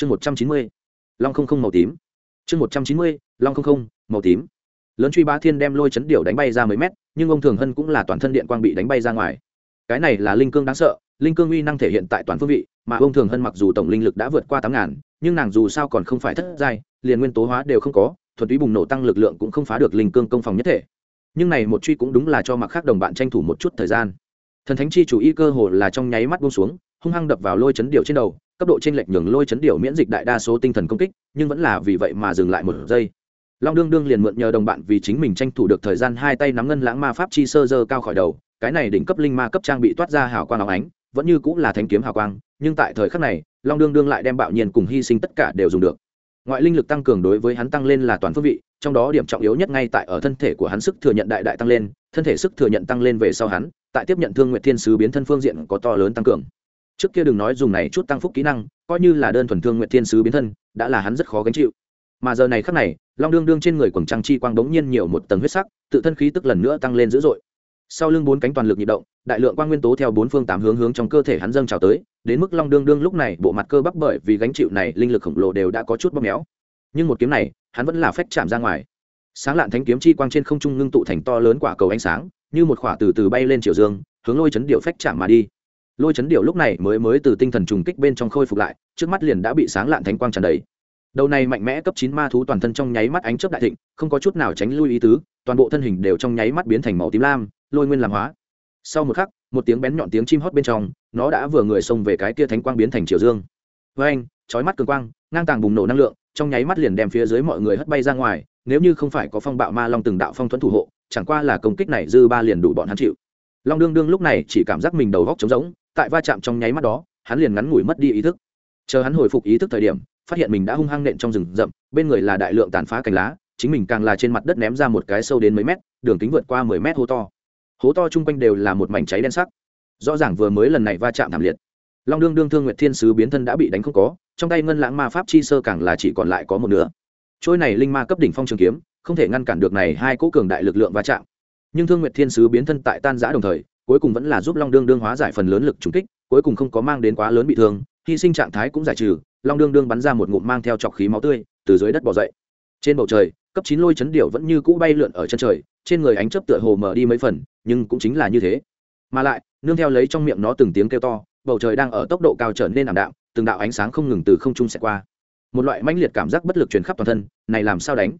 chương một trăm chín mươi, long không không màu tím. Chương một trăm chín mươi, long không không màu tím. Lớn truy bá thiên đem lôi chấn điệu đánh bay ra mấy mét, nhưng ông thường hân cũng là toàn thân điện quang bị đánh bay ra ngoài. Cái này là linh cương đáng sợ, linh cương uy năng thể hiện tại toàn phương vị, mà ông thường hân mặc dù tổng linh lực đã vượt qua tám ngàn, nhưng nàng dù sao còn không phải thất giai, liền nguyên tố hóa đều không có, thuần túy bùng nổ tăng lực lượng cũng không phá được linh cương công phòng nhất thể. Nhưng này một truy cũng đúng là cho mặc khác đồng bạn tranh thủ một chút thời gian. Thần thánh chi chủ y cơ hồ là trong nháy mắt buông xuống, hung hăng đập vào lôi chấn điệu trên đầu cấp độ trên lệch nhường lôi chấn điều miễn dịch đại đa số tinh thần công kích, nhưng vẫn là vì vậy mà dừng lại một giây. Long đương đương liền mượn nhờ đồng bạn vì chính mình tranh thủ được thời gian hai tay nắm ngân lãng ma pháp chi sơ dơ cao khỏi đầu, cái này đỉnh cấp linh ma cấp trang bị toát ra hào quang áo ánh, vẫn như cũng là thanh kiếm hào quang, nhưng tại thời khắc này, long đương đương lại đem bạo nhiên cùng hy sinh tất cả đều dùng được. Ngoại linh lực tăng cường đối với hắn tăng lên là toàn phương vị, trong đó điểm trọng yếu nhất ngay tại ở thân thể của hắn sức thừa nhận đại đại tăng lên, thân thể sức thừa nhận tăng lên về sau hắn, tại tiếp nhận thương nguyện thiên sứ biến thân phương diện có to lớn tăng cường trước kia đừng nói dùng này chút tăng phúc kỹ năng, coi như là đơn thuần thương nguyện thiên sứ biến thân, đã là hắn rất khó gánh chịu. Mà giờ này khắc này, long đương đương trên người quần trăng chi quang đống nhiên nhiều một tầng huyết sắc, tự thân khí tức lần nữa tăng lên dữ dội. Sau lưng bốn cánh toàn lực nhịp động, đại lượng quang nguyên tố theo bốn phương tám hướng hướng trong cơ thể hắn dâng trào tới, đến mức long đương đương lúc này bộ mặt cơ bắp bởi vì gánh chịu này linh lực khổng lồ đều đã có chút bóp méo. Nhưng một kiếm này, hắn vẫn là phách chạm ra ngoài. Sáng lạn thánh kiếm chi quang trên không trung ngưng tụ thành to lớn quả cầu ánh sáng, như một khỏa từ từ bay lên chiều dương, hướng lôi chấn điệu phách chạm mà đi lôi chấn điệu lúc này mới mới từ tinh thần trùng kích bên trong khôi phục lại, trước mắt liền đã bị sáng lạn thánh quang tràn đầy. Đầu này mạnh mẽ cấp chín ma thú toàn thân trong nháy mắt ánh chớp đại thịnh, không có chút nào tránh lui ý tứ, toàn bộ thân hình đều trong nháy mắt biến thành màu tím lam, lôi nguyên làm hóa. Sau một khắc, một tiếng bén nhọn tiếng chim hót bên trong, nó đã vừa người xông về cái kia thánh quang biến thành triều dương. Với anh, chói mắt cường quang, ngang tàng bùng nổ năng lượng, trong nháy mắt liền đem phía dưới mọi người hất bay ra ngoài, nếu như không phải có phong bạo ma long từng đạo phong thuẫn thủ hộ, chẳng qua là công kích này dư ba liền đủ bọn hắn chịu. Long đương đương lúc này chỉ cảm giác mình đầu góc trống rỗng tại va chạm trong nháy mắt đó, hắn liền ngắn ngủi mất đi ý thức. Chờ hắn hồi phục ý thức thời điểm, phát hiện mình đã hung hăng nện trong rừng rậm, bên người là đại lượng tàn phá cành lá, chính mình càng là trên mặt đất ném ra một cái sâu đến mấy mét, đường kính vượt qua mười mét hố to. Hố to chung quanh đều là một mảnh cháy đen sắc. Rõ ràng vừa mới lần này va chạm thảm liệt. Long đương đương thương nguyệt thiên sứ biến thân đã bị đánh không có, trong tay ngân lãng ma pháp chi sơ càng là chỉ còn lại có một nửa. Trôi này linh ma cấp đỉnh phong trường kiếm, không thể ngăn cản được này hai cỗ cường đại lực lượng va chạm. Nhưng thương nguyệt thiên sứ biến thân tại tan giã đồng thời cuối cùng vẫn là giúp long đương đương hóa giải phần lớn lực trúng kích, cuối cùng không có mang đến quá lớn bị thương, hy sinh trạng thái cũng giải trừ, long đương đương bắn ra một ngụm mang theo trọc khí máu tươi, từ dưới đất bỏ dậy. Trên bầu trời, cấp chín lôi chấn điệu vẫn như cũ bay lượn ở chân trời, trên người ánh chớp tựa hồ mở đi mấy phần, nhưng cũng chính là như thế. Mà lại, nương theo lấy trong miệng nó từng tiếng kêu to, bầu trời đang ở tốc độ cao trở nên ảm đạm, từng đạo ánh sáng không ngừng từ không trung sẽ qua. Một loại mãnh liệt cảm giác bất lực truyền khắp toàn thân, này làm sao đánh?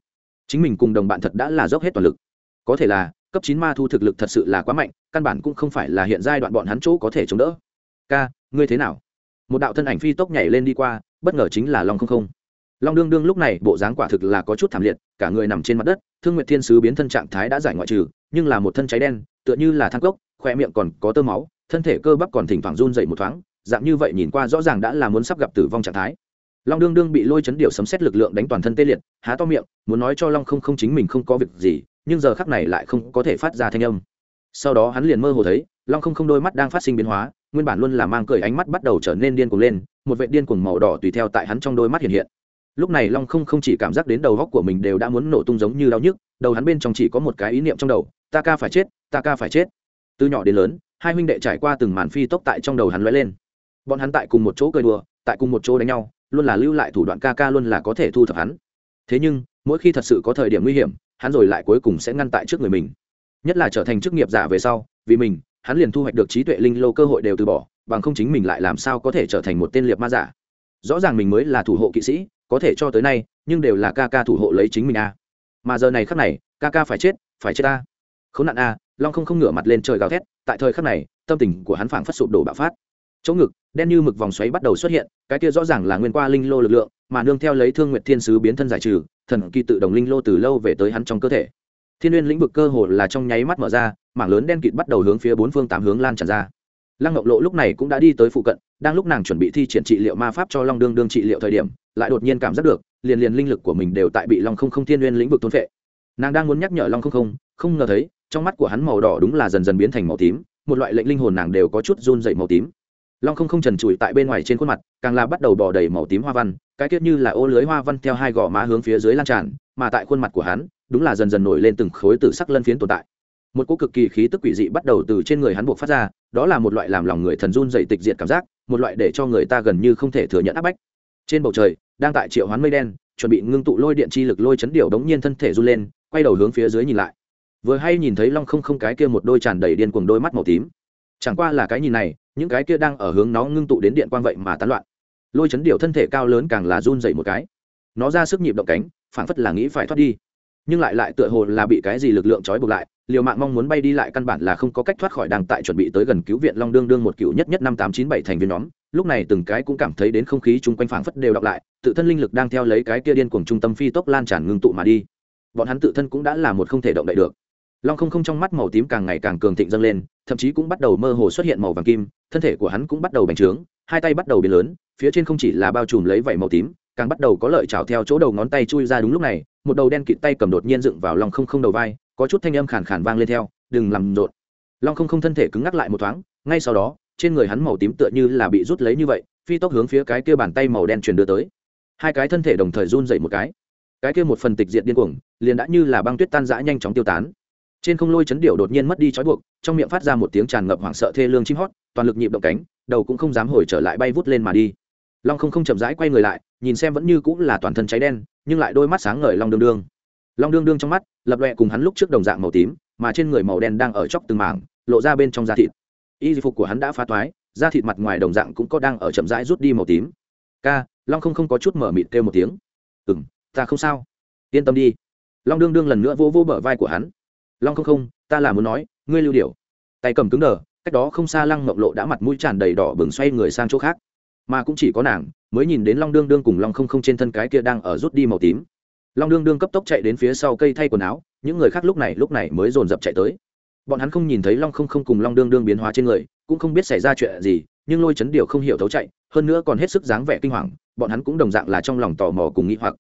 Chính mình cùng đồng bạn thật đã là dốc hết toàn lực. Có thể là cấp chín ma thu thực lực thật sự là quá mạnh, căn bản cũng không phải là hiện giai đoạn bọn hắn chỗ có thể chống đỡ. Ca, ngươi thế nào? Một đạo thân ảnh phi tốc nhảy lên đi qua, bất ngờ chính là long không không. Long đương đương lúc này bộ dáng quả thực là có chút thảm liệt, cả người nằm trên mặt đất, thương nguyệt thiên sứ biến thân trạng thái đã giải ngoại trừ, nhưng là một thân cháy đen, tựa như là thang cốc khoe miệng còn có tơ máu, thân thể cơ bắp còn thỉnh thoảng run dậy một thoáng, dạng như vậy nhìn qua rõ ràng đã là muốn sắp gặp tử vong trạng thái. Long đương đương bị lôi chấn điệu sấm xét lực lượng đánh toàn thân tê liệt, há to miệng, muốn nói cho long không không chính mình không có việc gì nhưng giờ khắc này lại không có thể phát ra thanh âm. Sau đó hắn liền mơ hồ thấy, long không không đôi mắt đang phát sinh biến hóa, nguyên bản luôn là mang cười ánh mắt bắt đầu trở nên điên cuồng lên, một vệ điên cuồng màu đỏ tùy theo tại hắn trong đôi mắt hiện hiện. Lúc này long không không chỉ cảm giác đến đầu góc của mình đều đã muốn nổ tung giống như đau nhức, đầu hắn bên trong chỉ có một cái ý niệm trong đầu, ta ca phải chết, ta ca phải chết. Từ nhỏ đến lớn, hai huynh đệ trải qua từng màn phi tốc tại trong đầu hắn lóe lên. Bọn hắn tại cùng một chỗ cười đùa, tại cùng một chỗ đánh nhau, luôn là lưu lại thủ đoạn ca ca luôn là có thể thu thập hắn. Thế nhưng mỗi khi thật sự có thời điểm nguy hiểm, hắn rồi lại cuối cùng sẽ ngăn tại trước người mình. Nhất là trở thành chức nghiệp giả về sau, vì mình, hắn liền thu hoạch được trí tuệ linh lô cơ hội đều từ bỏ, bằng không chính mình lại làm sao có thể trở thành một tên liệt ma giả. Rõ ràng mình mới là thủ hộ kỵ sĩ, có thể cho tới nay, nhưng đều là ca ca thủ hộ lấy chính mình a. Mà giờ này khắc này, ca ca phải chết phải chết a k h ố n nạn a, long không không ngửa mặt lên trời gào thét, tại thời khắc này, tâm tình của hắn phảng phất sụp đổ bạo phát. Chỗ ngực, đen như mực vòng xoáy bắt đầu xuất hiện, cái kia rõ ràng là nguyên qua linh lô lực lượng mà nương theo lấy thương Nguyệt thiên sứ biến thân giải trừ, thần kỳ tự đồng linh lô từ lâu về tới hắn trong cơ thể. Thiên n lĩnh vực cơ hồ là trong nháy mắt mở ra, mảng lớn đen kịt bắt đầu hướng phía bốn phương tám hướng lan tràn ra. Lăng ngọc lộ lúc này cũng đã đi tới phụ cận, đang lúc nàng chuẩn bị thi triển trị liệu ma pháp cho long đương đương trị liệu thời điểm, lại đột nhiên cảm giác được, liền liền linh lực của mình đều tại bị long không không thiên n lĩnh vực thôn phệ. Nàng đang muốn nhắc nhở long không không không ngờ thấy, trong mắt của hắn màu đỏ đúng là dần dần biến thành màu tím, một loại lệnh linh hồn nàng đều có chút run dậy màu tím long không không trần trụi tại bên ngoài trên khuôn mặt càng là bắt đầu bỏ đầy màu tím hoa văn cái tiết như là ô lưới hoa văn theo hai gò má hướng phía dưới lan tràn mà tại khuôn mặt của hắn đúng là dần dần nổi lên từng khối tử sắc lân phiến tồn tại một cỗ cực kỳ khí tức quỷ dị bắt đầu từ trên người hắn buộc phát ra đó là một loại làm lòng người thần run dậy tịch diệt cảm giác một loại để cho người ta gần như không thể thừa nhận áp bách trên bầu trời đang tại triệu hoán mây đen chuẩn bị ngưng tụ lôi điện chi lực lôi chấn điệu đống nhiên thân thể run lên quay đầu hướng phía dưới nhìn lại vừa hay nhìn thấy long không không cái kia một đôi tràn đầy điên cuồng đôi mắt màu tím chẳng qua là cái nhìn này những cái kia đang ở hướng nó ngưng tụ đến điện quang vậy mà tán loạn. Lôi chấn điệu thân thể cao lớn càng là run dậy một cái. Nó ra sức nhịp động cánh, phảng phất là nghĩ phải thoát đi. Nhưng lại lại tựa hồ là bị cái gì lực lượng trói buộc lại, liều mạng mong muốn bay đi lại căn bản là không có cách thoát khỏi đang tại chuẩn bị tới gần cứu viện long đương đương một cựu nhất nhất năm tám chín bảy thành viên nhóm. Lúc này từng cái cũng cảm thấy đến không khí chung quanh phảng phất đều đọc lại, tự thân linh lực đang theo lấy cái kia điên cuồng trung tâm phi tốc lan tràn ngưng tụ mà đi. Bọn hắn tự thân cũng đã là một không thể động đậy được. Long không không trong mắt màu tím càng ngày càng cường thịnh dâng lên, thậm chí cũng bắt đầu mơ hồ xuất hiện màu vàng kim thân thể của hắn cũng bắt đầu bành trướng, hai tay bắt đầu biến lớn, phía trên không chỉ là bao trùm lấy vảy màu tím, càng bắt đầu có lợi chảo theo chỗ đầu ngón tay chui ra đúng lúc này, một đầu đen kịt tay cầm đột nhiên dựng vào lòng không không đầu vai, có chút thanh âm khàn khàn vang lên theo, đừng làm rộn. Long không không thân thể cứng ngắc lại một thoáng, ngay sau đó, trên người hắn màu tím tựa như là bị rút lấy như vậy, phi tốc hướng phía cái kia bàn tay màu đen truyền đưa tới. Hai cái thân thể đồng thời run dậy một cái. Cái kia một phần tịch diệt điên cuồng, liền đã như là băng tuyết tan rã nhanh chóng tiêu tán. Trên không lôi chấn điệu đột nhiên mất đi trói buộc, trong miệng phát ra một tiếng tràn ngập hoảng sợ thê lương chim hót toàn lực nhịp động cánh, đầu cũng không dám hồi trở lại bay vút lên mà đi. Long không không chậm rãi quay người lại, nhìn xem vẫn như cũng là toàn thân cháy đen, nhưng lại đôi mắt sáng ngời long đương đương. Long đương đương trong mắt, lập loẹ cùng hắn lúc trước đồng dạng màu tím, mà trên người màu đen đang ở chóc từng mảng, lộ ra bên trong da thịt. Y phục của hắn đã phá toái, da thịt mặt ngoài đồng dạng cũng có đang ở chậm rãi rút đi màu tím. Ca. Long không không có chút mở mịt kêu một tiếng. Ừ m ta không sao. Yên tâm đi. Long đương đương lần nữa vô vô bờ vai của hắn. Long không không, ta là muốn nói, ngươi lưu điều tay cầm cứng đờ cách đó không xa lăng mộng lộ đã mặt mũi tràn đầy đỏ bừng xoay người sang chỗ khác. Mà cũng chỉ có nàng, mới nhìn đến long đương đương cùng long không không trên thân cái kia đang ở rút đi màu tím. Long đương đương cấp tốc chạy đến phía sau cây thay quần áo, những người khác lúc này lúc này mới dồn dập chạy tới. Bọn hắn không nhìn thấy long không không cùng long đương đương biến hóa trên người, cũng không biết xảy ra chuyện gì, nhưng lôi chấn điều không hiểu thấu chạy, hơn nữa còn hết sức dáng vẻ kinh hoàng, bọn hắn cũng đồng dạng là trong lòng tò mò cùng nghĩ hoặc.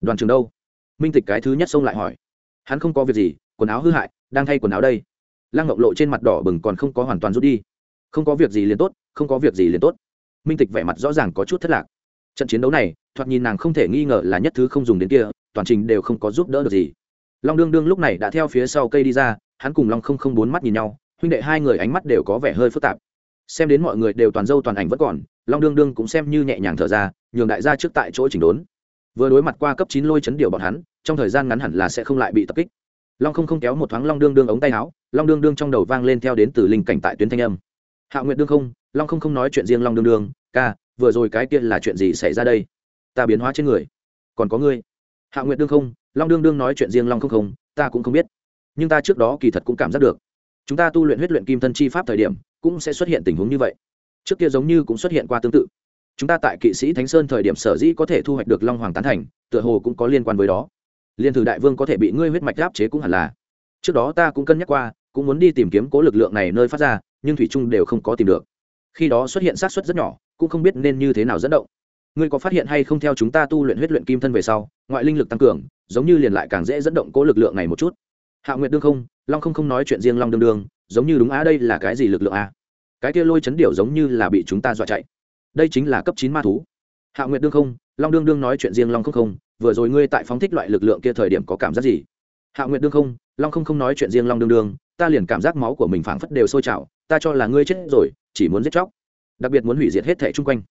Đoàn trường đâu? Minh tịch cái thứ nhất xông lại hỏi. Hắn không có việc gì, quần áo hư hại, đang thay quần áo đây lăng ngọc lộ trên mặt đỏ bừng còn không có hoàn toàn rút đi. Không có việc gì liền tốt, không có việc gì liền tốt. Minh tịch vẻ mặt rõ ràng có chút thất lạc. Trận chiến đấu này, thoạt nhìn nàng không thể nghi ngờ là nhất thứ không dùng đến kia, toàn trình đều không có giúp đỡ được gì. Long đương đương lúc này đã theo phía sau cây đi ra, hắn cùng long không không bốn mắt nhìn nhau, huynh đệ hai người ánh mắt đều có vẻ hơi phức tạp. Xem đến mọi người đều toàn dâu toàn ảnh vẫn còn, long đương đương cũng xem như nhẹ nhàng thở ra, nhường đại gia trước tại chỗ chỉnh đốn. Vừa đối mặt qua cấp chín lôi chấn điều bọn hắn, trong thời gian ngắn hẳn là sẽ không lại bị tập kích long không không kéo một thoáng long đương đương ống tay áo, long đương đương trong đầu vang lên theo đến từ linh cảnh tại tuyến thanh âm. Hạ nguyệt đương không, long không không nói chuyện riêng long đương đương, ca, vừa rồi cái kia là chuyện gì xảy ra đây? Ta biến hóa trên người. Còn có ngươi. Hạ nguyệt đương không, long đương đương nói chuyện riêng long không không, ta cũng không biết. Nhưng ta trước đó kỳ thật cũng cảm giác được. Chúng ta tu luyện huyết luyện kim thân chi pháp thời điểm, cũng sẽ xuất hiện tình huống như vậy. Trước kia giống như cũng xuất hiện qua tương tự. Chúng ta tại kỵ sĩ thánh sơn thời điểm sở dĩ có thể thu hoạch được long hoàng tán thành, tựa hồ cũng có liên quan với đó liên thử đại vương có thể bị ngươi huyết mạch áp chế cũng hẳn là. Trước đó ta cũng cân nhắc qua, cũng muốn đi tìm kiếm cố lực lượng này nơi phát ra, nhưng thủy trung đều không có tìm được. Khi đó xuất hiện sát xuất rất nhỏ, cũng không biết nên như thế nào dẫn động. Ngươi có phát hiện hay không theo chúng ta tu luyện huyết luyện kim thân về sau, ngoại linh lực tăng cường, giống như liền lại càng dễ dẫn động cố lực lượng này một chút. Hạ nguyệt đương không, long không không nói chuyện riêng long đương đương, giống như đúng á, đây là cái gì lực lượng a cái kia lôi chấn điểu giống như là bị chúng ta dọa chạy. Đây chính là cấp chín ma thú. Hạ nguyệt đương không, long đương đương nói chuyện riêng long không không vừa rồi ngươi tại phóng thích loại lực lượng kia thời điểm có cảm giác gì? Hạ nguyệt đương không, long không không nói chuyện riêng long đương đương, ta liền cảm giác máu của mình phảng phất đều sôi trào, ta cho là ngươi chết rồi, chỉ muốn giết chóc. Đặc biệt muốn hủy diệt hết thể chung quanh.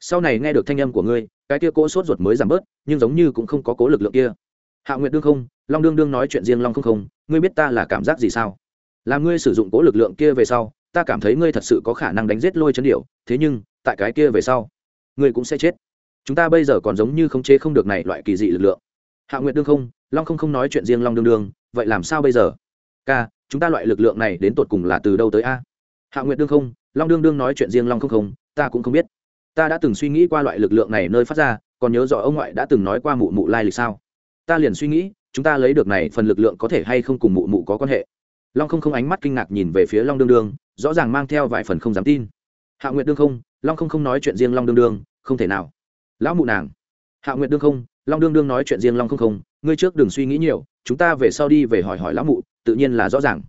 Sau này nghe được thanh âm của ngươi, cái kia cỗ sốt ruột mới giảm bớt, nhưng giống như cũng không có cố lực lượng kia. Hạ nguyệt đương không, long đương đương nói chuyện riêng long không không, ngươi biết ta là cảm giác gì sao? Là ngươi sử dụng cố lực lượng kia về sau, ta cảm thấy ngươi thật sự có khả năng đánh giết lôi chấn điệu thế nhưng, tại cái kia về sau, ngươi cũng sẽ chết chúng ta bây giờ còn giống như không chế không được này loại kỳ dị lực lượng. Hạ nguyệt đương không, long không không nói chuyện riêng long đương đương, vậy làm sao bây giờ? Ca, chúng ta loại lực lượng này đến tột cùng là từ đâu tới a? Hạ nguyệt đương không, long đương đương nói chuyện riêng long không không, ta cũng không biết. Ta đã từng suy nghĩ qua loại lực lượng này nơi phát ra, còn nhớ rõ ông ngoại đã từng nói qua mụ mụ lai lịch sao? Ta liền suy nghĩ, chúng ta lấy được này phần lực lượng có thể hay không cùng mụ mụ có quan hệ? Long không không ánh mắt kinh ngạc nhìn về phía long đương đương, rõ ràng mang theo vài phần không dám tin. Hạ nguyệt đương không, long không không nói chuyện riêng long đương đương, không thể nào lão mụ nàng. Hạ nguyệt đương không, long đương đương nói chuyện riêng long không không, ngươi trước đừng suy nghĩ nhiều, chúng ta về sau đi về hỏi hỏi lão mụ, tự nhiên là rõ ràng.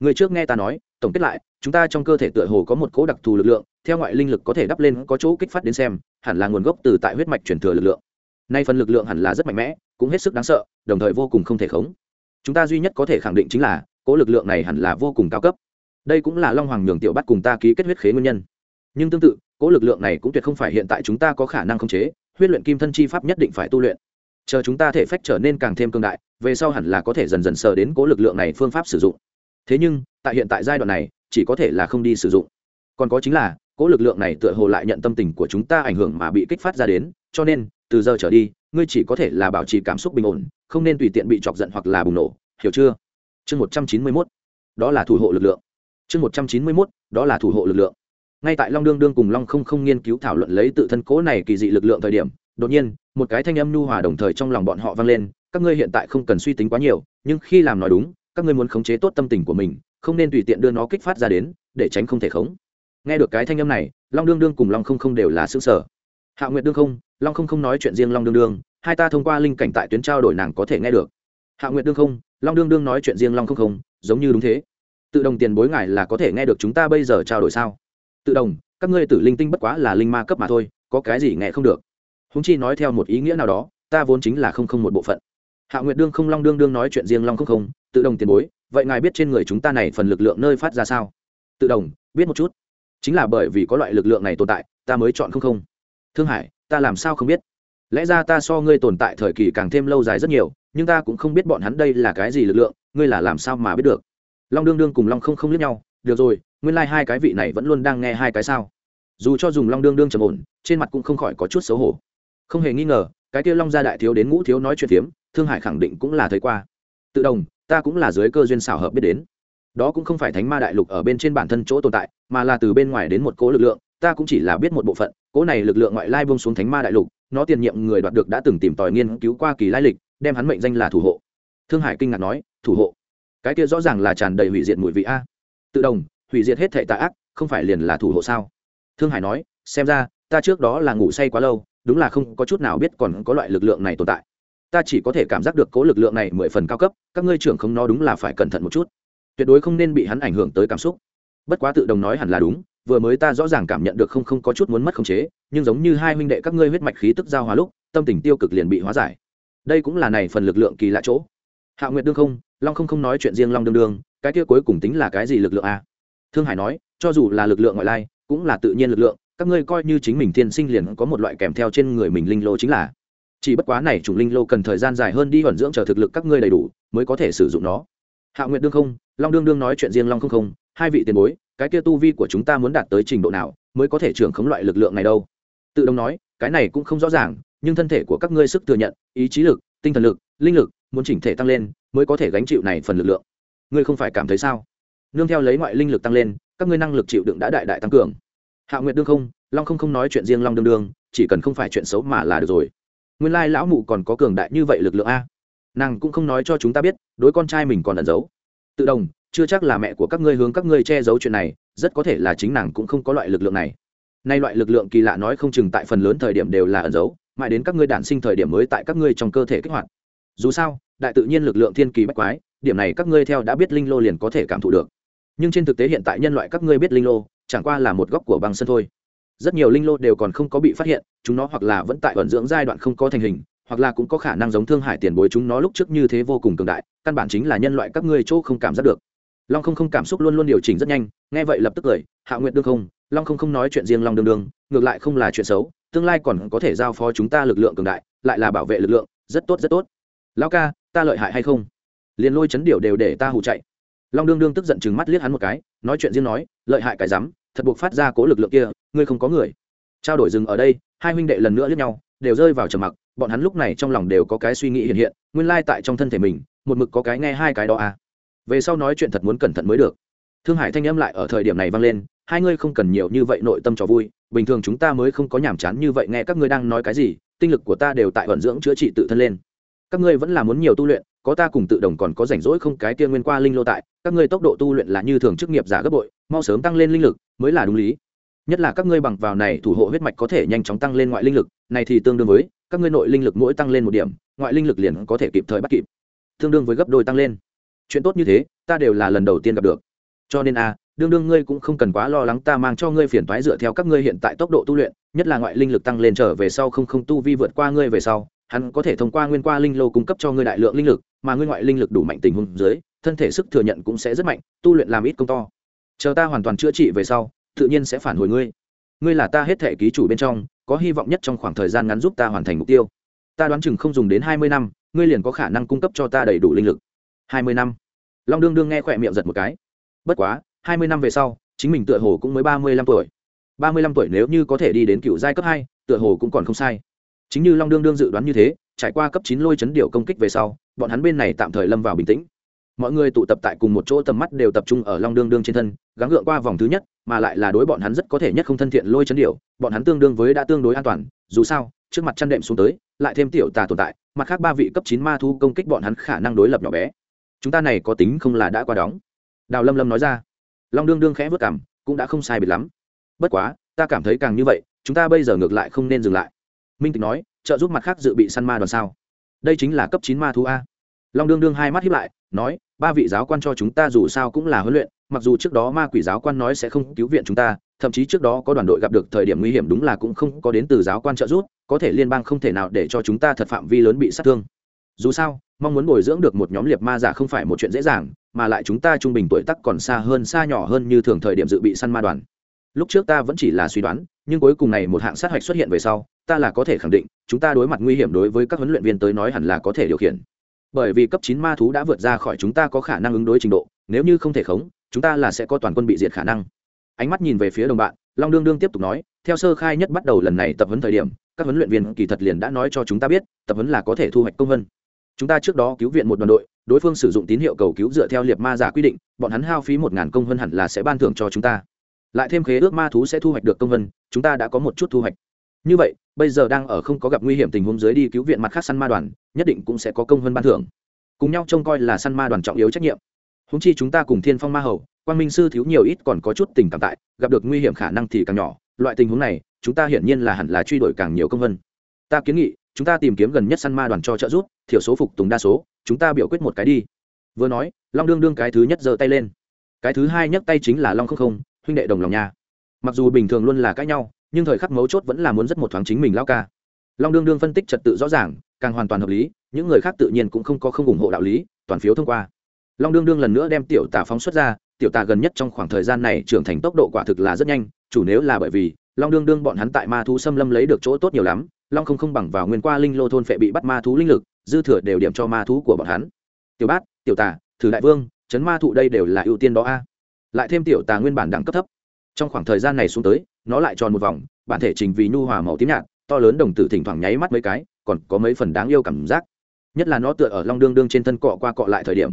Ngươi trước nghe ta nói, tổng kết lại, chúng ta trong cơ thể tựa hồ có một cố đặc thù lực lượng, theo ngoại linh lực có thể đắp lên, có chỗ kích phát đến xem, hẳn là nguồn gốc từ tại huyết mạch truyền thừa lực lượng. Nay phần lực lượng hẳn là rất mạnh mẽ, cũng hết sức đáng sợ, đồng thời vô cùng không thể khống. Chúng ta duy nhất có thể khẳng định chính là, cố lực lượng này hẳn là vô cùng cao cấp. Đây cũng là long hoàng nhường tiểu bắt cùng ta ký kết huyết khế nguyên nhân. Nhưng tương tự cố lực lượng này cũng tuyệt không phải hiện tại chúng ta có khả năng khống chế, huyết luyện kim thân chi pháp nhất định phải tu luyện. Chờ chúng ta thể phách trở nên càng thêm cương đại, về sau hẳn là có thể dần dần sờ đến cố lực lượng này phương pháp sử dụng. Thế nhưng, tại hiện tại giai đoạn này, chỉ có thể là không đi sử dụng. Còn có chính là cố lực lượng này tựa hồ lại nhận tâm tình của chúng ta ảnh hưởng mà bị kích phát ra đến, cho nên, từ giờ trở đi, ngươi chỉ có thể là bảo trì cảm xúc bình ổn, không nên tùy tiện bị chọc giận hoặc là bùng nổ, hiểu chưa? Chương một trăm chín mươi mốt, đó là thủ hộ lực lượng. Chương một trăm chín mươi mốt, đó là thủ hộ lực lượng ngay tại long đương đương cùng long không không nghiên cứu thảo luận lấy tự thân cố này kỳ dị lực lượng thời điểm, đột nhiên, một cái thanh âm nhu hòa đồng thời trong lòng bọn họ vang lên, các ngươi hiện tại không cần suy tính quá nhiều, nhưng khi làm nói đúng, các ngươi muốn khống chế tốt tâm tình của mình, không nên tùy tiện đưa nó kích phát ra đến, để tránh không thể khống. Nghe được cái thanh âm này, long đương đương cùng long không không đều là xứ sở hạ nguyệt đương không, long không không nói chuyện riêng long đương đương, hai ta thông qua linh cảnh tại tuyến trao đổi nàng có thể nghe được. Hạ nguyệt đương không, long đương đương nói chuyện riêng long không không, giống như đúng thế. Tự đồng tiền bối ngài là có thể nghe được chúng ta bây giờ trao đổi sao? Tự đồng, các ngươi tử linh tinh bất quá là linh ma cấp mà thôi, có cái gì nghe không được. Húng chi nói theo một ý nghĩa nào đó, ta vốn chính là không không một bộ phận. Hạ nguyệt đương không long đương đương nói chuyện riêng long không không, tự đồng tiền bối, vậy ngài biết trên người chúng ta này phần lực lượng nơi phát ra sao? Tự đồng, biết một chút. Chính là bởi vì có loại lực lượng này tồn tại, ta mới chọn không không. Thương hải, ta làm sao không biết? Lẽ ra ta so ngươi tồn tại thời kỳ càng thêm lâu dài rất nhiều, nhưng ta cũng không biết bọn hắn đây là cái gì lực lượng, ngươi là làm sao mà biết được? Long đương đương cùng long không không liếc nhau được rồi, nguyên lai、like、hai cái vị này vẫn luôn đang nghe hai cái sao. Dù cho dùng long đương đương trầm ổn, trên mặt cũng không khỏi có chút xấu hổ. Không hề nghi ngờ, cái kia long gia đại thiếu đến ngũ thiếu nói chuyện phiếm, thương hải khẳng định cũng là thấy qua. Tự đồng, ta cũng là dưới cơ duyên xảo hợp biết đến. Đó cũng không phải thánh ma đại lục ở bên trên bản thân chỗ tồn tại, mà là từ bên ngoài đến một cố lực lượng, ta cũng chỉ là biết một bộ phận cố này lực lượng ngoại lai bông xuống thánh ma đại lục, nó tiền nhiệm người đoạt được đã từng tìm tòi nghiên cứu qua kỳ lai lịch, đem hắn mệnh danh là thủ hộ. Thương hải kinh ngạc nói, thủ hộ? Cái kia rõ ràng là tràn đầy hủy diệt mùi vị a tự đồng, hủy diệt hết thệ tạ ác, không phải liền là thủ hộ sao? Thương hải nói, xem ra, ta trước đó là ngủ say quá lâu, đúng là không có chút nào biết còn có loại lực lượng này tồn tại. Ta chỉ có thể cảm giác được cố lực lượng này mười phần cao cấp, các ngươi trưởng không nó đúng là phải cẩn thận một chút. Tuyệt đối không nên bị hắn ảnh hưởng tới cảm xúc. Bất quá tự đồng nói hẳn là đúng, vừa mới ta rõ ràng cảm nhận được không không có chút muốn mất khống chế, nhưng giống như hai huynh đệ các ngươi huyết mạch khí tức giao hóa lúc, tâm tình tiêu cực liền bị hóa giải. Đây cũng là này phần lực lượng kỳ lạ chỗ. Hạ nguyệt đương không, long không không nói chuyện riêng long đương đương cái kia cuối cùng tính là cái gì lực lượng a? Thương hải nói, cho dù là lực lượng ngoại lai, cũng là tự nhiên lực lượng, các ngươi coi như chính mình thiên sinh liền có một loại kèm theo trên người mình linh lô chính là. Chỉ bất quá này chủng linh lô cần thời gian dài hơn đi vận dưỡng chờ thực lực các ngươi đầy đủ, mới có thể sử dụng nó. Hạ nguyệt đương không, long đương đương nói chuyện riêng long không không, hai vị tiền bối, cái kia tu vi của chúng ta muốn đạt tới trình độ nào, mới có thể trưởng khống loại lực lượng này đâu? Tự động nói, cái này cũng không rõ ràng, nhưng thân thể của các ngươi sức thừa nhận, ý chí lực, tinh thần lực, linh lực, muốn chỉnh thể tăng lên, mới có thể gánh chịu này phần lực lượng ngươi không phải cảm thấy sao? Nương theo lấy ngoại linh lực tăng lên, các ngươi năng lực chịu đựng đã đại đại tăng cường. Hạ nguyệt đương không, long không không nói chuyện riêng long đương đương, chỉ cần không phải chuyện xấu mà là được rồi. Nguyên lai lão mụ còn có cường đại như vậy lực lượng a. Nàng cũng không nói cho chúng ta biết, đối con trai mình còn ẩn giấu. Tự đồng, chưa chắc là mẹ của các ngươi hướng các ngươi che giấu chuyện này, rất có thể là chính nàng cũng không có loại lực lượng này. Nay loại lực lượng kỳ lạ nói không chừng tại phần lớn thời điểm đều là ẩn giấu, mãi đến các ngươi đản sinh thời điểm mới tại các ngươi trong cơ thể kích hoạt. Dù sao, đại tự nhiên lực lượng thiên kỳ bách quái điểm này các ngươi theo đã biết linh lô liền có thể cảm thụ được. Nhưng trên thực tế hiện tại nhân loại các ngươi biết linh lô, chẳng qua là một góc của băng sân thôi. Rất nhiều linh lô đều còn không có bị phát hiện, chúng nó hoặc là vẫn tại vận dưỡng giai đoạn không có thành hình, hoặc là cũng có khả năng giống thương hải tiền bối chúng nó lúc trước như thế vô cùng cường đại, căn bản chính là nhân loại các ngươi chỗ không cảm giác được. Long không không cảm xúc luôn luôn điều chỉnh rất nhanh, nghe vậy lập tức cười, hạ nguyện đương không, long không không nói chuyện riêng long đương đương, ngược lại không là chuyện xấu, tương lai còn có thể giao phó chúng ta lực lượng cường đại, lại là bảo vệ lực lượng, rất tốt rất tốt. Lão ca, ta lợi hại hay không? Liền lôi chấn điều đều để ta hù chạy. Long đương đương tức giận chừng mắt liếc hắn một cái, nói chuyện riêng nói, lợi hại cái rắm, thật buộc phát ra cố lực lượng kia, ngươi không có người. Trao đổi dừng ở đây, hai huynh đệ lần nữa liếc nhau, đều rơi vào trầm mặc, bọn hắn lúc này trong lòng đều có cái suy nghĩ hiện hiện, nguyên lai tại trong thân thể mình, một mực có cái nghe hai cái đó à. Về sau nói chuyện thật muốn cẩn thận mới được. Thương hải thanh âm lại ở thời điểm này vang lên, hai ngươi không cần nhiều như vậy nội tâm cho vui, bình thường chúng ta mới không có nhàm chán như vậy nghe các ngươi đang nói cái gì, tinh lực của ta đều tại vận dưỡng chữa trị tự thân lên các ngươi vẫn là muốn nhiều tu luyện, có ta cùng tự đồng còn có rảnh rỗi không? Cái tiên nguyên qua linh lô tại, các ngươi tốc độ tu luyện là như thường chức nghiệp giả gấp bội, mau sớm tăng lên linh lực, mới là đúng lý. Nhất là các ngươi bằng vào này thủ hộ huyết mạch có thể nhanh chóng tăng lên ngoại linh lực, này thì tương đương với, các ngươi nội linh lực mỗi tăng lên một điểm, ngoại linh lực liền có thể kịp thời bắt kịp. Tương đương với gấp đôi tăng lên. Chuyện tốt như thế, ta đều là lần đầu tiên gặp được. Cho nên a đương đương ngươi cũng không cần quá lo lắng, ta mang cho ngươi phiền toái dựa theo các ngươi hiện tại tốc độ tu luyện, nhất là ngoại linh lực tăng lên trở về sau không không tu vi vượt qua ngươi về sau hắn có thể thông qua nguyên qua linh lô cung cấp cho ngươi đại lượng linh lực, mà ngươi ngoại linh lực đủ mạnh tình huống dưới, thân thể sức thừa nhận cũng sẽ rất mạnh, tu luyện làm ít công to. Chờ ta hoàn toàn chữa trị về sau, tự nhiên sẽ phản hồi ngươi. Ngươi là ta hết thể ký chủ bên trong, có hy vọng nhất trong khoảng thời gian ngắn giúp ta hoàn thành mục tiêu. Ta đoán chừng không dùng đến hai mươi năm, ngươi liền có khả năng cung cấp cho ta đầy đủ linh lực. Hai mươi năm. Long đương đương nghe khỏe miệng giật một cái. Bất quá, hai mươi năm về sau, chính mình tựa hồ cũng mới ba mươi lăm tuổi. Ba mươi lăm tuổi nếu như có thể đi đến cựu giai cấp hai, tựa hồ cũng còn không sai chính như long đương đương dự đoán như thế, trải qua cấp chín lôi chấn điệu công kích về sau, bọn hắn bên này tạm thời lâm vào bình tĩnh. Mọi người tụ tập tại cùng một chỗ tầm mắt đều tập trung ở long đương đương trên thân, gắng gượng qua vòng thứ nhất, mà lại là đối bọn hắn rất có thể nhất không thân thiện lôi chấn điệu bọn hắn tương đương với đã tương đối an toàn, dù sao, trước mặt chăn đệm xuống tới, lại thêm tiểu tà tồn tại, mặt khác ba vị cấp chín ma thu công kích bọn hắn khả năng đối lập nhỏ bé. Chúng ta này có tính không là đã qua đóng. Đào lâm lâm nói ra. Long đương đương khẽ vất cảm, cũng đã không sai biệt lắm. Bất quá, ta cảm thấy càng như vậy, chúng ta bây giờ ngược lại không nên dừng lại minh tịch nói, trợ giúp mặt khác dự bị săn ma đoàn sao? Đây chính là cấp chín ma thú a. Long đương đương hai mắt hiếp lại, nói, ba vị giáo quan cho chúng ta dù sao cũng là huấn luyện, mặc dù trước đó ma quỷ giáo quan nói sẽ không cứu viện chúng ta, thậm chí trước đó có đoàn đội gặp được thời điểm nguy hiểm đúng là cũng không có đến từ giáo quan trợ giúp, có thể liên bang không thể nào để cho chúng ta thật phạm vi lớn bị sát thương. Dù sao, mong muốn bồi dưỡng được một nhóm liệt ma giả không phải một chuyện dễ dàng, mà lại chúng ta trung bình tuổi tắc còn xa hơn, xa nhỏ hơn như thường thời điểm dự bị săn ma đoàn. Lúc trước ta vẫn chỉ là suy đoán, nhưng cuối cùng này một hạng sát hạch xuất hiện về sau ta là có thể khẳng định, chúng ta đối mặt nguy hiểm đối với các huấn luyện viên tới nói hẳn là có thể điều khiển. Bởi vì cấp chín ma thú đã vượt ra khỏi chúng ta có khả năng ứng đối trình độ, nếu như không thể khống, chúng ta là sẽ có toàn quân bị diệt khả năng. Ánh mắt nhìn về phía đồng bạn, long đương đương tiếp tục nói, theo sơ khai nhất bắt đầu lần này tập huấn thời điểm, các huấn luyện viên kỳ thật liền đã nói cho chúng ta biết, tập huấn là có thể thu hoạch công vân chúng ta trước đó cứu viện một đoàn đội, đối phương sử dụng tín hiệu cầu cứu dựa theo liệt ma giả quy định, bọn hắn hao phí một ngàn công vân hẳn là sẽ ban thưởng cho chúng ta. Lại thêm khế ước ma thú sẽ thu hoạch được công vân chúng ta đã có một chút thu hoạch như vậy, bây giờ đang ở không có gặp nguy hiểm tình huống dưới đi cứu viện mặt khác săn ma đoàn, nhất định cũng sẽ có công hơn ban thưởng. Cùng nhau trông coi là săn ma đoàn trọng yếu trách nhiệm. Húng chi chúng ta cùng thiên phong ma hầu quan minh sư thiếu nhiều ít còn có chút tình cảm tại, gặp được nguy hiểm khả năng thì càng nhỏ, loại tình huống này, chúng ta hiển nhiên là hẳn là truy đuổi càng nhiều công vân ta kiến nghị, chúng ta tìm kiếm gần nhất săn ma đoàn cho trợ giúp, thiểu số phục tùng đa số, chúng ta biểu quyết một cái đi. Vừa nói, long đương đương cái thứ nhất giơ tay lên. Cái thứ hai nhấc tay chính là long không không, huynh đệ đồng lòng nha. Mặc dù bình thường luôn là cãi nhau nhưng thời khắc mấu chốt vẫn là muốn rất một thoáng chính mình lao ca. Long đương đương phân tích trật tự rõ ràng, càng hoàn toàn hợp lý, những người khác tự nhiên cũng không có không ủng hộ đạo lý, toàn phiếu thông qua. Long đương đương lần nữa đem tiểu Tả phóng xuất ra, tiểu Tả gần nhất trong khoảng thời gian này trưởng thành tốc độ quả thực là rất nhanh, chủ nếu là bởi vì long đương đương bọn hắn tại ma thú xâm lâm lấy được chỗ tốt nhiều lắm, long không không bằng vào nguyên qua linh lô thôn phệ bị bắt ma thú linh lực, dư thừa đều điểm cho ma thú của bọn hắn. Tiểu bát, tiểu Tả thử đại vương, chấn ma thụ đây đều là ưu tiên đó a. Lại thêm tiểu tà nguyên bản đẳng cấp thấp trong khoảng thời gian này xuống tới, nó lại tròn một vòng, bản thể trình vì nhu hòa màu tím nhạt, to lớn đồng tử thỉnh thoảng nháy mắt mấy cái, còn có mấy phần đáng yêu cảm giác. Nhất là nó tựa ở long đương đương trên thân cọ qua cọ lại thời điểm.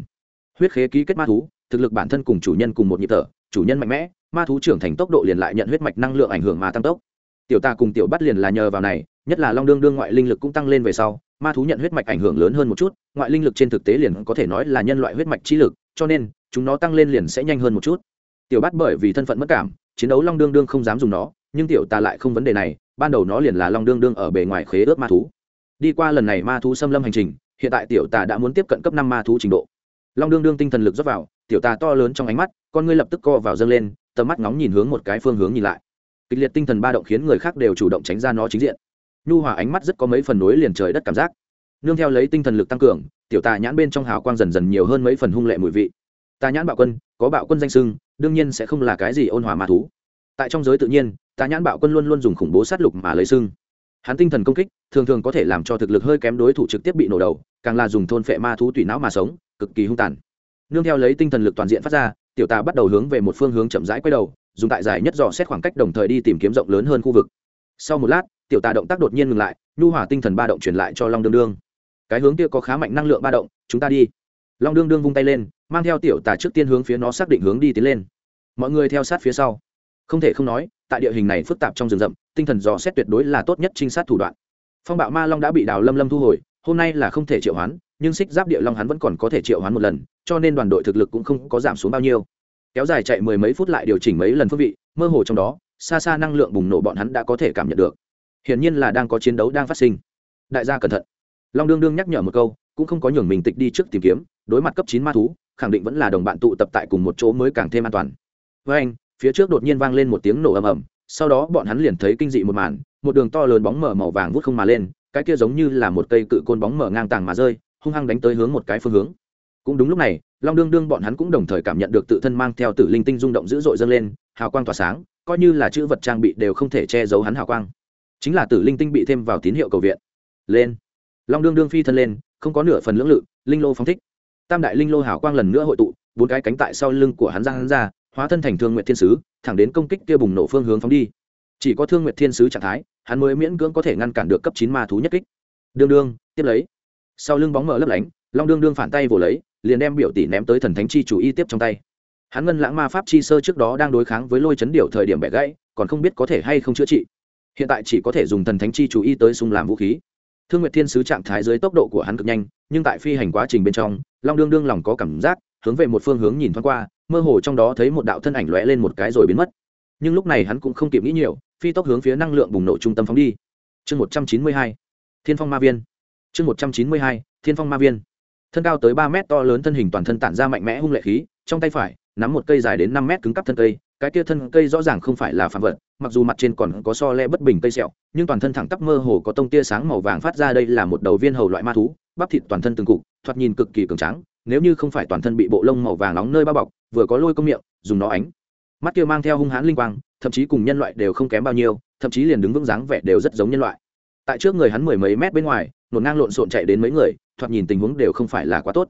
Huyết khế ký kết ma thú, thực lực bản thân cùng chủ nhân cùng một nhịp thở, chủ nhân mạnh mẽ, ma thú trưởng thành tốc độ liền lại nhận huyết mạch năng lượng ảnh hưởng mà tăng tốc. Tiểu ta cùng tiểu bắt liền là nhờ vào này, nhất là long đương đương ngoại linh lực cũng tăng lên về sau, ma thú nhận huyết mạch ảnh hưởng lớn hơn một chút, ngoại linh lực trên thực tế liền có thể nói là nhân loại huyết mạch trí lực, cho nên, chúng nó tăng lên liền sẽ nhanh hơn một chút. Tiểu bắt bởi vì thân phận mất cảm chiến đấu long đương đương không dám dùng nó, nhưng tiểu ta lại không vấn đề này, ban đầu nó liền là long đương đương ở bề ngoài khế ước ma thú. Đi qua lần này ma thú xâm lâm hành trình, hiện tại tiểu tà đã muốn tiếp cận cấp năm ma thú trình độ. Long đương đương tinh thần lực dốc vào, tiểu tà to lớn trong ánh mắt, con ngươi lập tức co vào dâng lên, tầm mắt ngóng nhìn hướng một cái phương hướng nhìn lại. Kịch liệt tinh thần ba động khiến người khác đều chủ động tránh ra nó chính diện. Nhu hòa ánh mắt rất có mấy phần nối liền trời đất cảm giác. Nương theo lấy tinh thần lực tăng cường, tiểu tà nhãn bên trong hào quang dần dần nhiều hơn mấy phần hung lệ mùi vị tà nhãn bạo quân, có bạo quân danh sưng đương nhiên sẽ không là cái gì ôn hòa ma thú. Tại trong giới tự nhiên tà nhãn bạo quân luôn luôn dùng khủng bố sát lục mà lấy sưng hắn tinh thần công kích, thường thường có thể làm cho thực lực hơi kém đối thủ trực tiếp bị nổ đầu, càng là dùng thôn phệ ma thú tùy não mà sống, cực kỳ hung tàn. Nương theo lấy tinh thần lực toàn diện phát ra, tiểu tà bắt đầu hướng về một phương hướng chậm rãi quay đầu, dùng tại giải nhất dò xét khoảng cách đồng thời đi tìm kiếm rộng lớn hơn khu vực. Sau một lát, tiểu tà động tác đột nhiên ngừng lại, nhu hỏa tinh thần ba động truyền lại cho long đương đương. Cái hướng kia có khá mạnh năng lượng ba động, chúng ta đi long đương đương vung tay lên, mang theo tiểu tà trước tiên hướng phía nó xác định hướng đi tiến lên. Mọi người theo sát phía sau. Không thể không nói, tại địa hình này phức tạp trong rừng rậm, tinh thần dò xét tuyệt đối là tốt nhất trinh sát thủ đoạn. Phong bạo ma long đã bị đào lâm lâm thu hồi, hôm nay là không thể triệu hoán, nhưng xích giáp địa long hắn vẫn còn có thể triệu hoán một lần, cho nên đoàn đội thực lực cũng không có giảm xuống bao nhiêu. Kéo dài chạy mười mấy phút lại điều chỉnh mấy lần phước vị, mơ hồ trong đó, xa xa năng lượng bùng nổ bọn hắn đã có thể cảm nhận được. Hiển nhiên là đang có chiến đấu đang phát sinh. Đại gia cẩn thận. Long đương đương nhắc nhở một câu cũng không có nhường mình tịch đi trước tìm kiếm, đối mặt cấp chín ma thú, khẳng định vẫn là đồng bạn tụ tập tại cùng một chỗ mới càng thêm an toàn. Với anh, phía trước đột nhiên vang lên một tiếng nổ ầm ầm, sau đó bọn hắn liền thấy kinh dị một màn, một đường to lớn bóng mở màu vàng vút không mà lên, cái kia giống như là một cây cự côn bóng mở ngang tàng mà rơi, hung hăng đánh tới hướng một cái phương hướng. Cũng đúng lúc này, long đương đương bọn hắn cũng đồng thời cảm nhận được tự thân mang theo tử linh tinh rung động dữ dội dâng lên, hào quang tỏa sáng, coi như là chữ vật trang bị đều không thể che giấu hắn hào quang. Chính là tử linh tinh bị thêm vào tín hiệu cầu viện. Lên. Long đương đương phi thân lên không có nửa phần lưỡng lự, linh lô phóng thích. Tam đại linh lô hảo quang lần nữa hội tụ, bốn cái cánh tại sau lưng của hắn ra hắn ra, hóa thân thành thương nguyện thiên sứ, thẳng đến công kích kia bùng nổ phương hướng phóng đi. Chỉ có thương nguyện thiên sứ trạng thái, hắn mới miễn cưỡng có thể ngăn cản được cấp chín ma thú nhất kích. Đương đương, tiếp lấy. Sau lưng bóng mở lấp lánh, long đương đương phản tay vồ lấy, liền đem biểu tỷ ném tới thần thánh chi chủ y tiếp trong tay. Hắn ngân lãng ma pháp chi sơ trước đó đang đối kháng với lôi chấn điệu thời điểm bẻ gãy, còn không biết có thể hay không chữa trị. Hiện tại chỉ có thể dùng thần thánh chi chủ y tới sung làm vũ khí thương nguyệt thiên sứ trạng thái dưới tốc độ của hắn cực nhanh, nhưng tại phi hành quá trình bên trong, long đương đương lòng có cảm giác, hướng về một phương hướng nhìn thoáng qua, mơ hồ trong đó thấy một đạo thân ảnh lóe lên một cái rồi biến mất. Nhưng lúc này hắn cũng không kịp nghĩ nhiều, phi tốc hướng phía năng lượng bùng nổ trung tâm phóng đi. Chương một trăm chín mươi hai, thiên phong ma viên. Chương một trăm chín mươi hai, thiên phong ma viên. Thân cao tới ba mét to lớn thân hình toàn thân tản ra mạnh mẽ hung lệ khí, trong tay phải, nắm một cây dài đến năm mét cứng cắp thân cây cái kia thân cây rõ ràng không phải là phàm vật, mặc dù mặt trên còn có so le bất bình cây sẹo, nhưng toàn thân thẳng tắp mơ hồ có tông tia sáng màu vàng phát ra đây là một đầu viên hầu loại ma thú, bắp thịt toàn thân từng cục, thoạt nhìn cực kỳ cường tráng, nếu như không phải toàn thân bị bộ lông màu vàng nóng nơi bao bọc, vừa có lôi công miệng, dùng nó ánh mắt kia mang theo hung hãn linh quang, thậm chí cùng nhân loại đều không kém bao nhiêu, thậm chí liền đứng vững dáng vẻ đều rất giống nhân loại. Tại trước người hắn mười mấy mét bên ngoài, nổ ngang lộn xộn chạy đến mấy người, thoạt nhìn tình huống đều không phải là quá tốt.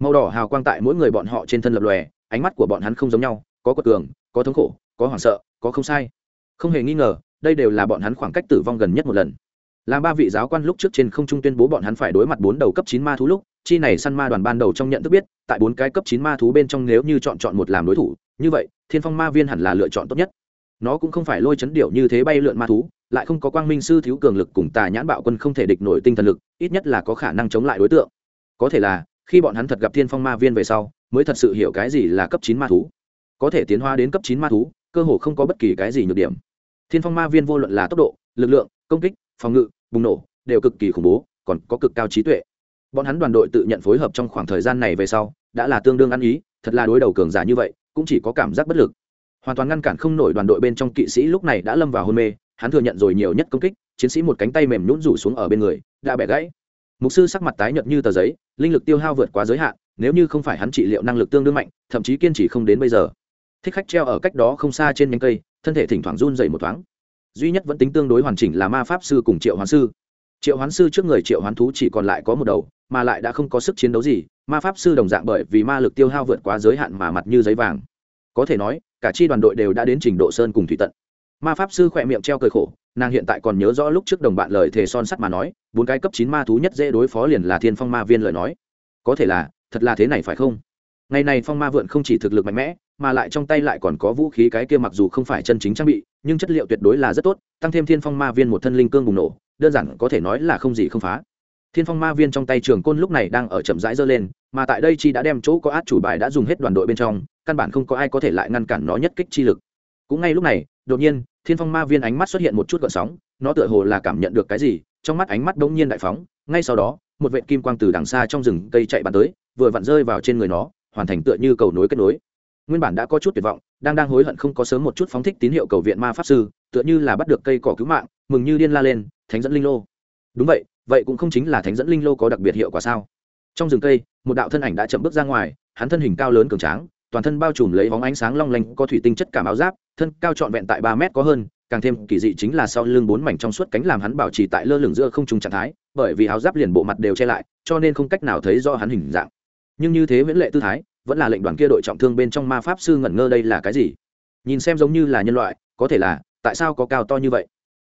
Màu đỏ hào quang tại mỗi người bọn họ trên thân lập lòe, ánh mắt của bọn hắn không giống nhau, có quật cường có thống khổ, có hoảng sợ, có không sai. Không hề nghi ngờ, đây đều là bọn hắn khoảng cách tử vong gần nhất một lần. Làm ba vị giáo quan lúc trước trên không trung tuyên bố bọn hắn phải đối mặt bốn đầu cấp chín ma thú lúc, chi này săn ma đoàn ban đầu trong nhận thức biết, tại bốn cái cấp chín ma thú bên trong nếu như chọn chọn một làm đối thủ, như vậy, thiên phong ma viên hẳn là lựa chọn tốt nhất. Nó cũng không phải lôi chấn điệu như thế bay lượn ma thú, lại không có quang minh sư thiếu cường lực cùng tà nhãn bạo quân không thể địch nổi tinh thần lực, ít nhất là có khả năng chống lại đối tượng. Có thể là, khi bọn hắn thật gặp thiên phong ma viên về sau, mới thật sự hiểu cái gì là cấp chín ma thú có thể tiến hóa đến cấp chín ma thú, cơ hồ không có bất kỳ cái gì nhược điểm. Thiên phong ma viên vô luận là tốc độ, lực lượng, công kích, phòng ngự, bùng nổ, đều cực kỳ khủng bố, còn có cực cao trí tuệ. Bọn hắn đoàn đội tự nhận phối hợp trong khoảng thời gian này về sau, đã là tương đương ăn ý, thật là đối đầu cường giả như vậy, cũng chỉ có cảm giác bất lực. Hoàn toàn ngăn cản không nổi đoàn đội bên trong kỵ sĩ lúc này đã lâm vào hôn mê, hắn thừa nhận rồi nhiều nhất công kích, chiến sĩ một cánh tay mềm nhũn rủ xuống ở bên người, đã bẻ gãy. Mục sư sắc mặt tái nhợt như tờ giấy, linh lực tiêu hao vượt quá giới hạn, nếu như không phải hắn trị liệu năng lực tương đương mạnh, thậm chí kiên trì không đến bây giờ thích khách treo ở cách đó không xa trên nhánh cây, thân thể thỉnh thoảng run dày một thoáng. Duy nhất vẫn tính tương đối hoàn chỉnh là ma pháp sư cùng triệu hoán sư. Triệu hoán sư trước người triệu hoán thú chỉ còn lại có một đầu, mà lại đã không có sức chiến đấu gì, ma pháp sư đồng dạng bởi vì ma lực tiêu hao vượt quá giới hạn mà mặt như giấy vàng. Có thể nói, cả chi đoàn đội đều đã đến trình độ sơn cùng thủy tận. Ma pháp sư khỏe miệng treo cười khổ, nàng hiện tại còn nhớ rõ lúc trước đồng bạn lời thề son sắt mà nói, bốn cái cấp chín ma thú nhất dễ đối phó liền là thiên phong ma viên lời nói. Có thể là, thật là thế này phải không? Ngày này phong ma vượn không chỉ thực lực mạnh mẽ mà lại trong tay lại còn có vũ khí cái kia mặc dù không phải chân chính trang bị, nhưng chất liệu tuyệt đối là rất tốt, tăng thêm thiên phong ma viên một thân linh cương bùng nổ, đơn giản có thể nói là không gì không phá. Thiên phong ma viên trong tay trường côn lúc này đang ở chậm rãi dơ lên, mà tại đây chi đã đem chỗ có át chủ bài đã dùng hết đoàn đội bên trong, căn bản không có ai có thể lại ngăn cản nó nhất kích chi lực. Cũng ngay lúc này, đột nhiên, thiên phong ma viên ánh mắt xuất hiện một chút gợn sóng, nó tựa hồ là cảm nhận được cái gì, trong mắt ánh mắt đ ỗ n g nhiên đại phóng, ngay sau đó, một vệ kim quang từ đằng xa trong rừng cây chạy bắn tới, vừa vặn rơi vào trên người nó, hoàn thành tựa như cầu nối kết nối nguyên bản đã có chút tuyệt vọng, đang đang hối hận không có sớm một chút phóng thích tín hiệu cầu viện ma pháp sư, tựa như là bắt được cây cỏ cứu mạng, mừng như điên la lên, thánh dẫn linh lô. Đúng vậy vậy cũng không chính là thánh dẫn linh lô có đặc biệt hiệu quả sao? Trong rừng cây, một đạo thân ảnh đã chậm bước ra ngoài, hắn thân hình cao lớn cường tráng, toàn thân bao trùm lấy bóng ánh sáng long lanh, có thủy tinh chất cảm áo giáp, thân cao trọn vẹn tại ba mét có hơn, càng thêm kỳ dị chính là sau lưng bốn mảnh trong suốt cánh làm hắn bảo trì tại lơ lửng giữa không trung trạng thái, bởi vì áo giáp liền bộ mặt đều che lại, cho nên không cách nào thấy do hắn hình dạng. Nhưng như thế viễn lệ tư thái vẫn là lệnh đoàn kia đội trọng thương bên trong ma pháp sư ngẩn ngơ đây là cái gì? Nhìn xem giống như là nhân loại, có thể là, tại sao có cao to như vậy?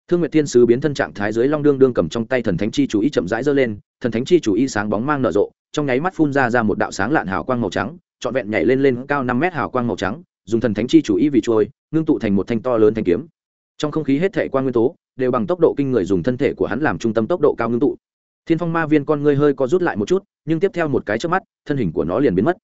Thương nguyệt thiên sứ biến thân trạng thái dưới long đương đương cầm trong tay thần thánh chi chủ y chậm rãi giơ lên, thần thánh chi chủ y sáng bóng mang nở rộ, trong nháy mắt phun ra ra một đạo sáng lạn hào quang màu trắng, trọn vẹn nhảy lên lên cao năm mét hào quang màu trắng, dùng thần thánh chi chủ ý vì trôi, ngưng tụ thành một thanh to lớn thanh kiếm. Trong không khí hết thể quan nguyên tố, đều bằng tốc độ kinh người dùng thân thể của hắn làm trung tâm tốc độ cao ngưng tụ. Thiên phong ma viên con ngươi hơi co rút lại một chút, nhưng tiếp theo một cái trước mắt, thân hình của nó liền biến mất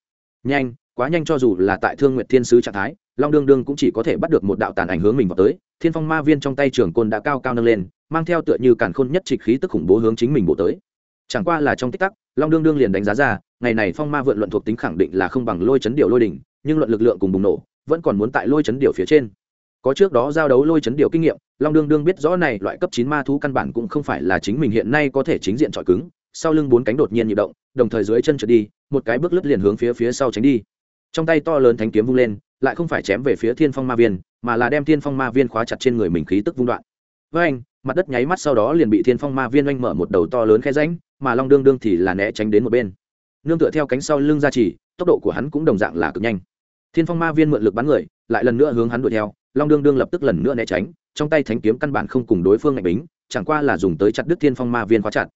nhanh, quá nhanh cho dù là tại thương nguyệt thiên sứ trạng thái, long đương đương cũng chỉ có thể bắt được một đạo tàn ảnh hướng mình vào tới. Thiên phong ma viên trong tay trường côn đã cao cao nâng lên, mang theo tựa như càn khôn nhất trịch khí tức khủng bố hướng chính mình bổ tới. Chẳng qua là trong tích tắc, long đương đương liền đánh giá ra, ngày này phong ma vượn luận thuộc tính khẳng định là không bằng lôi chấn điều lôi đỉnh, nhưng luận lực lượng cùng bùng nổ, vẫn còn muốn tại lôi chấn điều phía trên. Có trước đó giao đấu lôi chấn điều kinh nghiệm, long đương đương biết rõ này loại cấp chín ma thú căn bản cũng không phải là chính mình hiện nay có thể chính diện trọi cứng, sau lưng bốn cánh đột nhiên nhịp động, đồng thời dưới chân trượt đi một cái bước lướt liền hướng phía phía sau tránh đi. Trong tay to lớn thánh kiếm vung lên, lại không phải chém về phía thiên phong ma viên, mà là đem thiên phong ma viên khóa chặt trên người mình khí tức vung đoạn. Với anh, mặt đất nháy mắt sau đó liền bị thiên phong ma viên oanh mở một đầu to lớn khe ránh mà long đương đương thì là né tránh đến một bên. Nương tựa theo cánh sau lưng ra chỉ, tốc độ của hắn cũng đồng dạng là cực nhanh. Thiên phong ma viên mượn lực bắn người, lại lần nữa hướng hắn đuổi theo, long đương đương lập tức lần nữa né tránh, trong tay thánh kiếm căn bản không cùng đối phương ngạch bính, chẳng qua là dùng tới chặt đứt thiên phong ma viên khóa chặt.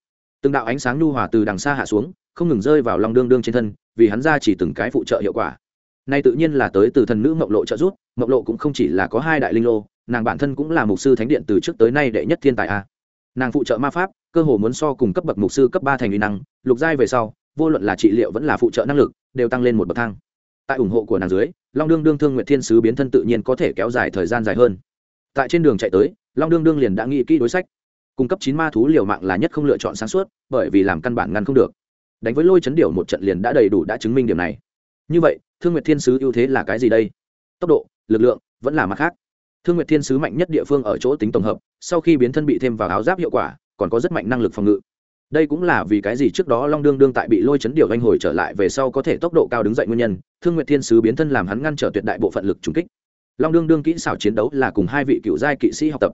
Từng đạo ánh sáng nhu hòa từ đằng xa hạ xuống không ngừng rơi vào long đương đương trên thân, vì hắn ra chỉ từng cái phụ trợ hiệu quả. Nay tự nhiên là tới từ thần nữ mộng lộ trợ giúp, mộng lộ cũng không chỉ là có hai đại linh lô, nàng bản thân cũng là mục sư thánh điện từ trước tới nay đệ nhất thiên tài a. Nàng phụ trợ ma pháp, cơ hồ muốn so cùng cấp bậc mục sư cấp ba thành uy năng, lục giai về sau, vô luận là trị liệu vẫn là phụ trợ năng lực, đều tăng lên một bậc thang. Tại ủng hộ của nàng dưới, long đương đương thương nguyện thiên sứ biến thân tự nhiên có thể kéo dài thời gian dài hơn. Tại trên đường chạy tới, long đương đương liền đã nghĩ kỹ đối sách. Cung cấp chín ma thú liều mạng là nhất không lựa chọn sáng suốt, bởi vì làm căn bản ngăn không được đánh với lôi chấn điểu một trận liền đã đầy đủ đã chứng minh điểm này. Như vậy, thương nguyệt thiên sứ ưu thế là cái gì đây? Tốc độ, lực lượng, vẫn là mặt khác. Thương nguyệt thiên sứ mạnh nhất địa phương ở chỗ tính tổng hợp, sau khi biến thân bị thêm vào áo giáp hiệu quả, còn có rất mạnh năng lực phòng ngự. Đây cũng là vì cái gì trước đó long đương đương tại bị lôi chấn điều anh hồi trở lại về sau có thể tốc độ cao đứng dậy nguyên nhân, thương nguyệt thiên sứ biến thân làm hắn ngăn trở tuyệt đại bộ phận lực trùng kích. Long đương đương kỹ xảo chiến đấu là cùng hai vị cựu giai kỵ sĩ học tập.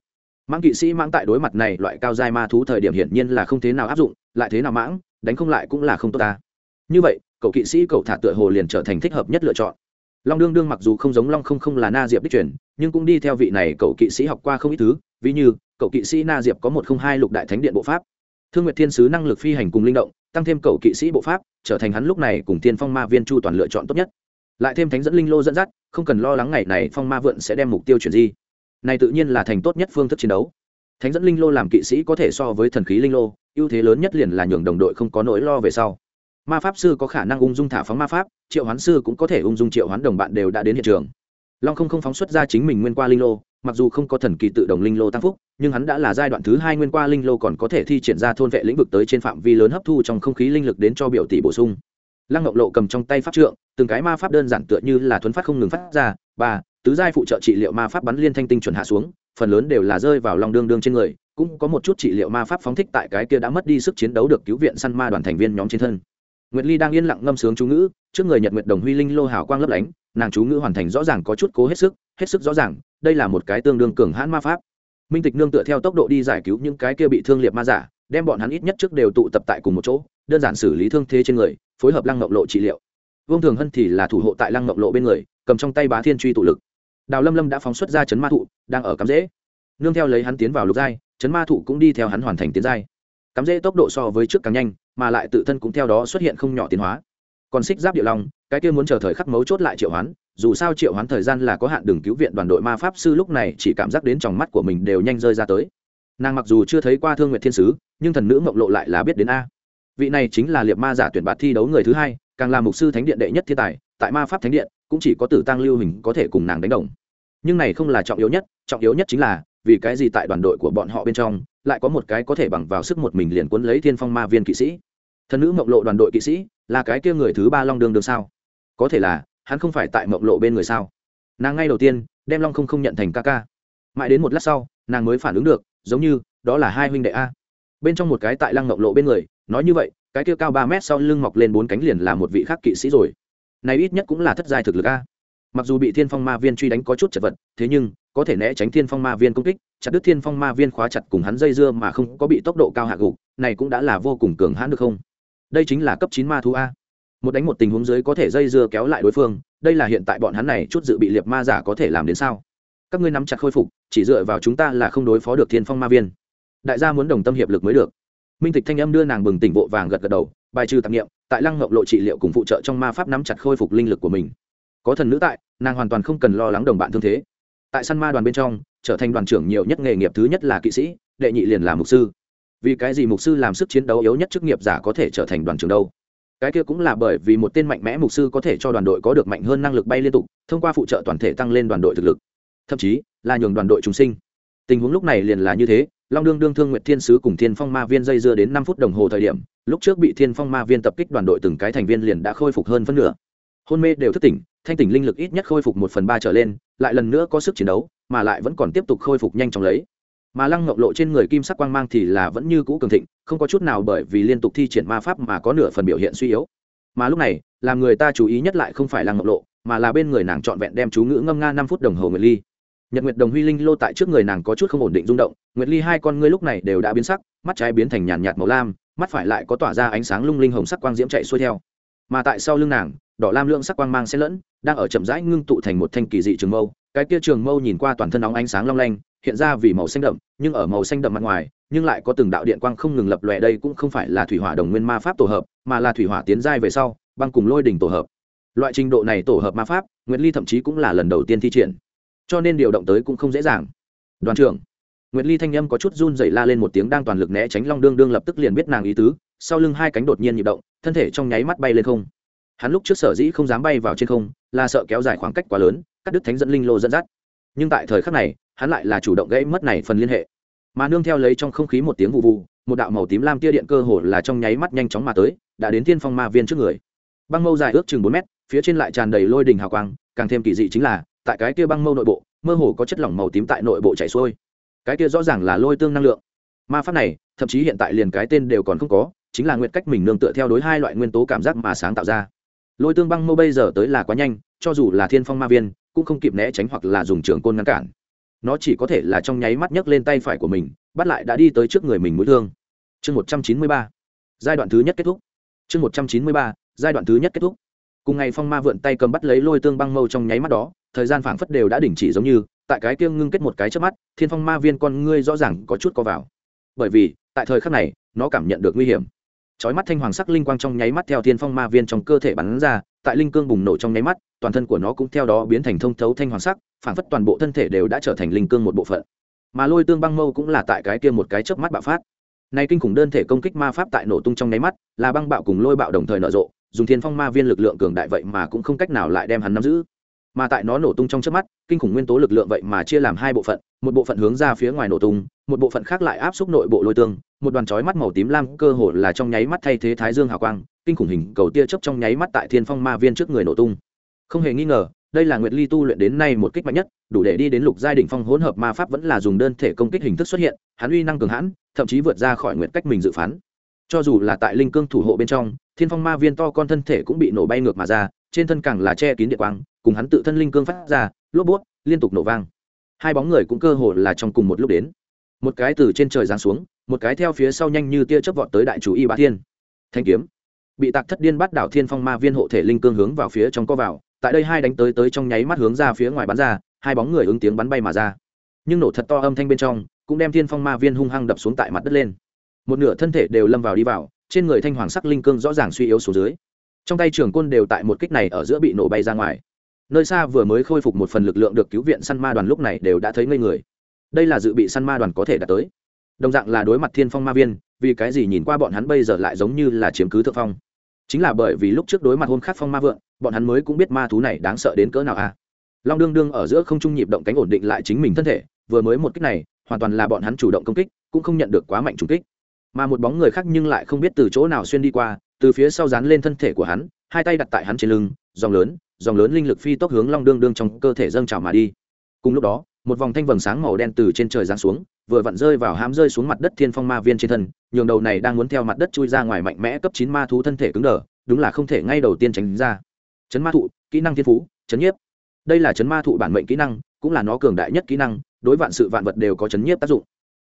Mãng kỵ sĩ mãng tại đối mặt này loại cao giai ma thú thời điểm hiển nhiên là không thế nào áp dụng, lại thế nào mãng? Đánh không lại cũng là không tốt ta. Như vậy, cậu kỵ sĩ cậu thả tựa hồ liền trở thành thích hợp nhất lựa chọn. Long đương đương mặc dù không giống long không không là na diệp đích truyền, nhưng cũng đi theo vị này cậu kỵ sĩ học qua không ít thứ, ví như, cậu kỵ sĩ na diệp có một không hai lục đại thánh điện bộ pháp. Thương nguyệt thiên sứ năng lực phi hành cùng linh động, tăng thêm cậu kỵ sĩ bộ pháp, trở thành hắn lúc này cùng tiên phong ma viên chu toàn lựa chọn tốt nhất. Lại thêm thánh dẫn linh lô dẫn dắt, không cần lo lắng ngày này phong ma vượn sẽ đem mục tiêu chuyển di. Này tự nhiên là thành tốt nhất phương thức chiến đấu thánh dẫn linh lô làm kỵ sĩ có thể so với thần khí linh lô, ưu thế lớn nhất liền là nhường đồng đội không có nỗi lo về sau. Ma pháp sư có khả năng ung dung thả phóng ma pháp, triệu hoán sư cũng có thể ung dung triệu hoán đồng bạn đều đã đến hiện trường. Long không không phóng xuất ra chính mình nguyên qua linh lô, mặc dù không có thần kỳ tự động linh lô tăng phúc, nhưng hắn đã là giai đoạn thứ hai nguyên qua linh lô còn có thể thi triển ra thôn vệ lĩnh vực tới trên phạm vi lớn hấp thu trong không khí linh lực đến cho biểu tỷ bổ sung. Lăng ngọc lộ cầm trong tay pháp trượng, từng cái ma pháp đơn giản tựa như là thuấn phát không ngừng phát ra, ba, tứ giai phụ trợ trị liệu ma pháp bắn liên thanh tinh chuẩn hạ xuống phần lớn đều là rơi vào lòng đương đương trên người, cũng có một chút trị liệu ma pháp phóng thích tại cái kia đã mất đi sức chiến đấu được cứu viện săn ma đoàn thành viên nhóm trên thân. Nguyệt ly đang yên lặng ngâm sướng chú ngữ, trước người nhật nguyệt đồng huy linh lô hào quang lấp lánh, nàng chú ngữ hoàn thành rõ ràng có chút cố hết sức hết sức rõ ràng, đây là một cái tương đương cường hãn ma pháp. Minh tịch nương tựa theo tốc độ đi giải cứu những cái kia bị thương liệt ma giả, đem bọn hắn ít nhất trước đều tụ tập tại cùng một chỗ, đơn giản xử lý thương thế trên người, phối hợp lăng ngọc lộ trị liệu. Vương thường hân thì là thủ hộ tại lăng ngọc lộ bên người, cầm trong tay bá thiên truy tụ lực đào lâm lâm đã phóng xuất ra chấn ma thụ, đang ở cắm rễ. Nương theo lấy hắn tiến vào lục giai, chấn ma thụ cũng đi theo hắn hoàn thành tiến giai. Cắm rễ tốc độ so với trước càng nhanh, mà lại tự thân cũng theo đó xuất hiện không nhỏ tiến hóa. Còn xích giáp địa long, cái kia muốn chờ thời khắc mấu chốt lại triệu hoán, dù sao triệu hoán thời gian là có hạn đường cứu viện đoàn đội ma pháp sư lúc này chỉ cảm giác đến trong mắt của mình đều nhanh rơi ra tới. Nàng mặc dù chưa thấy qua thương nguyện thiên sứ, nhưng thần nữ mộng lộ lại là biết đến a. Vị này chính là liệt ma giả tuyển bạt thi đấu người thứ hai, càng là mục sư thánh điện đệ nhất thiên tài, tại ma pháp thánh điện cũng chỉ có tử tăng lưu hình có thể cùng nàng đánh đồng. Nhưng này không là trọng yếu nhất, trọng yếu nhất chính là, vì cái gì tại đoàn đội của bọn họ bên trong, lại có một cái có thể bằng vào sức một mình liền cuốn lấy thiên phong ma viên kỵ sĩ. Thần nữ mộng lộ đoàn đội kỵ sĩ, là cái kia người thứ ba long đường đường sao? Có thể là, hắn không phải tại mộng lộ bên người sao? Nàng ngay đầu tiên, đem long không không nhận thành ca ca. Mãi đến một lát sau, nàng mới phản ứng được, giống như, đó là hai huynh đệ a. Bên trong một cái tại lăng mộng lộ bên người, nói như vậy, cái kia cao ba mét sau lưng mọc lên bốn cánh liền là một vị khác kỵ sĩ rồi này ít nhất cũng là thất giai thực lực a. Mặc dù bị thiên phong ma viên truy đánh có chút chật vật, thế nhưng, có thể né tránh thiên phong ma viên công kích, chặt đứt thiên phong ma viên khóa chặt cùng hắn dây dưa mà không có bị tốc độ cao hạ gục, này cũng đã là vô cùng cường hãn được không? Đây chính là cấp chín ma thú a. Một đánh một tình huống dưới có thể dây dưa kéo lại đối phương, đây là hiện tại bọn hắn này chút dự bị liệt ma giả có thể làm đến sao? Các ngươi nắm chặt khôi phục, chỉ dựa vào chúng ta là không đối phó được thiên phong ma viên. Đại gia muốn đồng tâm hiệp lực mới được. Minh tịch thanh âm đưa nàng bừng tỉnh vội vàng gật gật đầu, bài trừ tạp nghiệm tại lăng ngọc lộ trị liệu cùng phụ trợ trong ma pháp nắm chặt khôi phục linh lực của mình. Có thần nữ tại, nàng hoàn toàn không cần lo lắng đồng bạn thương thế. Tại săn ma đoàn bên trong, trở thành đoàn trưởng nhiều nhất nghề nghiệp thứ nhất là kỵ sĩ, đệ nhị liền là mục sư. Vì cái gì mục sư làm sức chiến đấu yếu nhất chức nghiệp giả có thể trở thành đoàn trưởng đâu? Cái kia cũng là bởi vì một tên mạnh mẽ mục sư có thể cho đoàn đội có được mạnh hơn năng lực bay liên tục, thông qua phụ trợ toàn thể tăng lên đoàn đội thực lực. Thậm chí, là nhường đoàn đội chúng sinh. Tình huống lúc này liền là như thế long đương đương thương nguyện thiên sứ cùng thiên phong ma viên dây dưa đến năm phút đồng hồ thời điểm, lúc trước bị thiên phong ma viên tập kích đoàn đội từng cái thành viên liền đã khôi phục hơn phân nửa. Hôn mê đều thức tỉnh, thanh tỉnh linh lực ít nhất khôi phục một phần ba trở lên, lại lần nữa có sức chiến đấu, mà lại vẫn còn tiếp tục khôi phục nhanh chóng lấy. Mà lăng ngọc lộ trên người kim sắc quang mang thì là vẫn như cũ cường thịnh, không có chút nào bởi vì liên tục thi triển ma pháp mà có nửa phần biểu hiện suy yếu. Mà lúc này, làm người ta chú ý nhất lại không phải lăng ngọc lộ, mà là bên người nàng trọn vẹn đem chú ngữ ngâm nga năm phút đồng hồ người ly nhật nguyệt đồng huy linh lô tại trước người nàng có chút không ổn định rung động, nguyệt ly hai con ngươi lúc này đều đã biến sắc, mắt trái biến thành nhàn nhạt màu lam, mắt phải lại có tỏa ra ánh sáng lung linh hồng sắc quang diễm chạy xuôi theo. Mà tại sau lưng nàng, đỏ lam lượng sắc quang mang xen lẫn, đang ở chậm rãi ngưng tụ thành một thanh kỳ dị trường mâu. Cái kia trường mâu nhìn qua toàn thân nóng ánh sáng long lanh, hiện ra vì màu xanh đậm, nhưng ở màu xanh đậm mặt ngoài, nhưng lại có từng đạo điện quang không ngừng lập lòe đây cũng không phải là thủy hỏa đồng nguyên ma pháp tổ hợp, mà là thủy hỏa tiến giai về sau, băng cùng lôi đỉnh tổ hợp. Loại trình độ này tổ hợp ma pháp, Nguyệt ly thậm chí cũng là lần đầu tiên thi triển cho nên điều động tới cũng không dễ dàng. Đoàn trưởng nguyễn ly thanh âm có chút run rẩy la lên một tiếng đang toàn lực né tránh long đương đương lập tức liền biết nàng ý tứ, sau lưng hai cánh đột nhiên nhịp động, thân thể trong nháy mắt bay lên không. Hắn lúc trước sở dĩ không dám bay vào trên không, là sợ kéo dài khoảng cách quá lớn, cắt đứt thánh dẫn linh lô dẫn dắt. Nhưng tại thời khắc này, hắn lại là chủ động gãy mất này phần liên hệ. Mà nương theo lấy trong không khí một tiếng vụ vụ, một đạo màu tím lam tia điện cơ hồ là trong nháy mắt nhanh chóng mà tới, đã đến thiên phong ma viên trước người. Băng mâu dài ước chừng bốn mét, phía trên lại tràn đầy lôi đình hào quang, càng thêm kỳ dị chính là tại cái kia băng mâu nội bộ, mơ hồ có chất lỏng màu tím tại nội bộ chảy xuôi. Cái kia rõ ràng là lôi tương năng lượng. Ma pháp này, thậm chí hiện tại liền cái tên đều còn không có, chính là nguyện cách mình nương tựa theo đối hai loại nguyên tố cảm giác mà sáng tạo ra. Lôi tương băng mâu bây giờ tới là quá nhanh, cho dù là thiên phong ma viên, cũng không kịp né tránh hoặc là dùng trường côn ngăn cản. Nó chỉ có thể là trong nháy mắt nhấc lên tay phải của mình, bắt lại đã đi tới trước người mình mũi thương. Chương một trăm chín mươi ba. Giai đoạn thứ nhất kết thúc. Chương một trăm chín mươi ba. Giai đoạn thứ nhất kết thúc cùng ngày phong ma vượn tay cầm bắt lấy lôi tương băng mâu trong nháy mắt đó, thời gian phảng phất đều đã đình chỉ giống như, tại cái kia ngưng kết một cái trước mắt, thiên phong ma viên con ngươi rõ ràng có chút có vào. Bởi vì, tại thời khắc này, nó cảm nhận được nguy hiểm. Chói mắt thanh hoàng sắc linh quang trong nháy mắt theo thiên phong ma viên trong cơ thể bắn ra, tại linh cương bùng nổ trong nháy mắt, toàn thân của nó cũng theo đó biến thành thông thấu thanh hoàng sắc, phảng phất toàn bộ thân thể đều đã trở thành linh cương một bộ phận. Mà lôi tương băng mâu cũng là tại cái kia một cái chớp mắt bạo phát. Nay kinh khủng đơn thể công kích ma pháp tại nổ tung trong nháy mắt, là băng bạo cùng lôi bạo đồng thời nở rộ dùng thiên phong ma viên lực lượng cường đại vậy mà cũng không cách nào lại đem hắn nắm giữ. Mà tại nó nổ tung trong trước mắt, kinh khủng nguyên tố lực lượng vậy mà chia làm hai bộ phận, một bộ phận hướng ra phía ngoài nổ tung, một bộ phận khác lại áp xúc nội bộ lôi tương, một đoàn chói mắt màu tím lam cơ hồ là trong nháy mắt thay thế thái dương hào quang, kinh khủng hình cầu tia chớp trong nháy mắt tại thiên phong ma viên trước người nổ tung. Không hề nghi ngờ, đây là nguyệt ly tu luyện đến nay một kích mạnh nhất, đủ để đi đến lục giai đỉnh phong hỗn hợp ma pháp vẫn là dùng đơn thể công kích hình thức xuất hiện, hắn uy năng cường hãn, thậm chí vượt ra khỏi nguyện cách mình dự phán cho dù là tại linh cương thủ hộ bên trong, thiên phong ma viên to con thân thể cũng bị nổ bay ngược mà ra, trên thân càng là che kín địa quang, cùng hắn tự thân linh cương phát ra, lốp bút, liên tục nổ vang. Hai bóng người cũng cơ hồ là trong cùng một lúc đến. Một cái từ trên trời giáng xuống, một cái theo phía sau nhanh như tia chớp vọt tới đại chủ y bá thiên. Thanh kiếm. Bị tạc thất điên bắt đảo thiên phong ma viên hộ thể linh cương hướng vào phía trong co vào, tại đây hai đánh tới tới trong nháy mắt hướng ra phía ngoài bắn ra, hai bóng người ứng tiếng bắn bay mà ra. Nhưng nổ thật to âm thanh bên trong, cũng đem thiên phong ma viên hung hăng đập xuống tại mặt đất lên một nửa thân thể đều lâm vào đi vào, trên người thanh hoàng sắc linh cương rõ ràng suy yếu xuống dưới. Trong tay trường côn đều tại một kích này ở giữa bị nổ bay ra ngoài. Nơi xa vừa mới khôi phục một phần lực lượng được cứu viện săn ma đoàn lúc này đều đã thấy ngây người. Đây là dự bị săn ma đoàn có thể đạt tới. Đồng dạng là đối mặt thiên phong ma viên, vì cái gì nhìn qua bọn hắn bây giờ lại giống như là chiếm cứ thượng phong? Chính là bởi vì lúc trước đối mặt hôn khát phong ma vượng, bọn hắn mới cũng biết ma thú này đáng sợ đến cỡ nào a à. long đương đương ở giữa không trung nhịp động cánh ổn định lại chính mình thân thể, vừa mới một kích này, hoàn toàn là bọn hắn chủ động công kích, cũng không nhận được quá mạnh trùng kích mà một bóng người khác nhưng lại không biết từ chỗ nào xuyên đi qua, từ phía sau dán lên thân thể của hắn, hai tay đặt tại hắn trên lưng, dòng lớn dòng lớn linh lực phi tốc hướng long đương đương trong cơ thể dâng trào mà đi. Cùng lúc đó, một vòng thanh vầng sáng màu đen từ trên trời giáng xuống, vừa vặn rơi vào hám rơi xuống mặt đất thiên phong ma viên trên thân, nhường đầu này đang muốn theo mặt đất chui ra ngoài mạnh mẽ cấp chín ma thú thân thể cứng đờ, đúng là không thể ngay đầu tiên tránh ra. Chấn ma thụ, kỹ năng thiên phú, chấn nhiếp. Đây là chấn ma thụ bản mệnh kỹ năng, cũng là nó cường đại nhất kỹ năng, đối vạn sự vạn vật đều có chấn nhiếp tác dụng.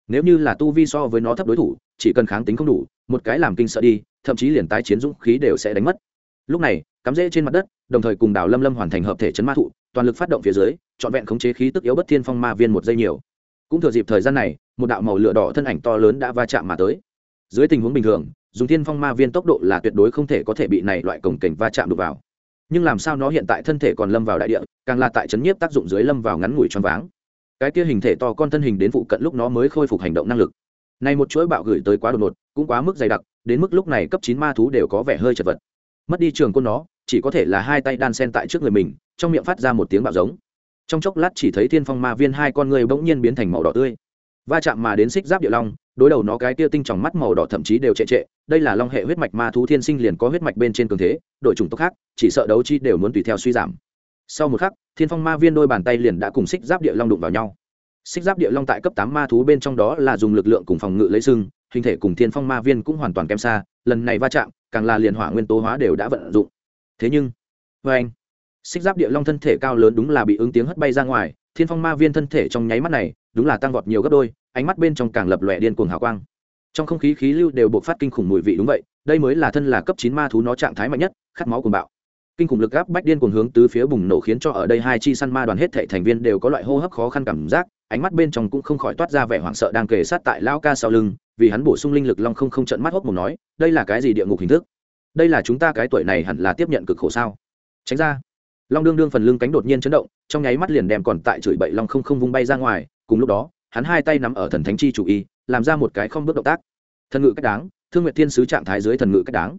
Nếu như là tu vi so với nó thấp đối thủ chỉ cần kháng tính không đủ, một cái làm kinh sợ đi, thậm chí liền tái chiến dũng khí đều sẽ đánh mất. Lúc này, cắm rễ trên mặt đất, đồng thời cùng đào lâm lâm hoàn thành hợp thể chấn ma thụ, toàn lực phát động phía dưới, trọn vẹn khống chế khí tức yếu bất thiên phong ma viên một giây nhiều. Cũng thừa dịp thời gian này, một đạo màu lửa đỏ thân ảnh to lớn đã va chạm mà tới. Dưới tình huống bình thường, dùng thiên phong ma viên tốc độ là tuyệt đối không thể có thể bị này loại cổng cảnh va chạm đục vào. Nhưng làm sao nó hiện tại thân thể còn lâm vào đại địa, càng là tại chấn nhiếp tác dụng dưới lâm vào ngắn ngủi choáng váng. Cái kia hình thể to con thân hình đến phụ cận lúc nó mới khôi phục hành động năng lực này một chuỗi bạo gửi tới quá đột ngột, cũng quá mức dày đặc, đến mức lúc này cấp chín ma thú đều có vẻ hơi chật vật. Mất đi trường côn nó, chỉ có thể là hai tay đan sen tại trước người mình, trong miệng phát ra một tiếng bạo giống. Trong chốc lát chỉ thấy thiên phong ma viên hai con người bỗng nhiên biến thành màu đỏ tươi. Va chạm mà đến xích giáp địa long, đối đầu nó cái tia tinh trong mắt màu đỏ thậm chí đều trệ trệ, đây là long hệ huyết mạch ma thú thiên sinh liền có huyết mạch bên trên cường thế, đội chủng tộc khác, chỉ sợ đấu chi đều muốn tùy theo suy giảm. Sau một khắc, thiên phong ma viên đôi bàn tay liền đã cùng xích giáp địa long đụng vào nhau xích giáp địa long tại cấp tám ma thú bên trong đó là dùng lực lượng cùng phòng ngự lấy sưng hình thể cùng thiên phong ma viên cũng hoàn toàn kém xa, lần này va chạm, càng là liền hỏa nguyên tố hóa đều đã vận dụng. Thế nhưng vê anh, xích giáp địa long thân thể cao lớn đúng là bị ứng tiếng hất bay ra ngoài, thiên phong ma viên thân thể trong nháy mắt này, đúng là tăng vọt nhiều gấp đôi, ánh mắt bên trong càng lập lòe điên cuồng hào quang. Trong không khí khí lưu đều buộc phát kinh khủng mùi vị đúng vậy, đây mới là thân là cấp chín ma thú nó trạng thái mạnh nhất, khát máu cùng bạo kinh khủng lực áp bách điên cuồng hướng tứ phía bùng nổ khiến cho ở đây hai chi săn ma đoàn hết thảy thành viên đều có loại hô hấp khó khăn cảm giác, ánh mắt bên trong cũng không khỏi toát ra vẻ hoảng sợ đang kề sát tại lão ca sau lưng, vì hắn bổ sung linh lực long không không trận mắt hốc mồm nói, đây là cái gì địa ngục hình thức? Đây là chúng ta cái tuổi này hẳn là tiếp nhận cực khổ sao? Tránh ra, long đương đương phần lưng cánh đột nhiên chấn động, trong nháy mắt liền đem còn tại chửi bậy long không không vung bay ra ngoài, cùng lúc đó, hắn hai tay nắm ở thần thánh chi chủ y, làm ra một cái không bước động tác. Thần ngự cách đáng, thương nguyện thiên sứ trạng thái dưới thần ngự cách đáng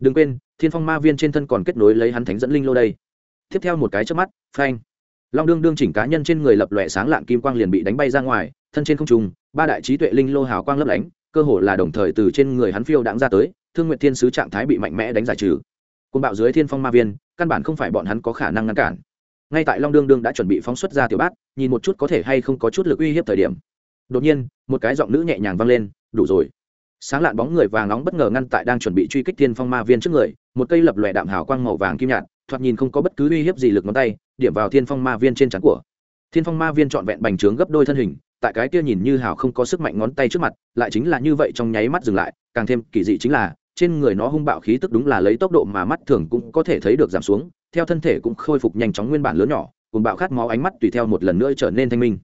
đừng quên, thiên phong ma viên trên thân còn kết nối lấy hắn thánh dẫn linh lô đây. Tiếp theo một cái trước mắt, phanh. Long đương đương chỉnh cá nhân trên người lập lòe sáng lạng kim quang liền bị đánh bay ra ngoài, thân trên không trung ba đại trí tuệ linh lô hào quang lấp lánh, cơ hồ là đồng thời từ trên người hắn phiêu đãng ra tới, thương nguyện thiên sứ trạng thái bị mạnh mẽ đánh giải trừ. Côn bạo dưới thiên phong ma viên, căn bản không phải bọn hắn có khả năng ngăn cản. Ngay tại long đương đương đã chuẩn bị phóng xuất ra tiểu bát, nhìn một chút có thể hay không có chút lực uy hiếp thời điểm. Đột nhiên, một cái giọng nữ nhẹ nhàng vang lên, đủ rồi sáng lạn bóng người vàng nóng bất ngờ ngăn tại đang chuẩn bị truy kích thiên phong ma viên trước người, một cây lập lòe đạm hào quang màu vàng kim nhạt, thoạt nhìn không có bất cứ uy hiếp gì lực ngón tay, điểm vào thiên phong ma viên trên trán của. Thiên phong ma viên trọn vẹn bành trướng gấp đôi thân hình, tại cái kia nhìn như hào không có sức mạnh ngón tay trước mặt, lại chính là như vậy trong nháy mắt dừng lại, càng thêm kỳ dị chính là, trên người nó hung bạo khí tức đúng là lấy tốc độ mà mắt thường cũng có thể thấy được giảm xuống, theo thân thể cũng khôi phục nhanh chóng nguyên bản lớn nhỏ, cùng bạo khát máu ánh mắt tùy theo một lần nữa trở nên thanh minh.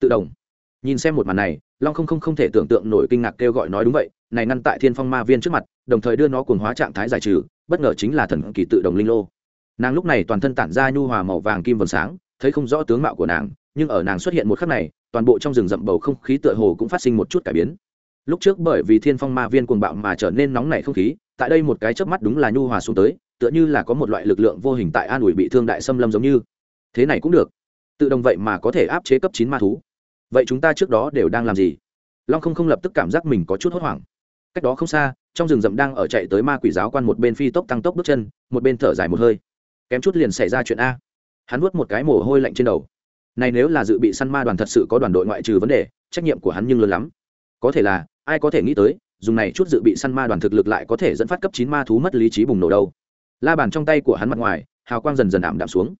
Tự động. Nhìn xem một màn này, long không không không thể tưởng tượng nổi kinh ngạc kêu gọi nói đúng vậy này ngăn tại thiên phong ma viên trước mặt, đồng thời đưa nó cuồng hóa trạng thái giải trừ, bất ngờ chính là thần kỳ tự động linh lô. Nàng lúc này toàn thân tản ra nhu hòa màu vàng kim vầng sáng, thấy không rõ tướng mạo của nàng, nhưng ở nàng xuất hiện một khắc này, toàn bộ trong rừng rậm bầu không khí tựa hồ cũng phát sinh một chút cải biến. Lúc trước bởi vì thiên phong ma viên cuồng bạo mà trở nên nóng nảy không khí, tại đây một cái chớp mắt đúng là nhu hòa xuống tới, tựa như là có một loại lực lượng vô hình tại an ủi bị thương đại xâm lâm giống như. Thế này cũng được. Tự động vậy mà có thể áp chế cấp chín ma thú. Vậy chúng ta trước đó đều đang làm gì? Long không không lập tức cảm giác mình có chút hốt hoảng cách đó không xa, trong rừng rậm đang ở chạy tới ma quỷ giáo quan một bên phi tốc tăng tốc bước chân, một bên thở dài một hơi. Kém chút liền xảy ra chuyện a. Hắn nuốt một cái mồ hôi lạnh trên đầu. Này nếu là dự bị săn ma đoàn thật sự có đoàn đội ngoại trừ vấn đề, trách nhiệm của hắn nhưng lớn lắm. Có thể là, ai có thể nghĩ tới, dùng này chút dự bị săn ma đoàn thực lực lại có thể dẫn phát cấp chín ma thú mất lý trí bùng nổ đâu. La bàn trong tay của hắn mặt ngoài, hào quang dần dần ảm đạm xuống.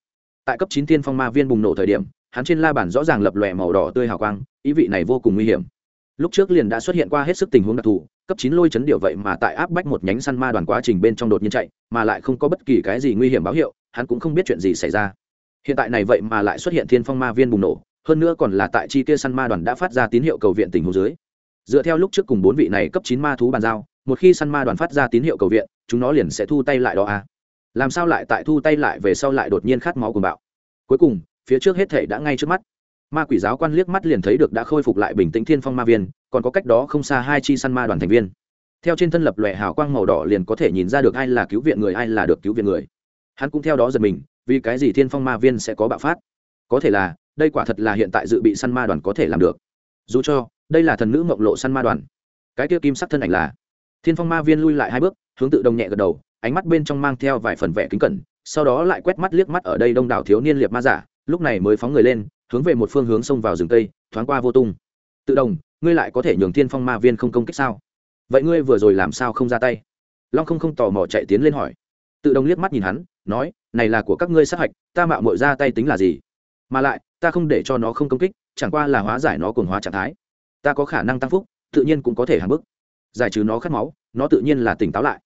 Tại cấp chín thiên phong ma viên bùng nổ thời điểm, hắn trên la bàn rõ ràng lập lòe màu đỏ tươi hào quang, ý vị này vô cùng nguy hiểm. Lúc trước liền đã xuất hiện qua hết sức tình huống đặc thù cấp chín lôi chấn điệu vậy mà tại áp bách một nhánh săn ma đoàn quá trình bên trong đột nhiên chạy, mà lại không có bất kỳ cái gì nguy hiểm báo hiệu, hắn cũng không biết chuyện gì xảy ra. Hiện tại này vậy mà lại xuất hiện thiên phong ma viên bùng nổ, hơn nữa còn là tại chi kia săn ma đoàn đã phát ra tín hiệu cầu viện tình huống dưới. Dựa theo lúc trước cùng bốn vị này cấp chín ma thú bàn giao, một khi săn ma đoàn phát ra tín hiệu cầu viện, chúng nó liền sẽ thu tay lại đó à. Làm sao lại tại thu tay lại về sau lại đột nhiên khát máu cùng bạo? Cuối cùng, phía trước hết thể đã ngay trước mắt. Ma quỷ giáo quan liếc mắt liền thấy được đã khôi phục lại bình tĩnh thiên phong ma viên còn có cách đó không xa hai chi săn ma đoàn thành viên. Theo trên thân lập lòe hào quang màu đỏ liền có thể nhìn ra được ai là cứu viện người, ai là được cứu viện người. Hắn cũng theo đó giật mình, vì cái gì thiên phong ma viên sẽ có bạo phát? Có thể là, đây quả thật là hiện tại dự bị săn ma đoàn có thể làm được. Dù cho, đây là thần nữ mộng lộ săn ma đoàn. Cái kia kim sắc thân ảnh là, thiên phong ma viên lui lại hai bước, hướng tự đồng nhẹ gật đầu, ánh mắt bên trong mang theo vài phần vẻ kính cẩn, sau đó lại quét mắt liếc mắt ở đây đông đảo thiếu niên liệt ma giả, lúc này mới phóng người lên, hướng về một phương hướng xông vào rừng tây thoáng qua vô tung tự đồng, ngươi lại có thể nhường thiên phong ma viên không công kích sao? Vậy ngươi vừa rồi làm sao không ra tay? Long không không tò mò chạy tiến lên hỏi. Tự đồng liếc mắt nhìn hắn, nói, này là của các ngươi sát hạch, ta mạo mội ra tay tính là gì? Mà lại, ta không để cho nó không công kích, chẳng qua là hóa giải nó cồn hóa trạng thái. Ta có khả năng tăng phúc, tự nhiên cũng có thể hàng bức. Giải trừ nó khát máu, nó tự nhiên là tỉnh táo lại.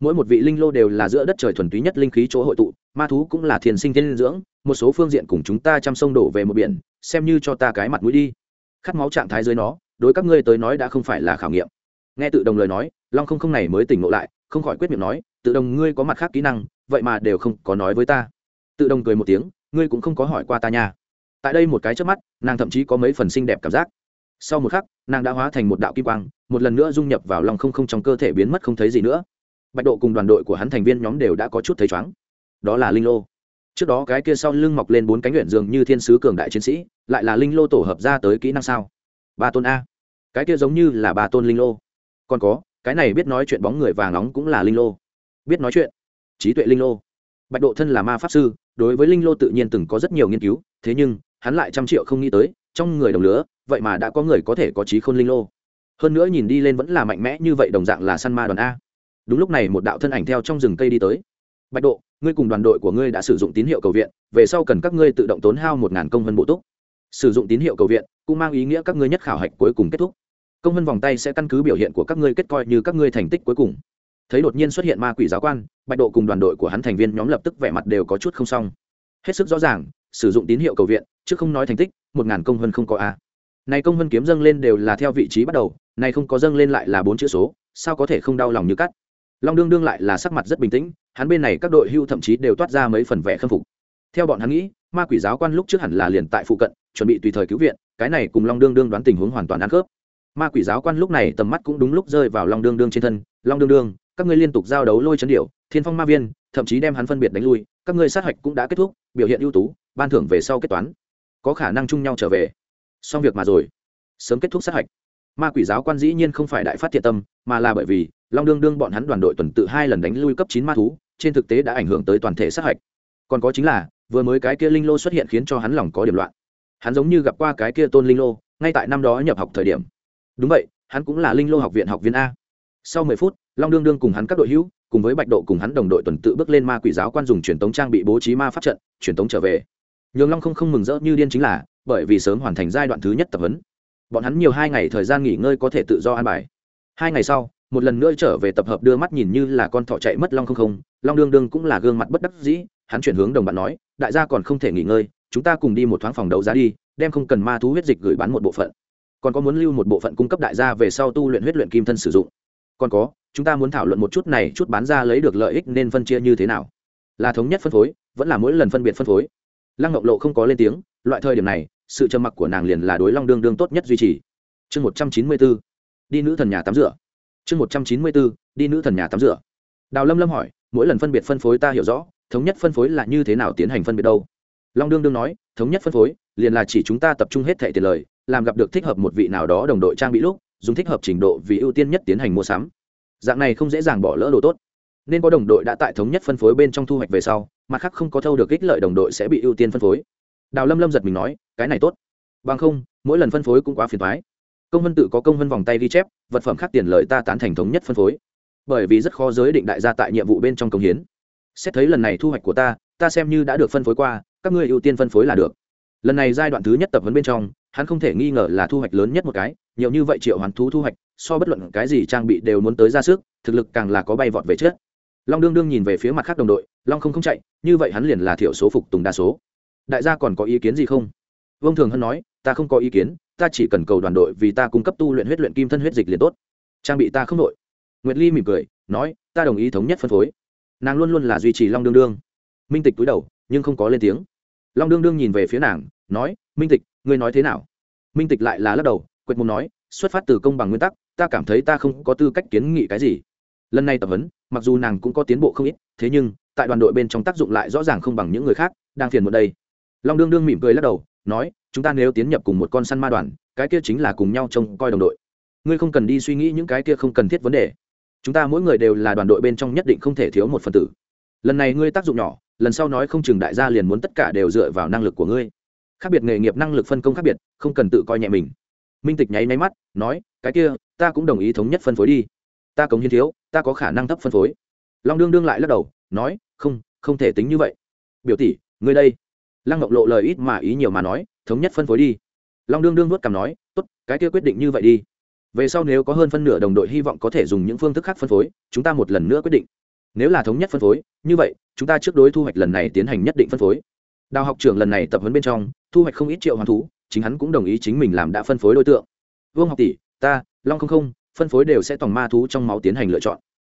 Mỗi một vị linh lô đều là giữa đất trời thuần túy nhất linh khí chỗ hội tụ, ma thú cũng là thiền sinh thiên dưỡng, một số phương diện cùng chúng ta chăm sông đổ về một biển, xem như cho ta cái mặt mũi đi khát máu trạng thái dưới nó, đối các ngươi tới nói đã không phải là khảo nghiệm. Nghe tự đồng lời nói, long không không này mới tỉnh ngộ lại, không khỏi quyết miệng nói, tự đồng ngươi có mặt khác kỹ năng, vậy mà đều không có nói với ta. Tự đồng cười một tiếng, ngươi cũng không có hỏi qua ta nha. Tại đây một cái trước mắt, nàng thậm chí có mấy phần xinh đẹp cảm giác. Sau một khắc, nàng đã hóa thành một đạo kim quang, một lần nữa dung nhập vào lòng không không trong cơ thể biến mất không thấy gì nữa. Bạch độ cùng đoàn đội của hắn thành viên nhóm đều đã có chút thấy chóng đó là linh lô trước đó cái kia sau lưng mọc lên bốn cánh nguyện dường như thiên sứ cường đại chiến sĩ, lại là linh lô tổ hợp ra tới kỹ năng sao? Ba tôn a. Cái kia giống như là ba tôn linh lô. Còn có, cái này biết nói chuyện bóng người vàng nóng cũng là linh lô. Biết nói chuyện. Trí tuệ linh lô. Bạch độ thân là ma pháp sư, đối với linh lô tự nhiên từng có rất nhiều nghiên cứu, thế nhưng, hắn lại trăm triệu không nghĩ tới, trong người đồng lứa vậy mà đã có người có thể có trí khôn linh lô. Hơn nữa nhìn đi lên vẫn là mạnh mẽ như vậy, đồng dạng là săn ma đoàn a. Đúng lúc này một đạo thân ảnh theo trong rừng cây đi tới bạch độ, ngươi cùng đoàn đội của ngươi đã sử dụng tín hiệu cầu viện, về sau cần các ngươi tự động tốn hao một ngàn công vân bộ túc. Sử dụng tín hiệu cầu viện cũng mang ý nghĩa các ngươi nhất khảo hạch cuối cùng kết thúc. Công vân vòng tay sẽ căn cứ biểu hiện của các ngươi kết coi như các ngươi thành tích cuối cùng. Thấy đột nhiên xuất hiện ma quỷ giáo quan, bạch độ cùng đoàn đội của hắn thành viên nhóm lập tức vẻ mặt đều có chút không xong. Hết sức rõ ràng, sử dụng tín hiệu cầu viện, chứ không nói thành tích, một ngàn công vân không có a. Này công vân kiếm dâng lên đều là theo vị trí bắt đầu, này không có dâng lên lại là bốn chữ số, sao có thể không đau lòng như cắt? Long đương đương lại là sắc mặt rất bình tĩnh hắn bên này các đội hưu thậm chí đều toát ra mấy phần vẻ khâm phục. Theo bọn hắn nghĩ, ma quỷ giáo quan lúc trước hẳn là liền tại phụ cận, chuẩn bị tùy thời cứu viện, cái này cùng long đương đương đoán tình huống hoàn toàn ăn khớp. Ma quỷ giáo quan lúc này tầm mắt cũng đúng lúc rơi vào long đương đương trên thân. Long đương đương, các ngươi liên tục giao đấu lôi chấn điệu thiên phong ma viên, thậm chí đem hắn phân biệt đánh lui, các ngươi sát hạch cũng đã kết thúc, biểu hiện ưu tú, ban thưởng về sau kết toán. Có khả năng chung nhau trở về. Xong việc mà rồi. Sớm kết thúc sát hạch. Ma quỷ giáo quan dĩ nhiên không phải đại phát thiện tâm, mà là bởi vì long đương đương bọn hắn đoàn đội tuần tự hai lần đánh lui cấp chín ma thú, trên thực tế đã ảnh hưởng tới toàn thể sát hạch. Còn có chính là, vừa mới cái kia linh lô xuất hiện khiến cho hắn lòng có điểm loạn. Hắn giống như gặp qua cái kia tôn linh lô, ngay tại năm đó nhập học thời điểm. Đúng vậy, hắn cũng là linh lô học viện học viên a. Sau mười phút, long đương đương cùng hắn các đội hữu, cùng với bạch độ cùng hắn đồng đội tuần tự bước lên ma quỷ giáo quan dùng truyền tống trang bị bố trí ma pháp trận, truyền tống trở về. Nhường long không không mừng rỡ như điên chính là, bởi vì sớm hoàn thành giai đoạn thứ nhất tập huấn, bọn hắn nhiều hai ngày thời gian nghỉ ngơi có thể tự do an bài. Hai ngày sau một lần nữa trở về tập hợp đưa mắt nhìn như là con thỏ chạy mất long không không, long đương đương cũng là gương mặt bất đắc dĩ, hắn chuyển hướng đồng bạn nói, đại gia còn không thể nghỉ ngơi, chúng ta cùng đi một thoáng phòng đấu giá đi, đem không cần ma thú huyết dịch gửi bán một bộ phận. Còn có muốn lưu một bộ phận cung cấp đại gia về sau tu luyện huyết luyện kim thân sử dụng. Còn có, chúng ta muốn thảo luận một chút này chút bán ra lấy được lợi ích nên phân chia như thế nào. Là thống nhất phân phối, vẫn là mỗi lần phân biệt phân phối. Lăng ngọc lộ không có lên tiếng, loại thời điểm này, sự trầm mặc của nàng liền là đối long đương đương tốt nhất duy trì. Chương một trăm chín mươi bốn đi nữ thần nhà tắm rửa chương một trăm chín mươi bốn, đi nữ thần nhà tắm rửa. Đào lâm lâm hỏi mỗi lần phân biệt phân phối ta hiểu rõ thống nhất phân phối là như thế nào tiến hành phân biệt đâu? Long đương đương nói thống nhất phân phối liền là chỉ chúng ta tập trung hết thẻ tiền lời làm gặp được thích hợp một vị nào đó đồng đội trang bị lúc dùng thích hợp trình độ vì ưu tiên nhất tiến hành mua sắm. Dạng này không dễ dàng bỏ lỡ đồ tốt. Nên có đồng đội đã tại thống nhất phân phối bên trong thu hoạch về sau mặt khác không có thâu được ích lợi đồng đội sẽ bị ưu tiên phân phối. Đào lâm lâm giật mình nói cái này tốt. Bằng không mỗi lần phân phối cũng quá phiền thoái công vân tự có công vân vòng tay ghi chép, vật phẩm khác tiền lợi ta tán thành thống nhất phân phối. Bởi vì rất khó giới định đại gia tại nhiệm vụ bên trong công hiến. Xét thấy lần này thu hoạch của ta ta xem như đã được phân phối qua, các ngươi ưu tiên phân phối là được. Lần này giai đoạn thứ nhất tập huấn bên trong, hắn không thể nghi ngờ là thu hoạch lớn nhất một cái, nhiều như vậy triệu hoàn thú thu hoạch, so bất luận cái gì trang bị đều muốn tới ra sức, thực lực càng là có bay vọt về trước. Long đương đương nhìn về phía mặt khác đồng đội, long không không chạy, như vậy hắn liền là thiểu số phục tùng đa số. Đại gia còn có ý kiến gì không? Vương thường hân nói, ta không có ý kiến ta chỉ cần cầu đoàn đội vì ta cung cấp tu luyện huyết luyện kim thân huyết dịch liền tốt. Trang bị ta không đội nguyệt ly mỉm cười, nói, ta đồng ý thống nhất phân phối. Nàng luôn luôn là duy trì long đương đương. Minh tịch cúi đầu, nhưng không có lên tiếng. Long đương đương nhìn về phía nàng, nói, minh tịch, ngươi nói thế nào? Minh tịch lại là lắc đầu, quệt mồm nói, xuất phát từ công bằng nguyên tắc, ta cảm thấy ta không có tư cách kiến nghị cái gì. Lần này tập huấn, mặc dù nàng cũng có tiến bộ không ít, thế nhưng, tại đoàn đội bên trong tác dụng lại rõ ràng không bằng những người khác, đang phiền một đây. Long đương đương mỉm cười lắc đầu, nói chúng ta nếu tiến nhập cùng một con săn ma đoàn, cái kia chính là cùng nhau trông coi đồng đội. Ngươi không cần đi suy nghĩ những cái kia không cần thiết vấn đề. Chúng ta mỗi người đều là đoàn đội bên trong nhất định không thể thiếu một phần tử. Lần này ngươi tác dụng nhỏ, lần sau nói không chừng đại gia liền muốn tất cả đều dựa vào năng lực của ngươi. Khác biệt nghề nghiệp năng lực phân công khác biệt, không cần tự coi nhẹ mình. Minh tịch nháy máy mắt, nói, cái kia, ta cũng đồng ý thống nhất phân phối đi. Ta cống hiến thiếu, ta có khả năng thấp phân phối. Long đương đương lại lắc đầu, nói, không không thể tính như vậy. Biểu tỷ, ngươi đây. Lăng ngọc lộ lời ít mà ý nhiều mà nói thống nhất phân phối đi. Long đương đương nuốt cằm nói, tốt, cái kia quyết định như vậy đi. Về sau nếu có hơn phân nửa đồng đội hy vọng có thể dùng những phương thức khác phân phối, chúng ta một lần nữa quyết định. Nếu là thống nhất phân phối, như vậy, chúng ta trước đối thu hoạch lần này tiến hành nhất định phân phối. Đào học trưởng lần này tập huấn bên trong, thu hoạch không ít triệu hoàn thú, chính hắn cũng đồng ý chính mình làm đã phân phối đối tượng. Vương học tỷ, ta, long không không, phân phối đều sẽ tòng ma thú trong máu tiến hành lựa chọn.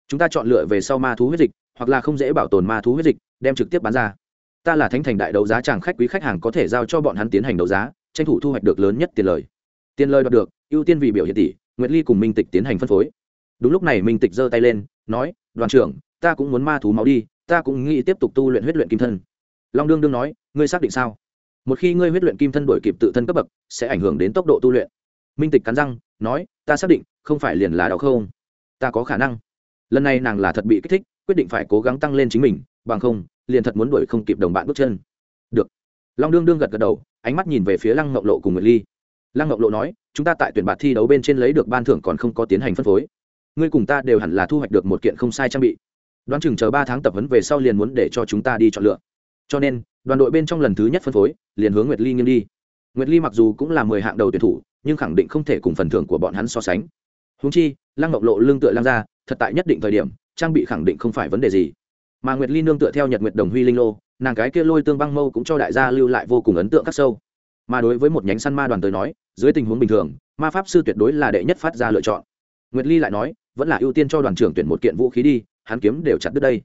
Chúng ta chọn lựa về sau ma thú huyết dịch, hoặc là không dễ bảo tồn ma thú huyết dịch, đem trực tiếp bán ra ta là thánh thành đại đấu giá chàng khách quý khách hàng có thể giao cho bọn hắn tiến hành đấu giá, tranh thủ thu hoạch được lớn nhất tiền lời. Tiền lời đoạt được, ưu tiên vì biểu hiện tỷ, nguyệt ly cùng minh tịch tiến hành phân phối. Đúng lúc này minh tịch giơ tay lên, nói, đoàn trưởng, ta cũng muốn ma thú máu đi, ta cũng nghĩ tiếp tục tu luyện huyết luyện kim thân. Long đương đương nói, ngươi xác định sao? Một khi ngươi huyết luyện kim thân đổi kịp tự thân cấp bậc, sẽ ảnh hưởng đến tốc độ tu luyện. Minh tịch cắn răng, nói, ta xác định, không phải liền là đau không? Ta có khả năng. Lần này nàng là thật bị kích thích, quyết định phải cố gắng tăng lên chính mình, bằng không liền thật muốn đuổi không kịp đồng bạn bước chân. Được. Long đương đương gật gật đầu, ánh mắt nhìn về phía lăng ngọc lộ cùng nguyệt ly. Lăng ngọc lộ nói, chúng ta tại tuyển bạt thi đấu bên trên lấy được ban thưởng còn không có tiến hành phân phối. Ngươi cùng ta đều hẳn là thu hoạch được một kiện không sai trang bị. Đoán chừng chờ ba tháng tập huấn về sau liền muốn để cho chúng ta đi chọn lựa. Cho nên, đoàn đội bên trong lần thứ nhất phân phối, liền hướng nguyệt ly nghiêng đi. Nguyệt ly mặc dù cũng là mười hạng đầu tuyển thủ, nhưng khẳng định không thể cùng phần thưởng của bọn hắn so sánh. Húng chi, lăng ngọc lộ lương tựa lăng ra thật tại nhất định thời điểm, trang bị khẳng định không phải vấn đề gì mà nguyệt ly nương tựa theo nhật nguyệt đồng huy linh lô, nàng cái kia lôi tương băng mâu cũng cho đại gia lưu lại vô cùng ấn tượng khắc sâu. Mà đối với một nhánh săn ma đoàn tới nói, dưới tình huống bình thường, ma pháp sư tuyệt đối là đệ nhất phát ra lựa chọn. Nguyệt ly lại nói, vẫn là ưu tiên cho đoàn trưởng tuyển một kiện vũ khí đi, hắn kiếm đều chặt đứt đây.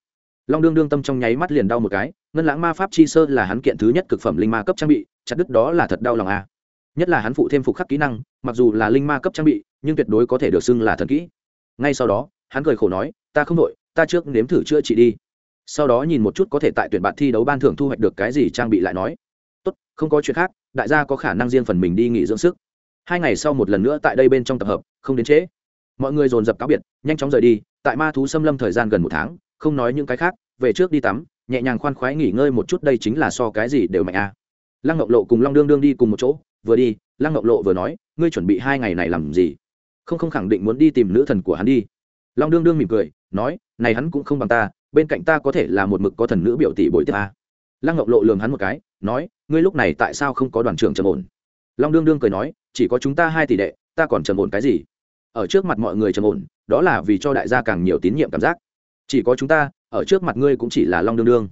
Long đương đương tâm trong nháy mắt liền đau một cái, ngân lãng ma pháp chi sơ là hắn kiện thứ nhất cực phẩm linh ma cấp trang bị, chặt đứt đó là thật đau lòng à? nhất là hắn phụ thêm phục khắc kỹ năng, mặc dù là linh ma cấp trang bị, nhưng tuyệt đối có thể được xưng là thần kỹ. Ngay sau đó, hắn cười khổ nói, ta không đội, ta trước nếm thử chữa trị đi sau đó nhìn một chút có thể tại tuyển bạn thi đấu ban thưởng thu hoạch được cái gì trang bị lại nói. Tốt, không có chuyện khác, đại gia có khả năng riêng phần mình đi nghỉ dưỡng sức. Hai ngày sau một lần nữa tại đây bên trong tập hợp, không đến trễ. Mọi người dồn dập cáo biệt, nhanh chóng rời đi, tại ma thú xâm lâm thời gian gần một tháng, không nói những cái khác, về trước đi tắm, nhẹ nhàng khoan khoái nghỉ ngơi một chút đây chính là so cái gì đều mạnh a à. lăng ngọc lộ cùng long đương đương đi cùng một chỗ, vừa đi, lăng ngọc lộ vừa nói, ngươi chuẩn bị hai ngày này làm gì? Không không khẳng định muốn đi tìm nữ thần của hắn đi. Long đương đương mỉm cười, nói, này hắn cũng không bằng ta bên cạnh ta có thể là một mực có thần nữ biểu tỷ bội tiếp a lăng ngọc lộ lường hắn một cái, nói, ngươi lúc này tại sao không có đoàn trưởng trầm ổn? Long đương đương cười nói, chỉ có chúng ta hai tỷ đệ, ta còn trầm ổn cái gì? Ở trước mặt mọi người trầm ổn, đó là vì cho đại gia càng nhiều tín nhiệm cảm giác. Chỉ có chúng ta, ở trước mặt ngươi cũng chỉ là long đương đương.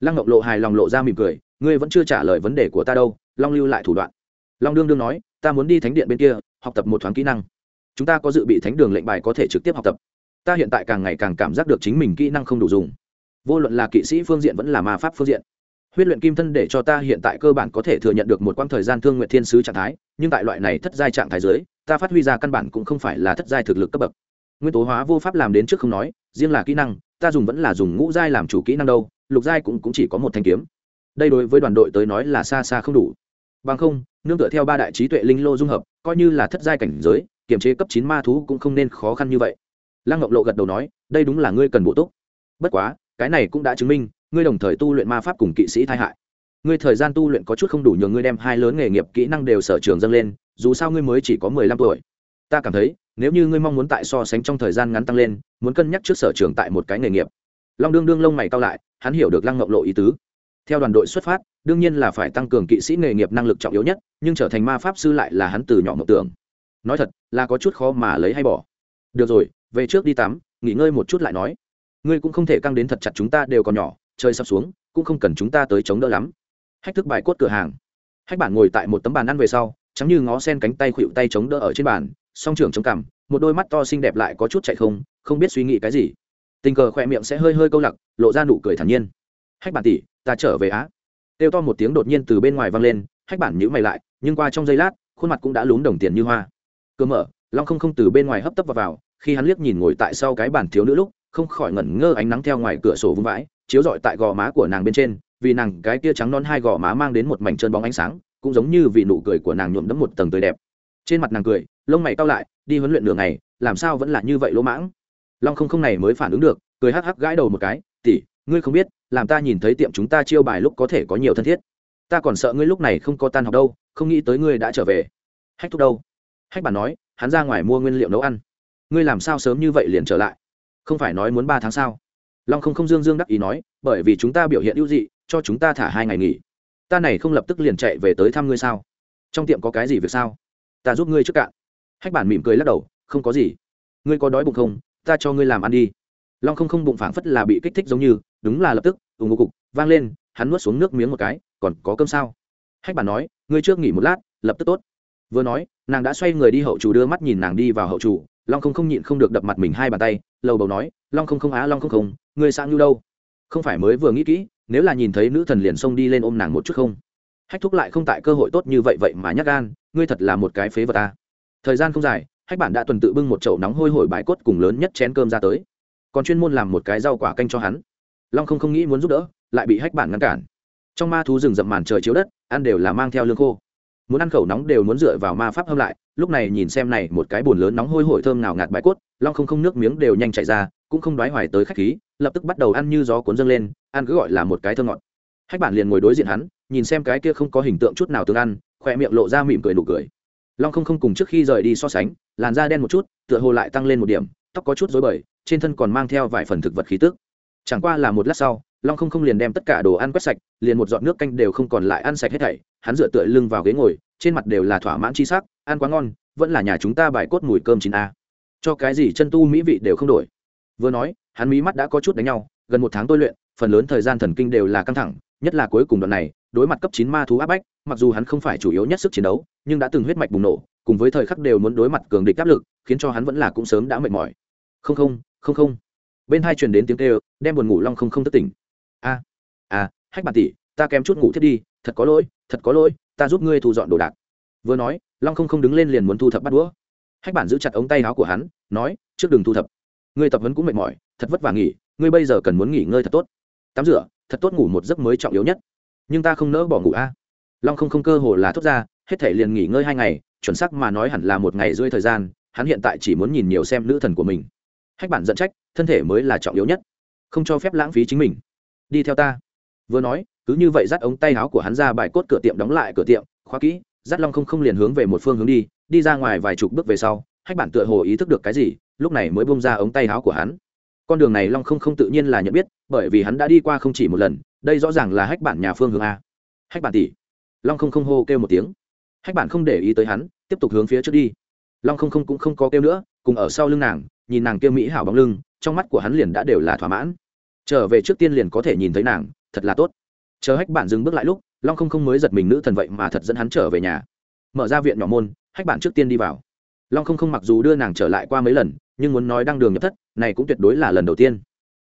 Lăng ngọc lộ hài lòng lộ ra mỉm cười, ngươi vẫn chưa trả lời vấn đề của ta đâu, long lưu lại thủ đoạn. Long đương đương nói, ta muốn đi thánh điện bên kia, học tập một thoáng kỹ năng. Chúng ta có dự bị thánh đường lệnh bài có thể trực tiếp học tập ta hiện tại càng ngày càng cảm giác được chính mình kỹ năng không đủ dùng. Vô luận là kỵ sĩ phương diện vẫn là ma pháp phương diện. Huyết luyện kim thân để cho ta hiện tại cơ bản có thể thừa nhận được một quãng thời gian thương nguyện thiên sứ trạng thái nhưng tại loại này thất giai trạng thái dưới ta phát huy ra căn bản cũng không phải là thất giai thực lực cấp bậc. Nguyên tố hóa vô pháp làm đến trước không nói riêng là kỹ năng ta dùng vẫn là dùng ngũ giai làm chủ kỹ năng đâu lục giai cũng, cũng chỉ có một thanh kiếm. Đây đối với đoàn đội tới nói là xa xa không đủ. Bằng không nương tựa theo ba đại trí tuệ linh lô dung hợp coi như là thất giai cảnh giới kiểm chế cấp chín ma thú cũng không nên khó khăn như vậy lăng ngọc lộ gật đầu nói, đây đúng là ngươi cần bộ túc. Bất quá, cái này cũng đã chứng minh, ngươi đồng thời tu luyện ma pháp cùng kỵ sĩ thai hại. Ngươi thời gian tu luyện có chút không đủ nhường ngươi đem hai lớn nghề nghiệp kỹ năng đều sở trường dâng lên, dù sao ngươi mới chỉ có mười lăm tuổi. Ta cảm thấy, nếu như ngươi mong muốn tại so sánh trong thời gian ngắn tăng lên, muốn cân nhắc trước sở trường tại một cái nghề nghiệp. Long đương đương lông mày cao lại, hắn hiểu được lăng ngọc lộ ý tứ. Theo đoàn đội xuất phát, đương nhiên là phải tăng cường kỵ sĩ nghề nghiệp năng lực trọng yếu nhất, nhưng trở thành ma pháp sư lại là hắn từ nhỏ mộng tưởng. Nói thật, là có chút khó mà lấy hay bỏ. Được rồi về trước đi tắm nghỉ ngơi một chút lại nói. Ngươi cũng không thể căng đến thật chặt chúng ta đều còn nhỏ chơi sắp xuống cũng không cần chúng ta tới chống đỡ lắm. Hách thức bài cốt cửa hàng. Hách bản ngồi tại một tấm bàn ăn về sau chắm như ngó sen cánh tay khuỵu tay chống đỡ ở trên bàn song trưởng chống cằm một đôi mắt to xinh đẹp lại có chút chạy không không biết suy nghĩ cái gì. Tình cờ khoe miệng sẽ hơi hơi câu lặc lộ ra nụ cười thản nhiên. Hách bản tỷ ta trở về á. Têu to một tiếng đột nhiên từ bên ngoài vang lên hách bản nhữ mày lại nhưng qua trong giây lát khuôn mặt cũng đã lún đồng tiền như hoa. Cơ mở long không không từ bên ngoài hấp tấp vào, vào khi hắn liếc nhìn ngồi tại sau cái bàn thiếu nữ lúc, không khỏi ngẩn ngơ ánh nắng theo ngoài cửa sổ vung vãi, chiếu rọi tại gò má của nàng bên trên, vì nàng cái kia trắng non hai gò má mang đến một mảnh trơn bóng ánh sáng, cũng giống như vì nụ cười của nàng nhuộm đẫm một tầng tươi đẹp. Trên mặt nàng cười, lông mày cau lại, đi huấn luyện nửa ngày, làm sao vẫn là như vậy lỗ mãng? Long không không này mới phản ứng được, cười hắc hắc gãi đầu một cái tỉ ngươi không biết, làm ta nhìn thấy tiệm chúng ta chiêu bài lúc có thể có nhiều thân thiết. Ta còn sợ ngươi lúc này không có tan học đâu, không nghĩ tới ngươi đã trở về. Hách thúc đâu? Hách bản nói, hắn ra ngoài mua nguyên liệu nấu ăn ngươi làm sao sớm như vậy liền trở lại? Không phải nói muốn ba tháng sao? Long không không dương dương đắc ý nói, bởi vì chúng ta biểu hiện ưu dị, cho chúng ta thả hai ngày nghỉ. Ta này không lập tức liền chạy về tới thăm ngươi sao? Trong tiệm có cái gì việc sao? Ta giúp ngươi trước cạn. Hách bản mỉm cười lắc đầu, không có gì. Ngươi có đói bụng không? Ta cho ngươi làm ăn đi. Long không không bụng phảng phất là bị kích thích giống như, đúng là lập tức ủng ngô cục, vang lên, hắn nuốt xuống nước miếng một cái, còn có cơm sao? Hách bản nói, ngươi trước nghỉ một lát, lập tức tốt. Vừa nói, nàng đã xoay người đi hậu chủ đưa mắt nhìn nàng đi vào hậu chủ long không không nhịn không được đập mặt mình hai bàn tay, lầu bầu nói, long không không á, long không không người sang như đâu? Không phải mới vừa nghĩ kỹ, nếu là nhìn thấy nữ thần liền xông đi lên ôm nàng một chút không? Hách thúc lại không tại cơ hội tốt như vậy vậy mà nhắc gan, ngươi thật là một cái phế vật ta. Thời gian không dài, hách bản đã tuần tự bưng một chậu nóng hôi hổi bãi cốt cùng lớn nhất chén cơm ra tới. Còn chuyên môn làm một cái rau quả canh cho hắn. Long không không nghĩ muốn giúp đỡ, lại bị hách bản ngăn cản. Trong ma thú rừng rậm màn trời chiếu đất, ăn đều là mang theo lương khô muốn ăn khẩu nóng đều muốn dựa vào ma pháp hâm lại, lúc này nhìn xem này một cái bồn lớn nóng hôi hổi thơm nào ngạt bài cốt, long không không nước miếng đều nhanh chạy ra, cũng không đoái hoài tới khách khí, lập tức bắt đầu ăn như gió cuốn dâng lên, ăn cứ gọi là một cái thơm ngọt. Hách bản liền ngồi đối diện hắn, nhìn xem cái kia không có hình tượng chút nào tương ăn, khỏe miệng lộ ra mỉm cười nụ cười. Long không không cùng trước khi rời đi so sánh, làn da đen một chút, tựa hồ lại tăng lên một điểm, tóc có chút rối bời, trên thân còn mang theo vài phần thực vật khí tức. Chẳng qua là một lát sau, long không không liền đem tất cả đồ ăn quét sạch, liền một giọt nước canh đều không còn lại ăn sạch hết thảy hắn dựa tựa lưng vào ghế ngồi, trên mặt đều là thỏa mãn chi sắc, ăn quá ngon, vẫn là nhà chúng ta bài cốt mùi cơm chín a. Cho cái gì chân tu mỹ vị đều không đổi. Vừa nói, hắn mí mắt đã có chút đánh nhau, gần một tháng tôi luyện, phần lớn thời gian thần kinh đều là căng thẳng, nhất là cuối cùng đoạn này, đối mặt cấp chín ma thú áp bách, mặc dù hắn không phải chủ yếu nhất sức chiến đấu, nhưng đã từng huyết mạch bùng nổ, cùng với thời khắc đều muốn đối mặt cường địch áp lực, khiến cho hắn vẫn là cũng sớm đã mệt mỏi. Không không không không. Bên hai truyền đến tiếng kêu, đem buồn ngủ long không không thất tỉnh. A a, hách bản tỷ, ta kém chút ngủ thiết đi, thật có lỗi thật có lỗi, ta giúp ngươi thu dọn đồ đạc. Vừa nói, long không không đứng lên liền muốn thu thập bắt đũa. Hách bản giữ chặt ống tay áo của hắn, nói, trước đừng thu thập. Ngươi tập huấn cũng mệt mỏi, thật vất vả nghỉ, ngươi bây giờ cần muốn nghỉ ngơi thật tốt. Tắm rửa, thật tốt ngủ một giấc mới trọng yếu nhất. Nhưng ta không nỡ bỏ ngủ a. Long không không cơ hồ là thốt ra, hết thể liền nghỉ ngơi hai ngày, chuẩn xác mà nói hẳn là một ngày rơi thời gian, hắn hiện tại chỉ muốn nhìn nhiều xem nữ thần của mình. Hách bản dẫn trách, thân thể mới là trọng yếu nhất, không cho phép lãng phí chính mình. Đi theo ta. Vừa nói cứ như vậy dắt ống tay áo của hắn ra bài cốt cửa tiệm đóng lại cửa tiệm, khóa kỹ, dắt long không không liền hướng về một phương hướng đi đi ra ngoài vài chục bước về sau, hách bản tựa hồ ý thức được cái gì, lúc này mới bông ra ống tay áo của hắn. Con đường này long không không tự nhiên là nhận biết, bởi vì hắn đã đi qua không chỉ một lần, đây rõ ràng là hách bản nhà phương hướng a. Hách bản tỷ. Long không không hô kêu một tiếng. Hách bản không để ý tới hắn, tiếp tục hướng phía trước đi. Long không không cũng không có kêu nữa, cùng ở sau lưng nàng, nhìn nàng kêu mỹ hảo bóng lưng, trong mắt của hắn liền đã đều là thỏa mãn. Trở về trước tiên liền có thể nhìn thấy nàng, thật là tốt chờ hách bản dừng bước lại lúc, long không không mới giật mình nữ thần vậy mà thật dẫn hắn trở về nhà. Mở ra viện nhỏ môn, hách bản trước tiên đi vào. Long không không mặc dù đưa nàng trở lại qua mấy lần, nhưng muốn nói đăng đường nhập thất, này cũng tuyệt đối là lần đầu tiên.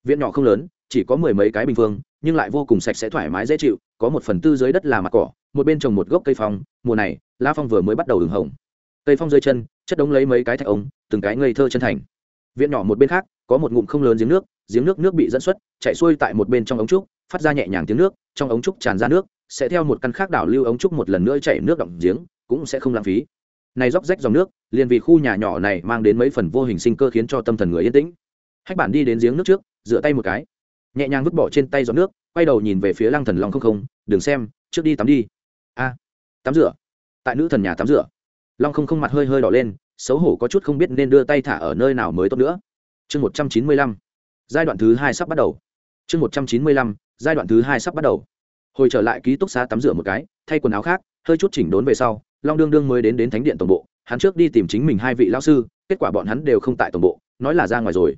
Viện nhỏ không lớn, chỉ có mười mấy cái bình phương, nhưng lại vô cùng sạch sẽ thoải mái dễ chịu, có một phần tư dưới đất là mặt cỏ, một bên trồng một gốc cây phong, mùa này la phong vừa mới bắt đầu ửng hồng. Cây phong dưới chân, chất đống lấy mấy cái thạch ống, từng cái ngây thơ chân thành. Viện nhỏ một bên khác, có một ngụm không lớn giếng nước giếng nước nước bị dẫn xuất, chạy xuôi tại một bên trong ống trúc phát ra nhẹ nhàng tiếng nước, trong ống trúc tràn ra nước, sẽ theo một căn khác đảo lưu ống trúc một lần nữa chảy nước động giếng, cũng sẽ không lãng phí. Này róc rách dòng nước, liền vì khu nhà nhỏ này mang đến mấy phần vô hình sinh cơ khiến cho tâm thần người yên tĩnh. Hách bản đi đến giếng nước trước, rửa tay một cái. Nhẹ nhàng vứt bỏ trên tay giọt nước, quay đầu nhìn về phía lăng thần long không không, đừng xem, trước đi tắm đi. A, tắm rửa? Tại nữ thần nhà tắm rửa. Long không không mặt hơi hơi đỏ lên, xấu hổ có chút không biết nên đưa tay thả ở nơi nào mới tốt nữa. Chương một trăm chín mươi lăm, giai đoạn thứ hai sắp bắt đầu. Chương một trăm chín mươi lăm giai đoạn thứ hai sắp bắt đầu. Hồi trở lại ký túc xá tắm rửa một cái, thay quần áo khác, hơi chút chỉnh đốn về sau, long đương đương mới đến đến thánh điện tổng bộ. Hắn trước đi tìm chính mình hai vị lao sư, kết quả bọn hắn đều không tại tổng bộ, nói là ra ngoài rồi.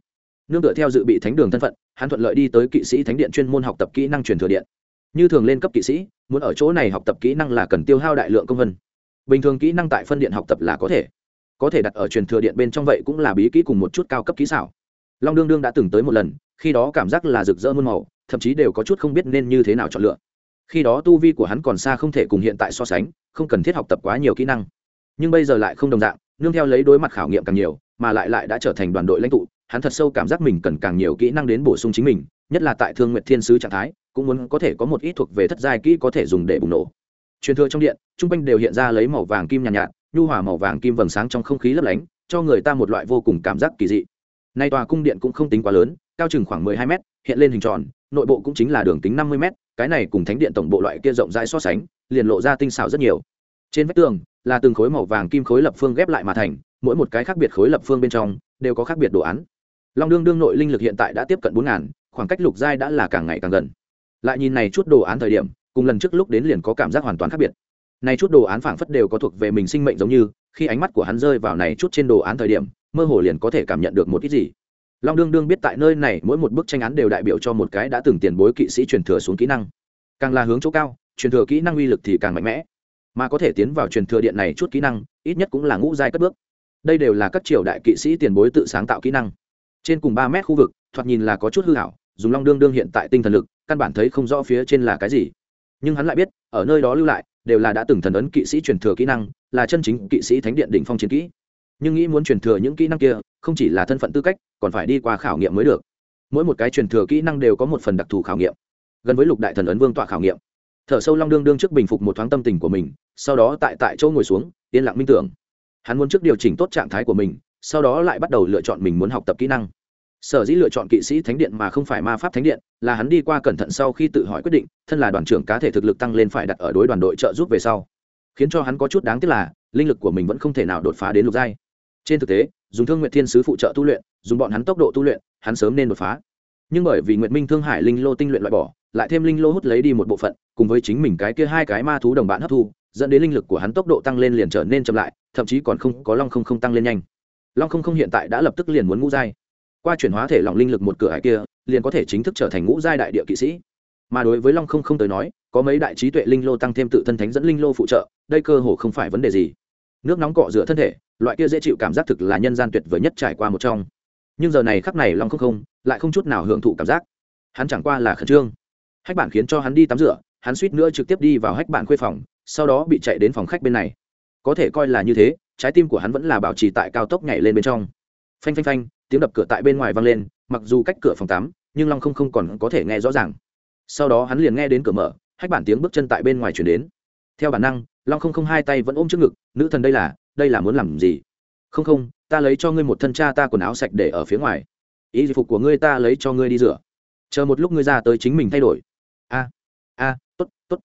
Nương tựa theo dự bị thánh đường thân phận, hắn thuận lợi đi tới kỵ sĩ thánh điện chuyên môn học tập kỹ năng truyền thừa điện. Như thường lên cấp kỵ sĩ, muốn ở chỗ này học tập kỹ năng là cần tiêu hao đại lượng công vân bình thường kỹ năng tại phân điện học tập là có thể. Có thể đặt ở truyền thừa điện bên trong vậy cũng là bí kỹ cùng một chút cao cấp kỹ xảo. Long đương đương đã từng tới một lần, khi đó cảm giác là rực rỡ muôn màu thậm chí đều có chút không biết nên như thế nào chọn lựa. Khi đó tu vi của hắn còn xa không thể cùng hiện tại so sánh không cần thiết học tập quá nhiều kỹ năng. Nhưng bây giờ lại không đồng dạng nương theo lấy đối mặt khảo nghiệm càng nhiều mà lại lại đã trở thành đoàn đội lãnh tụ hắn thật sâu cảm giác mình cần càng nhiều kỹ năng đến bổ sung chính mình nhất là tại thương nguyện thiên sứ trạng thái cũng muốn có thể có một ít thuộc về thất giai kỹ có thể dùng để bùng nổ. Truyền thừa trong điện trung quanh đều hiện ra lấy màu vàng kim nhàn nhạt, nhạt nhu hòa màu vàng kim vầng sáng trong không khí lấp lánh cho người ta một loại vô cùng cảm giác kỳ dị. Nay tòa cung điện cũng không tính quá lớn cao chừng khoảng mười hai m hiện lên hình tròn, nội bộ cũng chính là đường kính năm mươi m cái này cùng thánh điện tổng bộ loại kia rộng rãi so sánh, liền lộ ra tinh xảo rất nhiều. Trên vách tường là từng khối màu vàng kim khối lập phương ghép lại mà thành, mỗi một cái khác biệt khối lập phương bên trong đều có khác biệt đồ án. Long đương đương nội linh lực hiện tại đã tiếp cận bốn ngàn, khoảng cách lục giai đã là càng ngày càng gần. Lại nhìn này chút đồ án thời điểm, cùng lần trước lúc đến liền có cảm giác hoàn toàn khác biệt. Này chút đồ án phảng phất đều có thuộc về mình sinh mệnh giống như, khi ánh mắt của hắn rơi vào này chút trên đồ án thời điểm, mơ hồ liền có thể cảm nhận được một ít gì long đương đương biết tại nơi này mỗi một bức tranh án đều đại biểu cho một cái đã từng tiền bối kỵ sĩ truyền thừa xuống kỹ năng. Càng là hướng chỗ cao, truyền thừa kỹ năng uy lực thì càng mạnh mẽ. Mà có thể tiến vào truyền thừa điện này chút kỹ năng, ít nhất cũng là ngũ giai cất bước. Đây đều là các triều đại kỵ sĩ tiền bối tự sáng tạo kỹ năng. Trên cùng ba mét khu vực, thoạt nhìn là có chút hư hảo dùng long đương đương hiện tại tinh thần lực, căn bản thấy không rõ phía trên là cái gì. Nhưng hắn lại biết, ở nơi đó lưu lại, đều là đã từng thần ấn kỵ sĩ truyền thừa kỹ năng, là chân chính kỵ sĩ thánh điện đỉnh phong chiến kỹ. Nhưng nghĩ muốn truyền thừa những kỹ năng kia không chỉ là thân phận tư cách, còn phải đi qua khảo nghiệm mới được. Mỗi một cái truyền thừa kỹ năng đều có một phần đặc thù khảo nghiệm. Gần với lục đại thần ấn vương tọa khảo nghiệm. Thở sâu long đương đương trước bình phục một thoáng tâm tình của mình, sau đó tại tại chỗ ngồi xuống, yên lặng minh tưởng. Hắn muốn trước điều chỉnh tốt trạng thái của mình, sau đó lại bắt đầu lựa chọn mình muốn học tập kỹ năng. Sở dĩ lựa chọn kỵ sĩ thánh điện mà không phải ma pháp thánh điện, là hắn đi qua cẩn thận sau khi tự hỏi quyết định, thân là đoàn trưởng cá thể thực lực tăng lên phải đặt ở đối đoàn đội trợ giúp về sau. Khiến cho hắn có chút đáng tiếc là, linh lực của mình vẫn không thể nào đột phá đến lục giai. Trên thực tế dùng thương nguyện thiên sứ phụ trợ tu luyện, dùng bọn hắn tốc độ tu luyện, hắn sớm nên đột phá. Nhưng bởi vì nguyện minh thương hải linh lô tinh luyện loại bỏ, lại thêm linh lô hút lấy đi một bộ phận, cùng với chính mình cái kia hai cái ma thú đồng bạn hấp thu, dẫn đến linh lực của hắn tốc độ tăng lên liền trở nên chậm lại, thậm chí còn không có long không không tăng lên nhanh. Long không không hiện tại đã lập tức liền muốn ngũ giai. Qua chuyển hóa thể lòng linh lực một cửa hải kia, liền có thể chính thức trở thành ngũ giai đại địa kỵ sĩ. Mà đối với long không không tới nói, có mấy đại trí tuệ linh lô tăng thêm tự thân thánh dẫn linh lô phụ trợ, đây cơ hồ không phải vấn đề gì. Nước nóng cọ rửa thân thể loại kia dễ chịu cảm giác thực là nhân gian tuyệt vời nhất trải qua một trong. Nhưng giờ này khắc này long không không lại không chút nào hưởng thụ cảm giác. Hắn chẳng qua là khẩn trương. Hách bản khiến cho hắn đi tắm rửa, hắn suýt nữa trực tiếp đi vào hách bản khuê phòng, sau đó bị chạy đến phòng khách bên này. Có thể coi là như thế, trái tim của hắn vẫn là bảo trì tại cao tốc nhảy lên bên trong. Phanh phanh phanh, tiếng đập cửa tại bên ngoài vang lên, mặc dù cách cửa phòng tắm, nhưng long không không còn có thể nghe rõ ràng. Sau đó hắn liền nghe đến cửa mở, hách bản tiếng bước chân tại bên ngoài chuyển đến. Theo bản năng, long không không hai tay vẫn ôm trước ngực, nữ thần đây là đây là muốn làm gì? Không không, ta lấy cho ngươi một thân cha ta quần áo sạch để ở phía ngoài. Ý phục của ngươi ta lấy cho ngươi đi rửa. Chờ một lúc ngươi ra tới chính mình thay đổi. A a t ố t t ố t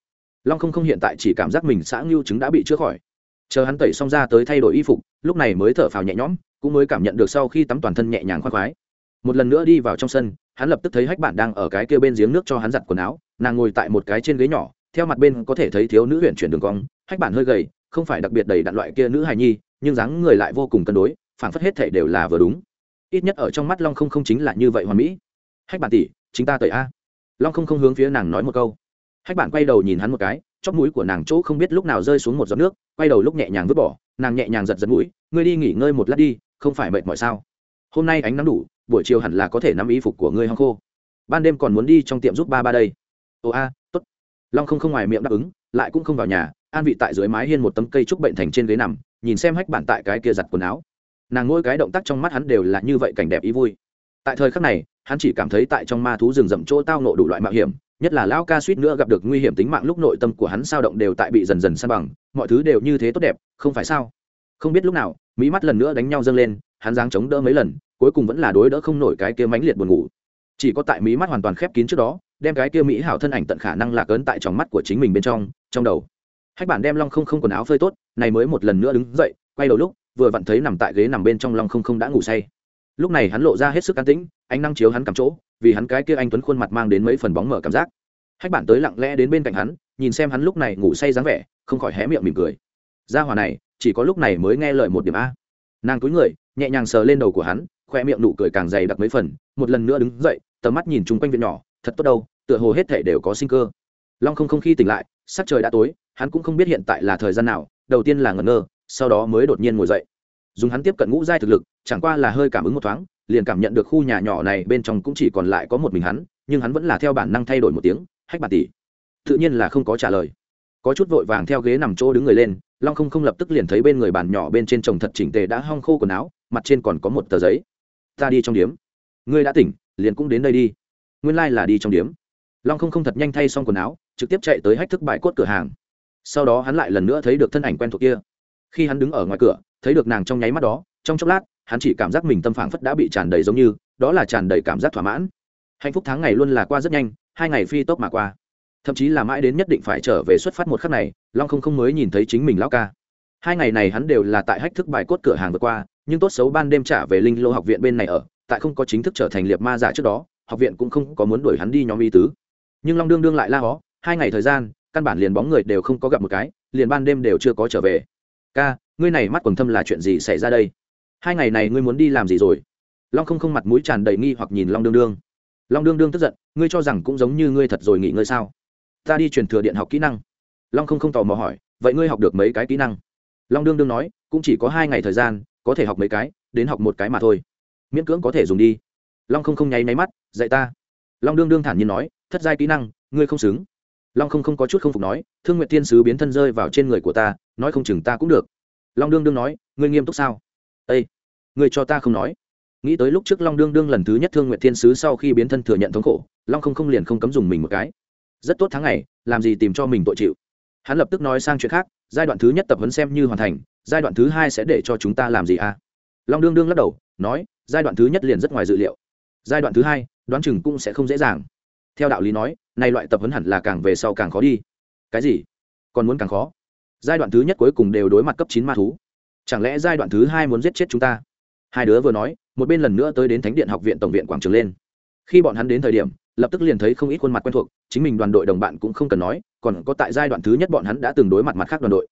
long không không hiện tại chỉ cảm giác mình xã ngưu chứng đã bị chữa khỏi. Chờ hắn tẩy xong ra tới thay đổi y phục, lúc này mới thở phào nhẹ nhõm, cũng mới cảm nhận được sau khi tắm toàn thân nhẹ nhàng khoác khoái. Một lần nữa đi vào trong sân, hắn lập tức thấy hách bạn đang ở cái kia bên giếng nước cho hắn giặt quần áo. Nàng ngồi tại một cái trên ghế nhỏ, theo mặt bên có thể thấy thiếu nữ huyện chuyển đường cong. Hách bạn hơi gầy không phải đặc biệt đầy đặn loại kia nữ hài nhi, nhưng dáng người lại vô cùng cân đối, phảng phất hết thể đều là vừa đúng. Ít nhất ở trong mắt long không không chính là như vậy hoàn mỹ. Hách bạn tỷ, chính ta tẩy a. Long không không hướng phía nàng nói một câu. Hách bạn quay đầu nhìn hắn một cái, chóp mũi của nàng chỗ không biết lúc nào rơi xuống một giọt nước, quay đầu lúc nhẹ nhàng vứt bỏ, nàng nhẹ nhàng giật giật mũi, ngươi đi nghỉ ngơi một lát đi, không phải mệt mỏi sao? Hôm nay ánh nắng đủ, buổi chiều hẳn là có thể nắm y phục của ngươi hong khô. Ban đêm còn muốn đi trong tiệm giúp ba ba đây. Ồ a t ố t long không không ngoài miệng đáp ứng, lại cũng không vào nhà an vị tại dưới mái hiên một tấm cây trúc bệnh thành trên ghế nằm, nhìn xem hách bản tại cái kia giặt quần áo. Nàng ngôi cái động tác trong mắt hắn đều là như vậy cảnh đẹp ý vui. Tại thời khắc này, hắn chỉ cảm thấy tại trong ma thú rừng rậm chỗ tao nộ đủ loại mạo hiểm, nhất là lão ca suýt nữa gặp được nguy hiểm tính mạng lúc nội tâm của hắn sao động đều tại bị dần dần san bằng, mọi thứ đều như thế tốt đẹp, không phải sao? Không biết lúc nào, mỹ mắt lần nữa đánh nhau dâng lên, hắn giáng chống đỡ mấy lần, cuối cùng vẫn là đối đỡ không nổi cái kia mãnh liệt buồn ngủ. Chỉ có tại mỹ mắt hoàn toàn khép kín trước đó, đem cái kia mỹ hảo thân ảnh tận khả năng lạc ấn tại trong mắt của chính mình bên trong trong đầu hách bản đem long không không quần áo phơi tốt, này mới một lần nữa đứng dậy, quay đầu lúc, vừa vặn thấy nằm tại ghế nằm bên trong long không không đã ngủ say. Lúc này hắn lộ ra hết sức an tĩnh, ánh năng chiếu hắn cầm chỗ, vì hắn cái kia anh tuấn khuôn mặt mang đến mấy phần bóng mở cảm giác. Hách bản tới lặng lẽ đến bên cạnh hắn, nhìn xem hắn lúc này ngủ say dáng vẻ, không khỏi hé miệng mỉm cười. Gia hòa này, chỉ có lúc này mới nghe lời một điểm a. Nàng cúi người, nhẹ nhàng sờ lên đầu của hắn, khoe miệng nụ cười càng dày đặc mấy phần, một lần nữa đứng dậy, tầm mắt nhìn chung quanh viện nhỏ, thật tốt đâu, tựa hồ hết thể đều có sinh cơ long không không khi tỉnh lại, sắc trời đã tối, hắn cũng không biết hiện tại là thời gian nào, đầu tiên là ngẩn ngơ, sau đó mới đột nhiên ngồi dậy. Dùng hắn tiếp cận ngũ giai thực lực, chẳng qua là hơi cảm ứng một thoáng, liền cảm nhận được khu nhà nhỏ này bên trong cũng chỉ còn lại có một mình hắn, nhưng hắn vẫn là theo bản năng thay đổi một tiếng, hách bà tỷ. Tự nhiên là không có trả lời. Có chút vội vàng theo ghế nằm chỗ đứng người lên, long không không lập tức liền thấy bên người bàn nhỏ bên trên chồng thật chỉnh tề đã hong khô quần áo, mặt trên còn có một tờ giấy. Ta đi trong điếm. Ngươi đã tỉnh, liền cũng đến đây đi. Nguyên lai、like、là đi trong điếm. Long không không thật nhanh thay xong quần áo trực tiếp chạy tới hách thức bài cốt cửa hàng. Sau đó hắn lại lần nữa thấy được thân ảnh quen thuộc kia. Khi hắn đứng ở ngoài cửa, thấy được nàng trong nháy mắt đó, trong chốc lát, hắn chỉ cảm giác mình tâm phảng phất đã bị tràn đầy giống như, đó là tràn đầy cảm giác thỏa mãn. Hạnh phúc tháng ngày luôn là qua rất nhanh, hai ngày phi tốc mà qua. Thậm chí là mãi đến nhất định phải trở về xuất phát một khắc này, long không không mới nhìn thấy chính mình lão ca. Hai ngày này hắn đều là tại hách thức bài cốt cửa hàng vừa qua, nhưng tốt xấu ban đêm trả về linh lô học viện bên này ở, tại không có chính thức trở thành liệt ma giả trước đó, học viện cũng không có muốn đuổi hắn đi nhóm y tứ. Nhưng long đương đương lại la hó hai ngày thời gian, căn bản liền bóng người đều không có gặp một cái, liền ban đêm đều chưa có trở về. Ca, ngươi này mắt quần thâm là chuyện gì xảy ra đây? Hai ngày này ngươi muốn đi làm gì rồi? Long không không mặt mũi tràn đầy nghi hoặc nhìn long đương đương. Long đương đương tức giận, ngươi cho rằng cũng giống như ngươi thật rồi nghỉ ngơi sao? Ta đi truyền thừa điện học kỹ năng. Long không không tò mò hỏi, vậy ngươi học được mấy cái kỹ năng? Long đương đương nói, cũng chỉ có hai ngày thời gian, có thể học mấy cái, đến học một cái mà thôi. Miễn cưỡng có thể dùng đi. Long không không nháy máy mắt, dạy ta. Long đương đương thản nhiên nói, thất giai kỹ năng, ngươi không xứng long không không có chút không phục nói, thương nguyện thiên sứ biến thân rơi vào trên người của ta, nói không chừng ta cũng được. Long đương đương nói, ngươi nghiêm túc sao? Ây ngươi cho ta không nói. Nghĩ tới lúc trước long đương đương lần thứ nhất thương nguyện thiên sứ sau khi biến thân thừa nhận thống khổ, long không không liền không cấm dùng mình một cái. Rất tốt tháng ngày, làm gì tìm cho mình tội chịu. Hắn lập tức nói sang chuyện khác, giai đoạn thứ nhất tập huấn xem như hoàn thành, giai đoạn thứ hai sẽ để cho chúng ta làm gì à? Long đương đương lắc đầu, nói, giai đoạn thứ nhất liền rất ngoài dự liệu. Giai đoạn thứ hai, đoán chừng cũng sẽ không dễ dàng theo đạo lý nói nay loại tập huấn hẳn là càng về sau càng khó đi. Cái gì? Còn muốn càng khó? Giai đoạn thứ nhất cuối cùng đều đối mặt cấp chín ma thú. Chẳng lẽ giai đoạn thứ hai muốn giết chết chúng ta? Hai đứa vừa nói, một bên lần nữa tới đến thánh điện học viện tổng viện quảng trường lên. Khi bọn hắn đến thời điểm, lập tức liền thấy không ít khuôn mặt quen thuộc, chính mình đoàn đội đồng bạn cũng không cần nói, còn có tại giai đoạn thứ nhất bọn hắn đã từng đối mặt mặt khác đoàn đội.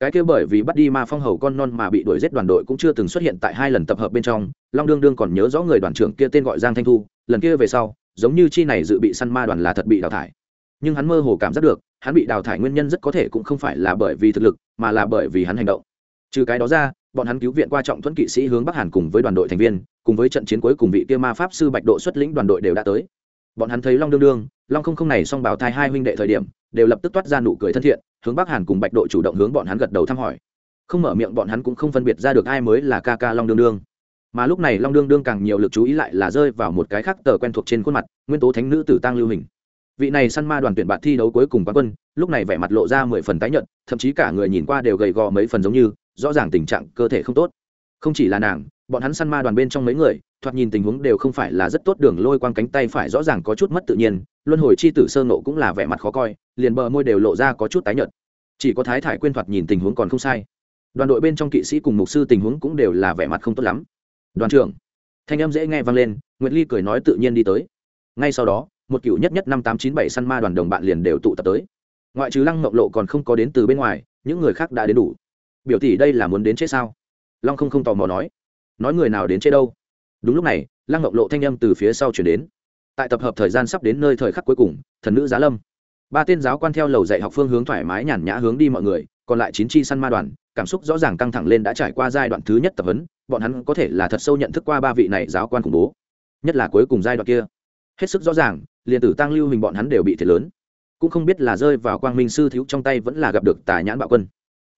Cái kia bởi vì bắt đi ma phong hầu con non mà bị đuổi giết đoàn đội cũng chưa từng xuất hiện tại hai lần tập hợp bên trong, long đương đương còn nhớ rõ người đoàn trưởng kia tên gọi giang thanh thu, lần kia về sau giống như chi này dự bị săn ma đoàn là thật bị đào thải. Nhưng hắn mơ hồ cảm giác được, hắn bị đào thải nguyên nhân rất có thể cũng không phải là bởi vì thực lực, mà là bởi vì hắn hành động. Trừ cái đó ra, bọn hắn cứu viện qua trọng thuẫn kỵ sĩ hướng bắc hàn cùng với đoàn đội thành viên, cùng với trận chiến cuối cùng vị kia ma pháp sư bạch độ xuất lĩnh đoàn đội đều đã tới. Bọn hắn thấy long đương đương, long không không này xong báo thai hai huynh đệ thời điểm, đều lập tức toát ra nụ cười thân thiện, hướng bắc hàn cùng bạch độ chủ động hướng bọn hắn gật đầu thăm hỏi. Không mở miệng bọn hắn cũng không phân biệt ra được ai mới là ca ca long đương đương mà lúc này long đương đương càng nhiều lực chú ý lại là rơi vào một cái khác tờ quen thuộc trên khuôn mặt, nguyên tố thánh nữ tử tăng lưu hình. Vị này săn ma đoàn tuyển bạn thi đấu cuối cùng quán quân, lúc này vẻ mặt lộ ra mười phần tái nhợt, thậm chí cả người nhìn qua đều gầy gò mấy phần giống như, rõ ràng tình trạng cơ thể không tốt. Không chỉ là nàng, bọn hắn săn ma đoàn bên trong mấy người, thoạt nhìn tình huống đều không phải là rất tốt, đường lôi quang cánh tay phải rõ ràng có chút mất tự nhiên, luân hồi chi tử sơ nộ cũng là vẻ mặt khó coi, liền bờ môi đều lộ ra có chút tái nhợt. Chỉ có thái thải quên thoạt nhìn tình huống còn không sai. Đoàn đội bên trong kỵ sĩ cùng mục sư tình huống cũng đều là vẻ mặt không tốt lắm đoàn trưởng. Thanh âm dễ nghe vang lên nguyễn ly cười nói tự nhiên đi tới. Ngay sau đó, một cựu nhất nhất năm tám chín bảy săn ma đoàn đồng bạn liền đều tụ tập tới. Ngoại trừ lăng mộng lộ còn không có đến từ bên ngoài, những người khác đã đến đủ. Biểu tỷ đây là muốn đến chết sao? Long không không tò mò nói. Nói người nào đến chết đâu? Đúng lúc này, lăng mộng lộ thanh âm từ phía sau chuyển đến. Tại tập hợp thời gian sắp đến nơi thời khắc cuối cùng, thần nữ giá lâm. Ba tên giáo quan theo lầu dạy học phương hướng thoải mái nhàn nhã hướng đi mọi người còn lại chín chi săn ma đoàn, cảm xúc rõ ràng căng thẳng lên đã trải qua giai đoạn thứ nhất tập huấn, bọn hắn có thể là thật sâu nhận thức qua ba vị này giáo quan khủng bố. Nhất là cuối cùng giai đoạn kia. Hết sức rõ ràng, liền tử tăng lưu hình bọn hắn đều bị thiệt lớn. Cũng không biết là rơi vào quang minh sư thiếu trong tay vẫn là gặp được tà nhãn bạo quân.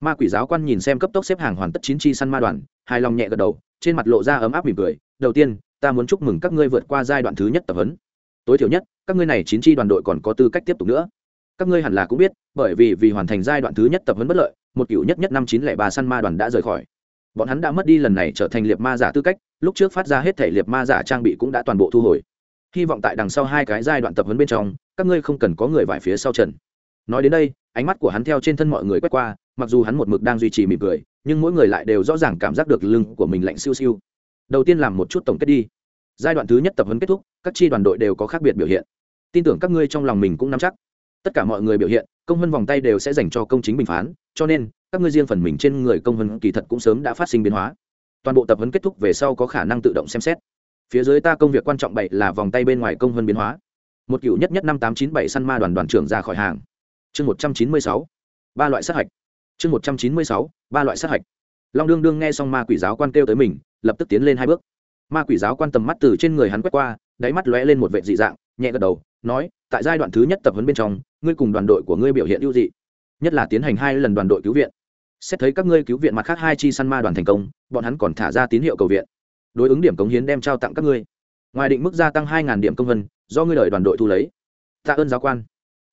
Ma quỷ giáo quan nhìn xem cấp tốc xếp hàng hoàn tất chín chi săn ma đoàn, hài lòng nhẹ gật đầu, trên mặt lộ ra ấm áp mỉm cười, đầu tiên, ta muốn chúc mừng các ngươi vượt qua giai đoạn thứ nhất tập huấn. Tối thiểu nhất, các ngươi này chín chi đoàn đội còn có tư cách tiếp tục nữa các ngươi hẳn là cũng biết, bởi vì vì hoàn thành giai đoạn thứ nhất tập huấn bất lợi, một cựu nhất nhất năm chín lẻ ba săn ma đoàn đã rời khỏi. Bọn hắn đã mất đi lần này trở thành liệt ma giả tư cách, lúc trước phát ra hết thể liệt ma giả trang bị cũng đã toàn bộ thu hồi. Hy vọng tại đằng sau hai cái giai đoạn tập huấn bên trong, các ngươi không cần có người vải phía sau trần. Nói đến đây, ánh mắt của hắn theo trên thân mọi người quét qua, mặc dù hắn một mực đang duy trì mỉm cười, nhưng mỗi người lại đều rõ ràng cảm giác được lưng của mình lạnh siêu siêu. Đầu tiên làm một chút tổng kết đi. Giai đoạn thứ nhất tập huấn kết thúc, các chi đoàn đội đều có khác biệt biểu hiện. Tin tưởng các ngươi trong lòng mình cũng nắm chắc tất cả mọi người biểu hiện, công hơn vòng tay đều sẽ dành cho công chính bình phán, cho nên, các ngươi riêng phần mình trên người công hơn kỳ thật cũng sớm đã phát sinh biến hóa. Toàn bộ tập huấn kết thúc về sau có khả năng tự động xem xét. Phía dưới ta công việc quan trọng bảy là vòng tay bên ngoài công hơn biến hóa. Một cựu nhất nhất năm tám chín bảy săn ma đoàn đoàn trưởng ra khỏi hàng. Chương một trăm chín mươi sáu, ba loại sát hạch. Chương một trăm chín mươi sáu, ba loại sát hạch. Long đương đương nghe xong ma quỷ giáo quan kêu tới mình, lập tức tiến lên hai bước. Ma quỷ giáo quan tầm mắt từ trên người hắn quét qua, đáy mắt lóe lên một vệ dị dạng, nhẹ gật đầu nói, tại giai đoạn thứ nhất tập huấn bên trong, ngươi cùng đoàn đội của ngươi biểu hiện ưu dị, nhất là tiến hành hai lần đoàn đội cứu viện. Xét thấy các ngươi cứu viện mặt khác hai chi săn ma đoàn thành công, bọn hắn còn thả ra tín hiệu cầu viện. Đối ứng điểm cống hiến đem trao tặng các ngươi. Ngoài định mức gia tăng hai điểm công vân, do ngươi đợi đoàn đội thu lấy. Tạ ơn giáo quan.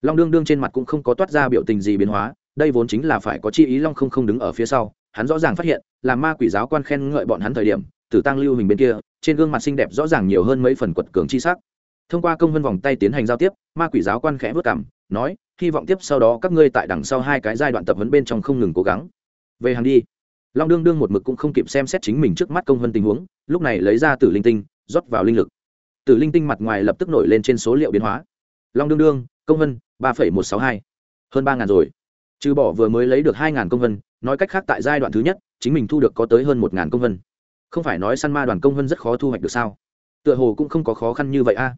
Long đương đương trên mặt cũng không có toát ra biểu tình gì biến hóa, đây vốn chính là phải có chi ý long không không đứng ở phía sau, hắn rõ ràng phát hiện, là ma quỷ giáo quan khen ngợi bọn hắn thời điểm, tử tăng lưu hình bên kia, trên gương mặt xinh đẹp rõ ràng nhiều hơn mấy phần quật cường chi sắc thông qua công vân vòng tay tiến hành giao tiếp, ma quỷ giáo quan khẽ vất cảm nói, hy vọng tiếp sau đó các ngươi tại đằng sau hai cái giai đoạn tập huấn bên trong không ngừng cố gắng. Về hàng đi, long đương đương một mực cũng không kịp xem xét chính mình trước mắt công vân tình huống, lúc này lấy ra tử linh tinh, rót vào linh lực. Tử linh tinh mặt ngoài lập tức nổi lên trên số liệu biến hóa. Long đương đương, công vân, ba một sáu hai, hơn ba ngàn rồi. Trừ bỏ vừa mới lấy được hai ngàn công vân, nói cách khác tại giai đoạn thứ nhất, chính mình thu được có tới hơn một ngàn công vân. Không phải nói săn ma đoàn công vân rất khó thu hoạch được sao? Tựa hồ cũng không có khó khăn như vậy a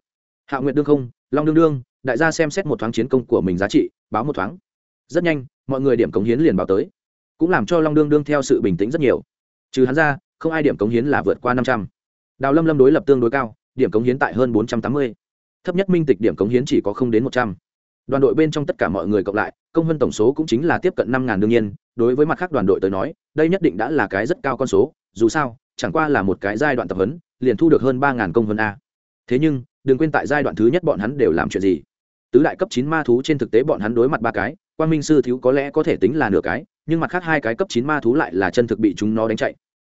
hạ Nguyệt đương không, long đương đương, đại gia xem xét một thoáng chiến công của mình giá trị, báo một thoáng. Rất nhanh, mọi người điểm cống hiến liền báo tới. Cũng làm cho long đương đương theo sự bình tĩnh rất nhiều. Trừ hắn ra, không ai điểm cống hiến là vượt qua năm trăm. Đào lâm lâm đối lập tương đối cao, điểm cống hiến tại hơn bốn trăm tám mươi. Thấp nhất minh tịch điểm cống hiến chỉ có không đến một trăm. Đoàn đội bên trong tất cả mọi người cộng lại, công hơn tổng số cũng chính là tiếp cận năm ngàn đương nhiên, đối với mặt khác đoàn đội tới nói, đây nhất định đã là cái rất cao con số, dù sao, chẳng qua là một cái giai đoạn tập huấn, liền thu được hơn ba ngàn công hơn a. Thế nhưng đừng quên tại giai đoạn thứ nhất bọn hắn đều làm chuyện gì. Tứ đại cấp chín ma thú trên thực tế bọn hắn đối mặt ba cái quan minh sư thiếu có lẽ có thể tính là nửa cái, nhưng mặt khác hai cái cấp chín ma thú lại là chân thực bị chúng nó đánh chạy.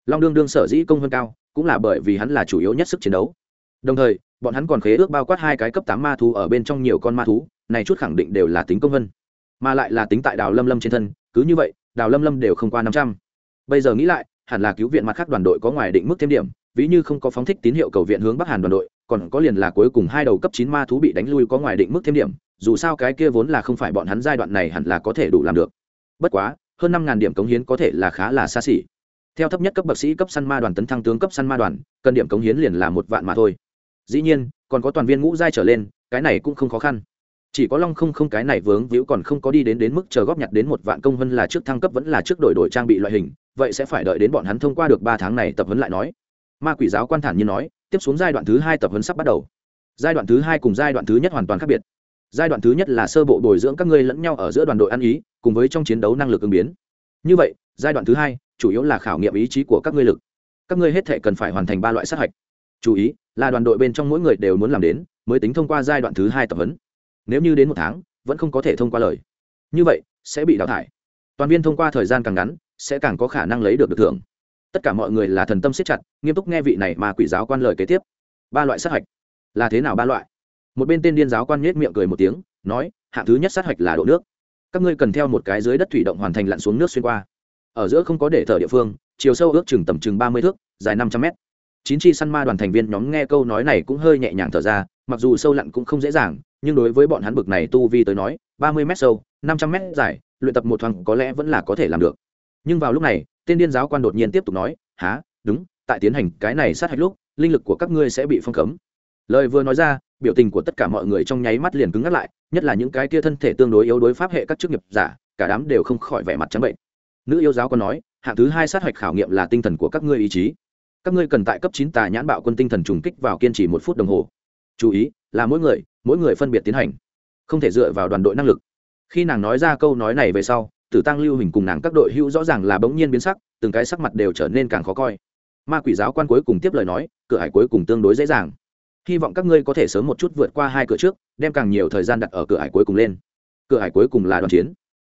Long đương đương sở dĩ công hơn cao, cũng là bởi vì hắn là chủ yếu nhất sức chiến đấu. Đồng thời, bọn hắn còn khế ước bao quát hai cái cấp tám ma thú ở bên trong nhiều con ma thú, này chút khẳng định đều là tính công vân mà lại là tính tại đào lâm lâm trên thân, cứ như vậy, đào lâm lâm đều không qua năm trăm. Bây giờ nghĩ lại, hẳn là cứu viện mặt khác đoàn đội có ngoài định mức thêm điểm ví như không có phóng thích tín hiệu cầu viện hướng bắc hàn đoàn đội, còn có liền là cuối cùng hai đầu cấp chín ma thú bị đánh lui có ngoài định mức thêm điểm, dù sao cái kia vốn là không phải bọn hắn giai đoạn này hẳn là có thể đủ làm được. Bất quá, hơn năm ngàn điểm cống hiến có thể là khá là xa xỉ. Theo thấp nhất cấp bậc sĩ cấp săn ma đoàn tấn thăng tướng cấp săn ma đoàn, cần điểm cống hiến liền là một vạn mà thôi. Dĩ nhiên, còn có toàn viên ngũ giai trở lên, cái này cũng không khó khăn. Chỉ có long không không cái này vướng víu còn không có đi đến đến mức chờ góp nhặt đến một vạn công hơn là trước thăng cấp vẫn là trước đổi đổi trang bị loại hình, vậy sẽ phải đợi đến bọn hắn thông qua được ba tháng này tập huấn lại nói ma quỷ giáo quan thản như nói, tiếp xuống giai đoạn thứ hai tập huấn sắp bắt đầu. Giai đoạn thứ hai cùng giai đoạn thứ nhất hoàn toàn khác biệt. Giai đoạn thứ nhất là sơ bộ bồi dưỡng các ngươi lẫn nhau ở giữa đoàn đội ăn ý, cùng với trong chiến đấu năng lực ứng biến. Như vậy, giai đoạn thứ hai, chủ yếu là khảo nghiệm ý chí của các ngươi lực. Các ngươi hết thể cần phải hoàn thành ba loại sát hạch. Chú ý, là đoàn đội bên trong mỗi người đều muốn làm đến, mới tính thông qua giai đoạn thứ hai tập huấn. Nếu như đến một tháng, vẫn không có thể thông qua lời. Như vậy, sẽ bị đào thải. Toàn viên thông qua thời gian càng ngắn, sẽ càng có khả năng lấy được được thưởng tất cả mọi người là thần tâm siết chặt, nghiêm túc nghe vị này mà quỷ giáo quan lời kế tiếp. Ba loại sát hạch. Là thế nào ba loại? Một bên tên điên giáo quan nhếch miệng cười một tiếng, nói, hạng thứ nhất sát hạch là độ nước. Các ngươi cần theo một cái dưới đất thủy động hoàn thành lặn xuống nước xuyên qua. Ở giữa không có để thở địa phương, chiều sâu ước chừng tầm chừng ba mươi thước, dài năm trăm mét. Chín chi săn ma đoàn thành viên nhóm nghe câu nói này cũng hơi nhẹ nhàng thở ra, mặc dù sâu lặn cũng không dễ dàng, nhưng đối với bọn hắn bực này tu vi tới nói, ba mươi mét sâu, năm trăm mét dài, luyện tập một thoáng có lẽ vẫn là có thể làm được. Nhưng vào lúc này tên điên giáo quan đột nhiên tiếp tục nói há đúng, tại tiến hành cái này sát hạch lúc, linh lực của các ngươi sẽ bị phong cấm. Lời vừa nói ra, biểu tình của tất cả mọi người trong nháy mắt liền cứng ngắt lại, nhất là những cái kia thân thể tương đối yếu đối pháp hệ các chức nghiệp giả, cả đám đều không khỏi vẻ mặt trắng bệnh. Nữ yêu giáo còn nói, hạng thứ hai sát hạch khảo nghiệm là tinh thần của các ngươi ý chí. Các ngươi cần tại cấp chín tà nhãn bạo quân tinh thần trùng kích vào kiên trì một phút đồng hồ. Chú ý, là mỗi người mỗi người phân biệt tiến hành, không thể dựa vào đoàn đội năng lực. Khi nàng nói ra câu nói này về sau tử tăng lưu hình cùng nàng các đội hữu rõ ràng là bỗng nhiên biến sắc từng cái sắc mặt đều trở nên càng khó coi. Ma quỷ giáo quan cuối cùng tiếp lời nói cửa hải cuối cùng tương đối dễ dàng. Hy vọng các ngươi có thể sớm một chút vượt qua hai cửa trước đem càng nhiều thời gian đặt ở cửa hải cuối cùng lên. Cửa hải cuối cùng là đoàn chiến.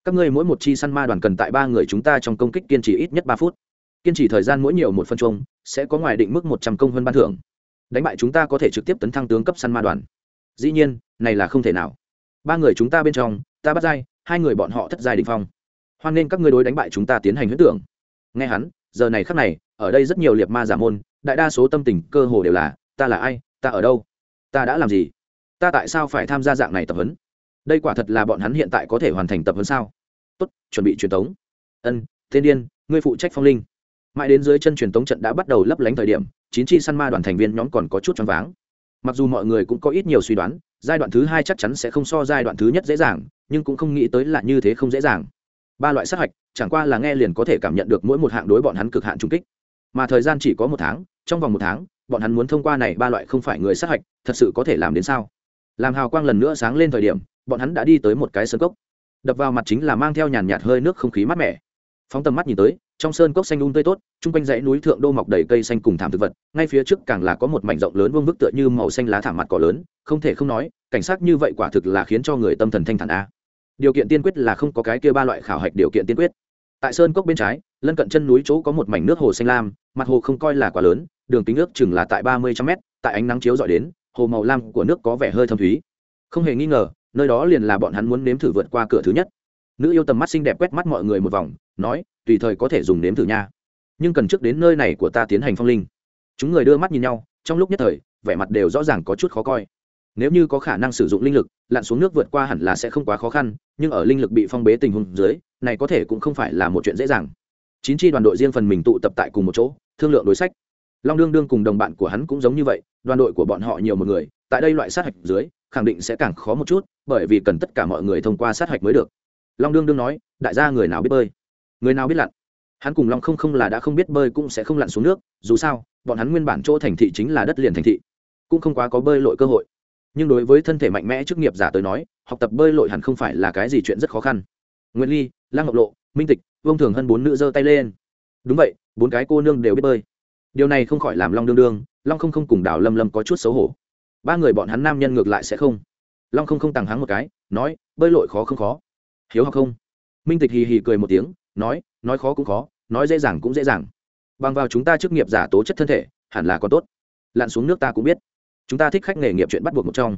Các ngươi mỗi một chi săn ma đoàn cần tại ba người chúng ta trong công kích kiên trì ít nhất ba phút. Kiên trì thời gian mỗi nhiều một phân chung sẽ có ngoài định mức một trăm công hơn ban thưởng. Đánh bại chúng ta có thể trực tiếp tấn thăng tướng cấp săn ma đoàn. Dĩ nhiên này là không thể nào. Ba người chúng ta bên trong ta bắt dai, hai người bọn họ thất giai đình phong hoan nên các ngươi đối đánh bại chúng ta tiến hành huyễn tưởng. Nghe hắn, giờ này khắc này, ở đây rất nhiều liệt ma giả môn, đại đa số tâm tình cơ hồ đều là, ta là ai? Ta ở đâu? Ta đã làm gì? Ta tại sao phải tham gia dạng này tập huấn? Đây quả thật là bọn hắn hiện tại có thể hoàn thành tập huấn sao? Tốt, chuẩn bị truyền tống. Ân, thiên điên, ngươi phụ trách phong linh. Mãi đến dưới chân truyền tống trận đã bắt đầu lấp lánh thời điểm, chín chi săn ma đoàn thành viên nhóm còn có chút choáng váng. Mặc dù mọi người cũng có ít nhiều suy đoán, giai đoạn thứ hai chắc chắn sẽ không so giai đoạn thứ nhất dễ dàng, nhưng cũng không nghĩ tới là như thế không dễ dàng ba loại sát hạch, chẳng qua là nghe liền có thể cảm nhận được mỗi một hạng đối bọn hắn cực hạn trung kích. Mà thời gian chỉ có một tháng, trong vòng một tháng, bọn hắn muốn thông qua này ba loại không phải người sát hạch, thật sự có thể làm đến sao? Làm hào quang lần nữa sáng lên thời điểm, bọn hắn đã đi tới một cái sơn cốc. Đập vào mặt chính là mang theo nhàn nhạt hơi nước không khí mát mẻ. Phóng tầm mắt nhìn tới, trong sơn cốc xanh đun um tươi tốt, chung quanh dãy núi thượng đô mọc đầy cây xanh cùng thảm thực vật, ngay phía trước càng là có một mảnh rộng lớn vương vức tựa như màu xanh lá thảm mặt cỏ lớn, không thể không nói, cảnh sát như vậy quả thực là khiến cho người tâm thần thanh thản a điều kiện tiên quyết là không có cái kia ba loại khảo hạch điều kiện tiên quyết. Tại sơn cốc bên trái, lân cận chân núi chỗ có một mảnh nước hồ xanh lam, mặt hồ không coi là quá lớn, đường kính nước chừng là tại ba mươi trăm mét, tại ánh nắng chiếu dọi đến, hồ màu lam của nước có vẻ hơi thâm thúy. Không hề nghi ngờ, nơi đó liền là bọn hắn muốn nếm thử vượt qua cửa thứ nhất. Nữ yêu tầm mắt xinh đẹp quét mắt mọi người một vòng, nói, tùy thời có thể dùng nếm thử nha. Nhưng cần trước đến nơi này của ta tiến hành phong linh. Chúng người đưa mắt nhìn nhau, trong lúc nhất thời, vẻ mặt đều rõ ràng có chút khó coi nếu như có khả năng sử dụng linh lực, lặn xuống nước vượt qua hẳn là sẽ không quá khó khăn, nhưng ở linh lực bị phong bế tình huống dưới, này có thể cũng không phải là một chuyện dễ dàng. Chín tri đoàn đội riêng phần mình tụ tập tại cùng một chỗ, thương lượng đối sách. Long đương đương cùng đồng bạn của hắn cũng giống như vậy, đoàn đội của bọn họ nhiều một người, tại đây loại sát hạch dưới, khẳng định sẽ càng khó một chút, bởi vì cần tất cả mọi người thông qua sát hạch mới được. Long đương đương nói, đại gia người nào biết bơi? Người nào biết lặn? Hắn cùng long không không là đã không biết bơi cũng sẽ không lặn xuống nước, dù sao, bọn hắn nguyên bản chỗ thành thị chính là đất liền thành thị, cũng không quá có bơi lội cơ hội nhưng đối với thân thể mạnh mẽ chức nghiệp giả tới nói, học tập bơi lội hẳn không phải là cái gì chuyện rất khó khăn. Nguyễn ly, lăng ngọc lộ, minh tịch, vương thường hơn bốn nữ giơ tay lên. Đúng vậy, bốn cái cô nương đều biết bơi. Điều này không khỏi làm long đương đương, long không không cùng đào lâm lâm có chút xấu hổ. Ba người bọn hắn nam nhân ngược lại sẽ không. Long không không tàng hắng một cái, nói, bơi lội khó không khó? Hiếu học không? Minh tịch hì hì cười một tiếng, nói nói khó cũng khó, nói dễ dàng cũng dễ dàng. Bằng vào chúng ta chức nghiệp giả tố chất thân thể, hẳn là còn tốt. Lặn xuống nước ta cũng biết chúng ta thích khách nghề nghiệp chuyện bắt buộc một trong.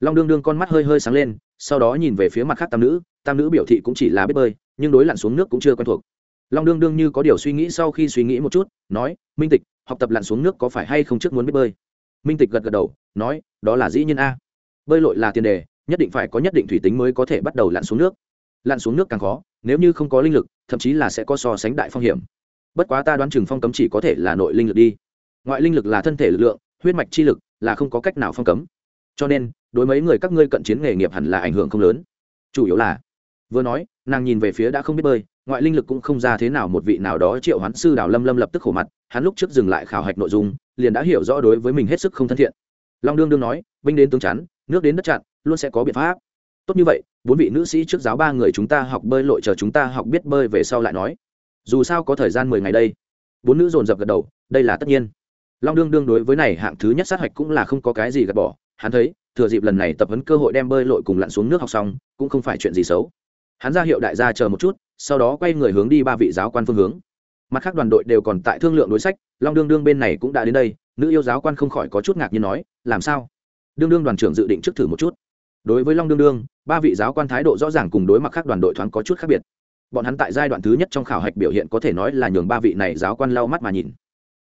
Long đương đương con mắt hơi hơi sáng lên, sau đó nhìn về phía mặt khác tam nữ tam nữ biểu thị cũng chỉ là biết bơi, nhưng đối lặn xuống nước cũng chưa quen thuộc. Long đương đương như có điều suy nghĩ sau khi suy nghĩ một chút, nói, minh tịch, học tập lặn xuống nước có phải hay không trước muốn biết bơi? Minh tịch gật gật đầu, nói, đó là dĩ nhiên a. Bơi lội là tiền đề, nhất định phải có nhất định thủy tính mới có thể bắt đầu lặn xuống nước. Lặn xuống nước càng khó, nếu như không có linh lực, thậm chí là sẽ có so sánh đại phong hiểm. Bất quá ta đoán chừng phong cấm chỉ có thể là nội linh lực đi. Ngoại linh lực là thân thể lực lượng, huyết mạch chi lực là không có cách nào phong cấm. Cho nên, đối mấy người các ngươi cận chiến nghề nghiệp hẳn là ảnh hưởng không lớn. Chủ yếu là, vừa nói, nàng nhìn về phía đã không biết bơi, ngoại linh lực cũng không ra thế nào một vị nào đó triệu hoán sư đào lâm lâm lập tức khổ mặt, hắn lúc trước dừng lại khảo hạch nội dung, liền đã hiểu rõ đối với mình hết sức không thân thiện. Long đương đương nói, binh đến tướng chắn, nước đến đất chặn, luôn sẽ có biện pháp. Tốt như vậy, bốn vị nữ sĩ trước giáo ba người chúng ta học bơi lội chờ chúng ta học biết bơi về sau lại nói. Dù sao có thời gian mười ngày đây. Bốn nữ dồn dập gật đầu, đây là tất nhiên long đương đương đối với này hạng thứ nhất sát hạch cũng là không có cái gì gạt bỏ. Hắn thấy, thừa dịp lần này tập huấn cơ hội đem bơi lội cùng lặn xuống nước học xong, cũng không phải chuyện gì xấu. Hắn ra hiệu đại gia chờ một chút, sau đó quay người hướng đi ba vị giáo quan phương hướng. Mặt khác đoàn đội đều còn tại thương lượng đối sách, long đương đương bên này cũng đã đến đây, nữ yêu giáo quan không khỏi có chút ngạc nhiên nói, làm sao? Đương đương đoàn trưởng dự định trước thử một chút. Đối với long đương đương, ba vị giáo quan thái độ rõ ràng cùng đối mặt khác đoàn đội thoáng có chút khác biệt. Bọn hắn tại giai đoạn thứ nhất trong khảo hạch biểu hiện có thể nói là nhường ba vị này giáo quan lau mắt mà nhìn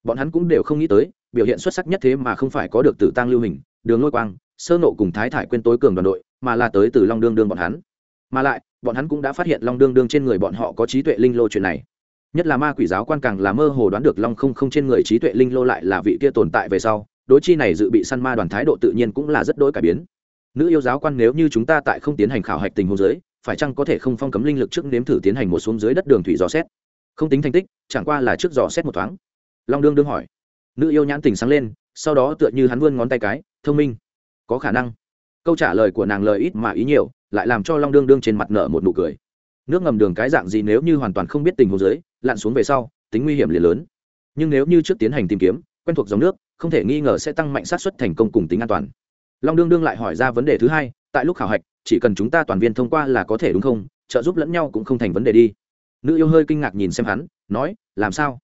bọn hắn cũng đều không nghĩ tới, biểu hiện xuất sắc nhất thế mà không phải có được tử tăng lưu hình, đường lôi quang, sơ nộ cùng thái thải quên tối cường đoàn đội, mà là tới từ long đương đương bọn hắn. Mà lại, bọn hắn cũng đã phát hiện long đương đương trên người bọn họ có trí tuệ linh lô chuyện này. Nhất là ma quỷ giáo quan càng là mơ hồ đoán được long không không trên người trí tuệ linh lô lại là vị kia tồn tại về sau, đối chi này dự bị săn ma đoàn thái độ tự nhiên cũng là rất đỗi cải biến. Nữ yêu giáo quan nếu như chúng ta tại không tiến hành khảo hạch tình huống giới phải chăng có thể không phong cấm linh lực trước nếm thử tiến hành một xuống dưới đất đường thủy dò xét? Không tính thành tích, chẳng qua là trước dò xét một thoáng long đương đương hỏi. Nữ yêu nhãn tình sáng lên, sau đó tựa như hắn vươn ngón tay cái, thông minh. Có khả năng. Câu trả lời của nàng lời ít mà ý nhiều, lại làm cho long đương đương trên mặt nở một nụ cười. Nước ngầm đường cái dạng gì nếu như hoàn toàn không biết tình huống dưới, lặn xuống về sau, tính nguy hiểm liền lớn. Nhưng nếu như trước tiến hành tìm kiếm, quen thuộc dòng nước, không thể nghi ngờ sẽ tăng mạnh sát xuất thành công cùng tính an toàn. Long đương đương lại hỏi ra vấn đề thứ hai, tại lúc khảo hạch, chỉ cần chúng ta toàn viên thông qua là có thể đúng không? Trợ giúp lẫn nhau cũng không thành vấn đề đi. Nữ yêu hơi kinh ngạc nhìn xem hắn, nói, làm sao?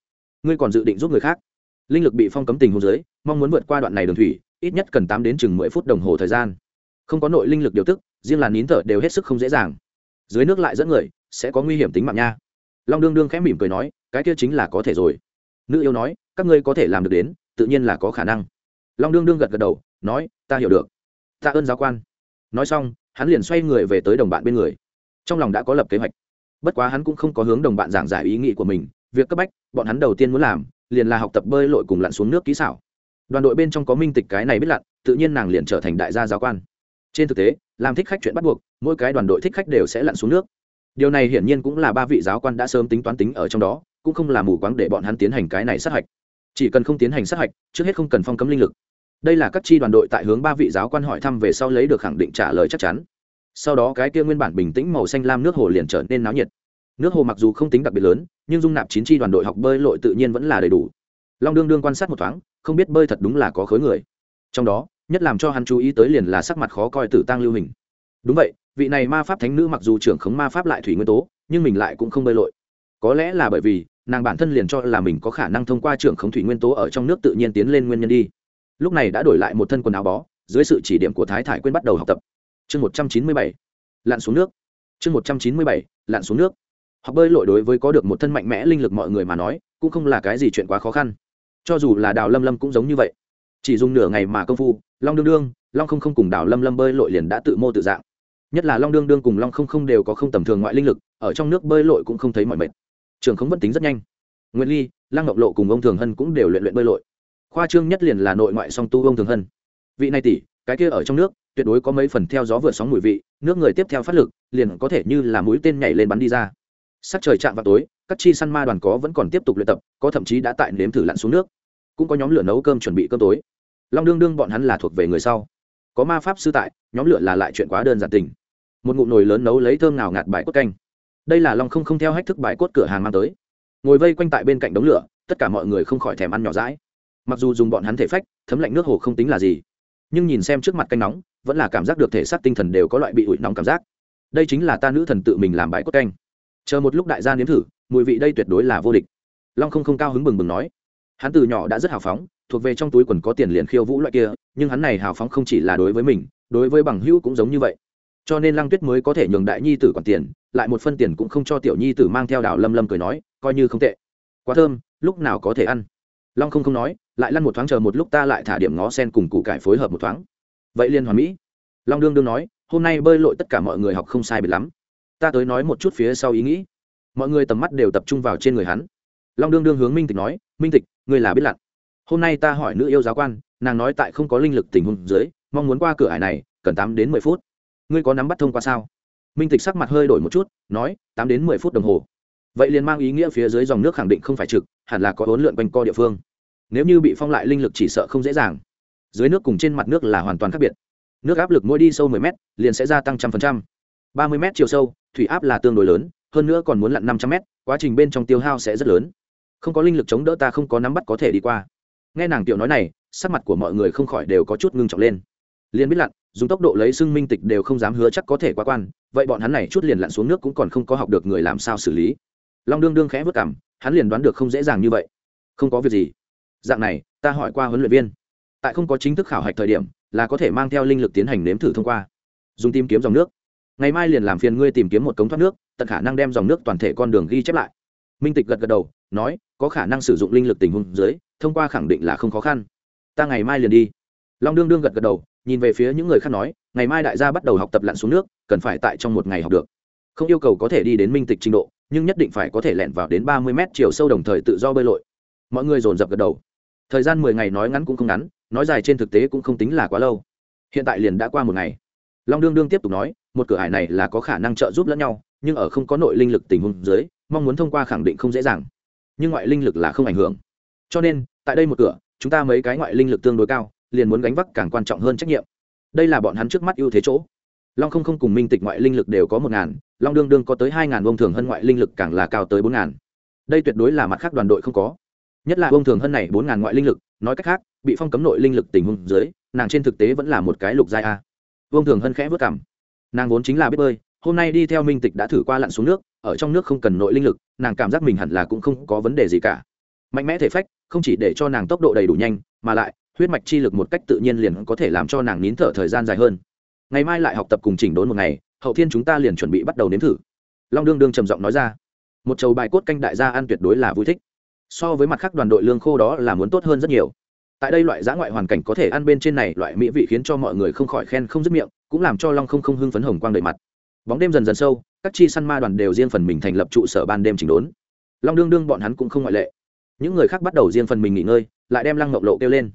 Ngươi còn dự định giúp người khác. Linh lực bị phong cấm tình hồ dưới, mong muốn vượt qua đoạn này đường thủy, ít nhất cần tám đến chừng mười phút đồng hồ thời gian. Không có nội linh lực điều tức, riêng là nín thở đều hết sức không dễ dàng. Dưới nước lại dẫn người, sẽ có nguy hiểm tính mạng nha. Long đương đương khẽ mỉm cười nói, cái kia chính là có thể rồi. Nữ yêu nói, các ngươi có thể làm được đến, tự nhiên là có khả năng. Long đương đương gật gật đầu, nói, ta hiểu được. Tạ ơn giáo quan. Nói xong, hắn liền xoay người về tới đồng bạn bên người. Trong lòng đã có lập kế hoạch. Bất quá hắn cũng không có hướng đồng bạn giảng giải ý nghĩ của mình việc cấp bách, bọn hắn đầu tiên muốn làm, liền là học tập bơi lội cùng lặn xuống nước kỹ xảo. Đoàn đội bên trong có minh tịch cái này biết lặn, tự nhiên nàng liền trở thành đại gia giáo quan. Trên thực tế, làm thích khách chuyện bắt buộc, mỗi cái đoàn đội thích khách đều sẽ lặn xuống nước. Điều này hiển nhiên cũng là ba vị giáo quan đã sớm tính toán tính ở trong đó, cũng không là mù quáng để bọn hắn tiến hành cái này sát hạch. Chỉ cần không tiến hành sát hạch, trước hết không cần phong cấm linh lực. Đây là các chi đoàn đội tại hướng ba vị giáo quan hỏi thăm về sau lấy được khẳng định trả lời chắc chắn. Sau đó cái kia nguyên bản bình tĩnh màu xanh lam nước hồ liền trở nên náo nhiệt nước hồ mặc dù không tính đặc biệt lớn, nhưng dung nạp chín chi đoàn đội học bơi lội tự nhiên vẫn là đầy đủ. Long đương đương quan sát một thoáng, không biết bơi thật đúng là có khối người. Trong đó, nhất làm cho hắn chú ý tới liền là sắc mặt khó coi tử tăng lưu hình. Đúng vậy, vị này ma pháp thánh nữ mặc dù trưởng khống ma pháp lại thủy nguyên tố, nhưng mình lại cũng không bơi lội. Có lẽ là bởi vì, nàng bản thân liền cho là mình có khả năng thông qua trưởng khống thủy nguyên tố ở trong nước tự nhiên tiến lên nguyên nhân đi. Lúc này đã đổi lại một thân quần áo bó, dưới sự chỉ điểm của thái thải quên bắt đầu học tập. Chương một trăm chín mươi bảy, lặn xuống nước. Chương một trăm chín mươi bảy, lặn xuống nước học bơi lội đối với có được một thân mạnh mẽ linh lực mọi người mà nói, cũng không là cái gì chuyện quá khó khăn. Cho dù là đào lâm lâm cũng giống như vậy. Chỉ dùng nửa ngày mà công phu, long đương đương, long không không cùng đào lâm lâm bơi lội liền đã tự mô tự dạng. Nhất là long đương đương cùng long không không đều có không tầm thường ngoại linh lực, ở trong nước bơi lội cũng không thấy mọi mệt. Trường không vẫn tính rất nhanh. Nguyễn ly, lăng ngọc lộ cùng ông thường hân cũng đều luyện luyện bơi lội. Khoa trương nhất liền là nội ngoại song tu ông thường hân. Vị này tỷ, cái kia ở trong nước, tuyệt đối có mấy phần theo gió vượt sóng mùi vị, nước người tiếp theo phát lực, liền có thể như là mũi tên nhảy lên bắn đi ra sắc trời chạm vào tối, các chi săn ma đoàn có vẫn còn tiếp tục luyện tập, có thậm chí đã tại nếm thử lặn xuống nước. Cũng có nhóm lửa nấu cơm chuẩn bị cơm tối. Long đương đương bọn hắn là thuộc về người sau. Có ma pháp sư tại, nhóm lửa là lại chuyện quá đơn giản tình. Một ngụm nồi lớn nấu lấy thơm nào ngạt bài cốt canh. Đây là long không không theo hách thức bài cốt cửa hàng mang tới. Ngồi vây quanh tại bên cạnh đống lửa, tất cả mọi người không khỏi thèm ăn nhỏ rãi mặc dù dùng bọn hắn thể phách, thấm lạnh nước hồ không tính là gì, nhưng nhìn xem trước mặt canh nóng, vẫn là cảm giác được thể xác tinh thần đều có loại bị ủi nóng cảm giác. Đây chính là ta nữ thần tự mình làm bài cốt canh chờ một lúc đại gia nếm thử, mùi vị đây tuyệt đối là vô địch. Long không không cao hứng bừng bừng nói. Hắn từ nhỏ đã rất hào phóng, thuộc về trong túi quần có tiền liền khiêu vũ loại kia, nhưng hắn này hào phóng không chỉ là đối với mình, đối với bằng hữu cũng giống như vậy. Cho nên lăng tuyết mới có thể nhường đại nhi tử còn tiền, lại một phân tiền cũng không cho tiểu nhi tử mang theo đảo lâm lâm cười nói, coi như không tệ. Quá thơm, lúc nào có thể ăn? Long không không nói, lại lăn một thoáng chờ một lúc ta lại thả điểm ngó sen cùng củ cải phối hợp một thoáng. Vậy liên hoàn mỹ. Long đương đương nói, hôm nay bơi lội tất cả mọi người học không sai biệt lắm ta tới nói một chút phía sau ý nghĩ. Mọi người tầm mắt đều tập trung vào trên người hắn. Long đương đương hướng minh tịch nói minh tịch ngươi là biết lặn. Hôm nay ta hỏi nữ yêu giáo quan nàng nói tại không có linh lực tình huống dưới mong muốn qua cửa hải này cần tám đến mười phút. Ngươi có nắm bắt thông qua sao? Minh tịch sắc mặt hơi đổi một chút nói tám đến mười phút đồng hồ. Vậy liền mang ý nghĩa phía dưới dòng nước khẳng định không phải trực hẳn là có hỗn lượn quanh co địa phương. Nếu như bị phong lại linh lực chỉ sợ không dễ dàng. Dưới nước cùng trên mặt nước là hoàn toàn khác biệt. Nước áp lực mỗi đi sâu mười mét, liền sẽ gia tăng trăm phần trăm ba mươi m chiều sâu, thủy áp là tương đối lớn, hơn nữa còn muốn lặn năm trăm m quá trình bên trong tiêu hao sẽ rất lớn. Không có linh lực chống đỡ ta không có nắm bắt có thể đi qua. Nghe nàng tiểu nói này, sắc mặt của mọi người không khỏi đều có chút ngưng trọng lên. Liền biết lặn, dùng tốc độ lấy xưng minh tịch đều không dám hứa chắc có thể qua quan, vậy bọn hắn này chút liền lặn xuống nước cũng còn không có học được người làm sao xử lý. Long đương đương khẽ vất cảm hắn liền đoán được không dễ dàng như vậy. Không có việc gì. Dạng này, ta hỏi qua huấn luyện viên. Tại không có chính thức khảo hạch thời điểm, là có thể mang theo linh lực tiến hành nếm thử thông qua. Dùng tìm kiếm dòng nước ngày mai liền làm phiền ngươi tìm kiếm một cống thoát nước, tận khả năng đem dòng nước toàn thể con đường ghi chép lại. Minh tịch gật gật đầu, nói, có khả năng sử dụng linh lực tình huống dưới, thông qua khẳng định là không khó khăn. Ta ngày mai liền đi. Long đương đương gật gật đầu, nhìn về phía những người khác nói, ngày mai đại gia bắt đầu học tập lặn xuống nước, cần phải tại trong một ngày học được. Không yêu cầu có thể đi đến minh tịch trình độ, nhưng nhất định phải có thể lẹn vào đến ba mươi mét chiều sâu đồng thời tự do bơi lội. Mọi người dồn dập gật đầu. Thời gian mười ngày nói ngắn cũng không ngắn, nói dài trên thực tế cũng không tính là quá lâu. Hiện tại liền đã qua một ngày long đương đương tiếp tục nói, một cửa hải này là có khả năng trợ giúp lẫn nhau, nhưng ở không có nội linh lực tình huống dưới, mong muốn thông qua khẳng định không dễ dàng. Nhưng ngoại linh lực là không ảnh hưởng. Cho nên, tại đây một cửa, chúng ta mấy cái ngoại linh lực tương đối cao, liền muốn gánh vác càng quan trọng hơn trách nhiệm. Đây là bọn hắn trước mắt ưu thế chỗ. Long không không cùng minh tịch ngoại linh lực đều có một ngàn, long đương đương có tới hai ngàn bông thường hơn ngoại linh lực càng là cao tới bốn ngàn. Đây tuyệt đối là mặt khác đoàn đội không có. Nhất là bông thường hơn này bốn ngàn ngoại linh lực, nói cách khác, bị phong cấm nội linh lực tình huống dưới, nàng trên thực tế vẫn là một cái lục giai a vương thường hân khẽ vất cảm. Nàng vốn chính là biết bơi, hôm nay đi theo minh tịch đã thử qua lặn xuống nước, ở trong nước không cần nội linh lực, nàng cảm giác mình hẳn là cũng không có vấn đề gì cả. Mạnh mẽ thể phách, không chỉ để cho nàng tốc độ đầy đủ nhanh, mà lại, huyết mạch chi lực một cách tự nhiên liền có thể làm cho nàng nín thở thời gian dài hơn. Ngày mai lại học tập cùng chỉnh đốn một ngày, hậu thiên chúng ta liền chuẩn bị bắt đầu nếm thử. Long đương đương trầm giọng nói ra. Một chầu bài cốt canh đại gia ăn tuyệt đối là vui thích. So với mặt khác đoàn đội lương khô đó là muốn tốt hơn rất nhiều tại đây loại giã ngoại hoàn cảnh có thể ăn bên trên này, loại mỹ vị khiến cho mọi người không khỏi khen không dứt miệng, cũng làm cho long không không hưng phấn hồng quang đầy mặt. Bóng đêm dần dần sâu, các chi săn ma đoàn đều riêng phần mình thành lập trụ sở ban đêm chỉnh đốn. Long đương đương bọn hắn cũng không ngoại lệ. Những người khác bắt đầu riêng phần mình nghỉ ngơi, lại đem lăng ngọc lộ kêu lên.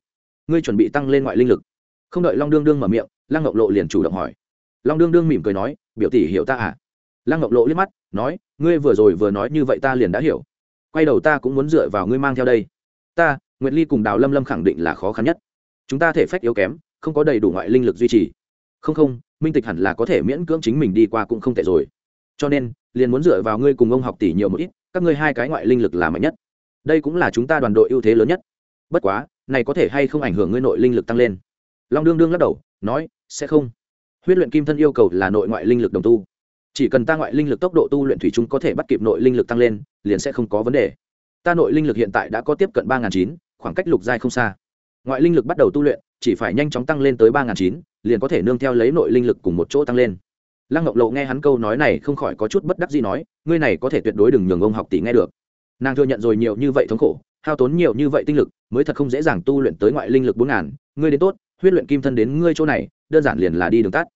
Ngươi chuẩn bị tăng lên ngoại linh lực. Không đợi long đương đương mở miệng, lăng ngọc lộ liền chủ động hỏi. Long đương đương mỉm cười nói, biểu tỷ hiểu ta à? Lăng ngọc lộ liếc mắt, nói, ngươi vừa rồi vừa nói như vậy ta liền đã hiểu. Quay đầu ta cũng muốn dựa vào ngươi mang theo đây. Ta nguyệt ly cùng đào lâm lâm khẳng định là khó khăn nhất chúng ta thể phách yếu kém không có đầy đủ ngoại linh lực duy trì không không minh tịch hẳn là có thể miễn cưỡng chính mình đi qua cũng không tệ rồi cho nên liền muốn dựa vào ngươi cùng ông học tỷ nhiều một ít các ngươi hai cái ngoại linh lực là mạnh nhất đây cũng là chúng ta đoàn đội ưu thế lớn nhất bất quá này có thể hay không ảnh hưởng ngươi nội linh lực tăng lên long đương đương lắc đầu nói sẽ không huyết luyện kim thân yêu cầu là nội ngoại linh lực đồng tu chỉ cần ta ngoại linh lực tốc độ tu luyện thủy chung có thể bắt kịp nội linh lực tăng lên liền sẽ không có vấn đề ta nội linh lực hiện tại đã có tiếp cận ba chín khoảng cách lục giai không xa. Ngoại linh lực bắt đầu tu luyện, chỉ phải nhanh chóng tăng lên tới ba chín, liền có thể nương theo lấy nội linh lực cùng một chỗ tăng lên. Lăng ngọc lộ nghe hắn câu nói này không khỏi có chút bất đắc gì nói, ngươi này có thể tuyệt đối đừng nhường ông học tỷ nghe được. Nàng thừa nhận rồi nhiều như vậy thống khổ, hao tốn nhiều như vậy tinh lực, mới thật không dễ dàng tu luyện tới ngoại linh lực bốn ngàn. Ngươi đến tốt, huyết luyện kim thân đến ngươi chỗ này, đơn giản liền là đi đường tắt.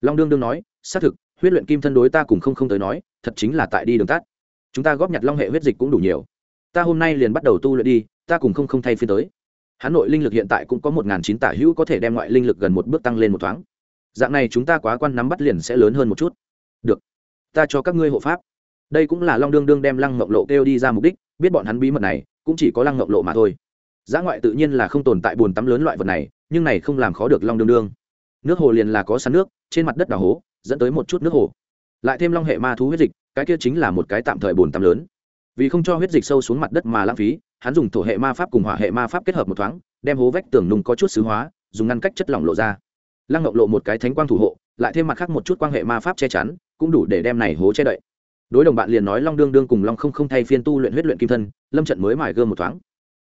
Long đương đương nói, xác thực, huyết luyện kim thân đối ta cùng không không tới nói, thật chính là tại đi đường tắt. Chúng ta góp nhặt long hệ huyết dịch cũng đủ nhiều ta hôm nay liền bắt đầu tu luyện đi, ta cùng không không thay phiên tới. Hắn nội linh lực hiện tại cũng có một nghìn chín tả hữu có thể đem ngoại linh lực gần một bước tăng lên một thoáng. Dạng này chúng ta quá quan nắm bắt liền sẽ lớn hơn một chút. Được, ta cho các ngươi hộ pháp. Đây cũng là long đương đương đem lăng mộng lộ kêu đi ra mục đích, biết bọn hắn bí mật này, cũng chỉ có lăng mộng lộ mà thôi. Giã ngoại tự nhiên là không tồn tại bồn tắm lớn loại vật này, nhưng này không làm khó được long đương đương. Nước hồ liền là có sắn nước, trên mặt đất đào hố, dẫn tới một chút nước hồ. Lại thêm long hệ ma thú huyết dịch, cái kia chính là một cái tạm thời bồn tắm lớn vì không cho huyết dịch sâu xuống mặt đất mà lãng phí, hắn dùng thổ hệ ma pháp cùng hỏa hệ ma pháp kết hợp một thoáng, đem hố vách tường nung có chút xứ hóa, dùng ngăn cách chất lỏng lộ ra. Lăng ngọc lộ một cái thánh quang thủ hộ, lại thêm mặt khác một chút quan hệ ma pháp che chắn, cũng đủ để đem này hố che đậy. Đối đồng bạn liền nói long đương đương cùng long không không thay phiên tu luyện huyết luyện kim thân, lâm trận mới mải gươm một thoáng.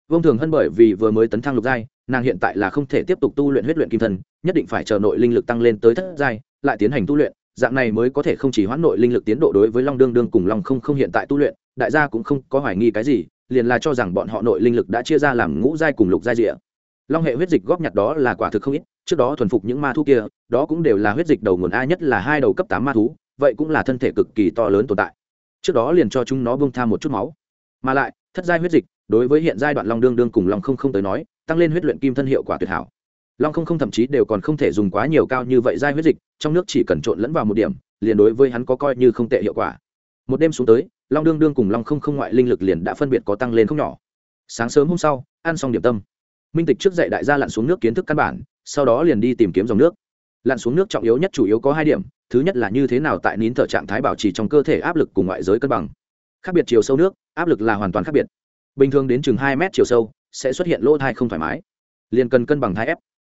Vông thường hân bởi vì vừa mới tấn thăng lục giai, nàng hiện tại là không thể tiếp tục tu luyện huyết luyện kim thân, nhất định phải chờ nội linh lực tăng lên tới thất giai, lại tiến hành tu luyện dạng này mới có thể không chỉ hoãn nội linh lực tiến độ đối với long đương đương cùng long không không hiện tại tu luyện, đại gia cũng không có hoài nghi cái gì, liền là cho rằng bọn họ nội linh lực đã chia ra làm ngũ giai cùng lục giai rịa long hệ huyết dịch góp nhặt đó là quả thực không ít, trước đó thuần phục những ma thú kia, đó cũng đều là huyết dịch đầu nguồn a nhất là hai đầu cấp tám ma thú, vậy cũng là thân thể cực kỳ to lớn tồn tại. Trước đó liền cho chúng nó bông tham một chút máu. Mà lại, thất giai huyết dịch, đối với hiện giai đoạn long đương đương cùng long không không tới nói, tăng lên huyết luyện kim thân hiệu quả tuyệt hảo long không không thậm chí đều còn không thể dùng quá nhiều cao như vậy giai huyết dịch, trong nước chỉ cần trộn lẫn vào một điểm, liền đối với hắn có coi như không tệ hiệu quả. Một đêm xuống tới, long đương đương cùng long không không ngoại linh lực liền đã phân biệt có tăng lên không nhỏ. Sáng sớm hôm sau, ăn xong điểm tâm. Minh tịch trước dạy đại gia lặn xuống nước kiến thức căn bản, sau đó liền đi tìm kiếm dòng nước. Lặn xuống nước trọng yếu nhất chủ yếu có hai điểm, thứ nhất là như thế nào tại nín thở trạng thái bảo trì trong cơ thể áp lực cùng ngoại giới cân bằng. Khác biệt chiều sâu nước, áp lực là hoàn toàn khác biệt. Bình thường đến chừng hai mét chiều sâu, sẽ xuất hiện lỗ thai không thoải mái. Liền cần cân bằng thai ép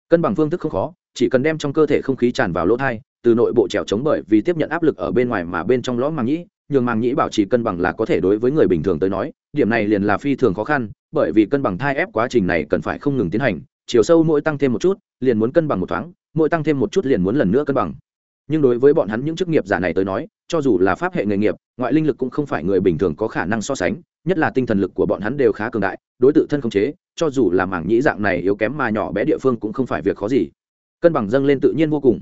cân bằng phương thức không khó, chỉ cần đem trong cơ thể không khí tràn vào lỗ thai, từ nội bộ trèo chống bởi vì tiếp nhận áp lực ở bên ngoài mà bên trong lõm màng nhĩ, nhường màng nhĩ bảo trì cân bằng là có thể đối với người bình thường tới nói, điểm này liền là phi thường khó khăn, bởi vì cân bằng thai ép quá trình này cần phải không ngừng tiến hành, chiều sâu mỗi tăng thêm một chút, liền muốn cân bằng một thoáng, mỗi tăng thêm một chút liền muốn lần nữa cân bằng. Nhưng đối với bọn hắn những chức nghiệp giả này tới nói, cho dù là pháp hệ nghề nghiệp, ngoại linh lực cũng không phải người bình thường có khả năng so sánh, nhất là tinh thần lực của bọn hắn đều khá cường đại, đối tự thân khống chế cho dù là mảng nhĩ dạng này yếu kém mà nhỏ bé địa phương cũng không phải việc khó gì. Cân bằng dâng lên tự nhiên vô cùng.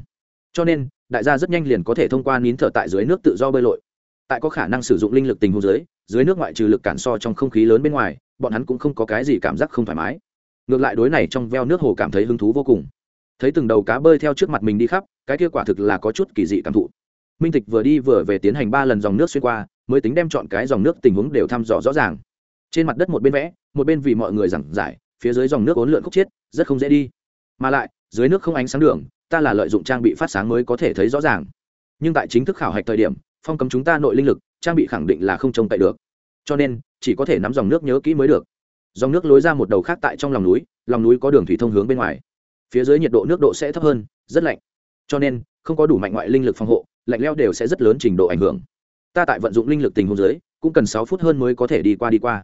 Cho nên, đại gia rất nhanh liền có thể thông qua nín thở tại dưới nước tự do bơi lội. Tại có khả năng sử dụng linh lực tình huống dưới dưới nước ngoại trừ lực cản so trong không khí lớn bên ngoài, bọn hắn cũng không có cái gì cảm giác không thoải mái. Ngược lại đối này trong veo nước hồ cảm thấy hứng thú vô cùng. Thấy từng đầu cá bơi theo trước mặt mình đi khắp, cái kia quả thực là có chút kỳ dị cảm thụ. Minh tịch vừa đi vừa về tiến hành ba lần dòng nước xuyên qua, mới tính đem chọn cái dòng nước tình huống đều thăm dò rõ ràng. Trên mặt đất một bên vẽ một bên vì mọi người giảng giải, phía dưới dòng nước ốn lượn khúc chiết rất không dễ đi. Mà lại, dưới nước không ánh sáng đường, ta là lợi dụng trang bị phát sáng mới có thể thấy rõ ràng. Nhưng tại chính thức khảo hạch thời điểm, phong cấm chúng ta nội linh lực, trang bị khẳng định là không trông cậy được. Cho nên, chỉ có thể nắm dòng nước nhớ kỹ mới được. Dòng nước lối ra một đầu khác tại trong lòng núi lòng núi có đường thủy thông hướng bên ngoài. Phía dưới nhiệt độ nước độ sẽ thấp hơn, rất lạnh. Cho nên, không có đủ mạnh ngoại linh lực phòng hộ, lạnh leo đều sẽ rất lớn trình độ ảnh hưởng. Ta tại vận dụng linh lực tình huống dưới, cũng cần sáu phút hơn mới có thể đi qua đi qua.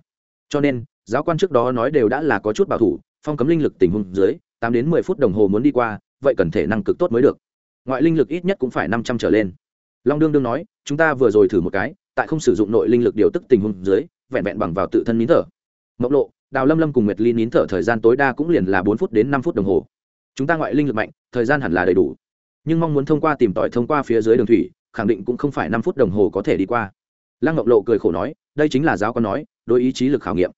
Cho nên giáo quan trước đó nói đều đã là có chút bảo thủ, phong cấm linh lực tình huống dưới, tám đến mười phút đồng hồ muốn đi qua, vậy cần thể năng cực tốt mới được. Ngoại linh lực ít nhất cũng phải năm trăm trở lên. Long đương đương nói, chúng ta vừa rồi thử một cái, tại không sử dụng nội linh lực điều tức tình huống dưới, vẹn vẹn bằng vào tự thân nín thở. Mộng lộ, đào lâm lâm cùng nguyệt ly nín thở thời gian tối đa cũng liền là bốn phút đến năm phút đồng hồ. Chúng ta ngoại linh lực mạnh, thời gian hẳn là đầy đủ. Nhưng mong muốn thông qua tìm tòi thông qua phía dưới đường thủy, khẳng định cũng không phải năm phút đồng hồ có thể đi qua. Lăng ngọc lộ cười khổ nói, đây chính là giáo con nói, đối ý chí lực khảo nghiệm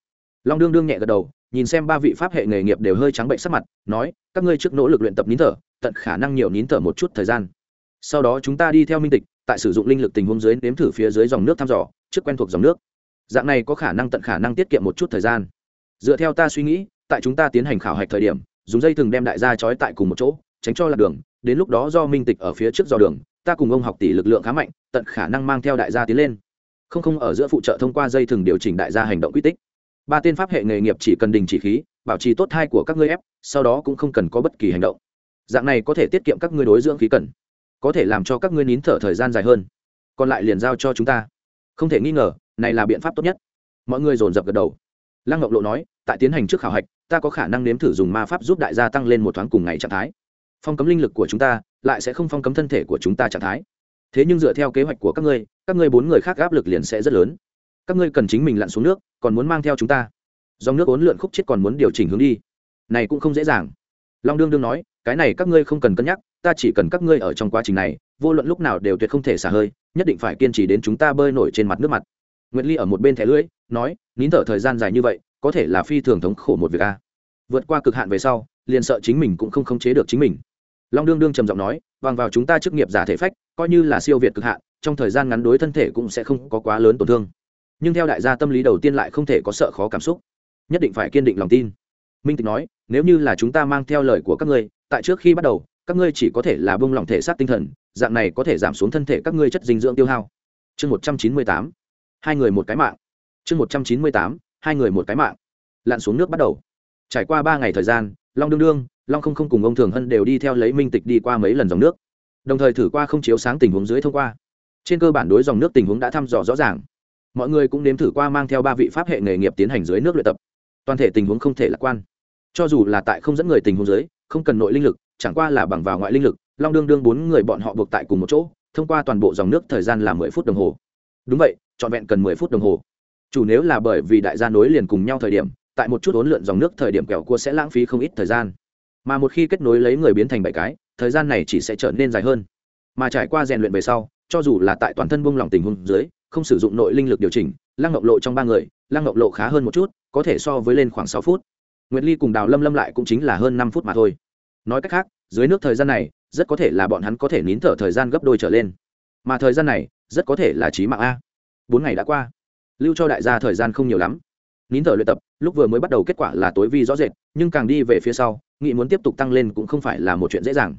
long đương đương nhẹ gật đầu, nhìn xem ba vị pháp hệ nghề nghiệp đều hơi trắng bệnh sắc mặt, nói, các ngươi trước nỗ lực luyện tập nín thở, tận khả năng nhiều nín thở một chút thời gian. Sau đó chúng ta đi theo minh tịch, tại sử dụng linh lực tình huống dưới nếm thử phía dưới dòng nước thăm dò, trước quen thuộc dòng nước. Dạng này có khả năng tận khả năng tiết kiệm một chút thời gian. Dựa theo ta suy nghĩ, tại chúng ta tiến hành khảo hạch thời điểm, dùng dây thừng đem đại gia trói tại cùng một chỗ, tránh cho lạc đường, đến lúc đó do minh tịch ở phía trước dò đường, ta cùng ông học tỷ lực lượng khá mạnh, tận khả năng mang theo đại gia tiến lên. Không không, ở giữa phụ trợ thông qua dây thừng điều chỉnh đại gia hành động quy tích ba tên pháp hệ nghề nghiệp chỉ cần đình chỉ khí, bảo trì tốt thai của các ngươi ép, sau đó cũng không cần có bất kỳ hành động. Dạng này có thể tiết kiệm các ngươi đối dưỡng khí cần, có thể làm cho các ngươi nín thở thời gian dài hơn. Còn lại liền giao cho chúng ta. Không thể nghi ngờ, này là biện pháp tốt nhất. Mọi người dồn dập gật đầu. Lăng ngọc lộ nói, tại tiến hành trước khảo hạch, ta có khả năng nếm thử dùng ma pháp giúp đại gia tăng lên một thoáng cùng ngày trạng thái. Phong cấm linh lực của chúng ta, lại sẽ không phong cấm thân thể của chúng ta trạng thái. Thế nhưng dựa theo kế hoạch của các ngươi các ngươi bốn người khác áp lực liền sẽ rất lớn các ngươi cần chính mình lặn xuống nước, còn muốn mang theo chúng ta. Dòng nước ốn lượn khúc chết còn muốn điều chỉnh hướng đi. Này cũng không dễ dàng. Long đương đương nói, cái này các ngươi không cần cân nhắc, ta chỉ cần các ngươi ở trong quá trình này, vô luận lúc nào đều tuyệt không thể xả hơi, nhất định phải kiên trì đến chúng ta bơi nổi trên mặt nước mặt. Nguyễn ly ở một bên thẻ lưỡi, nói, nín thở thời gian dài như vậy, có thể là phi thường thống khổ một việc a. Vượt qua cực hạn về sau, liền sợ chính mình cũng không khống chế được chính mình. Long đương đương trầm giọng nói, bằng vào chúng ta chức nghiệp giả thể phách, coi như là siêu việt cực hạn, trong thời gian ngắn đối thân thể cũng sẽ không có quá lớn tổn thương nhưng theo đại gia tâm lý đầu tiên lại không thể có sợ khó cảm xúc. Nhất định phải kiên định lòng tin. Minh tịch nói, nếu như là chúng ta mang theo lời của các ngươi, tại trước khi bắt đầu, các ngươi chỉ có thể là bông lỏng thể xác tinh thần, dạng này có thể giảm xuống thân thể các ngươi chất dinh dưỡng tiêu hao. Chương một trăm chín mươi tám, hai người một cái mạng. Chương một trăm chín mươi tám, hai người một cái mạng. Lặn xuống nước bắt đầu. Trải qua ba ngày thời gian, long đương đương, long không không cùng ông thường hân đều đi theo lấy minh tịch đi qua mấy lần dòng nước. Đồng thời thử qua không chiếu sáng tình huống dưới thông qua. Trên cơ bản đối dòng nước tình huống đã thăm dò rõ ràng mọi người cũng nếm thử qua mang theo ba vị pháp hệ nghề nghiệp tiến hành dưới nước luyện tập. Toàn thể tình huống không thể lạc quan. Cho dù là tại không dẫn người tình huống dưới, không cần nội linh lực, chẳng qua là bằng vào ngoại linh lực, long đương đương bốn người bọn họ buộc tại cùng một chỗ, thông qua toàn bộ dòng nước thời gian là mười phút đồng hồ. Đúng vậy, trọn vẹn cần mười phút đồng hồ. Chủ nếu là bởi vì đại gia nối liền cùng nhau thời điểm, tại một chút ốn lượn dòng nước thời điểm kẹo cua sẽ lãng phí không ít thời gian. Mà một khi kết nối lấy người biến thành bảy cái, thời gian này chỉ sẽ trở nên dài hơn. Mà trải qua rèn luyện về sau, cho dù là tại toàn thân buông lỏng tình huống dưới không sử dụng nội linh lực điều chỉnh, lăng ngọc lộ trong ba người, lăng ngọc lộ khá hơn một chút, có thể so với lên khoảng sáu phút. Nguyệt ly cùng đào lâm lâm lại cũng chính là hơn năm phút mà thôi. Nói cách khác, dưới nước thời gian này, rất có thể là bọn hắn có thể nín thở thời gian gấp đôi trở lên. Mà thời gian này, rất có thể là trí mạng a. Bốn ngày đã qua. Lưu cho đại gia thời gian không nhiều lắm. Nín thở luyện tập, lúc vừa mới bắt đầu kết quả là tối vi rõ rệt, nhưng càng đi về phía sau, nghị muốn tiếp tục tăng lên cũng không phải là một chuyện dễ dàng.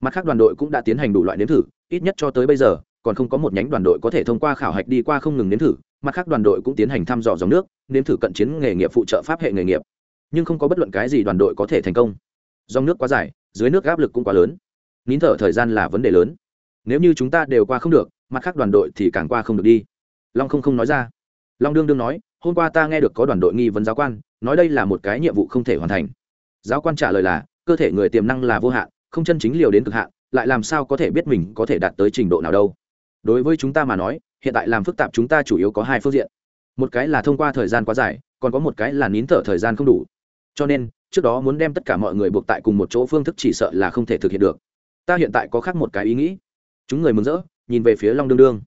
Mặt khác đoàn đội cũng đã tiến hành đủ loại nếm thử, ít nhất cho tới bây giờ còn không có một nhánh đoàn đội có thể thông qua khảo hạch đi qua không ngừng nếm thử, mặt khác đoàn đội cũng tiến hành thăm dò dòng nước, nếm thử cận chiến nghề nghiệp phụ trợ pháp hệ nghề nghiệp. Nhưng không có bất luận cái gì đoàn đội có thể thành công. Dòng nước quá dài, dưới nước áp lực cũng quá lớn. Nín thở thời gian là vấn đề lớn. Nếu như chúng ta đều qua không được, mặt khác đoàn đội thì càng qua không được đi. Long không không nói ra. Long đương đương nói, hôm qua ta nghe được có đoàn đội nghi vấn giáo quan, nói đây là một cái nhiệm vụ không thể hoàn thành. Giáo quan trả lời là, cơ thể người tiềm năng là vô hạn, không chân chính liều đến cực hạn, lại làm sao có thể biết mình có thể đạt tới trình độ nào đâu? Đối với chúng ta mà nói, hiện tại làm phức tạp chúng ta chủ yếu có hai phương diện. Một cái là thông qua thời gian quá dài, còn có một cái là nín thở thời gian không đủ. Cho nên, trước đó muốn đem tất cả mọi người buộc tại cùng một chỗ phương thức chỉ sợ là không thể thực hiện được. Ta hiện tại có khác một cái ý nghĩ. Chúng người mừng rỡ, nhìn về phía long đương đương.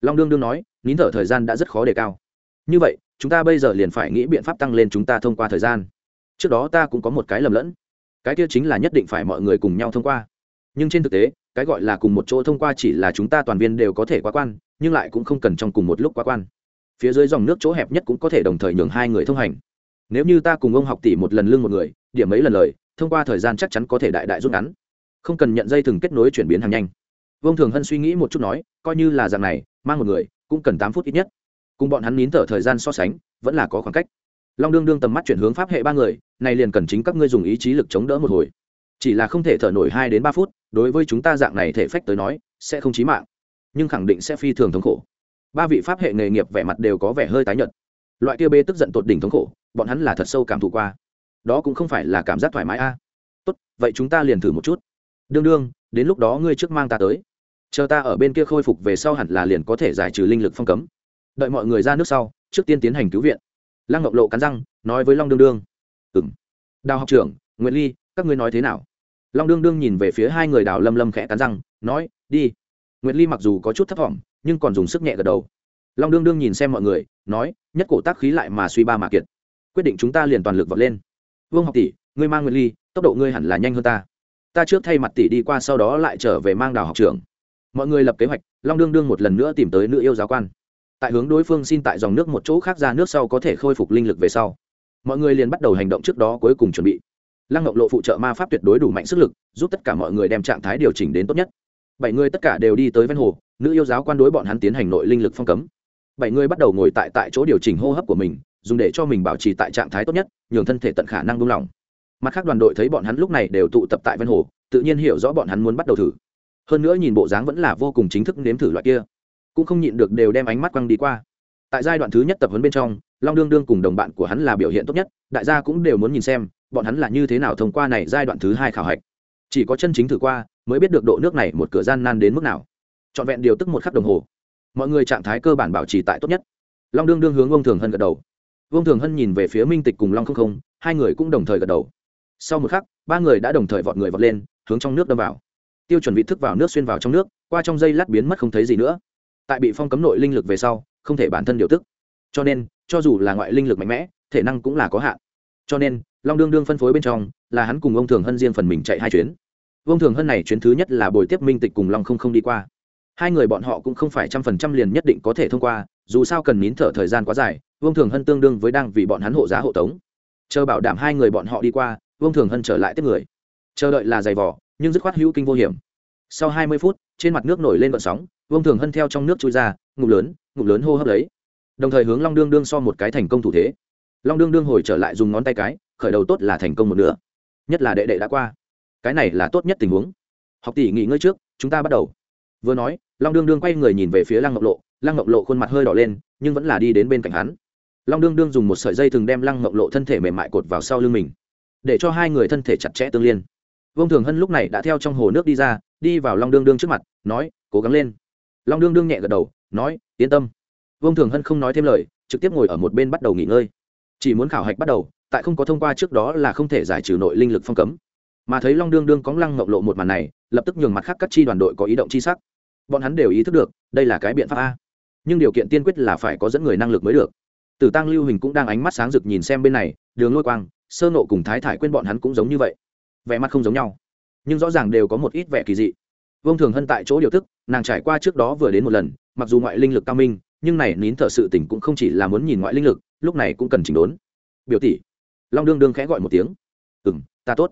Long đương đương nói, nín thở thời gian đã rất khó đề cao. Như vậy, chúng ta bây giờ liền phải nghĩ biện pháp tăng lên chúng ta thông qua thời gian. Trước đó ta cũng có một cái lầm lẫn. Cái kia chính là nhất định phải mọi người cùng nhau thông qua. Nhưng trên thực tế cái gọi là cùng một chỗ thông qua chỉ là chúng ta toàn viên đều có thể quá quan, nhưng lại cũng không cần trong cùng một lúc quá quan. Phía dưới dòng nước chỗ hẹp nhất cũng có thể đồng thời nhường hai người thông hành. Nếu như ta cùng ông học tỷ một lần lương một người, điểm mấy lần lời, thông qua thời gian chắc chắn có thể đại đại rút ngắn. Không cần nhận dây thừng kết nối chuyển biến hàng nhanh. Vương thường hân suy nghĩ một chút nói, coi như là dạng này, mang một người, cũng cần tám phút ít nhất. Cùng bọn hắn nín thở thời gian so sánh, vẫn là có khoảng cách. Long đương đương tầm mắt chuyển hướng pháp hệ ba người, này liền cần chính các ngươi dùng ý chí lực chống đỡ một hồi chỉ là không thể thở nổi hai đến ba phút, đối với chúng ta dạng này thể phách tới nói, sẽ không chí mạng, nhưng khẳng định sẽ phi thường thống khổ. Ba vị pháp hệ nghề nghiệp vẻ mặt đều có vẻ hơi tái nhợt. Loại kia bê tức giận tột đỉnh thống khổ, bọn hắn là thật sâu cảm thụ qua. Đó cũng không phải là cảm giác thoải mái a. Tốt, vậy chúng ta liền thử một chút. Đương đương, đến lúc đó ngươi trước mang ta tới. Chờ ta ở bên kia khôi phục về sau hẳn là liền có thể giải trừ linh lực phong cấm. Đợi mọi người ra nước sau, trước tiên tiến hành cứu viện. Lăng ngọc lộ cắn răng, nói với long đương đương. Ừng đào học trưởng nguyễn ly, các ngươi nói thế nào? Long đương đương nhìn về phía hai người đào lâm lâm khẽ cắn răng, nói, đi. Nguyệt ly mặc dù có chút thấp t nhưng còn dùng sức nhẹ gật đầu. Long đương đương nhìn xem mọi người, nói, nhất cổ tác khí lại mà suy ba mà kiệt. Quyết định chúng ta liền toàn lực vọt lên. Vương học tỷ, ngươi mang Nguyệt ly, tốc độ ngươi hẳn là nhanh hơn ta. Ta trước thay mặt tỷ đi qua sau đó lại trở về mang đào học trưởng. Mọi người lập kế hoạch, long đương đương một lần nữa tìm tới nữ yêu giáo quan. Tại hướng đối phương xin tại dòng nước một chỗ khác ra nước sau có thể khôi phục linh lực về sau. Mọi người liền bắt đầu hành động trước đó cuối cùng chuẩn bị lăng ngọc lộ phụ trợ ma pháp tuyệt đối đủ mạnh sức lực, giúp tất cả mọi người đem trạng thái điều chỉnh đến tốt nhất. Bảy người tất cả đều đi tới ven hồ, nữ yêu giáo quan đối bọn hắn tiến hành nội linh lực phong cấm. Bảy người bắt đầu ngồi tại tại chỗ điều chỉnh hô hấp của mình, dùng để cho mình bảo trì tại trạng thái tốt nhất, nhường thân thể tận khả năng buông lỏng. Mặt khác đoàn đội thấy bọn hắn lúc này đều tụ tập tại ven hồ, tự nhiên hiểu rõ bọn hắn muốn bắt đầu thử. Hơn nữa nhìn bộ dáng vẫn là vô cùng chính thức nếm thử loại kia, cũng không nhịn được đều đem ánh mắt quăng đi qua. Tại giai đoạn thứ nhất tập huấn bên trong, long đương đương cùng đồng bạn của hắn là biểu hiện tốt nhất, đại gia cũng đều muốn nhìn xem bọn hắn là như thế nào thông qua này giai đoạn thứ hai khảo hạch? Chỉ có chân chính thử qua, mới biết được độ nước này một cửa gian nan đến mức nào. Trọn vẹn điều tức một khắc đồng hồ. Mọi người trạng thái cơ bản bảo trì tại tốt nhất. Long đương đương hướng ông thường hân gật đầu. Vương thường hân nhìn về phía minh tịch cùng long không không, hai người cũng đồng thời gật đầu. Sau một khắc, ba người đã đồng thời vọt người vọt lên, hướng trong nước đâm vào. Tiêu chuẩn bị thức vào nước xuyên vào trong nước, qua trong dây lát biến mất không thấy gì nữa. Tại bị phong cấm nội linh lực về sau, không thể bản thân điều tức. Cho nên, cho dù là ngoại linh lực mạnh mẽ, thể năng cũng là có hạn. Cho nên long đương đương phân phối bên trong, là hắn cùng ông thường hân riêng phần mình chạy hai chuyến. Ông thường hân này chuyến thứ nhất là bồi tiếp minh tịch cùng long không không đi qua. Hai người bọn họ cũng không phải trăm phần trăm liền nhất định có thể thông qua, dù sao cần nín thở thời gian quá dài, vương thường hân tương đương với đang vì bọn hắn hộ giá hộ tống. Chờ bảo đảm hai người bọn họ đi qua, vương thường hân trở lại tiếp người. Chờ đợi là giày vỏ nhưng dứt khoát hữu kinh vô hiểm. Sau hai mươi phút, trên mặt nước nổi lên vận sóng, vương thường hân theo trong nước chui ra, ngụm lớn ngụm lớn hô hấp lấy. Đồng thời hướng long đương đương so một cái thành công thủ thế. Long đương đương hồi trở lại dùng ngón tay cái khởi đầu tốt là thành công một nửa. Nhất là đệ đệ đã qua. Cái này là tốt nhất tình huống. Học tỷ nghỉ ngơi trước, chúng ta bắt đầu. Vừa nói, long đương đương quay người nhìn về phía lăng ngọc lộ. Lăng ngọc lộ khuôn mặt hơi đỏ lên, nhưng vẫn là đi đến bên cạnh hắn. Long đương đương dùng một sợi dây thường đem lăng ngọc lộ thân thể mềm mại cột vào sau lưng mình, để cho hai người thân thể chặt chẽ tương liên. Vông thường hân lúc này đã theo trong hồ nước đi ra, đi vào long đương đương trước mặt, nói, cố gắng lên. Long đương đương nhẹ gật đầu, nói, yên tâm. Vương thường hân không nói thêm lời, trực tiếp ngồi ở một bên bắt đầu nghỉ ngơi. Chỉ muốn khảo hạch bắt đầu tại không có thông qua trước đó là không thể giải trừ nội linh lực phong cấm. Mà thấy long đương đương cóng lăng ngọc lộ một màn này, lập tức nhường mặt khác các chi đoàn đội có ý động chi sắc. Bọn hắn đều ý thức được, đây là cái biện pháp a. Nhưng điều kiện tiên quyết là phải có dẫn người năng lực mới được. Tử tăng lưu hình cũng đang ánh mắt sáng rực nhìn xem bên này, đường lôi quang, sơ nộ cùng thái thải quên bọn hắn cũng giống như vậy. Vẻ mặt không giống nhau. Nhưng rõ ràng đều có một ít vẻ kỳ dị. Vông thường hân tại chỗ điều tức, nàng trải qua trước đó vừa đến một lần, mặc dù ngoại linh lực cao minh, nhưng này nín thở sự tỉnh cũng không chỉ là muốn nhìn ngoại linh lực, lúc này cũng cần chỉnh đốn. Biểu tỷ long đương đương khẽ gọi một tiếng. Ừ m ta tốt.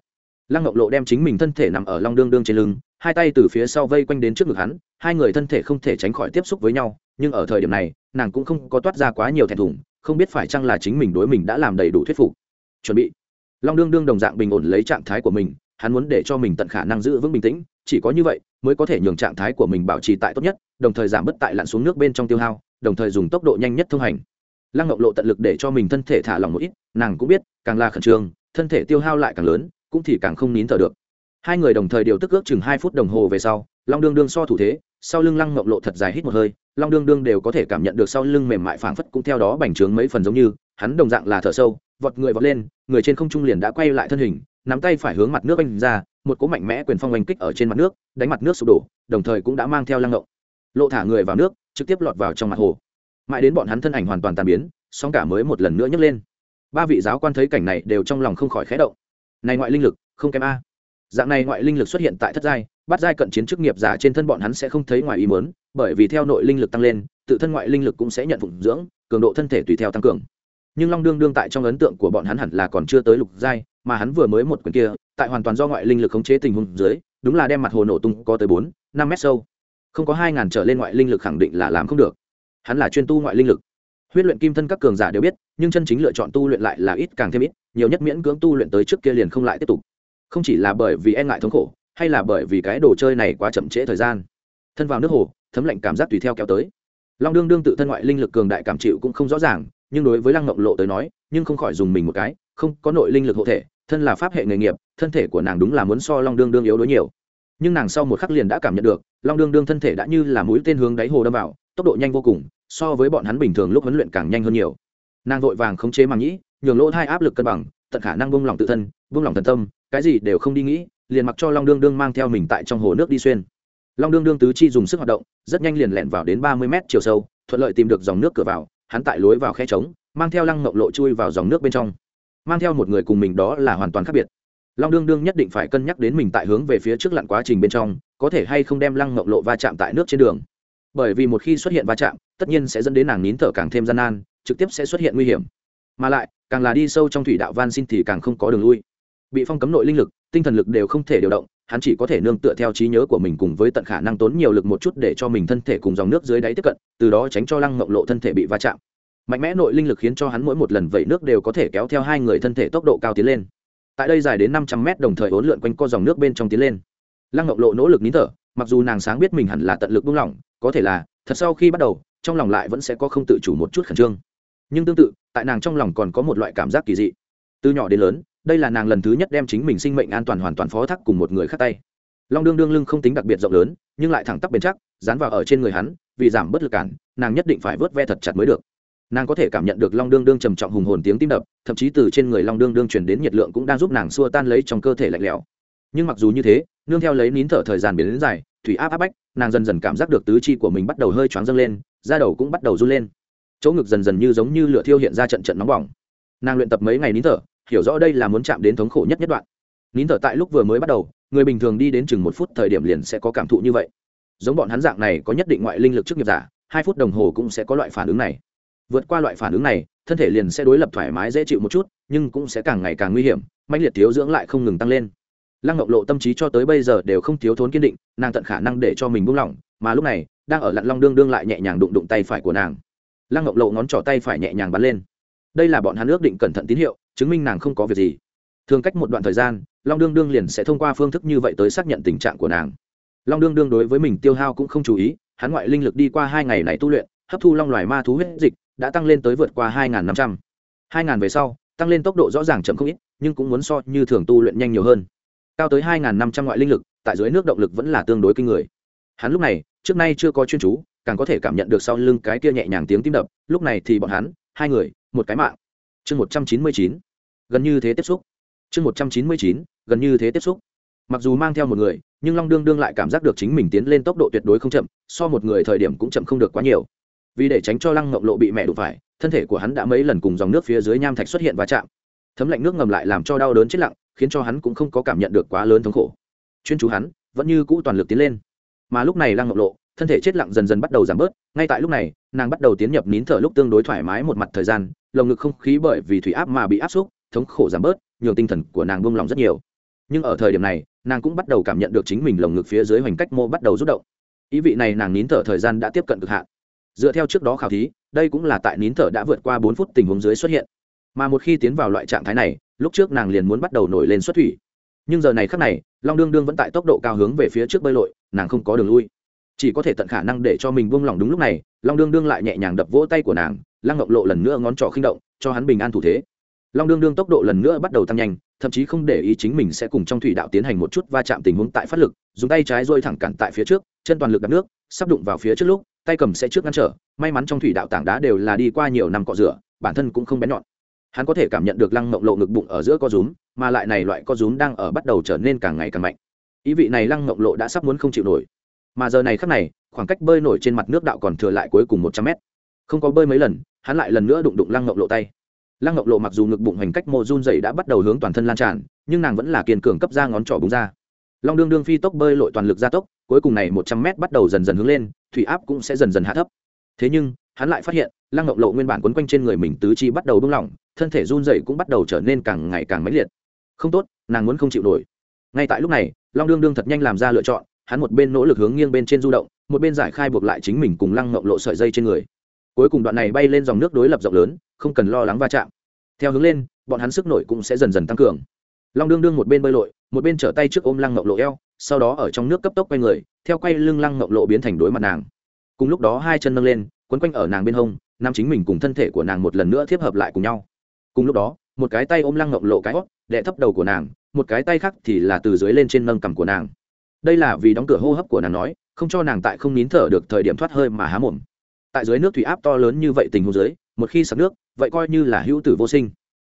Lăng ngọc lộ đem chính mình thân thể nằm ở long đương đương trên lưng, hai tay từ phía sau vây quanh đến trước ngực hắn, hai người thân thể không thể tránh khỏi tiếp xúc với nhau, nhưng ở thời điểm này, nàng cũng không có toát ra quá nhiều thẹn thùng, không biết phải chăng là chính mình đối mình đã làm đầy đủ thuyết phục. Chuẩn bị. Long đương đương đồng dạng bình ổn lấy trạng thái của mình, hắn muốn để cho mình tận khả năng giữ vững bình tĩnh, chỉ có như vậy mới có thể nhường trạng thái của mình bảo trì tại tốt nhất, đồng thời giảm bớt tại lặn xuống nước bên trong tiêu hao, đồng thời dùng tốc độ nhanh nhất thông hành lăng ngọc lộ tận lực để cho mình thân thể thả lỏng một ít, nàng cũng biết, càng là khẩn trương, thân thể tiêu hao lại càng lớn, cũng thì càng không nín thở được. Hai người đồng thời điều tức ước chừng hai phút đồng hồ về sau, long đương đương so thủ thế, sau lưng lăng ngọc lộ thật dài hít một hơi, long đương đương đều có thể cảm nhận được sau lưng mềm mại phảng phất cũng theo đó bành trướng mấy phần giống như, hắn đồng dạng là thở sâu, vọt người vọt lên, người trên không trung liền đã quay lại thân hình, nắm tay phải hướng mặt nước anh ra, một cỗ mạnh mẽ quyền phong oanh kích ở trên mặt nước, đánh mặt nước sụp đổ, đồng thời cũng đã mang theo lăng ngộng lộ thả người vào nước, trực tiếp lọt vào trong mặt hồ mãi đến bọn hắn thân ảnh hoàn toàn tàn biến song cả mới một lần nữa nhấc lên. Ba vị giáo quan thấy cảnh này đều trong lòng không khỏi khẽ động. Này ngoại linh lực, không kém a. Dạng này ngoại linh lực xuất hiện tại thất giai, bắt giai cận chiến chức nghiệp giả trên thân bọn hắn sẽ không thấy ngoài ý muốn, bởi vì theo nội linh lực tăng lên, tự thân ngoại linh lực cũng sẽ nhận phụng dưỡng, cường độ thân thể tùy theo tăng cường. Nhưng long đương đương tại trong ấn tượng của bọn hắn hẳn là còn chưa tới lục giai, mà hắn vừa mới một quyền kia, tại hoàn toàn do ngoại linh lực khống chế tình huống dưới, đúng là đem mặt hồ nổ tung có tới bốn, năm mét sâu. Không có hai ngàn trở lên ngoại linh lực khẳng định là làm không được hắn là chuyên tu ngoại linh lực. Huyết luyện kim thân các cường giả đều biết, nhưng chân chính lựa chọn tu luyện lại là ít càng thêm ít, nhiều nhất miễn cưỡng tu luyện tới trước kia liền không lại tiếp tục. Không chỉ là bởi vì e ngại thống khổ, hay là bởi vì cái đồ chơi này quá chậm trễ thời gian. Thân vào nước hồ, thấm lạnh cảm giác tùy theo kéo tới. Long đương đương tự thân ngoại linh lực cường đại cảm chịu cũng không rõ ràng, nhưng đối với lăng mộng lộ tới nói, nhưng không khỏi dùng mình một cái, không có nội linh lực hộ thể, thân là pháp hệ nghề nghiệp, thân thể của nàng đúng là muốn so long đương đương yếu đối nhiều. Nhưng nàng sau một khắc liền đã cảm nhận được, long đương đương thân thể đã như là mũi tên hướng đáy hồ đâm vào tốc độ nhanh vô cùng, so với bọn hắn bình thường lúc huấn luyện càng nhanh hơn nhiều. Nàng vội vàng khống chế màng nhĩ, nhường lỗ hai áp lực cân bằng, tận khả năng buông lỏng tự thân, buông lỏng thần tâm, cái gì đều không đi nghĩ, liền mặc cho long đương đương mang theo mình tại trong hồ nước đi xuyên. Long đương đương tứ chi dùng sức hoạt động, rất nhanh liền lẹn vào đến ba mươi mét chiều sâu, thuận lợi tìm được dòng nước cửa vào, hắn tại lối vào khe trống, mang theo lăng mộng lộ chui vào dòng nước bên trong. Mang theo một người cùng mình đó là hoàn toàn khác biệt. Long đương đương nhất định phải cân nhắc đến mình tại hướng về phía trước lặn quá trình bên trong, có thể hay không đem lăng mộng lộ va chạm tại nước trên đường bởi vì một khi xuất hiện va chạm, tất nhiên sẽ dẫn đến nàng nín thở càng thêm gian nan, trực tiếp sẽ xuất hiện nguy hiểm. Mà lại, càng là đi sâu trong thủy đạo van xin thì càng không có đường lui. Bị phong cấm nội linh lực, tinh thần lực đều không thể điều động, hắn chỉ có thể nương tựa theo trí nhớ của mình cùng với tận khả năng tốn nhiều lực một chút để cho mình thân thể cùng dòng nước dưới đáy tiếp cận, từ đó tránh cho lăng mộng lộ thân thể bị va chạm. Mạnh mẽ nội linh lực khiến cho hắn mỗi một lần vẩy nước đều có thể kéo theo hai người thân thể tốc độ cao tiến lên. Tại đây dài đến năm trăm mét đồng thời ốn lượn quanh co dòng nước bên trong tiến lên. Lăng ngọc lộ nỗ lực nín thở, mặc dù nàng sáng biết mình hẳn là tận lực buông lỏng có thể là, thật sau khi bắt đầu, trong lòng lại vẫn sẽ có không tự chủ một chút khẩn trương. Nhưng tương tự, tại nàng trong lòng còn có một loại cảm giác kỳ dị. Từ nhỏ đến lớn, đây là nàng lần thứ nhất đem chính mình sinh mệnh an toàn hoàn toàn phó thác cùng một người khác tay. Long đương đương lưng không tính đặc biệt rộng lớn, nhưng lại thẳng tắp bền chắc, dán vào ở trên người hắn, vì giảm bớt lực cản, nàng nhất định phải vớt ve thật chặt mới được. Nàng có thể cảm nhận được long đương đương trầm trọng hùng hồn tiếng tim đập, thậm chí từ trên người long đương đương chuyển đến nhiệt lượng cũng đang giúp nàng xua tan lấy trong cơ thể lạnh lẽo. Nhưng mặc dù như thế, nương theo lấy nín thở thời gian biến đến dài, thủy áp áp bách nàng dần dần cảm giác được tứ chi của mình bắt đầu hơi choáng dâng lên, da đầu cũng bắt đầu run lên. Chỗ ngực dần dần như giống như lửa thiêu hiện ra trận trận nóng bỏng. Nàng luyện tập mấy ngày nín thở, hiểu rõ đây là muốn chạm đến thống khổ nhất nhất đoạn. Nín thở tại lúc vừa mới bắt đầu, người bình thường đi đến chừng một phút thời điểm liền sẽ có cảm thụ như vậy. Giống bọn hắn dạng này có nhất định ngoại linh lực trước nghiệp giả, hai phút đồng hồ cũng sẽ có loại phản ứng này. Vượt qua loại phản ứng này, thân thể liền sẽ đối lập thoải mái dễ chịu một chút, nhưng cũng sẽ càng ngày càng nguy hiểm mạnh liệt thiếu dưỡng lại không ngừng tăng lên lăng ngọc lộ tâm trí cho tới bây giờ đều không thiếu thốn kiên định, nàng tận khả năng để cho mình buông lỏng, mà lúc này, đang ở lặn long đương đương lại nhẹ nhàng đụng đụng tay phải của nàng. Lăng ngọc lộ ngón trỏ tay phải nhẹ nhàng bắn lên. Đây là bọn hắn ước định cẩn thận tín hiệu, chứng minh nàng không có việc gì. Thường cách một đoạn thời gian, long đương đương liền sẽ thông qua phương thức như vậy tới xác nhận tình trạng của nàng. Long đương đương đối với mình tiêu hao cũng không chú ý, hắn ngoại linh lực đi qua hai ngày này tu luyện, hấp thu long loài ma thú huyết dịch, đã tăng lên tới vượt qua hai năm trăm. Hai về sau, tăng lên tốc độ rõ ràng chậm không ít, nhưng cũng muốn so như thường tu luyện nhanh nhiều hơn cao tới hai năm trăm ngoại linh lực, tại dưới nước động lực vẫn là tương đối kinh người. Hắn lúc này, trước nay chưa có chuyên chú, càng có thể cảm nhận được sau lưng cái kia nhẹ nhàng tiếng tim đập, lúc này thì bọn hắn, hai người, một cái mạng. Chương một trăm chín mươi chín, gần như thế tiếp xúc. Chương một trăm chín mươi chín, gần như thế tiếp xúc. Mặc dù mang theo một người, nhưng long đương đương lại cảm giác được chính mình tiến lên tốc độ tuyệt đối không chậm, so một người thời điểm cũng chậm không được quá nhiều. Vì để tránh cho lăng ngộng lộ bị mẹ đụng phải, thân thể của hắn đã mấy lần cùng dòng nước phía dưới nham thạch xuất hiện và chạm. Thấm lạnh nước ngầm lại làm cho đau đớn chết lặng khiến cho hắn cũng không có cảm nhận được quá lớn thống khổ. Chuyên chú hắn, vẫn như cũ toàn lực tiến lên. Mà lúc này lăng ngọc lộ, thân thể chết lặng dần dần bắt đầu giảm bớt, ngay tại lúc này, nàng bắt đầu tiến nhập nín thở lúc tương đối thoải mái một mặt thời gian, lồng ngực không khí bởi vì thủy áp mà bị áp xúc, thống khổ giảm bớt, nhường tinh thần của nàng buông lòng rất nhiều. Nhưng ở thời điểm này, nàng cũng bắt đầu cảm nhận được chính mình lồng ngực phía dưới hoành cách mô bắt đầu rút động. Ý vị này nàng nín thở thời gian đã tiếp cận cực hạn. Dựa theo trước đó khảo thí, đây cũng là tại nín thở đã vượt qua bốn phút tình huống dưới xuất hiện. Mà một khi tiến vào loại trạng thái này lúc trước nàng liền muốn bắt đầu nổi lên xuất thủy. Nhưng giờ này khắc này, long đương đương vẫn tại tốc độ cao hướng về phía trước bơi lội, nàng không có đường lui. Chỉ có thể tận khả năng để cho mình buông lỏng đúng lúc này, long đương đương lại nhẹ nhàng đập vỗ tay của nàng, lăng ngọc lộ lần nữa ngón trỏ khinh động, cho hắn bình an thủ thế. Long đương đương tốc độ lần nữa bắt đầu tăng nhanh, thậm chí không để ý chính mình sẽ cùng trong thủy đạo tiến hành một chút va chạm tình huống tại phát lực, dùng tay trái dôi thẳng cản tại phía trước, chân toàn lực đập nước, sắp đụng vào phía trước lúc, tay cầm sẽ trước ngăn trở, may mắn trong thủy đạo tảng đá đều là đi qua nhiều năm cọ rửa, bản thân cũng không bén nhọn hắn có thể cảm nhận được lăng mộng lộ ngực bụng ở giữa co rúm, mà lại này loại co rúm đang ở bắt đầu trở nên càng ngày càng mạnh. Ý vị này lăng mộng lộ đã sắp muốn không chịu nổi. Mà giờ này khắc này, khoảng cách bơi nổi trên mặt nước đạo còn thừa lại cuối cùng một trăm mét. Không có bơi mấy lần, hắn lại lần nữa đụng đụng lăng mộng lộ tay. Lăng mộng lộ mặc dù ngực bụng hành cách mô run dày đã bắt đầu hướng toàn thân lan tràn, nhưng nàng vẫn là kiên cường cấp ra ngón trỏ búng ra. Long đương đương phi tốc bơi lội toàn lực gia tốc, cuối cùng này một trăm mét bắt đầu dần dần hướng lên, thủy áp cũng sẽ dần dần hạ thấp. Thế nhưng hắn lại phát hiện, lăng ngọc lộ nguyên bản quấn quanh trên người mình tứ chi bắt đầu bung lỏng, thân thể run dậy cũng bắt đầu trở nên càng ngày càng mãnh liệt. Không tốt, nàng muốn không chịu nổi. Ngay tại lúc này, long đương đương thật nhanh làm ra lựa chọn, hắn một bên nỗ lực hướng nghiêng bên trên du động, một bên giải khai buộc lại chính mình cùng lăng ngọc lộ sợi dây trên người. Cuối cùng đoạn này bay lên dòng nước đối lập rộng lớn, không cần lo lắng va chạm. Theo hướng lên, bọn hắn sức nổi cũng sẽ dần dần tăng cường. Long đương đương một bên bơi lội, một bên trở tay trước ôm lăng ngọc lộ eo, sau đó ở trong nước cấp tốc quay người, theo quay lưng lăng ngọc lộ biến thành đối mặt nàng. Cùng lúc đó hai chân nâng lên quấn quanh ở nàng bên hông nam chính mình cùng thân thể của nàng một lần nữa tiếp hợp lại cùng nhau. Cùng lúc đó, một cái tay ôm lăng ngọc lộ cái hót đẻ thấp đầu của nàng, một cái tay khác thì là từ dưới lên trên nâng cằm của nàng. Đây là vì đóng cửa hô hấp của nàng nói, không cho nàng tại không nín thở được thời điểm thoát hơi mà há mồm. Tại dưới nước thủy áp to lớn như vậy tình hồ dưới, một khi sập nước, vậy coi như là hữu tử vô sinh.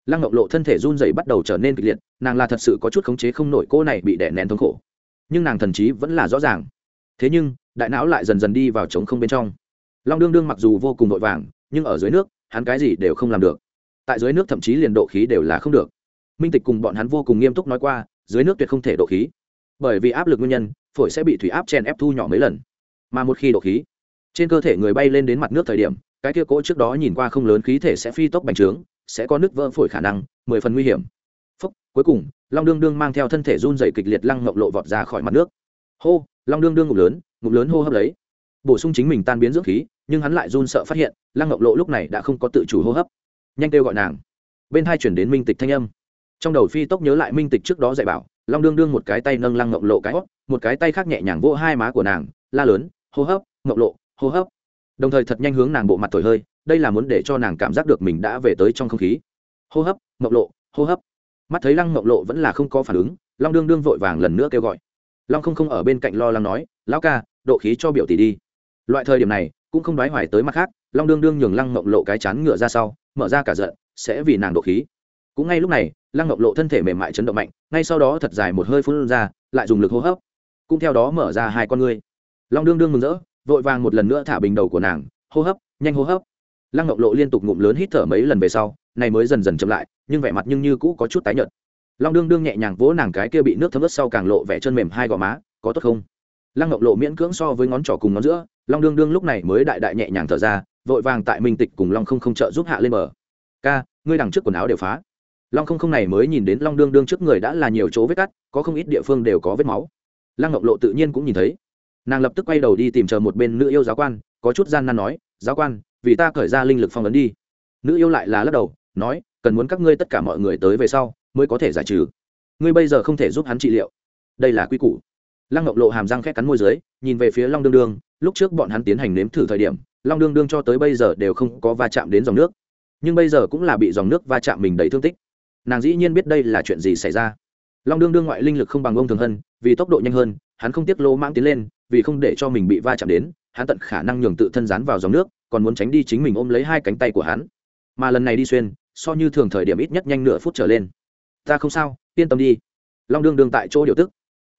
Lăng ngọc lộ thân thể run dày bắt đầu trở nên kịch liệt, nàng là thật sự có chút khống chế không nổi cô này bị đè nén thống khổ. Nhưng nàng thần trí vẫn là rõ ràng. Thế nhưng, đại não lại dần dần đi vào trống không bên trong long đương đương mặc dù vô cùng vội vàng, nhưng ở dưới nước, hắn cái gì đều không làm được. Tại dưới nước thậm chí liền độ khí đều là không được. Minh tịch cùng bọn hắn vô cùng nghiêm túc nói qua, dưới nước tuyệt không thể độ khí. Bởi vì áp lực nguyên nhân, phổi sẽ bị thủy áp chèn ép thu nhỏ mấy lần. Mà một khi độ khí trên cơ thể người bay lên đến mặt nước thời điểm, cái kia cỗ trước đó nhìn qua không lớn khí thể sẽ phi tốc bành trướng, sẽ có nước vỡ phổi khả năng, mười phần nguy hiểm. Phúc, cuối cùng, long đương đương mang theo thân thể run dày kịch liệt lăng mộng lộ vọt ra khỏi mặt nước. Hô, long đương đương ngục lớn ngục lớn hô hấp lấy. Bổ sung chính mình tan biến dưỡng khí nhưng hắn lại run sợ phát hiện, lăng ngọc lộ lúc này đã không có tự chủ hô hấp. Nhanh kêu gọi nàng. Bên hai chuyển đến minh tịch thanh âm. Trong đầu phi tốc nhớ lại minh tịch trước đó dạy bảo, long đương đương một cái tay nâng lăng ngọc lộ cái hót, một cái tay khác nhẹ nhàng vỗ hai má của nàng, la lớn, hô hấp, ngọc lộ, hô hấp. Đồng thời thật nhanh hướng nàng bộ mặt thổi hơi, đây là muốn để cho nàng cảm giác được mình đã về tới trong không khí. Hô hấp, ngọc lộ, hô hấp. Mắt thấy lăng ngọc lộ vẫn là không có phản ứng, long đương đương vội vàng lần nữa kêu gọi. Long không không ở bên cạnh lo lắng nói, lão ca, độ khí cho biểu tỷ đi. Loại thời điểm này cũng không đoái hoài tới mặt khác, long đương đương nhường lăng ngọc lộ cái chán ngựa ra sau, mở ra cả giận, sẽ vì nàng độ khí. Cũng ngay lúc này, lăng ngọc lộ thân thể mềm mại chấn động mạnh, ngay sau đó thật dài một hơi phun ra, lại dùng lực hô hấp. Cũng theo đó mở ra hai con ngươi. Long đương đương mừng rỡ, vội vàng một lần nữa thả bình đầu của nàng, hô hấp, nhanh hô hấp. Lăng ngọc lộ liên tục ngụm lớn hít thở mấy lần về sau, này mới dần dần chậm lại, nhưng vẻ mặt nhưng như cũ có chút tái nhợt. Long đương đương nhẹ nhàng vỗ nàng cái kia bị nước thấm ướt sau càng lộ vẻ chân mềm hai gò má, có tốt không? Lăng ngọc lộ miễn cưỡng so với ngón trỏ cùng ngón giữa long đương đương lúc này mới đại đại nhẹ nhàng thở ra, vội vàng tại minh tịch cùng long không không trợ giúp hạ lên bờ. Ca, ngươi đằng trước quần áo đều phá. Long không không này mới nhìn đến long đương đương trước người đã là nhiều chỗ vết cắt, có không ít địa phương đều có vết máu. Lăng ngọc lộ tự nhiên cũng nhìn thấy. Nàng lập tức quay đầu đi tìm chờ một bên nữ yêu giáo quan, có chút gian nan nói, giáo quan, vì ta khởi ra linh lực phong ấn đi. Nữ yêu lại là lắc đầu, nói, cần muốn các ngươi tất cả mọi người tới về sau, mới có thể giải trừ. Ngươi bây giờ không thể giúp hắn trị liệu. Đây là quy củ. Lăng ngọc lộ hàm răng khét cắn môi dưới, nhìn về phía long đương đương lúc trước bọn hắn tiến hành nếm thử thời điểm, long đương đương cho tới bây giờ đều không có va chạm đến dòng nước. Nhưng bây giờ cũng là bị dòng nước va chạm mình đầy thương tích. Nàng dĩ nhiên biết đây là chuyện gì xảy ra. Long đương đương ngoại linh lực không bằng ông thường hân, vì tốc độ nhanh hơn, hắn không tiếc lô mãng tiến lên, vì không để cho mình bị va chạm đến, hắn tận khả năng nhường tự thân dán vào dòng nước, còn muốn tránh đi chính mình ôm lấy hai cánh tay của hắn. Mà lần này đi xuyên, so như thường thời điểm ít nhất nhanh nửa phút trở lên. Ta không sao, yên tâm đi. Long đương đương tại chỗ điều tức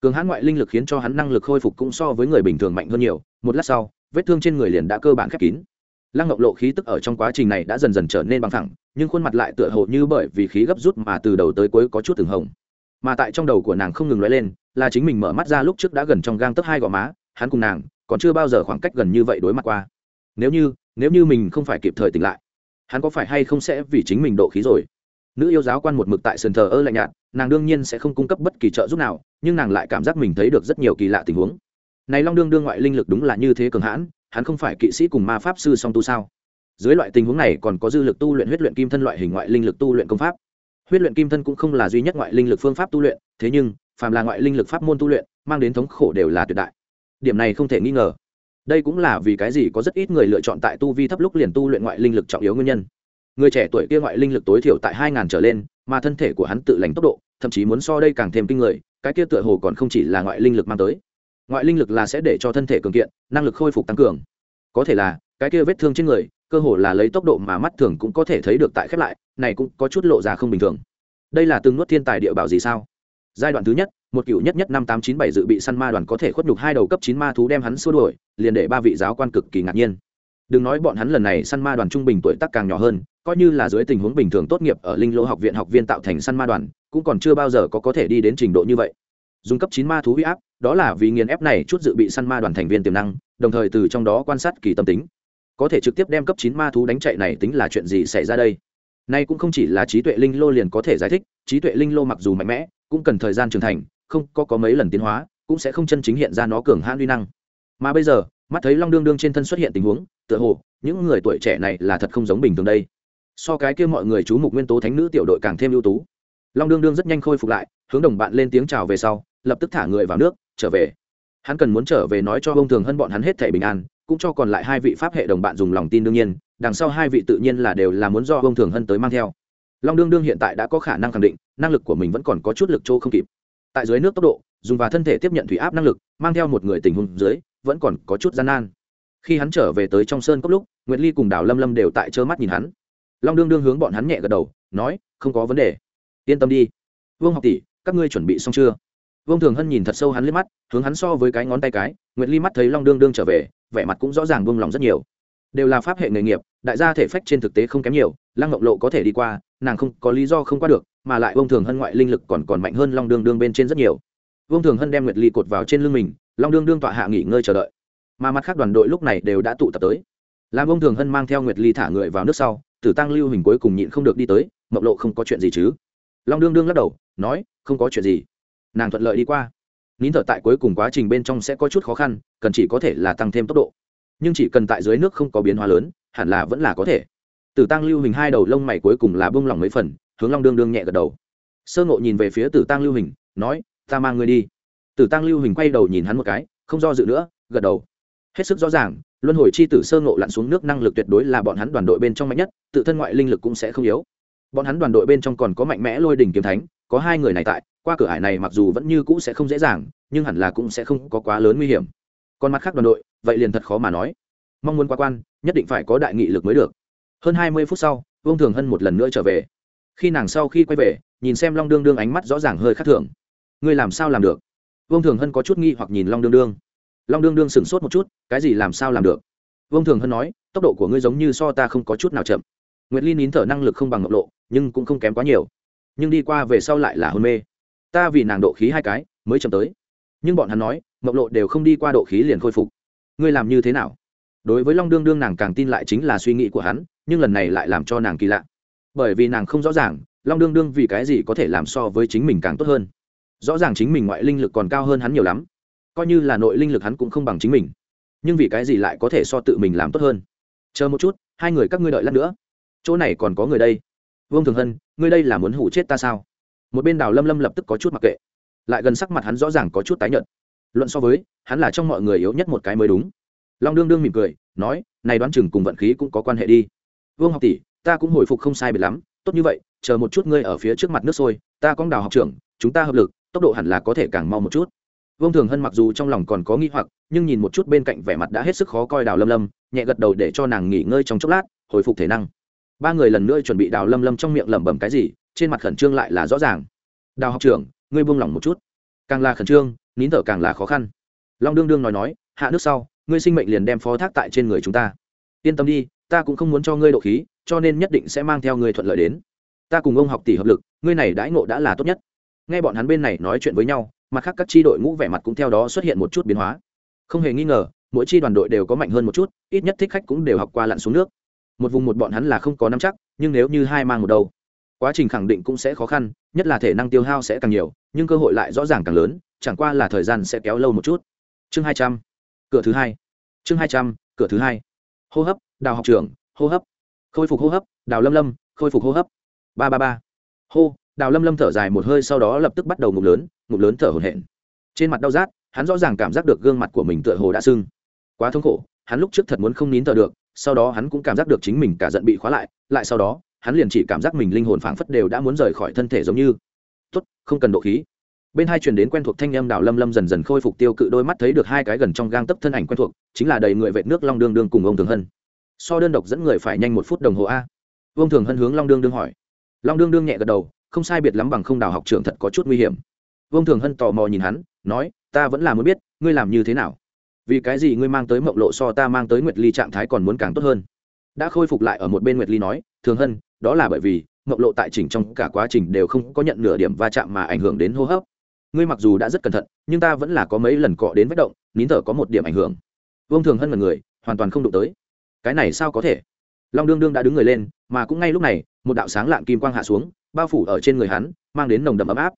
cường hãn ngoại linh lực khiến cho hắn năng lực khôi phục cũng so với người bình thường mạnh hơn nhiều, một lát sau, vết thương trên người liền đã cơ bản khép kín. Lăng ngọc lộ khí tức ở trong quá trình này đã dần dần trở nên bằng thẳng, nhưng khuôn mặt lại tựa hồ như bởi vì khí gấp rút mà từ đầu tới cuối có chút từng hồng. Mà tại trong đầu của nàng không ngừng nói lên, là chính mình mở mắt ra lúc trước đã gần trong gang tấp hai gò má, hắn cùng nàng còn chưa bao giờ khoảng cách gần như vậy đối mặt qua. Nếu như nếu như mình không phải kịp thời tỉnh lại, hắn có phải hay không sẽ vì chính mình độ khí rồi? Nữ yêu giáo quan một mực tại sườn thờ ơ lạnh nhạt, nàng đương nhiên sẽ không cung cấp bất kỳ trợ giúp nào nhưng nàng lại cảm giác mình thấy được rất nhiều kỳ lạ tình huống. Này long đương đương ngoại linh lực đúng là như thế cường hãn, hắn không phải kỵ sĩ cùng ma pháp sư song tu sao? Dưới loại tình huống này còn có dư lực tu luyện huyết luyện kim thân loại hình ngoại linh lực tu luyện công pháp. Huyết luyện kim thân cũng không là duy nhất ngoại linh lực phương pháp tu luyện, thế nhưng, phàm là ngoại linh lực pháp môn tu luyện, mang đến thống khổ đều là tuyệt đại. Điểm này không thể nghi ngờ. Đây cũng là vì cái gì có rất ít người lựa chọn tại tu vi thấp lúc liền tu luyện ngoại linh lực trọng yếu nguyên nhân. Người trẻ tuổi kia ngoại linh lực tối thiểu tại hai ngàn trở lên, mà thân thể của hắn tự lành tốc độ, thậm chí muốn so đây càng thêm kinh người cái kia tựa hồ còn không chỉ là ngoại linh lực mang tới. Ngoại linh lực là sẽ để cho thân thể cường kiện, năng lực khôi phục tăng cường. Có thể là, cái kia vết thương trên người, cơ hồ là lấy tốc độ mà mắt thường cũng có thể thấy được tại khép lại, này cũng có chút lộ ra không bình thường. Đây là từng nuốt thiên tài địa bảo gì sao? Giai đoạn thứ nhất, một cựu nhất nhất năm tám chín bảy dự bị săn ma đoàn có thể khuất nhục hai đầu cấp chín ma thú đem hắn xua đuổi, liền để ba vị giáo quan cực kỳ ngạc nhiên. Đừng nói bọn hắn lần này săn ma đoàn trung bình tuổi tác càng nhỏ hơn, coi như là dưới tình huống bình thường tốt nghiệp ở linh lô học viện học viên tạo thành săn ma đoàn cũng còn chưa bao giờ có có thể đi đến trình độ như vậy. Dùng cấp chín ma thú huy áp, đó là vì nghiền ép này chút dự bị săn ma đoàn thành viên tiềm năng, đồng thời từ trong đó quan sát kỳ tâm tính. Có thể trực tiếp đem cấp chín ma thú đánh chạy này tính là chuyện gì xảy ra đây? Nay cũng không chỉ là trí tuệ linh lô liền có thể giải thích, trí tuệ linh lô mặc dù mạnh mẽ, cũng cần thời gian trưởng thành, không có có mấy lần tiến hóa, cũng sẽ không chân chính hiện ra nó cường hãn uy năng. Mà bây giờ, mắt thấy long đương đương trên thân xuất hiện tình huống, tựa hồ, những người tuổi trẻ này là thật không giống bình thường đây. So cái kia mọi người chú mục nguyên tố thánh nữ tiểu đội càng thêm ưu tú long đương đương rất nhanh khôi phục lại, hướng đồng bạn lên tiếng chào về sau, lập tức thả người vào nước, trở về. Hắn cần muốn trở về nói cho ông thường Hân bọn hắn hết thể bình an, cũng cho còn lại hai vị pháp hệ đồng bạn dùng lòng tin đương nhiên, đằng sau hai vị tự nhiên là đều là muốn do ông thường hân tới mang theo. Long đương đương hiện tại đã có khả năng khẳng định, năng lực của mình vẫn còn có chút lực chỗ không kịp. Tại dưới nước tốc độ, dùng và thân thể tiếp nhận thủy áp năng lực, mang theo một người tình huống dưới, vẫn còn có chút gian nan. Khi hắn trở về tới trong sơn cốc lúc, nguyệt ly cùng đào lâm lâm đều tại trơ mắt nhìn hắn. Long đương đương hướng bọn hắn nhẹ gật đầu, nói, không có vấn đề yên tâm đi. Vương học tỷ, các ngươi chuẩn bị xong chưa? Vương thường hân nhìn thật sâu hắn liếc mắt, hướng hắn so với cái ngón tay cái, nguyệt ly mắt thấy long đương đương trở về, vẻ mặt cũng rõ ràng buông lòng rất nhiều. Đều là pháp hệ nghề nghiệp, đại gia thể phách trên thực tế không kém nhiều, lăng ngọc lộ có thể đi qua, nàng không, có lý do không qua được, mà lại vương thường hân ngoại linh lực còn còn mạnh hơn long đương đương bên trên rất nhiều. Vương thường hân đem nguyệt ly cột vào trên lưng mình, long đương đương tọa hạ nghỉ ngơi chờ đợi. Mà mặt khác đoàn đội lúc này đều đã tụ tập tới. Làm ông thường hân mang theo nguyệt ly thả người vào nước sau, tử tăng lưu hình cuối cùng nhịn không được đi tới mộc lộ không có chuyện gì chứ? Long đương đương lắc đầu, nói, không có chuyện gì. Nàng thuận lợi đi qua. Nín thở tại cuối cùng quá trình bên trong sẽ có chút khó khăn, cần chỉ có thể là tăng thêm tốc độ. Nhưng chỉ cần tại dưới nước không có biến hóa lớn, hẳn là vẫn là có thể. Tử tăng lưu hình hai đầu lông mày cuối cùng là bông lỏng mấy phần, hướng long đương đương nhẹ gật đầu. Sơ ngộ nhìn về phía tử tăng lưu hình, nói, ta mang ngươi đi. Tử tăng lưu hình quay đầu nhìn hắn một cái, không do dự nữa, gật đầu. Hết sức rõ ràng, luân hồi chi tử sơ ngộ lặn xuống nước năng lực tuyệt đối là bọn hắn đoàn đội bên trong mạnh nhất, tự thân ngoại linh lực cũng sẽ không yếu bọn hắn đoàn đội bên trong còn có mạnh mẽ lôi đỉnh kiếm thánh, có hai người này tại, qua cửa hải này mặc dù vẫn như cũ sẽ không dễ dàng, nhưng hẳn là cũng sẽ không có quá lớn nguy hiểm. Còn mặt khác đoàn đội, vậy liền thật khó mà nói. Mong muốn qua quan, nhất định phải có đại nghị lực mới được. Hơn hai mươi phút sau, vương thường hân một lần nữa trở về. Khi nàng sau khi quay về, nhìn xem long đương đương ánh mắt rõ ràng hơi khác thường. Ngươi làm sao làm được? Vương thường hân có chút nghi hoặc nhìn long đương đương. Long đương đương sửng sốt một chút, cái gì làm sao làm được? Vương thường hân nói, tốc độ của ngươi giống như so ta không có chút nào chậm nguyệt ly nín thở năng lực không bằng ngọc lộ, nhưng cũng không kém quá nhiều. Nhưng đi qua về sau lại là hôn mê. Ta vì nàng độ khí hai cái mới chậm tới. Nhưng bọn hắn nói, ngọc lộ đều không đi qua độ khí liền khôi phục. Ngươi làm như thế nào? Đối với long đương đương nàng càng tin lại chính là suy nghĩ của hắn, nhưng lần này lại làm cho nàng kỳ lạ. Bởi vì nàng không rõ ràng, long đương đương vì cái gì có thể làm so với chính mình càng tốt hơn. Rõ ràng chính mình ngoại linh lực còn cao hơn hắn nhiều lắm. Coi như là nội linh lực hắn cũng không bằng chính mình. Nhưng vì cái gì lại có thể so tự mình làm tốt hơn? Chờ một chút, hai người các ngươi đợi lát nữa chỗ này còn có người đây. Vương thường hân, ngươi đây là muốn hủ chết ta sao? Một bên đào lâm lâm lập tức có chút mặc kệ. Lại gần sắc mặt hắn rõ ràng có chút tái nhợt. Luận so với, hắn là trong mọi người yếu nhất một cái mới đúng. Long đương đương mỉm cười, nói, này đoán chừng cùng vận khí cũng có quan hệ đi. Vương học tỷ, ta cũng hồi phục không sai biệt lắm. Tốt như vậy, chờ một chút ngươi ở phía trước mặt nước sôi, ta có đào học trưởng, chúng ta hợp lực, tốc độ hẳn là có thể càng mau một chút. Vương thường hân mặc dù trong lòng còn có nghi hoặc, nhưng nhìn một chút bên cạnh vẻ mặt đã hết sức khó coi đào lâm lâm, nhẹ gật đầu để cho nàng nghỉ ngơi trong chốc lát, hồi phục thể năng ba người lần nữa chuẩn bị đào lâm lâm trong miệng lẩm bẩm cái gì, trên mặt khẩn trương lại là rõ ràng. Đào học trưởng, ngươi buông lỏng một chút. Càng là khẩn trương, nín thở càng là khó khăn. Long đương đương nói nói, hạ nước sau, ngươi sinh mệnh liền đem phó thác tại trên người chúng ta. Yên tâm đi, ta cũng không muốn cho ngươi độ khí, cho nên nhất định sẽ mang theo ngươi thuận lợi đến. Ta cùng ông học tỷ hợp lực, ngươi này đãi ngộ đã là tốt nhất. Nghe bọn hắn bên này nói chuyện với nhau, mặt khác các tri đội ngũ vẻ mặt cũng theo đó xuất hiện một chút biến hóa. Không hề nghi ngờ, mỗi tri đoàn đội đều có mạnh hơn một chút, ít nhất thích khách cũng đều học qua lặn xuống nước một vùng một bọn hắn là không có nắm chắc, nhưng nếu như hai mang một đầu, quá trình khẳng định cũng sẽ khó khăn, nhất là thể năng tiêu hao sẽ càng nhiều, nhưng cơ hội lại rõ ràng càng lớn, chẳng qua là thời gian sẽ kéo lâu một chút. Chương hai trăm, cửa thứ hai. Chương hai trăm, cửa thứ hai. Hô hấp, đào học trưởng, hô hấp. Khôi phục hô hấp, đào lâm lâm, khôi phục hô hấp. Ba ba ba. Hô, đào lâm lâm thở dài một hơi sau đó lập tức bắt đầu ngụm lớn ngụm lớn thở hổn hển. Trên mặt đau rát, hắn rõ ràng cảm giác được gương mặt của mình tựa hồ đã sưng. Quá thống khổ, hắn lúc trước thật muốn không nín thở được sau đó hắn cũng cảm giác được chính mình cả giận bị khóa lại lại sau đó, hắn liền chỉ cảm giác mình linh hồn phảng phất đều đã muốn rời khỏi thân thể giống như. Tốt, không cần độ khí. Bên hai truyền đến quen thuộc thanh âm đào lâm lâm dần dần khôi phục tiêu cự đôi mắt thấy được hai cái gần trong gang tấp thân ảnh quen thuộc, chính là đầy người vệt nước long đương đương cùng ông thường hân. So đơn độc dẫn người phải nhanh một phút đồng hồ a. Ông thường hân hướng long đương đương hỏi. Long đương đương nhẹ gật đầu, không sai biệt lắm bằng không đào học trưởng thật có chút nguy hiểm. Ông thường hân tò mò nhìn hắn, nói, ta vẫn là muốn biết, ngươi làm như thế nào? Vì cái gì ngươi mang tới mộng lộ so ta mang tới nguyệt ly trạng thái còn muốn càng tốt hơn? Đã khôi phục lại ở một bên nguyệt ly nói, thường hân, đó là bởi vì mộng lộ tại chỉnh trong cả quá trình đều không có nhận nửa điểm va chạm mà ảnh hưởng đến hô hấp. Ngươi mặc dù đã rất cẩn thận, nhưng ta vẫn là có mấy lần cọ đến vết động, nín thở có một điểm ảnh hưởng. Vương thường hân là người, hoàn toàn không đụng tới. Cái này sao có thể? Long đương đương đã đứng người lên, mà cũng ngay lúc này, một đạo sáng lạng kim quang hạ xuống, bao phủ ở trên người hắn, mang đến nồng đậm ấm áp.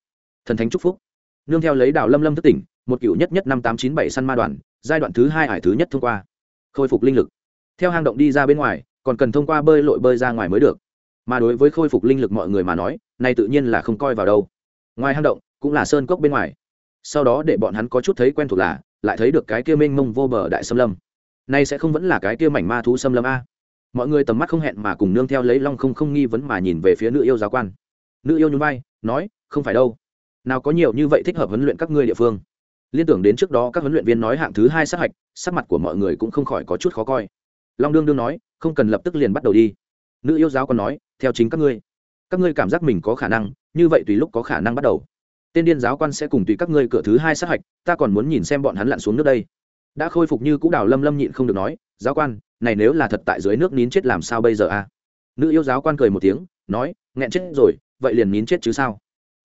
Thần thánh chúc phúc. Nương theo lấy đào lâm lâm thất tỉnh một cựu nhất nhất năm tám chín bảy săn ma đoàn, giai đoạn thứ hai hải thứ nhất thông qua. Khôi phục linh lực. Theo hang động đi ra bên ngoài, còn cần thông qua bơi lội bơi ra ngoài mới được. Mà đối với khôi phục linh lực mọi người mà nói, này tự nhiên là không coi vào đâu. Ngoài hang động, cũng là sơn cốc bên ngoài. Sau đó để bọn hắn có chút thấy quen thuộc là, lại thấy được cái kia mênh mông vô bờ đại xâm lâm. Nay sẽ không vẫn là cái kia mảnh ma thú xâm lâm a. Mọi người tầm mắt không hẹn mà cùng nương theo lấy long không không nghi vấn mà nhìn về phía nữ yêu giáo quan. Nữ yêu nhún vai, nói, không phải đâu. Nào có nhiều như vậy thích hợp huấn luyện các ngươi địa phương liên tưởng đến trước đó các huấn luyện viên nói hạng thứ hai sát hạch, sắc mặt của mọi người cũng không khỏi có chút khó coi. Long đương đương nói, không cần lập tức liền bắt đầu đi. Nữ yêu giáo còn nói, theo chính các ngươi. Các ngươi cảm giác mình có khả năng, như vậy tùy lúc có khả năng bắt đầu. Tên điên giáo quan sẽ cùng tùy các ngươi cửa thứ hai sát hạch, ta còn muốn nhìn xem bọn hắn lặn xuống nước đây. Đã khôi phục như cũ đào lâm lâm nhịn không được nói, giáo quan, này nếu là thật tại dưới nước nín chết làm sao bây giờ a nữ yêu giáo quan cười một tiếng, nói, nghẹn chết rồi, vậy liền nín chết chứ sao?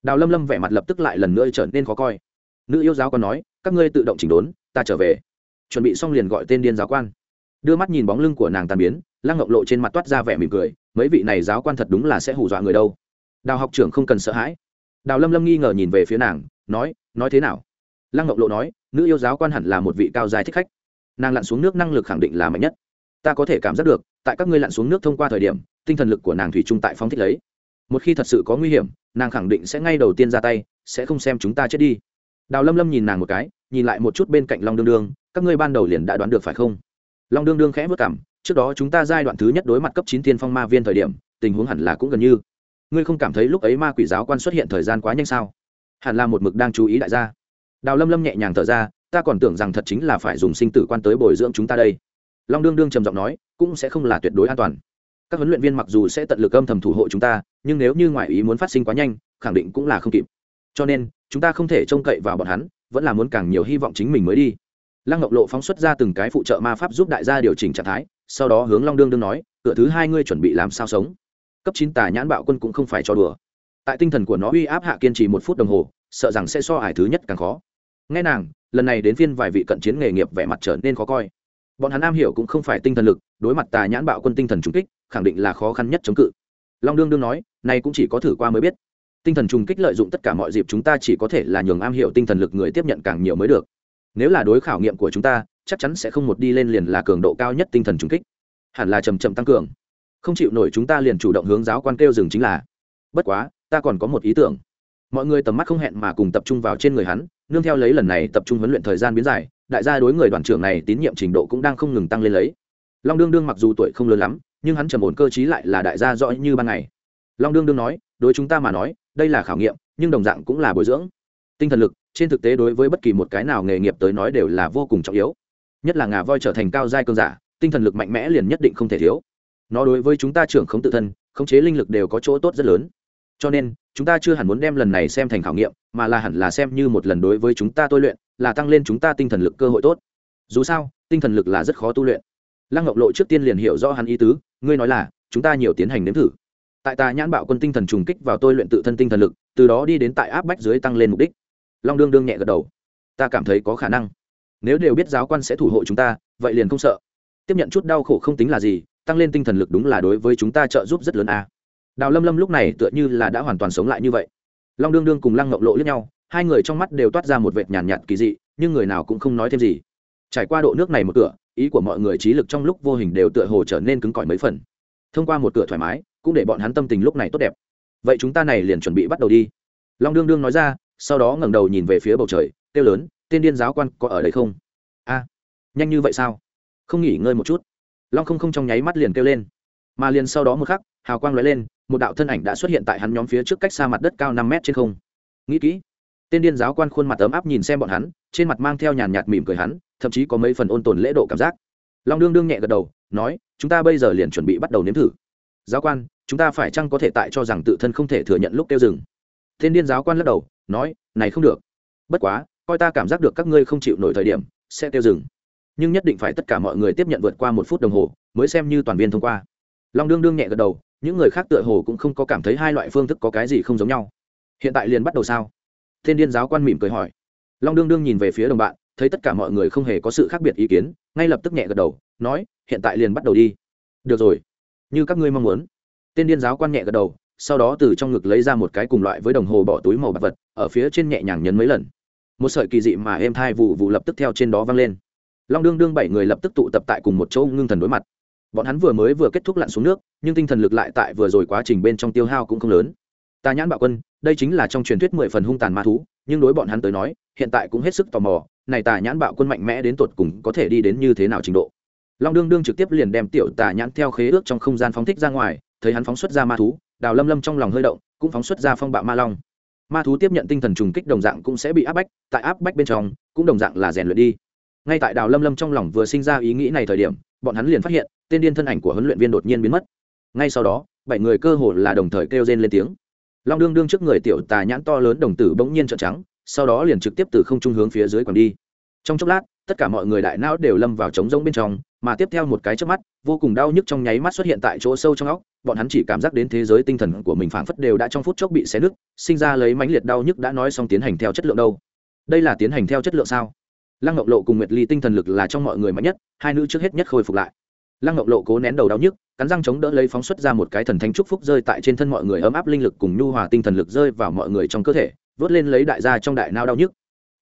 Đào lâm lâm vẻ mặt lập tức lại lần nữa trở nên khó coi nữ yêu giáo quan nói, các ngươi tự động chỉnh đốn, ta trở về. Chuẩn bị xong liền gọi tên điên giáo quan. Đưa mắt nhìn bóng lưng của nàng tàn biến, lăng ngọc lộ trên mặt toát ra vẻ mỉm cười, mấy vị này giáo quan thật đúng là sẽ hù dọa người đâu. Đào học trưởng không cần sợ hãi. Đào lâm lâm nghi ngờ nhìn về phía nàng, nói nói thế nào? Lăng ngọc lộ nói, nữ yêu giáo quan hẳn là một vị cao dài thích khách. Nàng lặn xuống nước năng lực khẳng định là mạnh nhất. Ta có thể cảm giác được, tại các ngươi lặn xuống nước thông qua thời điểm, tinh thần lực của nàng thủy trung tại phóng thích lấy. Một khi thật sự có nguy hiểm, nàng khẳng định sẽ ngay đầu tiên ra tay, sẽ không xem chúng ta chết đi đào lâm lâm nhìn nàng một cái, nhìn lại một chút bên cạnh long đương đương, các ngươi ban đầu liền đã đoán được phải không? Long đương đương khẽ vất cảm, trước đó chúng ta giai đoạn thứ nhất đối mặt cấp chín thiên phong ma viên thời điểm, tình huống hẳn là cũng gần như. Ngươi không cảm thấy lúc ấy ma quỷ giáo quan xuất hiện thời gian quá nhanh sao? Hẳn là một mực đang chú ý đại gia. Đào lâm lâm nhẹ nhàng thở ra, ta còn tưởng rằng thật chính là phải dùng sinh tử quan tới bồi dưỡng chúng ta đây. Long đương đương trầm giọng nói, cũng sẽ không là tuyệt đối an toàn. Các huấn luyện viên mặc dù sẽ tận lực âm thầm thủ hộ chúng ta, nhưng nếu như ngoại ý muốn phát sinh quá nhanh, khẳng định cũng là không kịp cho nên, chúng ta không thể trông cậy vào bọn hắn, vẫn là muốn càng nhiều hy vọng chính mình mới đi. Lăng ngọc lộ phóng xuất ra từng cái phụ trợ ma pháp giúp đại gia điều chỉnh trạng thái, sau đó hướng long đương đương nói, cửa thứ hai ngươi chuẩn bị làm sao sống? Cấp chín tà nhãn bạo quân cũng không phải cho đùa. Tại tinh thần của nó uy áp hạ kiên trì một phút đồng hồ, sợ rằng sẽ so ải thứ nhất càng khó. Nghe nàng, lần này đến phiên vài vị cận chiến nghề nghiệp vẻ mặt trở nên khó coi. Bọn hắn am hiểu cũng không phải tinh thần lực, đối mặt tà nhãn bạo quân tinh thần trung kích, khẳng định là khó khăn nhất chống cự. Long đương đương nói, này cũng chỉ có thử qua mới biết tinh thần trùng kích lợi dụng tất cả mọi dịp chúng ta chỉ có thể là nhường am hiểu tinh thần lực người tiếp nhận càng nhiều mới được. Nếu là đối khảo nghiệm của chúng ta, chắc chắn sẽ không một đi lên liền là cường độ cao nhất tinh thần trùng kích. Hẳn là chầm chậm tăng cường. Không chịu nổi chúng ta liền chủ động hướng giáo quan kêu dừng chính là. Bất quá, ta còn có một ý tưởng. Mọi người tầm mắt không hẹn mà cùng tập trung vào trên người hắn, nương theo lấy lần này tập trung huấn luyện thời gian biến dài, đại gia đối người đoàn trưởng này tín nhiệm trình độ cũng đang không ngừng tăng lên lấy. Long đương đương mặc dù tuổi không lớn lắm, nhưng hắn trầm ổn cơ chí lại là đại gia rõ như ban ngày. Long đương đương nói, đối chúng ta mà nói đây là khảo nghiệm, nhưng đồng dạng cũng là bồi dưỡng. Tinh thần lực, trên thực tế đối với bất kỳ một cái nào nghề nghiệp tới nói đều là vô cùng trọng yếu. Nhất là ngà voi trở thành cao giai cơn giả, tinh thần lực mạnh mẽ liền nhất định không thể thiếu. Nó đối với chúng ta trưởng không tự thân, khống chế linh lực đều có chỗ tốt rất lớn. Cho nên, chúng ta chưa hẳn muốn đem lần này xem thành khảo nghiệm, mà là hẳn là xem như một lần đối với chúng ta tôi luyện, là tăng lên chúng ta tinh thần lực cơ hội tốt. Dù sao, tinh thần lực là rất khó tu luyện. Lăng ngọc lộ trước tiên liền hiểu rõ hắn ý tứ, ngươi nói là, chúng ta nhiều tiến hành nếm thử tại ta nhãn bạo quân tinh thần trùng kích vào tôi luyện tự thân tinh thần lực từ đó đi đến tại áp bách dưới tăng lên mục đích. Long đương đương nhẹ gật đầu. Ta cảm thấy có khả năng. Nếu đều biết giáo quan sẽ thủ hộ chúng ta vậy liền không sợ. Tiếp nhận chút đau khổ không tính là gì tăng lên tinh thần lực đúng là đối với chúng ta trợ giúp rất lớn a. Đào lâm lâm lúc này tựa như là đã hoàn toàn sống lại như vậy. Long đương đương cùng lăng ngọc lộ lẫn nhau hai người trong mắt đều toát ra một vệt nhàn nhạt, nhạt kỳ dị nhưng người nào cũng không nói thêm gì. Trải qua độ nước này một cửa ý của mọi người trí lực trong lúc vô hình đều tựa hồ trở nên cứng cỏi mấy phần. Thông qua một cửa thoải mái cũng để bọn hắn tâm tình lúc này tốt đẹp. Vậy chúng ta này liền chuẩn bị bắt đầu đi. Long đương đương nói ra, sau đó ngẩng đầu nhìn về phía bầu trời, kêu lớn, tên điên giáo quan có ở đây không? A, nhanh như vậy sao? Không nghỉ ngơi một chút. Long không không trong nháy mắt liền kêu lên. Mà liền sau đó một khắc, hào quang lóe lên, một đạo thân ảnh đã xuất hiện tại hắn nhóm phía trước cách xa mặt đất cao năm mét trên không. Nghĩ kỹ, tên điên giáo quan khuôn mặt ấm áp nhìn xem bọn hắn, trên mặt mang theo nhàn nhạt mỉm cười hắn, thậm chí có mấy phần ôn tồn lễ độ cảm giác. Long đương đương nhẹ gật đầu, nói, chúng ta bây giờ liền chuẩn bị bắt đầu nếm thử giáo quan, chúng ta phải chăng có thể tại cho rằng tự thân không thể thừa nhận lúc tiêu dừng? Thiên điên giáo quan lắc đầu, nói, này không được. Bất quá, coi ta cảm giác được các ngươi không chịu nổi thời điểm, sẽ tiêu dừng. Nhưng nhất định phải tất cả mọi người tiếp nhận vượt qua một phút đồng hồ, mới xem như toàn viên thông qua. Long đương đương nhẹ gật đầu, những người khác tựa hồ cũng không có cảm thấy hai loại phương thức có cái gì không giống nhau. Hiện tại liền bắt đầu sao? Thiên điên giáo quan mỉm cười hỏi. Long đương đương nhìn về phía đồng bạn, thấy tất cả mọi người không hề có sự khác biệt ý kiến, ngay lập tức nhẹ gật đầu, nói, hiện tại liền bắt đầu đi. Được rồi như các ngươi mong muốn. Tên điên giáo quan nhẹ gật đầu, sau đó từ trong ngực lấy ra một cái cùng loại với đồng hồ bỏ túi màu bạc vật, ở phía trên nhẹ nhàng nhấn mấy lần. Một sợi kỳ dị mà êm thai vụ vụ lập tức theo trên đó vang lên. Long đương đương bảy người lập tức tụ tập tại cùng một chỗ ngưng thần đối mặt. Bọn hắn vừa mới vừa kết thúc lặn xuống nước, nhưng tinh thần lực lại tại vừa rồi quá trình bên trong tiêu hao cũng không lớn. Ta nhãn bạo quân, đây chính là trong truyền thuyết mười phần hung tàn ma thú, nhưng đối bọn hắn tới nói, hiện tại cũng hết sức tò mò, này tà nhãn bạo quân mạnh mẽ đến tột cùng có thể đi đến như thế nào trình độ long đương đương trực tiếp liền đem tiểu tà nhãn theo khế ước trong không gian phóng thích ra ngoài, thấy hắn phóng xuất ra ma thú, đào lâm lâm trong lòng hơi động, cũng phóng xuất ra phong bạo ma long. Ma thú tiếp nhận tinh thần trùng kích đồng dạng cũng sẽ bị áp bách, tại áp bách bên trong, cũng đồng dạng là rèn luyện đi. Ngay tại đào lâm lâm trong lòng vừa sinh ra ý nghĩ này thời điểm, bọn hắn liền phát hiện, tên điên thân ảnh của huấn luyện viên đột nhiên biến mất. Ngay sau đó, bảy người cơ hồ là đồng thời kêu rên lên tiếng. Long đương đương trước người tiểu tà nhãn to lớn đồng tử bỗng nhiên trợn trắng, sau đó liền trực tiếp từ không trung hướng phía dưới quẳng đi. Trong chốc lát tất cả mọi người đại não đều lâm vào trống rỗng bên trong, mà tiếp theo một cái trước mắt, vô cùng đau nhức trong nháy mắt xuất hiện tại chỗ sâu trong óc, bọn hắn chỉ cảm giác đến thế giới tinh thần của mình phảng phất đều đã trong phút chốc bị xé nứt, sinh ra lấy mãnh liệt đau nhức đã nói xong tiến hành theo chất lượng đâu. Đây là tiến hành theo chất lượng sao? Lăng ngọc lộ cùng nguyệt ly tinh thần lực là trong mọi người mạnh nhất, hai nữ trước hết nhất khôi phục lại. Lăng ngọc lộ cố nén đầu đau nhức, cắn răng chống đỡ lấy phóng xuất ra một cái thần thánh trúc phúc rơi tại trên thân mọi người ấm áp linh lực cùng nhu hòa tinh thần lực rơi vào mọi người trong cơ thể, vớt lên lấy đại gia trong đại nao đau nhức.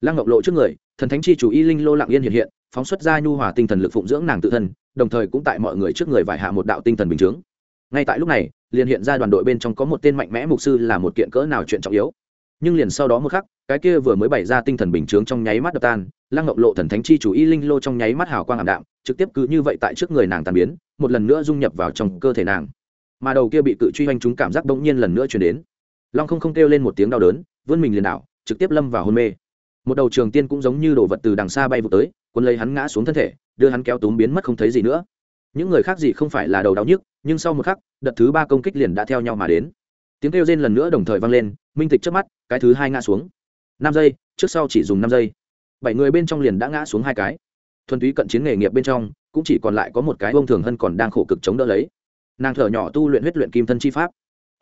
Lăng ngọc lộ trước người thần thánh chi chủ y linh lô lặng yên hiện hiện, phóng xuất ra nhu hòa tinh thần lực phụng dưỡng nàng tự thân, đồng thời cũng tại mọi người trước người vải hạ một đạo tinh thần bình chướng. Ngay tại lúc này, liền hiện ra đoàn đội bên trong có một tên mạnh mẽ mục sư là một kiện cỡ nào chuyện trọng yếu. Nhưng liền sau đó một khắc, cái kia vừa mới bày ra tinh thần bình chướng trong nháy mắt đập tan, lăng ngọc lộ thần thánh chi chủ y linh lô trong nháy mắt hào quang ảm đạm, trực tiếp cứ như vậy tại trước người nàng tàn biến, một lần nữa dung nhập vào trong cơ thể nàng. Mà đầu kia bị cự truy hoành chúng cảm giác bỗng nhiên lần nữa chuyển đến. Long không không kêu lên một tiếng đau đớn, vươn mình liền đảo, trực tiếp lâm vào hôn mê một đầu trường tiên cũng giống như đồ vật từ đằng xa bay vụ tới quân lấy hắn ngã xuống thân thể, đưa hắn kéo túm biến mất không thấy gì nữa. Những người khác gì không phải là đầu đau nhức, nhưng sau một khắc, đợt thứ ba công kích liền đã theo nhau mà đến. Tiếng kêu rên lần nữa đồng thời vang lên, minh tịch trước mắt, cái thứ hai ngã xuống. Năm giây, trước sau chỉ dùng năm giây. Bảy người bên trong liền đã ngã xuống hai cái. Thuần túy cận chiến nghề nghiệp bên trong, cũng chỉ còn lại có một cái bông thường hân còn đang khổ cực chống đỡ lấy. Nàng thở nhỏ tu luyện huyết luyện kim thân chi pháp.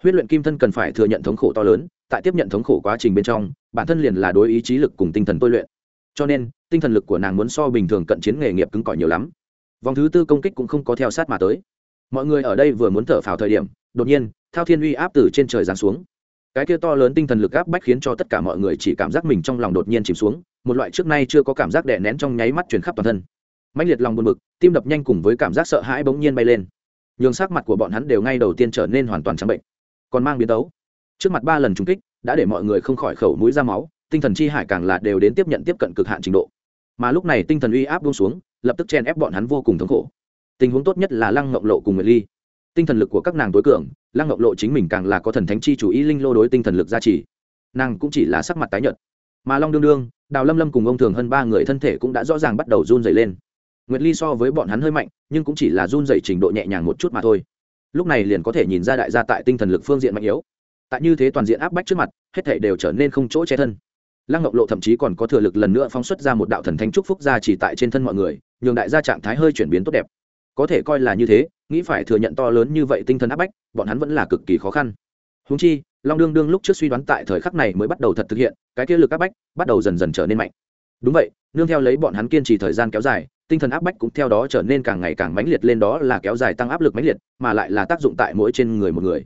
Huyết luyện kim thân cần phải thừa nhận thống khổ to lớn tại tiếp nhận thống khổ quá trình bên trong, bản thân liền là đối ý chí lực cùng tinh thần tôi luyện. Cho nên, tinh thần lực của nàng muốn so bình thường cận chiến nghề nghiệp cứng cỏi nhiều lắm. Vòng thứ tư công kích cũng không có theo sát mà tới. Mọi người ở đây vừa muốn thở phào thời điểm, đột nhiên, thao thiên uy áp từ trên trời giáng xuống. Cái kia to lớn tinh thần lực áp bách khiến cho tất cả mọi người chỉ cảm giác mình trong lòng đột nhiên chìm xuống, một loại trước nay chưa có cảm giác đè nén trong nháy mắt truyền khắp toàn thân. Mạnh liệt lòng buồn bực, tim đập nhanh cùng với cảm giác sợ hãi bỗng nhiên bay lên. Nhường sắc mặt của bọn hắn đều ngay đầu tiên trở nên hoàn toàn trắng bệnh, còn mang biến đấu trước mặt ba lần trúng kích, đã để mọi người không khỏi khẩu mũi ra máu, tinh thần chi hải càng là đều đến tiếp nhận tiếp cận cực hạn trình độ. Mà lúc này tinh thần uy áp buông xuống, lập tức chen ép bọn hắn vô cùng thống khổ. Tình huống tốt nhất là lăng ngọc lộ cùng người ly. Tinh thần lực của các nàng tối cường, lăng ngọc lộ chính mình càng là có thần thánh chi chủ ý linh lô đối tinh thần lực gia trì. Nàng cũng chỉ là sắc mặt tái nhợt. Mà long đương đương, đào lâm lâm cùng ông thường hơn ba người thân thể cũng đã rõ ràng bắt đầu run dày lên. Nguyệt ly so với bọn hắn hơi mạnh, nhưng cũng chỉ là run dày trình độ nhẹ nhàng một chút mà thôi. Lúc này liền có thể nhìn ra đại gia tại tinh thần lực phương diện mạnh yếu tại như thế toàn diện áp bách trước mặt, hết thể đều trở nên không chỗ che thân. Lăng ngọc lộ thậm chí còn có thừa lực lần nữa phóng xuất ra một đạo thần thánh trúc phúc ra chỉ tại trên thân mọi người, nhường đại gia trạng thái hơi chuyển biến tốt đẹp. Có thể coi là như thế, nghĩ phải thừa nhận to lớn như vậy tinh thần áp bách, bọn hắn vẫn là cực kỳ khó khăn. Húng chi, long đương đương lúc trước suy đoán tại thời khắc này mới bắt đầu thật thực hiện, cái kia lực áp bách bắt đầu dần dần trở nên mạnh. Đúng vậy, nương theo lấy bọn hắn kiên trì thời gian kéo dài, tinh thần áp bách cũng theo đó trở nên càng ngày càng mãnh liệt, lên đó là kéo dài tăng áp lực mãnh liệt, mà lại là tác dụng tại mỗi trên người một người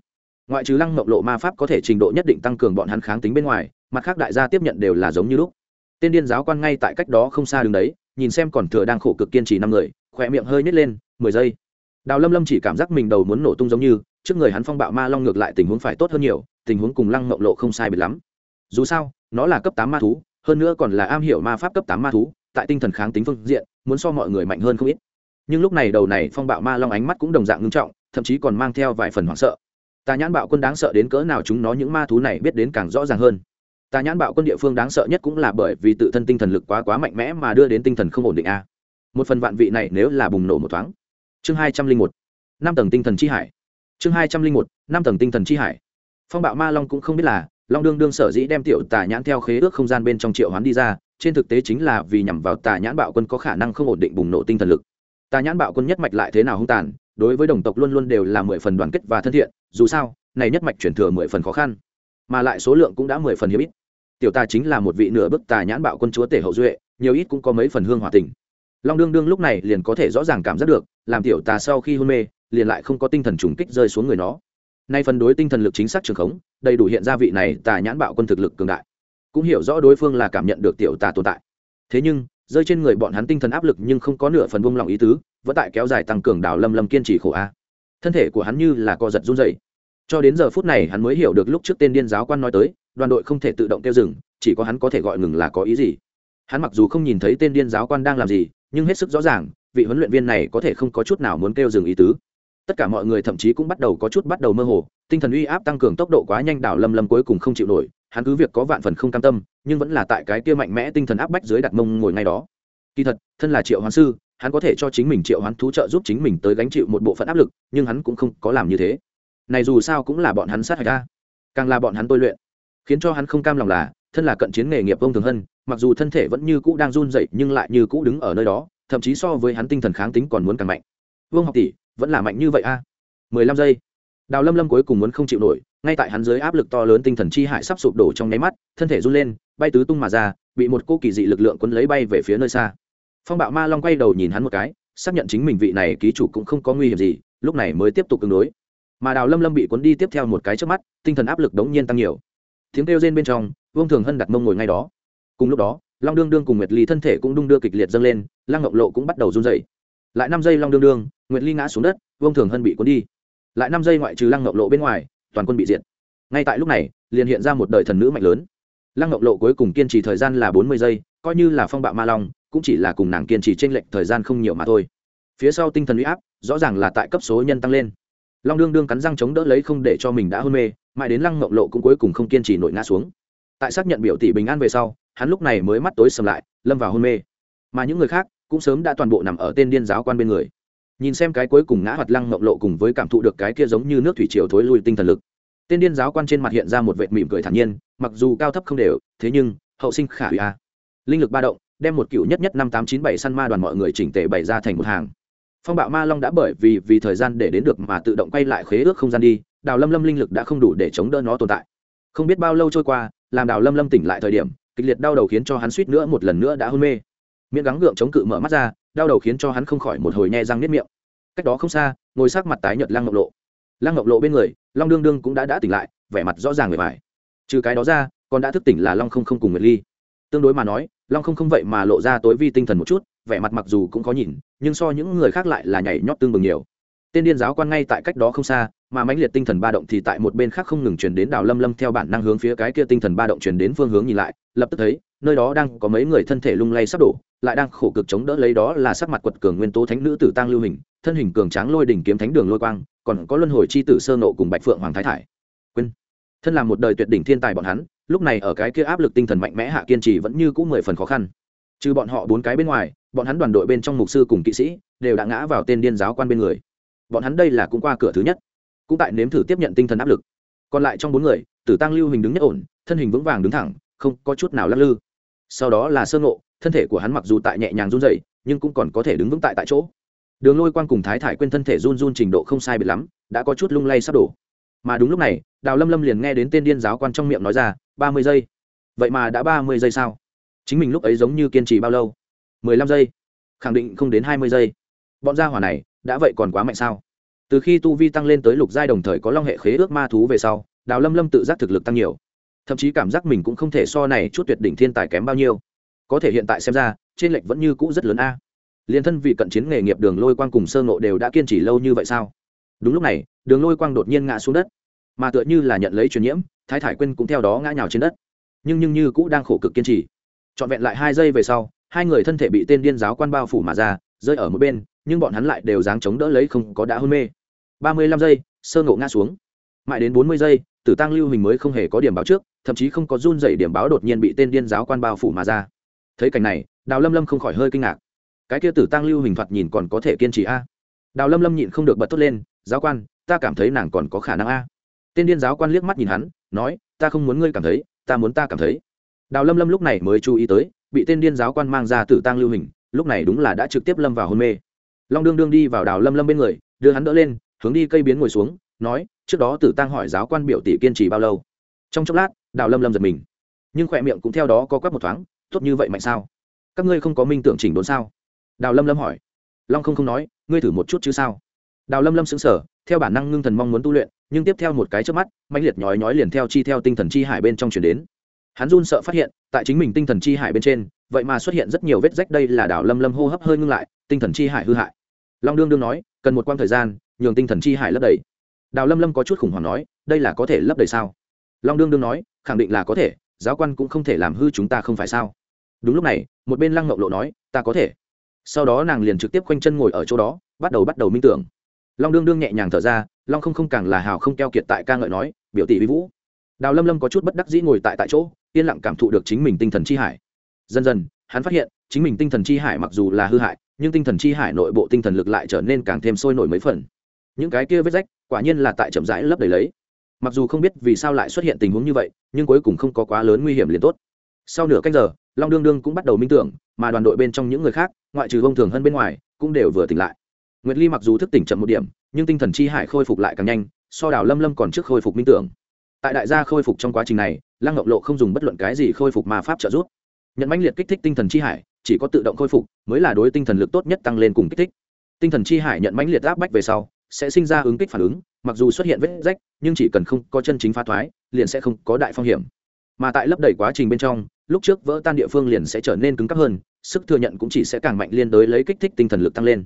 ngoại trừ lăng mộng lộ ma pháp có thể trình độ nhất định tăng cường bọn hắn kháng tính bên ngoài, mặt khác đại gia tiếp nhận đều là giống như lúc. Tên điên giáo quan ngay tại cách đó không xa đường đấy, nhìn xem còn thừa đang khổ cực kiên trì năm người, khỏe miệng hơi nhét lên, mười giây. Đào lâm lâm chỉ cảm giác mình đầu muốn nổ tung giống như, trước người hắn phong bạo ma long ngược lại tình huống phải tốt hơn nhiều, tình huống cùng lăng mộng lộ không sai biệt lắm. Dù sao, nó là cấp tám ma thú, hơn nữa còn là am hiểu ma pháp cấp tám ma thú, tại tinh thần kháng tính phương diện, muốn so mọi người mạnh hơn không ít. Nhưng lúc này đầu này phong bạo ma long ánh mắt cũng đồng dạng ngưng trọng, thậm chí còn mang theo vài phần hoảng sợ tà nhãn bạo quân đáng sợ đến cỡ nào chúng nó những ma thú này biết đến càng rõ ràng hơn. Tà nhãn bạo quân địa phương đáng sợ nhất cũng là bởi vì tự thân tinh thần lực quá quá mạnh mẽ mà đưa đến tinh thần không ổn định a. Một phần vạn vị này nếu là bùng nổ một thoáng. Chương hai trăm linh một, năm tầng tinh thần chi hải. Chương hai trăm linh một, năm tầng tinh thần chi hải. Phong bạo ma long cũng không biết là, long đương đương sở dĩ đem tiểu tà nhãn theo khế ước không gian bên trong triệu hoán đi ra, trên thực tế chính là vì nhằm vào tà nhãn bạo quân có khả năng không ổn định bùng nổ tinh thần lực. Tà nhãn bạo quân nhất mạch lại thế nào hung tàn, đối với đồng tộc luôn luôn đều là mười phần đoàn kết và thân thiện dù sao, này nhất mạch chuyển thừa mười phần khó khăn, mà lại số lượng cũng đã mười phần hiếm ít. Tiểu ta chính là một vị nửa bức tà nhãn bạo quân chúa tể hậu duệ, nhiều ít cũng có mấy phần hương hòa tình. Long đương đương lúc này liền có thể rõ ràng cảm giác được, làm tiểu ta sau khi hôn mê, liền lại không có tinh thần trùng kích rơi xuống người nó. Nay phần đối tinh thần lực chính xác trường khống, đầy đủ hiện ra vị này tà nhãn bạo quân thực lực cường đại. Cũng hiểu rõ đối phương là cảm nhận được tiểu tà tồn tại. Thế nhưng, rơi trên người bọn hắn tinh thần áp lực nhưng không có nửa phần buông lỏng ý tứ, vẫn tại kéo dài tăng cường đào lâm lâm kiên trì khổ a thân thể của hắn như là co giật run dày cho đến giờ phút này hắn mới hiểu được lúc trước tên điên giáo quan nói tới, đoàn đội không thể tự động kêu dừng, chỉ có hắn có thể gọi ngừng là có ý gì. Hắn mặc dù không nhìn thấy tên điên giáo quan đang làm gì, nhưng hết sức rõ ràng, vị huấn luyện viên này có thể không có chút nào muốn kêu dừng ý tứ. Tất cả mọi người thậm chí cũng bắt đầu có chút bắt đầu mơ hồ, tinh thần uy áp tăng cường tốc độ quá nhanh đảo lâm lâm cuối cùng không chịu nổi, hắn cứ việc có vạn phần không cam tâm, nhưng vẫn là tại cái kia mạnh mẽ tinh thần áp bách dưới đặt mông ngồi ngay đó. Kỳ thật, thân là triệu hoán sư hắn có thể cho chính mình triệu hoán thú trợ giúp chính mình tới gánh chịu một bộ phận áp lực, nhưng hắn cũng không có làm như thế. Này dù sao cũng là bọn hắn sát hạch ra càng là bọn hắn tôi luyện. Khiến cho hắn không cam lòng là, thân là cận chiến nghề nghiệp ông thường hân, mặc dù thân thể vẫn như cũ đang run dậy nhưng lại như cũ đứng ở nơi đó, thậm chí so với hắn tinh thần kháng tính còn muốn càng mạnh. Vương học tỷ, vẫn là mạnh như vậy a? Mười lăm giây. Đào lâm lâm cuối cùng muốn không chịu nổi, ngay tại hắn dưới áp lực to lớn tinh thần chi hại sắp sụp đổ trong nháy mắt, thân thể run lên, bay tứ tung mà ra, bị một cô kỳ dị lực lượng quấn lấy bay về phía nơi xa phong bạo ma long quay đầu nhìn hắn một cái, xác nhận chính mình vị này ký chủ cũng không có nguy hiểm gì, lúc này mới tiếp tục tương đối. Mà đào lâm lâm bị cuốn đi tiếp theo một cái trước mắt, tinh thần áp lực đống nhiên tăng nhiều. Tiếng kêu rên bên trong, vương thường hân đặt mông ngồi ngay đó. Cùng lúc đó, long đương đương cùng nguyệt ly thân thể cũng đung đưa kịch liệt dâng lên, lăng ngọc lộ cũng bắt đầu run dày lại năm giây long đương đương, nguyệt ly ngã xuống đất, vương thường hân bị cuốn đi. Lại năm giây ngoại trừ lăng ngọc lộ bên ngoài, toàn quân bị diệt. Ngay tại lúc này, liền hiện ra một đời thần nữ mạnh lớn. Lăng ngọc lộ cuối cùng kiên trì thời gian là bốn mươi giây, coi như là phong bạo ma long cũng chỉ là cùng nàng kiên trì t r ê n lệch thời gian không nhiều mà thôi. Phía sau tinh thần u y áp, rõ ràng là tại cấp số nhân tăng lên. Long đương đương cắn răng chống đỡ lấy không để cho mình đã hôn mê, mãi đến lăng ngọc lộ cũng cuối cùng không kiên trì nội ngã xuống. Tại xác nhận biểu tỷ bình an về sau, hắn lúc này mới mắt tối sầm lại, lâm vào hôn mê. Mà những người khác cũng sớm đã toàn bộ nằm ở tên điên giáo quan bên người. Nhìn xem cái cuối cùng ngã hoạt lăng ngọc lộ cùng với cảm thụ được cái kia giống như nước thủy triều thối lui tinh thần lực, tên điên giáo quan trên mặt hiện ra một vệt mỉm cười thản nhiên, mặc dù cao thấp không đều, thế nhưng, hậu sinh khả a. Linh lực ba động đem một cựu nhất nhất năm tám chín bảy săn ma đoàn mọi người chỉnh tề bày ra thành một hàng. Phong bạo ma long đã bởi vì vì thời gian để đến được mà tự động quay lại khế ước không gian đi, đào lâm lâm linh lực đã không đủ để chống đỡ nó tồn tại. Không biết bao lâu trôi qua, làm đào lâm lâm tỉnh lại thời điểm, kịch liệt đau đầu khiến cho hắn suýt nữa một lần nữa đã hôn mê. Miệng gắng gượng chống cự mở mắt ra, đau đầu khiến cho hắn không khỏi một hồi nhe răng nếp miệng. Cách đó không xa, ngồi sát mặt tái nhợt lăng ngọc lộ. Lăng ngọc lộ bên người, long đương đương cũng đã đã tỉnh lại, vẻ mặt rõ ràng người phải trừ cái đó ra, còn đã thức tỉnh là long không không cùng nguyệt ly tương đối mà nói, long không không vậy mà lộ ra tối vi tinh thần một chút, vẻ mặt mặc dù cũng có nhìn, nhưng so những người khác lại là nhảy nhót tương bừng nhiều. Tên điên giáo quan ngay tại cách đó không xa, mà mãnh liệt tinh thần ba động thì tại một bên khác không ngừng chuyển đến đào lâm lâm theo bản năng hướng phía cái kia tinh thần ba động chuyển đến phương hướng nhìn lại, lập tức thấy, nơi đó đang có mấy người thân thể lung lay sắp đổ, lại đang khổ cực chống đỡ lấy đó là sắc mặt quật cường nguyên tố thánh nữ tử tăng lưu hình, thân hình cường tráng lôi đỉnh kiếm thánh đường lôi quang, còn có luân hồi chi tử sơ nộ cùng bạch phượng hoàng thái thải. Quên. Thân là một đời tuyệt đỉnh thiên tài bọn hắn lúc này ở cái kia áp lực tinh thần mạnh mẽ hạ kiên trì vẫn như cũng mười phần khó khăn. Trừ bọn họ bốn cái bên ngoài, bọn hắn đoàn đội bên trong mục sư cùng kỵ sĩ đều đã ngã vào tên điên giáo quan bên người. Bọn hắn đây là cũng qua cửa thứ nhất, cũng tại nếm thử tiếp nhận tinh thần áp lực. Còn lại trong bốn người, tử tăng lưu hình đứng nhất ổn, thân hình vững vàng đứng thẳng, không có chút nào lắc lư. Sau đó là sơ ngộ, thân thể của hắn mặc dù tại nhẹ nhàng run dày nhưng cũng còn có thể đứng vững tại tại chỗ. Đường lôi quang cùng thái thải quên thân thể run run trình độ không sai biệt lắm, đã có chút lung lay sắp đổ. Mà đúng lúc này, đào lâm lâm liền nghe đến tên điên giáo quan trong miệng nói ra ba mươi giây. Vậy mà đã ba mươi giây sao? Chính mình lúc ấy giống như kiên trì bao lâu? mười lăm giây. Khẳng định không đến hai mươi giây. Bọn gia hỏa này, đã vậy còn quá mạnh sao? Từ khi tu vi tăng lên tới lục giai đồng thời có long hệ khế ước ma thú về sau, đào lâm lâm tự giác thực lực tăng nhiều. Thậm chí cảm giác mình cũng không thể so này chút tuyệt đỉnh thiên tài kém bao nhiêu. Có thể hiện tại xem ra, trên lệnh vẫn như cũ rất lớn a. Liên thân vì cận chiến nghề nghiệp đường lôi quang cùng sơ ngộ đều đã kiên trì lâu như vậy sao? Đúng lúc này, đường lôi quang đột nhiên ngã xuống đất, mà tựa như là nhận lấy truyền nhiễm thái thải quyên cũng theo đó ngã nhào trên đất. Nhưng nhưng như cũ đang khổ cực kiên trì. Trọn vẹn lại hai giây về sau, hai người thân thể bị tên điên giáo quan bao phủ mà ra, rơi ở một bên, nhưng bọn hắn lại đều dáng chống đỡ lấy không có đã hôn mê. Ba mươi lăm giây, sơ ngộ ngã xuống. Mãi đến bốn mươi giây, tử tăng lưu hình mới không hề có điểm báo trước, thậm chí không có run dậy điểm báo đột nhiên bị tên điên giáo quan bao phủ mà ra. Thấy cảnh này, đào lâm lâm không khỏi hơi kinh ngạc. Cái kia tử tăng lưu hình thoạt nhìn còn có thể kiên trì a? Đào lâm lâm nhịn không được bật tốt lên, giáo quan, ta cảm thấy nàng còn có khả năng a tên điên giáo quan liếc mắt nhìn hắn nói ta không muốn ngươi cảm thấy ta muốn ta cảm thấy. Đào lâm lâm lúc này mới chú ý tới bị tên điên giáo quan mang ra tử tăng lưu hình lúc này đúng là đã trực tiếp lâm vào hôn mê. Long đương đương đi vào đào lâm lâm bên người đưa hắn đỡ lên hướng đi cây biến ngồi xuống nói trước đó tử tăng hỏi giáo quan biểu tỷ kiên trì bao lâu? Trong chốc lát đào lâm lâm giật mình. Nhưng khỏe miệng cũng theo đó có quắc một thoáng tốt như vậy mạnh sao? Các ngươi không có minh tưởng chỉnh đốn sao? Đào lâm lâm hỏi. Long không không nói ngươi thử một chút chứ sao? Đào lâm lâm sững sờ, theo bản năng ngưng thần mong muốn tu luyện nhưng tiếp theo một cái trước mắt mạnh liệt nhói nhói liền theo chi theo tinh thần chi hải bên trong chuyển đến. Hắn run sợ phát hiện, tại chính mình tinh thần chi hải bên trên, vậy mà xuất hiện rất nhiều vết rách đây là đảo lâm lâm hô hấp hơi ngưng lại, tinh thần chi hải hư hại. Long đương đương nói, cần một quãng thời gian, nhường tinh thần chi hải lấp đầy. Đào lâm lâm có chút khủng hoảng nói, đây là có thể lấp đầy sao? Long đương đương nói, khẳng định là có thể, giáo quan cũng không thể làm hư chúng ta không phải sao? Đúng lúc này, một bên lăng ngậu lộ nói, ta có thể. Sau đó nàng liền trực tiếp khoanh chân ngồi ở chỗ đó, bắt đầu bắt đầu minh tưởng. Long đương đương nhẹ nhàng thở ra long không không càng là hào không keo kiệt tại ca ngợi nói, biểu tỷ vi vũ. Đào lâm lâm có chút bất đắc dĩ ngồi tại tại chỗ, yên lặng cảm thụ được chính mình tinh thần chi hải. Dần dần, hắn phát hiện, chính mình tinh thần chi hải mặc dù là hư hại, nhưng tinh thần chi hải nội bộ tinh thần lực lại trở nên càng thêm sôi nổi mấy phần. Những cái kia vết rách, quả nhiên là tại chậm rãi lấp đầy lấy. Mặc dù không biết vì sao lại xuất hiện tình huống như vậy, nhưng cuối cùng không có quá lớn nguy hiểm liền tốt. Sau nửa cách giờ, long đương đương cũng bắt đầu minh tưởng, mà đoàn đội bên trong những người khác, ngoại trừ bông thường hơn bên ngoài, cũng đều vừa tỉnh lại nguyệt ly mặc dù thức tỉnh chậm một điểm, nhưng tinh thần chi hải khôi phục lại càng nhanh, so đào lâm lâm còn trước khôi phục minh tưởng. Tại đại gia khôi phục trong quá trình này, lăng ngọc lộ không dùng bất luận cái gì khôi phục mà pháp trợ giúp. Nhận mãnh liệt kích thích tinh thần chi hải, chỉ có tự động khôi phục, mới là đối tinh thần lực tốt nhất tăng lên cùng kích thích. Tinh thần chi hải nhận mãnh liệt áp bách về sau, sẽ sinh ra ứng kích phản ứng, mặc dù xuất hiện vết rách, nhưng chỉ cần không có chân chính phá thoái, liền sẽ không có đại phong hiểm. Mà tại lấp đầy quá trình bên trong, lúc trước vỡ tan địa phương liền sẽ trở nên cứng cáp hơn, sức thừa nhận cũng chỉ sẽ càng mạnh liên đối lấy kích thích tinh thần lực tăng lên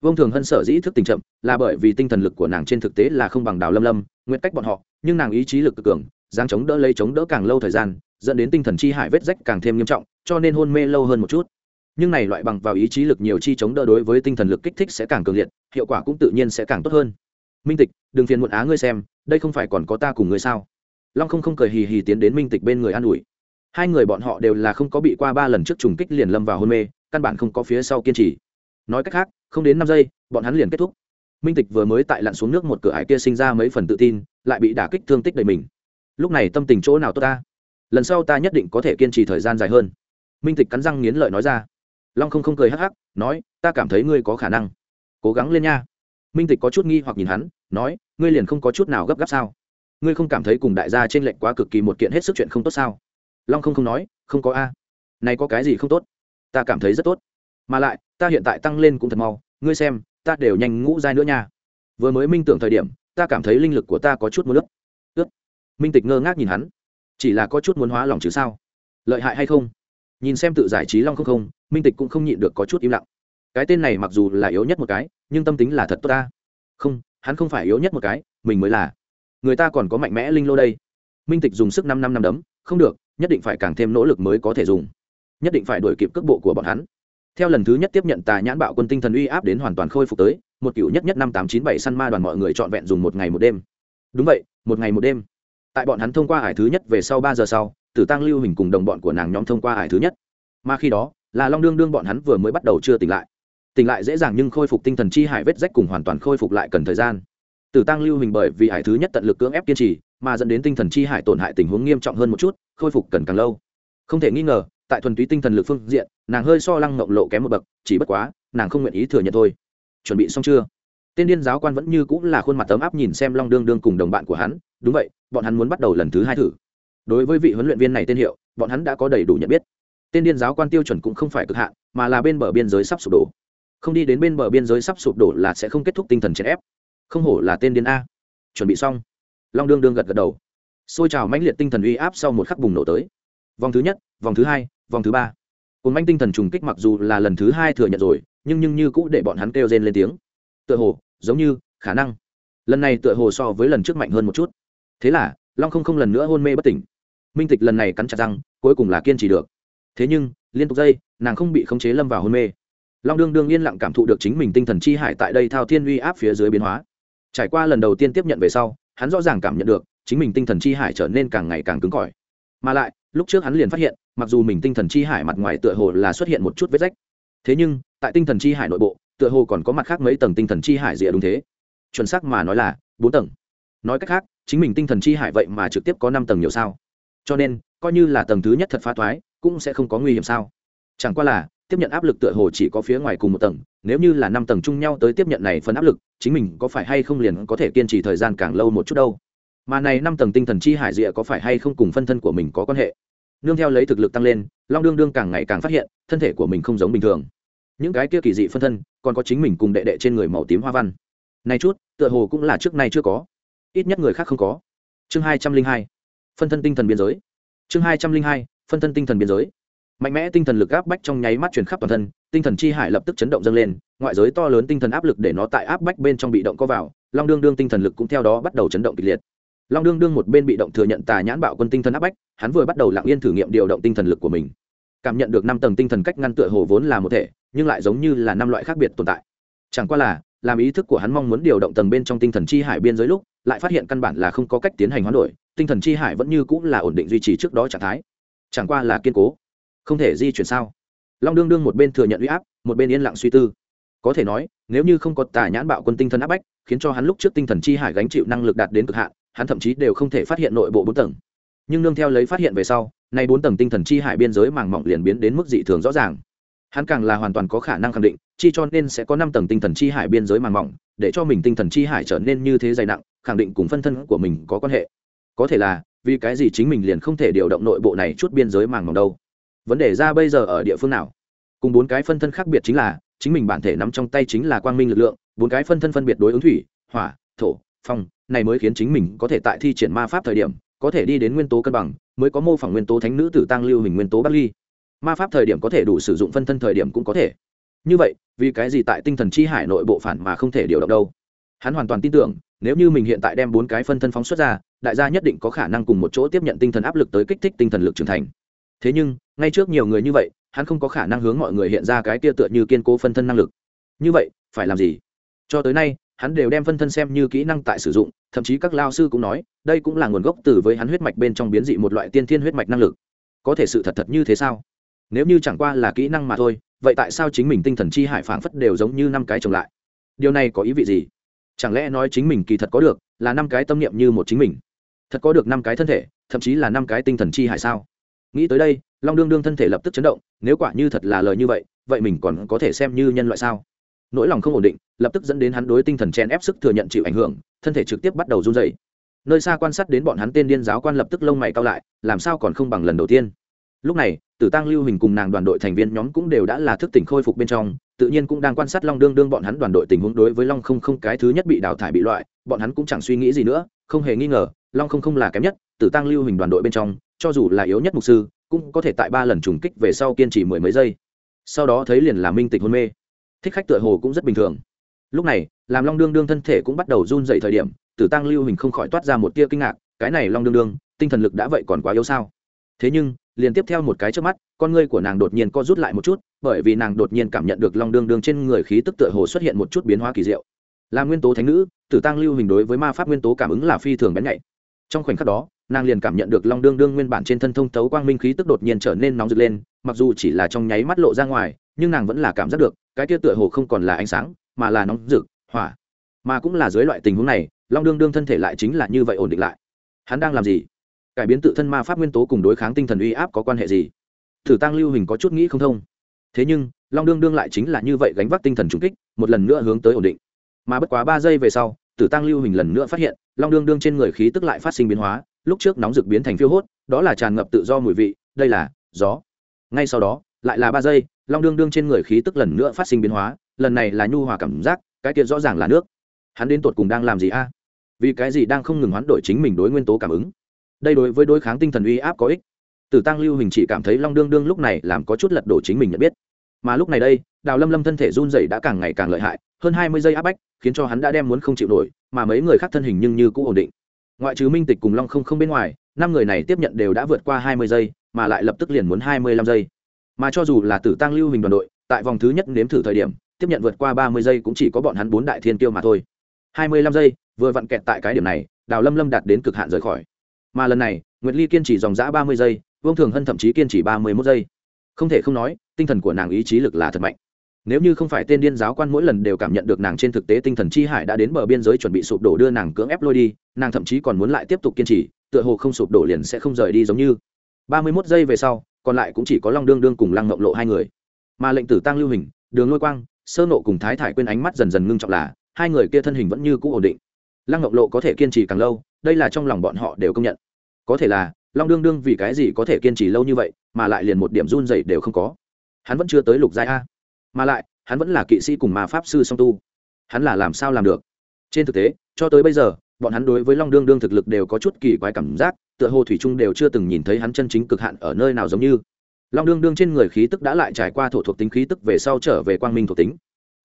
vông thường hân sở dĩ thức tình chậm là bởi vì tinh thần lực của nàng trên thực tế là không bằng đào lâm lâm, nguyện cách bọn họ, nhưng nàng ý chí lực cực cường, dáng chống đỡ lấy chống đỡ càng lâu thời gian, dẫn đến tinh thần chi hải vết rách càng thêm nghiêm trọng, cho nên hôn mê lâu hơn một chút. Nhưng này loại bằng vào ý chí lực nhiều chi chống đỡ đối với tinh thần lực kích thích sẽ càng cường liệt, hiệu quả cũng tự nhiên sẽ càng tốt hơn. Minh tịch, đừng phiền muộn á ngươi xem, đây không phải còn có ta cùng ngươi sao? Long không không cười hì hì tiến đến minh tịch bên người an ủi. Hai người bọn họ đều là không có bị qua ba lần trước trùng kích liền lâm vào hôn mê, căn bản không có phía sau kiên trì. Nói cách khác không đến năm giây, bọn hắn liền kết thúc. Minh tịch vừa mới tại lặn xuống nước một cửa ải kia sinh ra mấy phần tự tin, lại bị đả kích thương tích đầy mình. Lúc này tâm tình chỗ nào tốt ta? Lần sau ta nhất định có thể kiên trì thời gian dài hơn. Minh tịch cắn răng nghiến lợi nói ra. Long không không cười hắc hắc, nói, ta cảm thấy ngươi có khả năng. Cố gắng lên nha. Minh tịch có chút nghi hoặc nhìn hắn, nói, ngươi liền không có chút nào gấp gáp sao? Ngươi không cảm thấy cùng đại gia trên lệnh quá cực kỳ một kiện hết sức chuyện không tốt sao? Long không không nói, không có a. Này có cái gì không tốt? Ta cảm thấy rất tốt mà lại, ta hiện tại tăng lên cũng thật mau, ngươi xem, ta đều nhanh ngũ dai nữa nha. Vừa mới minh tưởng thời điểm, ta cảm thấy linh lực của ta có chút muốn ướt. Ướt. Minh tịch ngơ ngác nhìn hắn. Chỉ là có chút muốn hóa lòng chứ sao? Lợi hại hay không? Nhìn xem tự giải trí long không không, minh tịch cũng không nhịn được có chút im lặng. Cái tên này mặc dù là yếu nhất một cái, nhưng tâm tính là thật tốt ta. Không, hắn không phải yếu nhất một cái, mình mới là. Người ta còn có mạnh mẽ linh lô đây. Minh tịch dùng sức năm năm năm đấm, không được, nhất định phải càng thêm nỗ lực mới có thể dùng. Nhất định phải đổi kịp cước bộ của bọn hắn theo lần thứ nhất tiếp nhận tà nhãn bạo quân tinh thần uy áp đến hoàn toàn khôi phục tới, một cựu nhất nhất năm tám chín bảy săn ma đoàn mọi người trọn vẹn dùng một ngày một đêm. Đúng vậy, một ngày một đêm. Tại bọn hắn thông qua ải thứ nhất về sau ba giờ sau, tử tăng lưu hình cùng đồng bọn của nàng nhóm thông qua ải thứ nhất. Mà khi đó, là long đương đương bọn hắn vừa mới bắt đầu chưa tỉnh lại. Tỉnh lại dễ dàng nhưng khôi phục tinh thần chi hải vết rách cùng hoàn toàn khôi phục lại cần thời gian. Tử tăng lưu hình bởi vì ải thứ nhất tận lực cưỡng ép kiên trì, mà dẫn đến tinh thần chi hải tổn hại tình huống nghiêm trọng hơn một chút, khôi phục cần càng lâu. Không thể nghi ngờ tại thuần túy tinh thần lực phương diện, nàng hơi so lăng ngộng lộ kém một bậc, chỉ bất quá, nàng không nguyện ý thừa nhận thôi. Chuẩn bị xong chưa? Tên điên giáo quan vẫn như cũng là khuôn mặt tấm áp nhìn xem long đương đương cùng đồng bạn của hắn. Đúng vậy, bọn hắn muốn bắt đầu lần thứ hai thử. Đối với vị huấn luyện viên này tên hiệu, bọn hắn đã có đầy đủ nhận biết. Tên điên giáo quan tiêu chuẩn cũng không phải cực hạn, mà là bên bờ biên giới sắp sụp đổ. Không đi đến bên bờ biên giới sắp sụp đổ là sẽ không kết thúc tinh thần chèn ép. Không hổ là tên điên a. Chuẩn bị xong. Long đương đương gật gật đầu. Xôi trào mãnh liệt tinh thần uy áp sau một khắc bùng nổ tới. Vòng thứ nhất, vòng thứ hai vòng thứ ba. Cồn manh tinh thần trùng kích mặc dù là lần thứ hai thừa nhận rồi, nhưng nhưng như cũ để bọn hắn kêu rên lên tiếng. Tựa hồ, giống như, khả năng. Lần này tựa hồ so với lần trước mạnh hơn một chút. Thế là, long không không lần nữa hôn mê bất tỉnh. Minh tịch lần này cắn chặt răng, cuối cùng là kiên trì được. Thế nhưng, liên tục dây nàng không bị khống chế lâm vào hôn mê. Long đương đương yên lặng cảm thụ được chính mình tinh thần chi hải tại đây thao thiên uy áp phía dưới biến hóa. Trải qua lần đầu tiên tiếp nhận về sau, hắn rõ ràng cảm nhận được, chính mình tinh thần chi hải trở nên càng ngày càng cứng cỏi. Mà lại lúc trước hắn liền phát hiện, mặc dù mình tinh thần chi hải mặt ngoài tựa hồ là xuất hiện một chút vết rách, thế nhưng, tại tinh thần chi hải nội bộ, tựa hồ còn có mặt khác mấy tầng tinh thần chi hải rìa đúng thế. Chuẩn xác mà nói là bốn tầng. Nói cách khác, chính mình tinh thần chi hải vậy mà trực tiếp có năm tầng nhiều sao? Cho nên, coi như là tầng thứ nhất thật phá thoái, cũng sẽ không có nguy hiểm sao? Chẳng qua là, tiếp nhận áp lực tựa hồ chỉ có phía ngoài cùng một tầng, nếu như là năm tầng chung nhau tới tiếp nhận này phần áp lực, chính mình có phải hay không liền có thể kiên trì thời gian càng lâu một chút đâu? Mà này năm tầng tinh thần chi hải rịa có phải hay không cùng phân thân của mình có quan hệ? Nương theo lấy thực lực tăng lên, long đương đương càng ngày càng phát hiện, thân thể của mình không giống bình thường. Những cái kia kỳ dị phân thân, còn có chính mình cùng đệ đệ trên người màu tím hoa văn. Này chút, tựa hồ cũng là trước nay chưa có. Ít nhất người khác không có. Chương hai trăm linh hai, phân thân tinh thần biên giới. Chương hai trăm linh hai, phân thân tinh thần biên giới. Mạnh mẽ tinh thần lực áp bách trong nháy mắt truyền khắp toàn thân, tinh thần chi hải lập tức chấn động dâng lên, ngoại giới to lớn tinh thần áp lực để nó tại áp bách bên trong bị động có vào, long đương đương tinh thần lực cũng theo đó bắt đầu chấn động kịch liệt. Long đương đương một bên bị động thừa nhận tà nhãn bạo quân tinh thần áp bách hắn vừa bắt đầu lặng yên thử nghiệm điều động tinh thần lực của mình. Cảm nhận được năm tầng tinh thần cách ngăn tựa hồ vốn là một thể, nhưng lại giống như là năm loại khác biệt tồn tại. Chẳng qua là, làm ý thức của hắn mong muốn điều động tầng bên trong tinh thần chi hải biên giới lúc, lại phát hiện căn bản là không có cách tiến hành hoán đổi, tinh thần chi hải vẫn như cũng là ổn định duy trì trước đó trạng thái. Chẳng qua là kiên cố, không thể di chuyển sao? Long đương đương một bên thừa nhận uy áp, một bên yên lặng suy tư. Có thể nói, nếu như không có tà nhãn bạo quân tinh thần áp bách, khiến cho hắn lúc trước tinh thần chi hải gánh chịu năng lực đạt đến cực hạn, hắn thậm chí đều không thể phát hiện nội bộ bốn tầng nhưng nương theo lấy phát hiện về sau, nay bốn tầng tinh thần chi hải biên giới màng mỏng liền biến đến mức dị thường rõ ràng. Hắn càng là hoàn toàn có khả năng khẳng định, chi cho nên sẽ có năm tầng tinh thần chi hải biên giới màng mỏng, để cho mình tinh thần chi hải trở nên như thế dày nặng, khẳng định cùng phân thân của mình có quan hệ. Có thể là, vì cái gì chính mình liền không thể điều động nội bộ này chút biên giới màng mỏng đâu? Vấn đề ra bây giờ ở địa phương nào? Cùng bốn cái phân thân khác biệt chính là, chính mình bản thể nắm trong tay chính là quang minh lực lượng, bốn cái phân thân phân biệt đối ứng thủy, hỏa, thổ, phong, này mới khiến chính mình có thể tại thi triển ma pháp thời điểm có thể đi đến nguyên tố cân bằng, mới có mô phỏng nguyên tố thánh nữ tử tăng lưu hình nguyên tố bắc ly. Ma pháp thời điểm có thể đủ sử dụng phân thân thời điểm cũng có thể. Như vậy, vì cái gì tại tinh thần chi hải nội bộ phản mà không thể điều động đâu? Hắn hoàn toàn tin tưởng, nếu như mình hiện tại đem bốn cái phân thân phóng xuất ra, đại gia nhất định có khả năng cùng một chỗ tiếp nhận tinh thần áp lực tới kích thích tinh thần lực trưởng thành. Thế nhưng, ngay trước nhiều người như vậy, hắn không có khả năng hướng mọi người hiện ra cái tia tựa như kiên cố phân thân năng lực. Như vậy, phải làm gì? Cho tới nay hắn đều đem phân thân xem như kỹ năng tại sử dụng, thậm chí các lao sư cũng nói, đây cũng là nguồn gốc từ với hắn huyết mạch bên trong biến dị một loại tiên thiên huyết mạch năng lực. Có thể sự thật thật như thế sao? Nếu như chẳng qua là kỹ năng mà thôi, vậy tại sao chính mình tinh thần chi hải phảng phất đều giống như năm cái trồng lại? Điều này có ý vị gì? Chẳng lẽ nói chính mình kỳ thật có được, là năm cái tâm niệm như một chính mình? Thật có được năm cái thân thể, thậm chí là năm cái tinh thần chi hải sao? Nghĩ tới đây, long đương đương thân thể lập tức chấn động, nếu quả như thật là lời như vậy vậy mình còn có thể xem như nhân loại sao? Nỗi lòng không ổn định, lập tức dẫn đến hắn đối tinh thần chen ép sức thừa nhận chịu ảnh hưởng, thân thể trực tiếp bắt đầu run dày nơi xa quan sát đến bọn hắn tên điên giáo quan lập tức lông mày cao lại, làm sao còn không bằng lần đầu tiên. Lúc này, tử tăng lưu hình cùng nàng đoàn đội thành viên nhóm cũng đều đã là thức tỉnh khôi phục bên trong, tự nhiên cũng đang quan sát long đương đương bọn hắn đoàn đội tình huống đối với long không không cái thứ nhất bị đào thải bị loại, bọn hắn cũng chẳng suy nghĩ gì nữa, không hề nghi ngờ, long không không là kém nhất, tử tăng lưu hình đoàn đội bên trong, cho dù là yếu nhất mục sư, cũng có thể tại ba lần trùng kích về sau kiên trì mười mấy giây. Sau đó thấy liền là minh tịch hôn mê thích khách tựa hồ cũng rất bình thường. Lúc này, làm long đương đương thân thể cũng bắt đầu run dậy thời điểm, tử tăng lưu hình không khỏi toát ra một tia kinh ngạc, cái này long đương đương, tinh thần lực đã vậy còn quá yếu sao? Thế nhưng, liền tiếp theo một cái trước mắt, con ngươi của nàng đột nhiên co rút lại một chút, bởi vì nàng đột nhiên cảm nhận được long đương đương trên người khí tức tựa hồ xuất hiện một chút biến hóa kỳ diệu. Là nguyên tố thánh nữ, tử tăng lưu hình đối với ma pháp nguyên tố cảm ứng là phi thường bén nhạy. Trong khoảnh khắc đó, nàng liền cảm nhận được long đương đương nguyên bản trên thân thông tấu quang minh khí tức đột nhiên trở nên nóng rực lên, mặc dù chỉ là trong nháy mắt lộ ra ngoài, nhưng nàng vẫn là cảm giác được cái kia tựa hồ không còn là ánh sáng, mà là nóng rực, hỏa. Mà cũng là dưới loại tình huống này, long đương đương thân thể lại chính là như vậy ổn định lại. Hắn đang làm gì? Cải biến tự thân ma pháp nguyên tố cùng đối kháng tinh thần uy áp có quan hệ gì? Thử tăng lưu hình có chút nghĩ không thông. Thế nhưng, long đương đương lại chính là như vậy gánh vác tinh thần trung kích, một lần nữa hướng tới ổn định. Mà bất quá ba giây về sau, tử tăng lưu hình lần nữa phát hiện, long đương đương trên người khí tức lại phát sinh biến hóa, lúc trước nóng rực biến thành phiêu hốt, đó là tràn ngập tự do mùi vị, đây là gió. Ngay sau đó, lại là ba giây long đương đương trên người khí tức lần nữa phát sinh biến hóa, lần này là nhu hòa cảm giác, cái kia rõ ràng là nước. Hắn đến tột cùng đang làm gì a? Vì cái gì đang không ngừng hoán đổi chính mình đối nguyên tố cảm ứng? Đây đối với đối kháng tinh thần uy áp có ích. Tử tăng lưu hình chỉ cảm thấy long đương đương lúc này làm có chút lật đổ chính mình nhận biết. Mà lúc này đây, đào lâm lâm thân thể run dày đã càng ngày càng lợi hại, hơn hai mươi giây áp bách, khiến cho hắn đã đem muốn không chịu nổi, mà mấy người khác thân hình nhưng như cũng ổn định. Ngoại trừ minh tịch cùng long không không bên ngoài, năm người này tiếp nhận đều đã vượt qua hai mươi giây, mà lại lập tức liền muốn hai mươi lăm giây mà cho dù là tử tăng lưu hình đoàn đội, tại vòng thứ nhất nếm thử thời điểm, tiếp nhận vượt qua ba mươi giây cũng chỉ có bọn hắn bốn đại thiên tiêu mà thôi. Hai mươi lăm giây, vừa vặn kẹt tại cái điểm này, đào lâm lâm đạt đến cực hạn rời khỏi. Mà lần này, nguyệt ly kiên trì dòng g ba mươi giây, vương thường hân thậm chí kiên trì ba mươi mốt giây. Không thể không nói, tinh thần của nàng ý chí lực là thật mạnh. Nếu như không phải tên điên giáo quan mỗi lần đều cảm nhận được nàng trên thực tế tinh thần chi hải đã đến bờ biên giới chuẩn bị sụp đổ đưa nàng cưỡng ép lôi đi, nàng thậm chí còn muốn lại tiếp tục kiên trì, tựa hồ không sụp đổ liền sẽ không rời đi giống như. Ba mươi mốt giây về sau còn lại cũng chỉ có long đương đương cùng lăng mộng lộ hai người. Mà lệnh tử tăng lưu hình, đường lôi quang, sơ nộ cùng thái thải quên ánh mắt dần dần ngưng trọng là, hai người kia thân hình vẫn như cũ ổn định. Lăng mộng lộ có thể kiên trì càng lâu, đây là trong lòng bọn họ đều công nhận. Có thể là, long đương đương vì cái gì có thể kiên trì lâu như vậy, mà lại liền một điểm run dày đều không có. Hắn vẫn chưa tới lục giai a. Mà lại, hắn vẫn là kỵ sĩ cùng mà pháp sư song tu. Hắn là làm sao làm được? Trên thực tế, cho tới bây giờ, bọn hắn đối với long đương đương thực lực đều có chút kỳ quái cảm giác tựa hồ thủy trung đều chưa từng nhìn thấy hắn chân chính cực hạn ở nơi nào giống như. Long đương đương trên người khí tức đã lại trải qua thổ thuộc tính khí tức về sau trở về quang minh thuộc tính.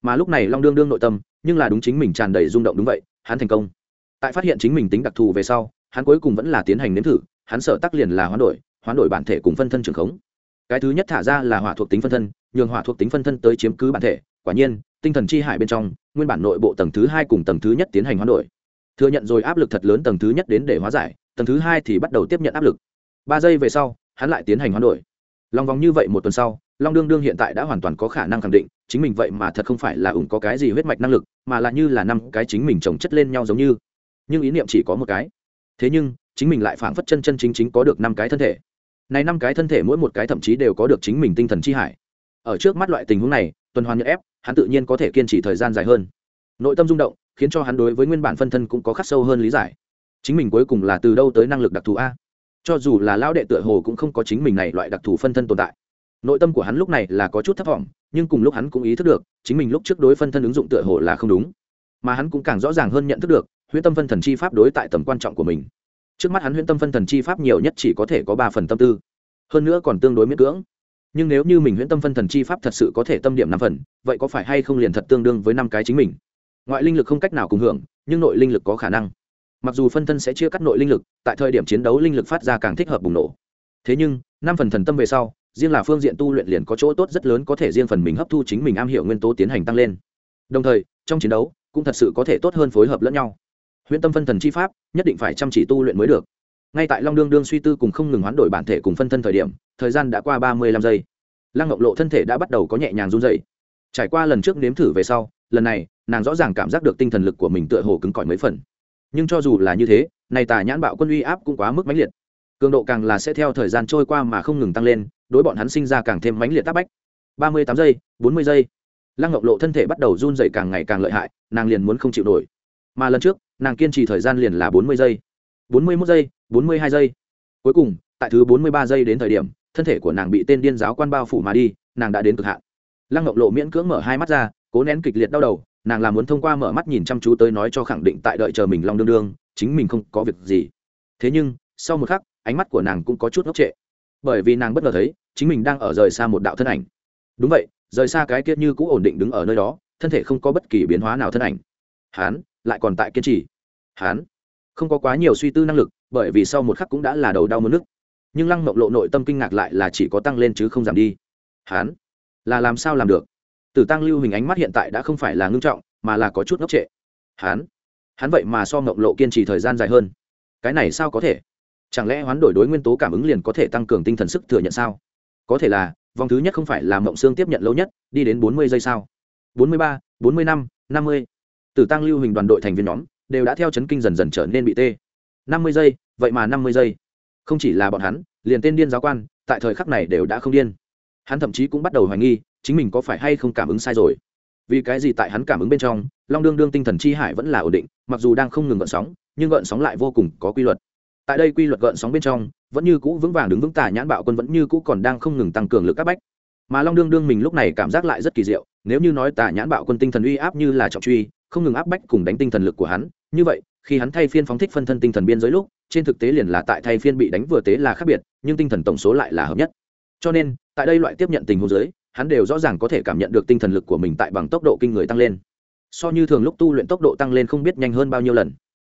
Mà lúc này long đương đương nội tâm, nhưng là đúng chính mình tràn đầy rung động đúng vậy, hắn thành công. Tại phát hiện chính mình tính đặc thù về sau, hắn cuối cùng vẫn là tiến hành nếm thử, hắn sợ tắc liền là hoán đổi hoán đổi bản thể cùng phân thân trường khống. Cái thứ nhất thả ra là hỏa thuộc tính phân thân, nhường hỏa thuộc tính phân thân tới chiếm cứ bản thể, quả nhiên, tinh thần chi hải bên trong, nguyên bản nội bộ tầng thứ hai cùng tầng thứ nhất tiến hành hoán đổi. Thừa nhận rồi áp lực thật lớn tầng thứ nhất đến để hóa giải tầng thứ hai thì bắt đầu tiếp nhận áp lực. Ba giây về sau, hắn lại tiến hành hoán đổi. Lòng vòng như vậy một tuần sau, long đương đương hiện tại đã hoàn toàn có khả năng khẳng định, chính mình vậy mà thật không phải là ủng có cái gì huyết mạch năng lực, mà là như là năm cái chính mình trồng chất lên nhau giống như. Nhưng ý niệm chỉ có một cái. Thế nhưng, chính mình lại phảng phất chân chân chính chính có được năm cái thân thể. Này năm cái thân thể mỗi một cái thậm chí đều có được chính mình tinh thần chi hải. Ở trước mắt loại tình huống này, tuần hoàn nhật ép, hắn tự nhiên có thể kiên trì thời gian dài hơn. Nội tâm rung động, khiến cho hắn đối với nguyên bản phân thân cũng có khắc sâu hơn lý giải chính mình cuối cùng là từ đâu tới năng lực đặc thù a? Cho dù là lão đệ tựa hồ cũng không có chính mình này loại đặc thù phân thân tồn tại. Nội tâm của hắn lúc này là có chút thất vọng, nhưng cùng lúc hắn cũng ý thức được, chính mình lúc trước đối phân thân ứng dụng tựa hồ là không đúng. Mà hắn cũng càng rõ ràng hơn nhận thức được, huyễn tâm phân thần chi pháp đối tại tầm quan trọng của mình. Trước mắt hắn huyễn tâm phân thần chi pháp nhiều nhất chỉ có thể có ba phần tâm tư. Hơn nữa còn tương đối miễn cưỡng. Nhưng nếu như mình huyễn tâm phân thần chi pháp thật sự có thể tâm điểm năm phần, vậy có phải hay không liền thật tương đương với năm cái chính mình? Ngoại linh lực không cách nào cùng hưởng, nhưng nội linh lực có khả năng mặc dù phân thân sẽ chia cắt nội linh lực, tại thời điểm chiến đấu linh lực phát ra càng thích hợp bùng nổ. Thế nhưng, năm phần thần tâm về sau, riêng là phương diện tu luyện liền có chỗ tốt rất lớn có thể riêng phần mình hấp thu chính mình am hiểu nguyên tố tiến hành tăng lên. Đồng thời, trong chiến đấu, cũng thật sự có thể tốt hơn phối hợp lẫn nhau. Huyễn tâm phân thần chi pháp, nhất định phải chăm chỉ tu luyện mới được. Ngay tại long đương đương suy tư cùng không ngừng hoán đổi bản thể cùng phân thân thời điểm, thời gian đã qua ba mươi lăm giây. Lăng ngọc lộ thân thể đã bắt đầu có nhẹ nhàng run dày trải qua lần trước nếm thử về sau, lần này, nàng rõ ràng cảm giác được tinh thần lực của mình tựa hồ cứng cỏi mấy phần nhưng cho dù là như thế, này tà nhãn bạo quân uy áp cũng quá mức mãnh liệt. Cường độ càng là sẽ theo thời gian trôi qua mà không ngừng tăng lên, đối bọn hắn sinh ra càng thêm mãnh liệt tác bách. Ba mươi tám giây, bốn mươi giây. Lăng ngọc lộ thân thể bắt đầu run dày càng ngày càng lợi hại, nàng liền muốn không chịu nổi. Mà lần trước, nàng kiên trì thời gian liền là bốn mươi giây. Bốn mươi mốt giây, bốn mươi hai giây. Cuối cùng, tại thứ bốn mươi ba giây đến thời điểm, thân thể của nàng bị tên điên giáo quan bao phủ mà đi, nàng đã đến cực hạn. Lăng ngọc lộ miễn cưỡng mở hai mắt ra, cố nén kịch liệt đau đầu nàng là muốn thông qua mở mắt nhìn chăm chú tới nói cho khẳng định tại đợi chờ mình long đương đương, chính mình không có việc gì. Thế nhưng, sau một khắc, ánh mắt của nàng cũng có chút ngốc trệ. Bởi vì nàng bất ngờ thấy, chính mình đang ở rời xa một đạo thân ảnh. Đúng vậy, rời xa cái kiết như cũ ổn định đứng ở nơi đó, thân thể không có bất kỳ biến hóa nào thân ảnh. Hán, lại còn tại kiên trì. Hán, không có quá nhiều suy tư năng lực, bởi vì sau một khắc cũng đã là đầu đau mất nước nhưng lăng mộng lộ nội tâm kinh ngạc lại là chỉ có tăng lên chứ không giảm đi. Hán, là làm sao làm được? Tử tăng lưu hình ánh mắt hiện tại đã không phải là ngưng trọng, mà là có chút ngốc trệ. Hán hắn vậy mà so ngộng lộ kiên trì thời gian dài hơn. Cái này sao có thể? Chẳng lẽ hoán đổi đối nguyên tố cảm ứng liền có thể tăng cường tinh thần sức thừa nhận sao? Có thể là, vòng thứ nhất không phải là mộng xương tiếp nhận lâu nhất, đi đến bốn mươi giây sao? bốn mươi ba, bốn mươi năm năm mươi. Tử tăng lưu hình đoàn đội thành viên nhóm đều đã theo chấn kinh dần dần trở nên bị tê. năm mươi giây, vậy mà năm mươi giây. Không chỉ là bọn hắn, liền tên điên giáo quan, tại thời khắc này đều đã không điên hắn thậm chí cũng bắt đầu hoài nghi, chính mình có phải hay không cảm ứng sai rồi. Vì cái gì tại hắn cảm ứng bên trong, long đương đương tinh thần chi hải vẫn là ổn định, mặc dù đang không ngừng gợn sóng, nhưng gợn sóng lại vô cùng có quy luật. Tại đây quy luật gợn sóng bên trong, vẫn như cũ vững vàng đứng vững tà nhãn bạo quân vẫn như cũ còn đang không ngừng tăng cường lực các bách. Mà long đương đương mình lúc này cảm giác lại rất kỳ diệu, nếu như nói tà nhãn bạo quân tinh thần uy áp như là trọng truy, không ngừng áp bách cùng đánh tinh thần lực của hắn, như vậy, khi hắn thay phiên phóng thích phân thân tinh thần biên giới lúc, trên thực tế liền là tại thay phiên bị đánh vừa tế là khác biệt, nhưng tinh thần tổng số lại là hợp nhất cho nên, tại đây loại tiếp nhận tình huống giới hắn đều rõ ràng có thể cảm nhận được tinh thần lực của mình tại bằng tốc độ kinh người tăng lên. So như thường lúc tu luyện tốc độ tăng lên không biết nhanh hơn bao nhiêu lần.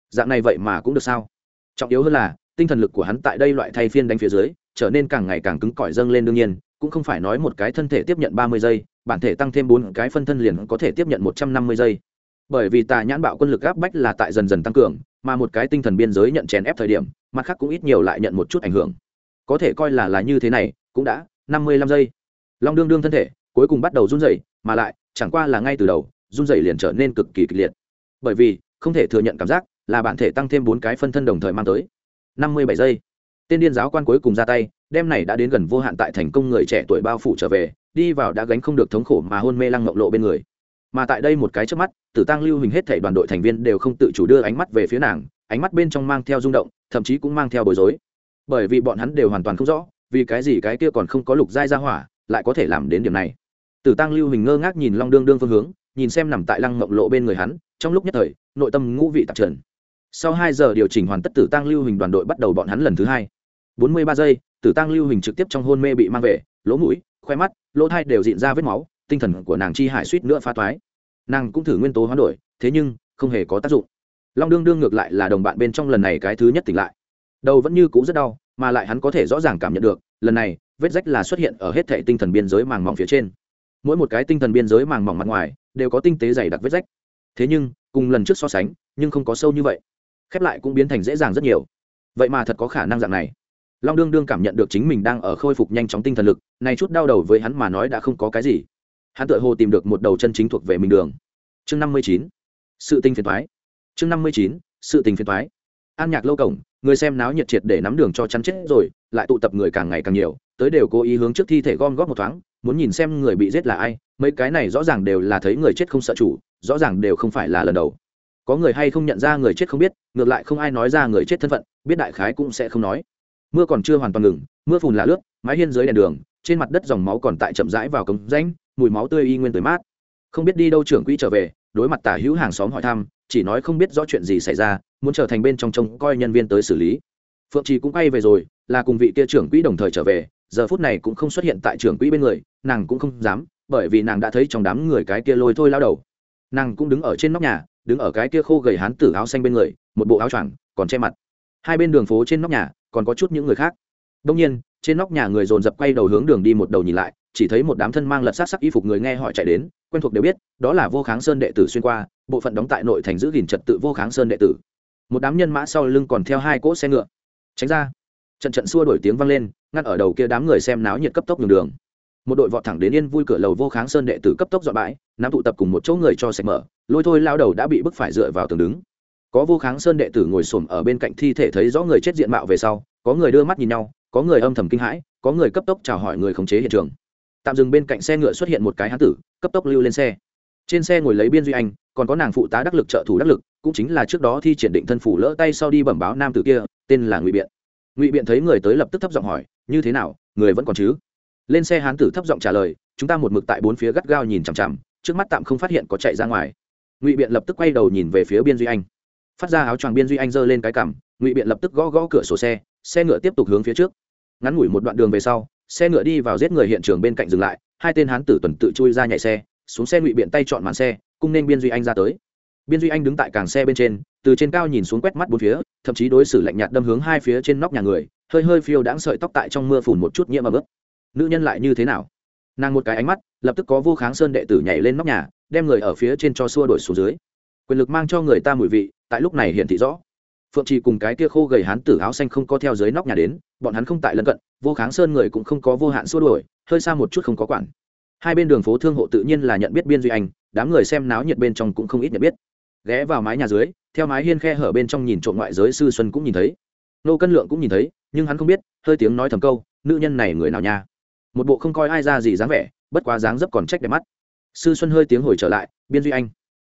Dạng này vậy mà cũng được sao? Trọng yếu hơn là, tinh thần lực của hắn tại đây loại thay phiên đánh phía dưới, trở nên càng ngày càng cứng cỏi dâng lên đương nhiên, cũng không phải nói một cái thân thể tiếp nhận ba mươi giây, bản thể tăng thêm bốn cái phân thân liền có thể tiếp nhận một trăm năm mươi giây. Bởi vì tà nhãn bạo quân lực áp bách là tại dần dần tăng cường, mà một cái tinh thần biên giới nhận chèn ép thời điểm, mặt khác cũng ít nhiều lại nhận một chút ảnh hưởng có thể coi là là như thế này, cũng đã năm mươi lăm giây. Long đương đương thân thể cuối cùng bắt đầu run dậy mà lại, chẳng qua là ngay từ đầu, run dậy liền trở nên cực kỳ kịch liệt. Bởi vì, không thể thừa nhận cảm giác là bản thể tăng thêm bốn cái phân thân đồng thời mang tới. năm mươi bảy giây. Tên điên giáo quan cuối cùng ra tay đem này đã đến gần vô hạn tại thành công người trẻ tuổi bao phủ trở về, đi vào đã gánh không được thống khổ mà hôn mê lăng ngộng lộ bên người. Mà tại đây một cái trước mắt, tử tăng lưu hình hết thể đoàn đội thành viên đều không tự chủ đưa ánh mắt về phía nàng, ánh mắt bên trong mang theo rung động, thậm chí cũng mang theo bối rối bởi vì bọn hắn đều hoàn toàn không rõ, vì cái gì cái kia còn không có lục giai ra hỏa lại có thể làm đến điểm này. Tử tăng lưu hình ngơ ngác nhìn long đương đương phương hướng, nhìn xem nằm tại lăng mộng lộ bên người hắn, trong lúc nhất thời, nội tâm ngũ vị tạp trần. Sau hai giờ điều chỉnh hoàn tất, tử tăng lưu hình đoàn đội bắt đầu bọn hắn lần thứ hai. Bốn mươi ba giây, tử tăng lưu hình trực tiếp trong hôn mê bị mang về, lỗ mũi, khoe mắt, lỗ thai đều diện ra vết máu, tinh thần của nàng chi hải suýt nữa phá toái. Nàng cũng thử nguyên tố hoán đổi, thế nhưng, không hề có tác dụng. Long đương đương ngược lại là đồng bạn bên trong lần này cái thứ nhất tỉnh lại đầu vẫn như cũ rất đau, mà lại hắn có thể rõ ràng cảm nhận được, lần này, vết rách là xuất hiện ở hết thệ tinh thần biên giới màng mỏng phía trên. Mỗi một cái tinh thần biên giới màng mỏng mặt ngoài, đều có tinh tế dày đặc vết rách. Thế nhưng, cùng lần trước so sánh, nhưng không có sâu như vậy. Khép lại cũng biến thành dễ dàng rất nhiều. Vậy mà thật có khả năng dạng này. Long đương đương cảm nhận được chính mình đang ở khôi phục nhanh chóng tinh thần lực này chút đau đầu với hắn mà nói đã không có cái gì. Hắn tự hồ tìm được một đầu chân chính thuộc về mình đường. Chương năm mươi chín. Sự tình phiền thoái chương năm mươi chín. Sự tình phiền thoái an nhạc lâu cổng người xem náo nhiệt triệt để nắm đường cho chắn chết rồi, lại tụ tập người càng ngày càng nhiều, tới đều cố ý hướng trước thi thể gom góp một thoáng, muốn nhìn xem người bị giết là ai, mấy cái này rõ ràng đều là thấy người chết không sợ chủ, rõ ràng đều không phải là lần đầu. Có người hay không nhận ra người chết không biết, ngược lại không ai nói ra người chết thân phận, biết đại khái cũng sẽ không nói. Mưa còn chưa hoàn toàn ngừng, mưa phùn là lướt, mái hiên dưới đèn đường, trên mặt đất dòng máu còn tại chậm rãi vào cống rãnh, mùi máu tươi y nguyên tới mát không biết đi đâu trưởng quỹ trở về, đối mặt tả hữu hàng xóm hỏi thăm, chỉ nói không biết rõ chuyện gì xảy ra, muốn trở thành bên trong trông coi nhân viên tới xử lý. Phượng trì cũng quay về rồi, là cùng vị kia trưởng quỹ đồng thời trở về, giờ phút này cũng không xuất hiện tại trưởng quỹ bên người, nàng cũng không dám, bởi vì nàng đã thấy trong đám người cái kia lôi thôi lao đầu. Nàng cũng đứng ở trên nóc nhà, đứng ở cái kia khô gầy hán tử áo xanh bên người, một bộ áo choàng, còn che mặt. Hai bên đường phố trên nóc nhà, còn có chút những người khác. Đông nhiên, trên nóc nhà người dồn dập quay đầu hướng đường đi một đầu nhìn lại, chỉ thấy một đám thân mang lật sát sắc y phục người nghe họ chạy đến quen thuộc đều biết, đó là vô kháng sơn đệ tử xuyên qua, bộ phận đóng tại nội thành giữ gìn trật tự vô kháng sơn đệ tử. Một đám nhân mã sau lưng còn theo hai cỗ xe ngựa. Tránh ra. Trận trận xua đổi tiếng vang lên, ngăn ở đầu kia đám người xem náo nhiệt cấp tốc đường đường. Một đội vọt thẳng đến yên vui cửa lầu vô kháng sơn đệ tử cấp tốc dọn bãi, nắm tụ tập cùng một chỗ người cho sạch mở, lôi thôi lao đầu đã bị bức phải dựa vào tường đứng. Có vô kháng sơn đệ tử ngồi xổm ở bên cạnh thi thể thấy rõ người chết diện mạo về sau, có người đưa mắt nhìn nhau, có người âm thầm kinh hãi, có người cấp tốc chào hỏi người khống chế hiện trường tạm dừng bên cạnh xe ngựa xuất hiện một cái hán tử, cấp tốc lưu lên xe. Trên xe ngồi lấy biên duy anh, còn có nàng phụ tá đắc lực trợ thủ đắc lực, cũng chính là trước đó thi triển định thân phủ lỡ tay sau đi bẩm báo nam tử kia, tên là ngụy biện. Ngụy biện thấy người tới lập tức thấp giọng hỏi, như thế nào, người vẫn còn chứ? Lên xe hán tử thấp giọng trả lời, chúng ta một mực tại bốn phía gắt gao nhìn chằm chằm, trước mắt tạm không phát hiện có chạy ra ngoài. Ngụy biện lập tức quay đầu nhìn về phía biên duy anh. Phát ra áo choàng biên duy anh giơ lên cái cằm, ngụy biện lập tức gõ gõ cửa sổ xe xe ngựa tiếp tục hướng phía trước. Ngắn ngủi một đoạn đường về sau xe ngựa đi vào giết người hiện trường bên cạnh dừng lại, hai tên hán tử tuần tự chui ra nhảy xe, xuống xe ngụy biện tay chọn màn xe, cung nên biên duy anh ra tới. Biên duy anh đứng tại càng xe bên trên, từ trên cao nhìn xuống quét mắt bốn phía, thậm chí đối xử lạnh nhạt đâm hướng hai phía trên nóc nhà người, hơi hơi phiêu đãng sợi tóc tại trong mưa phùn một chút nhiễm ấm ướp nữ nhân lại như thế nào? Nàng một cái ánh mắt, lập tức có vô kháng sơn đệ tử nhảy lên nóc nhà, đem người ở phía trên cho xua đổi xuống dưới. Quyền lực mang cho người ta mùi vị, tại lúc này hiện thị rõ phượng trì cùng cái kia khô gầy hán tử áo xanh không có theo dưới nóc nhà đến, bọn hắn không tại lân cận, vô kháng sơn người cũng không có vô hạn xua đuổi, hơi xa một chút không có quản. Hai bên đường phố thương hộ tự nhiên là nhận biết biên duy anh, đám người xem náo nhiệt bên trong cũng không ít nhận biết. Ghé vào mái nhà dưới, theo mái hiên khe hở bên trong nhìn trộm ngoại giới sư xuân cũng nhìn thấy. Nô cân lượng cũng nhìn thấy, nhưng hắn không biết, hơi tiếng nói thầm câu, nữ nhân này người nào nha? Một bộ không coi ai ra gì dáng vẻ, bất quá dáng dấp còn trách đẹp mắt. Sư xuân hơi tiếng hồi trở lại, biên duy anh.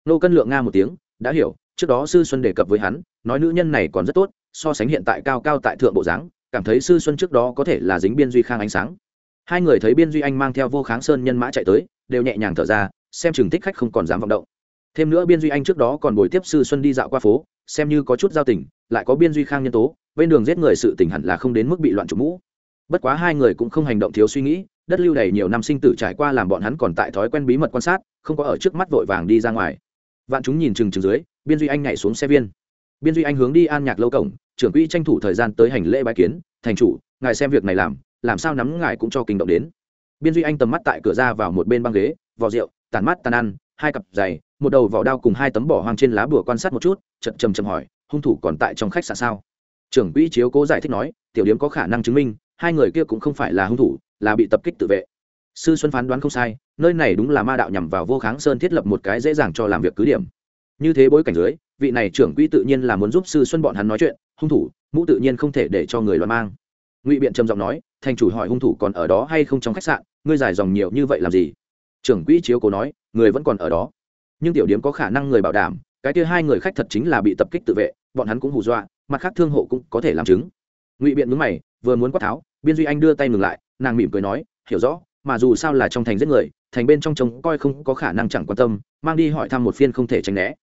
Nô cân lượng nga một tiếng, đã hiểu trước đó sư xuân đề cập với hắn, nói nữ nhân này còn rất tốt, so sánh hiện tại cao cao tại thượng bộ dáng, cảm thấy sư xuân trước đó có thể là dính biên duy khang ánh sáng. Hai người thấy biên duy anh mang theo vô kháng sơn nhân mã chạy tới, đều nhẹ nhàng thở ra, xem chừng thích khách không còn dám vọng động. Thêm nữa biên duy anh trước đó còn bồi tiếp sư xuân đi dạo qua phố, xem như có chút giao tình, lại có biên duy khang nhân tố, bên đường giết người sự tình hẳn là không đến mức bị loạn trục mũ. Bất quá hai người cũng không hành động thiếu suy nghĩ, đất lưu đầy nhiều năm sinh tử trải qua làm bọn hắn còn tại thói quen bí mật quan sát, không có ở trước mắt vội vàng đi ra ngoài. Vạn chúng nhìn chừng chừng dưới biên duy anh nhảy xuống xe viên. Biên duy anh hướng đi an nhạc lâu cổng, trưởng quỹ tranh thủ thời gian tới hành lễ bái kiến, thành chủ, ngài xem việc này làm làm sao nắm ngài cũng cho kinh động đến. Biên duy anh tầm mắt tại cửa ra vào một bên băng ghế, vò rượu tàn mắt tàn ăn, hai cặp giày, một đầu vỏ đao cùng hai tấm bỏ hoang trên lá bùa quan sát một chút chật chầm chầm hỏi, hung thủ còn tại trong khách sạn sao? Trưởng quỹ chiếu cố giải thích nói, tiểu điếm có khả năng chứng minh, hai người kia cũng không phải là hung thủ, là bị tập kích tự vệ. Sư xuân phán đoán không sai, nơi này đúng là ma đạo nhằm vào vô kháng sơn thiết lập một cái dễ dàng cho làm việc cứ điểm như thế bối cảnh dưới, vị này trưởng quỹ tự nhiên là muốn giúp sư xuân bọn hắn nói chuyện, hung thủ, mũ tự nhiên không thể để cho người loạn mang. Ngụy biện trầm giọng nói, thành chủ hỏi hung thủ còn ở đó hay không trong khách sạn, ngươi dài dòng nhiều như vậy làm gì? Trưởng quỹ chiếu cố nói, người vẫn còn ở đó. Nhưng tiểu điếm có khả năng người bảo đảm, cái kia hai người khách thật chính là bị tập kích tự vệ, bọn hắn cũng hù dọa, mặt khác thương hộ cũng có thể làm chứng. Ngụy biện mướn mày, vừa muốn quát tháo, biên duy anh đưa tay ngừng lại, nàng mỉm cười nói, hiểu rõ, mà dù sao là trong thành giết người, thành bên trong trông coi không có khả năng chẳng quan tâm, mang đi hỏi thăm một phiên không thể tránh né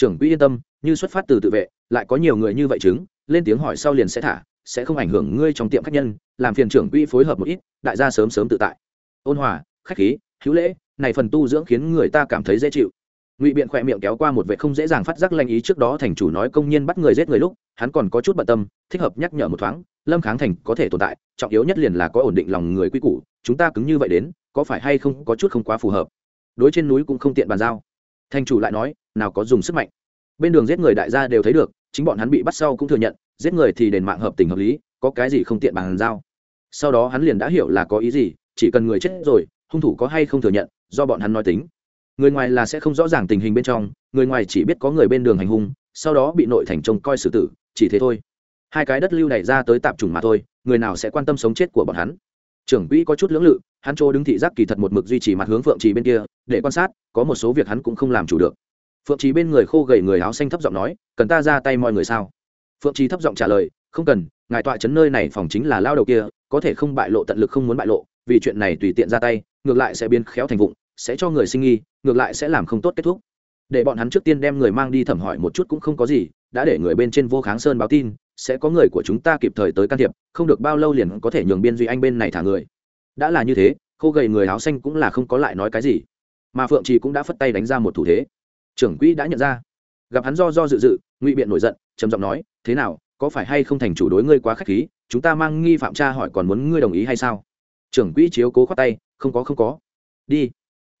trưởng quỹ yên tâm, như xuất phát từ tự vệ, lại có nhiều người như vậy chứng, lên tiếng hỏi sau liền sẽ thả, sẽ không ảnh hưởng ngươi trong tiệm khách nhân, làm phiền trưởng quỹ phối hợp một ít, đại gia sớm sớm tự tại. Ôn hòa, khách khí, hữu lễ, này phần tu dưỡng khiến người ta cảm thấy dễ chịu. Ngụy biện khỏe miệng kéo qua một vệ không dễ dàng phát giác lanh ý trước đó thành chủ nói công nhân bắt người giết người lúc, hắn còn có chút bận tâm, thích hợp nhắc nhở một thoáng, lâm kháng thành có thể tồn tại, trọng yếu nhất liền là có ổn định lòng người quy củ, chúng ta cứng như vậy đến, có phải hay không có chút không quá phù hợp. Đối trên núi cũng không tiện bàn giao. Thành chủ lại nói nào có dùng sức mạnh. Bên đường giết người đại gia đều thấy được, chính bọn hắn bị bắt sau cũng thừa nhận, giết người thì đền mạng hợp tình hợp lý, có cái gì không tiện bàn giao. Sau đó hắn liền đã hiểu là có ý gì, chỉ cần người chết rồi, hung thủ có hay không thừa nhận, do bọn hắn nói tính. Người ngoài là sẽ không rõ ràng tình hình bên trong, người ngoài chỉ biết có người bên đường hành hung, sau đó bị nội thành trông coi xử tử, chỉ thế thôi. Hai cái đất lưu này ra tới tạp chủng mà thôi, người nào sẽ quan tâm sống chết của bọn hắn? Trưởng quỹ có chút lưỡng lự, hắn chỗ đứng thị giác kỳ thật một mực duy trì mặt hướng phượng trì bên kia, để quan sát, có một số việc hắn cũng không làm chủ được phượng trí bên người khô gầy người áo xanh thấp giọng nói, cần ta ra tay mọi người sao? Phượng trí thấp giọng trả lời, không cần, ngài tọa chấn nơi này phòng chính là lao đầu kia, có thể không bại lộ tận lực không muốn bại lộ, vì chuyện này tùy tiện ra tay, ngược lại sẽ biến khéo thành vụng, sẽ cho người sinh nghi, ngược lại sẽ làm không tốt kết thúc. Để bọn hắn trước tiên đem người mang đi thẩm hỏi một chút cũng không có gì, đã để người bên trên vô kháng sơn báo tin, sẽ có người của chúng ta kịp thời tới can thiệp, không được bao lâu liền có thể nhường biên duy anh bên này thả người. Đã là như thế, khô gầy người áo xanh cũng là không có lại nói cái gì. Mà phượng trì cũng đã phất tay đánh ra một thủ thế trưởng quỹ đã nhận ra. Gặp hắn do do dự dự, ngụy biện nổi giận, trầm giọng nói, thế nào, có phải hay không thành chủ đối ngươi quá k h á c h khí, chúng ta mang nghi phạm tra hỏi còn muốn ngươi đồng ý hay sao? Trưởng quỹ chiếu cố khoát tay, không có không có. Đi.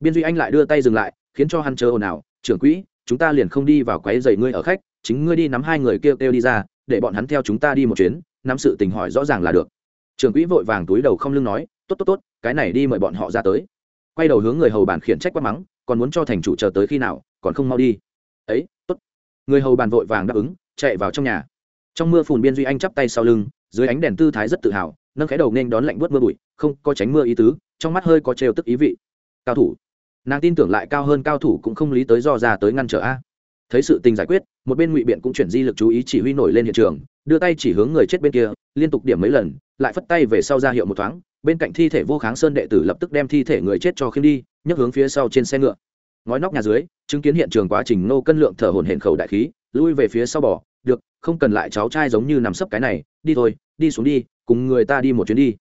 Biên duy anh lại đưa tay dừng lại, khiến cho hắn chờ ồn ào, trưởng quỹ, chúng ta liền không đi vào quáy dày ngươi ở khách, chính ngươi đi nắm hai người kêu kêu đi ra, để bọn hắn theo chúng ta đi một chuyến, nắm sự tình hỏi rõ ràng là được. Trưởng quỹ vội vàng túi đầu không lưng nói, tốt tốt tốt, cái này đi mời bọn họ ra tới. Quay đầu hướng người hầu bàn khiển trách quát mắng còn muốn cho thành chủ chờ tới khi nào, còn không mau đi. Ấy, tốt. Người hầu bàn vội vàng đáp ứng, chạy vào trong nhà. Trong mưa phùn biên duy anh chắp tay sau lưng, dưới ánh đèn tư thái rất tự hào, nâng khẽ đầu nên đón lạnh bớt mưa bụi, không có tránh mưa ý tứ, trong mắt hơi có trêu tức ý vị. Cao thủ. Nàng tin tưởng lại cao hơn cao thủ cũng không lý tới do ra tới ngăn trở a. Thấy sự tình giải quyết, một bên ngụy biện cũng chuyển di lực chú ý chỉ huy nổi lên hiện trường, đưa tay chỉ hướng người chết bên kia, liên tục điểm mấy lần, lại phất tay về sau ra hiệu một thoáng, bên cạnh thi thể vô kháng sơn đệ tử lập tức đem thi thể người chết cho khiêm đi nhấc hướng phía sau trên xe ngựa. Ngói nóc nhà dưới, chứng kiến hiện trường quá trình nô cân lượng thở hồn hển khẩu đại khí, lui về phía sau bỏ được, không cần lại cháu trai giống như nằm sấp cái này, đi thôi, đi xuống đi, cùng người ta đi một chuyến đi.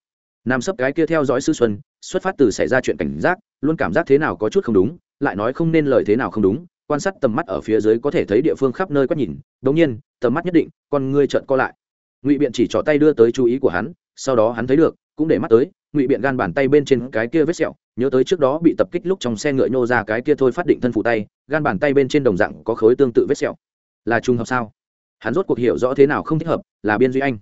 Nằm sấp cái kia theo dõi sư xuân, xuất phát từ xảy ra chuyện cảnh giác, luôn cảm giác thế nào có chút không đúng, lại nói không nên lời thế nào không đúng, quan sát tầm mắt ở phía dưới có thể thấy địa phương khắp nơi quét nhìn, đống nhiên, tầm mắt nhất định, con ngươi trợn co lại. Ngụy biện chỉ trỏ tay đưa tới chú ý của hắn, sau đó hắn thấy được, cũng để mắt tới, ngụy biện gan bàn tay bên trên cái kia vết sẹo nhớ tới trước đó bị tập kích lúc trong xe ngựa nhô ra cái kia thôi phát định thân phụ tay, gan bàn tay bên trên đồng dạng có khối tương tự vết sẹo. Là trùng hợp sao? Hắn rốt cuộc hiểu rõ thế nào không thích hợp, là biên duy anh.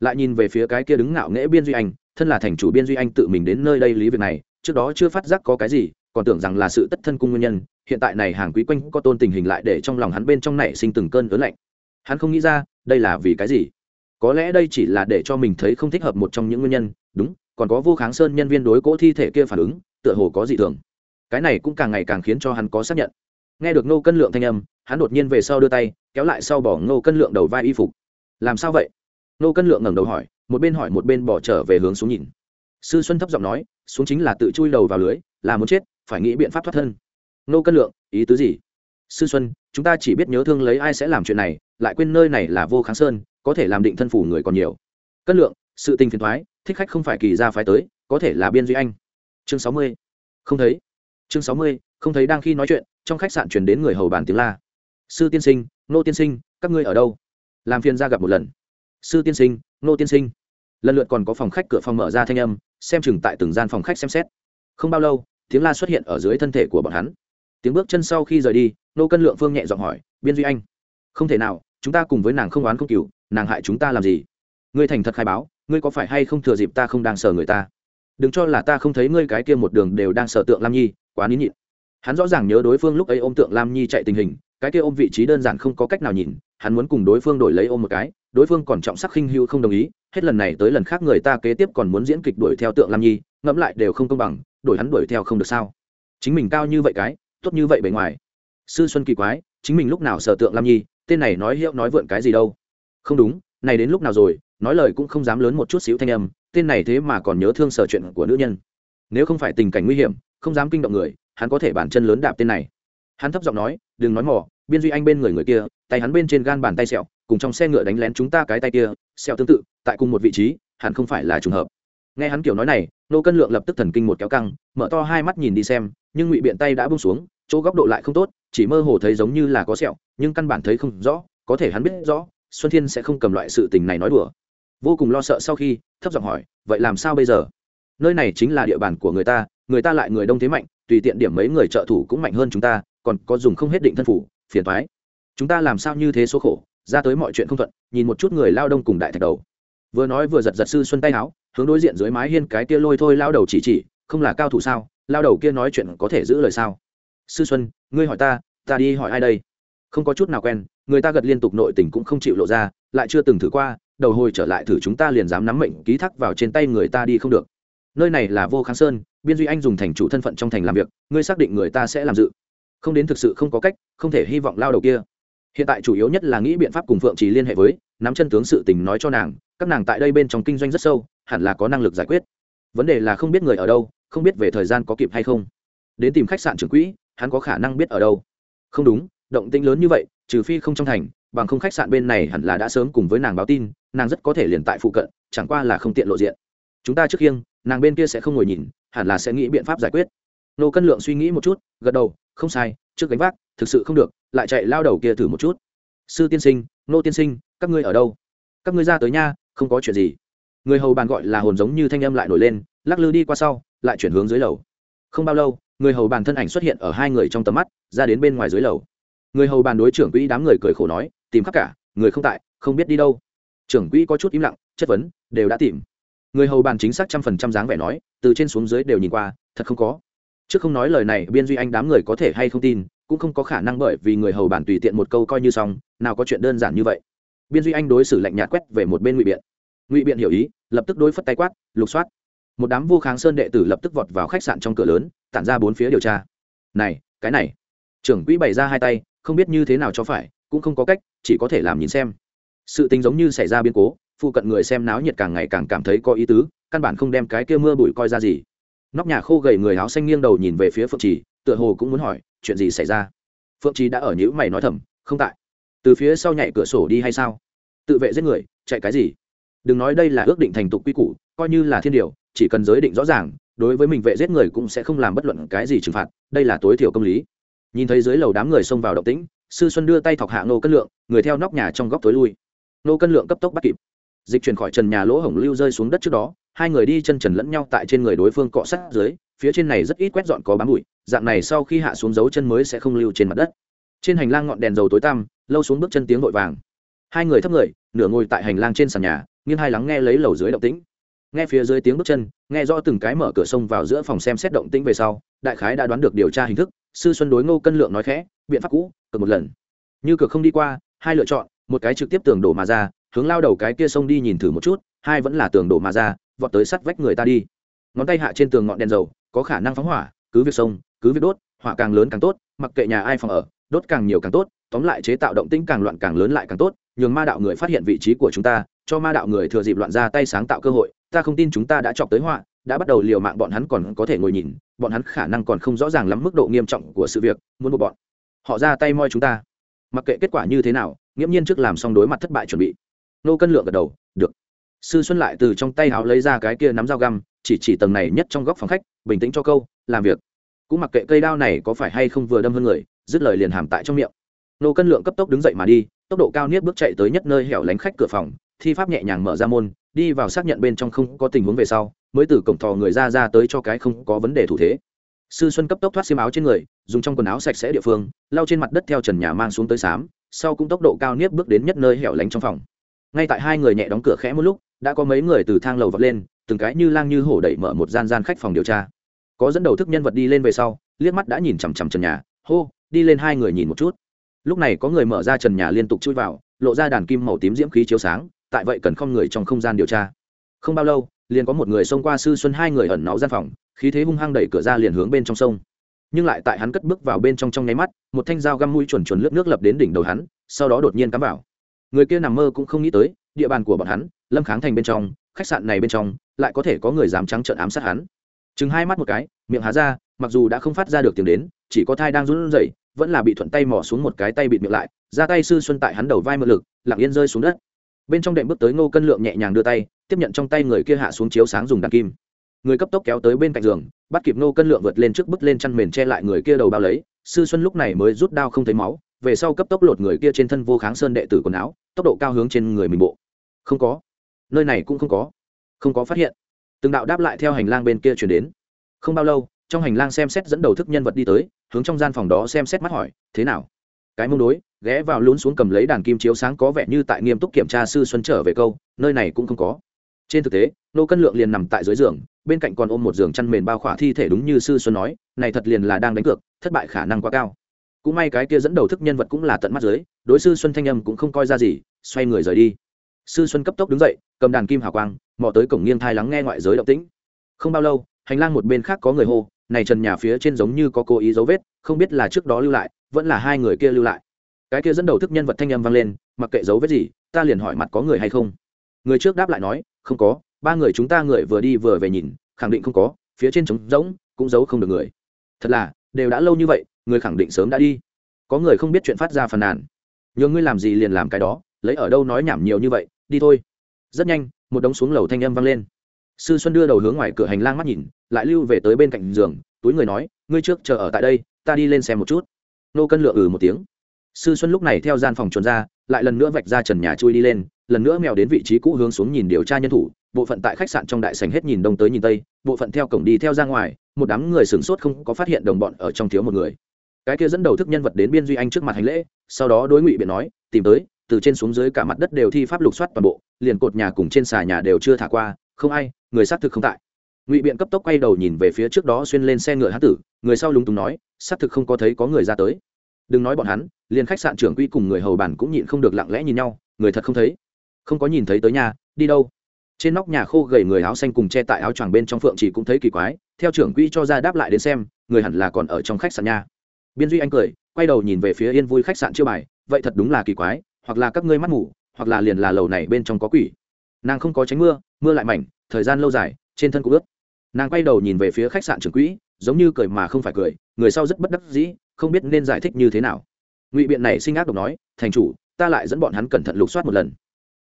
Lại nhìn về phía cái kia đứng ngạo nghễ biên duy anh, thân là thành chủ biên duy anh tự mình đến nơi đây lý việc này, trước đó chưa phát giác có cái gì, còn tưởng rằng là sự tất thân cung nguyên nhân, hiện tại này hàng quý quanh có tôn tình hình lại để trong lòng hắn bên trong nảy sinh từng cơn ớn lạnh. Hắn không nghĩ ra, đây là vì cái gì? Có lẽ đây chỉ là để cho mình thấy không thích hợp một trong những nguyên nhân, đúng, còn có vô kháng sơn nhân viên đối cỗ thi thể kia phản ứng tựa hồ có dị thường. Cái này cũng càng ngày càng khiến cho hắn có xác nhận. Nghe được Ngô cân lượng thanh âm, hắn đột nhiên về sau đưa tay, kéo lại sau bỏ Ngô cân lượng đầu vai y phục. Làm sao vậy? Ngô cân lượng ngẩng đầu hỏi, một bên hỏi một bên bỏ trở về hướng xuống nhìn. Sư xuân thấp giọng nói, xuống chính là tự chui đầu vào lưới, là muốn chết, phải nghĩ biện pháp thoát thân. Ngô cân lượng, ý tứ gì? Sư xuân, chúng ta chỉ biết nhớ thương lấy ai sẽ làm chuyện này, lại quên nơi này là vô kháng sơn, có thể làm định thân phủ người còn nhiều. Cân lượng, sự tình phiền thoái thích khách không phải kỳ ra phái tới, có thể là biên duy anh chương sáu mươi. Không thấy. Chương sáu mươi, không thấy đang khi nói chuyện, trong khách sạn chuyển đến người hầu bàn tiếng la. Sư tiên sinh, nô tiên sinh, các ngươi ở đâu? Làm phiền ra gặp một lần. Sư tiên sinh, nô tiên sinh. Lần lượt còn có phòng khách cửa phòng mở ra thanh âm, xem chừng tại từng gian phòng khách xem xét. Không bao lâu, tiếng la xuất hiện ở dưới thân thể của bọn hắn. Tiếng bước chân sau khi rời đi, nô cân lượng phương nhẹ giọng hỏi, biên duy anh, không thể nào, chúng ta cùng với nàng không oán không cừu, nàng hại chúng ta làm gì? Ngươi thành thật khai báo, ngươi có phải hay không thừa dịp ta không đang sờ người ta? Đừng cho là ta không thấy ngươi cái kia một đường đều đang sợ tượng lam nhi, quá nín nhịn. Hắn rõ ràng nhớ đối phương lúc ấy ôm tượng lam nhi chạy tình hình, cái kia ôm vị trí đơn giản không có cách nào nhìn, hắn muốn cùng đối phương đổi lấy ôm một cái, đối phương còn trọng sắc khinh hưu không đồng ý, hết lần này tới lần khác người ta kế tiếp còn muốn diễn kịch đuổi theo tượng lam nhi, ngẫm lại đều không công bằng, đổi hắn đuổi theo không được sao? Chính mình cao như vậy cái, tốt như vậy bề ngoài. Sư xuân kỳ quái, chính mình lúc nào sở tượng lam nhi, tên này nói hiệu nói vượn cái gì đâu? Không đúng, này đến lúc nào rồi, nói lời cũng không dám lớn một chút xíu thanh âm tên này thế mà còn nhớ thương sở chuyện của nữ nhân. Nếu không phải tình cảnh nguy hiểm, không dám kinh động người, hắn có thể bản chân lớn đạp tên này. Hắn thấp giọng nói, đừng nói mỏ biên duy anh bên người người kia, tay hắn bên trên gan bàn tay sẹo, cùng trong xe ngựa đánh lén chúng ta cái tay kia, sẹo tương tự, tại cùng một vị trí, hẳn không phải là trùng hợp. Nghe hắn kiểu nói này, nô cân lượng lập tức thần kinh một kéo căng, mở to hai mắt nhìn đi xem, nhưng ngụy biện tay đã bung xuống, chỗ góc độ lại không tốt, chỉ mơ hồ thấy giống như là có sẹo, nhưng căn bản thấy không rõ, có thể hắn biết rõ, xuân thiên sẽ không cầm loại sự tình này nói đùa vô cùng lo sợ sau khi, thấp giọng hỏi, vậy làm sao bây giờ? Nơi này chính là địa bàn của người ta người ta lại người đông thế mạnh, tùy tiện điểm mấy người trợ thủ cũng mạnh hơn chúng ta, còn có dùng không hết định thân phủ, phiền thoái chúng ta làm sao như thế số khổ, ra tới mọi chuyện không thuận, nhìn một chút người lao đông cùng đại thạch đầu. Vừa nói vừa giật giật sư xuân tay áo, hướng đối diện dưới mái hiên cái kia lôi thôi lao đầu chỉ chỉ, không là cao thủ sao? Lao đầu kia nói chuyện có thể giữ lời sao? Sư xuân, ngươi hỏi ta ta đi hỏi ai đây? Không có chút nào quen, người ta gật liên tục nội tình cũng không chịu lộ ra, lại chưa từng thử qua đầu hồi trở lại thử chúng ta liền dám nắm mệnh ký thác vào trên tay người ta đi không được. Nơi này là vô kháng sơn, biên duy anh dùng thành chủ thân phận trong thành làm việc, ngươi xác định người ta sẽ làm dự. Không đến thực sự không có cách, không thể hy vọng lao đầu kia. Hiện tại chủ yếu nhất là nghĩ biện pháp cùng phượng trì liên hệ với, nắm chân tướng sự tình nói cho nàng, các nàng tại đây bên trong kinh doanh rất sâu, hẳn là có năng lực giải quyết. Vấn đề là không biết người ở đâu, không biết về thời gian có kịp hay không. Đến tìm khách sạn trưởng quỹ, hắn có khả năng biết ở đâu. Không đúng, động tĩnh lớn như vậy, trừ phi không trong thành bằng không khách sạn bên này hẳn là đã sớm cùng với nàng báo tin, nàng rất có thể liền tại phụ cận, chẳng qua là không tiện lộ diện. Chúng ta trước khiêng, nàng bên kia sẽ không ngồi nhìn, hẳn là sẽ nghĩ biện pháp giải quyết. Nô cân lượng suy nghĩ một chút, gật đầu, không sai, trước gánh vác, thực sự không được, lại chạy lao đầu kia thử một chút. Sư tiên sinh, nô tiên sinh, các ngươi ở đâu? Các ngươi ra tới nha, không có chuyện gì. Người hầu bàn gọi là hồn giống như thanh âm lại nổi lên, lắc lư đi qua sau, lại chuyển hướng dưới lầu. Không bao lâu, người hầu bàn thân ảnh xuất hiện ở hai người trong tầm mắt, ra đến bên ngoài dưới lầu. Người hầu bàn đối trưởng quỹ đám người cười khổ nói tìm khắp cả, người không tại, không biết đi đâu. Trưởng quỹ có chút im lặng, chất vấn, đều đã tìm. Người hầu bàn chính xác trăm phần trăm dáng vẻ nói, từ trên xuống dưới đều nhìn qua, thật không có. Trước không nói lời này, biên duy anh đám người có thể hay không tin, cũng không có khả năng bởi vì người hầu bàn tùy tiện một câu coi như xong, nào có chuyện đơn giản như vậy. Biên duy anh đối xử lạnh nhạt quét về một bên ngụy biện. Ngụy biện hiểu ý, lập tức đối phất tay quát, lục soát. Một đám vô kháng sơn đệ tử lập tức vọt vào khách sạn trong cửa lớn, tản ra bốn phía điều tra. Này, cái này. Trưởng quỹ bày ra hai tay, không biết như thế nào cho phải cũng không có cách, chỉ có thể làm nhìn xem. Sự tình giống như xảy ra biến cố, phụ cận người xem náo nhiệt càng ngày càng cảm thấy có ý tứ, căn bản không đem cái kia mưa bụi coi ra gì. Nóc nhà khô gầy người áo xanh nghiêng đầu nhìn về phía phượng trì, tựa hồ cũng muốn hỏi, chuyện gì xảy ra? Phượng trì đã ở nhữ mày nói thầm, không tại. Từ phía sau nhảy cửa sổ đi hay sao? Tự vệ giết người, chạy cái gì? Đừng nói đây là ước định thành tục quy củ, coi như là thiên điều, chỉ cần giới định rõ ràng, đối với mình vệ giết người cũng sẽ không làm bất luận cái gì trừng phạt, đây là tối thiểu công lý. Nhìn thấy dưới lầu đám người xông vào động tĩnh sư xuân đưa tay thọc hạ nô cân lượng, người theo nóc nhà trong góc tối lui. Nô cân lượng cấp tốc bắt kịp. Dịch chuyển khỏi trần nhà lỗ hổng lưu rơi xuống đất trước đó, hai người đi chân trần lẫn nhau tại trên người đối phương cọ sát dưới, phía trên này rất ít quét dọn có bám bụi, dạng này sau khi hạ xuống dấu chân mới sẽ không lưu trên mặt đất. Trên hành lang ngọn đèn dầu tối tăm, lâu xuống bước chân tiếng vội vàng. Hai người thấp người, nửa ngồi tại hành lang trên sàn nhà, nghiêng hai lắng nghe lấy lầu dưới động tĩnh. Nghe phía dưới tiếng bước chân, nghe rõ từng cái mở cửa sông vào giữa phòng xem xét động tĩnh về sau, đại khái đã đoán được điều tra hình thức, sư xuân đối ngô cân lượng nói khẽ biện pháp cũ cực một lần. Như cược không đi qua, hai lựa chọn, một cái trực tiếp tường đổ mà ra, hướng lao đầu cái kia sông đi nhìn thử một chút, hai vẫn là tường đổ mà ra, vọt tới sắt vách người ta đi. Ngón tay hạ trên tường ngọn đèn dầu, có khả năng phóng hỏa, cứ việc sông cứ việc đốt, hỏa càng lớn càng tốt, mặc kệ nhà ai phòng ở, đốt càng nhiều càng tốt, tóm lại chế tạo động tĩnh càng loạn càng lớn lại càng tốt, nhường ma đạo người phát hiện vị trí của chúng ta, cho ma đạo người thừa dịp loạn ra tay sáng tạo cơ hội, ta không tin chúng ta đã chọc tới họa, đã bắt đầu liều mạng bọn hắn còn có thể ngồi nhìn, bọn hắn khả năng còn không rõ ràng lắm mức độ nghiêm trọng của sự việc, muốn một bọn họ ra tay moi chúng ta. Mặc kệ kết quả như thế nào, nghiễm nhiên trước làm xong đối mặt thất bại chuẩn bị. Nô cân lượng gật đầu, được. Sư xuân lại từ trong tay áo lấy ra cái kia nắm dao găm, chỉ chỉ tầng này nhất trong góc phòng khách, bình tĩnh cho câu, làm việc. Cũng mặc kệ cây đao này có phải hay không vừa đâm hơn người, dứt lời liền hàm tại trong miệng. Nô cân lượng cấp tốc đứng dậy mà đi, tốc độ cao niết bước chạy tới nhất nơi hẻo lánh khách cửa phòng, thi pháp nhẹ nhàng mở ra môn, đi vào xác nhận bên trong không có tình huống về sau, mới từ cổng thò người ra ra tới cho cái không có vấn đề thủ thế sư xuân cấp tốc thoát xiêm áo trên người, dùng trong quần áo sạch sẽ địa phương, lau trên mặt đất theo trần nhà mang xuống tới xám, sau cũng tốc độ cao niếp bước đến nhất nơi hẻo lánh trong phòng. Ngay tại hai người nhẹ đóng cửa khẽ một lúc, đã có mấy người từ thang lầu vọt lên, từng cái như lang như hổ đẩy mở một gian gian khách phòng điều tra. Có dẫn đầu thức nhân vật đi lên về sau, liếc mắt đã nhìn chằm chằm trần nhà, hô, đi lên hai người nhìn một chút. Lúc này có người mở ra trần nhà liên tục chui vào, lộ ra đàn kim màu tím diễm khí chiếu sáng, tại vậy cần không người trong không gian điều tra. Không bao lâu, liền có một người xông qua sư xuân hai người ẩn náu gian phòng khí thế hung hăng đẩy cửa ra liền hướng bên trong sông. Nhưng lại tại hắn cất bước vào bên trong trong nháy mắt, một thanh dao găm mũi chuẩn chuẩn lướt nước lập đến đỉnh đầu hắn, sau đó đột nhiên cắm vào. Người kia nằm mơ cũng không nghĩ tới, địa bàn của bọn hắn, lâm kháng thành bên trong, khách sạn này bên trong, lại có thể có người dám trắng trợn ám sát hắn. Chừng hai mắt một cái, miệng há ra, mặc dù đã không phát ra được tiếng đến, chỉ có thai đang run rẩy, vẫn là bị thuận tay mỏ xuống một cái tay bịt miệng lại, ra tay sư xuân tại hắn đầu vai mượn lực, lặng yên rơi xuống đất. Bên trong đệm bước tới ngô cân lượng nhẹ nhàng đưa tay, tiếp nhận trong tay người kia hạ xuống chiếu sáng dùng đàn kim người cấp tốc kéo tới bên cạnh giường, bắt kịp nô cân lượng vượt lên trước bước lên chăn mền che lại người kia đầu bao lấy, sư xuân lúc này mới rút đao không thấy máu, về sau cấp tốc lột người kia trên thân vô kháng sơn đệ tử quần áo, tốc độ cao hướng trên người mình bộ. Không có. Nơi này cũng không có. Không có phát hiện. Từng đạo đáp lại theo hành lang bên kia chuyển đến. Không bao lâu, trong hành lang xem xét dẫn đầu thức nhân vật đi tới, hướng trong gian phòng đó xem xét mắt hỏi, thế nào? Cái mông đối, ghé vào lún xuống cầm lấy đàn kim chiếu sáng có vẻ như tại nghiêm túc kiểm tra sư xuân trở về câu, nơi này cũng không có. Trên thực tế, nô cân lượng liền nằm tại dưới giường bên cạnh còn ôm một giường chăn mền bao khỏa thi thể đúng như sư xuân nói, này thật liền là đang đánh cược, thất bại khả năng quá cao. Cũng may cái kia dẫn đầu thức nhân vật cũng là tận mắt dưới, đối sư xuân thanh âm cũng không coi ra gì, xoay người rời đi. Sư xuân cấp tốc đứng dậy, cầm đàn kim hào quang, mò tới cổng nghiêng thai lắng nghe ngoại giới động tĩnh. Không bao lâu, hành lang một bên khác có người hô, này trần nhà phía trên giống như có cố ý dấu vết, không biết là trước đó lưu lại, vẫn là hai người kia lưu lại. Cái kia dẫn đầu thức nhân vật thanh âm vang lên, mặc kệ dấu vết gì, ta liền hỏi mặt có người hay không. Người trước đáp lại nói, không có ba người chúng ta người vừa đi vừa về nhìn, khẳng định không có, phía trên trống rỗng, cũng giấu không được người. Thật là, đều đã lâu như vậy, người khẳng định sớm đã đi. Có người không biết chuyện phát ra phàn nàn. Nhường ngươi làm gì liền làm cái đó, lấy ở đâu nói nhảm nhiều như vậy, đi thôi. Rất nhanh, một đống xuống lầu thanh âm vang lên. Sư xuân đưa đầu hướng ngoài cửa hành lang mắt nhìn, lại lưu về tới bên cạnh giường, túi người nói, ngươi trước chờ ở tại đây, ta đi lên xem một chút. Nô cân lựa ừ một tiếng. Sư xuân lúc này theo gian phòng chuồn ra, lại lần nữa vạch ra trần nhà chui đi lên, lần nữa mèo đến vị trí cũ hướng xuống nhìn điều tra nhân thủ bộ phận tại khách sạn trong đại sành hết nhìn đông tới nhìn tây, bộ phận theo cổng đi theo ra ngoài, một đám người sửng sốt không có phát hiện đồng bọn ở trong thiếu một người. Cái kia dẫn đầu thức nhân vật đến biên duy anh trước mặt hành lễ, sau đó đối ngụy biện nói, tìm tới, từ trên xuống dưới cả mặt đất đều thi pháp lục soát toàn bộ, liền cột nhà cùng trên xà nhà đều chưa thả qua, không ai, người xác thực không tại. Ngụy biện cấp tốc quay đầu nhìn về phía trước đó xuyên lên xe ngựa hát tử, người sau lúng túng nói, xác thực không có thấy có người ra tới. Đừng nói bọn hắn, liền khách sạn trưởng quỹ cùng người hầu bàn cũng nhịn không được lặng lẽ nhìn nhau, người thật không thấy? Không có nhìn thấy tới nhà, đi đâu? Trên nóc nhà khô gầy người áo xanh cùng che tại áo choàng bên trong phượng chỉ cũng thấy kỳ quái, theo trưởng quỹ cho ra đáp lại đến xem, người hẳn là còn ở trong khách sạn nha. Biên duy anh cười, quay đầu nhìn về phía yên vui khách sạn chưa bài, vậy thật đúng là kỳ quái, hoặc là các ngươi mắt ngủ hoặc là liền là lầu này bên trong có quỷ. Nàng không có tránh mưa mưa lại mảnh, thời gian lâu dài, trên thân cũng ướt. Nàng quay đầu nhìn về phía khách sạn trưởng quỹ, giống như cười mà không phải cười, người sau rất bất đắc dĩ, không biết nên giải thích như thế nào. Ngụy biện này sinh ác độc nói, thành chủ, ta lại dẫn bọn hắn cẩn thận lục soát một lần.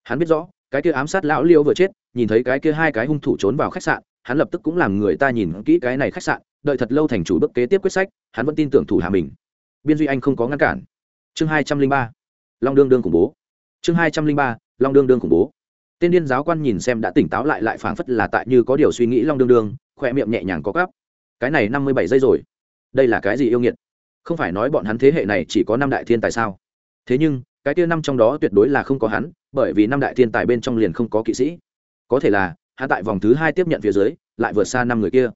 Hắn biết rõ cái kia ám sát lão liêu vừa chết, nhìn thấy cái kia hai cái hung thủ trốn vào khách sạn, hắn lập tức cũng làm người ta nhìn kỹ cái này khách sạn, đợi thật lâu thành chủ bước kế tiếp quyết sách, hắn vẫn tin tưởng thủ hạ mình. Biên duy anh không có ngăn cản. Chương hai trăm linh ba, long đương đương khủng bố. Chương hai trăm linh ba, long đương đương khủng bố. Tên điên giáo quan nhìn xem đã tỉnh táo lại lại phảng phất là tại như có điều suy nghĩ long đương đương khoe miệng nhẹ nhàng có gắp. Cái này năm mươi bảy giây rồi. Đây là cái gì yêu nghiệt? Không phải nói bọn hắn thế hệ này chỉ có năm đại thiên tại sao? Thế nhưng, cái kia năm trong đó tuyệt đối là không có hắn bởi vì năm đại thiên tài bên trong liền không có kỵ sĩ. Có thể là, hạ tại vòng thứ hai tiếp nhận phía dưới, lại vượt xa năm người kia.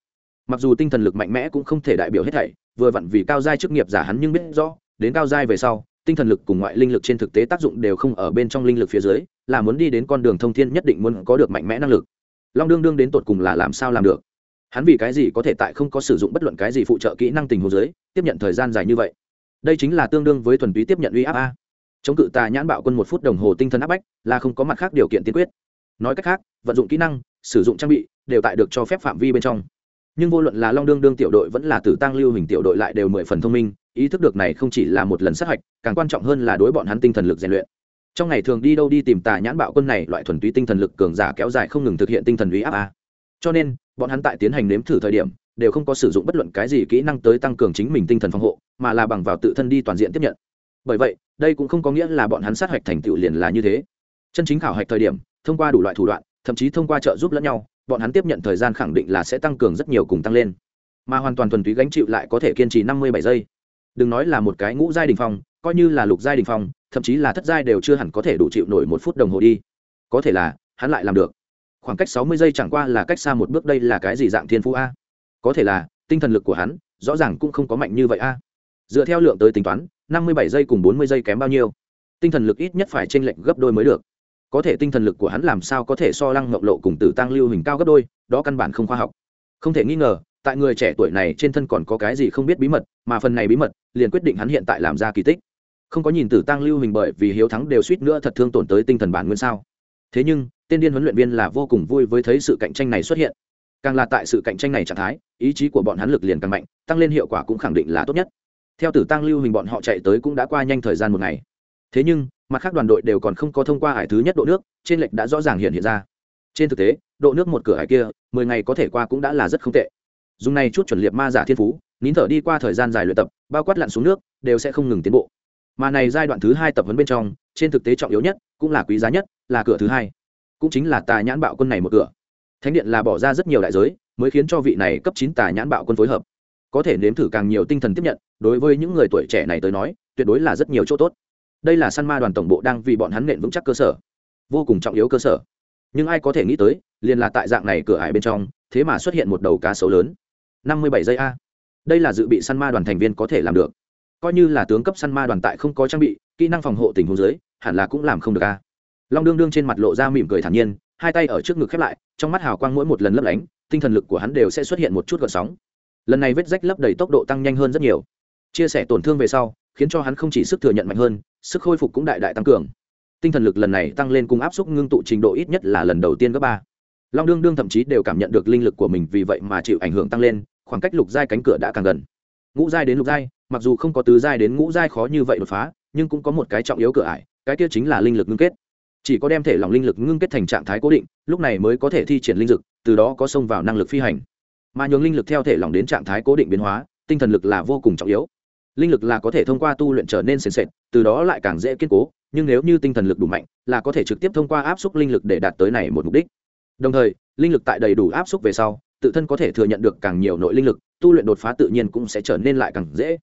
Mặc dù tinh thần lực mạnh mẽ cũng không thể đại biểu hết thảy, vừa vặn vì cao giai chức nghiệp giả hắn nhưng biết rõ, đến cao giai về sau, tinh thần lực cùng ngoại linh lực trên thực tế tác dụng đều không ở bên trong linh lực phía dưới, là muốn đi đến con đường thông thiên nhất định muốn có được mạnh mẽ năng lực. Long đương đương đến tột cùng là làm sao làm được? Hắn vì cái gì có thể tại không có sử dụng bất luận cái gì phụ trợ kỹ năng tình hồ dưới, tiếp nhận thời gian dài như vậy? Đây chính là tương đương với thuần túy tiếp nhận uy áp a chống cự tà nhãn bạo quân một phút đồng hồ tinh thần áp bách, là không có mặt khác điều kiện tiên quyết. Nói cách khác, vận dụng kỹ năng, sử dụng trang bị, đều tại được cho phép phạm vi bên trong. Nhưng vô luận là long đương đương tiểu đội vẫn là tử tăng lưu hình tiểu đội lại đều mười phần thông minh, ý thức được này không chỉ là một lần sát hạch, càng quan trọng hơn là đối bọn hắn tinh thần lực rèn luyện. Trong ngày thường đi đâu đi tìm tà nhãn bạo quân này, loại thuần túy tinh thần lực cường giả kéo dài không ngừng thực hiện tinh thần uy áp a. Cho nên, bọn hắn tại tiến hành nếm thử thời điểm, đều không có sử dụng bất luận cái gì kỹ năng tới tăng cường chính mình tinh thần phòng hộ, mà là bằng vào tự thân đi toàn diện tiếp nhận. Bởi vậy đây cũng không có nghĩa là bọn hắn sát hạch thành tựu liền là như thế. Chân chính khảo hạch thời điểm, thông qua đủ loại thủ đoạn, thậm chí thông qua trợ giúp lẫn nhau, bọn hắn tiếp nhận thời gian khẳng định là sẽ tăng cường rất nhiều cùng tăng lên. Mà hoàn toàn thuần túy gánh chịu lại có thể kiên trì năm mươi bảy giây. Đừng nói là một cái ngũ giai đình phong, coi như là lục giai đình phong, thậm chí là thất giai đều chưa hẳn có thể đủ chịu nổi một phút đồng hồ đi. Có thể là, hắn lại làm được. Khoảng cách sáu mươi giây chẳng qua là cách xa một bước đây là cái gì dạng thiên phú a? Có thể là, tinh thần lực của hắn, rõ ràng cũng không có mạnh như vậy a. Dựa theo lượng tới tính toán năm mươi bảy giây cùng bốn mươi giây kém bao nhiêu? Tinh thần lực ít nhất phải chênh lệch gấp đôi mới được. Có thể tinh thần lực của hắn làm sao có thể so lăng ngọc lộ cùng tử tăng lưu hình cao gấp đôi, đó căn bản không khoa học. Không thể nghi ngờ, tại người trẻ tuổi này trên thân còn có cái gì không biết bí mật, mà phần này bí mật liền quyết định hắn hiện tại làm ra kỳ tích. Không có nhìn tử tăng lưu hình bởi vì hiếu thắng đều suýt nữa thật thương tổn tới tinh thần bản nguyên sao? Thế nhưng tên điên huấn luyện viên là vô cùng vui với thấy sự cạnh tranh này xuất hiện. Càng là tại sự cạnh tranh này trạng thái, ý chí của bọn hắn lực liền càng mạnh, tăng lên hiệu quả cũng khẳng định là tốt nhất theo tử tăng lưu hình bọn họ chạy tới cũng đã qua nhanh thời gian một ngày. Thế nhưng, mặt khác đoàn đội đều còn không có thông qua hải thứ nhất độ nước, trên lệch đã rõ ràng hiện hiện ra. Trên thực tế, độ nước một cửa hải kia, mười ngày có thể qua cũng đã là rất không tệ. Dùng này chút chuẩn liệt ma giả thiên phú, nín thở đi qua thời gian dài luyện tập, bao quát lặn xuống nước, đều sẽ không ngừng tiến bộ. Mà này giai đoạn thứ hai tập huấn bên trong, trên thực tế trọng yếu nhất, cũng là quý giá nhất, là cửa thứ hai. Cũng chính là tà nhãn bạo quân này một cửa. Thánh điện là bỏ ra rất nhiều đại giới, mới khiến cho vị này cấp chín tà nhãn bạo quân phối hợp có thể nếm thử càng nhiều tinh thần tiếp nhận, đối với những người tuổi trẻ này tới nói, tuyệt đối là rất nhiều chỗ tốt. Đây là săn ma đoàn tổng bộ đang vì bọn hắn nện vững chắc cơ sở. Vô cùng trọng yếu cơ sở. Nhưng ai có thể nghĩ tới, liền là tại dạng này cửa ải bên trong, thế mà xuất hiện một đầu cá sấu lớn. Năm mươi bảy giây a. Đây là dự bị săn ma đoàn thành viên có thể làm được. Coi như là tướng cấp săn ma đoàn tại không có trang bị, kỹ năng phòng hộ tình huống dưới, hẳn là cũng làm không được a. Long đương đương trên mặt lộ ra mỉm cười thản nhiên, hai tay ở trước ngực khép lại, trong mắt hào quang mỗi một lần lấp lánh, tinh thần lực của hắn đều sẽ xuất hiện một chút gợn sóng lần này vết rách lấp đầy tốc độ tăng nhanh hơn rất nhiều. Chia sẻ tổn thương về sau, khiến cho hắn không chỉ sức thừa nhận mạnh hơn, sức khôi phục cũng đại đại tăng cường. Tinh thần lực lần này tăng lên cùng áp suất ngưng tụ trình độ ít nhất là lần đầu tiên gấp ba. Long đương đương thậm chí đều cảm nhận được linh lực của mình vì vậy mà chịu ảnh hưởng tăng lên, khoảng cách lục giai cánh cửa đã càng gần. Ngũ giai đến lục giai, mặc dù không có tứ giai đến ngũ giai khó như vậy đột phá, nhưng cũng có một cái trọng yếu cửa ải, cái kia chính là linh lực ngưng kết. Chỉ có đem thể lòng linh lực ngưng kết thành trạng thái cố định, lúc này mới có thể thi triển linh dực từ đó có xông vào năng lực phi hành mà nhường linh lực theo thể lỏng đến trạng thái cố định biến hóa, tinh thần lực là vô cùng trọng yếu. Linh lực là có thể thông qua tu luyện trở nên sền sệt, từ đó lại càng dễ kiên cố, nhưng nếu như tinh thần lực đủ mạnh, là có thể trực tiếp thông qua áp suất linh lực để đạt tới này một mục đích. Đồng thời, linh lực tại đầy đủ áp suất về sau, tự thân có thể thừa nhận được càng nhiều nội linh lực, tu luyện đột phá tự nhiên cũng sẽ trở nên lại càng dễ.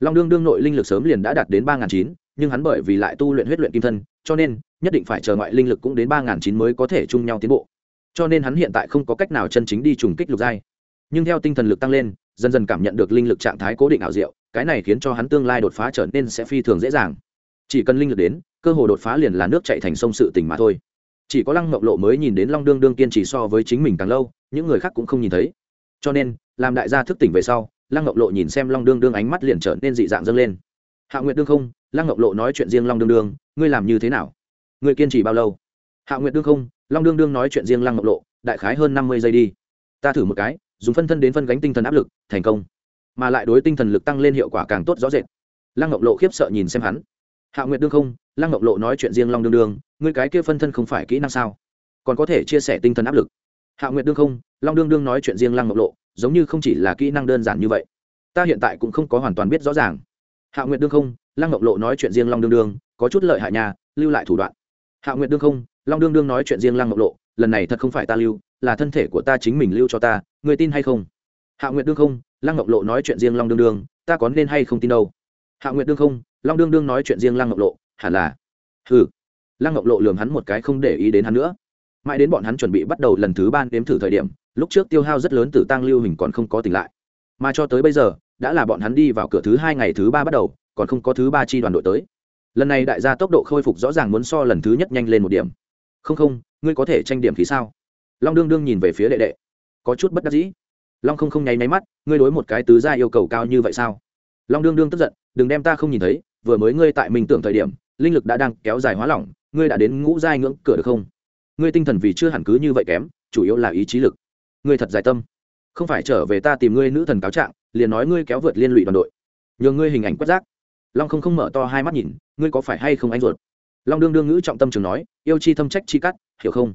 Long đương đương nội linh lực sớm liền đã đạt đến ba chín, nhưng hắn bởi vì lại tu luyện huyết luyện kim thân, cho nên, nhất định phải chờ ngoại linh lực cũng đến ba chín mới có thể chung nhau tiến bộ. Cho nên hắn hiện tại không có cách nào chân chính đi trùng kích lục giai nhưng theo tinh thần lực tăng lên, dần dần cảm nhận được linh lực trạng thái cố định ảo diệu, cái này khiến cho hắn tương lai đột phá trở nên sẽ phi thường dễ dàng. Chỉ cần linh lực đến, cơ hội đột phá liền là nước chạy thành sông sự tình mà thôi. Chỉ có lăng mộng lộ mới nhìn đến long đương đương kiên trì so với chính mình càng lâu, những người khác cũng không nhìn thấy. Cho nên, làm đại gia thức tỉnh về sau, lăng mộng lộ nhìn xem long đương đương ánh mắt liền trở nên dị dạng dâng lên. Hạ nguyệt đương không, lăng mộng lộ nói chuyện riêng long đương đương, ngươi làm như thế nào? Ngươi kiên trì bao lâu? Hạ nguyệt đương không, long đương đương nói chuyện riêng lăng mộng lộ, đại khái hơn năm mươi giây đi. Ta thử một cái dùng phân thân đến phân gánh tinh thần áp lực, thành công. Mà lại đối tinh thần lực tăng lên hiệu quả càng tốt rõ rệt. Lăng ngọc lộ khiếp sợ nhìn xem hắn. Hạ nguyệt đương không, lăng ngọc lộ nói chuyện riêng long đương đương, ngươi cái kia phân thân không phải kỹ năng sao? Còn có thể chia sẻ tinh thần áp lực. Hạ nguyệt đương không, long đương đương nói chuyện riêng lăng ngọc lộ, giống như không chỉ là kỹ năng đơn giản như vậy. Ta hiện tại cũng không có hoàn toàn biết rõ ràng. Hạ nguyệt đương không, lăng ngọc lộ nói chuyện riêng long đương đương, có chút lợi hại nhà lưu lại thủ đoạn. Hạ nguyệt đương không, long đương đương nói chuyện riêng lăng ngọc lộ, lần này thật không phải ta lưu, là thân thể của ta chính mình lưu cho ta người tin hay không? Hạ nguyệt đương không, lăng ngọc lộ nói chuyện riêng long đương đương, ta có nên hay không tin đâu? Hạ nguyệt đương không, long đương đương nói chuyện riêng lăng ngọc lộ, hẳn là. Ừ lăng ngọc lộ lường hắn một cái không để ý đến hắn nữa. Mãi đến bọn hắn chuẩn bị bắt đầu lần thứ ba nếm thử thời điểm, lúc trước tiêu hao rất lớn từ tăng lưu hình còn không có tỉnh lại. Mà cho tới bây giờ, đã là bọn hắn đi vào cửa thứ hai ngày thứ ba bắt đầu, còn không có thứ ba chi đoàn đội tới. Lần này đại gia tốc độ khôi phục rõ ràng muốn so lần thứ nhất nhanh lên một điểm. Không không, ngươi có thể tranh điểm khí sao? Long đương đương nhìn về phía đệ đệ có chút bất đắc dĩ. Long không không nháy máy mắt, ngươi đối một cái tứ gia yêu cầu cao như vậy sao? Long đương đương tức giận, đừng đem ta không nhìn thấy, vừa mới ngươi tại mình tưởng thời điểm, linh lực đã đang kéo dài hóa lỏng, ngươi đã đến ngũ giai ngưỡng cửa được không? Ngươi tinh thần vì chưa hẳn cứ như vậy kém, chủ yếu là ý chí lực. Ngươi thật dài tâm. Không phải trở về ta tìm ngươi nữ thần cáo trạng, liền nói ngươi kéo vượt liên lụy đoàn đội. Nhường ngươi hình ảnh quất giác long không không mở to hai mắt nhìn, ngươi có phải hay không anh ruột? Long đương đương ngữ trọng tâm trường nói, yêu chi thâm trách chi cắt, hiểu không?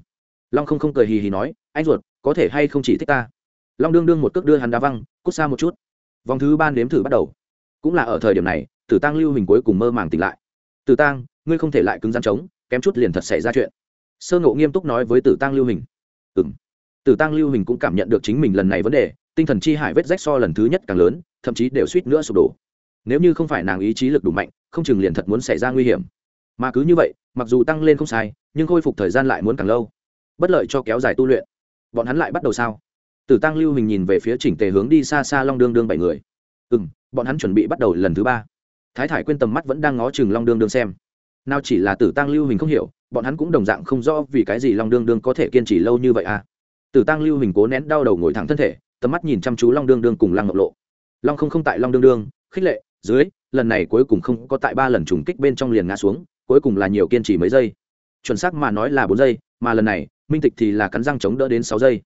Long không không cười hì hì nói, anh ruột có thể hay không chỉ thích ta? Long đương đương một cước đưa hắn đá văng, cút xa một chút. Vòng thứ ba nếm thử bắt đầu. Cũng là ở thời điểm này, tử tăng lưu hình cuối cùng mơ màng tỉnh lại. Tử tăng ngươi không thể lại cứng rắn trống, kém chút liền thật xảy ra chuyện. Sơ ngộ nghiêm túc nói với tử tăng lưu hình. Ừ m tử tăng lưu hình cũng cảm nhận được chính mình lần này vấn đề, tinh thần chi hải vết rách so lần thứ nhất càng lớn, thậm chí đều suýt nữa sụp đổ. Nếu như không phải nàng ý chí lực đủ mạnh, không chừng liền thật muốn xảy ra nguy hiểm. Mà cứ như vậy, mặc dù tăng lên không sai, nhưng khôi phục thời gian lại muốn càng lâu. Bất lợi cho kéo dài tu luyện bọn hắn lại bắt đầu sao? Tử tăng lưu hình nhìn về phía chỉnh tề hướng đi xa xa long đương đương bảy người. Ừ m bọn hắn chuẩn bị bắt đầu lần thứ ba. Thái thải quên tầm mắt vẫn đang ngó chừng long đương đương xem. Nào chỉ là tử tăng lưu hình không hiểu, bọn hắn cũng đồng dạng không rõ vì cái gì long đương đương có thể kiên trì lâu như vậy à. Tử tăng lưu hình cố nén đau đầu ngồi thẳng thân thể, tầm mắt nhìn chăm chú long đương đương cùng lăng ngọc lộ. Long không không tại long đương đương, khích lệ, dưới, lần này cuối cùng không có tại ba lần trùng kích bên trong liền ngã xuống, cuối cùng là nhiều kiên trì mấy giây. Chuẩn xác mà nói là bốn giây, mà lần này minh tịch thì là cắn răng chống đỡ đến sáu giây.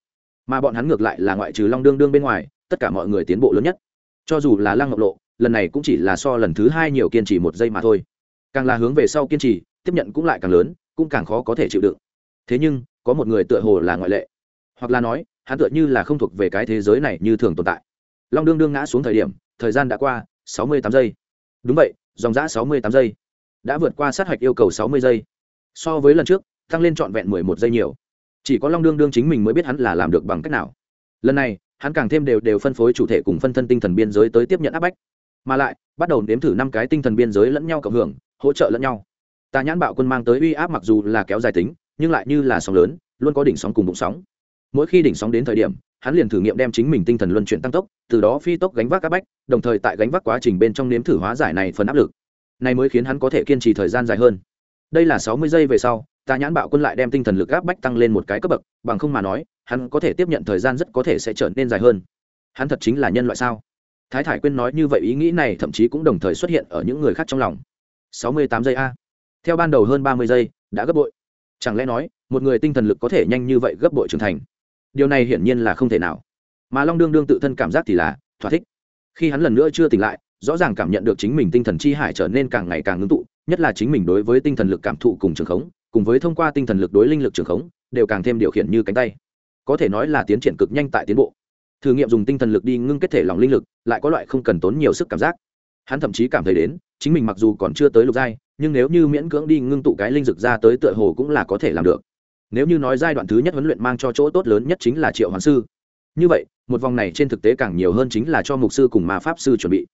Mà bọn hắn ngược lại là ngoại trừ long đương đương bên ngoài, tất cả mọi người tiến bộ lớn nhất. Cho dù là lăng ngọc lộ, lần này cũng chỉ là so lần thứ hai nhiều kiên trì một giây mà thôi. Càng là hướng về sau kiên trì, tiếp nhận cũng lại càng lớn, cũng càng khó có thể chịu đựng. Thế nhưng, có một người tựa hồ là ngoại lệ. Hoặc là nói, hắn tựa như là không thuộc về cái thế giới này như thường tồn tại. Long đương đương ngã xuống thời điểm, thời gian đã qua sáu mươi tám giây. Đúng vậy, dòng giã sáu mươi tám giây. Đã vượt qua sát hạch yêu cầu sáu mươi giây. So với lần trước, tăng lên trọn vẹn mười một giây nhiều chỉ có long đương đương chính mình mới biết hắn là làm được bằng cách nào. Lần này, hắn càng thêm đều đều phân phối chủ thể cùng phân thân tinh thần biên giới tới tiếp nhận áp bách. Mà lại, bắt đầu nếm thử năm cái tinh thần biên giới lẫn nhau cộng hưởng, hỗ trợ lẫn nhau. Tà nhãn bạo quân mang tới uy áp mặc dù là kéo dài tính, nhưng lại như là sóng lớn, luôn có đỉnh sóng cùng bụng sóng. Mỗi khi đỉnh sóng đến thời điểm, hắn liền thử nghiệm đem chính mình tinh thần luân chuyển tăng tốc, từ đó phi tốc gánh vác áp bách, đồng thời tại gánh vác quá trình bên trong nếm thử hóa giải này phần áp lực. Này mới khiến hắn có thể kiên trì thời gian dài hơn. Đây là sáu mươi giây về sau tà nhãn bạo quân lại đem tinh thần lực gáp bách tăng lên một cái cấp bậc, bằng không mà nói, hắn có thể tiếp nhận thời gian rất có thể sẽ trở nên dài hơn. Hắn thật chính là nhân loại sao? Thái thải quyên nói như vậy ý nghĩ này thậm chí cũng đồng thời xuất hiện ở những người khác trong lòng. Sáu mươi tám giây a. Theo ban đầu hơn ba mươi giây, đã gấp bội. Chẳng lẽ nói, một người tinh thần lực có thể nhanh như vậy gấp bội trưởng thành? Điều này hiển nhiên là không thể nào. Mà long đương đương tự thân cảm giác thì là thỏa thích. Khi hắn lần nữa chưa tỉnh lại, rõ ràng cảm nhận được chính mình tinh thần chi hải trở nên càng ngày càng ngưng tụ, nhất là chính mình đối với tinh thần lực cảm thụ cùng trường khống cùng với thông qua tinh thần lực đối linh lực trường khống, đều càng thêm điều khiển như cánh tay. Có thể nói là tiến triển cực nhanh tại tiến bộ. Thử nghiệm dùng tinh thần lực đi ngưng kết thể lòng linh lực, lại có loại không cần tốn nhiều sức cảm giác. Hắn thậm chí cảm thấy đến, chính mình mặc dù còn chưa tới lục giai, nhưng nếu như miễn cưỡng đi ngưng tụ cái linh dực ra tới tựa hồ cũng là có thể làm được. Nếu như nói giai đoạn thứ nhất huấn luyện mang cho chỗ tốt lớn nhất chính là triệu hoàng sư. Như vậy, một vòng này trên thực tế càng nhiều hơn chính là cho mục sư cùng ma pháp sư chuẩn bị.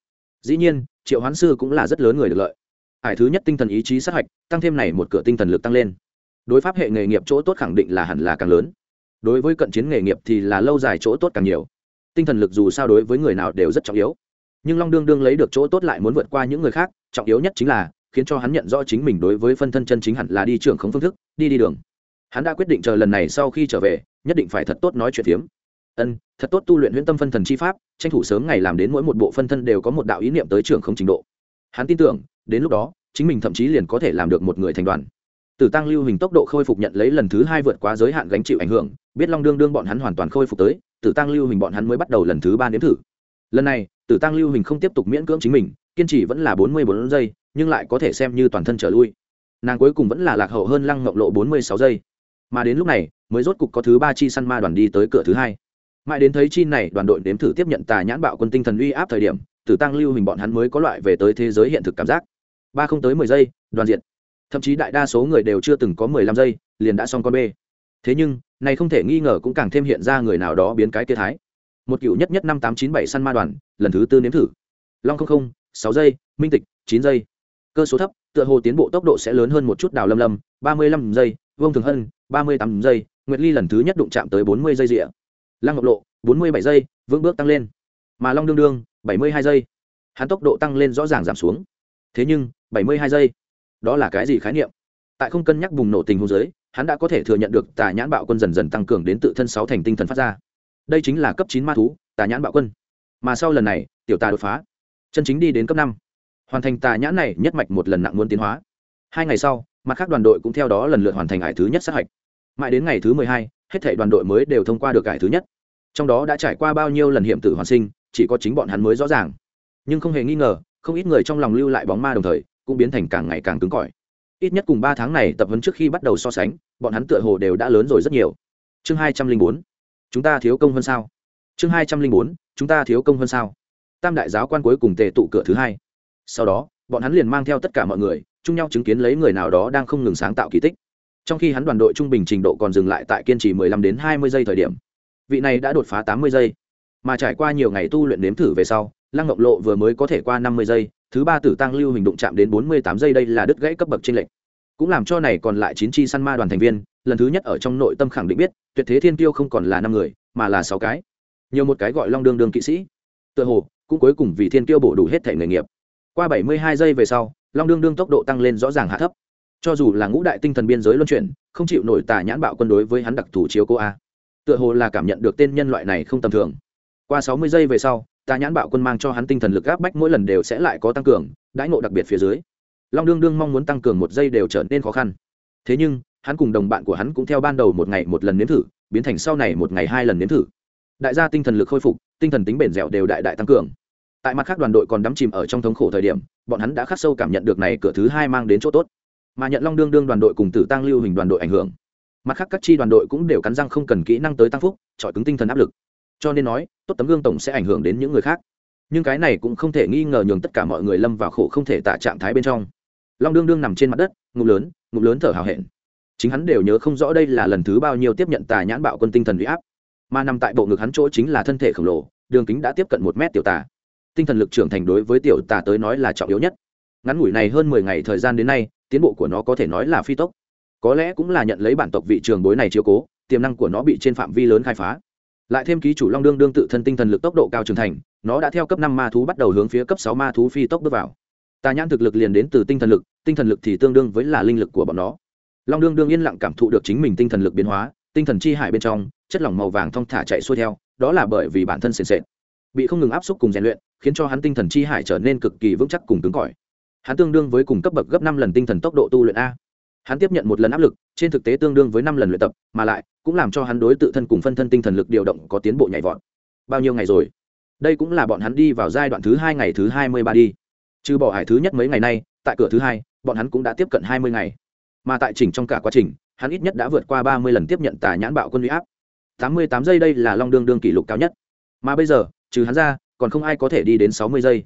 Dĩ nhiên, triệu hoán sư cũng là rất lớn người được lợi ải thứ nhất tinh thần ý chí sát hạch, tăng thêm này một cửa tinh thần lực tăng lên. Đối pháp hệ nghề nghiệp chỗ tốt khẳng định là hẳn là càng lớn. Đối với cận chiến nghề nghiệp thì là lâu dài chỗ tốt càng nhiều. Tinh thần lực dù sao đối với người nào đều rất trọng yếu. Nhưng long đương đương lấy được chỗ tốt lại muốn vượt qua những người khác, trọng yếu nhất chính là, khiến cho hắn nhận rõ chính mình đối với phân thân chân chính hẳn là đi trưởng không phương thức, đi đi đường. Hắn đã quyết định chờ lần này sau khi trở về, nhất định phải thật tốt nói chuyện phiếm. Ân, thật tốt tu luyện huyễn tâm phân thần chi pháp, tranh thủ sớm ngày làm đến mỗi một bộ phân thân đều có một đạo ý niệm tới trưởng không trình độ. Hắn tin tưởng đến lúc đó chính mình thậm chí liền có thể làm được một người thành đoàn Tử Tăng Lưu Hình tốc độ khôi phục nhận lấy lần thứ hai vượt quá giới hạn gánh chịu ảnh hưởng, biết Long đương đương bọn hắn hoàn toàn khôi phục tới, Tử Tăng Lưu Hình bọn hắn mới bắt đầu lần thứ ba nếm thử. Lần này, Tử Tăng Lưu Hình không tiếp tục miễn cưỡng chính mình, kiên trì vẫn là bốn mươi bốn giây, nhưng lại có thể xem như toàn thân trở lui. Nàng cuối cùng vẫn là lạc hậu hơn Lăng Ngọc Lộ bốn mươi sáu giây. Mà đến lúc này, mới rốt cục có thứ ba chi săn ma đoàn đi tới cửa thứ hai. Mãi đến thấy chi này đoàn đội nếm thử tiếp nhận tà nhãn bạo quân tinh thần uy áp thời điểm, Tử Tăng Lưu Hình bọn hắn mới có loại về tới thế giới hiện thực cảm giác. Ba không tới mười giây, đoàn diện thậm chí đại đa số người đều chưa từng có mười lăm giây liền đã xong con b. thế nhưng này không thể nghi ngờ cũng càng thêm hiện ra người nào đó biến cái kia thái. Một cựu nhất nhất năm tám chín bảy săn ma đoàn lần thứ tư nếm thử. Long không không sáu giây minh tịch chín giây. Cơ số thấp tựa hồ tiến bộ tốc độ sẽ lớn hơn một chút đào lâm lâm ba mươi lăm giây vông thường hân ba mươi tám giây nguyệt ly lần thứ nhất đụng chạm tới bốn mươi giây rịa lăng ngọc lộ bốn mươi bảy giây vững bước tăng lên. Mà long đương đương bảy mươi hai giây. Hắn tốc độ tăng lên rõ ràng giảm xuống. Thế nhưng bảy mươi hai giây. Đó là cái gì khái niệm? Tại không cân nhắc bùng nổ tình huống giới hắn đã có thể thừa nhận được tà nhãn bạo quân dần dần tăng cường đến tự thân sáu thành tinh thần phát ra. Đây chính là cấp chín ma thú, tà nhãn bạo quân. Mà sau lần này, tiểu tà đột phá. Chân chính đi đến cấp năm. Hoàn thành tà nhãn này nhất mạch một lần nặng muốn tiến hóa. Hai ngày sau, mặt khác đoàn đội cũng theo đó lần lượt hoàn thành ải thứ nhất sát hạch. Mãi đến ngày thứ mười hai, hết thể đoàn đội mới đều thông qua được ải thứ nhất. Trong đó đã trải qua bao nhiêu lần hiểm tử hoàn sinh, chỉ có chính bọn hắn mới rõ ràng. Nhưng không hề nghi ngờ, không ít người trong lòng lưu lại bóng ma đồng thời cũng biến thành càng ngày càng cứng cỏi. Ít nhất cùng ba tháng này tập huấn trước khi bắt đầu so sánh, bọn hắn tựa hồ đều đã lớn rồi rất nhiều. Chương hai trăm linh bốn, chúng ta thiếu công hơn sao? Chương hai trăm linh bốn, chúng ta thiếu công hơn sao? Tam đại giáo quan cuối cùng tề tụ cửa thứ hai. Sau đó, bọn hắn liền mang theo tất cả mọi người, chung nhau chứng kiến lấy người nào đó đang không ngừng sáng tạo kỳ tích. Trong khi hắn đoàn đội trung bình trình độ còn dừng lại tại kiên trì 15 đến 20 giây thời điểm, vị này đã đột phá 80 giây. Mà trải qua nhiều ngày tu luyện nếm thử về sau, lăng ngọc lộ vừa mới có thể qua 50 giây thứ ba tử tăng lưu hình đụng chạm đến 48 giây đây là đứt gãy cấp bậc trên lệnh cũng làm cho này còn lại chín chi săn ma đoàn thành viên, lần thứ nhất ở trong nội tâm khẳng định biết, tuyệt thế thiên tiêu không còn là năm người, mà là sáu cái. Nhiều một cái gọi long đương đương kỵ sĩ. Tựa hồ, cũng cuối cùng vì thiên tiêu bổ đủ hết thể nghề nghiệp. Qua 72 giây về sau, long đương đương tốc độ tăng lên rõ ràng hạ thấp. Cho dù là ngũ đại tinh thần biên giới luân chuyển, không chịu nổi tà nhãn bạo quân đối với hắn đặc thù chiếu cô a. Tựa hồ là cảm nhận được tên nhân loại này không tầm thường. Qua 60 giây về sau Ta nhãn bạo quân mang cho hắn tinh thần lực áp bách mỗi lần đều sẽ lại có tăng cường, đãi ngộ đặc biệt phía dưới. Long đương đương mong muốn tăng cường một giây đều trở nên khó khăn. Thế nhưng, hắn cùng đồng bạn của hắn cũng theo ban đầu một ngày một lần nếm thử, biến thành sau này một ngày hai lần nếm thử. Đại gia tinh thần lực khôi phục, tinh thần tính bền dẻo đều đại đại tăng cường. Tại mặt khác đoàn đội còn đắm chìm ở trong thống khổ thời điểm, bọn hắn đã khắc sâu cảm nhận được này cửa thứ hai mang đến chỗ tốt. Mà nhận long đương đương đoàn đội cùng tử tăng lưu hình đoàn đội ảnh hưởng. Mặt khác các chi đoàn đội cũng đều cắn răng không cần kỹ năng tới tăng phúc trọi cứng tinh thần áp lực cho nên nói, tốt tấm gương tổng sẽ ảnh hưởng đến những người khác. Nhưng cái này cũng không thể nghi ngờ nhường tất cả mọi người lâm vào khổ không thể tạ trạng thái bên trong. Long đương đương nằm trên mặt đất, ngục lớn ngục lớn thở hào hẹn. Chính hắn đều nhớ không rõ đây là lần thứ bao nhiêu tiếp nhận tà nhãn bạo quân tinh thần huy áp. Mà nằm tại bộ ngực hắn chỗ chính là thân thể khổng lồ, đường kính đã tiếp cận một mét tiểu tà. Tinh thần lực trưởng thành đối với tiểu tà tới nói là trọng yếu nhất. Ngắn ngủi này hơn mười ngày thời gian đến nay, tiến bộ của nó có thể nói là phi tốc. Có lẽ cũng là nhận lấy bản tộc vị trường bối này chiếu cố, tiềm năng của nó bị trên phạm vi lớn khai phá lại thêm ký chủ long đương đương tự thân tinh thần lực tốc độ cao trưởng thành, nó đã theo cấp năm ma thú bắt đầu hướng phía cấp sáu ma thú phi tốc bước vào. Tà nhãn thực lực liền đến từ tinh thần lực, tinh thần lực thì tương đương với là linh lực của bọn nó. Long đương đương yên lặng cảm thụ được chính mình tinh thần lực biến hóa, tinh thần chi hải bên trong, chất lỏng màu vàng thong thả chạy xuôi theo, đó là bởi vì bản thân sền sệt. Bị không ngừng áp xúc cùng rèn luyện, khiến cho hắn tinh thần chi hải trở nên cực kỳ vững chắc cùng cứng cỏi. Hắn tương đương với cùng cấp bậc gấp năm lần tinh thần tốc độ tu luyện a. Hắn tiếp nhận một lần áp lực trên thực tế tương đương với năm lần luyện tập, mà lại cũng làm cho hắn đối tự thân cùng phân thân tinh thần lực điều động có tiến bộ nhảy vọt. Bao nhiêu ngày rồi? Đây cũng là bọn hắn đi vào giai đoạn thứ hai ngày thứ hai mươi ba đi. Trừ bỏ hải thứ nhất mấy ngày nay, tại cửa thứ hai, bọn hắn cũng đã tiếp cận hai mươi ngày. Mà tại chỉnh trong cả quá trình, hắn ít nhất đã vượt qua ba mươi lần tiếp nhận tà nhãn bạo quân huy áp. Tám mươi tám giây đây là long đương đương kỷ lục cao nhất. Mà bây giờ, trừ hắn ra, còn không ai có thể đi đến sáu mươi giây.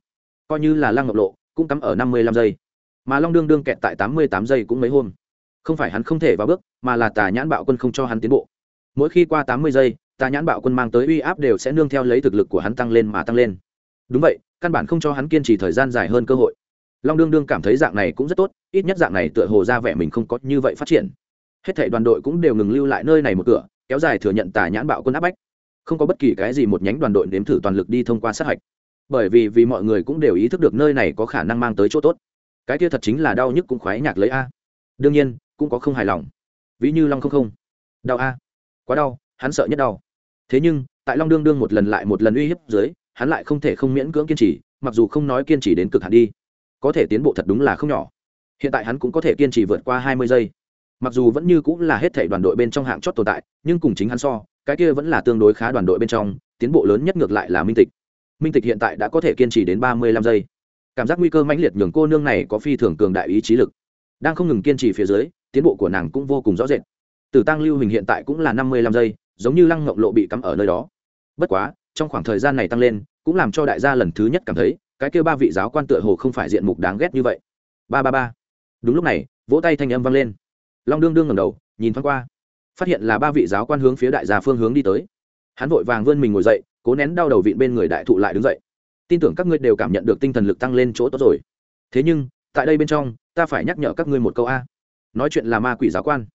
Coi như là lăng ngọc lộ, cũng cắm ở năm mươi lăm giây. Mà long đương đương kẹt tại tám mươi tám giây cũng mấy hôm không phải hắn không thể vào bước, mà là tà nhãn bạo quân không cho hắn tiến bộ. Mỗi khi qua tám mươi giây, tà nhãn bạo quân mang tới uy áp đều sẽ nương theo lấy thực lực của hắn tăng lên mà tăng lên. Đúng vậy, căn bản không cho hắn kiên trì thời gian dài hơn cơ hội. Long đương đương cảm thấy dạng này cũng rất tốt, ít nhất dạng này tựa hồ ra vẻ mình không có như vậy phát triển. Hết thảy đoàn đội cũng đều ngừng lưu lại nơi này một cửa, kéo dài thừa nhận tà nhãn bạo quân áp bách. Không có bất kỳ cái gì một nhánh đoàn đội nếm thử toàn lực đi thông qua sát hạch. Bởi vì vì mọi người cũng đều ý thức được nơi này có khả năng mang tới chỗ tốt. Cái kia thật chính là đau nhức cũng khoái nhạc lấy a. Đương nhiên cũng có không hài lòng. Ví như long không không. Đau a. Quá đau, hắn sợ nhất đau. Thế nhưng, tại long đương đương một lần lại một lần uy hiếp dưới, hắn lại không thể không miễn cưỡng kiên trì, mặc dù không nói kiên trì đến cực hạn đi. Có thể tiến bộ thật đúng là không nhỏ. Hiện tại hắn cũng có thể kiên trì vượt qua hai mươi giây. Mặc dù vẫn như cũng là hết thể đoàn đội bên trong hạng chót tồn tại, nhưng cùng chính hắn so, cái kia vẫn là tương đối khá đoàn đội bên trong, tiến bộ lớn nhất ngược lại là minh tịch. Minh tịch hiện tại đã có thể kiên trì đến ba mươi lăm giây. Cảm giác nguy cơ mãnh liệt nhường cô nương này có phi thường cường đại ý trí lực. Đang không ngừng kiên trì phía dưới tiến bộ của nàng cũng vô cùng rõ rệt. Tử tăng lưu hình hiện tại cũng là năm mươi lăm giây, giống như lăng ngộng lộ bị cắm ở nơi đó. Bất quá, trong khoảng thời gian này tăng lên, cũng làm cho đại gia lần thứ nhất cảm thấy, cái kêu ba vị giáo quan tựa hồ không phải diện mục đáng ghét như vậy. Ba ba ba. Đúng lúc này, vỗ tay thanh âm vang lên. Long đương đương ngầm đầu, nhìn thoáng qua. Phát hiện là ba vị giáo quan hướng phía đại gia phương hướng đi tới. Hắn vội vàng vươn mình ngồi dậy, cố nén đau đầu vịn bên người đại thụ lại đứng dậy. Tin tưởng các ngươi đều cảm nhận được tinh thần lực tăng lên chỗ tốt rồi. Thế nhưng, tại đây bên trong, ta phải nhắc nhở các ngươi một câu a nói chuyện là ma quỷ giáo quan.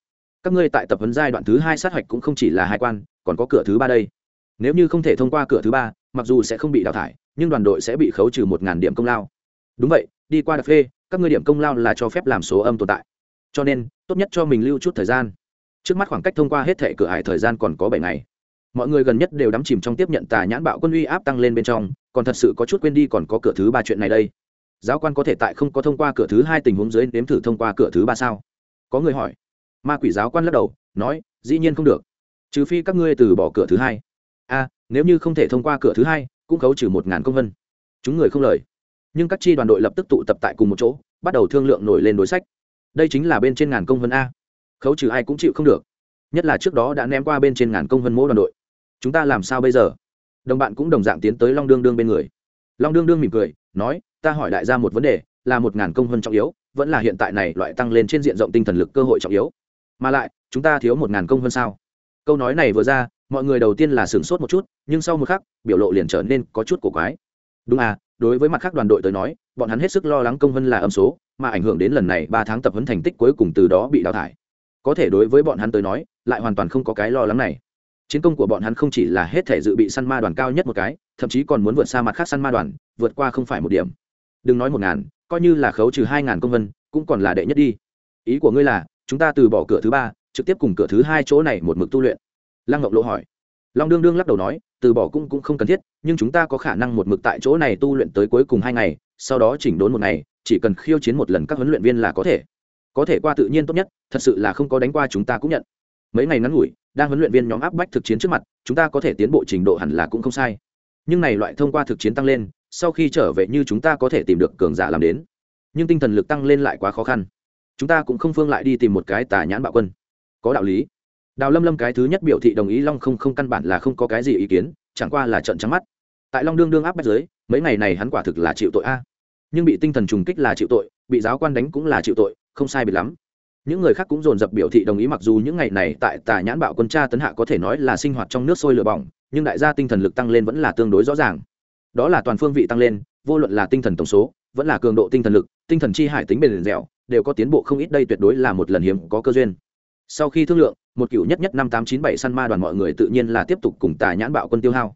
Các ngươi tại tập huấn giai đoạn thứ hai sát hạch cũng không chỉ là hai quan, còn có cửa thứ ba đây. Nếu như không thể thông qua cửa thứ ba, mặc dù sẽ không bị đào thải, nhưng đoàn đội sẽ bị khấu trừ một điểm công lao. Đúng vậy, đi qua đặc phê, các ngươi điểm công lao là cho phép làm số âm tồn tại. Cho nên, tốt nhất cho mình lưu chút thời gian. Trước mắt khoảng cách thông qua hết thệ cửa hải thời gian còn có bảy ngày. Mọi người gần nhất đều đắm chìm trong tiếp nhận tà nhãn bạo quân uy áp tăng lên bên trong, còn thật sự có chút quên đi còn có cửa thứ ba chuyện này đây. Giáo quan có thể tại không có thông qua cửa thứ hai tình huống dưới nếm thử thông qua cửa thứ ba sao? Có người hỏi. Ma quỷ giáo quan lắc đầu, nói, dĩ nhiên không được. Trừ phi các ngươi từ bỏ cửa thứ hai. A, nếu như không thể thông qua cửa thứ hai, cũng khấu trừ một ngàn công vân. Chúng người không lời. Nhưng các chi đoàn đội lập tức tụ tập tại cùng một chỗ, bắt đầu thương lượng nổi lên đối sách. Đây chính là bên trên ngàn công vân a. Khấu trừ ai cũng chịu không được. Nhất là trước đó đã ném qua bên trên ngàn công vân mỗi đoàn đội. Chúng ta làm sao bây giờ? Đồng bạn cũng đồng dạng tiến tới long đương đương bên người. Long đương đương mỉm cười, nói, ta hỏi đại gia một vấn đề, là một ngàn công vân trọng yếu vẫn là hiện tại này loại tăng lên trên diện rộng tinh thần lực cơ hội trọng yếu. Mà lại, chúng ta thiếu một ngàn công hơn sao? Câu nói này vừa ra, mọi người đầu tiên là sửng sốt một chút, nhưng sau một khắc, biểu lộ liền trở nên có chút cổ quái. Đúng à đối với mặt khác đoàn đội tới nói, bọn hắn hết sức lo lắng công hơn là âm số, mà ảnh hưởng đến lần này ba tháng tập huấn thành tích cuối cùng từ đó bị đào thải. Có thể đối với bọn hắn tới nói, lại hoàn toàn không có cái lo lắng này. Chiến công của bọn hắn không chỉ là hết thể dự bị săn ma đoàn cao nhất một cái, thậm chí còn muốn vượt xa mặt khác săn ma đoàn, vượt qua không phải một điểm đừng nói một ngàn, coi như là khấu trừ hai ngàn công vân, cũng còn là đệ nhất đi. Ý của ngươi là, chúng ta từ bỏ cửa thứ ba, trực tiếp cùng cửa thứ hai chỗ này một mực tu luyện. Lăng ngọc lộ hỏi. Long đương đương lắc đầu nói, từ bỏ cũng cũng không cần thiết, nhưng chúng ta có khả năng một mực tại chỗ này tu luyện tới cuối cùng hai ngày, sau đó chỉnh đốn một ngày, chỉ cần khiêu chiến một lần các huấn luyện viên là có thể. Có thể qua tự nhiên tốt nhất, thật sự là không có đánh qua chúng ta cũng nhận. Mấy ngày ngắn ngủi, đang huấn luyện viên nhóm áp bách thực chiến trước mặt, chúng ta có thể tiến bộ trình độ hẳn là cũng không sai. Nhưng này loại thông qua thực chiến tăng lên sau khi trở về như chúng ta có thể tìm được cường giả làm đến. Nhưng tinh thần lực tăng lên lại quá khó khăn. Chúng ta cũng không phương lại đi tìm một cái tà nhãn bạo quân. Có đạo lý. Đào lâm lâm cái thứ nhất biểu thị đồng ý long không không căn bản là không có cái gì ý kiến, chẳng qua là trận trắng mắt. Tại long đương đương áp bách giới mấy ngày này hắn quả thực là chịu tội a. Nhưng bị tinh thần trùng kích là chịu tội, bị giáo quan đánh cũng là chịu tội, không sai biệt lắm. Những người khác cũng dồn dập biểu thị đồng ý mặc dù những ngày này tại tà nhãn bạo quân cha tấn hạ có thể nói là sinh hoạt trong nước sôi lửa bỏng, nhưng đại gia tinh thần lực tăng lên vẫn là tương đối rõ ràng đó là toàn phương vị tăng lên, vô luận là tinh thần tổng số, vẫn là cường độ tinh thần lực, tinh thần chi hải tính bền dẻo, đều có tiến bộ không ít, đây tuyệt đối là một lần hiếm có cơ duyên. Sau khi thương lượng, một cựu nhất nhất năm tám chín bảy săn ma đoàn mọi người tự nhiên là tiếp tục cùng tà nhãn bạo quân tiêu hao.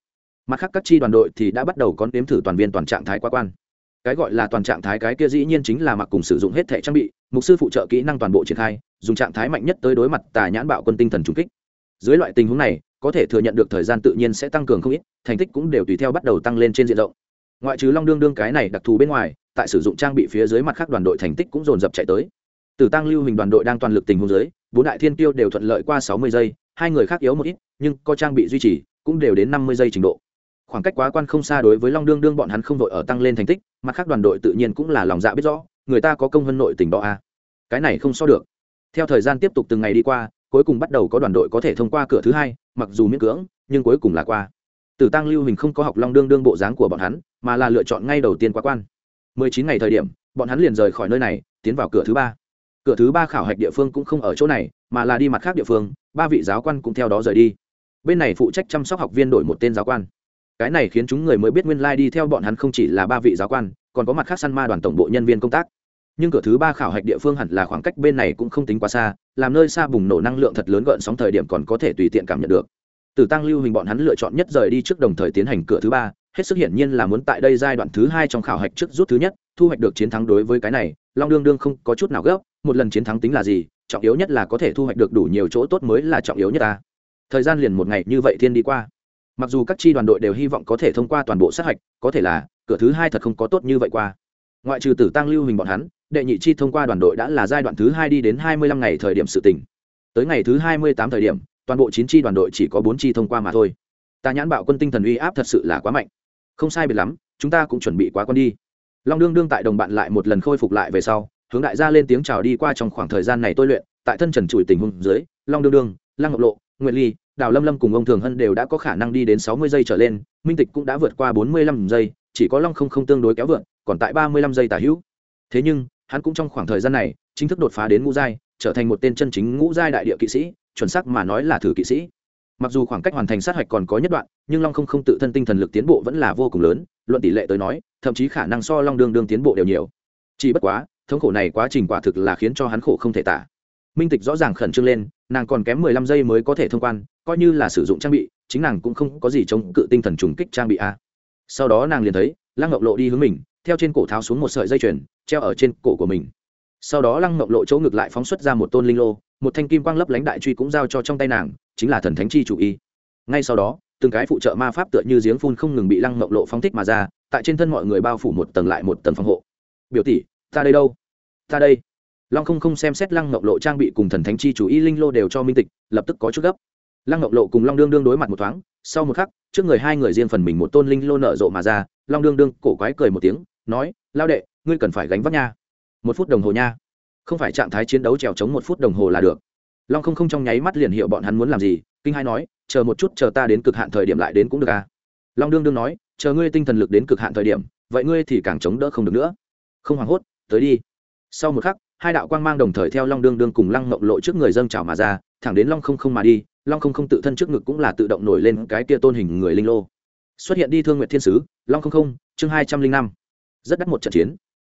Mặt khác các chi đoàn đội thì đã bắt đầu có nếm thử toàn viên toàn trạng thái quá quan. Cái gọi là toàn trạng thái cái kia dĩ nhiên chính là mặc cùng sử dụng hết thẻ trang bị, mục sư phụ trợ kỹ năng toàn bộ triển khai, dùng trạng thái mạnh nhất tới đối mặt tà nhãn bạo quân tinh thần trung kích. Dưới loại tình huống này có thể thừa nhận được thời gian tự nhiên sẽ tăng cường không ít, thành tích cũng đều tùy theo bắt đầu tăng lên trên diện rộng. Ngoại trừ long đương đương cái này đặc thù bên ngoài, tại sử dụng trang bị phía dưới mặt khác đoàn đội thành tích cũng dồn dập chạy tới. Từ tăng lưu hình đoàn đội đang toàn lực tình huống dưới, bốn đại thiên tiêu đều thuận lợi qua sáu mươi giây, hai người khác yếu một ít, nhưng có trang bị duy trì, cũng đều đến năm mươi giây trình độ. Khoảng cách quá quan không xa đối với long đương đương bọn hắn không vội ở tăng lên thành tích, mặt khác đoàn đội tự nhiên cũng là lòng dạ biết rõ, người ta có công hơn nội tình đó a à. cái này không so được. Theo thời gian tiếp tục từng ngày đi qua cuối cùng bắt đầu có đoàn đội có thể thông qua cửa thứ hai, mặc dù miễn cưỡng, nhưng cuối cùng là qua. Tử tăng lưu hình không có học long đương đương bộ dáng của bọn hắn, mà là lựa chọn ngay đầu tiên quá quan. Mười chín ngày thời điểm, bọn hắn liền rời khỏi nơi này, tiến vào cửa thứ ba. Cửa thứ ba khảo hạch địa phương cũng không ở chỗ này, mà là đi mặt khác địa phương, ba vị giáo quan cũng theo đó rời đi. Bên này phụ trách chăm sóc học viên đổi một tên giáo quan. Cái này khiến chúng người mới biết nguyên lai đi theo bọn hắn không chỉ là ba vị giáo quan, còn có mặt khác săn ma đoàn tổng bộ nhân viên công tác nhưng cửa thứ ba khảo hạch địa phương hẳn là khoảng cách bên này cũng không tính quá xa, làm nơi xa bùng nổ năng lượng thật lớn gợn sóng thời điểm còn có thể tùy tiện cảm nhận được. Từ tăng lưu hình bọn hắn lựa chọn nhất rời đi trước đồng thời tiến hành cửa thứ ba, hết sức hiển nhiên là muốn tại đây giai đoạn thứ hai trong khảo hạch trước rút thứ nhất, thu hoạch được chiến thắng đối với cái này, long đương đương không có chút nào gấp, một lần chiến thắng tính là gì, trọng yếu nhất là có thể thu hoạch được đủ nhiều chỗ tốt mới là trọng yếu nhất ta. Thời gian liền một ngày như vậy thiên đi qua. Mặc dù các chi đoàn đội đều hy vọng có thể thông qua toàn bộ sát hạch, có thể là, cửa thứ hai thật không có tốt như vậy qua. Ngoại trừ tử tăng lưu hình bọn hắn đệ nhị chi thông qua đoàn đội đã là giai đoạn thứ hai đi đến hai mươi lăm ngày thời điểm sự tỉnh tới ngày thứ hai mươi tám thời điểm, toàn bộ chín chi đoàn đội chỉ có bốn chi thông qua mà thôi. Ta nhãn bạo quân tinh thần uy áp thật sự là quá mạnh. Không sai biệt lắm, chúng ta cũng chuẩn bị quá con đi. Long đương đương tại đồng bạn lại một lần khôi phục lại về sau, hướng đại gia lên tiếng chào đi qua trong khoảng thời gian này tôi luyện, tại thân trần chùi tình huống dưới, long đương đương, lăng ngọc lộ, nguyệt ly, đào lâm lâm cùng ông thường hân đều đã có khả năng đi đến sáu mươi giây trở lên, minh tịch cũng đã vượt qua bốn mươi lăm giây, chỉ có long không không tương đối kéo vượt, còn tại ba mươi lăm giây tả hữu. Thế nhưng hắn cũng trong khoảng thời gian này chính thức đột phá đến ngũ giai, trở thành một tên chân chính ngũ giai đại địa kỵ sĩ, chuẩn xác mà nói là thử kỵ sĩ. Mặc dù khoảng cách hoàn thành sát hạch còn có nhất đoạn, nhưng long không không tự thân tinh thần lực tiến bộ vẫn là vô cùng lớn, luận tỷ lệ tới nói, thậm chí khả năng so long đương đương tiến bộ đều nhiều. Chỉ bất quá, thống khổ này quá trình quả thực là khiến cho hắn khổ không thể tả. Minh tịch rõ ràng khẩn trương lên, nàng còn kém mười lăm giây mới có thể thông quan, coi như là sử dụng trang bị, chính nàng cũng không có gì chống cự tinh thần trùng kích trang bị a. Sau đó nàng liền thấy, lăng ngọc lộ đi hướng mình theo trên cổ tháo xuống một sợi dây chuyền, treo ở trên cổ của mình. Sau đó lăng ngọc lộ chỗ ngược lại phóng xuất ra một tôn linh lô, một thanh kim quang lấp lánh đại truy cũng giao cho trong tay nàng, chính là thần thánh chi chủ y. Ngay sau đó, từng cái phụ trợ ma pháp tựa như giếng phun không ngừng bị lăng ngọc lộ phóng thích mà ra, tại trên thân mọi người bao phủ một tầng lại một tầng phòng hộ. Biểu tỷ, ta đây đâu? Ta đây. Long không không xem xét lăng ngọc lộ trang bị cùng thần thánh chi chủ y linh lô đều cho minh tịch, lập tức có chút gấp. Lăng ngọc lộ cùng long đương đương đối mặt một thoáng, sau một khắc, trước người hai người riêng phần mình một tôn linh lô nở rộ mà ra, long đương đương cổ quái cười một tiếng nói, lao đệ, ngươi cần phải gánh vác nha. Một phút đồng hồ nha. Không phải trạng thái chiến đấu trèo chống một phút đồng hồ là được. Long không không trong nháy mắt liền hiểu bọn hắn muốn làm gì, kinh hai nói, chờ một chút, chờ ta đến cực hạn thời điểm lại đến cũng được à? Long đương đương nói, chờ ngươi tinh thần lực đến cực hạn thời điểm, vậy ngươi thì càng chống đỡ không được nữa. Không hoảng hốt, tới đi. Sau một khắc, hai đạo quang mang đồng thời theo long đương đương cùng lăng ngộng lộ trước người dâng trào mà ra, thẳng đến long không không mà đi, long không không tự thân trước ngực cũng là tự động nổi lên cái kia tôn hình người linh lô. Xuất hiện đi thương nguyện thiên sứ, long không không, chương hai trăm linh năm rất đắt một trận chiến.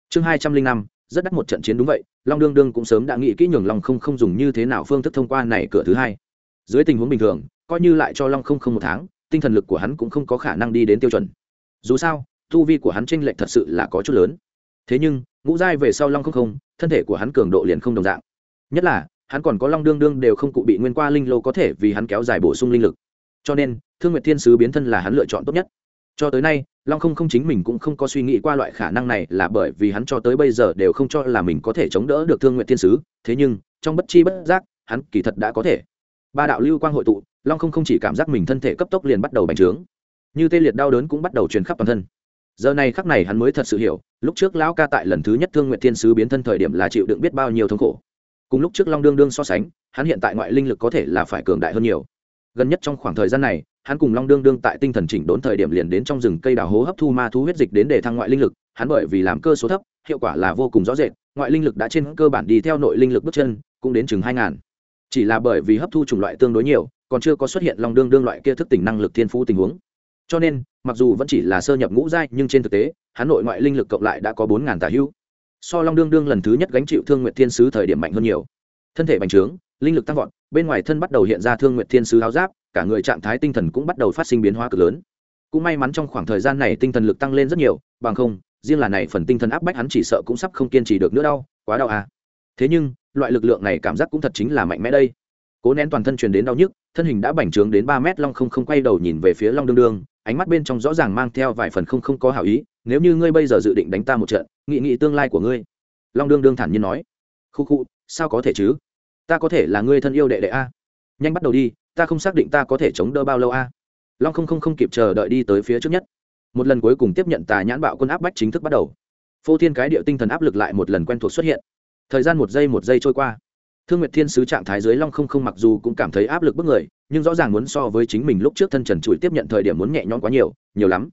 Chương hai trăm linh năm, rất đắt một trận chiến đúng vậy, long đương đương cũng sớm đã nghĩ kỹ nhường long không không dùng như thế nào phương thức thông qua này cửa thứ hai. Dưới tình huống bình thường, coi như lại cho long không không một tháng, tinh thần lực của hắn cũng không có khả năng đi đến tiêu chuẩn. Dù sao, tu vi của hắn tranh lệch thật sự là có chút lớn. Thế nhưng, ngũ giai về sau long không không, thân thể của hắn cường độ liền không đồng dạng. Nhất là, hắn còn có long đương đương đều không cụ bị nguyên qua linh lô có thể vì hắn kéo dài bổ sung linh lực. Cho nên, thương nguyệt thiên sứ biến thân là hắn lựa chọn tốt nhất. Cho tới nay long không không chính mình cũng không có suy nghĩ qua loại khả năng này là bởi vì hắn cho tới bây giờ đều không cho là mình có thể chống đỡ được thương nguyện thiên sứ, thế nhưng, trong bất chi bất giác, hắn kỳ thật đã có thể. Ba đạo lưu quang hội tụ, long không không chỉ cảm giác mình thân thể cấp tốc liền bắt đầu bành trướng. Như tê liệt đau đớn cũng bắt đầu truyền khắp toàn thân. Giờ này khắc này hắn mới thật sự hiểu, lúc trước lão ca tại lần thứ nhất thương nguyện thiên sứ biến thân thời điểm là chịu đựng biết bao nhiêu thống khổ. Cùng lúc trước long đương đương so sánh, hắn hiện tại ngoại linh lực có thể là phải cường đại hơn nhiều gần nhất trong khoảng thời gian này, hắn cùng long đương đương tại tinh thần chỉnh đốn thời điểm liền đến trong rừng cây đào hố hấp thu ma thú huyết dịch đến để thăng ngoại linh lực, hắn bởi vì làm cơ số thấp, hiệu quả là vô cùng rõ rệt, ngoại linh lực đã trên cơ bản đi theo nội linh lực bước chân, cũng đến chừng hai ngàn. Chỉ là bởi vì hấp thu chủng loại tương đối nhiều, còn chưa có xuất hiện long đương đương loại kia thức tỉnh năng lực thiên phú tình huống. Cho nên, mặc dù vẫn chỉ là sơ nhập ngũ giai, nhưng trên thực tế, hắn nội ngoại linh lực cộng lại đã có bốn ngàn tà hữu so long đương đương lần thứ nhất gánh chịu thương nguyện thiên sứ thời điểm mạnh hơn nhiều. Thân thể bành trướng, linh lực tăng vọt bên ngoài thân bắt đầu hiện ra thương nguyện thiên sứ áo giáp, cả người trạng thái tinh thần cũng bắt đầu phát sinh biến hóa cực lớn. Cũng may mắn trong khoảng thời gian này tinh thần lực tăng lên rất nhiều, bằng không, riêng là này phần tinh thần áp bách hắn chỉ sợ cũng sắp không kiên trì được nữa đau quá đau à. Thế nhưng, loại lực lượng này cảm giác cũng thật chính là mạnh mẽ đây. Cố nén toàn thân truyền đến đau nhức, thân hình đã bành trướng đến ba mét long không không quay đầu nhìn về phía long đương đương, ánh mắt bên trong rõ ràng mang theo vài phần không không có hảo ý, nếu như ngươi bây giờ dự định đánh ta một trận, nghị nghị tương lai của ngươi. Long đương đương thản nhiên nói. Khu khu, sao có thể chứ? Ta có thể là người thân yêu đệ đệ a. Nhanh bắt đầu đi, ta không xác định ta có thể chống đỡ bao lâu a. Long không không không kịp chờ đợi đi tới phía trước nhất. Một lần cuối cùng tiếp nhận tà nhãn bạo quân áp bách chính thức bắt đầu. Phô thiên cái điệu tinh thần áp lực lại một lần quen thuộc xuất hiện. Thời gian một giây một giây trôi qua. Thương nguyệt thiên sứ trạng thái dưới long không không mặc dù cũng cảm thấy áp lực bức người, nhưng rõ ràng muốn so với chính mình lúc trước thân trần trụi tiếp nhận thời điểm muốn nhẹ nhõm quá nhiều nhiều lắm.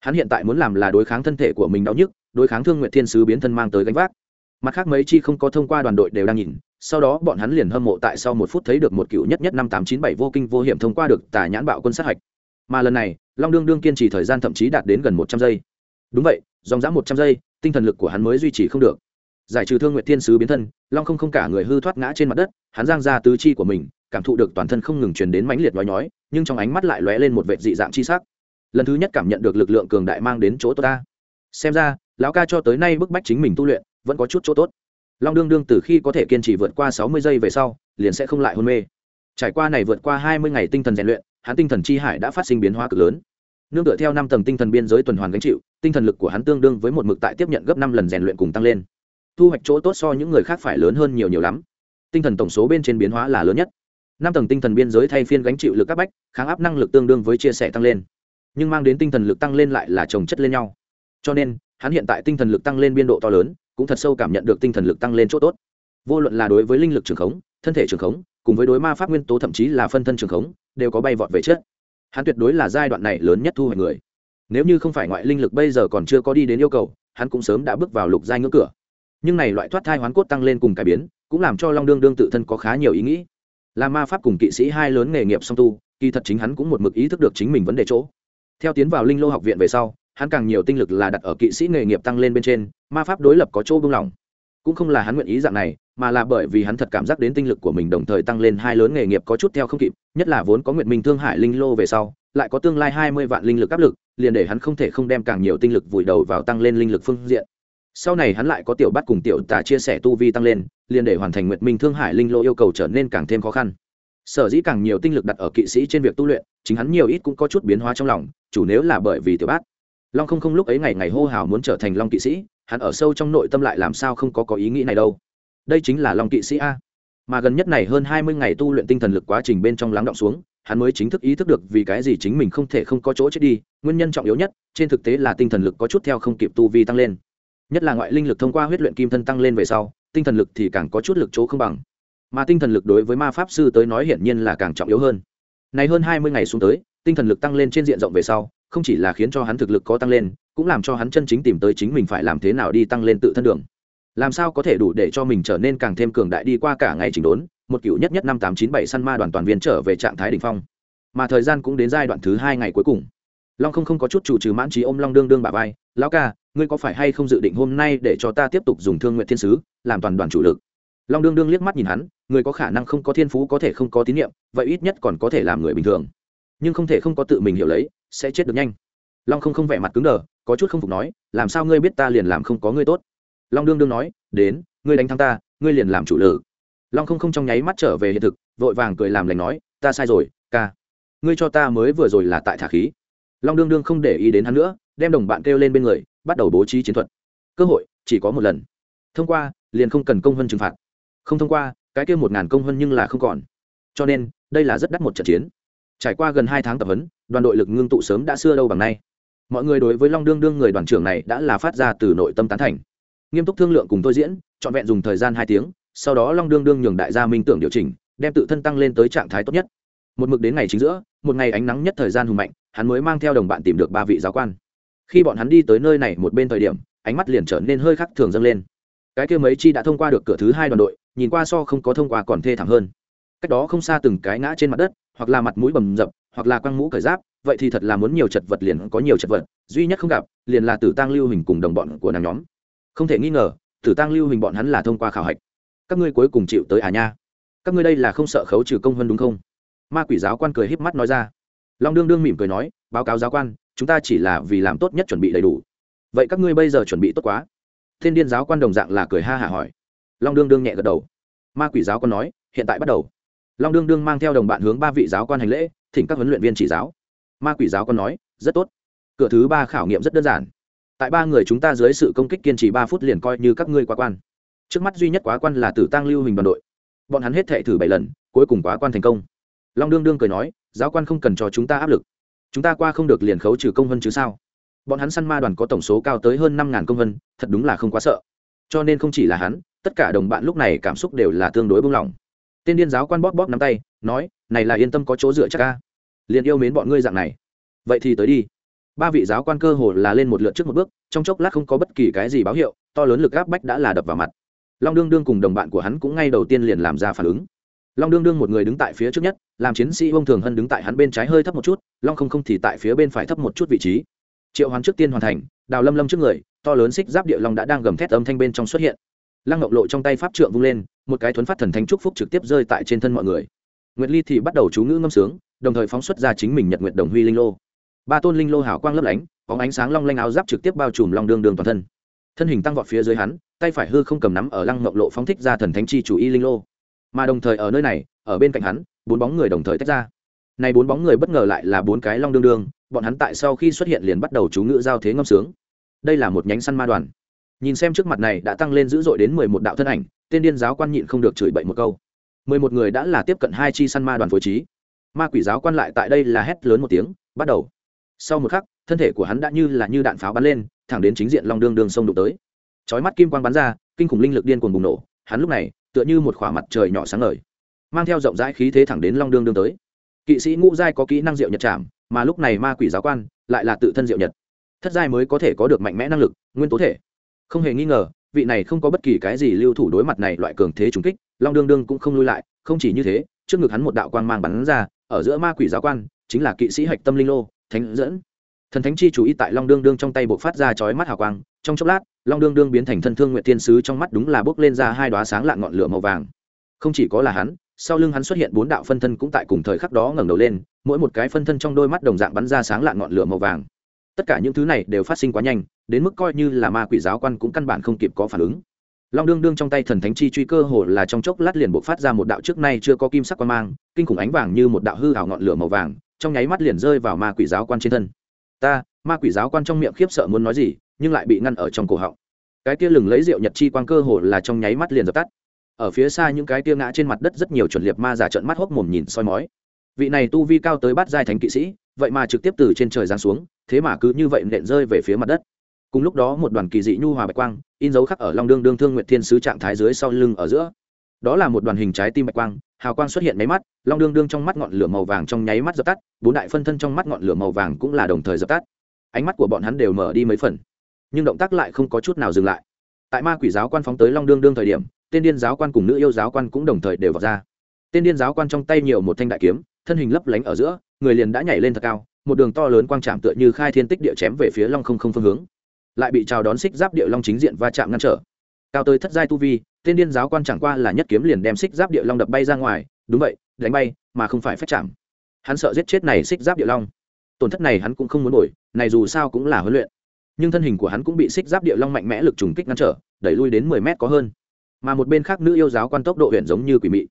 Hắn hiện tại muốn làm là đối kháng thân thể của mình đau nhức, đối kháng thương nguyệt thiên sứ biến thân mang tới gánh vác. Mặt khác mấy chi không có thông qua đoàn đội đều đang nhìn sau đó bọn hắn liền hâm mộ tại sau một phút thấy được một cựu nhất nhất năm tám chín bảy vô kinh vô hiểm thông qua được tà nhãn bạo quân sát hạch. Mà lần này, long đương đương kiên trì thời gian thậm chí đạt đến gần một trăm giây. Đúng vậy, dòng dã một trăm giây, tinh thần lực của hắn mới duy trì không được. Giải trừ thương nguyện thiên sứ biến thân, long không không cả người hư thoát ngã trên mặt đất, hắn giang ra tứ chi của mình, cảm thụ được toàn thân không ngừng truyền đến mãnh liệt nói nhói, nhưng trong ánh mắt lại lóe lên một vệ dị dạng chi sắc. Lần thứ nhất cảm nhận được lực lượng cường đại mang đến chỗ tốt ta. Xem ra, lão ca cho tới nay bức bách chính mình tu luyện, vẫn có chút chỗ tốt long đương đương từ khi có thể kiên trì vượt qua sáu mươi giây về sau, liền sẽ không lại hôn mê. Trải qua này vượt qua hai mươi ngày tinh thần rèn luyện, hắn tinh thần chi hải đã phát sinh biến hóa cực lớn. Nương tựa theo năm tầng tinh thần biên giới tuần hoàn gánh chịu, tinh thần lực của hắn tương đương với một mực tại tiếp nhận gấp năm lần rèn luyện cùng tăng lên. Thu hoạch chỗ tốt so những người khác phải lớn hơn nhiều nhiều lắm. Tinh thần tổng số bên trên biến hóa là lớn nhất. Năm tầng tinh thần biên giới thay phiên gánh chịu lực các bách, kháng áp năng lực tương đương với chia sẻ tăng lên. Nhưng mang đến tinh thần lực tăng lên lại là trồng chất lên nhau. Cho nên, hắn hiện tại tinh thần lực tăng lên biên độ to lớn cũng thật sâu cảm nhận được tinh thần lực tăng lên chỗ tốt. Vô luận là đối với linh lực trường khống, thân thể trường khống, cùng với đối ma pháp nguyên tố thậm chí là phân thân trường khống, đều có bay vọt về trước. Hắn tuyệt đối là giai đoạn này lớn nhất thu hoạch người. Nếu như không phải ngoại linh lực bây giờ còn chưa có đi đến yêu cầu, hắn cũng sớm đã bước vào lục giai ngưỡng cửa. Nhưng này loại thoát thai hoán cốt tăng lên cùng cải biến, cũng làm cho long đương đương tự thân có khá nhiều ý nghĩ. Là ma pháp cùng kỵ sĩ hai lớn nghề nghiệp song tu, kỳ thật chính hắn cũng một mực ý thức được chính mình vấn đề chỗ. Theo tiến vào linh lô học viện về sau hắn càng nhiều tinh lực là đặt ở kỵ sĩ nghề nghiệp tăng lên bên trên, ma pháp đối lập có chỗ buông lỏng. Cũng không là hắn nguyện ý dạng này, mà là bởi vì hắn thật cảm giác đến tinh lực của mình đồng thời tăng lên hai lớn nghề nghiệp có chút theo không kịp, nhất là vốn có nguyện minh thương hải linh lô về sau, lại có tương lai hai mươi vạn linh lực áp lực, liền để hắn không thể không đem càng nhiều tinh lực vùi đầu vào tăng lên linh lực phương diện. Sau này hắn lại có tiểu bắt cùng tiểu tả chia sẻ tu vi tăng lên, liền để hoàn thành nguyện minh thương hải linh lô yêu cầu trở nên càng thêm khó khăn. Sở dĩ càng nhiều tinh lực đặt ở kỵ sĩ trên việc tu luyện, chính hắn nhiều ít cũng có chút biến hóa trong lòng, chủ nếu là bởi vì tiểu bát long không không lúc ấy ngày ngày hô hào muốn trở thành long kỵ sĩ, hắn ở sâu trong nội tâm lại làm sao không có có ý nghĩ này đâu. Đây chính là long kỵ sĩ a. Mà gần nhất này hơn hai mươi ngày tu luyện tinh thần lực quá trình bên trong lắng động xuống, hắn mới chính thức ý thức được vì cái gì chính mình không thể không có chỗ chết đi, nguyên nhân trọng yếu nhất, trên thực tế là tinh thần lực có chút theo không kịp tu vi tăng lên. Nhất là ngoại linh lực thông qua huyết luyện kim thân tăng lên về sau, tinh thần lực thì càng có chút lực chỗ không bằng. Mà tinh thần lực đối với ma pháp sư tới nói hiển nhiên là càng trọng yếu hơn. Này hơn hai mươi ngày xuống tới, tinh thần lực tăng lên trên diện rộng về sau không chỉ là khiến cho hắn thực lực có tăng lên, cũng làm cho hắn chân chính tìm tới chính mình phải làm thế nào đi tăng lên tự thân đường. Làm sao có thể đủ để cho mình trở nên càng thêm cường đại đi qua cả ngày chỉnh đốn, một cựu nhất nhất năm tám chín bảy săn ma đoàn toàn viên trở về trạng thái đ ỉ n h phong. Mà thời gian cũng đến giai đoạn thứ hai ngày cuối cùng. Long không không có chút chủ trừ mãn trí ôm long đương đương bà vai, lão ca, ngươi có phải hay không dự định hôm nay để cho ta tiếp tục dùng thương nguyện thiên sứ làm toàn đoàn chủ lực? Long đương đương liếc mắt nhìn hắn người có khả năng không có thiên phú có thể không có tín nhiệm, vậy ít nhất còn có thể làm người bình thường. Nhưng không thể không có tự mình hiểu lấy sẽ chết được nhanh. Long không không vẻ mặt cứng đờ, có chút không phục nói, làm sao ngươi biết ta liền làm không có ngươi tốt? Long đương đương nói, đến, ngươi đánh thắng ta, ngươi liền làm chủ lử. Long không không trong nháy mắt trở về hiện thực, vội vàng cười làm lành nói, ta sai rồi, ca. Ngươi cho ta mới vừa rồi là tại thả khí. Long đương đương không để ý đến hắn nữa, đem đồng bạn kêu lên bên người, bắt đầu bố trí chiến thuật. Cơ hội, chỉ có một lần. Thông qua, liền không cần công hơn trừng phạt. Không thông qua, cái kêu một ngàn công hơn nhưng là không còn. Cho nên, đây là rất đắt một trận chiến. Trải qua gần hai tháng tập huấn đoàn đội lực ngưng tụ sớm đã xưa đâu bằng nay. Mọi người đối với long đương đương người đoàn trưởng này đã là phát ra từ nội tâm tán thành. Nghiêm túc thương lượng cùng tôi diễn, trọn vẹn dùng thời gian hai tiếng, sau đó long đương đương nhường đại gia minh tưởng điều chỉnh, đem tự thân tăng lên tới trạng thái tốt nhất. Một mực đến ngày chính giữa, một ngày ánh nắng nhất thời gian hùng mạnh, hắn mới mang theo đồng bạn tìm được ba vị giáo quan. Khi bọn hắn đi tới nơi này một bên thời điểm, ánh mắt liền trở nên hơi khắc thường dâng lên. Cái kia mấy chi đã thông qua được cửa thứ hai đoàn đội, nhìn qua so không có thông qua còn thê thảm hơn. Cách đó không xa từng cái ngã trên mặt đất, hoặc là mặt mũi bầm dập hoặc là quăng mũ cởi giáp, vậy thì thật là muốn nhiều chật vật liền có nhiều chật vật, duy nhất không gặp, liền là tử tăng lưu hình cùng đồng bọn của nàng nhóm. Không thể nghi ngờ, tử tăng lưu hình bọn hắn là thông qua khảo hạch. Các ngươi cuối cùng chịu tới à nha? Các ngươi đây là không sợ khấu trừ công hơn đúng không? Ma quỷ giáo quan cười híp mắt nói ra. Long đương đương mỉm cười nói, báo cáo giáo quan, chúng ta chỉ là vì làm tốt nhất chuẩn bị đầy đủ. Vậy các ngươi bây giờ chuẩn bị tốt quá. Thiên điên giáo quan đồng dạng là cười ha hả hỏi. Long đương đương nhẹ gật đầu. Ma quỷ giáo quan nói, hiện tại bắt đầu. Long đương đương mang theo đồng bạn hướng ba vị giáo quan hành lễ thỉnh các huấn luyện viên chỉ giáo. Ma quỷ giáo còn nói, rất tốt. Cửa thứ ba khảo nghiệm rất đơn giản. Tại ba người chúng ta dưới sự công kích kiên trì ba phút liền coi như các ngươi quá quan. Trước mắt duy nhất quá quan là tử tăng lưu hình đoàn đội. Bọn hắn hết thệ thử bảy lần, cuối cùng quá quan thành công. Long đương đương cười nói, giáo quan không cần cho chúng ta áp lực. Chúng ta qua không được liền khấu trừ công vân chứ sao? Bọn hắn săn ma đoàn có tổng số cao tới hơn năm ngàn công vân, thật đúng là không quá sợ. Cho nên không chỉ là hắn, tất cả đồng bạn lúc này cảm xúc đều là tương đối bung lỏng tên điên giáo quan bóp bóp nắm tay, nói, này là yên tâm có chỗ dựa chắc ca liền yêu mến bọn ngươi dạng này. Vậy thì tới đi. Ba vị giáo quan cơ hồ là lên một lượt trước một bước, trong chốc lát không có bất kỳ cái gì báo hiệu, to lớn lực áp bách đã là đập vào mặt. Long đương đương cùng đồng bạn của hắn cũng ngay đầu tiên liền làm ra phản ứng. Long đương đương một người đứng tại phía trước nhất, làm chiến sĩ ông thường hân đứng tại hắn bên trái hơi thấp một chút, long không không thì tại phía bên phải thấp một chút vị trí. Triệu hoàn trước tiên hoàn thành, đào lâm lâm trước người, to lớn xích giáp địa long đã đang gầm thét âm thanh bên trong xuất hiện. Lăng ngọc lộ trong tay pháp trượng vung lên, một cái thuấn phát thần thánh trúc phúc trực tiếp rơi tại trên thân mọi người. Nguyệt ly thì bắt đầu chú ngữ ngâm sướng đồng thời phóng xuất ra chính mình nhật nguyệt đồng huy linh lô. Ba tôn linh lô hảo quang lấp lánh có ánh sáng long lanh áo giáp trực tiếp bao trùm long đường đường toàn thân. Thân hình tăng vọt phía dưới hắn, tay phải hư không cầm nắm ở lăng ngọc lộ phóng thích ra thần thánh chi chủ y linh lô. Mà đồng thời ở nơi này, ở bên cạnh hắn, bốn bóng người đồng thời tách ra. Này bốn bóng người bất ngờ lại là bốn cái long đương đương, bọn hắn tại sau khi xuất hiện liền bắt đầu chú ngữ giao thế ngâm sướng. Đây là một nhánh săn ma đoàn. Nhìn xem trước mặt này đã tăng lên dữ dội đến mười một đạo thân ảnh, tên điên giáo quan nhịn không được chửi bậy một câu. Mười một người đã là tiếp cận hai chi săn ma đoàn phối trí ma quỷ giáo quan lại tại đây là hét lớn một tiếng, bắt đầu. Sau một khắc, thân thể của hắn đã như là như đạn pháo bắn lên, thẳng đến chính diện long đương đương sông đụng tới. Chói mắt kim quang bắn ra, kinh khủng linh lực điên cuồng bùng nổ, hắn lúc này, tựa như một khỏa mặt trời nhỏ sáng ngời, mang theo rộng rãi khí thế thẳng đến long đương đương tới. Kỵ sĩ ngũ giai có kỹ năng diệu nhật chạm, mà lúc này ma quỷ giáo quan lại là tự thân diệu nhật. Thất giai mới có thể có được mạnh mẽ năng lực, nguyên tố thể. Không hề nghi ngờ, vị này không có bất kỳ cái gì lưu thủ đối mặt này loại cường thế trùng kích, long đương đương cũng không lui lại, không chỉ như thế, trước ngực hắn một đạo quang mang bắn ra ở giữa ma quỷ giáo quan, chính là kỵ sĩ hạch tâm linh lô, thánh dẫn. Thần thánh chi chủ y tại long đương đương trong tay buộc phát ra chói mắt hào quang, trong chốc lát, long đương đương biến thành thân thương nguyện thiên sứ trong mắt đúng là bốc lên ra hai đoá sáng lạ ngọn lửa màu vàng. Không chỉ có là hắn, sau lưng hắn xuất hiện bốn đạo phân thân cũng tại cùng thời khắc đó ngẩng đầu lên, mỗi một cái phân thân trong đôi mắt đồng dạng bắn ra sáng lạ ngọn lửa màu vàng. Tất cả những thứ này đều phát sinh quá nhanh, đến mức coi như là ma quỷ giáo quan cũng căn bản không kịp có phản ứng long đương đương trong tay thần thánh chi truy cơ hồ là trong chốc lát liền bộc phát ra một đạo trước nay chưa có kim sắc quan mang, kinh khủng ánh vàng như một đạo hư hào ngọn lửa màu vàng, trong nháy mắt liền rơi vào ma quỷ giáo quan trên thân. Ta, ma quỷ giáo quan trong miệng khiếp sợ muốn nói gì, nhưng lại bị ngăn ở trong cổ họng. Cái kia lừng lấy rượu nhật chi quang cơ hồ là trong nháy mắt liền dập tắt. Ở phía xa những cái kia ngã trên mặt đất rất nhiều chuẩn liệt ma giả trợn mắt hốc mồm nhìn soi mói. Vị này tu vi cao tới bát giai thánh kỵ sĩ, vậy mà trực tiếp từ trên trời giáng xuống, thế mà cứ như vậy nện rơi về phía mặt đất cùng lúc đó một đoàn kỳ dị nhu hòa bạch quang, in dấu khắc ở long đương đương thương nguyệt thiên sứ trạng thái dưới sau lưng ở giữa. Đó là một đoàn hình trái tim bạch quang, hào quang xuất hiện máy mắt, long đương đương trong mắt ngọn lửa màu vàng trong nháy mắt dập tắt, bốn đại phân thân trong mắt ngọn lửa màu vàng cũng là đồng thời dập tắt. Ánh mắt của bọn hắn đều mở đi mấy phần, nhưng động tác lại không có chút nào dừng lại. Tại ma quỷ giáo quan phóng tới long đương đương thời điểm, tên điên giáo quan cùng nữ yêu giáo quan cũng đồng thời đều vào ra. Tên điên giáo quan trong tay nhiều một thanh đại kiếm, thân hình lấp lánh ở giữa, người liền đã nhảy lên thật cao, một đường to lớn quang trạm tựa như khai thiên tích địa chém về phía long không không phương hướng lại bị chào đón xích giáp địa long chính diện va chạm ngăn trở. Cao tới thất giai tu vi tên điên giáo quan chẳng qua là nhất kiếm liền đem xích giáp địa long đập bay ra ngoài đúng vậy đánh bay mà không phải phép chạm. Hắn sợ giết chết này xích giáp địa long. Tổn thất này hắn cũng không muốn nổi, này dù sao cũng là huấn luyện. Nhưng thân hình của hắn cũng bị xích giáp địa long mạnh mẽ lực trùng kích ngăn trở đẩy lui đến mười mét có hơn. Mà một bên khác nữ yêu giáo quan tốc độ huyện giống như quỷ mị.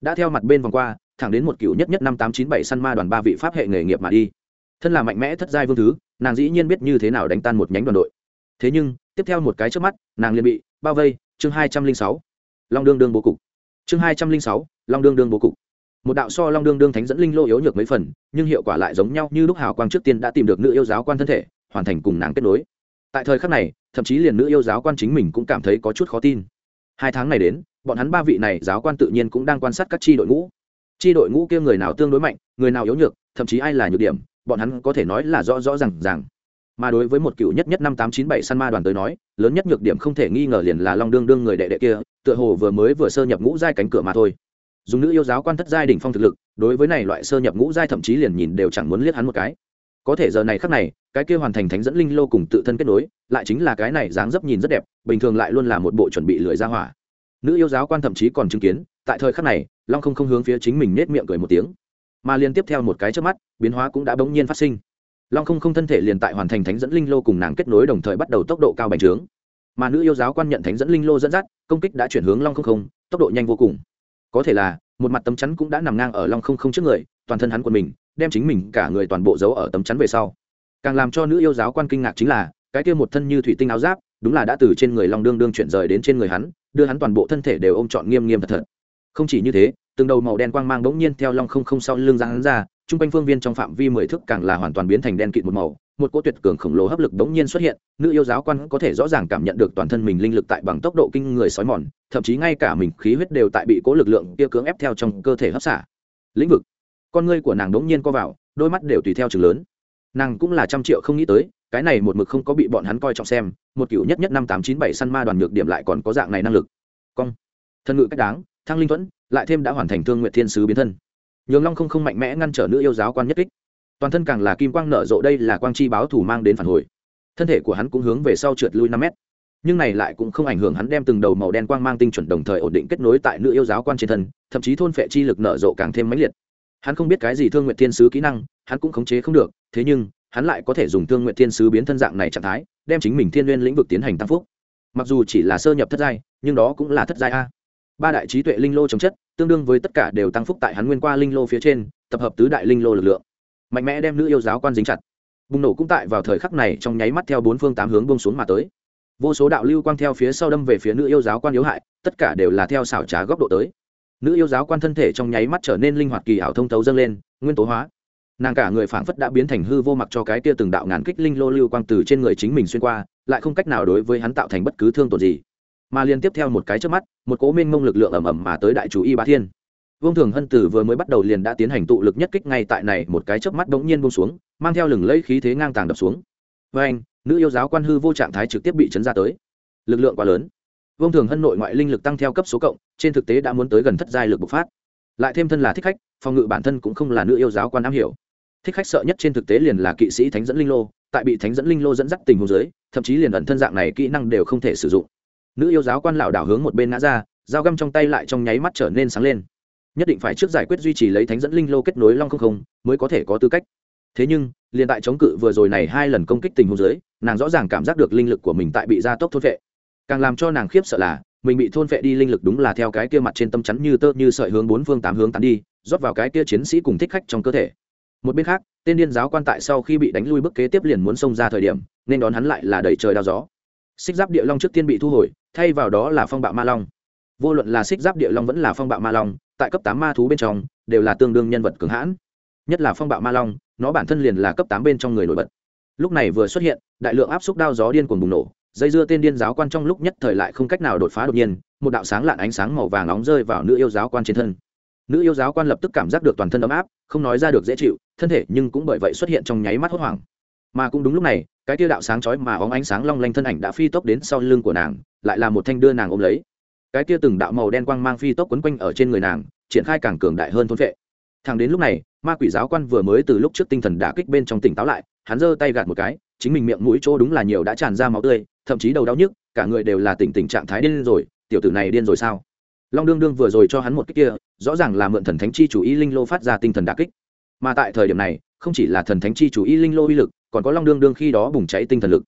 Đã theo mặt bên vòng qua thẳng đến một cựu nhất nhất năm tám chín bảy săn ma đoàn ba vị pháp hệ nghề nghiệp mà đi. Thân là mạnh mẽ thất giai vương thứ nàng dĩ nhiên biết như thế nào đánh tan một nhánh đoàn đội thế nhưng, tiếp theo một cái trước mắt, nàng liền bị bao vây, chương hai trăm linh sáu, long đương đương bố cục. Chương hai trăm linh sáu, long đương đương bố cục. Một đạo so long đương đương thánh dẫn linh lô yếu nhược mấy phần, nhưng hiệu quả lại giống nhau như lúc hào quang trước tiên đã tìm được nữ yêu giáo quan thân thể, hoàn thành cùng nàng kết nối. Tại thời khắc này, thậm chí liền nữ yêu giáo quan chính mình cũng cảm thấy có chút khó tin. Hai tháng này đến, bọn hắn ba vị này giáo quan tự nhiên cũng đang quan sát các tri đội ngũ. Tri đội ngũ kia người nào tương đối mạnh, người nào yếu nhược, thậm chí ai là nhược điểm, bọn hắn có thể nói là rõ rõ r à n g rằng mà đối với một cựu nhất nhất năm tám chín bảy săn ma đoàn tới nói, lớn nhất nhược điểm không thể nghi ngờ liền là long đương đương người đệ đệ kia, tựa hồ vừa mới vừa sơ nhập ngũ giai cánh cửa mà thôi. Dùng nữ yêu giáo quan thất giai đỉnh phong thực lực, đối với này loại sơ nhập ngũ giai thậm chí liền nhìn đều chẳng muốn liếc hắn một cái. Có thể giờ này khắc này, cái kia hoàn thành thánh dẫn linh lô cùng tự thân kết nối, lại chính là cái này dáng dấp nhìn rất đẹp, bình thường lại luôn là một bộ chuẩn bị lưỡi ra hỏa. Nữ yêu giáo quan thậm chí còn chứng kiến, tại thời khắc này, long không không hướng phía chính mình nết miệng cười một tiếng. Mà liên tiếp theo một cái trước mắt, biến hóa cũng đã bỗng nhiên phát sinh long không không thân thể liền tại hoàn thành thánh dẫn linh lô cùng nàng kết nối đồng thời bắt đầu tốc độ cao bành trướng. Mà nữ yêu giáo quan nhận thánh dẫn linh lô dẫn dắt, công kích đã chuyển hướng long không không, tốc độ nhanh vô cùng. Có thể là, một mặt tấm chắn cũng đã nằm ngang ở long không không trước người, toàn thân hắn của mình, đem chính mình cả người toàn bộ giấu ở tấm chắn về sau. Càng làm cho nữ yêu giáo quan kinh ngạc chính là, cái kia một thân như thủy tinh áo giáp, đúng là đã từ trên người long đương đương chuyển rời đến trên người hắn, đưa hắn toàn bộ thân thể đều ôm trọn nghiêm nghiêm thật thật. Không chỉ như thế, từng đầu màu đen quang mang bỗng nhiên theo long không không sau lưng ra hắn ra trung quanh phương viên trong phạm vi mười thước càng là hoàn toàn biến thành đen kịt một màu, một cỗ tuyệt cường khổng lồ hấp lực đống nhiên xuất hiện, nữ yêu giáo quan có thể rõ ràng cảm nhận được toàn thân mình linh lực tại bằng tốc độ kinh người sói mòn, thậm chí ngay cả mình khí huyết đều tại bị cố lực lượng kia cưỡng ép theo trong cơ thể hấp xả. Lĩnh vực. Con ngươi của nàng đống nhiên co vào, đôi mắt đều tùy theo chừng lớn. Nàng cũng là trăm triệu không nghĩ tới, cái này một mực không có bị bọn hắn coi trọng xem, một cựu nhất nhất năm tám chín bảy săn ma đoàn ngược điểm lại còn có dạng này năng lực. Cong. Thân ngự cách đáng, thăng linh thuẫn, lại thêm đã hoàn thành thương nguyện thiên sứ biến thân nhường long không không mạnh mẽ ngăn trở nữ yêu giáo quan nhất kích. Toàn thân càng là kim quang nở rộ đây là quang chi báo thủ mang đến phản hồi. Thân thể của hắn cũng hướng về sau trượt lui năm mét. Nhưng này lại cũng không ảnh hưởng hắn đem từng đầu màu đen quang mang tinh chuẩn đồng thời ổn định kết nối tại nữ yêu giáo quan trên thân, thậm chí thôn phệ chi lực nở rộ càng thêm mãnh liệt. Hắn không biết cái gì thương nguyện thiên sứ kỹ năng, hắn cũng khống chế không được, thế nhưng, hắn lại có thể dùng thương nguyện thiên sứ biến thân dạng này trạng thái, đem chính mình thiên n lĩnh vực tiến hành tăng phúc. Mặc dù chỉ là sơ nhập thất giai, nhưng đó cũng là thất giai a ba đại trí tuệ linh lô chống chất, tương đương với tất cả đều tăng phúc tại hắn nguyên qua linh lô phía trên, tập hợp tứ đại linh lô lực lượng. Mạnh mẽ đem nữ yêu giáo quan dính chặt. Bùng nổ cũng tại vào thời khắc này trong nháy mắt theo bốn phương tám hướng bông xuống mà tới. Vô số đạo lưu quang theo phía sau đâm về phía nữ yêu giáo quan yếu hại, tất cả đều là theo xảo trá góc độ tới. Nữ yêu giáo quan thân thể trong nháy mắt trở nên linh hoạt kỳ ảo thông thấu dâng lên, nguyên tố hóa. Nàng cả người phảng phất đã biến thành hư vô mặc cho cái kia từng đạo ngàn kích linh lô lưu quang từ trên người chính mình xuyên qua, lại không cách nào đối với hắn tạo thành bất cứ thương tổn gì mà liên tiếp theo một cái trước mắt, một cố minh mông lực lượng ẩm ẩm mà tới đại chủ y bá thiên. Vương thường hân tử vừa mới bắt đầu liền đã tiến hành tụ lực nhất kích ngay tại này một cái chớp mắt bỗng nhiên bông xuống, mang theo lừng lẫy khí thế ngang tàng đập xuống. Với anh, nữ yêu giáo quan hư vô trạng thái trực tiếp bị chấn ra tới. Lực lượng quá lớn. Vương thường hân nội ngoại linh lực tăng theo cấp số cộng, trên thực tế đã muốn tới gần thất giai lực bộc phát. Lại thêm thân là thích khách, phòng ngự bản thân cũng không là nữ yêu giáo quan am hiểu. Thích khách sợ nhất trên thực tế liền là kỵ sĩ thánh dẫn linh lô, tại bị thánh dẫn linh lô dẫn dắt tình huống dưới, thậm chí liền ẩn thân dạng này kỹ năng đều không thể sử dụng nữ yêu giáo quan lão đảo hướng một bên ngã ra, dao găm trong tay lại trong nháy mắt trở nên sáng lên. Nhất định phải trước giải quyết duy trì lấy thánh dẫn linh lô kết nối long không không, mới có thể có tư cách. Thế nhưng, liền tại chống cự vừa rồi này hai lần công kích tình huống dưới, nàng rõ ràng cảm giác được linh lực của mình tại bị gia tốc thôn vệ càng làm cho nàng khiếp sợ là, mình bị thôn vệ đi linh lực đúng là theo cái kia mặt trên tâm chắn như tơ như sợi hướng bốn phương tám hướng tán đi, rót vào cái kia chiến sĩ cùng thích khách trong cơ thể. Một bên khác, tên điên giáo quan tại sau khi bị đánh lui bước kế tiếp liền muốn xông ra thời điểm, nên đón hắn lại là đẩy trời đao gió xích giáp địa long trước tiên bị thu hồi, thay vào đó là phong bạo ma long. Vô luận là xích giáp địa long vẫn là phong bạo ma long, tại cấp tám ma thú bên trong, đều là tương đương nhân vật cường hãn. Nhất là phong bạo ma long, nó bản thân liền là cấp tám bên trong người nổi bật. Lúc này vừa xuất hiện, đại lượng áp xúc đao gió điên cuồng bùng nổ, dây dưa tên điên giáo quan trong lúc nhất thời lại không cách nào đột phá đột nhiên, một đạo sáng lạn ánh sáng màu vàng nóng rơi vào nữ yêu giáo quan trên thân. Nữ yêu giáo quan lập tức cảm giác được toàn thân ấm áp, không nói ra được dễ chịu, thân thể nhưng cũng bởi vậy xuất hiện trong nháy mắt hốt hoảng mà cũng đúng lúc này, cái tia đạo sáng chói mà óng ánh sáng long lanh thân ảnh đã phi tốc đến sau lưng của nàng, lại là một thanh đưa nàng ôm lấy. Cái tia từng đạo màu đen quang mang phi tốc quấn quanh ở trên người nàng, triển khai càng cường đại hơn thôn vệ. Thẳng đến lúc này, ma quỷ giáo quan vừa mới từ lúc trước tinh thần đã kích bên trong tỉnh táo lại, hắn giơ tay gạt một cái, chính mình miệng mũi chỗ đúng là nhiều đã tràn ra máu tươi, thậm chí đầu đau nhức, cả người đều là tỉnh tình trạng thái điên rồi, tiểu tử này điên rồi sao? Long đương đương vừa rồi cho hắn một cách kia, rõ ràng là mượn thần thánh chi chủ y linh lô phát ra tinh thần đà kích. Mà tại thời điểm này, không chỉ là thần thánh chi chủ y linh lô uy lực còn có long đương đương khi đó bùng cháy tinh thần lực.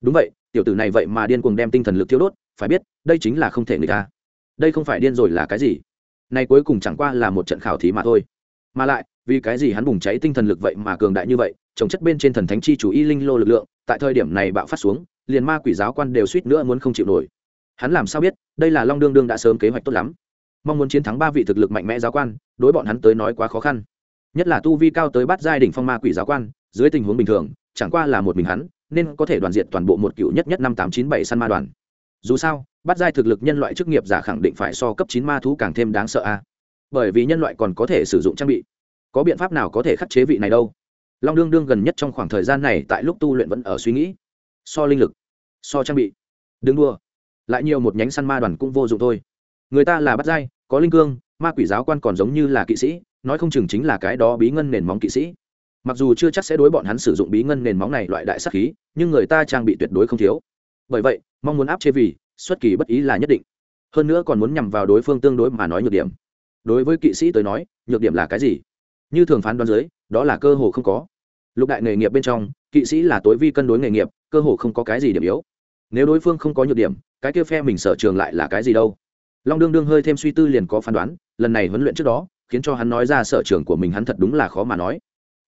Đúng vậy, tiểu tử này vậy mà điên cuồng đem tinh thần lực thiếu đốt, phải biết, đây chính là không thể người ta. Đây không phải điên rồi là cái gì? Này cuối cùng chẳng qua là một trận khảo thí mà thôi. Mà lại, vì cái gì hắn bùng cháy tinh thần lực vậy mà cường đại như vậy, trồng chất bên trên thần thánh chi chủ y linh lô lực lượng, tại thời điểm này bạo phát xuống, liền ma quỷ giáo quan đều suýt nữa muốn không chịu nổi. Hắn làm sao biết, đây là long đương đương đã sớm kế hoạch tốt lắm. Mong muốn chiến thắng ba vị thực lực mạnh mẽ giáo quan, đối bọn hắn tới nói quá khó khăn. Nhất là tu vi cao tới bắt giai đỉnh phong ma quỷ giáo quan, dưới tình huống bình thường chẳng qua là một mình hắn, nên có thể đoàn diện toàn bộ một cựu nhất nhất năm tám chín bảy săn ma đoàn. Dù sao, bắt giai thực lực nhân loại chức nghiệp giả khẳng định phải so cấp chín ma thú càng thêm đáng sợ a. Bởi vì nhân loại còn có thể sử dụng trang bị. Có biện pháp nào có thể khắc chế vị này đâu? Long đương đương gần nhất trong khoảng thời gian này tại lúc tu luyện vẫn ở suy nghĩ. So linh lực, so trang bị. Đừng đua lại nhiều một nhánh săn ma đoàn cũng vô dụng thôi. Người ta là bắt giai, có linh cương, ma quỷ giáo quan còn giống như là kỵ sĩ, nói không chừng chính là cái đó bí ngân nền móng kỵ sĩ mặc dù chưa chắc sẽ đối bọn hắn sử dụng bí ngân nền móng này loại đại sắc khí, nhưng người ta trang bị tuyệt đối không thiếu. Bởi vậy, mong muốn áp chế vì, xuất kỳ bất ý là nhất định. Hơn nữa còn muốn nhằm vào đối phương tương đối mà nói nhược điểm. Đối với kỵ sĩ tới nói, nhược điểm là cái gì? Như thường phán đoán dưới, đó là cơ hồ không có. Lục đại nghề nghiệp bên trong, kỵ sĩ là tối vi cân đối nghề nghiệp, cơ hồ không có cái gì điểm yếu. Nếu đối phương không có nhược điểm, cái kia phe mình sở trường lại là cái gì đâu? Long đương đương hơi thêm suy tư liền có phán đoán, lần này huấn luyện trước đó, khiến cho hắn nói ra sở trường của mình hắn thật đúng là khó mà nói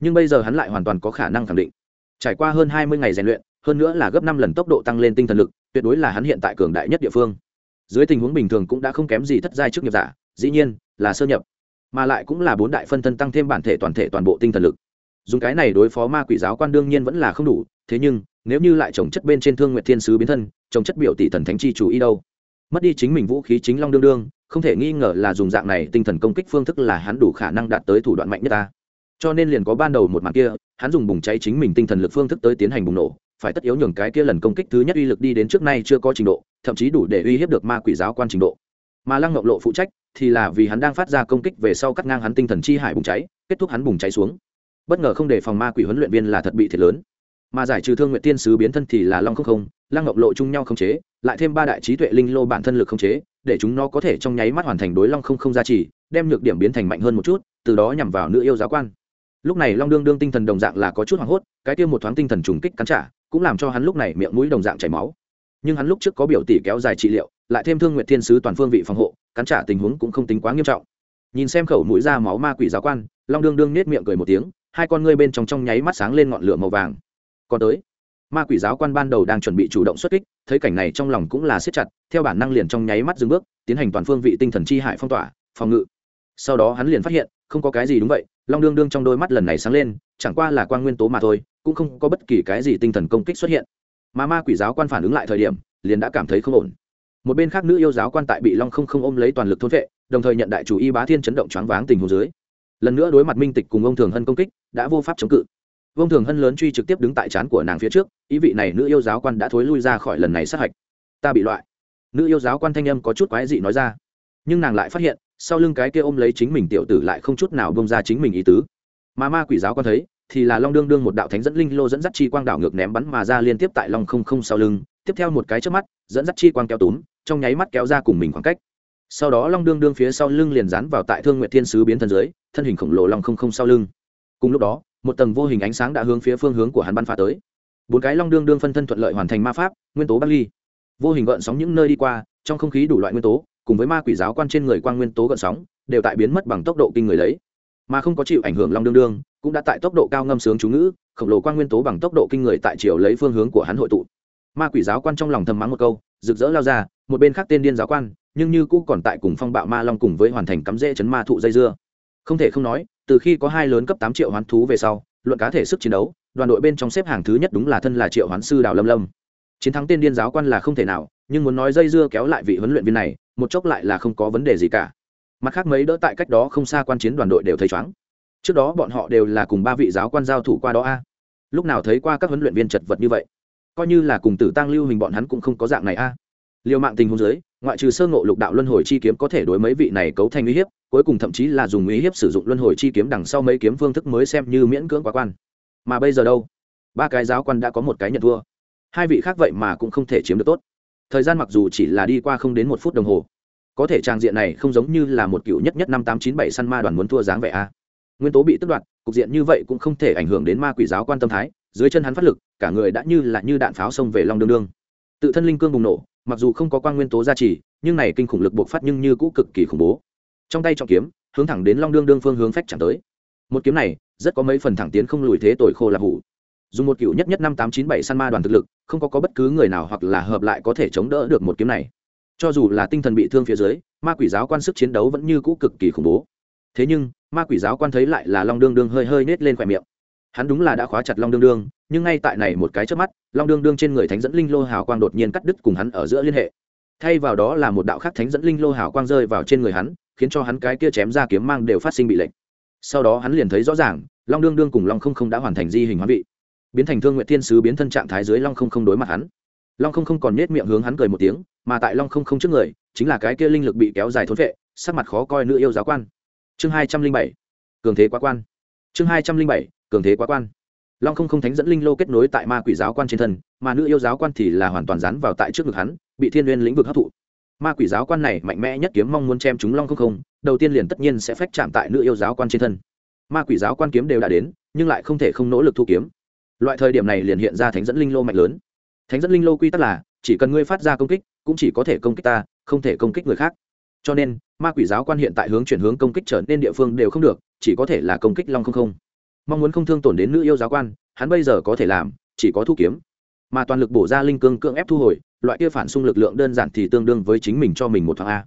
nhưng bây giờ hắn lại hoàn toàn có khả năng khẳng định. Trải qua hơn hai mươi ngày rèn luyện, hơn nữa là gấp năm lần tốc độ tăng lên tinh thần lực, tuyệt đối là hắn hiện tại cường đại nhất địa phương. Dưới tình huống bình thường cũng đã không kém gì thất giai trước nghiệp giả, dĩ nhiên là sơ nhập, mà lại cũng là bốn đại phân thân tăng thêm bản thể toàn thể toàn bộ tinh thần lực. Dùng cái này đối phó ma quỷ giáo quan đương nhiên vẫn là không đủ, thế nhưng, nếu như lại trồng chất bên trên thương nguyện thiên sứ biến thân, trồng chất biểu tỷ thần thánh chi chủ y đâu? Mất đi chính mình vũ khí chính long đương đương, không thể nghi ngờ là dùng dạng này tinh thần công kích phương thức là hắn đủ khả năng đạt tới thủ đoạn mạnh nhất ta cho nên liền có ban đầu một màn kia, hắn dùng bùng cháy chính mình tinh thần lực phương thức tới tiến hành bùng nổ, phải tất yếu nhường cái kia lần công kích thứ nhất uy lực đi đến trước nay chưa có trình độ, thậm chí đủ để uy hiếp được ma quỷ giáo quan trình độ. Mà lăng ngọc lộ phụ trách thì là vì hắn đang phát ra công kích về sau cắt ngang hắn tinh thần chi hải bùng cháy, kết thúc hắn bùng cháy xuống. Bất ngờ không để phòng ma quỷ huấn luyện viên là thật bị thiệt lớn. Mà giải trừ thương nguyện tiên sứ biến thân thì là long không không, lăng ngọc lộ chung nhau không chế, lại thêm ba đại trí tuệ linh lô bản thân lực không chế, để chúng nó có thể trong nháy mắt hoàn thành đối long không không gia trì, đem nhược điểm biến thành mạnh hơn một chút, từ đó nhằm vào nữ yêu giáo quan lúc này long đương đương tinh thần đồng dạng là có chút hoảng hốt, cái tiêu một thoáng tinh thần trùng kích cắn trả, cũng làm cho hắn lúc này miệng mũi đồng dạng chảy máu. Nhưng hắn lúc trước có biểu tỷ kéo dài trị liệu, lại thêm thương nguyện thiên sứ toàn phương vị phòng hộ, cắn trả tình huống cũng không tính quá nghiêm trọng. Nhìn xem khẩu mũi ra máu ma quỷ giáo quan, long đương đương nết miệng cười một tiếng, hai con ngươi bên trong trong nháy mắt sáng lên ngọn lửa màu vàng. Còn tới, ma quỷ giáo quan ban đầu đang chuẩn bị chủ động xuất kích, thấy cảnh này trong lòng cũng là siết chặt, theo bản năng liền trong nháy mắt dừng bước, tiến hành toàn phương vị tinh thần chi hại phong tỏa, phòng ngự. Sau đó hắn liền phát hiện không có cái gì đúng vậy, long đương đương trong đôi mắt lần này sáng lên, chẳng qua là quan nguyên tố mà thôi, cũng không có bất kỳ cái gì tinh thần công kích xuất hiện. Mà ma quỷ giáo quan phản ứng lại thời điểm, liền đã cảm thấy không ổn. Một bên khác nữ yêu giáo quan tại bị long không không ôm lấy toàn lực thôn vệ, đồng thời nhận đại chủ y bá thiên chấn động choáng váng tình hồ dưới. Lần nữa đối mặt minh tịch cùng ông thường hân công kích, đã vô pháp chống cự. Ông thường hân lớn truy trực tiếp đứng tại trán của nàng phía trước, ý vị này nữ yêu giáo quan đã thối lui ra khỏi lần này sát hạch. Ta bị loại. Nữ yêu giáo quan thanh âm có chút quái dị nói ra. Nhưng nàng lại phát hiện sau lưng cái kia ôm lấy chính mình tiểu tử lại không chút nào bông ra chính mình ý tứ. Mà ma quỷ giáo có thấy, thì là long đương đương một đạo thánh dẫn linh lô dẫn dắt chi quang đảo ngược ném bắn mà ra liên tiếp tại long không không sau lưng, tiếp theo một cái trước mắt, dẫn dắt chi quang kéo túm, trong nháy mắt kéo ra cùng mình khoảng cách. Sau đó long đương đương phía sau lưng liền dán vào tại thương nguyện thiên sứ biến thân dưới, thân hình khổng lồ long không không sau lưng. Cùng lúc đó, một tầng vô hình ánh sáng đã hướng phía phương hướng của hắn bắn phá tới. Bốn cái long đương đương phân thân thuận lợi hoàn thành ma pháp, nguyên tố bắc ly. Vô hình gợn sóng những nơi đi qua, trong không khí đủ loại nguyên tố cùng với ma quỷ giáo quan trên người quang nguyên tố gợn sóng, đều tại biến mất bằng tốc độ kinh người lấy. Mà không có chịu ảnh hưởng long đương đương, cũng đã tại tốc độ cao ngâm sướng chú ngữ, khổng lồ quang nguyên tố bằng tốc độ kinh người tại chiều lấy phương hướng của hắn hội tụ. Ma quỷ giáo quan trong lòng thầm mắng một câu, rực rỡ lao ra, một bên khác tên điên giáo quan, nhưng như cũ còn tại cùng phong bạo ma long cùng với hoàn thành cắm rễ chấn ma thụ dây dưa. Không thể không nói, từ khi có hai lớn cấp tám triệu hoán thú về sau, luận cá thể sức chiến đấu, đoàn đội bên trong xếp hàng thứ nhất đúng là thân là triệu hoán sư đào lâm lâm chiến thắng tên điên giáo quan là không thể nào, nhưng muốn nói dây dưa kéo lại vị huấn luyện viên này, một chốc lại là không có vấn đề gì cả. Mặt khác mấy đỡ tại cách đó không xa quan chiến đoàn đội đều thấy chóng. Trước đó bọn họ đều là cùng ba vị giáo quan giao thủ qua đó a. Lúc nào thấy qua các huấn luyện viên chật vật như vậy? Coi như là cùng tử tăng lưu hình bọn hắn cũng không có dạng này a. Liều mạng tình huống dưới, ngoại trừ sơ ngộ lục đạo luân hồi chi kiếm có thể đối mấy vị này cấu thành uy hiếp, cuối cùng thậm chí là dùng uy hiếp sử dụng luân hồi chi kiếm đằng sau mấy kiếm phương thức mới xem như miễn cưỡng quá quan. Mà bây giờ đâu? Ba cái giáo quan đã có một cái nhận thua hai vị khác vậy mà cũng không thể chiếm được tốt. Thời gian mặc dù chỉ là đi qua không đến một phút đồng hồ, có thể trang diện này không giống như là một cựu nhất nhất năm tám chín bảy săn ma đoàn muốn thua dáng vẻ a. Nguyên tố bị tức đoạt, cục diện như vậy cũng không thể ảnh hưởng đến ma quỷ giáo quan tâm thái, dưới chân hắn phát lực, cả người đã như là như đạn pháo xông về long đương đương. Tự thân linh cương bùng nổ, mặc dù không có quan nguyên tố gia trì, nhưng này kinh khủng lực bộc phát nhưng như cũ cực kỳ khủng bố. Trong tay trọng kiếm, hướng thẳng đến long đương đương phương hướng phách chẳng tới. Một kiếm này, rất có mấy phần thẳng tiến không lùi thế tội khô là hủ dùng một cựu nhất nhất năm tám chín bảy săn ma đoàn thực lực không có, có bất cứ người nào hoặc là hợp lại có thể chống đỡ được một kiếm này. Cho dù là tinh thần bị thương phía dưới ma quỷ giáo quan sức chiến đấu vẫn như cũ cực kỳ khủng bố. Thế nhưng ma quỷ giáo quan thấy lại là long đương đương hơi hơi nết lên khỏe miệng. Hắn đúng là đã khóa chặt long đương đương nhưng ngay tại này một cái trước mắt long đương đương trên người thánh dẫn linh lô hào quang đột nhiên cắt đứt cùng hắn ở giữa liên hệ. Thay vào đó là một đạo khác thánh dẫn linh lô hào quang rơi vào trên người hắn khiến cho hắn cái kia chém ra kiếm mang đều phát sinh bị lệnh. Sau đó hắn liền thấy rõ ràng long đương đương cùng long không không đã hoàn thành di hình hóa vị biến thành thương nguyện thiên sứ biến thân trạng thái dưới long không không đối mặt hắn. Long không không còn nết miệng hướng hắn cười một tiếng, mà tại long không không trước người, chính là cái kia linh lực bị kéo dài thốn vệ, sắc mặt khó coi nữ yêu giáo quan. Chương hai trăm linh bảy, cường thế quá quan. Chương hai trăm linh bảy, cường thế quá quan. Long không không thánh dẫn linh lô kết nối tại ma quỷ giáo quan trên thân, mà nữ yêu giáo quan thì là hoàn toàn dán vào tại trước ngực hắn, bị thiên liên lĩnh vực hấp thụ. Ma quỷ giáo quan này mạnh mẽ nhất kiếm mong muốn chém chúng long không không, đầu tiên liền tất nhiên sẽ phách chạm tại nữ yêu giáo quan trên thân. Ma quỷ giáo quan kiếm đều đã đến, nhưng lại không thể không nỗ lực thu kiếm loại thời điểm này liền hiện ra thánh dẫn linh lô mạnh lớn. Thánh dẫn linh lô quy tắc là, chỉ cần ngươi phát ra công kích, cũng chỉ có thể công kích ta, không thể công kích người khác. Cho nên, ma quỷ giáo quan hiện tại hướng chuyển hướng công kích trở nên địa phương đều không được, chỉ có thể là công kích long không không. Mong muốn không thương tổn đến nữ yêu giáo quan, hắn bây giờ có thể làm, chỉ có thu kiếm. Mà toàn lực bổ ra linh cương cưỡng ép thu hồi, loại kia phản xung lực lượng đơn giản thì tương đương với chính mình cho mình một thằng a.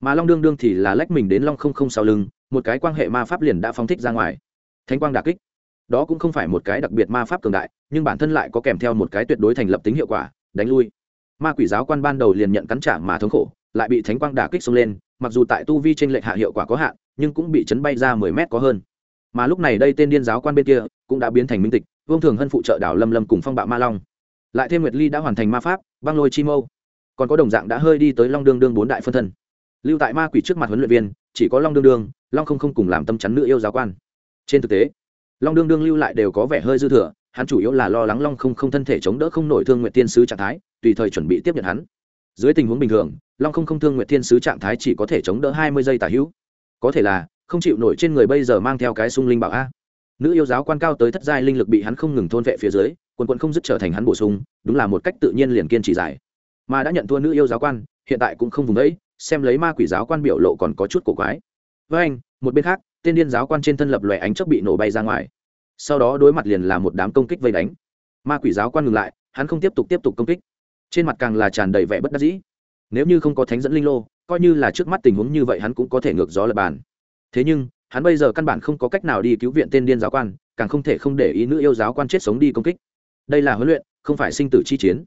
Mà long đương đương thì là lách mình đến long không không sau lưng, một cái quan hệ ma pháp liền đã phóng thích ra ngoài. Thánh quang đà kích đó cũng không phải một cái đặc biệt ma pháp cường đại, nhưng bản thân lại có kèm theo một cái tuyệt đối thành lập tính hiệu quả, đánh lui. Ma quỷ giáo quan ban đầu liền nhận cắn trả mà thống khổ, lại bị thánh quang đả kích xông lên, mặc dù tại tu vi t r ê n lệch hạ hiệu quả có hạn, nhưng cũng bị chấn bay ra mười mét có hơn. Mà lúc này đây tên điên giáo quan bên kia cũng đã biến thành minh tịch, vương thường hân phụ trợ đảo lâm lâm cùng phong bạo ma long. Lại thêm nguyệt ly đã hoàn thành ma pháp, băng lôi chi mâu. Còn có đồng dạng đã hơi đi tới long đương đương bốn đại phân thân. Lưu tại ma quỷ trước mặt huấn luyện viên, chỉ có long đương đương, long không không cùng làm tâm chắn nữ yêu giáo quan. Trên thực tế long đương đương lưu lại đều có vẻ hơi dư thừa, hắn chủ yếu là lo lắng long không không thân thể chống đỡ không nổi thương nguyện tiên sứ trạng thái, tùy thời chuẩn bị tiếp nhận hắn. Dưới tình huống bình thường, long không không thương nguyện tiên sứ trạng thái chỉ có thể chống đỡ hai mươi giây tả hữu. Có thể là, không chịu nổi trên người bây giờ mang theo cái sung linh bảo a. Nữ yêu giáo quan cao tới thất giai linh lực bị hắn không ngừng thôn vệ phía dưới, quần quận không dứt trở thành hắn bổ sung, đúng là một cách tự nhiên liền kiên trì dài mà đã nhận thua nữ yêu giáo quan, hiện tại cũng không vùng đấy xem lấy ma quỷ giáo quan biểu lộ còn có chút cổ quái. Với anh, một bên khác tên điên giáo quan trên thân lập lòe ánh chớp bị nổ bay ra ngoài. Sau đó đối mặt liền là một đám công kích vây đánh. Ma quỷ giáo quan ngừng lại, hắn không tiếp tục tiếp tục công kích. Trên mặt càng là tràn đầy vẻ bất đắc dĩ. Nếu như không có thánh dẫn linh lô, coi như là trước mắt tình huống như vậy hắn cũng có thể ngược gió lập bàn. Thế nhưng, hắn bây giờ căn bản không có cách nào đi cứu viện tên điên giáo quan, càng không thể không để ý nữ yêu giáo quan chết sống đi công kích. Đây là huấn luyện, không phải sinh tử chi chiến.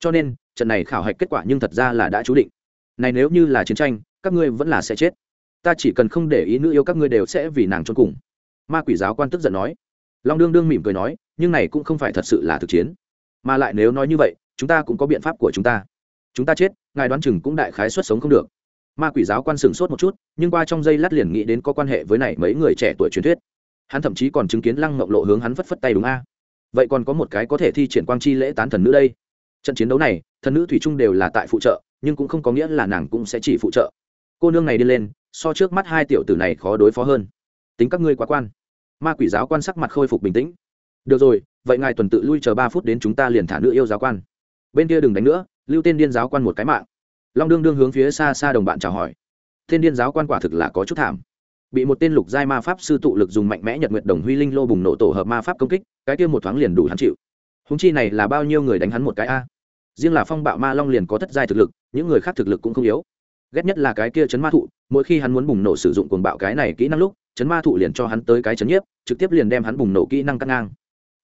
Cho nên, trận này khảo hạch kết quả nhưng thật ra là đã chú định. Này nếu như là chiến tranh, các ngươi vẫn là sẽ chết ta chỉ cần không để ý nữ yêu các ngươi đều sẽ vì nàng trốn cùng. Ma quỷ giáo quan tức giận nói. Long đương đương mỉm cười nói, nhưng này cũng không phải thật sự là thực chiến. Mà lại nếu nói như vậy, chúng ta cũng có biện pháp của chúng ta. Chúng ta chết, ngài đoán chừng cũng đại khái xuất sống không được. Ma quỷ giáo quan sửng sốt một chút, nhưng qua trong giây lát liền nghĩ đến có quan hệ với này mấy người trẻ tuổi truyền thuyết. Hắn thậm chí còn chứng kiến lăng ngọc lộ hướng hắn phất phất tay đúng a. Vậy còn có một cái có thể thi triển quang chi lễ tán thần nữ đây. Trận chiến đấu này, thần nữ thủy trung đều là tại phụ trợ, nhưng cũng không có nghĩa là nàng cũng sẽ chỉ phụ trợ. Cô nương này đi lên so trước mắt hai tiểu tử này khó đối phó hơn. Tính các ngươi quá quan. Ma quỷ giáo quan sắc mặt khôi phục bình tĩnh. Được rồi, vậy ngài tuần tự lui chờ ba phút đến chúng ta liền thả nữ yêu giáo quan. Bên kia đừng đánh nữa, lưu tên điên giáo quan một cái mạng. Long đương đương hướng phía xa xa đồng bạn chào hỏi. Tên điên giáo quan quả thực là có chút thảm. Bị một tên lục giai ma pháp sư tụ lực dùng mạnh mẽ nhật nguyệt đồng huy linh lô bùng nổ tổ hợp ma pháp công kích, cái kia một thoáng liền đủ hắn chịu. Húng chi này là bao nhiêu người đánh hắn một cái a? Riêng là phong bạo ma long liền có thất giai thực lực, những người khác thực lực cũng không yếu ghét nhất là cái kia chấn ma thụ, mỗi khi hắn muốn bùng nổ sử dụng cuồng bạo cái này kỹ năng lúc, chấn ma thụ liền cho hắn tới cái chấn nhiếp, trực tiếp liền đem hắn bùng nổ kỹ năng cắt ngang.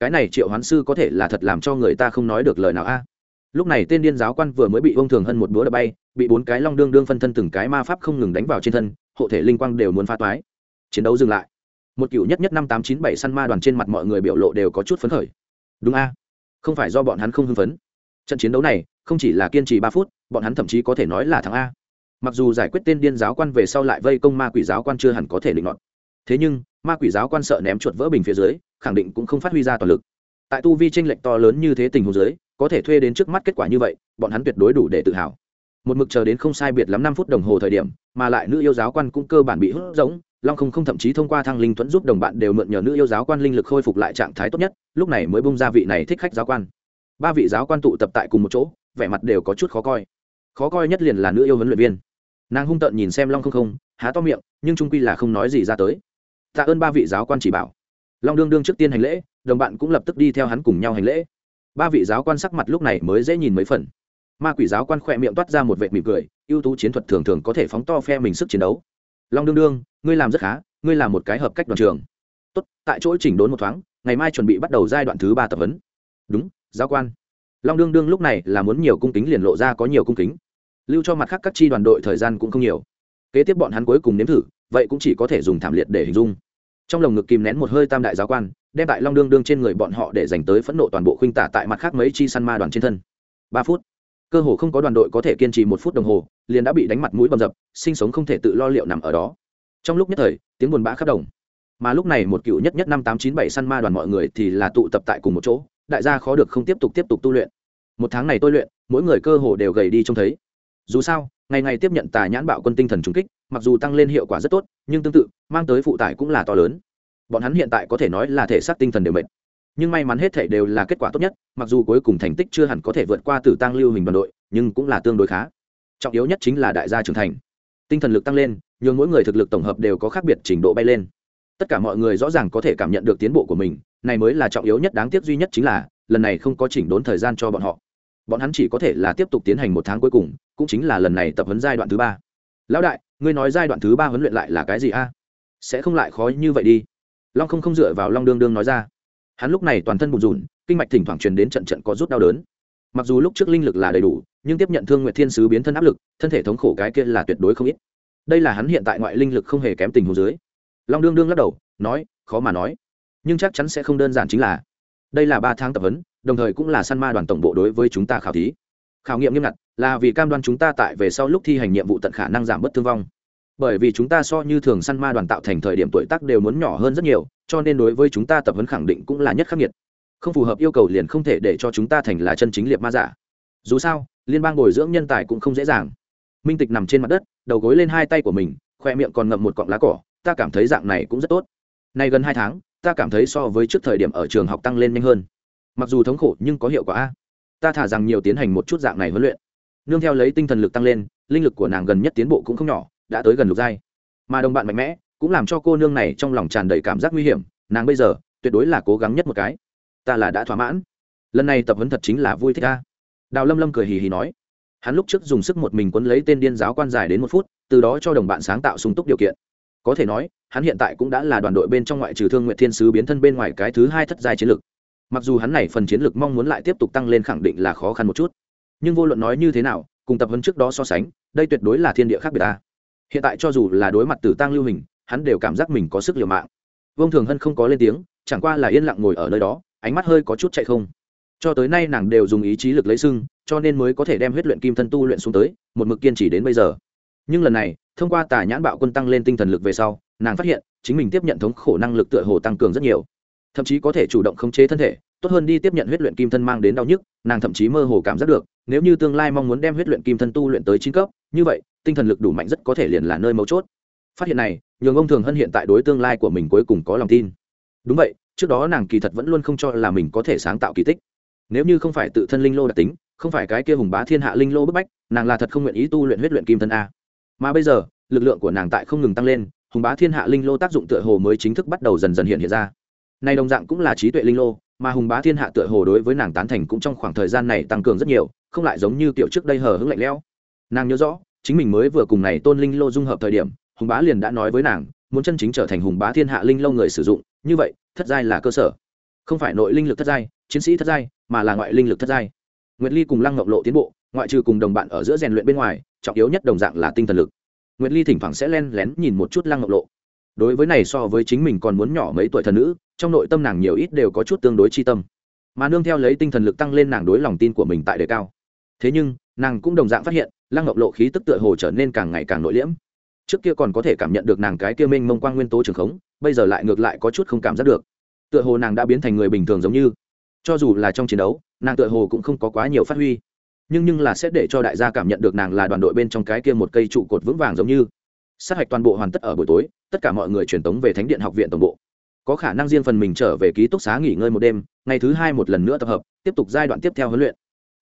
Cái này triệu hoán sư có thể là thật làm cho người ta không nói được lời nào a? Lúc này tên điên giáo quan vừa mới bị ông thường hơn một búa đập bay, bị bốn cái long đương đương phân thân từng cái ma pháp không ngừng đánh vào trên thân, hộ thể linh quang đều muốn phá toái. Chiến đấu dừng lại. Một cựu nhất nhất năm tám chín bảy săn ma đoàn trên mặt mọi người biểu lộ đều có chút phấn khởi. Đúng a? Không phải do bọn hắn không hưng phấn. Trận chiến đấu này, không chỉ là kiên trì ba phút, bọn hắn thậm chí có thể nói là thắng a mặc dù giải quyết tên điên giáo quan về sau lại vây công ma quỷ giáo quan chưa hẳn có thể định luận thế nhưng, ma quỷ giáo quan sợ ném chuột vỡ bình phía dưới, khẳng định cũng không phát huy ra toàn lực. Tại tu vi tranh lệch to lớn như thế tình huống dưới, có thể thuê đến trước mắt kết quả như vậy, bọn hắn tuyệt đối đủ để tự hào. Một mực chờ đến không sai biệt lắm năm phút đồng hồ thời điểm, mà lại nữ yêu giáo quan cũng cơ bản bị hút giống, long không không thậm chí thông qua thăng linh thuẫn giúp đồng bạn đều mượn nhờ nữ yêu giáo quan linh lực khôi phục lại trạng thái tốt nhất, lúc này mới bung ra vị này thích khách giáo quan. Ba vị giáo quan tụ tập tại cùng một chỗ, vẻ mặt đều có chút khó coi. Khó coi nhất liền là nữ yêu huấn luyện viên nàng hung tợn nhìn xem long không không, há to miệng, nhưng trung quy là không nói gì ra tới. Tạ ơn ba vị giáo quan chỉ bảo. Long đương đương trước tiên hành lễ, đồng bạn cũng lập tức đi theo hắn cùng nhau hành lễ. Ba vị giáo quan sắc mặt lúc này mới dễ nhìn mấy phần. Ma quỷ giáo quan khỏe miệng toát ra một vệt mỉm cười, ưu tú chiến thuật thường thường có thể phóng to phe mình sức chiến đấu. Long đương đương, ngươi làm rất khá, ngươi làm một cái hợp cách đoàn trường tốt, tại chỗ chỉnh đốn một thoáng, ngày mai chuẩn bị bắt đầu giai đoạn thứ ba tập huấn. Đúng, giáo quan. Long đương đương lúc này là muốn nhiều cung kính liền lộ ra có nhiều cung kính lưu cho mặt khác các chi đoàn đội thời gian cũng không nhiều. Kế tiếp bọn hắn cuối cùng nếm thử, vậy cũng chỉ có thể dùng thảm liệt để hình dung. Trong lồng ngực kìm nén một hơi tam đại giáo quan, đem tại long đương đương trên người bọn họ để dành tới phẫn nộ toàn bộ khuynh tả tại mặt khác mấy chi săn ma đoàn trên thân. Ba phút, cơ hồ không có đoàn đội có thể kiên trì một phút đồng hồ, liền đã bị đánh mặt mũi bầm dập, sinh sống không thể tự lo liệu nằm ở đó. Trong lúc nhất thời, tiếng buồn bã khắp đồng. Mà lúc này một cựu nhất nhất năm tám chín bảy săn ma đoàn mọi người thì là tụ tập tại cùng một chỗ, đại gia khó được không tiếp tục tiếp tục tu luyện. Một tháng này tôi luyện, mỗi người cơ hồ đều gầy đi trông thấy dù sao, ngày ngày tiếp nhận tà nhãn bạo quân tinh thần trung kích, mặc dù tăng lên hiệu quả rất tốt, nhưng tương tự, mang tới phụ tải cũng là to lớn. Bọn hắn hiện tại có thể nói là thể xác tinh thần đều mệt. Nhưng may mắn hết thể đều là kết quả tốt nhất, mặc dù cuối cùng thành tích chưa hẳn có thể vượt qua tử tăng lưu hình đoàn đội, nhưng cũng là tương đối khá. Trọng yếu nhất chính là đại gia trưởng thành. Tinh thần lực tăng lên nhưng mỗi người thực lực tổng hợp đều có khác biệt trình độ bay lên. Tất cả mọi người rõ ràng có thể cảm nhận được tiến bộ của mình, này mới là trọng yếu nhất, đáng tiếc duy nhất chính là, lần này không có chỉnh đốn thời gian cho bọn họ. Bọn hắn chỉ có thể là tiếp tục tiến hành một tháng cuối cùng cũng chính là lần này tập huấn giai đoạn thứ ba. Lão đại, ngươi nói giai đoạn thứ ba huấn luyện lại là cái gì a? Sẽ không lại khó như vậy đi. Long không không dựa vào long đương đương nói ra. Hắn lúc này toàn thân bùn rùn, kinh mạch thỉnh thoảng truyền đến trận trận có rút đau đớn. Mặc dù lúc trước linh lực là đầy đủ, nhưng tiếp nhận thương nguyệt thiên sứ biến thân áp lực, thân thể thống khổ cái kia là tuyệt đối không ít. Đây là hắn hiện tại ngoại linh lực không hề kém tình hồ dưới. Long đương đương lắc đầu, nói, khó mà nói. Nhưng chắc chắn sẽ không đơn giản chính là, đây là ba tháng tập huấn, đồng thời cũng là săn ma đoàn tổng bộ đối với chúng ta khảo thí. Khảo nghiệm nghiêm ngặt là vì cam đoan chúng ta tại về sau lúc thi hành nhiệm vụ tận khả năng giảm bớt thương vong. Bởi vì chúng ta so như thường săn ma đoàn tạo thành thời điểm tuổi tác đều muốn nhỏ hơn rất nhiều, cho nên đối với chúng ta tập huấn khẳng định cũng là nhất khắc nghiệt. Không phù hợp yêu cầu liền không thể để cho chúng ta thành là chân chính liệt ma giả. Dù sao, liên bang bồi dưỡng nhân tài cũng không dễ dàng. Minh tịch nằm trên mặt đất, đầu gối lên hai tay của mình, khoe miệng còn ngậm một cọng lá cỏ, ta cảm thấy dạng này cũng rất tốt. Nay gần hai tháng, ta cảm thấy so với trước thời điểm ở trường học tăng lên nhanh hơn. Mặc dù thống khổ nhưng có hiệu quả. A ta thả rằng nhiều tiến hành một chút dạng này huấn luyện nương theo lấy tinh thần lực tăng lên, linh lực của nàng gần nhất tiến bộ cũng không nhỏ, đã tới gần lục giai. Mà đồng bạn mạnh mẽ, cũng làm cho cô nương này trong lòng tràn đầy cảm giác nguy hiểm, nàng bây giờ, tuyệt đối là cố gắng nhất một cái. Ta là đã thỏa mãn. Lần này tập huấn thật chính là vui thích ca đào lâm lâm cười hì hì nói. Hắn lúc trước dùng sức một mình quấn lấy tên điên giáo quan dài đến một phút, từ đó cho đồng bạn sáng tạo sung túc điều kiện. Có thể nói, hắn hiện tại cũng đã là đoàn đội bên trong ngoại trừ thương nguyện thiên sứ biến thân bên ngoài cái thứ hai thất giai chiến lược mặc dù hắn này phần chiến lược mong muốn lại tiếp tục tăng lên khẳng định là khó khăn một chút nhưng vô luận nói như thế nào, cùng tập huấn trước đó so sánh, đây tuyệt đối là thiên địa khác biệt ta. Hiện tại cho dù là đối mặt tử tăng lưu hình, hắn đều cảm giác mình có sức liều mạng. Vương thường hân không có lên tiếng, chẳng qua là yên lặng ngồi ở nơi đó, ánh mắt hơi có chút chạy không. Cho tới nay nàng đều dùng ý chí lực lấy sưng cho nên mới có thể đem huyết luyện kim thân tu luyện xuống tới, một mực kiên trì đến bây giờ. Nhưng lần này, thông qua tà nhãn bạo quân tăng lên tinh thần lực về sau, nàng phát hiện, chính mình tiếp nhận thống khổ năng lực tựa hồ tăng cường rất nhiều. Thậm chí có thể chủ động khống chế thân thể, tốt hơn đi tiếp nhận huyết luyện kim thân mang đến đau nhức, nàng thậm chí mơ hồ cảm giác được nếu như tương lai mong muốn đem huyết luyện kim thân tu luyện tới chín cấp, như vậy, tinh thần lực đủ mạnh rất có thể liền là nơi mấu chốt. Phát hiện này, nhường ông thường hân hiện tại đối tương lai của mình cuối cùng có lòng tin. Đúng vậy, trước đó nàng kỳ thật vẫn luôn không cho là mình có thể sáng tạo kỳ tích. Nếu như không phải tự thân linh lô đặc tính, không phải cái kia hùng bá thiên hạ linh lô bức bách, nàng là thật không nguyện ý tu luyện huyết luyện kim thân a. Mà bây giờ, lực lượng của nàng tại không ngừng tăng lên, hùng bá thiên hạ linh lô tác dụng tựa hồ mới chính thức bắt đầu dần dần hiện hiện ra. Này đồng dạng cũng là trí tuệ linh lô, mà hùng bá thiên hạ tựa hồ đối với nàng tán thành cũng trong khoảng thời gian này tăng cường rất nhiều không lại giống như kiểu trước đây hờ hững lạnh lẽo. Nàng nhớ rõ, chính mình mới vừa cùng này tôn linh lô dung hợp thời điểm, hùng bá liền đã nói với nàng, muốn chân chính trở thành hùng bá thiên hạ linh lô người sử dụng, như vậy, thất giai là cơ sở. Không phải nội linh lực thất giai, chiến sĩ thất giai, mà là ngoại linh lực thất giai. Nguyệt ly cùng lăng ngọc lộ tiến bộ, ngoại trừ cùng đồng bạn ở giữa rèn luyện bên ngoài, trọng yếu nhất đồng dạng là tinh thần lực. Nguyệt ly thỉnh thoảng sẽ len lén nhìn một chút lăng ngọc lộ. Đối với này so với chính mình còn muốn nhỏ mấy tuổi thần nữ, trong nội tâm nàng nhiều ít đều có chút tương đối chi tâm. Mà nương theo lấy tinh thần lực tăng lên nàng đối lòng tin của mình tại đề cao thế nhưng, nàng cũng đồng dạng phát hiện, lăng ngọc lộ khí tức tựa hồ trở nên càng ngày càng nội liễm. Trước kia còn có thể cảm nhận được nàng cái kia minh mông quang nguyên tố trường khống, bây giờ lại ngược lại có chút không cảm giác được. Tựa hồ nàng đã biến thành người bình thường giống như. Cho dù là trong chiến đấu, nàng tựa hồ cũng không có quá nhiều phát huy. Nhưng nhưng là sẽ để cho đại gia cảm nhận được nàng là đoàn đội bên trong cái kia một cây trụ cột vững vàng giống như. Sát hạch toàn bộ hoàn tất ở buổi tối, tất cả mọi người truyền tống về thánh điện học viện tổng bộ. Có khả năng riêng phần mình trở về ký túc xá nghỉ ngơi một đêm, ngày thứ hai một lần nữa tập hợp, tiếp tục giai đoạn tiếp theo huấn luyện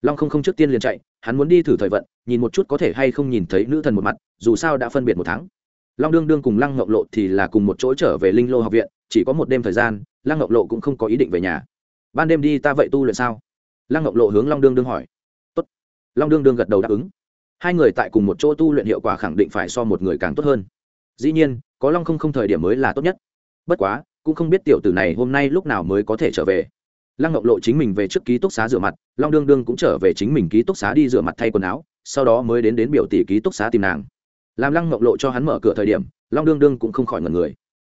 long không không trước tiên liền chạy, hắn muốn đi thử thời vận, nhìn một chút có thể hay không nhìn thấy nữ thần một mặt, dù sao đã phân biệt một tháng. Long đương đương cùng lăng ngọc lộ thì là cùng một chỗ trở về linh lô học viện, chỉ có một đêm thời gian, lăng ngọc lộ cũng không có ý định về nhà. Ban đêm đi, ta vậy tu luyện sao? Lăng ngọc lộ hướng long đương đương hỏi. Tốt. long đương đương gật đầu đáp ứng. Hai người tại cùng một chỗ tu luyện hiệu quả khẳng định phải so một người càng tốt hơn. Dĩ nhiên, có long không không thời điểm mới là tốt nhất. Bất quá, cũng không biết tiểu tử này hôm nay lúc nào mới có thể trở về lăng ngọc lộ chính mình về trước ký túc xá rửa mặt long đương đương cũng trở về chính mình ký túc xá đi rửa mặt thay quần áo sau đó mới đến đến biểu tỷ ký túc xá tìm nàng. Làm lăng ngọc lộ cho hắn mở cửa thời điểm long đương đương cũng không khỏi ngần người.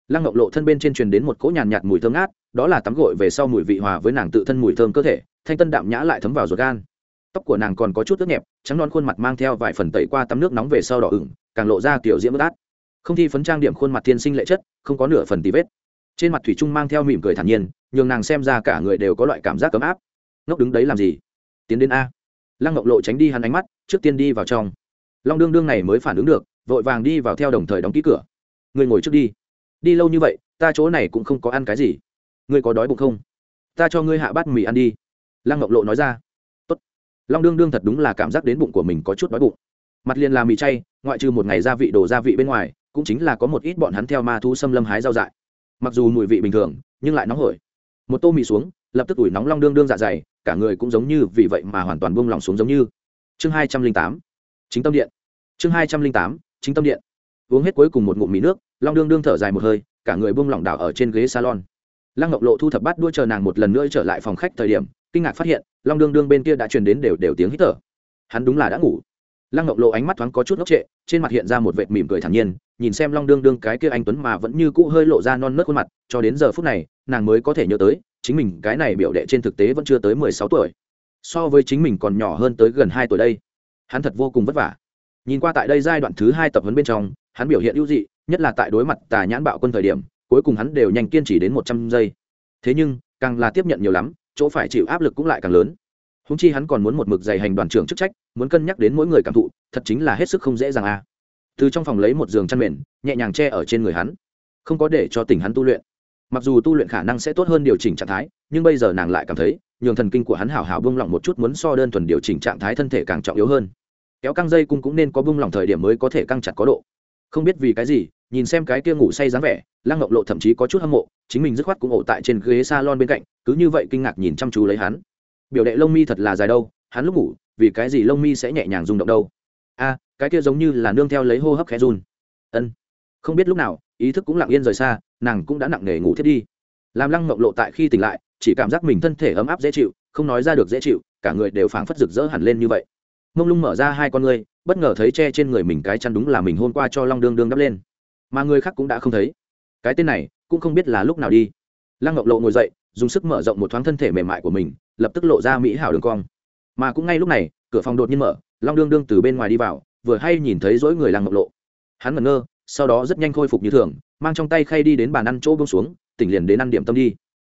Lăng ngọc lộ thân bên trên truyền đến một cỗ nhàn nhạt, nhạt mùi thơm ngát đó là tắm gội về sau mùi vị hòa với nàng tự thân mùi thơm cơ thể thanh tân đạm nhã lại thấm vào ruột gan. Tóc của nàng còn có chút ướt nhẹp trắng non khuôn mặt mang theo vài phần tẩy qua tắm nước nóng về sau đỏ ửng càng lộ ra kiểu diễm bất át. Không thi phấn trang điểm khuôn mặt thiên sinh lệ chất không có nửa phần tí vết. Trên mặt thủy trung mang theo mỉm cười thản nhiên nhường nàng xem ra cả người đều có loại cảm giác ấm áp. Ngốc đứng đấy làm gì? Tiến đến a. Lăng ngọc lộ tránh đi hắn ánh mắt, trước tiên đi vào trong. Long đương đương này mới phản ứng được, vội vàng đi vào theo đồng thời đóng ký cửa. Người ngồi trước đi. Đi lâu như vậy, ta chỗ này cũng không có ăn cái gì. Ngươi có đói bụng không? Ta cho ngươi hạ bát mì ăn đi. Lăng ngọc lộ nói ra. Tốt. long đương đương thật đúng là cảm giác đến bụng của mình có chút đói bụng. Mặt liền là mì chay, ngoại trừ một ngày gia vị đổ gia vị bên ngoài, cũng chính là có một ít bọn hắn theo ma thu xâm lâm hái rau dại. Mặc dù mùi vị bình thường, nhưng lại nóng hổi một tô mì xuống, lập tức ủi nóng long đương đương dạ dày, cả người cũng giống như vì vậy mà hoàn toàn buông lỏng xuống giống như. Chương hai trăm linh tám, chính tâm điện. Chương hai trăm linh tám, chính tâm điện. Uống hết cuối cùng một ngụm mì nước, long đương đương thở dài một hơi, cả người buông lỏng đảo ở trên ghế salon. Lăng ngọc lộ thu thập bát đua chờ nàng một lần nữa trở lại phòng khách thời điểm, kinh ngạc phát hiện, long đương đương bên kia đã truyền đến đều đều tiếng hít thở. Hắn đúng là đã ngủ. Lăng ngọc lộ ánh mắt thoáng có chút ngốc trệ, trên mặt hiện ra một vệt mỉm cười thản nhiên nhìn xem long đương đương cái kia anh tuấn mà vẫn như cũ hơi lộ ra non nớt khuôn mặt, cho đến giờ phút này, nàng mới có thể nhớ tới, chính mình cái này biểu đệ trên thực tế vẫn chưa tới mười sáu tuổi. So với chính mình còn nhỏ hơn tới gần hai tuổi đây. Hắn thật vô cùng vất vả. Nhìn qua tại đây giai đoạn thứ hai tập huấn bên trong, hắn biểu hiện ưu dị, nhất là tại đối mặt tà nhãn bạo quân thời điểm, cuối cùng hắn đều nhanh kiên trì đến một trăm giây. Thế nhưng, càng là tiếp nhận nhiều lắm, chỗ phải chịu áp lực cũng lại càng lớn. Húng chi hắn còn muốn một mực dày hành đoàn trưởng chức trách, muốn cân nhắc đến mỗi người cảm thụ, thật chính là hết sức không dễ dàng à từ trong phòng lấy một giường chăn mền, nhẹ nhàng che ở trên người hắn. Không có để cho tỉnh hắn tu luyện. Mặc dù tu luyện khả năng sẽ tốt hơn điều chỉnh trạng thái, nhưng bây giờ nàng lại cảm thấy, nhường thần kinh của hắn hảo hảo bung lỏng một chút muốn so đơn thuần điều chỉnh trạng thái thân thể càng trọng yếu hơn. Kéo căng dây cung cũng nên có bung lỏng thời điểm mới có thể căng chặt có độ. Không biết vì cái gì, nhìn xem cái kia ngủ say dáng vẻ, lăng ngọc lộ thậm chí có chút hâm mộ, chính mình dứt khoát cũng ổ tại trên ghế s a lon bên cạnh, cứ như vậy kinh ngạc nhìn chăm chú lấy hắn. Biểu đệ lông mi thật là dài đâu, hắn lúc ngủ, vì cái gì lông mi sẽ nhẹ nhàng rung động đâu? A cái kia giống như là nương theo lấy hô hấp khẽ run. Ân. Không biết lúc nào, ý thức cũng lặng yên rời xa, nàng cũng đã nặng nề ngủ thiết đi. Làm lăng ngọc lộ tại khi tỉnh lại, chỉ cảm giác mình thân thể ấm áp dễ chịu, không nói ra được dễ chịu, cả người đều phảng phất rực rỡ hẳn lên như vậy. Mông lung mở ra hai con ngươi, bất ngờ thấy che trên người mình cái chăn đúng là mình hôm qua cho long đương đương đắp lên. Mà người khác cũng đã không thấy. Cái tên này, cũng không biết là lúc nào đi. Lăng ngọc lộ ngồi dậy, dùng sức mở rộng một thoáng thân thể mềm mại của mình, lập tức lộ ra mỹ hảo đường cong. Mà cũng ngay lúc này, cửa phòng đột nhiên mở, long đương đương từ bên ngoài đi vào vừa hay nhìn thấy dỗi người làng ngọc lộ. Hắn ngẩn ngơ, sau đó rất nhanh khôi phục như thường, mang trong tay khay đi đến bàn ăn chỗ bông xuống, tỉnh liền đến ăn điểm tâm đi.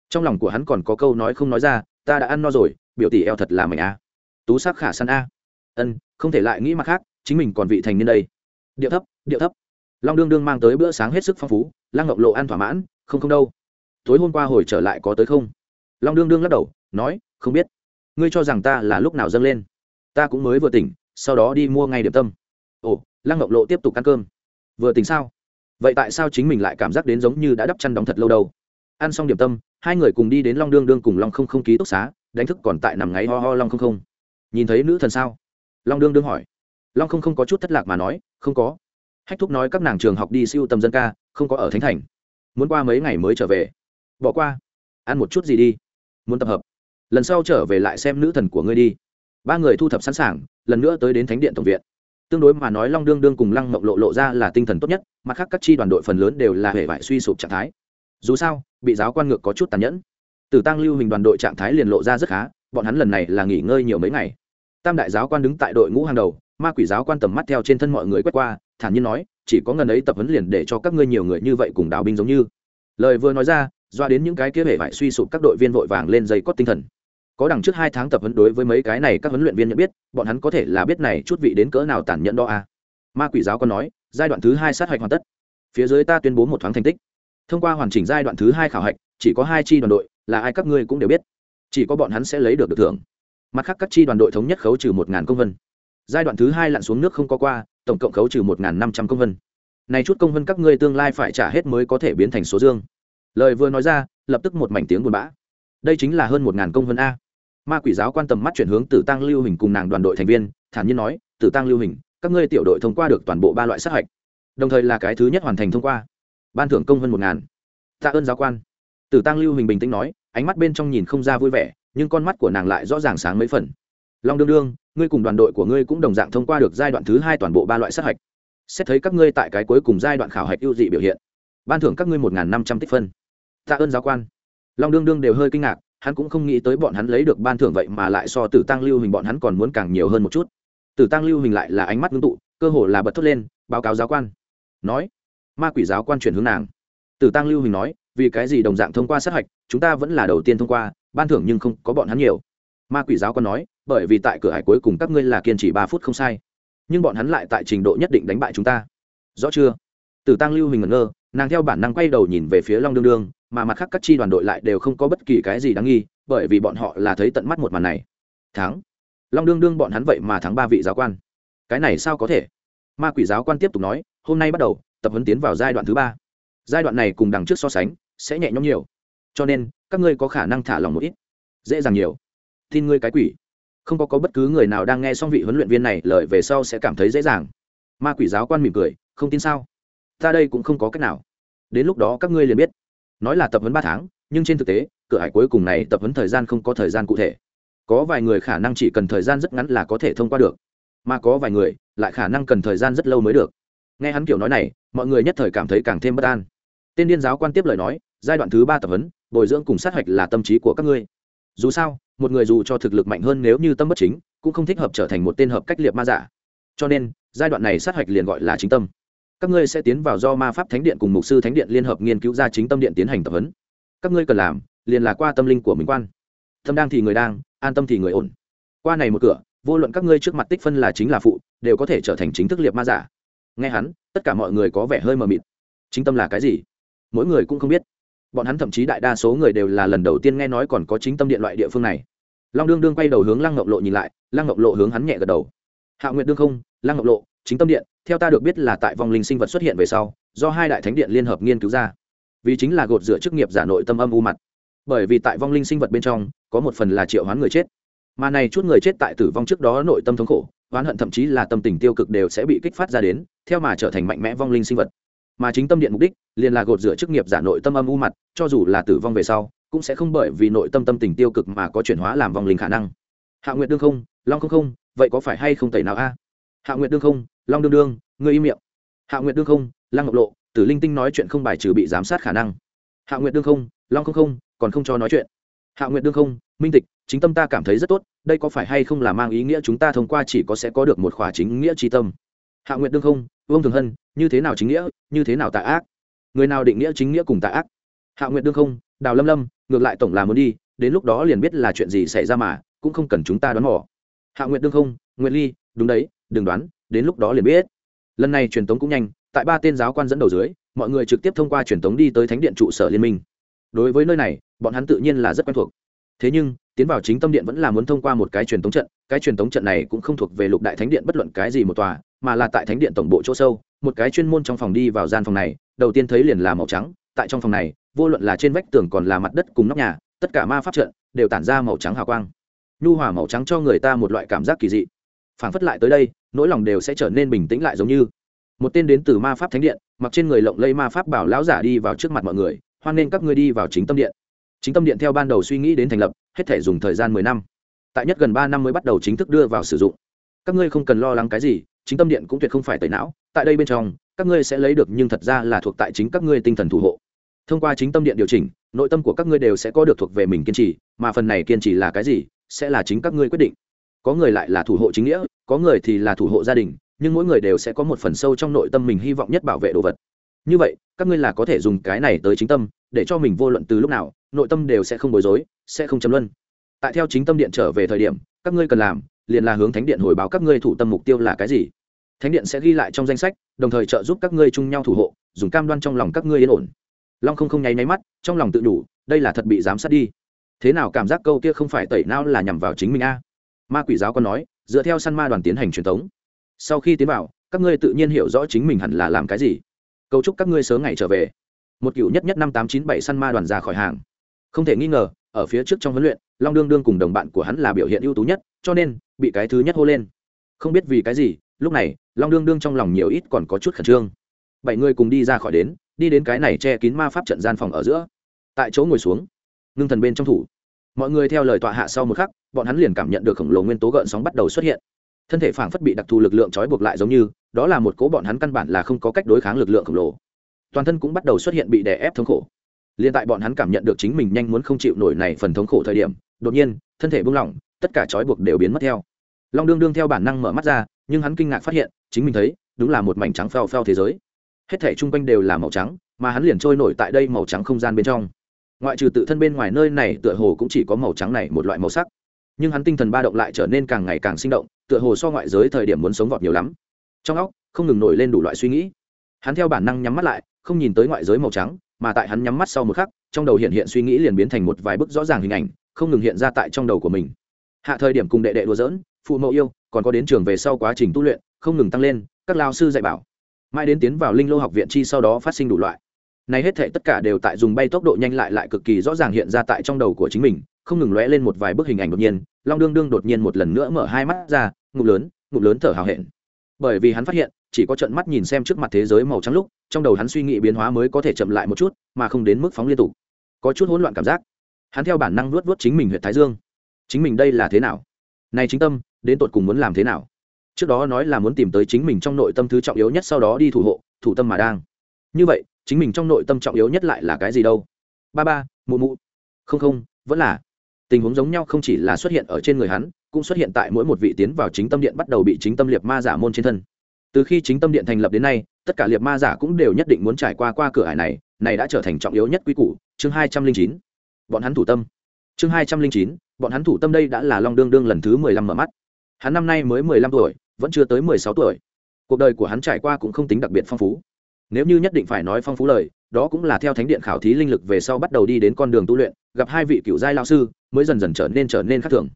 Trong lòng của hắn còn có câu nói không nói ra, ta đã ăn no rồi, biểu tỷ eo thật là mảnh a. Tú sắc khả săn a. Ân, không thể lại nghĩ mặt khác, chính mình còn vị thành niên đây. Điệu thấp điệu thấp. Long đương đương mang tới bữa sáng hết sức phong phú, lăng ngọc lộ ăn thỏa mãn, không không đâu. Tối hôm qua hồi trở lại có tới không? Long đương đương lắc đầu, nói, không biết. Ngươi cho rằng ta là lúc nào dâng lên? Ta cũng mới vừa tỉnh sau đó đi mua ngay điểm tâm. Ồ, lăng ngọc lộ tiếp tục ăn cơm. Vừa tỉnh sao? Vậy tại sao chính mình lại cảm giác đến giống như đã đắp chăn đóng thật lâu đâu? Ăn xong điểm tâm, hai người cùng đi đến long đương đương cùng long không không ký túc xá, đánh thức còn tại nằm ngáy ho ho long không không. Nhìn thấy nữ thần sao? Long đương đương hỏi. Long không không có chút thất lạc mà nói, không có. Hách thúc nói các nàng trường học đi siêu tầm dân ca, không có ở thánh thành. Muốn qua mấy ngày mới trở về. Bỏ qua. Ăn một chút gì đi. Muốn tập hợp. Lần sau trở về lại xem nữ thần của ngươi đi ba người thu thập sẵn sàng, lần nữa tới đến thánh điện tổng viện. Tương đối mà nói, long đương đương cùng lăng mộng lộ lộ ra là tinh thần tốt nhất, mặt khác các chi đoàn đội phần lớn đều là hệ vải suy sụp trạng thái. Dù sao, bị giáo quan ngược có chút tàn nhẫn. Từ tăng lưu hình đoàn đội trạng thái liền lộ ra rất khá, bọn hắn lần này là nghỉ ngơi nhiều mấy ngày. Tam đại giáo quan đứng tại đội ngũ hàng đầu, ma quỷ giáo quan tầm mắt theo trên thân mọi người quét qua, thản nhiên nói, chỉ có ngần ấy tập huấn liền để cho các ngươi nhiều người như vậy cùng đào binh giống như. Lời vừa nói ra, doa đến những cái kia hệ vải suy sụp các đội viên vội vàng lên dây cót tinh thần có đằng trước hai tháng tập huấn đối với mấy cái này các huấn luyện viên nhận biết, bọn hắn có thể là biết này chút vị đến cỡ nào tàn nhẫn đó à. ma quỷ giáo còn nói, giai đoạn thứ hai sát hạch hoàn tất. Phía dưới ta tuyên bố một thoáng thành tích. Thông qua hoàn chỉnh giai đoạn thứ hai khảo hạch, chỉ có hai chi đoàn đội, là ai các ngươi cũng đều biết. Chỉ có bọn hắn sẽ lấy được được thưởng. Mặt khác các chi đoàn đội thống nhất khấu trừ một ngàn công vân. Giai đoạn thứ hai lặn xuống nước không có qua, tổng cộng khấu trừ một ngàn năm trăm công vân. Này chút công vân các ngươi tương lai phải trả hết mới có thể biến thành số dương. Lời vừa nói ra, lập tức một mảnh tiếng buồn bã. Đây chính là hơn một ngàn công vân a ma quỷ giáo quan tầm mắt chuyển hướng tử tăng lưu hình cùng nàng đoàn đội thành viên, thản nhiên nói, tử tăng lưu hình, các ngươi tiểu đội thông qua được toàn bộ ba loại sát hạch, đồng thời là cái thứ nhất hoàn thành thông qua. Ban thưởng công hơn một ngàn. Tạ ơn giáo quan. Tử tăng lưu hình bình tĩnh nói, ánh mắt bên trong nhìn không ra vui vẻ, nhưng con mắt của nàng lại rõ ràng sáng mấy phần. Long đương đương, ngươi cùng đoàn đội của ngươi cũng đồng dạng thông qua được giai đoạn thứ hai toàn bộ ba loại sát hạch. Xét thấy các ngươi tại cái cuối cùng giai đoạn khảo hạch ưu dị biểu hiện, ban thưởng các ngươi một năm trăm tích phân. Tạ ơn giáo quan. Long đương đương đều hơi kinh ngạc hắn cũng không nghĩ tới bọn hắn lấy được ban thưởng vậy mà lại so tử tăng lưu hình bọn hắn còn muốn càng nhiều hơn một chút. Tử tăng lưu hình lại là ánh mắt ngưng tụ, cơ hồ là bật thốt lên, báo cáo giáo quan. Nói, ma quỷ giáo quan chuyển hướng nàng. Tử tăng lưu hình nói, vì cái gì đồng dạng thông qua sát hạch, chúng ta vẫn là đầu tiên thông qua, ban thưởng nhưng không có bọn hắn nhiều. Ma quỷ giáo quan nói, bởi vì tại cửa hải cuối cùng các ngươi là kiên trì ba phút không sai, nhưng bọn hắn lại tại trình độ nhất định đánh bại chúng ta. Rõ chưa? Tử tăng lưu hình ngẩn ngơ, nàng theo bản năng quay đầu nhìn về phía long đương đương mà mặt khác các chi đoàn đội lại đều không có bất kỳ cái gì đáng nghi, bởi vì bọn họ là thấy tận mắt một màn này. Thắng. Long đương đương bọn hắn vậy mà thắng ba vị giáo quan. Cái này sao có thể? Ma quỷ giáo quan tiếp tục nói, hôm nay bắt đầu, tập huấn tiến vào giai đoạn thứ ba. Giai đoạn này cùng đằng trước so sánh, sẽ nhẹ nhõm nhiều. Cho nên, các ngươi có khả năng thả lòng một ít. Dễ dàng nhiều. Tin ngươi cái quỷ. Không có có bất cứ người nào đang nghe xong vị huấn luyện viên này, lời về sau sẽ cảm thấy dễ dàng. Ma quỷ giáo quan mỉm cười, không tin sao? Ta đây cũng không có cách nào. Đến lúc đó các ngươi liền biết nói là tập huấn ba tháng, nhưng trên thực tế, cửa hải cuối cùng này tập huấn thời gian không có thời gian cụ thể. Có vài người khả năng chỉ cần thời gian rất ngắn là có thể thông qua được, mà có vài người lại khả năng cần thời gian rất lâu mới được. Nghe hắn kiểu nói này, mọi người nhất thời cảm thấy càng thêm bất an. Tên điên giáo quan tiếp lời nói, giai đoạn thứ ba tập huấn, bồi dưỡng cùng sát hạch là tâm trí của các ngươi. Dù sao, một người dù cho thực lực mạnh hơn nếu như tâm bất chính, cũng không thích hợp trở thành một tên hợp cách liệt ma giả. Cho nên, giai đoạn này sát hạch liền gọi là chính tâm các ngươi sẽ tiến vào do ma pháp thánh điện cùng mục sư thánh điện liên hợp nghiên cứu ra chính tâm điện tiến hành tập huấn. Các ngươi cần làm, liền là qua tâm linh của mình quan. Tâm đang thì người đang, an tâm thì người ổn. Qua này một cửa, vô luận các ngươi trước mặt tích phân là chính là phụ, đều có thể trở thành chính thức liệt ma giả. Nghe hắn, tất cả mọi người có vẻ hơi mờ mịt. Chính tâm là cái gì? Mỗi người cũng không biết. Bọn hắn thậm chí đại đa số người đều là lần đầu tiên nghe nói còn có chính tâm điện loại địa phương này. Long đương đương quay đầu hướng lăng ngọc lộ nhìn lại, lăng ngọc lộ hướng hắn nhẹ gật đầu. Hạ nguyện đương không, lăng ngọc lộ, chính tâm điện theo ta được biết là tại vong linh sinh vật xuất hiện về sau, do hai đại thánh điện liên hợp nghiên cứu ra. Vì chính là gột rửa chức nghiệp giả nội tâm âm u mặt. Bởi vì tại vong linh sinh vật bên trong, có một phần là triệu hoán người chết. Mà này chút người chết tại tử vong trước đó nội tâm thống khổ oán hận thậm chí là tâm tình tiêu cực đều sẽ bị kích phát ra đến, theo mà trở thành mạnh mẽ vong linh sinh vật. Mà chính tâm điện mục đích, liền là gột rửa chức nghiệp giả nội tâm âm u mặt, cho dù là tử vong về sau, cũng sẽ không bởi vì nội tâm tâm tình tiêu cực mà có chuyển hóa làm vong linh khả năng. Hạ nguyệt đương không, long không không, vậy có phải hay không tẩy nào a? Hạ nguyệt đương không long đương đương, ngươi im miệng. Hạ nguyệt đương không, lăng ngọc lộ, tử linh tinh nói chuyện không bài trừ bị giám sát khả năng. Hạ nguyệt đương không, long không không, còn không cho nói chuyện. Hạ nguyệt đương không, minh tịch, chính tâm ta cảm thấy rất tốt, đây có phải hay không là mang ý nghĩa chúng ta thông qua chỉ có sẽ có được một khỏa chính nghĩa tri tâm? Hạ nguyệt đương không, vương thường hân, như thế nào chính nghĩa, như thế nào tạ ác? Người nào định nghĩa chính nghĩa cùng tà ác? Hạ Nguyệt đương không, đào lâm lâm, ngược lại tổng là muốn đi, đến lúc đó liền biết là chuyện gì xảy ra mà, cũng không cần chúng ta đoán mò. Hạ Nguyệt đương không, Nguyệt ly, đúng đấy, đừng đoán đến lúc đó liền biết. Lần này truyền tống cũng nhanh, tại ba tên giáo quan dẫn đầu dưới, mọi người trực tiếp thông qua truyền tống đi tới thánh điện trụ sở liên minh. Đối với nơi này, bọn hắn tự nhiên là rất quen thuộc. Thế nhưng, tiến vào chính tâm điện vẫn là muốn thông qua một cái truyền tống trận, cái truyền tống trận này cũng không thuộc về lục đại thánh điện bất luận cái gì một tòa, mà là tại thánh điện tổng bộ chỗ sâu, một cái chuyên môn trong phòng đi vào gian phòng này, đầu tiên thấy liền là màu trắng, tại trong phòng này, vô luận là trên vách tường còn là mặt đất cùng nóc nhà, tất cả ma pháp trận đều tản ra màu trắng hào quang. Nhu hòa màu trắng cho người ta một loại cảm giác kỳ dị phản phất lại tới đây, nỗi lòng đều sẽ trở nên bình tĩnh lại giống như. Một tên đến từ ma pháp thánh điện, mặc trên người lộng lây ma pháp bảo lão giả đi vào trước mặt mọi người, hoan nên các ngươi đi vào chính tâm điện. Chính tâm điện theo ban đầu suy nghĩ đến thành lập, hết thể dùng thời gian mười năm. Tại nhất gần ba năm mới bắt đầu chính thức đưa vào sử dụng. Các ngươi không cần lo lắng cái gì, chính tâm điện cũng tuyệt không phải tẩy não, tại đây bên trong, các ngươi sẽ lấy được nhưng thật ra là thuộc tại chính các ngươi tinh thần thủ hộ. Thông qua chính tâm điện điều chỉnh, nội tâm của các ngươi đều sẽ có được thuộc về mình kiên trì, mà phần này kiên trì là cái gì, sẽ là chính các ngươi quyết định có người lại là thủ hộ chính nghĩa, có người thì là thủ hộ gia đình, nhưng mỗi người đều sẽ có một phần sâu trong nội tâm mình hy vọng nhất bảo vệ đồ vật. Như vậy, các ngươi là có thể dùng cái này tới chính tâm, để cho mình vô luận từ lúc nào, nội tâm đều sẽ không bối rối, sẽ không chấm luân. Tại theo chính tâm điện trở về thời điểm, các ngươi cần làm, liền là hướng thánh điện hồi báo các ngươi thủ tâm mục tiêu là cái gì. Thánh điện sẽ ghi lại trong danh sách, đồng thời trợ giúp các ngươi chung nhau thủ hộ, dùng cam đoan trong lòng các ngươi yên ổn. Long không không nháy máy mắt, trong lòng tự đủ, đây là thật bị giám sát đi. Thế nào cảm giác câu kia không phải tẩy não là nhằm vào chính mình a? Ma quỷ giáo còn nói, dựa theo săn ma đoàn tiến hành truyền thống. Sau khi tiến vào, các ngươi tự nhiên hiểu rõ chính mình hẳn là làm cái gì. Cầu chúc các ngươi sớm ngày trở về. Một cựu nhất nhất năm tám chín bảy săn ma đoàn ra khỏi hàng. Không thể nghi ngờ, ở phía trước trong huấn luyện, long đương đương cùng đồng bạn của hắn là biểu hiện ưu tú nhất, cho nên, bị cái thứ nhất hô lên. Không biết vì cái gì, lúc này, long đương đương trong lòng nhiều ít còn có chút khẩn trương. Bảy người cùng đi ra khỏi đến, đi đến cái này che kín ma pháp trận gian phòng ở giữa. Tại chỗ ngồi xuống, ngưng thần bên trong thủ mọi người theo lời tọa hạ sau một khắc, bọn hắn liền cảm nhận được khổng lồ nguyên tố gợn sóng bắt đầu xuất hiện. Thân thể phảng phất bị đặc thù lực lượng trói buộc lại giống như, đó là một cố bọn hắn căn bản là không có cách đối kháng lực lượng khổng lồ. Toàn thân cũng bắt đầu xuất hiện bị đè ép thống khổ. Liền tại bọn hắn cảm nhận được chính mình nhanh muốn không chịu nổi này phần thống khổ thời điểm, đột nhiên, thân thể buông lỏng, tất cả trói buộc đều biến mất theo. Long đương đương theo bản năng mở mắt ra, nhưng hắn kinh ngạc phát hiện, chính mình thấy, đúng là một mảnh trắng phèo phèo thế giới. Hết thể chung quanh đều là màu trắng, mà hắn liền trôi nổi tại đây màu trắng không gian bên trong ngoại trừ tự thân bên ngoài nơi này tựa hồ cũng chỉ có màu trắng này một loại màu sắc. Nhưng hắn tinh thần ba động lại trở nên càng ngày càng sinh động, tựa hồ so ngoại giới thời điểm muốn sống vọt nhiều lắm. Trong óc, không ngừng nổi lên đủ loại suy nghĩ. Hắn theo bản năng nhắm mắt lại, không nhìn tới ngoại giới màu trắng, mà tại hắn nhắm mắt sau một khắc, trong đầu hiện hiện suy nghĩ liền biến thành một vài bức rõ ràng hình ảnh, không ngừng hiện ra tại trong đầu của mình. Hạ thời điểm cùng đệ đệ đùa giỡn, phụ mẫu yêu, còn có đến trường về sau quá trình tu luyện, không ngừng tăng lên, các lao sư dạy bảo. Mai đến tiến vào linh lô học viện chi sau đó phát sinh đủ loại này hết thể tất cả đều tại dùng bay tốc độ nhanh lại lại cực kỳ rõ ràng hiện ra tại trong đầu của chính mình, không ngừng lóe lên một vài bức hình ảnh đột nhiên, long đương đương đột nhiên một lần nữa mở hai mắt ra, ngụm lớn ngụm lớn thở hào hẹn. Bởi vì hắn phát hiện, chỉ có trận mắt nhìn xem trước mặt thế giới màu trắng lúc, trong đầu hắn suy nghĩ biến hóa mới có thể chậm lại một chút, mà không đến mức phóng liên tục. Có chút hỗn loạn cảm giác. Hắn theo bản năng luốt vớt chính mình huyện thái dương. Chính mình đây là thế nào? Này chính tâm, đến tột cùng muốn làm thế nào? Trước đó nói là muốn tìm tới chính mình trong nội tâm thứ trọng yếu nhất sau đó đi thủ hộ, thủ tâm mà đang. Như vậy chính mình trong nội tâm trọng yếu nhất lại là cái gì đâu? Ba ba, mụ mụ. Không không, vẫn là. Tình huống giống nhau không chỉ là xuất hiện ở trên người hắn, cũng xuất hiện tại mỗi một vị tiến vào chính tâm điện bắt đầu bị chính tâm liệt ma giả môn trên thân. Từ khi chính tâm điện thành lập đến nay, tất cả liệt ma giả cũng đều nhất định muốn trải qua qua cửa hải này này đã trở thành trọng yếu nhất quy củ, chương hai trăm linh chín. Bọn hắn thủ tâm. Chương hai trăm linh chín, bọn hắn thủ tâm đây đã là long đương đương lần thứ mười lăm mở mắt. Hắn năm nay mới mười lăm tuổi, vẫn chưa tới mười sáu tuổi. Cuộc đời của hắn trải qua cũng không tính đặc biệt phong phú nếu như nhất định phải nói phong phú lời, đó cũng là theo thánh điện khảo thí linh lực về sau bắt đầu đi đến con đường tu luyện, gặp hai vị cựu giai lao sư, mới dần dần trở nên trở nên khác thường.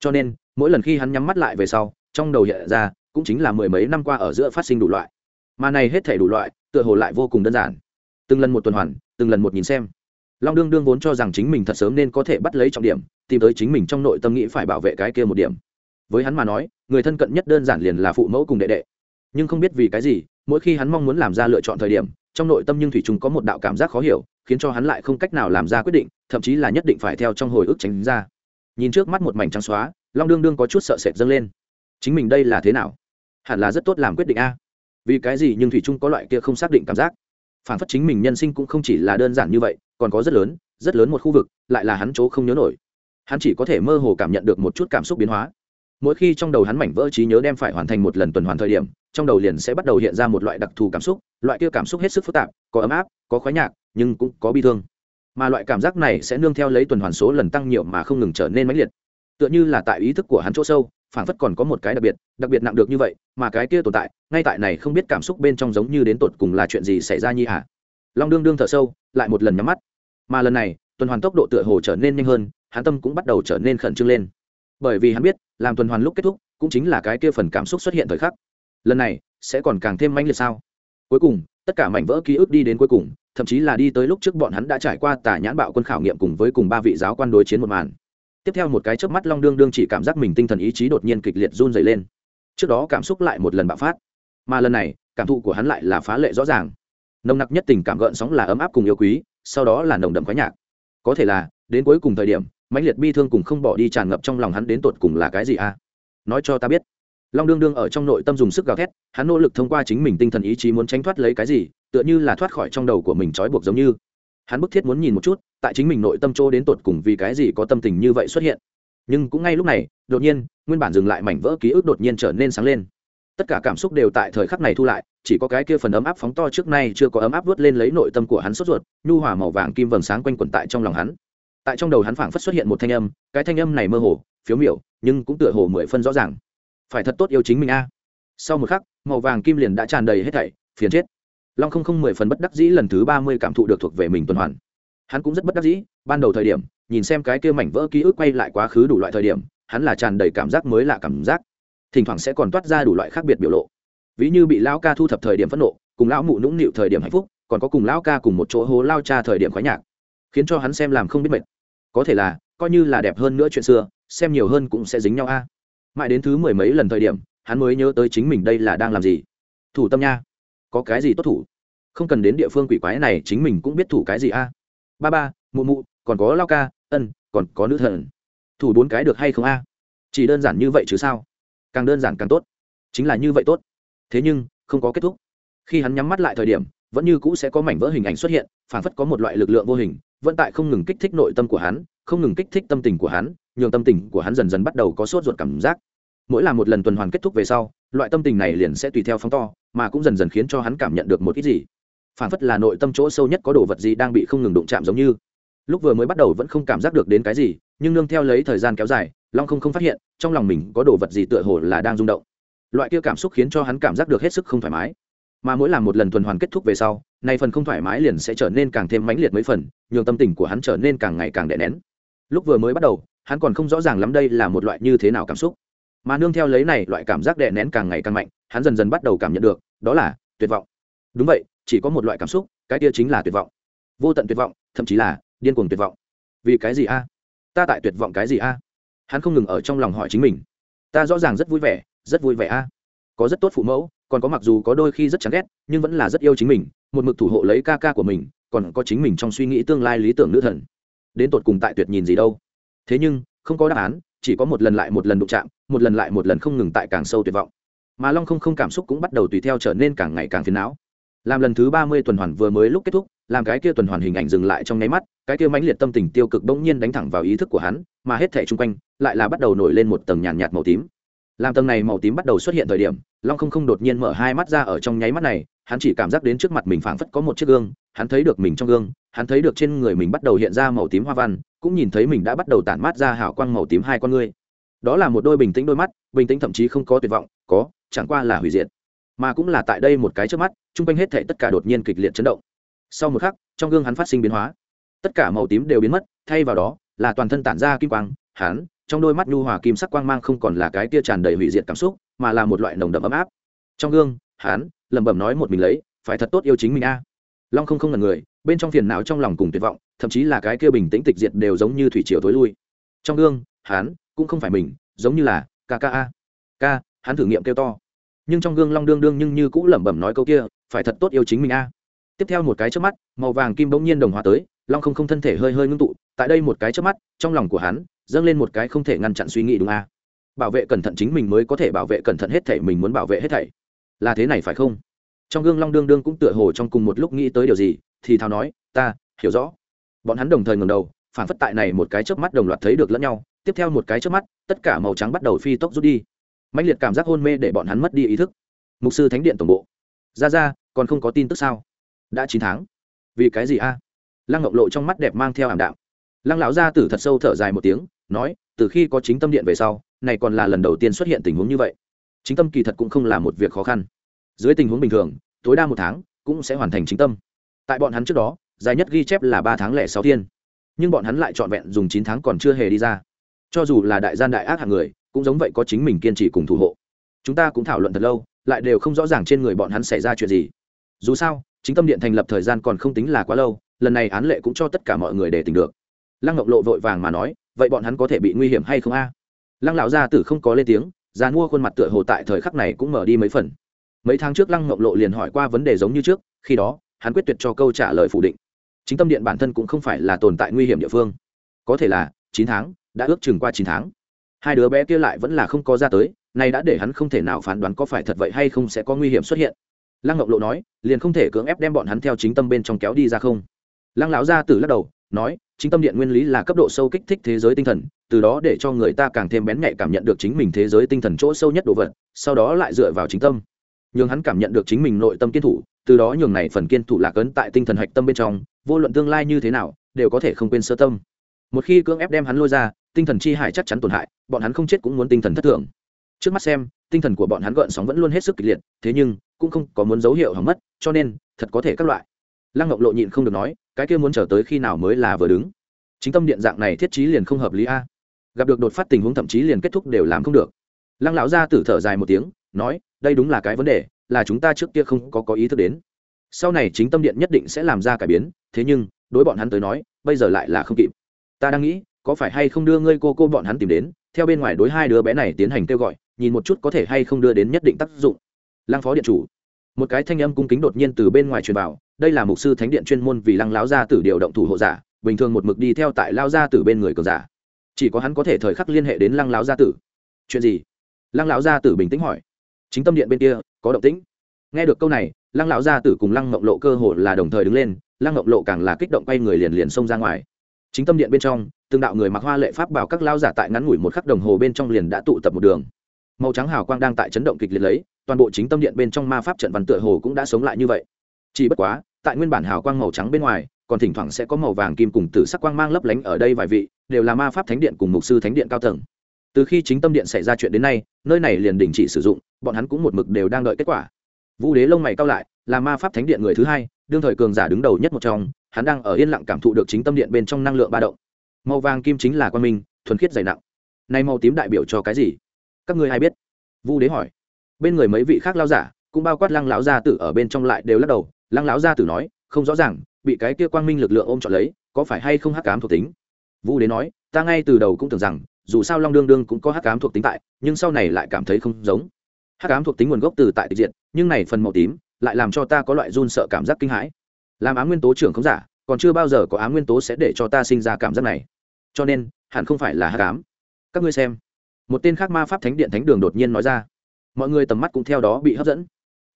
Cho nên, mỗi lần khi hắn nhắm mắt lại về sau, trong đầu hiện ra, cũng chính là mười mấy năm qua ở giữa phát sinh đủ loại. Mà này hết thể đủ loại, tựa hồ lại vô cùng đơn giản. Từng lần một tuần hoàn, từng lần một nhìn xem. Long đương đương vốn cho rằng chính mình thật sớm nên có thể bắt lấy trọng điểm, tìm tới chính mình trong nội tâm nghĩ phải bảo vệ cái kia một điểm. Với hắn mà nói, người thân cận nhất đơn giản liền là phụ mẫu cùng đệ đệ. Nhưng không biết vì cái gì mỗi khi hắn mong muốn làm ra lựa chọn thời điểm, trong nội tâm nhưng thủy chúng có một đạo cảm giác khó hiểu, khiến cho hắn lại không cách nào làm ra quyết định, thậm chí là nhất định phải theo trong hồi ức tránh ra. Nhìn trước mắt một mảnh trắng xóa, long đương đương có chút sợ sệt dâng lên. Chính mình đây là thế nào? Hẳn là rất tốt làm quyết định a. Vì cái gì nhưng thủy trung có loại kia không xác định cảm giác? Phản phất chính mình nhân sinh cũng không chỉ là đơn giản như vậy, còn có rất lớn rất lớn một khu vực, lại là hắn chỗ không nhớ nổi. Hắn chỉ có thể mơ hồ cảm nhận được một chút cảm xúc biến hóa. Mỗi khi trong đầu hắn mảnh vỡ trí nhớ đem phải hoàn thành một lần tuần hoàn thời điểm trong đầu liền sẽ bắt đầu hiện ra một loại đặc thù cảm xúc, loại kia cảm xúc hết sức phức tạp, có ấm áp, có khoái nhạc, nhưng cũng có bi thương. Mà loại cảm giác này sẽ nương theo lấy tuần hoàn số lần tăng nhiều mà không ngừng trở nên mãnh liệt. Tựa như là tại ý thức của hắn chỗ sâu phản phất còn có một cái đặc biệt đặc biệt nặng được như vậy, mà cái kia tồn tại, ngay tại này không biết cảm xúc bên trong giống như đến tột cùng là chuyện gì xảy ra nhi hả? Long đương đương thở sâu, lại một lần nhắm mắt. Mà lần này, tuần hoàn tốc độ tựa hồ trở nên nhanh hơn, hắn tâm cũng bắt đầu trở nên khẩn trương lên. Bởi vì hắn biết, làm tuần hoàn lúc kết thúc, cũng chính là cái kia phần cảm xúc xuất hiện thời khắc lần này sẽ còn càng thêm manh liệt sao? Cuối cùng, tất cả mảnh vỡ ký ức đi đến cuối cùng, thậm chí là đi tới lúc trước bọn hắn đã trải qua tà nhãn bạo quân khảo nghiệm cùng với cùng ba vị giáo quan đối chiến một màn. Tiếp theo một cái chớp mắt long đương đương chỉ cảm giác mình tinh thần ý chí đột nhiên kịch liệt run dày lên. Trước đó cảm xúc lại một lần bạo phát, mà lần này, cảm thụ của hắn lại là phá lệ rõ ràng. Nồng nặc nhất tình cảm gợn sóng là ấm áp cùng yêu quý, sau đó là nồng đậm khoái nhạc. Có thể là, đến cuối cùng thời điểm, mãnh liệt bi thương cùng không bỏ đi tràn ngập trong lòng hắn đến tột cùng là cái gì a? Nói cho ta biết long đương đương ở trong nội tâm dùng sức gào thét, hắn nỗ lực thông qua chính mình tinh thần ý chí muốn tránh thoát lấy cái gì, tựa như là thoát khỏi trong đầu của mình trói buộc giống như. Hắn bức thiết muốn nhìn một chút, tại chính mình nội tâm chỗ đến tột cùng vì cái gì có tâm tình như vậy xuất hiện. Nhưng cũng ngay lúc này, đột nhiên, nguyên bản dừng lại mảnh vỡ ký ức đột nhiên trở nên sáng lên. Tất cả cảm xúc đều tại thời khắc này thu lại, chỉ có cái kia phần ấm áp phóng to trước nay chưa có ấm áp vớt lên lấy nội tâm của hắn sốt ruột, nhu hòa màu vàng kim vầng sáng quanh quẩn tại trong lòng hắn. Tại trong đầu hắn phảng phất xuất hiện một thanh âm, cái thanh âm này mơ hồ, phiếu miểu, nhưng cũng tựa hồ mười phân rõ ràng phải thật tốt yêu chính mình a. Sau một khắc, màu vàng kim liền đã tràn đầy hết thảy, phiền chết. Long không không mười phần bất đắc dĩ lần thứ ba mươi cảm thụ được thuộc về mình tuần hoàn. Hắn cũng rất bất đắc dĩ, ban đầu thời điểm, nhìn xem cái kia mảnh vỡ ký ức quay lại quá khứ đủ loại thời điểm, hắn là tràn đầy cảm giác mới lạ cảm giác. Thỉnh thoảng sẽ còn toát ra đủ loại khác biệt biểu lộ. Ví như bị lão ca thu thập thời điểm phẫn nộ, cùng lão mụ nũng nịu thời điểm hạnh phúc, còn có cùng lão ca cùng một chỗ hố lao cha thời điểm khoái nhạc, khiến cho hắn xem làm không biết mệt. Có thể là, coi như là đẹp hơn nữa chuyện xưa, xem nhiều hơn cũng sẽ dính nhau a mãi đến thứ mười mấy lần thời điểm, hắn mới nhớ tới chính mình đây là đang làm gì. Thủ tâm nha. Có cái gì tốt thủ? Không cần đến địa phương quỷ quái này, chính mình cũng biết thủ cái gì a. Ba ba, mụ mụ, còn có lao ca, ân, còn có nữ thần. Thủ bốn cái được hay không a? Chỉ đơn giản như vậy chứ sao? Càng đơn giản càng tốt. Chính là như vậy tốt. Thế nhưng, không có kết thúc. Khi hắn nhắm mắt lại thời điểm, vẫn như cũ sẽ có mảnh vỡ hình ảnh xuất hiện phản phất có một loại lực lượng vô hình, vẫn tại không ngừng kích thích nội tâm của hắn không ngừng kích thích tâm tình của hắn, nhường tâm tình của hắn dần dần bắt đầu có sốt ruột cảm giác. Mỗi là một lần tuần hoàn kết thúc về sau, loại tâm tình này liền sẽ tùy theo phóng to, mà cũng dần dần khiến cho hắn cảm nhận được một ít gì. Phản phất là nội tâm chỗ sâu nhất có đồ vật gì đang bị không ngừng đụng chạm giống như. Lúc vừa mới bắt đầu vẫn không cảm giác được đến cái gì, nhưng nương theo lấy thời gian kéo dài, long không không phát hiện, trong lòng mình có đồ vật gì tựa hồ là đang rung động. Loại kia cảm xúc khiến cho hắn cảm giác được hết sức không thoải mái. Mà mỗi làm một lần tuần hoàn kết thúc về sau, nay phần không thoải mái liền sẽ trở nên càng thêm mãnh liệt mấy phần, nhường tâm tình của hắn trở nên càng ngày càng đè nén lúc vừa mới bắt đầu, hắn còn không rõ ràng lắm đây là một loại như thế nào cảm xúc. Mà nương theo lấy này loại cảm giác đè nén càng ngày càng mạnh, hắn dần dần bắt đầu cảm nhận được, đó là tuyệt vọng. Đúng vậy, chỉ có một loại cảm xúc, cái kia chính là tuyệt vọng. Vô tận tuyệt vọng, thậm chí là điên cuồng tuyệt vọng. Vì cái gì a? Ta tại tuyệt vọng cái gì a? Hắn không ngừng ở trong lòng hỏi chính mình. Ta rõ ràng rất vui vẻ, rất vui vẻ a. Có rất tốt phụ mẫu, còn có mặc dù có đôi khi rất chán ghét, nhưng vẫn là rất yêu chính mình, một mực thủ hộ lấy ca ca của mình, còn có chính mình trong suy nghĩ tương lai lý tưởng nữ thần đến tột cùng tại tuyệt nhìn gì đâu. Thế nhưng không có đáp án chỉ có một lần lại một lần đụng chạm một lần lại một lần không ngừng tại càng sâu tuyệt vọng. Mà long không không cảm xúc cũng bắt đầu tùy theo trở nên càng ngày càng phiền não. Làm lần thứ ba mươi tuần hoàn vừa mới lúc kết thúc làm cái kia tuần hoàn hình ảnh dừng lại trong nháy mắt cái kia mãnh liệt tâm tình tiêu cực bỗng nhiên đánh thẳng vào ý thức của hắn mà hết thẻ chung quanh lại là bắt đầu nổi lên một tầng nhàn nhạt, nhạt màu tím. Làm tầng này màu tím bắt đầu xuất hiện thời điểm long không không đột nhiên mở hai mắt ra ở trong nháy mắt này hắn chỉ cảm giác đến trước mặt mình phảng phất có một chiếc gương hắn thấy được mình trong gương hắn thấy được trên người mình bắt đầu hiện ra màu tím hoa văn, cũng nhìn thấy mình đã bắt đầu tản mát ra hào quang màu tím hai con ngươi. Đó là một đôi bình tĩnh đôi mắt, bình tĩnh thậm chí không có tuyệt vọng, có, chẳng qua là hủy diệt. Mà cũng là tại đây một cái trước mắt, chung quanh hết thể tất cả đột nhiên kịch liệt chấn động. Sau một khắc, trong gương hắn phát sinh biến hóa. Tất cả màu tím đều biến mất, thay vào đó, là toàn thân tản ra kim quang, hắn, trong đôi mắt nhu hòa kim sắc quang mang không còn là cái tia tràn đầy hủy diệt cảm xúc, mà là một loại nồng đậm ấm áp. Trong gương, hắn, lẩm bẩm nói một mình lấy, phải thật tốt yêu chính mình a long không không ngần người, bên trong phiền não trong lòng cùng tuyệt vọng, thậm chí là cái kia bình tĩnh tịch diệt đều giống như thủy triều tối lui. Trong gương, hắn cũng không phải mình, giống như là ca ca a. Ca, hắn thử nghiệm kêu to. Nhưng trong gương long đương đương nhưng như cũng lẩm bẩm nói câu kia, phải thật tốt yêu chính mình a. Tiếp theo một cái trước mắt, màu vàng kim bỗng nhiên đồng hóa tới, long không không thân thể hơi hơi ngưng tụ, tại đây một cái trước mắt, trong lòng của hắn dâng lên một cái không thể ngăn chặn suy nghĩ đúng a. Bảo vệ cẩn thận chính mình mới có thể bảo vệ cẩn thận hết thể mình muốn bảo vệ hết thảy. Là thế này phải không? Trong gương long đương đương cũng tựa hồ trong cùng một lúc nghĩ tới điều gì, thì thào nói, ta, hiểu rõ. Bọn hắn đồng thời ngầm đầu, phản phất tại này một cái chớp mắt đồng loạt thấy được lẫn nhau. Tiếp theo một cái chớp mắt, tất cả màu trắng bắt đầu phi tốc rút đi. Mạnh liệt cảm giác hôn mê để bọn hắn mất đi ý thức. Mục sư thánh điện tổng bộ. Ra ra, còn không có tin tức sao? Đã chín tháng. Vì cái gì a? Lăng ngọc lộ trong mắt đẹp mang theo ảm đạm. Lăng lão gia tử thật sâu thở dài một tiếng, nói, từ khi có chính tâm điện về sau, này còn là lần đầu tiên xuất hiện tình huống như vậy. Chính tâm kỳ thật cũng không là một việc khó khăn dưới tình huống bình thường, tối đa một tháng cũng sẽ hoàn thành chính tâm. Tại bọn hắn trước đó, dài nhất ghi chép là ba tháng lẻ sáu thiên. Nhưng bọn hắn lại trọn vẹn dùng chín tháng còn chưa hề đi ra. Cho dù là đại gian đại ác hạng người, cũng giống vậy có chính mình kiên trì cùng thủ hộ. Chúng ta cũng thảo luận thật lâu, lại đều không rõ ràng trên người bọn hắn xảy ra chuyện gì. Dù sao, chính tâm điện thành lập thời gian còn không tính là quá lâu, lần này án lệ cũng cho tất cả mọi người để tình được. Lăng ngọc lộ vội vàng mà nói, vậy bọn hắn có thể bị nguy hiểm hay không a? Lăng lão gia tử không có lên tiếng, già mua khuôn mặt tựa hồ tại thời khắc này cũng mở đi mấy phần mấy tháng trước lăng mộng lộ liền hỏi qua vấn đề giống như trước, khi đó, hắn quyết tuyệt cho câu trả lời phủ định. Chính tâm điện bản thân cũng không phải là tồn tại nguy hiểm địa phương. Có thể là, chín tháng, đã ước chừng qua chín tháng. Hai đứa bé kia lại vẫn là không có ra tới, nay đã để hắn không thể nào phán đoán có phải thật vậy hay không sẽ có nguy hiểm xuất hiện. Lăng ngọc lộ nói, liền không thể cưỡng ép đem bọn hắn theo chính tâm bên trong kéo đi ra không. Lăng lão gia tử lắc đầu, nói, chính tâm điện nguyên lý là cấp độ sâu kích thích thế giới tinh thần, từ đó để cho người ta càng thêm bén nhạy cảm nhận được chính mình thế giới tinh thần chỗ sâu nhất đồ vật, sau đó lại dựa vào chính tâm nhường hắn cảm nhận được chính mình nội tâm kiên thủ, từ đó nhường này phần kiên thủ lạc ấn tại tinh thần hạch tâm bên trong, vô luận tương lai như thế nào, đều có thể không quên sơ tâm. Một khi cưỡng ép đem hắn lôi ra, tinh thần chi hải chắc chắn tổn hại, bọn hắn không chết cũng muốn tinh thần thất thường trước mắt xem, tinh thần của bọn hắn gợn sóng vẫn luôn hết sức kịch liệt, thế nhưng, cũng không có muốn dấu hiệu hỏng mất, cho nên, thật có thể các loại. Lăng ngọc lộ nhịn không được nói, cái kia muốn chờ tới khi nào mới là vừa đứng? Chính tâm điện dạng này thiết trí liền không hợp lý a. Gặp được đột phát tình huống thậm chí liền kết thúc đều làm không được. Lăng lão gia tử thở dài một tiếng nói, đây đúng là cái vấn đề, là chúng ta trước kia không có có ý thức đến. Sau này chính tâm điện nhất định sẽ làm ra cải biến, thế nhưng, đối bọn hắn tới nói, bây giờ lại là không kịp. Ta đang nghĩ, có phải hay không đưa ngươi cô cô bọn hắn tìm đến, theo bên ngoài đối hai đứa bé này tiến hành kêu gọi, nhìn một chút có thể hay không đưa đến nhất định tác dụng. Lăng phó điện chủ. Một cái thanh âm cung kính đột nhiên từ bên ngoài truyền vào, đây là mục sư thánh điện chuyên môn vì lăng lão gia tử điều động thủ hộ giả, bình thường một mực đi theo tại lao gia tử bên người cường giả. Chỉ có hắn có thể thời khắc liên hệ đến lăng lão gia tử. Chuyện gì? Lăng lão gia tử bình tĩnh hỏi chính tâm điện bên kia, có động tĩnh. Nghe được câu này, lăng lão gia tử cùng lăng ngộng lộ cơ hồ là đồng thời đứng lên, lăng ngộng lộ càng là kích động quay người liền liền xông ra ngoài. Chính tâm điện bên trong, từng đạo người mặc hoa lệ pháp bảo các lao giả tại ngắn ngủi một khắc đồng hồ bên trong liền đã tụ tập một đường. Màu trắng hào quang đang tại chấn động kịch liệt lấy, toàn bộ chính tâm điện bên trong ma pháp trận văn tựa hồ cũng đã sống lại như vậy. Chỉ bất quá, tại nguyên bản hào quang màu trắng bên ngoài, còn thỉnh thoảng sẽ có màu vàng kim cùng tử sắc quang mang lấp lánh ở đây vài vị, đều là ma pháp thánh điện cùng mục sư thánh điện cao tầng từ khi chính tâm điện xảy ra chuyện đến nay, nơi này liền đình chỉ sử dụng, bọn hắn cũng một mực đều đang đợi kết quả. Vũ đế lông mày cao lại, là ma pháp thánh điện người thứ hai, đương thời cường giả đứng đầu nhất một trong, hắn đang ở yên lặng cảm thụ được chính tâm điện bên trong năng lượng ba động. Màu vàng kim chính là quan minh, thuần khiết dày nặng. Nay màu tím đại biểu cho cái gì? Các ngươi hay biết? Vu đế hỏi. Bên người mấy vị khác lao giả, cũng bao quát lăng lão gia tử ở bên trong lại đều lắc đầu. Lăng lão gia tử nói, không rõ ràng, bị cái kia quang minh lực lượng ôm trọn lấy, có phải hay không hắc cám thuộc tính? Vu đế nói, ta ngay từ đầu cũng tưởng rằng dù sao long đương đương cũng có hắc cám thuộc tính tại, nhưng sau này lại cảm thấy không giống. Hắc cám thuộc tính nguồn gốc từ tại tịch diện nhưng này phần màu tím lại làm cho ta có loại run sợ cảm giác kinh hãi. Làm ám nguyên tố trưởng không giả, còn chưa bao giờ có ám nguyên tố sẽ để cho ta sinh ra cảm giác này. Cho nên, hẳn không phải là hắc ám. Các ngươi xem. Một tên khác ma pháp thánh điện thánh đường đột nhiên nói ra. Mọi người tầm mắt cũng theo đó bị hấp dẫn.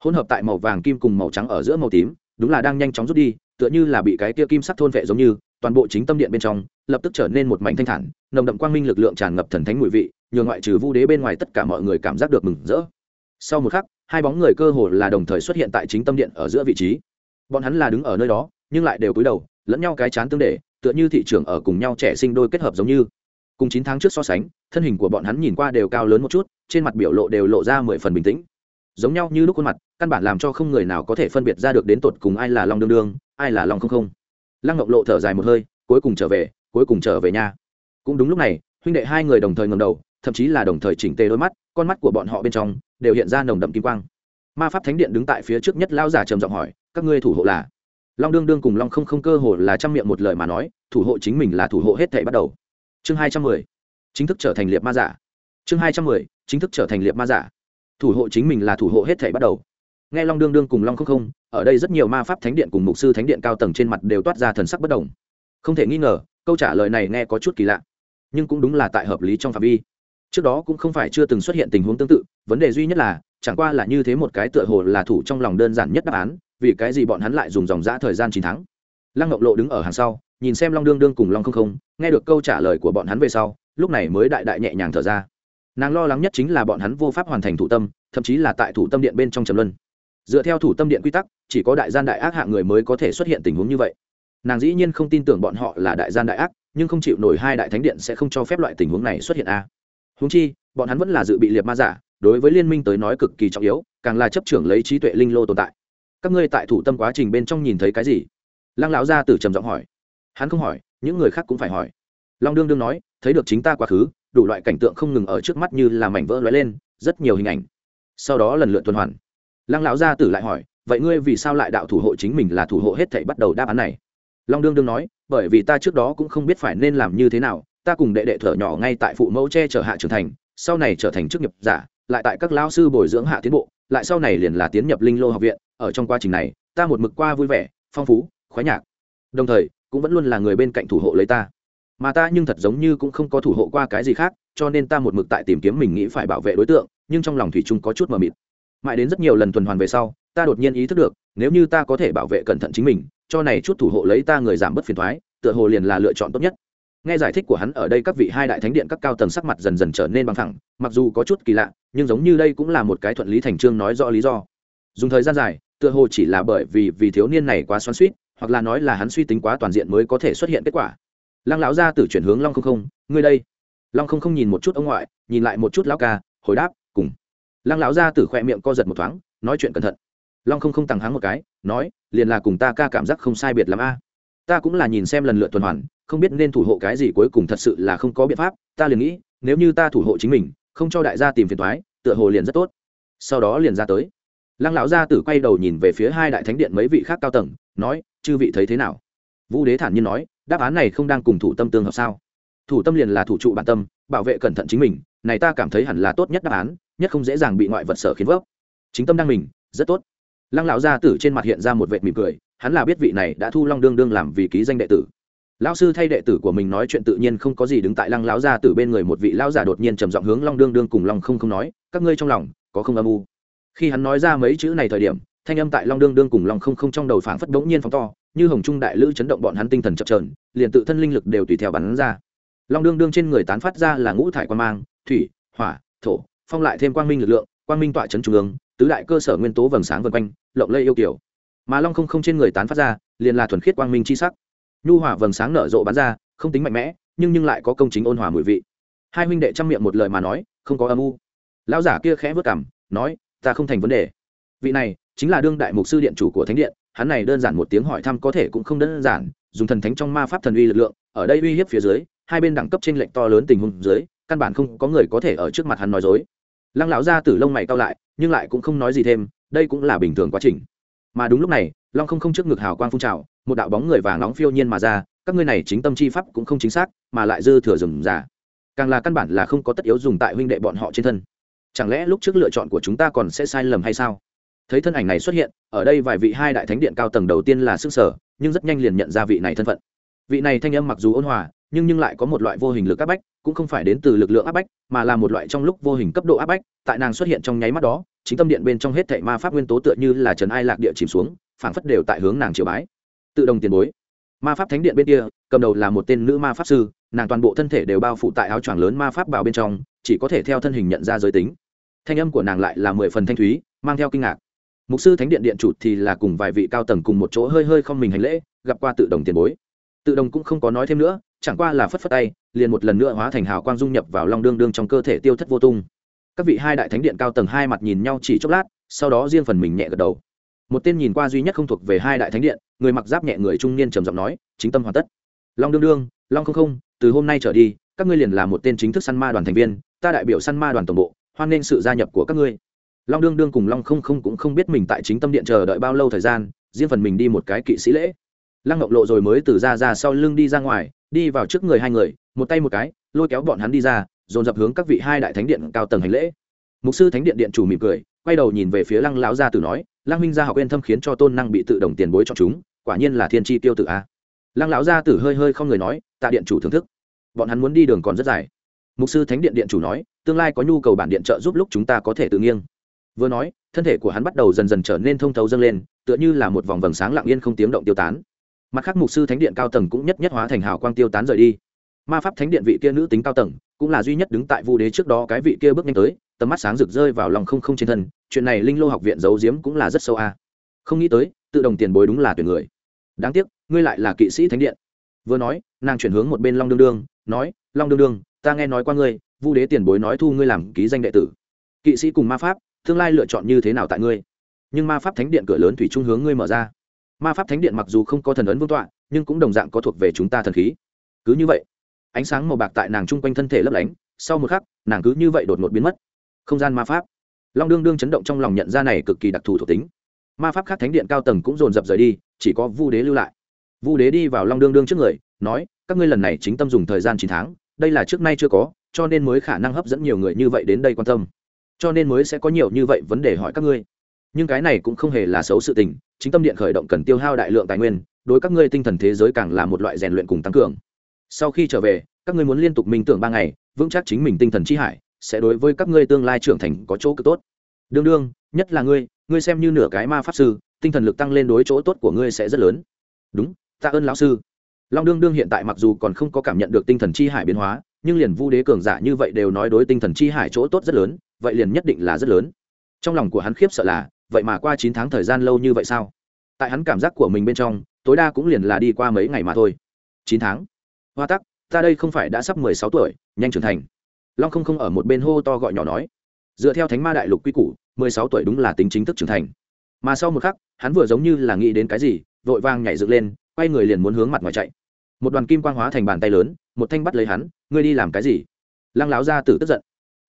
Hỗn hợp tại màu vàng kim cùng màu trắng ở giữa màu tím, đúng là đang nhanh chóng rút đi, tựa như là bị cái kia kim sắc thôn vệ giống như toàn bộ chính tâm điện bên trong, lập tức trở nên một mảnh thanh thản, nồng đậm quang minh lực lượng tràn ngập thần thánh mùi vị nhường ngoại trừ vu đế bên ngoài tất cả mọi người cảm giác được mừng rỡ. Sau một khắc, hai bóng người cơ hồ là đồng thời xuất hiện tại chính tâm điện ở giữa vị trí. Bọn hắn là đứng ở nơi đó, nhưng lại đều cúi đầu, lẫn nhau cái chán tương để, tựa như thị trường ở cùng nhau trẻ sinh đôi kết hợp giống như. Cùng chín tháng trước so sánh, thân hình của bọn hắn nhìn qua đều cao lớn một chút, trên mặt biểu lộ đều lộ ra mười phần bình tĩnh. Giống nhau như lúc khuôn mặt, căn bản làm cho không người nào có thể phân biệt ra được đến tột cùng ai là long đương đương, ai là long không không lăng ngọc lộ thở dài một hơi, cuối cùng trở về, cuối cùng trở về nhà cũng đúng lúc này, huynh đệ hai người đồng thời ngầm đầu, thậm chí là đồng thời chỉnh tề đôi mắt, con mắt của bọn họ bên trong đều hiện ra nồng đậm kim quang. Ma pháp thánh điện đứng tại phía trước nhất lao giả trầm giọng hỏi, các ngươi thủ hộ là? Long đương đương cùng long không không cơ hồ là trăm miệng một lời mà nói, thủ hộ chính mình là thủ hộ hết thể bắt đầu. Chương hai trăm mười, chính thức trở thành liệt ma giả. Chương hai trăm mười, chính thức trở thành liệt ma giả. Thủ hộ chính mình là thủ hộ hết thể bắt đầu. Nghe long đương đương cùng long không không ở đây rất nhiều ma pháp thánh điện cùng mục sư thánh điện cao tầng trên mặt đều toát ra thần sắc bất đồng. Không thể nghi ngờ, câu trả lời này nghe có chút kỳ lạ, nhưng cũng đúng là tại hợp lý trong phạm vi. Trước đó cũng không phải chưa từng xuất hiện tình huống tương tự, vấn đề duy nhất là, chẳng qua là như thế một cái tựa hồ là thủ trong lòng đơn giản nhất đáp án, vì cái gì bọn hắn lại dùng dòng giã thời gian chín tháng? Lăng ngọc lộ đứng ở hàng sau, nhìn xem long đương đương cùng long không không, nghe được câu trả lời của bọn hắn về sau, lúc này mới đại đại nhẹ nhàng thở ra. Nàng lo lắng nhất chính là bọn hắn vô pháp hoàn thành thủ tâm, thậm chí là tại thủ tâm điện bên trong trầm luân dựa theo thủ tâm điện quy tắc, chỉ có đại gian đại ác hạng người mới có thể xuất hiện tình huống như vậy. Nàng dĩ nhiên không tin tưởng bọn họ là đại gian đại ác, nhưng không chịu nổi hai đại thánh điện sẽ không cho phép loại tình huống này xuất hiện a. À. húng chi, bọn hắn vẫn là dự bị liệt ma giả, đối với liên minh tới nói cực kỳ trọng yếu, càng là chấp trưởng lấy trí tuệ linh lô tồn tại. Các ngươi tại thủ tâm quá trình bên trong nhìn thấy cái gì? Lăng lão gia tử trầm giọng hỏi. Hắn không hỏi, những người khác cũng phải hỏi. Long đương đương nói, thấy được chính ta quá khứ, đủ loại cảnh tượng không ngừng ở trước mắt như là mảnh vỡ lóe lên, rất nhiều hình ảnh. Sau đó lần lượt tuần hoàn lăng lão gia tử lại hỏi, vậy ngươi vì sao lại đạo thủ hộ chính mình là thủ hộ hết thảy bắt đầu đáp án này? Long đương đương nói, bởi vì ta trước đó cũng không biết phải nên làm như thế nào, ta cùng đệ đệ thở nhỏ ngay tại phụ mẫu che chở hạ trưởng thành, sau này trở thành chức nghiệp giả, lại tại các lão sư bồi dưỡng hạ tiến bộ, lại sau này liền là tiến nhập linh lô học viện, ở trong quá trình này, ta một mực qua vui vẻ, phong phú, khoái nhạc. Đồng thời, cũng vẫn luôn là người bên cạnh thủ hộ lấy ta. Mà ta nhưng thật giống như cũng không có thủ hộ qua cái gì khác, cho nên ta một mực tại tìm kiếm mình nghĩ phải bảo vệ đối tượng, nhưng trong lòng thủy chung có chút mờ mịt mãi đến rất nhiều lần tuần hoàn về sau, ta đột nhiên ý thức được, nếu như ta có thể bảo vệ cẩn thận chính mình, cho này chút thủ hộ lấy ta người giảm bớt phiền thoái, tựa hồ liền là lựa chọn tốt nhất. Nghe giải thích của hắn ở đây các vị hai đại thánh điện các cao tầng sắc mặt dần dần trở nên bằng thẳng, mặc dù có chút kỳ lạ, nhưng giống như đây cũng là một cái thuận lý thành trương nói rõ lý do. Dùng thời gian dài, tựa hồ chỉ là bởi vì vì thiếu niên này quá xoắn suýt hoặc là nói là hắn suy tính quá toàn diện mới có thể xuất hiện kết quả. Lăng lão gia tử chuyển hướng long không không, ngươi đây. Long không không nhìn một chút ông ngoại, nhìn lại một chút lão ca, hồi đáp, cùng lăng lão gia tử khoe miệng co giật một thoáng, nói chuyện cẩn thận. Long không không tằng hắng một cái, nói, liền là cùng ta ca cảm giác không sai biệt lắm a. Ta cũng là nhìn xem lần lượt tuần hoàn, không biết nên thủ hộ cái gì cuối cùng thật sự là không có biện pháp, ta liền nghĩ, nếu như ta thủ hộ chính mình, không cho đại gia tìm phiền thoái tựa hồ liền rất tốt. Sau đó liền ra tới. Lăng lão gia tử quay đầu nhìn về phía hai đại thánh điện mấy vị khác cao tầng, nói, chư vị thấy thế nào? Vũ đế thản nhiên nói, đáp án này không đang cùng thủ tâm tương hợp sao? Thủ tâm liền là thủ trụ bản tâm, bảo vệ cẩn thận chính mình, này ta cảm thấy hẳn là tốt nhất đáp án nhất không dễ dàng bị ngoại vật sở khiến vấp chính tâm đang mình, rất tốt. Lăng lão gia tử trên mặt hiện ra một vệt mỉm cười, hắn là biết vị này đã thu long đương đương làm vì ký danh đệ tử. Lão sư thay đệ tử của mình nói chuyện tự nhiên không có gì đứng tại lăng lão gia tử bên người một vị lão giả đột nhiên trầm giọng hướng long đương đương cùng long không không nói, các ngươi trong lòng có không âm u? Khi hắn nói ra mấy chữ này thời điểm, thanh âm tại long đương đương cùng long không không trong đầu phảng phất bỗng nhiên phóng to, như hồng trung đại lữ chấn động bọn hắn tinh thần chập trờn liền tự thân linh lực đều tùy theo bắn ra. Long đương đương trên người tán phát ra là ngũ thải quan mang, thủy, hỏa, thổ phong lại thêm quang minh lực lượng, quang minh tọa chấn trung ương, tứ đại cơ sở nguyên tố vầng sáng vần quanh, lộng lây yêu kiểu mà long không không trên người tán phát ra, liền là thuần khiết quang minh c h i sắc. Nhu hỏa vầng sáng nở rộ bắn ra, không tính mạnh mẽ, nhưng nhưng lại có công chính ôn hòa mùi vị. Hai huynh đệ chăm miệng một lời mà nói, không có âm u. Lão giả kia khẽ vất cảm nói, ta không thành vấn đề. Vị này chính là đương đại mục sư điện chủ của thánh điện, hắn này đơn giản một tiếng hỏi thăm có thể cũng không đơn giản, dùng thần thánh trong ma pháp thần uy lực lượng, ở đây uy hiếp phía dưới, hai bên đẳng cấp trên lệnh to lớn tình huống dưới, căn bản không có người có thể ở trước mặt hắn nói dối lăng lão ra từ lông mày cao lại, nhưng lại cũng không nói gì thêm, đây cũng là bình thường quá trình. Mà đúng lúc này, long không không trước ngực hào quang phun trào, một đạo bóng người vàng nóng phiêu nhiên mà ra, các ngươi này chính tâm chi pháp cũng không chính xác, mà lại dư thừa rừng giả càng là căn bản là không có tất yếu dùng tại huynh đệ bọn họ trên thân. Chẳng lẽ lúc trước lựa chọn của chúng ta còn sẽ sai lầm hay sao? Thấy thân ảnh này xuất hiện, ở đây vài vị hai đại thánh điện cao tầng đầu tiên là sức sở, nhưng rất nhanh liền nhận ra vị này thân phận. Vị này thanh âm mặc dù ôn hòa nhưng nhưng lại có một loại vô hình lực áp bách, cũng không phải đến từ lực lượng áp bách, mà là một loại trong lúc vô hình cấp độ áp bách, tại nàng xuất hiện trong nháy mắt đó, chính tâm điện bên trong hết thảy ma pháp nguyên tố tựa như là trần ai lạc địa chìm xuống, phảng phất đều tại hướng nàng triều bái. Tự đồng tiền bối. Ma pháp thánh điện bên kia, cầm đầu là một tên nữ ma pháp sư, nàng toàn bộ thân thể đều bao phủ tại áo choàng lớn ma pháp bào bên trong, chỉ có thể theo thân hình nhận ra giới tính. Thanh âm của nàng lại là mười phần thanh thúy, mang theo kinh ngạc. Mục sư thánh điện điện chủ thì là cùng vài vị cao tầng cùng một chỗ hơi hơi không mình hành lễ, gặp qua tự đồng tiền bối. Tự đồng cũng không có nói thêm nữa chẳng qua là phất phất tay, liền một lần nữa hóa thành hào quang dung nhập vào long đương đương trong cơ thể tiêu thất vô tung. Các vị hai đại thánh điện cao tầng hai mặt nhìn nhau chỉ chốc lát, sau đó riêng phần mình nhẹ gật đầu. Một tên nhìn qua duy nhất không thuộc về hai đại thánh điện, người mặc giáp nhẹ người trung niên trầm giọng nói, chính tâm hoàn tất. Long đương đương, long không không, từ hôm nay trở đi, các ngươi liền là một tên chính thức săn ma đoàn thành viên, ta đại biểu săn ma đoàn tổng bộ, hoan nghênh sự gia nhập của các ngươi. Long đương đương cùng long không không cũng không biết mình tại chính tâm điện chờ đợi bao lâu thời gian, riêng phần mình đi một cái kỵ sĩ lễ. Lăng ngọc lộ rồi mới từ ra ra sau lưng đi ra ngoài đi vào trước người hai người, một tay một cái, lôi kéo bọn hắn đi ra, dồn dập hướng các vị hai đại thánh điện cao tầng hành lễ. Mục sư thánh điện điện chủ mỉm cười, quay đầu nhìn về phía lăng lão gia tử nói, lăng minh gia học yên thâm khiến cho tôn năng bị tự đồng tiền bối cho chúng, quả nhiên là thiên tri tiêu tử a. Lăng lão gia tử hơi hơi không người nói, tạ điện chủ thưởng thức. Bọn hắn muốn đi đường còn rất dài. Mục sư thánh điện điện chủ nói, tương lai có nhu cầu bản điện trợ giúp lúc chúng ta có thể tự nghiêng. Vừa nói, thân thể của hắn bắt đầu dần dần trở nên thông thấu dâng lên, tựa như là một vòng vầng sáng lặng yên không tiếng động tiêu tán mặt khác mục sư thánh điện cao tầng cũng nhất nhất hóa thành hào quang tiêu tán rời đi. Ma pháp thánh điện vị kia nữ tính cao tầng cũng là duy nhất đứng tại vu đế trước đó cái vị kia bước nhanh tới, tầm mắt sáng rực rơi vào lòng không không trên thân, chuyện này linh lô học viện giấu giếm cũng là rất sâu a. À. Không nghĩ tới, tự đồng tiền bối đúng là tuyển người. Đáng tiếc, ngươi lại là kỵ sĩ thánh điện. Vừa nói, nàng chuyển hướng một bên long đương đương, nói, long đương đương, ta nghe nói qua ngươi, vu đế tiền bối nói thu ngươi làm ký danh đệ tử. Kỵ sĩ cùng ma pháp, tương lai lựa chọn như thế nào tại ngươi? Nhưng ma pháp thánh điện cửa lớn thủy trung hướng ngươi mở ra ma pháp thánh điện mặc dù không có thần ấn vương tọa, nhưng cũng đồng dạng có thuộc về chúng ta thần khí. Cứ như vậy, ánh sáng màu bạc tại nàng chung quanh thân thể lấp lánh, sau một khắc, nàng cứ như vậy đột ngột biến mất. Không gian ma pháp. Long đương đương chấn động trong lòng nhận ra này cực kỳ đặc thù thuộc tính. Ma pháp khác thánh điện cao tầng cũng dồn dập rời đi, chỉ có vu đế lưu lại. Vu đế đi vào long đương đương trước người, nói, các ngươi lần này chính tâm dùng thời gian chín tháng, đây là trước nay chưa có, cho nên mới khả năng hấp dẫn nhiều người như vậy đến đây quan tâm. Cho nên mới sẽ có nhiều như vậy vấn đề hỏi các ngươi nhưng cái này cũng không hề là xấu sự tình, chính tâm điện khởi động cần tiêu hao đại lượng tài nguyên, đối các ngươi tinh thần thế giới càng là một loại rèn luyện cùng tăng cường. Sau khi trở về, các ngươi muốn liên tục minh tưởng ba ngày, vững chắc chính mình tinh thần chi hải, sẽ đối với các ngươi tương lai trưởng thành có chỗ cực tốt. Đương đương, nhất là ngươi ngươi xem như nửa cái ma pháp sư, tinh thần lực tăng lên đối chỗ tốt của ngươi sẽ rất lớn. Đúng, tạ ơn lão sư. Long đương đương hiện tại mặc dù còn không có cảm nhận được tinh thần chi hải biến hóa, nhưng liền vu đế cường giả như vậy đều nói đối tinh thần chi hải chỗ tốt rất lớn, vậy liền nhất định là rất lớn. Trong lòng của hắn khiếp sợ là vậy mà qua chín tháng thời gian lâu như vậy sao? Tại hắn cảm giác của mình bên trong tối đa cũng liền là đi qua mấy ngày mà thôi. Chín tháng? Hoa tắc ta đây không phải đã sắp mười sáu tuổi nhanh trưởng thành. Long không không ở một bên hô to gọi nhỏ nói. Dựa theo thánh ma đại lục quy củ mười sáu tuổi đúng là tính chính thức trưởng thành. Mà sau một khắc hắn vừa giống như là nghĩ đến cái gì vội vang nhảy dựng lên quay người liền muốn hướng mặt ngoài chạy. Một đoàn kim quang hóa thành bàn tay lớn một thanh bắt lấy hắn ngươi đi làm cái gì? Lăng láo ra tử tức giận.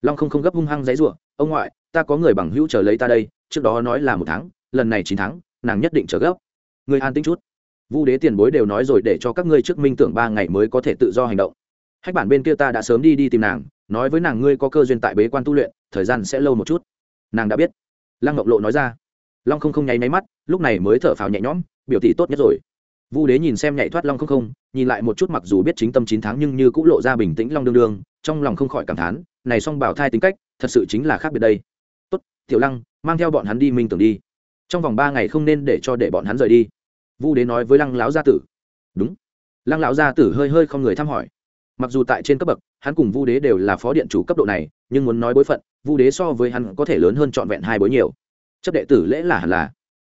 Long không không gấp hung hăng giấy rủa, ông ngoại ta có người bằng hữu chờ lấy ta đây, trước đó nói là một tháng, lần này chín tháng, nàng nhất định chờ gấp. Người an tính chút. Vu đế tiền bối đều nói rồi để cho các ngươi trước minh tưởng ba ngày mới có thể tự do hành động. Hách bản bên kia ta đã sớm đi đi tìm nàng, nói với nàng ngươi có cơ duyên tại bế quan tu luyện, thời gian sẽ lâu một chút. Nàng đã biết. Lăng ngọc lộ nói ra. Long không không nháy máy mắt, lúc này mới thở phào nhẹ nhõm, biểu thị tốt nhất rồi. Vu đế nhìn xem nhảy thoát long không không, nhìn lại một chút mặc dù biết chính tâm chín tháng nhưng như cũng lộ ra bình tĩnh long đương đương, trong lòng không khỏi cảm thán, này song bảo thai tính cách, thật sự chính là khác biệt đây tiểu lăng, mang theo bọn hắn đi minh tưởng đi. Trong vòng ba ngày không nên để cho để bọn hắn rời đi. Vu đế nói với lăng lão gia tử. Đúng. Lăng lão gia tử hơi hơi không người thăm hỏi. Mặc dù tại trên cấp bậc, hắn cùng vu đế đều là phó điện chủ cấp độ này, nhưng muốn nói bối phận, vu đế so với hắn có thể lớn hơn trọn vẹn hai bối nhiều. Chấp đệ tử lễ là hẳn là.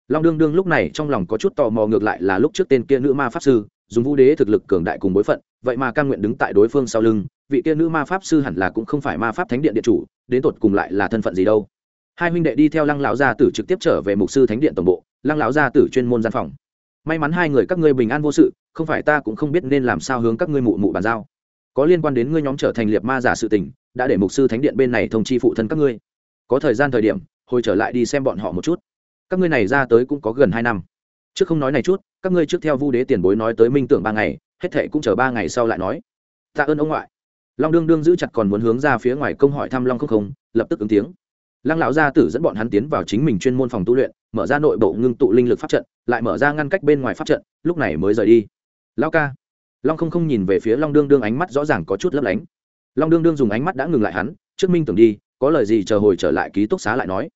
Long đương đương lúc này trong lòng có chút tò mò ngược lại là lúc trước tên kia nữ ma pháp sư, dùng vu đế thực lực cường đại cùng bối phận, vậy mà căn nguyện đứng tại đối phương sau lưng, vị kia nữ ma pháp sư hẳn là cũng không phải ma pháp thánh điện điện chủ, đến tột cùng lại là thân phận gì đâu hai huynh đệ đi theo lăng lão gia tử trực tiếp trở về mục sư thánh điện tổng bộ, lăng lão gia tử chuyên môn gian phòng. May mắn hai người các ngươi bình an vô sự, không phải ta cũng không biết nên làm sao hướng các ngươi mụ mụ bàn giao. Có liên quan đến ngươi nhóm trở thành liệt ma giả sự tình, đã để mục sư thánh điện bên này thông chi phụ thân các ngươi. Có thời gian thời điểm, hồi trở lại đi xem bọn họ một chút. Các ngươi này ra tới cũng có gần hai năm. Trước không nói này chút, các ngươi trước theo vu đế tiền bối nói tới minh tưởng ba ngày, hết thệ cũng chờ ba ngày sau lại nói. Tạ ơn ông ngoại. Long đương đương giữ chặt còn muốn hướng ra phía ngoài công hỏi thăm long không không, lập tức ứng tiếng lăng lão gia tử dẫn bọn hắn tiến vào chính mình chuyên môn phòng tu luyện, mở ra nội bộ ngưng tụ linh lực pháp trận, lại mở ra ngăn cách bên ngoài pháp trận, lúc này mới rời đi. Lão ca. Long không không nhìn về phía long đương đương ánh mắt rõ ràng có chút lấp lánh. Long đương đương dùng ánh mắt đã ngừng lại hắn, trước minh tưởng đi, có lời gì chờ hồi trở lại ký túc xá lại nói.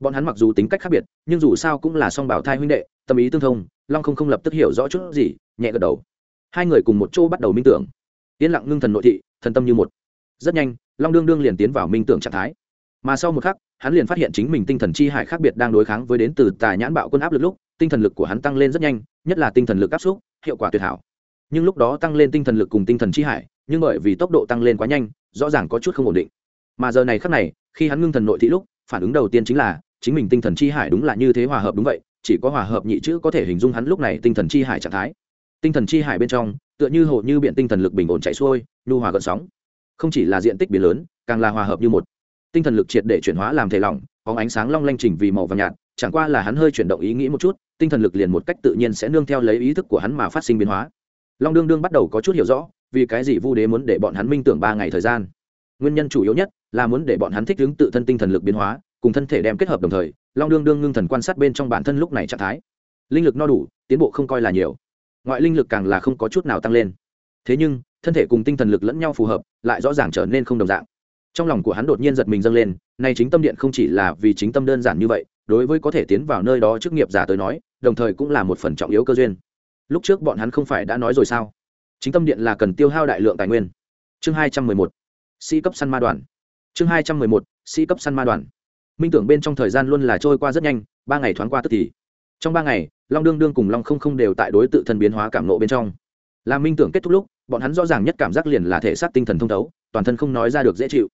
Bọn hắn mặc dù tính cách khác biệt, nhưng dù sao cũng là song bảo thai huynh đệ, tâm ý tương thông, long không không lập tức hiểu rõ chút gì, nhẹ gật đầu. Hai người cùng một chỗ bắt đầu minh tưởng. Yên lặng ngưng thần nội thị, thần tâm như một. Rất nhanh, long đương đương liền tiến vào minh tưởng trạng thái mà sau một khắc, hắn liền phát hiện chính mình tinh thần chi hải khác biệt đang đối kháng với đến từ tà nhãn bạo quân áp lực lúc, tinh thần lực của hắn tăng lên rất nhanh, nhất là tinh thần lực áp xúc hiệu quả tuyệt hảo. Nhưng lúc đó tăng lên tinh thần lực cùng tinh thần chi hải, nhưng bởi vì tốc độ tăng lên quá nhanh, rõ ràng có chút không ổn định. Mà giờ này khắc này, khi hắn ngưng thần nội thị lúc, phản ứng đầu tiên chính là, chính mình tinh thần chi hải đúng là như thế hòa hợp đúng vậy, chỉ có hòa hợp nhị chữ có thể hình dung hắn lúc này tinh thần chi hải trạng thái. Tinh thần chi hải bên trong, tựa như hồ như biện tinh thần lực bình ổn chạy xuôi, nhu hòa gợn sóng. Không chỉ là diện tích biển lớn, càng là hòa hợp như một tinh thần lực triệt để chuyển hóa làm thể lỏng có ánh sáng long lanh chỉnh vì màu vàng nhạt, chẳng qua là hắn hơi chuyển động ý nghĩ một chút, tinh thần lực liền một cách tự nhiên sẽ nương theo lấy ý thức của hắn mà phát sinh biến hóa. Long đương đương bắt đầu có chút hiểu rõ, vì cái gì vu đế muốn để bọn hắn minh tưởng ba ngày thời gian. Nguyên nhân chủ yếu nhất là muốn để bọn hắn thích ứng tự thân tinh thần lực biến hóa, cùng thân thể đem kết hợp đồng thời, long đương đương ngưng thần quan sát bên trong bản thân lúc này trạng thái. Linh lực no đủ, tiến bộ không coi là nhiều. Ngoại linh lực càng là không có chút nào tăng lên. Thế nhưng, thân thể cùng tinh thần lực lẫn nhau phù hợp, lại rõ ràng trở nên không đồng dạng trong lòng của hắn đột nhiên giật mình dâng lên, nay chính tâm điện không chỉ là vì chính tâm đơn giản như vậy, đối với có thể tiến vào nơi đó chức nghiệp giả tới nói, đồng thời cũng là một phần trọng yếu cơ duyên. Lúc trước bọn hắn không phải đã nói rồi sao? Chính tâm điện là cần tiêu hao đại lượng tài nguyên. Chương hai trăm mười một, sĩ cấp săn ma đoàn. Chương hai trăm mười một, sĩ cấp săn ma đoàn. Minh tưởng bên trong thời gian luôn là trôi qua rất nhanh, ba ngày thoáng qua tức thì. Trong ba ngày, long đương đương cùng long không không đều tại đối tự thân biến hóa cảm nộ bên trong. Làm minh tưởng kết thúc lúc, bọn hắn rõ ràng nhất cảm giác liền là thể xác tinh thần thông thấu, toàn thân không nói ra được dễ chịu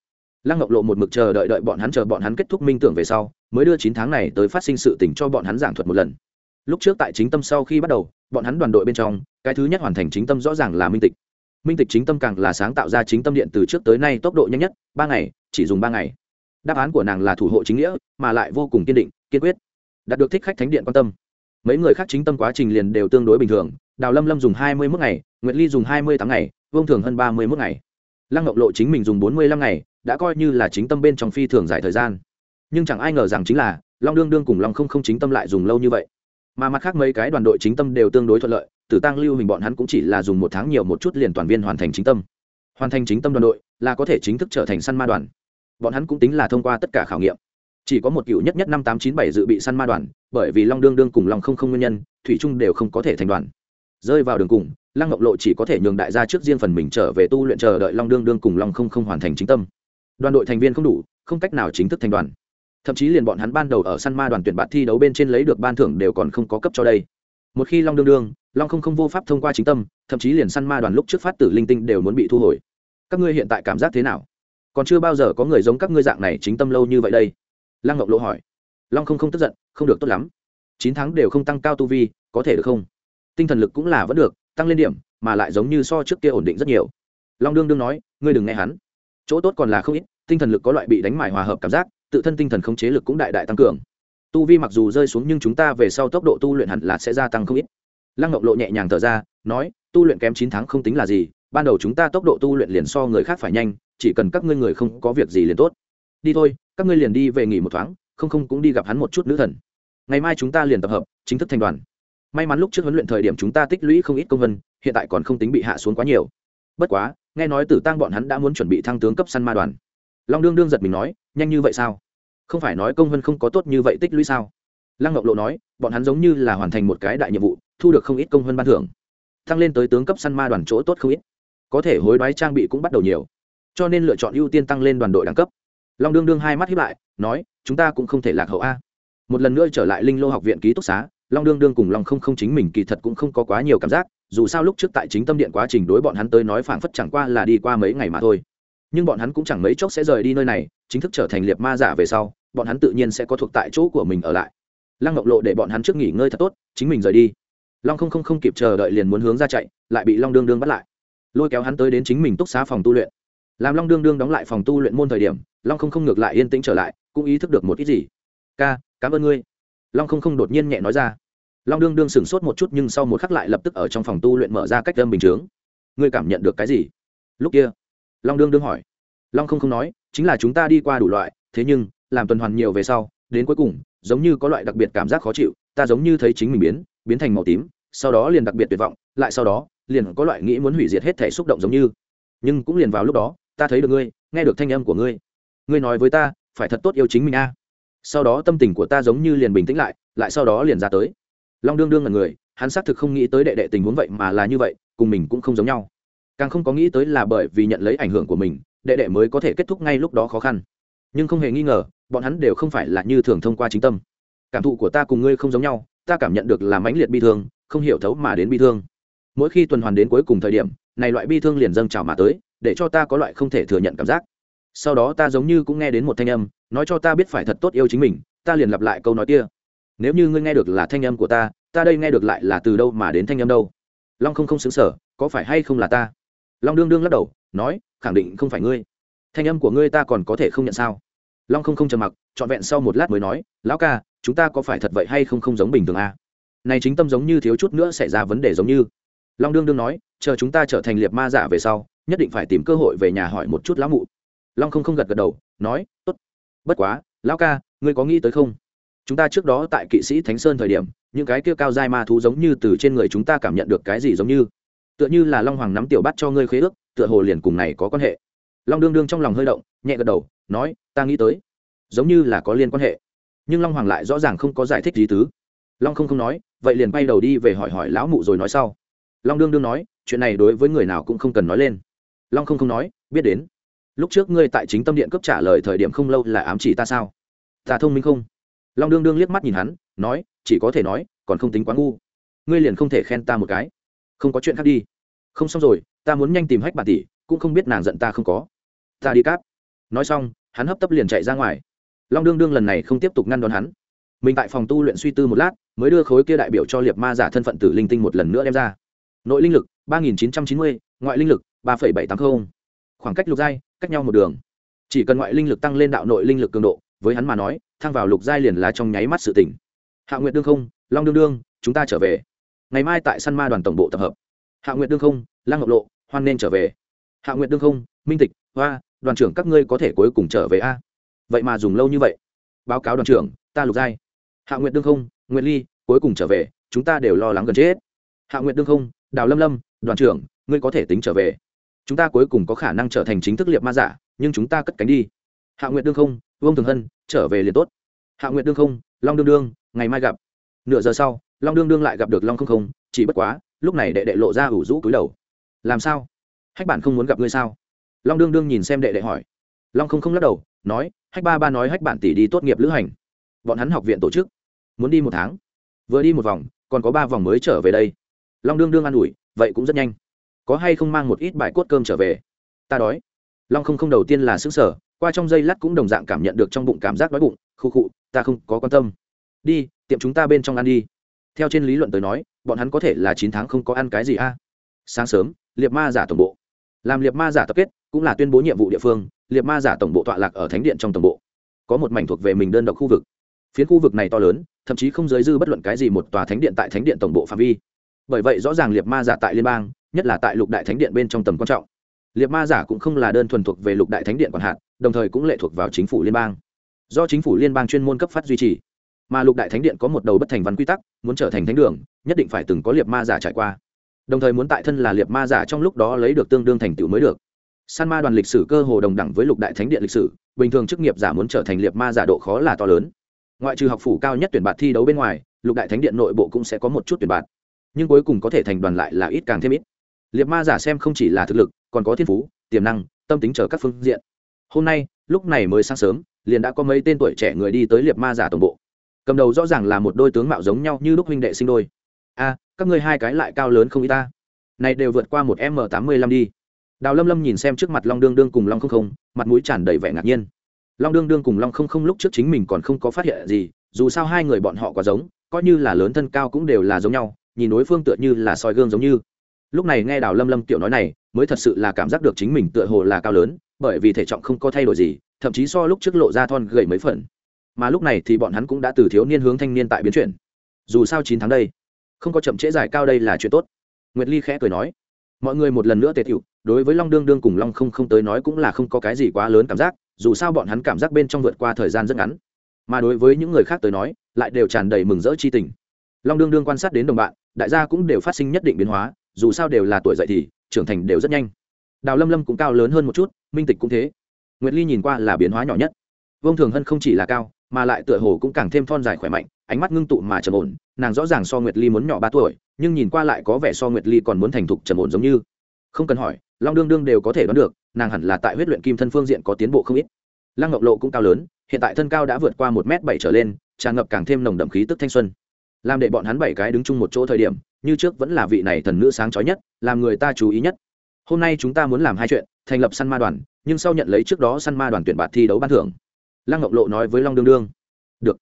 lăng ngọc lộ một mực chờ đợi đợi bọn hắn chờ bọn hắn kết thúc minh tưởng về sau, mới đưa chín tháng này tới phát sinh sự tình cho bọn hắn giảng thuật một lần. Lúc trước tại chính tâm sau khi bắt đầu, bọn hắn đoàn đội bên trong, cái thứ nhất hoàn thành chính tâm rõ ràng là minh tịch. Minh tịch chính tâm càng là sáng tạo ra chính tâm điện từ trước tới nay tốc độ nhanh nhất, ba ngày, chỉ dùng ba ngày. Đáp án của nàng là thủ hộ chính nghĩa, mà lại vô cùng kiên định, kiên quyết. Đạt được thích khách thánh điện quan tâm. Mấy người khác chính tâm quá trình liền đều tương đối bình thường, đào lâm lâm dùng hai mươi mức ngày nguyễn ly dùng hai mươi tám ngày, vương thường hơn ba mươi mức ngày. Lăng ngọc lộ chính mình dùng bốn mươi lăm ngày đã coi như là chính tâm bên trong phi thường dài thời gian. Nhưng chẳng ai ngờ rằng chính là, long đương đương cùng long không không chính tâm lại dùng lâu như vậy. Mà mặt khác mấy cái đoàn đội chính tâm đều tương đối thuận lợi, tử tăng lưu hình bọn hắn cũng chỉ là dùng một tháng nhiều một chút liền toàn viên hoàn thành chính tâm. Hoàn thành chính tâm đoàn đội, là có thể chính thức trở thành săn ma đoàn. Bọn hắn cũng tính là thông qua tất cả khảo nghiệm. Chỉ có một cựu nhất nhất năm tám chín bảy dự bị săn ma đoàn, bởi vì long đương đương cùng long không không nguyên nhân, thủy trung đều không có thể thành đoàn. Rơi vào đường cùng, lăng ngọc lộ chỉ có thể nhường đại gia trước riêng phần mình trở về tu luyện chờ đợi long đương đương cùng long không không hoàn thành chính tâm đoàn đội thành viên không đủ, không cách nào chính thức thành đoàn. Thậm chí liền bọn hắn ban đầu ở săn ma đoàn tuyển bạn thi đấu bên trên lấy được ban thưởng đều còn không có cấp cho đây. Một khi long đương đương, long không không vô pháp thông qua chính tâm, thậm chí liền săn ma đoàn lúc trước phát tử linh tinh đều muốn bị thu hồi. Các ngươi hiện tại cảm giác thế nào? Còn chưa bao giờ có người giống các ngươi dạng này chính tâm lâu như vậy đây. Lăng ngọc lộ hỏi. Long không không tức giận, không được tốt lắm. Chín tháng đều không tăng cao tu vi, có thể được không? Tinh thần lực cũng là vẫn được, tăng lên điểm, mà lại giống như so trước kia ổn định rất nhiều. Long đương đương nói, ngươi đừng nghe hắn. Chỗ tốt còn là không ít tinh thần lực có loại bị đánh mải hòa hợp cảm giác, tự thân tinh thần khống chế lực cũng đại đại tăng cường. Tu vi mặc dù rơi xuống nhưng chúng ta về sau tốc độ tu luyện hẳn là sẽ gia tăng không ít. Lăng ngọc lộ nhẹ nhàng thở ra, nói, tu luyện kém chín tháng không tính là gì, ban đầu chúng ta tốc độ tu luyện liền so người khác phải nhanh, chỉ cần các ngươi người không có việc gì liền tốt. Đi thôi, các ngươi liền đi về nghỉ một thoáng, không không cũng đi gặp hắn một chút nữ thần. Ngày mai chúng ta liền tập hợp, chính thức thành đoàn. May mắn lúc trước huấn luyện thời điểm chúng ta tích lũy không ít công vân, hiện tại còn không tính bị hạ xuống quá nhiều. Bất quá, nghe nói tử tăng bọn hắn đã muốn chuẩn bị thăng tướng cấp săn ma đoàn long đương đương giật mình nói, nhanh như vậy sao? Không phải nói công vân không có tốt như vậy tích lũy sao? Lăng ngọc lộ nói, bọn hắn giống như là hoàn thành một cái đại nhiệm vụ, thu được không ít công vân ban thưởng. Thăng lên tới tướng cấp săn ma đoàn chỗ tốt không ít. Có thể hối đoái trang bị cũng bắt đầu nhiều. Cho nên lựa chọn ưu tiên tăng lên đoàn đội đẳng cấp. Long đương đương hai mắt hiếp lại, nói, chúng ta cũng không thể lạc hậu a. Một lần nữa trở lại linh lô học viện ký túc xá, long đương đương cùng long không không chính mình kỳ thật cũng không có quá nhiều cảm giác, dù sao lúc trước tại chính tâm điện quá trình đối bọn hắn tới nói phảng phất chẳng qua là đi qua mấy ngày mà thôi nhưng bọn hắn cũng chẳng mấy chốc sẽ rời đi nơi này, chính thức trở thành liệt ma giả về sau, bọn hắn tự nhiên sẽ có thuộc tại chỗ của mình ở lại. Lăng ngọc lộ để bọn hắn trước nghỉ ngơi thật tốt, chính mình rời đi. Long không không không kịp chờ đợi liền muốn hướng ra chạy, lại bị long đương đương bắt lại. Lôi kéo hắn tới đến chính mình túc xá phòng tu luyện. Làm long đương đương đóng lại phòng tu luyện môn thời điểm, long không không ngược lại yên tĩnh trở lại, cũng ý thức được một ít gì. Ca, cảm ơn ngươi. Long không không đột nhiên nhẹ nói ra. Long đương đương sửng sốt một chút nhưng sau một khắc lại lập tức ở trong phòng tu luyện mở ra cách âm bình chướng. Ngươi cảm nhận được cái gì? Lúc kia long đương đương hỏi. Long không không nói, chính là chúng ta đi qua đủ loại, thế nhưng, làm tuần hoàn nhiều về sau, đến cuối cùng, giống như có loại đặc biệt cảm giác khó chịu, ta giống như thấy chính mình biến biến thành màu tím, sau đó liền đặc biệt tuyệt vọng, lại sau đó, liền có loại nghĩ muốn hủy diệt hết thể xúc động giống như. Nhưng cũng liền vào lúc đó, ta thấy được ngươi, nghe được thanh âm của ngươi. Ngươi nói với ta, phải thật tốt yêu chính mình a. Sau đó tâm tình của ta giống như liền bình tĩnh lại lại sau đó liền ra tới. Long đương đương là người, hắn xác thực không nghĩ tới đệ đệ tình huống vậy mà là như vậy, cùng mình cũng không giống nhau càng không có nghĩ tới là bởi vì nhận lấy ảnh hưởng của mình, đệ đệ mới có thể kết thúc ngay lúc đó khó khăn. Nhưng không hề nghi ngờ, bọn hắn đều không phải là như thường thông qua chính tâm. Cảm thụ của ta cùng ngươi không giống nhau, ta cảm nhận được là mãnh liệt bi thương, không hiểu thấu mà đến bi thương. Mỗi khi tuần hoàn đến cuối cùng thời điểm, này loại bi thương liền dâng trào mà tới, để cho ta có loại không thể thừa nhận cảm giác. Sau đó ta giống như cũng nghe đến một thanh âm, nói cho ta biết phải thật tốt yêu chính mình, ta liền lặp lại câu nói kia. Nếu như ngươi nghe được là thanh âm của ta ta đây nghe được lại là từ đâu mà đến thanh âm đâu? Long không không xứng sở, có phải hay không là ta? Long đương đương lắc đầu, nói, khẳng định không phải ngươi. Thanh âm của ngươi ta còn có thể không nhận sao? Long không không trầm mặc, trọn vẹn sau một lát mới nói, lão ca, chúng ta có phải thật vậy hay không không giống bình thường à? này chính tâm giống như thiếu chút nữa xảy ra vấn đề giống như. Long đương đương nói, chờ chúng ta trở thành liệt ma giả về sau, nhất định phải tìm cơ hội về nhà hỏi một chút lão mụ. Long không không gật gật đầu, nói, tốt. Bất quá, lão ca, ngươi có nghĩ tới không? Chúng ta trước đó tại kỵ sĩ thánh sơn thời điểm, những cái kia cao dai ma thú giống như từ trên người chúng ta cảm nhận được cái gì giống như? Tựa như là long hoàng nắm tiểu bắt cho ngươi khế ước, tựa hồ liền cùng này có quan hệ. Long đương đương trong lòng hơi động, nhẹ gật đầu, nói, ta nghĩ tới, giống như là có liên quan hệ. Nhưng long hoàng lại rõ ràng không có giải thích gì tứ. Long không không nói, vậy liền bay đầu đi về hỏi hỏi lão mụ rồi nói sau. Long đương đương nói, chuyện này đối với người nào cũng không cần nói lên. Long không không nói, biết đến, lúc trước ngươi tại chính tâm điện cấp trả lời thời điểm không lâu là ám chỉ ta sao? Ta thông minh không? Long đương đương liếc mắt nhìn hắn, nói, chỉ có thể nói, còn không tính quá ngu. Ngươi liền không thể khen ta một cái không có chuyện khác đi. Không xong rồi, ta muốn nhanh tìm hách bà tỷ, cũng không biết nàng giận ta không có. Ta đi cáp. Nói xong, hắn hấp tấp liền chạy ra ngoài. Long đương đương lần này không tiếp tục ngăn đón hắn. Mình tại phòng tu luyện suy tư một lát, mới đưa khối kia đại biểu cho liệt ma giả thân phận tử linh tinh một lần nữa đem ra. Nội linh lực, ba nghìn chín trăm chín mươi, ngoại linh lực, ba bảy tám mươi khoảng cách lục giai, cách nhau một đường. Chỉ cần ngoại linh lực tăng lên đạo nội linh lực cường độ, với hắn mà nói, thăng vào lục giai liền là trong nháy mắt sự tỉnh. Hạ nguyệt đương không, long đương đương, chúng ta trở về ngày mai tại săn ma đoàn tổng bộ tập hợp. Hạ nguyệt đương không, lăng ngọc lộ, hoan nên trở về. Hạ nguyệt đương không, minh tịch, hoa, đoàn trưởng các ngươi có thể cuối cùng trở về a? Vậy mà dùng lâu như vậy. Báo cáo đoàn trưởng, ta lục giai. Hạ nguyệt đương không, nguyệt ly, cuối cùng trở về, chúng ta đều lo lắng gần chết. Hạ nguyệt đương không, đào lâm lâm, đoàn trưởng, ngươi có thể tính trở về. Chúng ta cuối cùng có khả năng trở thành chính thức liệt ma giả, nhưng chúng ta cất cánh đi. Hạ nguyệt đương không, vương thường hân, trở về liền tốt. Hạ nguyệt đương không, long đương đương, ngày mai gặp. Nửa giờ sau long đương đương lại gặp được long không không, chỉ bất quá, lúc này đệ đệ lộ ra ủ rũ cúi đầu. Làm sao? Hách bạn không muốn gặp ngươi sao? Long đương đương nhìn xem đệ đệ hỏi. Long không không lắc đầu, nói, hách ba ba nói hách bạn tỷ đi tốt nghiệp lữ hành. Bọn hắn học viện tổ chức, muốn đi một tháng. Vừa đi một vòng, còn có ba vòng mới trở về đây. Long đương đương an ủi, vậy cũng rất nhanh. Có hay không mang một ít bài cốt cơm trở về? Ta đói. Long không không đầu tiên là xứng sở qua trong giây lát cũng đồng dạng cảm nhận được trong bụng cảm giác đói bụng, khu khụ ta không có quan tâm. Đi, tiệm chúng ta bên trong ăn đi theo trên lý luận tới nói, bọn hắn có thể là chín tháng không có ăn cái gì a. Sáng sớm, liệt ma giả tổng bộ. Làm liệt ma giả tập kết, cũng là tuyên bố nhiệm vụ địa phương, liệt ma giả tổng bộ tọa lạc ở thánh điện trong tổng bộ. Có một mảnh thuộc về mình đơn độc khu vực. Phiến khu vực này to lớn, thậm chí không giới dư bất luận cái gì một tòa thánh điện tại thánh điện tổng bộ phạm vi. Bởi vậy rõ ràng liệt ma giả tại liên bang, nhất là tại lục đại thánh điện bên trong tầm quan trọng. Liệt ma giả cũng không là đơn thuần thuộc về lục đại thánh điện quản hạt, đồng thời cũng lệ thuộc vào chính phủ liên bang. Do chính phủ liên bang chuyên môn cấp phát duy trì mà lục đại thánh điện có một đầu bất thành văn quy tắc, muốn trở thành thánh đường, nhất định phải từng có liệt ma giả trải qua. Đồng thời muốn tại thân là liệt ma giả trong lúc đó lấy được tương đương thành tựu mới được. San ma đoàn lịch sử cơ hồ đồng đẳng với lục đại thánh điện lịch sử, bình thường chức nghiệp giả muốn trở thành liệt ma giả độ khó là to lớn. Ngoại trừ học phủ cao nhất tuyển bạt thi đấu bên ngoài, lục đại thánh điện nội bộ cũng sẽ có một chút tuyển bạt. Nhưng cuối cùng có thể thành đoàn lại là ít càng thêm ít. Liệt ma giả xem không chỉ là thực lực, còn có thiên phú, tiềm năng, tâm tính chờ các phương diện. Hôm nay, lúc này mới sáng sớm, liền đã có mấy tên tuổi trẻ người đi tới liệt ma giả tổng bộ cầm đầu rõ ràng là một đôi tướng mạo giống nhau như lúc huynh đệ sinh đôi. A, các ngươi hai cái lại cao lớn không y ta? Này đều vượt qua một m tám mươi lăm đi. Đào lâm lâm nhìn xem trước mặt long đương đương cùng long không không, mặt mũi tràn đầy vẻ ngạc nhiên. Long đương đương cùng long không không lúc trước chính mình còn không có phát hiện gì, dù sao hai người bọn họ quá giống, coi như là lớn thân cao cũng đều là giống nhau, nhìn đối phương tựa như là soi gương giống như. Lúc này nghe đào lâm lâm tiểu nói này, mới thật sự là cảm giác được chính mình tựa hồ là cao lớn, bởi vì thể trọng không có thay đổi gì, thậm chí so lúc trước lộ ra thon gầy mấy phần mà lúc này thì bọn hắn cũng đã từ thiếu niên hướng thanh niên tại biến chuyển. Dù sao chín tháng đây, không có chậm trễ dài cao đây là chuyện tốt. Nguyệt ly khẽ cười nói, mọi người một lần nữa tề thiệu đối với long đương đương cùng long không không tới nói cũng là không có cái gì quá lớn cảm giác, dù sao bọn hắn cảm giác bên trong vượt qua thời gian rất ngắn. Mà đối với những người khác tới nói, lại đều tràn đầy mừng rỡ chi tình. Long đương đương quan sát đến đồng bạn, đại gia cũng đều phát sinh nhất định biến hóa, dù sao đều là tuổi dậy thì, trưởng thành đều rất nhanh. Đào lâm lâm cũng cao lớn hơn một chút, minh tịch cũng thế. Nguyệt ly nhìn qua là biến hóa nhỏ nhất. Vông thường hân không chỉ là cao mà lại tựa hồ cũng càng thêm thon dài khỏe mạnh, ánh mắt ngưng tụ mà trầm ổn, nàng rõ ràng so nguyệt ly muốn nhỏ ba tuổi, nhưng nhìn qua lại có vẻ so nguyệt ly còn muốn thành thục trầm ổn giống như. Không cần hỏi, long đương đương đều có thể đoán được, nàng hẳn là tại huyết luyện kim thân phương diện có tiến bộ không ít. Lăng ngọc lộ cũng cao lớn, hiện tại thân cao đã vượt qua một m bảy trở lên, tràn ngập càng thêm nồng đậm khí tức thanh xuân. Làm để bọn hắn bảy cái đứng chung một chỗ thời điểm, như trước vẫn là vị này thần nữ sáng chói nhất, làm người ta chú ý nhất. Hôm nay chúng ta muốn làm hai chuyện, thành lập săn ma đoàn, nhưng sau nhận lấy trước đó săn ma đoàn tuyển bạt thi đấu ban thưởng lăng ngọc lộ nói với long đương đương. Được.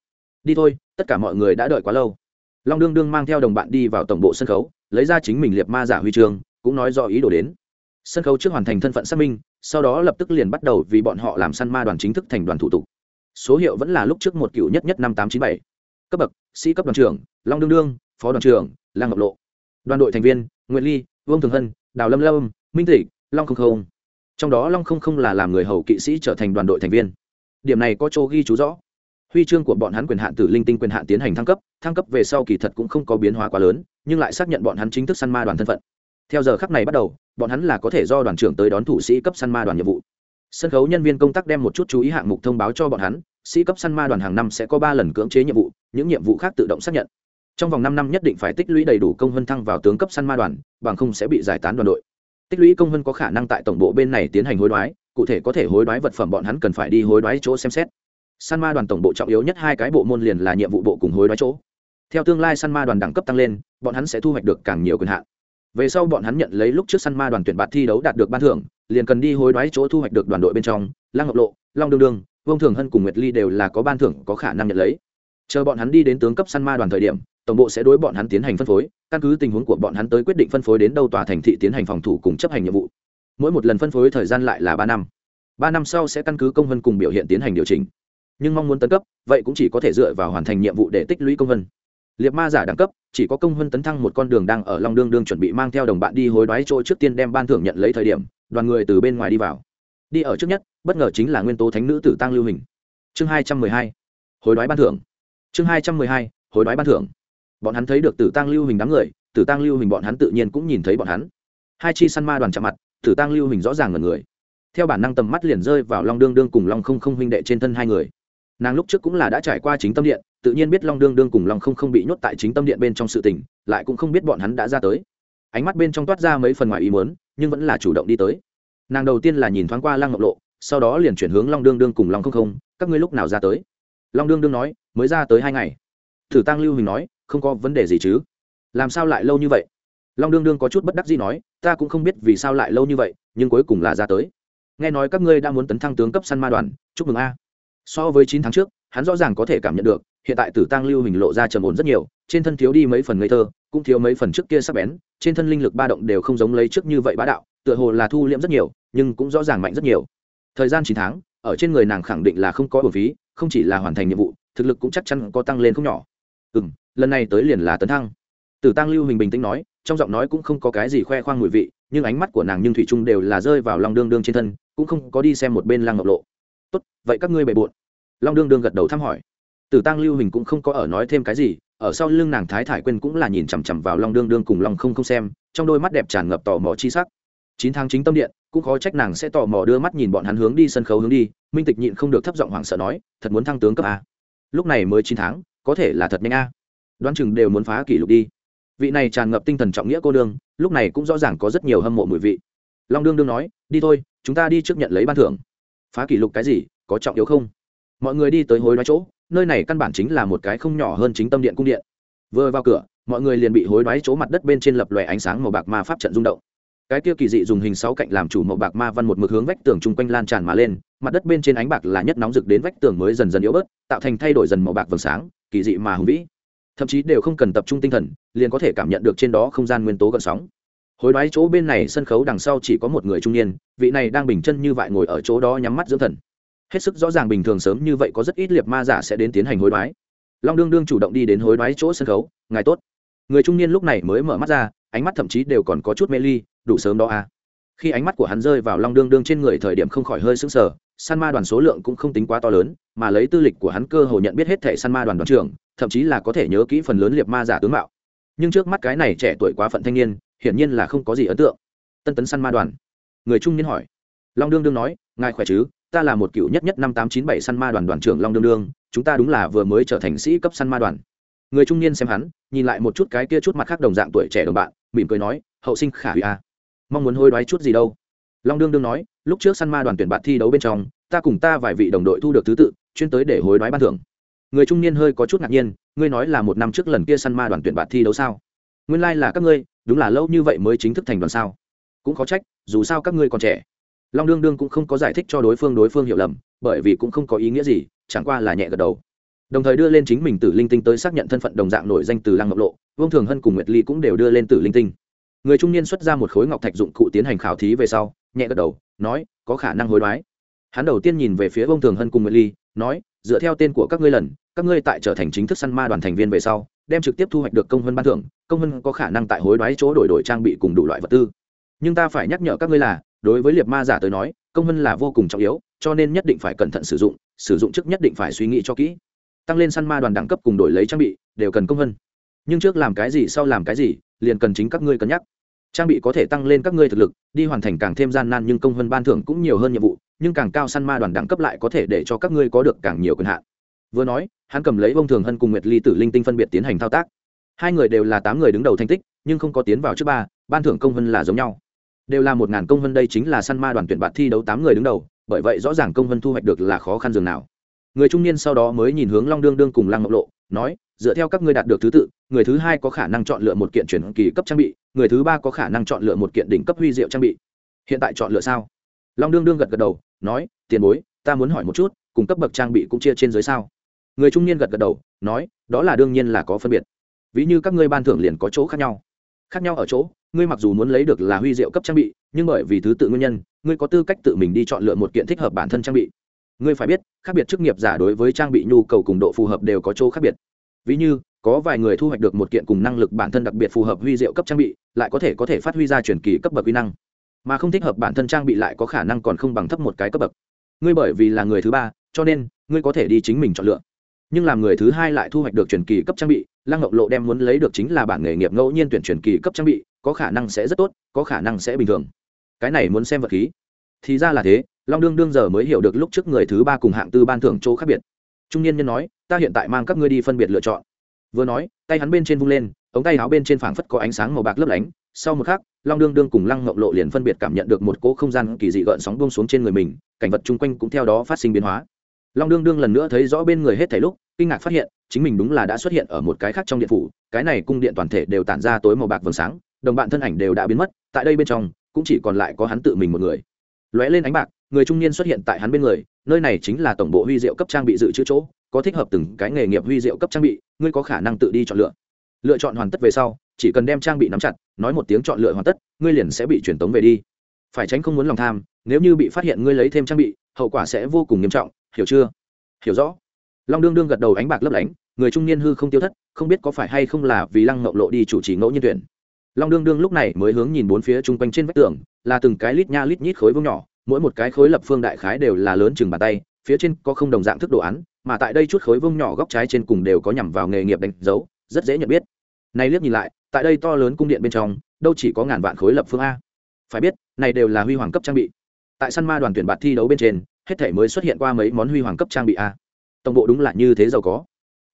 Đi thôi, tất cả mọi người đã đợi quá lâu. Long đương đương mang theo đồng bạn đi vào tổng bộ sân khấu, lấy ra chính mình liệt ma giả huy chương, cũng nói do ý đồ đến. Sân khấu trước hoàn thành thân phận xác minh, sau đó lập tức liền bắt đầu vì bọn họ làm săn ma đoàn chính thức thành đoàn thủ tục. Số hiệu vẫn là lúc trước một cựu nhất nhất năm tám chín bảy. Cấp bậc, sĩ cấp đoàn trưởng, long đương đương, phó đoàn trưởng lang ngọc lộ. Đoàn đội thành viên nguyễn ly, vương thường hân, đào lâm lâm, minh tịch, long không không. Trong đó long không không là làm người hầu kỵ sĩ trở thành đoàn đội thành viên điểm này có chỗ ghi chú rõ. Huy chương của bọn hắn quyền hạn từ linh tinh quyền hạn tiến hành thăng cấp thăng cấp về sau kỳ thật cũng không có biến hóa quá lớn, nhưng lại xác nhận bọn hắn chính thức săn ma đoàn thân phận. Theo giờ khắc này bắt đầu, bọn hắn là có thể do đoàn trưởng tới đón thủ sĩ cấp săn ma đoàn nhiệm vụ. Sân khấu nhân viên công tác đem một chút chú ý hạng mục thông báo cho bọn hắn, sĩ cấp săn ma đoàn hàng năm sẽ có ba lần cưỡng chế nhiệm vụ, những nhiệm vụ khác tự động xác nhận. Trong vòng năm năm nhất định phải tích lũy đầy đủ công vân thăng vào tướng cấp săn ma đoàn, bằng không sẽ bị giải tán đoàn đội. Tích lũy công vân có khả năng tại tổng bộ bên này tiến hành hối đoái cụ thể có thể hối đoái vật phẩm bọn hắn cần phải đi hối đoái chỗ xem xét. San ma đoàn tổng bộ trọng yếu nhất hai cái bộ môn liền là nhiệm vụ bộ cùng hối đoái chỗ. Theo tương lai san ma đoàn đẳng cấp tăng lên, bọn hắn sẽ thu hoạch được càng nhiều quyền hạn. Về sau bọn hắn nhận lấy lúc trước săn ma đoàn tuyển bạt thi đấu đạt được ban thưởng, liền cần đi hối đoái chỗ thu hoạch được đoàn đội bên trong, lăng ngọc lộ, long đương đương, vương thường hân cùng nguyệt ly đều là có ban thưởng, có khả năng nhận lấy. Chờ bọn hắn đi đến tướng cấp săn ma đoàn thời điểm, tổng bộ sẽ đối bọn hắn tiến hành phân phối, căn cứ tình huống của bọn hắn tới quyết định phân phối đến đâu tòa thành thị tiến hành phòng thủ cùng chấp hành nhiệm vụ mỗi một lần phân phối thời gian lại là ba năm. Ba năm sau sẽ căn cứ công vân cùng biểu hiện tiến hành điều chỉnh. Nhưng mong muốn tấn cấp, vậy cũng chỉ có thể dựa vào hoàn thành nhiệm vụ để tích lũy công vân. Liệt ma giả đẳng cấp, chỉ có công vân tấn thăng một con đường đang ở long đương đương chuẩn bị mang theo đồng bạn đi hối đoái chỗ trước tiên đem ban thưởng nhận lấy thời điểm, đoàn người từ bên ngoài đi vào. Đi ở trước nhất, bất ngờ chính là nguyên tố thánh nữ tử tăng lưu hình. Chương hai trăm mười hai, hối đoái ban thưởng. Chương hai trăm mười hai, hối đoái ban thưởng. Bọn hắn thấy được tử tăng lưu hình đám người, tử tăng lưu hình bọn hắn tự nhiên cũng nhìn thấy bọn hắn. Hai chi săn ma đoàn chạm mặt tử tăng lưu hình rõ ràng ngần người. Theo bản năng tầm mắt liền rơi vào long đương đương cùng long không không huynh đệ trên thân hai người. Nàng lúc trước cũng là đã trải qua chính tâm điện, tự nhiên biết long đương đương cùng long không không bị nhốt tại chính tâm điện bên trong sự tình, lại cũng không biết bọn hắn đã ra tới. Ánh mắt bên trong toát ra mấy phần ngoài ý muốn, nhưng vẫn là chủ động đi tới. Nàng đầu tiên là nhìn thoáng qua lăng ngọc lộ, sau đó liền chuyển hướng long đương đương cùng long không không, các ngươi lúc nào ra tới? Long đương đương nói, mới ra tới hai ngày. Thử tăng lưu hình nói, không có vấn đề gì chứ? Làm sao lại lâu như vậy? Long đương đương có chút bất đắc gì nói, ta cũng không biết vì sao lại lâu như vậy, nhưng cuối cùng là ra tới. Nghe nói các ngươi đã muốn tấn thăng tướng cấp săn ma đoàn, chúc mừng a. So với chín tháng trước, hắn rõ ràng có thể cảm nhận được, hiện tại tử tăng lưu hình lộ ra trầm ổn rất nhiều, trên thân thiếu đi mấy phần ngây thơ, cũng thiếu mấy phần trước kia sắc bén, trên thân linh lực ba động đều không giống lấy trước như vậy bá đạo, tựa hồ là thu liễm rất nhiều, nhưng cũng rõ ràng mạnh rất nhiều. Thời gian chín tháng, ở trên người nàng khẳng định là không có bổn phí, không chỉ là hoàn thành nhiệm vụ, thực lực cũng chắc chắn có tăng lên không nhỏ. Ừ m lần này tới liền là tấn thăng tử tăng lưu hình bình tĩnh nói, trong giọng nói cũng không có cái gì khoe khoang mùi vị, nhưng ánh mắt của nàng nhưng thủy chung đều là rơi vào lòng đương đương trên thân, cũng không có đi xem một bên lăng ngọc lộ. Tốt, vậy các ngươi bề bộn. Long đương đương gật đầu thăm hỏi. Tử tăng lưu hình cũng không có ở nói thêm cái gì, ở sau lưng nàng thái thải quên cũng là nhìn chằm chằm vào long đương đương cùng long không không xem, trong đôi mắt đẹp tràn ngập tò mò chi sắc. Chín tháng chính tâm điện, cũng khó trách nàng sẽ tò mò đưa mắt nhìn bọn hắn hướng đi sân khấu hướng đi, minh tịch nhịn không được thấp giọng hoảng sợ nói, thật muốn thăng tướng cấp a. Lúc này mới chín tháng, có thể là thật nhanh a. Đoán chừng đều muốn phá kỷ lục đi vị này tràn ngập tinh thần trọng nghĩa cô đương, lúc này cũng rõ ràng có rất nhiều hâm mộ mùi vị. Long đương đương nói, đi thôi, chúng ta đi trước nhận lấy ban thưởng. Phá kỷ lục cái gì, có trọng yếu không? Mọi người đi tới hối đoái chỗ, nơi này căn bản chính là một cái không nhỏ hơn chính tâm điện cung điện. Vừa vào cửa, mọi người liền bị hối đoái chỗ mặt đất bên trên lập lòe ánh sáng màu bạc ma pháp trận rung động. Cái kia kỳ dị dùng hình sáu cạnh làm chủ màu bạc ma văn một mực hướng vách tường chung quanh lan tràn mà lên, mặt đất bên trên ánh bạc là nhất nóng rực đến vách tường mới dần dần yếu bớt, tạo thành thay đổi dần màu bạc vầng sáng, kỳ dị mà hùng vĩ thậm chí đều không cần tập trung tinh thần, liền có thể cảm nhận được trên đó không gian nguyên tố gần sóng. Hối đoái chỗ bên này sân khấu đằng sau chỉ có một người trung niên, vị này đang bình chân như vậy ngồi ở chỗ đó nhắm mắt dưỡng thần. Hết sức rõ ràng bình thường sớm như vậy có rất ít liệt ma giả sẽ đến tiến hành hối đoái. Long đương đương chủ động đi đến hối đoái chỗ sân khấu, ngài tốt. Người trung niên lúc này mới mở mắt ra, ánh mắt thậm chí đều còn có chút mê ly, đủ sớm đó à. khi ánh mắt của hắn rơi vào long đương đương trên người thời điểm không khỏi hơi sững sờ Săn ma đoàn số lượng cũng không tính quá to lớn, mà lấy tư lịch của hắn cơ hồ nhận biết hết thể săn ma đoàn đoàn trưởng, thậm chí là có thể nhớ kỹ phần lớn liệt ma giả tướng mạo. Nhưng trước mắt cái này trẻ tuổi quá phận thanh niên, hiển nhiên là không có gì ấn tượng. Tân tấn săn ma đoàn. Người trung niên hỏi. Long đương đương nói, ngài khỏe chứ? Ta là một cựu nhất nhất năm tám chín bảy săn ma đoàn đoàn trưởng long đương đương, chúng ta đúng là vừa mới trở thành sĩ cấp săn ma đoàn. Người trung niên xem hắn, nhìn lại một chút cái kia chút mặt khác đồng dạng tuổi trẻ đồng bạn, mỉm cười nói, hậu sinh khả hủy a. À. mong muốn hôi đoái chút gì đâu long đương đương nói, lúc trước săn ma đoàn tuyển bạn thi đấu bên trong, ta cùng ta vài vị đồng đội thu được thứ tự, chuyên tới để hối đoái ban thưởng. Người trung niên hơi có chút ngạc nhiên, ngươi nói là một năm trước lần kia săn ma đoàn tuyển bạn thi đấu sao? Nguyên lai、like、là các ngươi, đúng là lâu như vậy mới chính thức thành đoàn sao? Cũng khó trách, dù sao các ngươi còn trẻ. Long đương đương cũng không có giải thích cho đối phương đối phương hiểu lầm, bởi vì cũng không có ý nghĩa gì, chẳng qua là nhẹ gật đầu. Đồng thời đưa lên chính mình tử linh tinh tới xác nhận thân phận đồng dạng nổi danh từ lăng ngọc lộ, vương thường hân cùng nguyệt ly cũng đều đưa lên tử linh tinh. Người trung niên xuất ra một khối ngọc thạch dụng cụ tiến hành khảo thí về sau nhẹ gật đầu, nói, có khả năng hối đoái. Hắn đầu tiên nhìn về phía ông thường hân cùng nguyệt ly, nói, dựa theo tên của các ngươi lần, các ngươi tại trở thành chính thức săn ma đoàn thành viên về sau, đem trực tiếp thu hoạch được công vân ban thưởng, công vân có khả năng tại hối đoái chỗ đổi đổi trang bị cùng đủ loại vật tư. Nhưng ta phải nhắc nhở các ngươi là, đối với liệt ma giả tới nói, công vân là vô cùng trọng yếu, cho nên nhất định phải cẩn thận sử dụng sử dụng trước nhất định phải suy nghĩ cho kỹ. Tăng lên săn ma đoàn đẳng cấp cùng đổi lấy trang bị, đều cần công vân nhưng trước làm cái gì sau làm cái gì, liền cần chính các ngươi cân nhắc trang bị có thể tăng lên các ngươi thực lực, đi hoàn thành càng thêm gian nan nhưng công hơn ban thưởng cũng nhiều hơn nhiệm vụ, nhưng càng cao săn ma đoàn đẳng cấp lại có thể để cho các ngươi có được càng nhiều quyền hạn. Vừa nói, hắn cầm lấy bông thường hân cùng nguyệt ly tử linh tinh phân biệt tiến hành thao tác. Hai người đều là tám người đứng đầu thành tích, nhưng không có tiến vào trước ba, ban thưởng công vân là giống nhau. Đều là một ngàn công vân đây chính là săn ma đoàn tuyển bạt thi đấu tám người đứng đầu, bởi vậy rõ ràng công vân thu hoạch được là khó khăn dường nào. Người trung niên sau đó mới nhìn hướng long đương đương cùng lăng mộc lộ, nói, dựa theo các ngươi đạt được thứ tự, người thứ hai có khả năng chọn lựa một kiện chuyển kỳ cấp trang bị người thứ ba có khả năng chọn lựa một kiện đỉnh cấp huy diệu trang bị. Hiện tại chọn lựa sao? Long đương đương gật gật đầu, nói, tiền bối, ta muốn hỏi một chút cùng cấp bậc trang bị cũng chia trên dưới sao? Người trung niên gật gật đầu, nói, đó là đương nhiên là có phân biệt. Ví như các ngươi ban thưởng liền có chỗ khác nhau. Khác nhau ở chỗ, ngươi mặc dù muốn lấy được là huy diệu cấp trang bị, nhưng bởi vì thứ tự nguyên nhân, ngươi có tư cách tự mình đi chọn lựa một kiện thích hợp bản thân trang bị. Ngươi phải biết, khác biệt chức nghiệp giả đối với trang bị nhu cầu cùng độ phù hợp đều có chỗ khác biệt. Ví như có vài người thu hoạch được một kiện cùng năng lực bản thân đặc biệt phù hợp huy diệu cấp trang bị, lại có thể có thể phát huy ra truyền kỳ cấp bậc quy năng. Mà không thích hợp bản thân trang bị lại có khả năng còn không bằng thấp một cái cấp bậc. Ngươi bởi vì là người thứ ba, cho nên, ngươi có thể đi chính mình chọn lựa. Nhưng làm người thứ hai lại thu hoạch được truyền kỳ cấp trang bị, lăng ngọc lộ đem muốn lấy được chính là bản nghề nghiệp ngẫu nhiên tuyển truyền kỳ cấp trang bị, có khả năng sẽ rất tốt, có khả năng sẽ bình thường. Cái này muốn xem vật khí. Thì ra là thế, long đương đương giờ mới hiểu được lúc trước người thứ ba cùng hạng tư ban thưởng chỗ khác biệt. Trung niên nhân nói, ta hiện tại mang các ngươi đi phân biệt lựa chọn vừa nói, tay hắn bên trên vung lên, ống tay áo bên trên phảng phất có ánh sáng màu bạc lấp lánh. Sau một khắc, long đương đương cùng lăng ngọc lộ liền phân biệt cảm nhận được một cỗ không gian kỳ dị gợn sóng buông xuống trên người mình, cảnh vật chung quanh cũng theo đó phát sinh biến hóa. Long đương đương lần nữa thấy rõ bên người hết thảy lúc, kinh ngạc phát hiện, chính mình đúng là đã xuất hiện ở một cái khác trong điện phủ, cái này cung điện toàn thể đều tản ra tối màu bạc vầng sáng, đồng bạn thân ảnh đều đã biến mất, tại đây bên trong, cũng chỉ còn lại có hắn tự mình một người. Lóe lên ánh bạc, người trung niên xuất hiện tại hắn bên người, nơi này chính là tổng bộ huy diệu cấp trang bị dự trữ chỗ có thích hợp từng cái nghề nghiệp huy diệu cấp trang bị, ngươi có khả năng tự đi chọn lựa. Lựa chọn hoàn tất về sau, chỉ cần đem trang bị nắm chặt, nói một tiếng chọn lựa hoàn tất, ngươi liền sẽ bị truyền tống về đi. Phải tránh không muốn lòng tham, nếu như bị phát hiện ngươi lấy thêm trang bị, hậu quả sẽ vô cùng nghiêm trọng, hiểu chưa? Hiểu rõ. Long đương đương gật đầu ánh bạc lấp lánh, người trung niên hư không tiêu thất, không biết có phải hay không là vì lăng ngậu lộ đi chủ trì ngẫu nhiên tuyển. Long đương đương lúc này mới hướng nhìn bốn phía chung quanh trên vách tường, là từng cái lít nha lít nhít khối vương nhỏ, mỗi một cái khối lập phương đại khái đều là lớn chừng bàn tay, phía trên có không đồng dạng thức đồ án mà tại đây chút khối vương nhỏ góc trái trên cùng đều có nhằm vào nghề nghiệp đánh dấu, rất dễ nhận biết. Này liếc nhìn lại, tại đây to lớn cung điện bên trong, đâu chỉ có ngàn vạn khối lập phương a. Phải biết, này đều là huy hoàng cấp trang bị. Tại săn ma đoàn tuyển bạt thi đấu bên trên, hết thể mới xuất hiện qua mấy món huy hoàng cấp trang bị a. Tổng bộ đúng là như thế giàu có.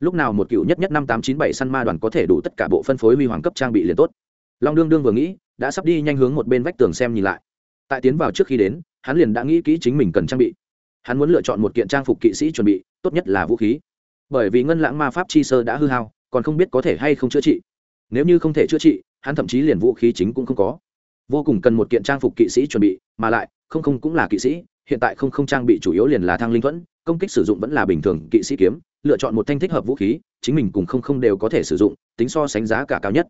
Lúc nào một cựu nhất nhất năm tám chín bảy săn ma đoàn có thể đủ tất cả bộ phân phối huy hoàng cấp trang bị liền tốt. Long đương đương vừa nghĩ, đã sắp đi nhanh hướng một bên vách tường xem nhìn lại. Tại tiến vào trước khi đến, hắn liền đã nghĩ kỹ chính mình cần trang bị hắn muốn lựa chọn một kiện trang phục kỵ sĩ chuẩn bị, tốt nhất là vũ khí. Bởi vì ngân lãng ma pháp chi sơ đã hư hao, còn không biết có thể hay không chữa trị. Nếu như không thể chữa trị, hắn thậm chí liền vũ khí chính cũng không có. Vô cùng cần một kiện trang phục kỵ sĩ chuẩn bị, mà lại, không không cũng là kỵ sĩ, hiện tại không không trang bị chủ yếu liền là thang linh thuẫn, công kích sử dụng vẫn là bình thường kỵ sĩ kiếm, lựa chọn một thanh thích hợp vũ khí, chính mình cùng không không đều có thể sử dụng, tính so sánh giá cả cao nhất.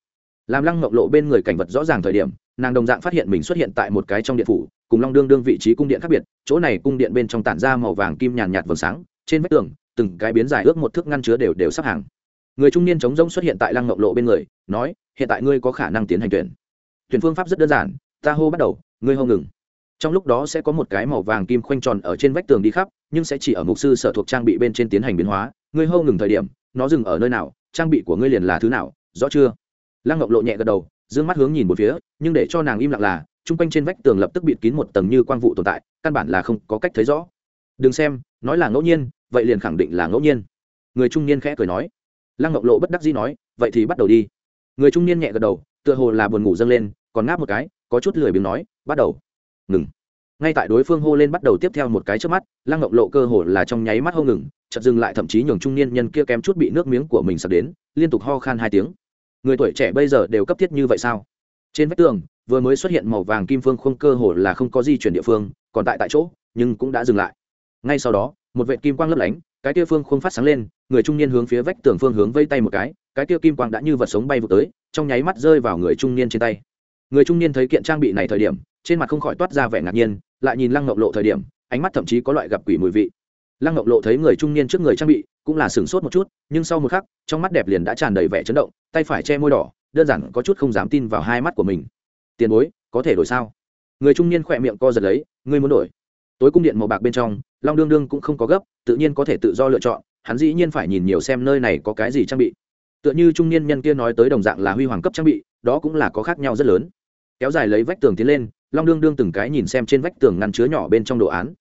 Làm lăng ngọc lộ bên người cảnh vật rõ ràng thời điểm, nàng đồng dạng phát hiện mình xuất hiện tại một cái trong điện phủ cùng long đương đương vị trí cung điện khác biệt, chỗ này cung điện bên trong tản ra màu vàng kim nhàn nhạt vầng sáng, trên vách tường, từng cái biến dài ước một thước ngăn chứa đều đều sắp hàng. Người trung niên chống rông xuất hiện tại lăng ngọc lộ bên người, nói, hiện tại ngươi có khả năng tiến hành tuyển. Tuyển phương pháp rất đơn giản, ta hô bắt đầu, ngươi hô ngừng. Trong lúc đó sẽ có một cái màu vàng kim khoanh tròn ở trên vách tường đi khắp, nhưng sẽ chỉ ở mục sư sở thuộc trang bị bên trên tiến hành biến hóa. Ngươi hô ngừng thời điểm, nó dừng ở nơi nào, trang bị của ngươi liền là thứ nào, rõ chưa? Lăng ngọc lộ nhẹ gật đầu d ư ơ n g mắt hướng nhìn một phía, nhưng để cho nàng im lặng là chung quanh trên vách tường lập tức bịt kín một tầng như quang vụ tồn tại, căn bản là không có cách thấy rõ. Đừng xem, nói là ngẫu nhiên, vậy liền khẳng định là ngẫu nhiên. Người trung niên khẽ cười nói. Lăng ngọc lộ bất đắc dĩ nói, vậy thì bắt đầu đi. Người trung niên nhẹ gật đầu, tựa hồ là buồn ngủ dâng lên, còn ngáp một cái, có chút lười biếng nói, bắt đầu. Ngừng. Ngay tại đối phương hô lên bắt đầu tiếp theo một cái trước mắt, lăng ngọc lộ cơ hồ là trong nháy mắt hô ngừng, chợt dừng lại thậm chí nhường trung niên nhân kia kém chút bị nước miếng của mình sập đến, liên tục ho khan hai tiếng. Người tuổi trẻ bây giờ đều cấp thiết như vậy sao? Trên vách tường vừa mới xuất hiện màu vàng kim phương không cơ hồ là không có di chuyển địa phương, còn tại tại chỗ, nhưng cũng đã dừng lại. Ngay sau đó, một vệ kim quang lấp lánh, cái kia phương không phát sáng lên, người trung niên hướng phía vách tường phương hướng vây tay một cái cái kia kim quang đã như vật sống bay vụt tới, trong nháy mắt rơi vào người trung niên trên tay. Người trung niên thấy kiện trang bị này thời điểm, trên mặt không khỏi toát ra vẻ ngạc nhiên, lại nhìn lăng ngọc lộ thời điểm, ánh mắt thậm chí có loại gặp quỷ mùi vị. Lăng ngọc lộ thấy người trung niên trước người trang bị, cũng là sửng sốt một chút, nhưng sau một khắc, trong mắt đẹp liền đã tràn đầy vẻ chấn động, tay phải che môi đỏ, đơn giản có chút không dám tin vào hai mắt của mình tiền bối, có thể đổi sao? Người trung niên khỏe miệng co giật lấy, ngươi muốn đổi. Tối cung điện màu bạc bên trong, long đương đương cũng không có gấp, tự nhiên có thể tự do lựa chọn, hắn dĩ nhiên phải nhìn nhiều xem nơi này có cái gì trang bị. Tựa như trung niên nhân kia nói tới đồng dạng là huy hoàng cấp trang bị, đó cũng là có khác nhau rất lớn. Kéo dài lấy vách tường tiến lên, long đương đương từng cái nhìn xem trên vách tường ngăn chứa nhỏ bên trong đồ án.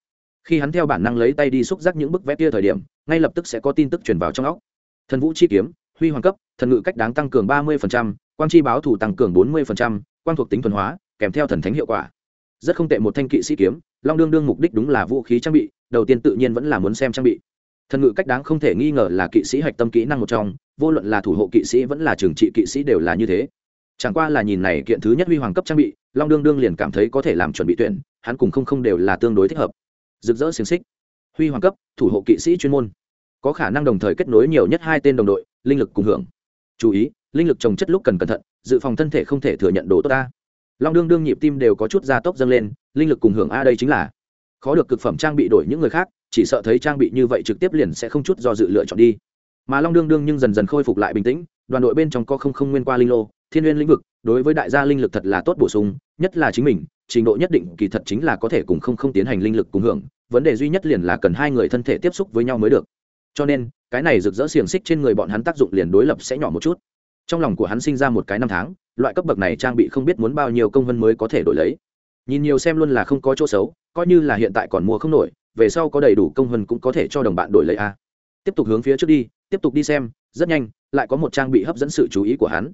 Khi hắn theo bản năng lấy tay đi xúc giác những bức vẽ kia thời điểm, ngay lập tức sẽ có tin tức truyền vào trong óc. Thần vũ chi kiếm, huy hoàng cấp, thần ngự cách đáng tăng cường ba mươi quang chi báo thủ tăng cường bốn mươi quang thuộc tính thuần hóa, kèm theo thần thánh hiệu quả. Rất không tệ một thanh kỵ sĩ kiếm, long đương đương mục đích đúng là vũ khí trang bị, đầu tiên tự nhiên vẫn là muốn xem trang bị. Thần ngự cách đáng không thể nghi ngờ là kỵ sĩ hạch tâm kỹ năng một trong, vô luận là thủ hộ kỵ sĩ vẫn là trường trị kỵ sĩ đều là như thế. Chẳng qua là nhìn này kiện thứ nhất huy hoàng cấp trang bị, long đương đương liền cảm thấy có thể làm chuẩn bị tuyển, hắn cùng không không đều là tương đối thích hợp. Rực rỡ xiềng xích. Huy hoàng cấp, thủ hộ kỵ sĩ chuyên môn. Có khả năng đồng thời kết nối nhiều nhất hai tên đồng đội, linh lực cùng hưởng. Chú ý, linh lực trồng chất lúc cần cẩn thận dự phòng thân thể không thể thừa nhận đồ tốt ta. Long đương đương nhịp tim đều có chút gia tốc dâng lên, linh lực cùng hưởng a đây chính là. Khó được cực phẩm trang bị đổi những người khác, chỉ sợ thấy trang bị như vậy trực tiếp liền sẽ không chút do dự lựa chọn đi. Mà long đương đương nhưng dần dần khôi phục lại bình tĩnh, đoàn đội bên trong có không không nguyên qua linh lô, thiên n lĩnh vực, đối với đại gia linh lực thật là tốt bổ sung, nhất là chính mình, trình độ nhất định kỳ thật chính là có thể cùng không không tiến hành linh lực cùng hưởng, vấn đề duy nhất liền là cần hai người thân thể tiếp xúc với nhau mới được. Cho nên, cái này rực rỡ xiềng xích trên người bọn hắn tác dụng liền đối lập sẽ nhỏ một chút trong lòng của hắn sinh ra một cái năm tháng, loại cấp bậc này trang bị không biết muốn bao nhiêu công vân mới có thể đổi lấy. Nhìn nhiều xem luôn là không có chỗ xấu, coi như là hiện tại còn mua không nổi, về sau có đầy đủ công vân cũng có thể cho đồng bạn đổi lấy a. Tiếp tục hướng phía trước đi, tiếp tục đi xem, rất nhanh, lại có một trang bị hấp dẫn sự chú ý của hắn.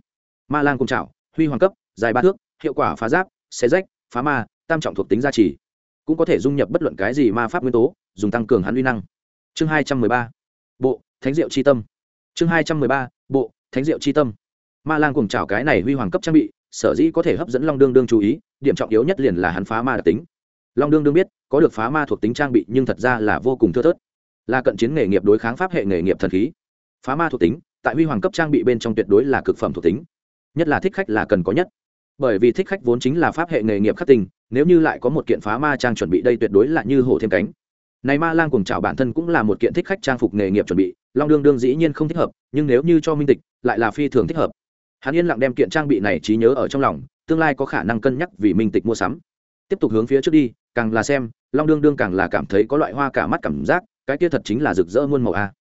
Ma lang cùng chảo, huy hoàng cấp, dài ba thước, hiệu quả phá giáp, xé rách, phá ma, tam trọng thuộc tính gia trì. Cũng có thể dung nhập bất luận cái gì ma pháp nguyên tố, dùng tăng cường hắn uy năng. Chương hai trăm mười ba, bộ, thánh diệu c h i tâm. Chương hai trăm mười ba, bộ thánh diệu chi tâm. Ma lang cùng chảo cái này huy hoàng cấp trang bị, sở dĩ có thể hấp dẫn long đương đương chú ý, điểm trọng yếu nhất liền là hắn phá ma đặc tính. Long đương đương biết, có được phá ma thuộc tính trang bị nhưng thật ra là vô cùng thưa thớt. Là cận chiến nghề nghiệp đối kháng pháp hệ nghề nghiệp thần khí. Phá ma thuộc tính, tại huy hoàng cấp trang bị bên trong tuyệt đối là cực phẩm thuộc tính. Nhất là thích khách là cần có nhất. Bởi vì thích khách vốn chính là pháp hệ nghề nghiệp khắc tình nếu như lại có một kiện phá ma trang chuẩn bị đây tuyệt đối là như hổ thêm cánh. Này ma lang cùng chảo bản thân cũng là một kiện thích khách trang phục nghề nghiệp chuẩn bị, long đương đương dĩ nhiên không thích hợp, nhưng nếu như cho minh tịch lại là phi thường thích hợp. Hắn yên lặng đem kiện trang bị này trí nhớ ở trong lòng, tương lai có khả năng cân nhắc vì minh tịch mua sắm. Tiếp tục hướng phía trước đi, càng là xem, long đương đương càng là cảm thấy có loại hoa cả mắt cảm giác, cái kia thật chính là rực rỡ muôn màu a.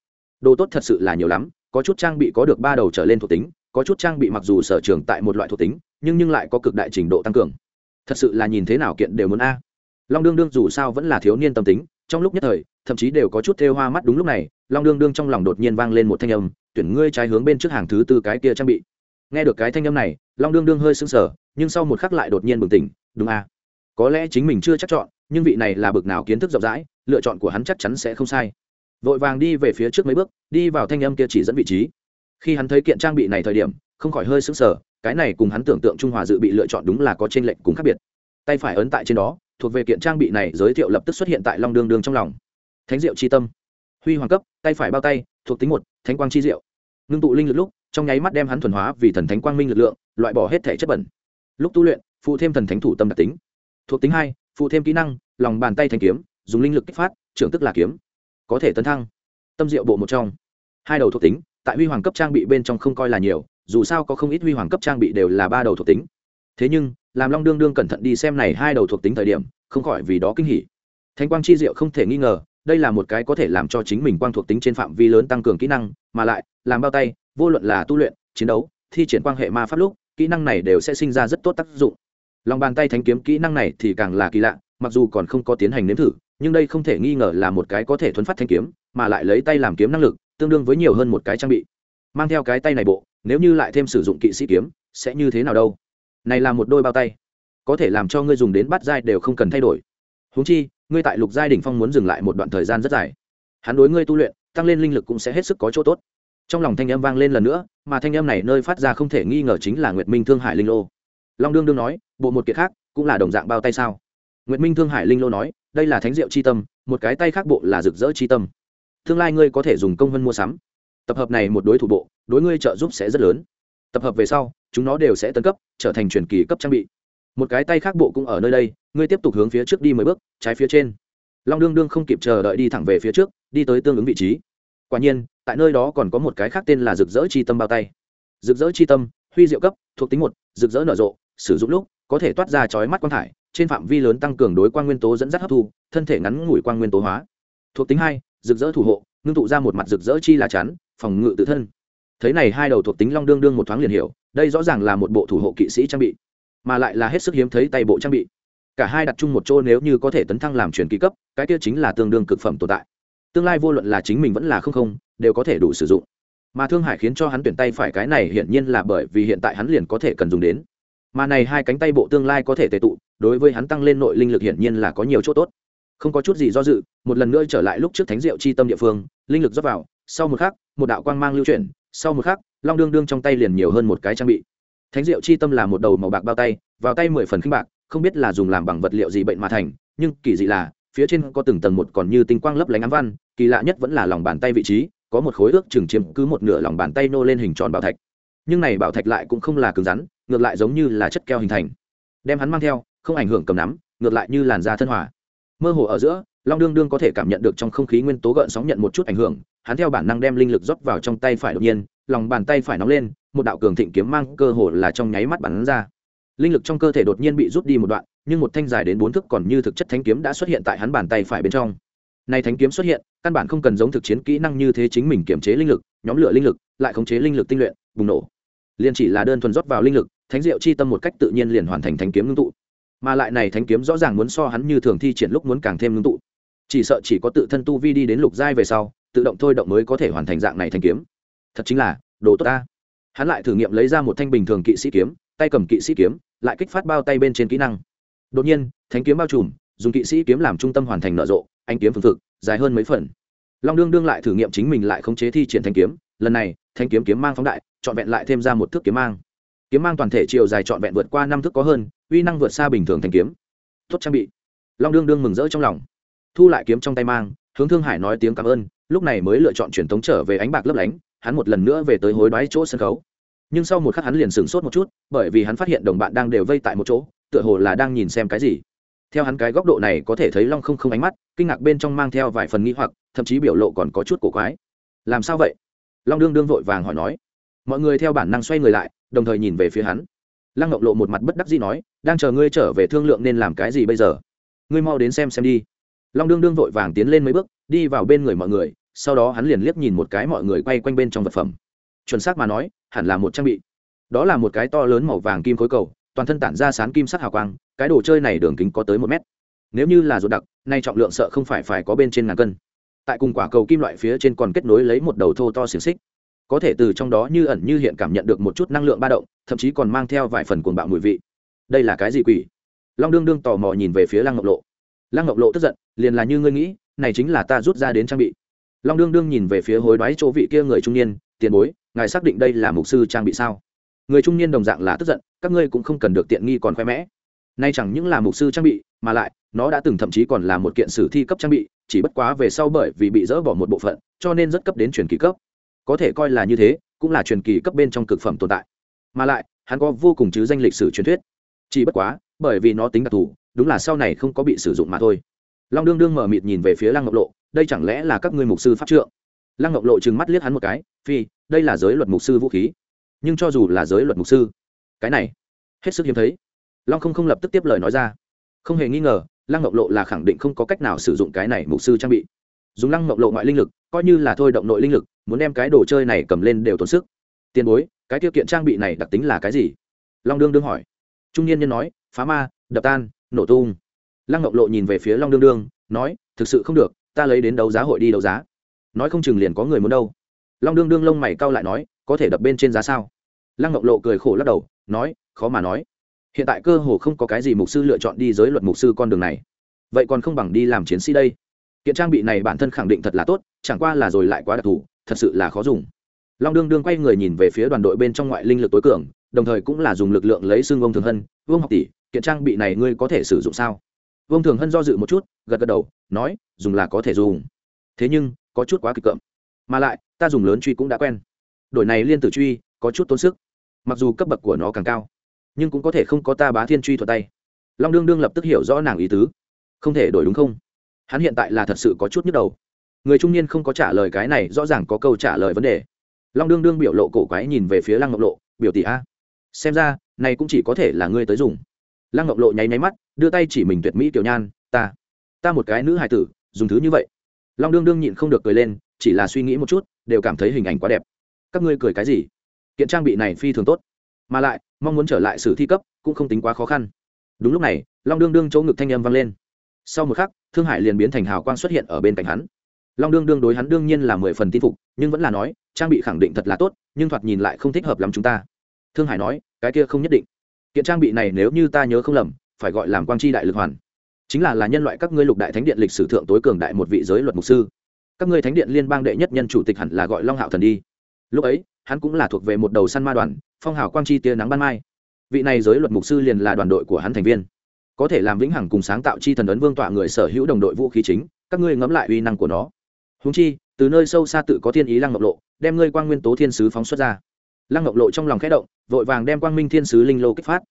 Đồ tốt thật sự là nhiều lắm, có chút trang bị có được ba đầu trở lên thuộc tính, có chút trang bị mặc dù sở trường tại một loại thuộc tính, nhưng nhưng lại có cực đại trình độ tăng cường. Thật sự là nhìn thế nào kiện đều muốn a. Long đương đương dù sao vẫn là thiếu niên tâm tính, trong lúc nhất thời, thậm chí đều có chút thêu hoa mắt đúng lúc này, long đương đương trong lòng đột nhiên vang lên một thanh âm tuyển ngươi trái hướng bên trước hàng thứ tư cái kia trang bị. Nghe được cái thanh âm này, long đương đương hơi sững sờ, nhưng sau một khắc lại đột nhiên bừng tỉnh, đúng à? có lẽ chính mình chưa chắc chọn, nhưng vị này là bực nào kiến thức rộng rãi, lựa chọn của hắn chắc chắn sẽ không sai. Vội vàng đi về phía trước mấy bước, đi vào thanh âm kia chỉ dẫn vị trí. Khi hắn thấy kiện trang bị này thời điểm, không khỏi hơi sững sờ, cái này cùng hắn tưởng tượng trung hòa dự bị lựa chọn đúng là có trên lệnh cùng khác biệt. Tay phải ấn tại trên đó, thuộc về kiện trang bị này giới thiệu lập tức xuất hiện tại long đương đương trong lòng. Thánh diệu chi tâm. Huy hoàng cấp, tay phải bao tay thuộc tính một, thánh quang chi diệu. Ngưng tụ linh lực lúc, trong nháy mắt đem hắn thuần hóa vì thần thánh quang minh lực lượng, loại bỏ hết thể chất bẩn. Lúc tu luyện, phụ thêm thần thánh thủ tâm đặc tính. Thuộc tính hai, phụ thêm kỹ năng, lòng bàn tay thanh kiếm, dùng linh lực kích phát, trưởng tức là kiếm. Có thể tấn thăng. Tâm diệu bộ một trong. Hai đầu thuộc tính, tại huy hoàng cấp trang bị bên trong không coi là nhiều, dù sao có không ít huy hoàng cấp trang bị đều là ba đầu thuộc tính. Thế nhưng, làm long đương đương cẩn thận đi xem này hai đầu thuộc tính thời điểm, không khỏi vì đó kinh hỉ. Thanh quang chi diệu không thể nghi ngờ đây là một cái có thể làm cho chính mình quang thuộc tính trên phạm vi lớn tăng cường kỹ năng, mà lại, làm bao tay, vô luận là tu luyện, chiến đấu, thi triển quang hệ ma pháp lúc, kỹ năng này đều sẽ sinh ra rất tốt tác dụng. Lòng bàn tay thanh kiếm kỹ năng này thì càng là kỳ lạ, mặc dù còn không có tiến hành nếm thử, nhưng đây không thể nghi ngờ là một cái có thể thuấn phát thanh kiếm, mà lại lấy tay làm kiếm năng lực, tương đương với nhiều hơn một cái trang bị. Mang theo cái tay này bộ, nếu như lại thêm sử dụng kỵ sĩ kiếm, sẽ như thế nào đâu? Này là một đôi bao tay. Có thể làm cho ngươi dùng đến bắt dai đều không cần thay đổi. Húng chi ngươi tại lục giai đỉnh phong muốn dừng lại một đoạn thời gian rất dài. Hắn đối ngươi tu luyện, tăng lên linh lực cũng sẽ hết sức có chỗ tốt. Trong lòng thanh âm vang lên lần nữa, mà thanh âm này nơi phát ra không thể nghi ngờ chính là nguyệt minh thương hải linh lô. Long đương đương nói, bộ một kiệt khác, cũng là đồng dạng bao tay sao? Nguyệt minh thương hải linh lô nói, đây là thánh diệu c h i tâm, một cái tay khác bộ là rực rỡ c h i tâm. Tương lai ngươi có thể dùng công vân mua sắm. Tập hợp này một đối thủ bộ, đối ngươi trợ giúp sẽ rất lớn. Tập hợp về sau, chúng nó đều sẽ tấn cấp, trở thành truyền kỳ cấp trang bị. Một cái tay khác bộ cũng ở nơi đây ngươi tiếp tục hướng phía trước đi mười bước, trái phía trên. Long đương đương không kịp chờ đợi đi thẳng về phía trước, đi tới tương ứng vị trí. Quả nhiên, tại nơi đó còn có một cái khác tên là rực rỡ chi tâm bao tay. Rực rỡ chi tâm, huy diệu cấp, thuộc tính một, rực rỡ nở rộ, sử dụng lúc, có thể toát ra chói mắt quang thải, trên phạm vi lớn tăng cường đối quang nguyên tố dẫn dắt hấp thu, thân thể ngắn ngủi quang nguyên tố hóa. Thuộc tính hai, rực rỡ thủ hộ, ngưng tụ ra một mặt rực rỡ chi là chắn, phòng ngự tự thân. Thấy này hai đầu thuộc tính long đương đương một thoáng liền hiểu, đây rõ ràng là một bộ thủ hộ kỵ sĩ trang bị, mà lại là hết sức hiếm thấy tay bộ trang bị cả hai đặt chung một chỗ nếu như có thể tấn thăng làm truyền kỳ cấp, cái kia chính là tương đương cực phẩm tồn tại. Tương lai vô luận là chính mình vẫn là không không, đều có thể đủ sử dụng. Mà thương hải khiến cho hắn tuyển tay phải cái này hiển nhiên là bởi vì hiện tại hắn liền có thể cần dùng đến. Mà này hai cánh tay bộ tương lai có thể tệ tụ, đối với hắn tăng lên nội linh lực hiển nhiên là có nhiều chỗ tốt. Không có chút gì do dự, một lần nữa trở lại lúc trước thánh diệu chi tâm địa phương, linh lực rót vào, sau một khắc, một đạo quang mang lưu chuyển, sau một khắc, long đương đương trong tay liền nhiều hơn một cái trang bị. Thánh diệu chi tâm là một đầu màu bạc bao tay, vào tay mười phần khinh bạc không biết là dùng làm bằng vật liệu gì bệnh mà thành, nhưng kỳ dị là, phía trên có từng tầng một còn như tinh quang lấp lánh ám văn, kỳ lạ nhất vẫn là lòng bàn tay vị trí, có một khối ước chừng chiếm cứ một nửa lòng bàn tay nô lên hình tròn bảo thạch. Nhưng này bảo thạch lại cũng không là cứng rắn, ngược lại giống như là chất keo hình thành. Đem hắn mang theo, không ảnh hưởng cầm nắm, ngược lại như làn da thân hòa. Mơ hồ ở giữa, long đương đương có thể cảm nhận được trong không khí nguyên tố gợn sóng nhận một chút ảnh hưởng, hắn theo bản năng đem linh lực rót vào trong tay phải đột nhiên, lòng bàn tay phải nóng lên, một đạo cường thịnh kiếm mang cơ hồ là trong nháy mắt bắn ra linh lực trong cơ thể đột nhiên bị rút đi một đoạn, nhưng một thanh dài đến bốn thước còn như thực chất thanh kiếm đã xuất hiện tại hắn bàn tay phải bên trong. Nay thánh kiếm xuất hiện, căn bản không cần giống thực chiến kỹ năng như thế chính mình kiểm chế linh lực, nhóm lửa linh lực, lại khống chế linh lực tinh luyện, bùng nổ. Liền chỉ là đơn thuần rót vào linh lực, thánh diệu chi tâm một cách tự nhiên liền hoàn thành thánh kiếm ngưng tụ. Mà lại này thánh kiếm rõ ràng muốn so hắn như thường thi triển lúc muốn càng thêm ngưng tụ. Chỉ sợ chỉ có tự thân tu vi đi đến lục giai về sau, tự động thôi động mới có thể hoàn thành dạng này thanh kiếm. Thật chính là, đồ tốt ta. Hắn lại thử nghiệm lấy ra một thanh bình thường kỵ sĩ kiếm, tay cầm kỵ sĩ kiếm lại kích phát bao tay bên trên kỹ năng. Đột nhiên, thánh kiếm bao trùm, dùng kỵ sĩ kiếm làm trung tâm hoàn thành nở rộ anh kiếm phương thực dài hơn mấy phần. Long đương đương lại thử nghiệm chính mình lại khống chế thi triển thanh kiếm, lần này thanh kiếm kiếm mang phóng đại, trọn vẹn lại thêm ra một thước kiếm mang. Kiếm mang toàn thể chiều dài trọn vẹn vượt qua năm thước có hơn, uy năng vượt xa bình thường thanh kiếm. Tốt trang bị. Long đương đương mừng rỡ trong lòng. Thu lại kiếm trong tay mang, hướng thương hải nói tiếng cảm ơn, lúc này mới lựa chọn truyền thống trở về ánh bạc lấp lánh, hắn một lần nữa về tới hối đoái chỗ sân khấu nhưng sau một khắc hắn liền sửng sốt một chút, bởi vì hắn phát hiện đồng bạn đang đều vây tại một chỗ, tựa hồ là đang nhìn xem cái gì. Theo hắn cái góc độ này có thể thấy long không không ánh mắt, kinh ngạc bên trong mang theo vài phần nghĩ hoặc, thậm chí biểu lộ còn có chút cổ quái. Làm sao vậy? Long đương đương vội vàng hỏi nói. Mọi người theo bản năng xoay người lại, đồng thời nhìn về phía hắn. Lăng ngọc lộ một mặt bất đắc dĩ nói, đang chờ ngươi trở về thương lượng nên làm cái gì bây giờ? Ngươi mau đến xem xem đi. Long đương đương vội vàng tiến lên mấy bước, đi vào bên người mọi người, sau đó hắn liền liếc nhìn một cái mọi người quay quanh bên trong vật phẩm chuẩn xác mà nói, hẳn là một trang bị. Đó là một cái to lớn màu vàng kim khối cầu, toàn thân tản ra sán kim sắc hào quang, cái đồ chơi này đường kính có tới một mét. Nếu như là ruột đặc, nay trọng lượng sợ không phải phải có bên trên ngàn cân. Tại cùng quả cầu kim loại phía trên còn kết nối lấy một đầu thô to xiềng xích. Có thể từ trong đó như ẩn như hiện cảm nhận được một chút năng lượng ba động, thậm chí còn mang theo vài phần cuồng bạo mùi vị. Đây là cái gì quỷ? Long đương đương tò mò nhìn về phía lăng ngọc lộ. Lăng ngọc lộ tức giận, liền là như ngươi nghĩ, này chính là ta rút ra đến trang bị. Long đương đương nhìn về phía hối đoái chỗ vị kia người trung niên, tiền bối ngài xác định đây là mục sư trang bị sao? Người trung niên đồng dạng là tức giận, các ngươi cũng không cần được tiện nghi còn khoe mẽ. Nay chẳng những là mục sư trang bị, mà lại, nó đã từng thậm chí còn là một kiện sử thi cấp trang bị, chỉ bất quá về sau bởi vì bị dỡ bỏ một bộ phận, cho nên rất cấp đến truyền kỳ cấp. Có thể coi là như thế, cũng là truyền kỳ cấp bên trong cực phẩm tồn tại. Mà lại, hắn có vô cùng chứ danh lịch sử truyền thuyết. Chỉ bất quá, bởi vì nó tính đặc thù, đúng là sau này không có bị sử dụng mà thôi. Long đương đương mở mịt nhìn về phía lăng ngọc lộ, đây chẳng lẽ là các ngươi mục sư pháp trượng? Lăng ngọc lộ trừng mắt liếc hắn một cái, phi, đây là giới luật mục sư vũ khí. Nhưng cho dù là giới luật mục sư, cái này, hết sức hiếm thấy. Long không không lập tức tiếp lời nói ra. Không hề nghi ngờ, lăng ngọc lộ là khẳng định không có cách nào sử dụng cái này mục sư trang bị. Dùng lăng ngọc lộ ngoại linh lực, coi như là thôi động nội linh lực, muốn đem cái đồ chơi này cầm lên đều tốn sức. Tiền bối, cái tiêu kiện trang bị này đặc tính là cái gì? Long đương đương hỏi. Trung niên nhân nói, phá ma, đập tan, nổ tung. Lăng ngọc lộ nhìn về phía long đương đương, nói, thực sự không được, ta lấy đến đấu giá hội đi đấu giá nói không chừng liền có người muốn đâu. Long đương đương lông mày cau lại nói, có thể đập bên trên giá sao? Lăng ngọc lộ cười khổ lắc đầu, nói, khó mà nói. Hiện tại cơ hồ không có cái gì mục sư lựa chọn đi giới luật mục sư con đường này. Vậy còn không bằng đi làm chiến sĩ đây. Kiện trang bị này bản thân khẳng định thật là tốt, chẳng qua là rồi lại quá đặc thù, thật sự là khó dùng. Long đương đương quay người nhìn về phía đoàn đội bên trong ngoại linh lực tối cường, đồng thời cũng là dùng lực lượng lấy xương ông thường hân, vương học tỷ, kiện trang bị này ngươi có thể sử dụng sao? Vương thường hân do dự một chút, gật gật đầu, nói, dùng là có thể dùng. Thế nhưng có chút quá kịch cợm. Mà lại, ta dùng lớn truy cũng đã quen. Đổi này liên tử truy, có chút tốn sức. Mặc dù cấp bậc của nó càng cao, nhưng cũng có thể không có ta bá thiên truy thuật tay. Long đương đương lập tức hiểu rõ nàng ý tứ. Không thể đổi đúng không? Hắn hiện tại là thật sự có chút nhức đầu. Người trung niên không có trả lời cái này, rõ ràng có câu trả lời vấn đề. Long đương đương biểu lộ cổ quái nhìn về phía lăng ngọc lộ, biểu tỷ a. Xem ra, này cũng chỉ có thể là ngươi tới dùng. Lăng ngọc lộ nháy nháy mắt, đưa tay chỉ mình tuyệt mỹ tiểu nhan, ta ta một cái nữ hài tử, dùng thứ như vậy long đương đương nhịn không được cười lên, chỉ là suy nghĩ một chút, đều cảm thấy hình ảnh quá đẹp. Các ngươi cười cái gì? Kiện trang bị này phi thường tốt. Mà lại, mong muốn trở lại sử thi cấp, cũng không tính quá khó khăn. Đúng lúc này, long đương đương chỗ ngực thanh âm vang lên. Sau một khắc, thương hải liền biến thành hào quang xuất hiện ở bên cạnh hắn. Long đương đương đối hắn đương nhiên là mười phần tin phục, nhưng vẫn là nói, trang bị khẳng định thật là tốt, nhưng thoạt nhìn lại không thích hợp lắm chúng ta. Thương hải nói, cái kia không nhất định. Kiện trang bị này nếu như ta nhớ không lầm, phải gọi làm quang chi đại lực hoàn chính là là nhân loại các ngươi lục đại thánh điện lịch sử thượng tối cường đại một vị giới luật mục sư. Các ngươi thánh điện liên bang đệ nhất nhân chủ tịch hẳn là gọi long hạo thần đi. Lúc ấy, hắn cũng là thuộc về một đầu săn ma đoàn, phong hào quang chi tia nắng ban mai. Vị này giới luật mục sư liền là đoàn đội của hắn thành viên. Có thể làm vĩnh hằng cùng sáng tạo chi thần ấn vương tọa người sở hữu đồng đội vũ khí chính, các ngươi ngẫm lại uy năng của nó. Húng chi, từ nơi sâu xa tự có thiên ý lăng ngọc lộ, đem ngươi quang nguyên tố thiên sứ phóng xuất ra. Lăng ngọc lộ trong lòng khẽ động, vội vàng đem quang minh thiên sứ linh lô kích phát.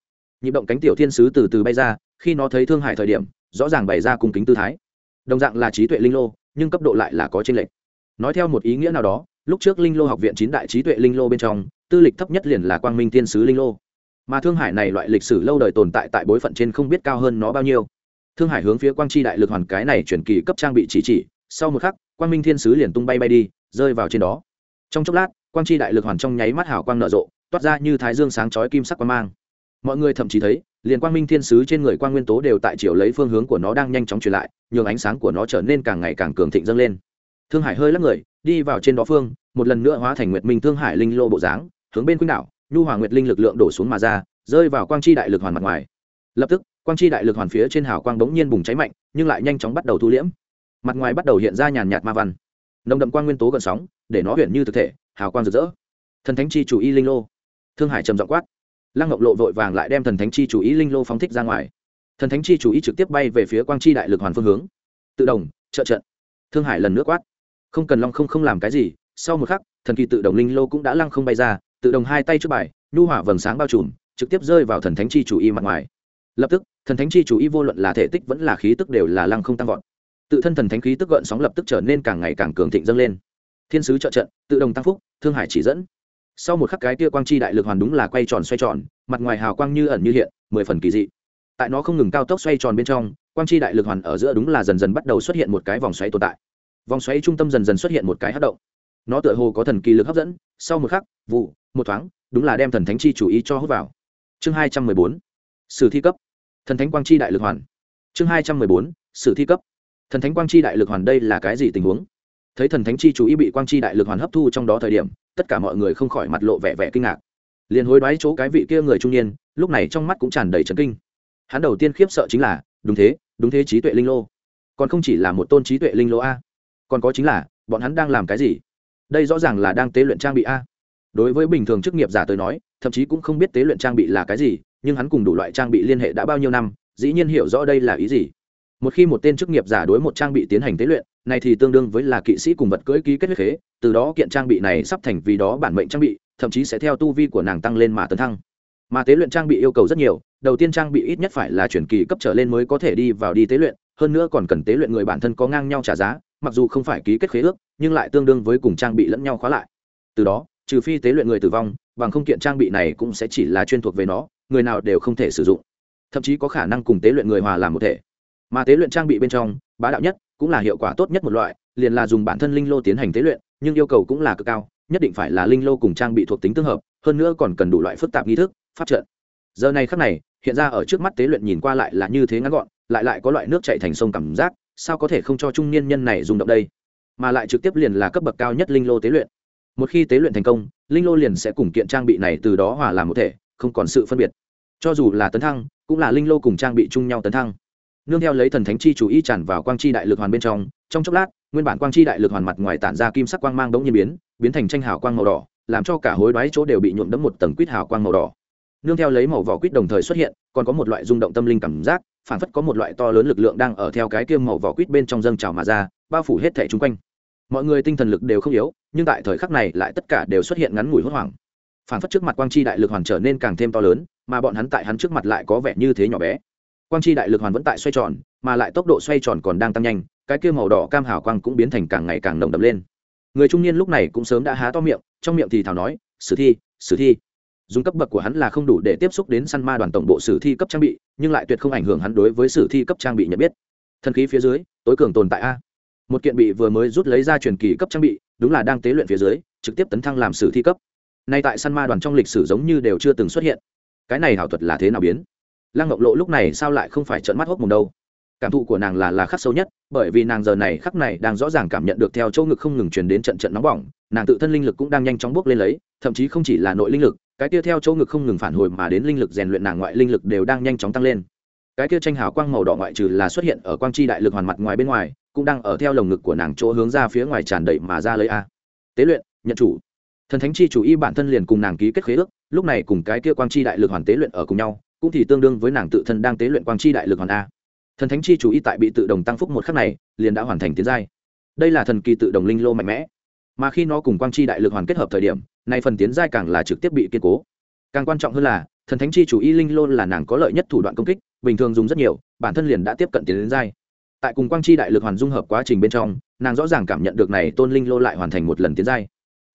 Nhịp động cánh tiểu thiên sứ từ từ bay ra, khi nó thấy thương hải thời điểm rõ ràng bày ra cùng kính tư thái. Đồng dạng là trí tuệ linh lô, nhưng cấp độ lại là có trên lệch. Nói theo một ý nghĩa nào đó, lúc trước linh lô học viện chín đại trí tuệ linh lô bên trong, tư lịch thấp nhất liền là quang minh thiên sứ linh lô. Mà thương hải này loại lịch sử lâu đời tồn tại tại bối phận trên không biết cao hơn nó bao nhiêu. Thương hải hướng phía quang chi đại lực hoàn cái này chuyển kỳ cấp trang bị chỉ chỉ, sau một khắc, quang minh thiên sứ liền tung bay bay đi, rơi vào trên đó. Trong chốc lát, quang chi đại lực hoàn trong nháy mắt hào quang nở rộ, toát ra như thái dương sáng chói kim sắc quang mang mọi người thậm chí thấy, liền quang minh thiên sứ trên người quang nguyên tố đều tại chiều lấy phương hướng của nó đang nhanh chóng truyền lại, nhường ánh sáng của nó trở nên càng ngày càng cường thịnh dâng lên. Thương hải hơi lắc người, đi vào trên đó phương, một lần nữa hóa thành nguyệt minh thương hải linh lô bộ dáng, hướng bên quýnh đảo nhu hòa nguyệt linh lực lượng đổ xuống mà ra, rơi vào quang chi đại lực hoàn mặt ngoài. Lập tức, quang chi đại lực hoàn phía trên hào quang bỗng nhiên bùng cháy mạnh, nhưng lại nhanh chóng bắt đầu thu liễm. Mặt ngoài bắt đầu hiện ra nhàn nhạt ma văn. Nồng đậm quang nguyên tố gần sóng, để nó huyện như thực thể, hào quang rực rỡ. Thần thánh chi chủ y linh lô. Thương hải trầm giọng quát lăng ngọc lộ vội vàng lại đem thần thánh chi chủ ý linh lô phóng thích ra ngoài. Thần thánh chi chủ ý trực tiếp bay về phía quang chi đại lực hoàn phương hướng. Tự động, trợ trận. Thương hải lần nước quát. Không cần long không không làm cái gì, sau một khắc, thần kỳ tự động linh lô cũng đã lăng không bay ra, tự động hai tay trước bài, nhu hỏa vầng sáng bao trùm, trực tiếp rơi vào thần thánh chi chủ y mặt ngoài. Lập tức, thần thánh chi chủ y vô luận là thể tích vẫn là khí tức đều là lăng không tăng vọt. Tự thân thần thánh khí tức gợn sóng lập tức trở nên càng ngày càng cường thịnh dâng lên. Thiên sứ trợ trận, tự động tăng phúc, thương hải chỉ dẫn sau một khắc cái tia quang chi đại lực hoàn đúng là quay tròn xoay tròn, mặt ngoài hào quang như ẩn như hiện, mười phần kỳ dị. Tại nó không ngừng cao tốc xoay tròn bên trong, quang chi đại lực hoàn ở giữa đúng là dần dần bắt đầu xuất hiện một cái vòng xoáy tồn tại. Vòng xoáy trung tâm dần dần xuất hiện một cái hát động. Nó tựa hồ có thần kỳ lực hấp dẫn, sau một khắc, vụ, một thoáng, đúng là đem thần thánh chi chủ ý cho hút vào. Chương hai trăm mười bốn, sử thi cấp. Thần thánh quang chi đại lực hoàn. Chương hai trăm mười bốn, sử thi cấp. Thần thánh quang chi đại lực hoàn đây là cái gì tình huống? Thấy thần thánh chi chú ý bị quang chi đại lực hoàn hấp thu trong đó thời điểm, tất cả mọi người không khỏi mặt lộ vẻ vẻ kinh ngạc. Liền hối đoái chỗ cái vị kia người trung niên, lúc này trong mắt cũng tràn đầy trấn kinh. Hắn đầu tiên khiếp sợ chính là, đúng thế đúng thế trí tuệ linh lô. Còn không chỉ là một tôn trí tuệ linh lô a, còn có chính là, bọn hắn đang làm cái gì? Đây rõ ràng là đang tế luyện trang bị a. Đối với bình thường chức nghiệp giả tới nói, thậm chí cũng không biết tế luyện trang bị là cái gì, nhưng hắn cùng đủ loại trang bị liên hệ đã bao nhiêu năm, dĩ nhiên hiểu rõ đây là ý gì một khi một tên chức nghiệp giả đối một trang bị tiến hành tế luyện, này thì tương đương với là kỵ sĩ cùng vật cưỡi ký kết huyết khế, từ đó kiện trang bị này sắp thành vì đó bản mệnh trang bị, thậm chí sẽ theo tu vi của nàng tăng lên mà tấn thăng. Mà tế luyện trang bị yêu cầu rất nhiều, đầu tiên trang bị ít nhất phải là chuyển kỳ cấp trở lên mới có thể đi vào đi tế luyện, hơn nữa còn cần tế luyện người bản thân có ngang nhau trả giá, mặc dù không phải ký kết khế ước, nhưng lại tương đương với cùng trang bị lẫn nhau khóa lại. Từ đó, trừ phi tế luyện người tử vong, bằng không kiện trang bị này cũng sẽ chỉ là chuyên thuộc về nó, người nào đều không thể sử dụng. Thậm chí có khả năng cùng tế luyện người hòa làm một thể mà tế luyện trang bị bên trong, bá đạo nhất cũng là hiệu quả tốt nhất một loại, liền là dùng bản thân linh lô tiến hành tế luyện, nhưng yêu cầu cũng là cực cao, nhất định phải là linh lô cùng trang bị thuộc tính tương hợp, hơn nữa còn cần đủ loại phức tạp nghi thức, pháp trận. Giờ này khắc này, hiện ra ở trước mắt tế luyện nhìn qua lại là như thế ngắn gọn, lại lại có loại nước chạy thành sông cảm giác, sao có thể không cho trung niên nhân này dùng động đây? Mà lại trực tiếp liền là cấp bậc cao nhất linh lô tế luyện. Một khi tế luyện thành công, linh lô liền sẽ cùng kiện trang bị này từ đó hòa làm một thể, không còn sự phân biệt. Cho dù là tấn thăng, cũng là linh lô cùng trang bị chung nhau tấn thăng nương theo lấy thần thánh chi chủ y tràn vào quang chi đại lực hoàn bên trong trong chốc lát, nguyên bản quang chi đại lực hoàn mặt ngoài tản ra kim sắc quang mang đống nhiên biến biến thành tranh hào quang màu đỏ, làm cho cả hối đoái chỗ đều bị nhuộm đẫm một tầng quýt hào quang màu đỏ. Nương theo lấy màu vỏ quýt đồng thời xuất hiện, còn có một loại rung động tâm linh cảm giác phản phất có một loại to lớn lực lượng đang ở theo cái kiêm màu vỏ quýt bên trong dâng trào mà ra, bao phủ hết thẻ chung quanh. Mọi người tinh thần lực đều không yếu, nhưng tại thời khắc này lại tất cả đều xuất hiện ngắn ngủi hốt hoảng. Phản phất trước mặt quang chi đại lực hoàn trở nên càng thêm to lớn, mà bọn hắn tại hắn trước mặt lại có vẻ như thế nhỏ bé quang chi đại lực hoàn vẫn tại xoay tròn, mà lại tốc độ xoay tròn còn đang tăng nhanh, cái kia màu đỏ cam hào quang cũng biến thành càng ngày càng nồng đậm lên. Người trung niên lúc này cũng sớm đã há to miệng, trong miệng thì thảo nói, sử thi sử thi. Dùng cấp bậc của hắn là không đủ để tiếp xúc đến săn ma đoàn tổng bộ sử thi cấp trang bị, nhưng lại tuyệt không ảnh hưởng hắn đối với sử thi cấp trang bị nhận biết. Thần khí phía dưới, tối cường tồn tại a. Một kiện bị vừa mới rút lấy ra truyền kỳ cấp trang bị, đúng là đang tế luyện phía dưới, trực tiếp tấn thăng làm sử thi cấp. Nay tại săn ma đoàn trong lịch sử giống như đều chưa từng xuất hiện. Cái này hảo thuật là thế nào biến? Lăng ngọc lộ lúc này sao lại không phải trợn mắt hốc mồm đâu? Cảm thụ của nàng là là khắc sâu nhất, bởi vì nàng giờ này khắc này đang rõ ràng cảm nhận được theo chỗ ngực không ngừng truyền đến trận trận nóng bỏng, nàng tự thân linh lực cũng đang nhanh chóng bước lên lấy, thậm chí không chỉ là nội linh lực, cái kia theo chỗ ngực không ngừng phản hồi mà đến linh lực rèn luyện nàng ngoại linh lực đều đang nhanh chóng tăng lên. Cái kia tranh hào quang màu đỏ ngoại trừ là xuất hiện ở quang chi đại lực hoàn mặt ngoài bên ngoài, cũng đang ở theo lồng ngực của nàng chỗ hướng ra phía ngoài tràn đầy mà ra lấy a. Tế luyện, nhận chủ. Thần thánh chi chủ y bản thân liền cùng nàng ký kết khế ước, lúc này cùng cái kia quang chi đại lực hoàn tế luyện ở cùng nhau cũng thì tương đương với nàng tự thân đang tế luyện quang chi đại lực hoàn a. Thần thánh chi chủ y tại bị tự đồng tăng phúc một khắc này, liền đã hoàn thành tiến giai. Đây là thần kỳ tự đồng linh lô mạnh mẽ. Mà khi nó cùng quang chi đại lực hoàn kết hợp thời điểm, nay phần tiến giai càng là trực tiếp bị kiên cố. Càng quan trọng hơn là, thần thánh chi chủ y linh lô là nàng có lợi nhất thủ đoạn công kích, bình thường dùng rất nhiều, bản thân liền đã tiếp cận tiến đến giai. Tại cùng quang chi đại lực hoàn dung hợp quá trình bên trong, nàng rõ ràng cảm nhận được này tôn linh lô lại hoàn thành một lần tiến giai.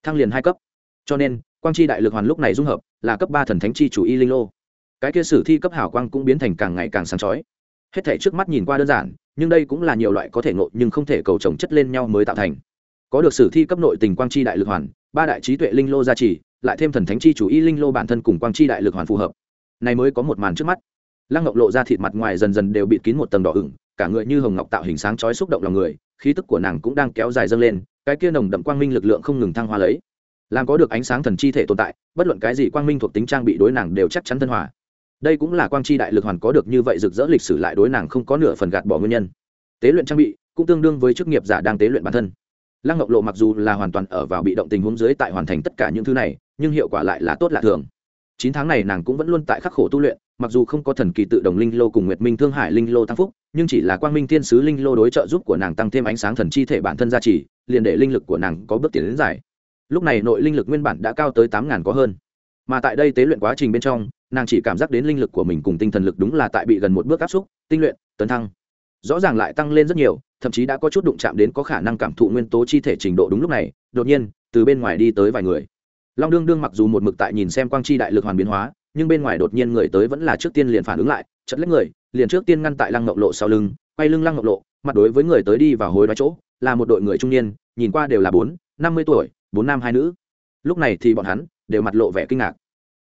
Thăng liền hai cấp. Cho nên, quang chi đại lực hoàn lúc này dung hợp là cấp ba thần thánh chi chủ y linh lô cái kia sử thi cấp hào quang cũng biến thành càng ngày càng sáng chói. Hết thể trước mắt nhìn qua đơn giản, nhưng đây cũng là nhiều loại có thể ngộ nhưng không thể cầu trồng chất lên nhau mới tạo thành. Có được sử thi cấp nội tình quang chi đại lực hoàn, ba đại trí tuệ linh lô gia trì, lại thêm thần thánh chi chủ y linh lô bản thân cùng quang chi đại lực hoàn phù hợp. Này mới có một màn trước mắt. Lăng ngọc lộ ra thịt mặt ngoài dần dần đều bịt kín một tầng đỏ ửng, cả người như hồng ngọc tạo hình sáng chói xúc động lòng người, khí tức của nàng cũng đang kéo dài dâng lên, cái kia nồng đậm quang minh lực lượng không ngừng thăng hoa lấy. Làm có được ánh sáng thần chi thể tồn tại, bất luận cái gì quang minh thuộc tính trang bị đối nàng đều chắc chắn thân hòa đây cũng là quang chi đại lực hoàn có được như vậy rực rỡ lịch sử lại đối nàng không có nửa phần gạt bỏ nguyên nhân. Tế luyện trang bị cũng tương đương với chức nghiệp giả đang tế luyện bản thân. Lăng ngọc lộ mặc dù là hoàn toàn ở vào bị động tình huống dưới tại hoàn thành tất cả những thứ này, nhưng hiệu quả lại là tốt lạ thường. Chín tháng này nàng cũng vẫn luôn tại khắc khổ tu luyện, mặc dù không có thần kỳ tự đồng linh lô cùng nguyệt minh thương hải linh lô tăng phúc, nhưng chỉ là quang minh thiên sứ linh lô đối trợ giúp của nàng tăng thêm ánh sáng thần chi thể bản thân gia trì, liền để linh lực của nàng có bước tiến đến giải lúc này nội linh lực nguyên bản đã cao tới tám ngàn có hơn mà tại đây tế luyện quá trình bên trong, nàng chỉ cảm giác đến linh lực của mình cùng tinh thần lực đúng là tại bị gần một bước áp xúc, tinh luyện, tấn thăng. Rõ ràng lại tăng lên rất nhiều, thậm chí đã có chút đụng chạm đến có khả năng cảm thụ nguyên tố chi thể trình độ đúng lúc này, đột nhiên, từ bên ngoài đi tới vài người. Long đương đương mặc dù một mực tại nhìn xem quang chi đại lực hoàn biến hóa, nhưng bên ngoài đột nhiên người tới vẫn là trước tiên liền phản ứng lại, chật lấy người, liền trước tiên ngăn tại lăng ngọc lộ sau lưng, quay lưng lăng ngọc lộ, mặt đối với người tới đi vào hối đoái chỗ, là một đội người trung niên, nhìn qua đều là bốn, năm mươi tuổi, bốn nam hai nữ. Lúc này thì bọn hắn đều mặt lộ vẻ kinh ngạc.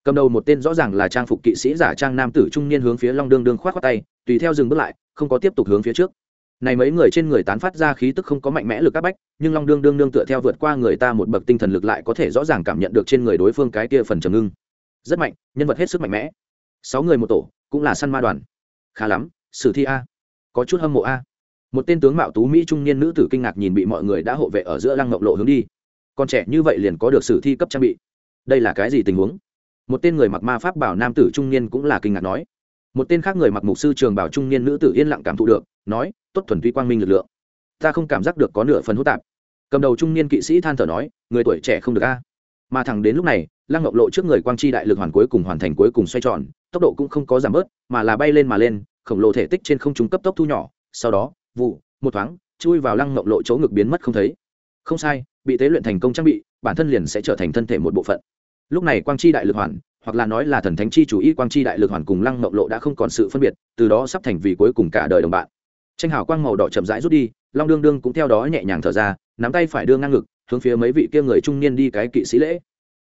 Cầm đầu một tên rõ ràng là trang phục kỵ sĩ giả trang nam tử trung niên hướng phía long đương đương khoát khoát tay, tùy theo dừng bước lại, không có tiếp tục hướng phía trước. Này mấy người trên người tán phát ra khí tức không có mạnh mẽ lực áp bách, nhưng long đương đương đương tựa theo vượt qua người ta một bậc tinh thần lực lại có thể rõ ràng cảm nhận được trên người đối phương cái kia phần trầm ngưng. Rất mạnh, nhân vật hết sức mạnh mẽ. Sáu người một tổ, cũng là săn ma đoàn. Khá lắm, sử thi a. Có chút hâm mộ a. Một tên tướng mạo tú mỹ trung niên nữ tử kinh ngạc nhìn bị mọi người đã hộ vệ ở giữa lăng ngọc lộ hướng đi. Còn trẻ như vậy liền có được sử thi cấp trang bị đây là cái gì tình huống? Một tên người mặc ma pháp bảo nam tử trung niên cũng là kinh ngạc nói. Một tên khác người mặc mục sư trường bảo trung niên nữ tử yên lặng cảm thụ được, nói, tốt thuần túy quang minh lực lượng. Ta không cảm giác được có nửa phần hỗn tạp. Cầm đầu trung niên kỵ sĩ than thở nói, người tuổi trẻ không được a. Mà thẳng đến lúc này, lăng ngọc lộ trước người quang chi đại lực hoàn cuối cùng hoàn thành cuối cùng xoay tròn, tốc độ cũng không có giảm bớt, mà là bay lên mà lên, khổng lồ thể tích trên không trung cấp tốc thu nhỏ, sau đó, vụ, một thoáng, chui vào lăng ngọc lộ chỗ ngực biến mất không thấy. Không sai, bị tế luyện thành công trang bị, bản thân liền sẽ trở thành thân thể một bộ phận lúc này quang chi đại lực hoàn, hoặc là nói là thần thánh chi chủ y quang chi đại lực hoàn cùng lăng mộng lộ đã không còn sự phân biệt, từ đó sắp thành vì cuối cùng cả đời đồng bạn. Tranh hào quang màu đỏ chậm rãi rút đi, long đương đương cũng theo đó nhẹ nhàng thở ra, nắm tay phải đưa ngang ngực, hướng phía mấy vị kia người trung niên đi cái kỵ sĩ lễ.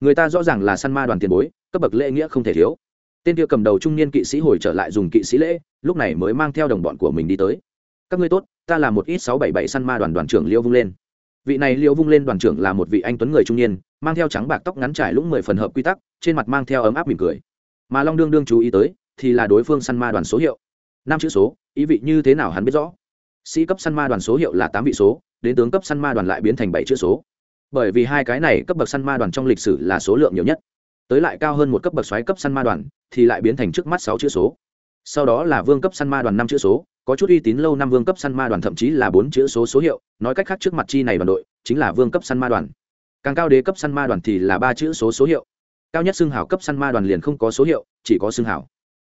Người ta rõ ràng là săn ma đoàn tiền bối, cấp bậc lễ nghĩa không thể thiếu. Tên kia cầm đầu trung niên kỵ sĩ hồi trở lại dùng kỵ sĩ lễ, lúc này mới mang theo đồng bọn của mình đi tới. Các ngươi tốt, ta là một ít sáu bảy bảy săn ma đoàn đoàn trưởng liêu vung lên vị này liêu vung lên đoàn trưởng là một vị anh tuấn người trung niên, mang theo trắng bạc tóc ngắn trải lũng mười phần hợp quy tắc, trên mặt mang theo ấm áp mỉm cười. Mà long đương đương chú ý tới, thì là đối phương săn ma đoàn số hiệu. Năm chữ số, ý vị như thế nào hắn biết rõ. Sĩ cấp săn ma đoàn số hiệu là tám vị số, đến tướng cấp săn ma đoàn lại biến thành bảy chữ số. Bởi vì hai cái này cấp bậc săn ma đoàn trong lịch sử là số lượng nhiều nhất. Tới lại cao hơn một cấp bậc xoáy cấp săn ma đoàn, thì lại biến thành trước mắt sáu chữ số. Sau đó là vương cấp săn ma đoàn năm chữ số, có chút uy tín lâu năm vương cấp săn ma đoàn thậm chí là bốn chữ số số hiệu nói cách khác trước mặt chi này đoàn đội chính là vương cấp săn ma đoàn. Càng cao đế cấp săn ma đoàn thì là ba chữ số số hiệu. Cao nhất xương hảo cấp săn ma đoàn liền không có số hiệu, chỉ có xương hảo.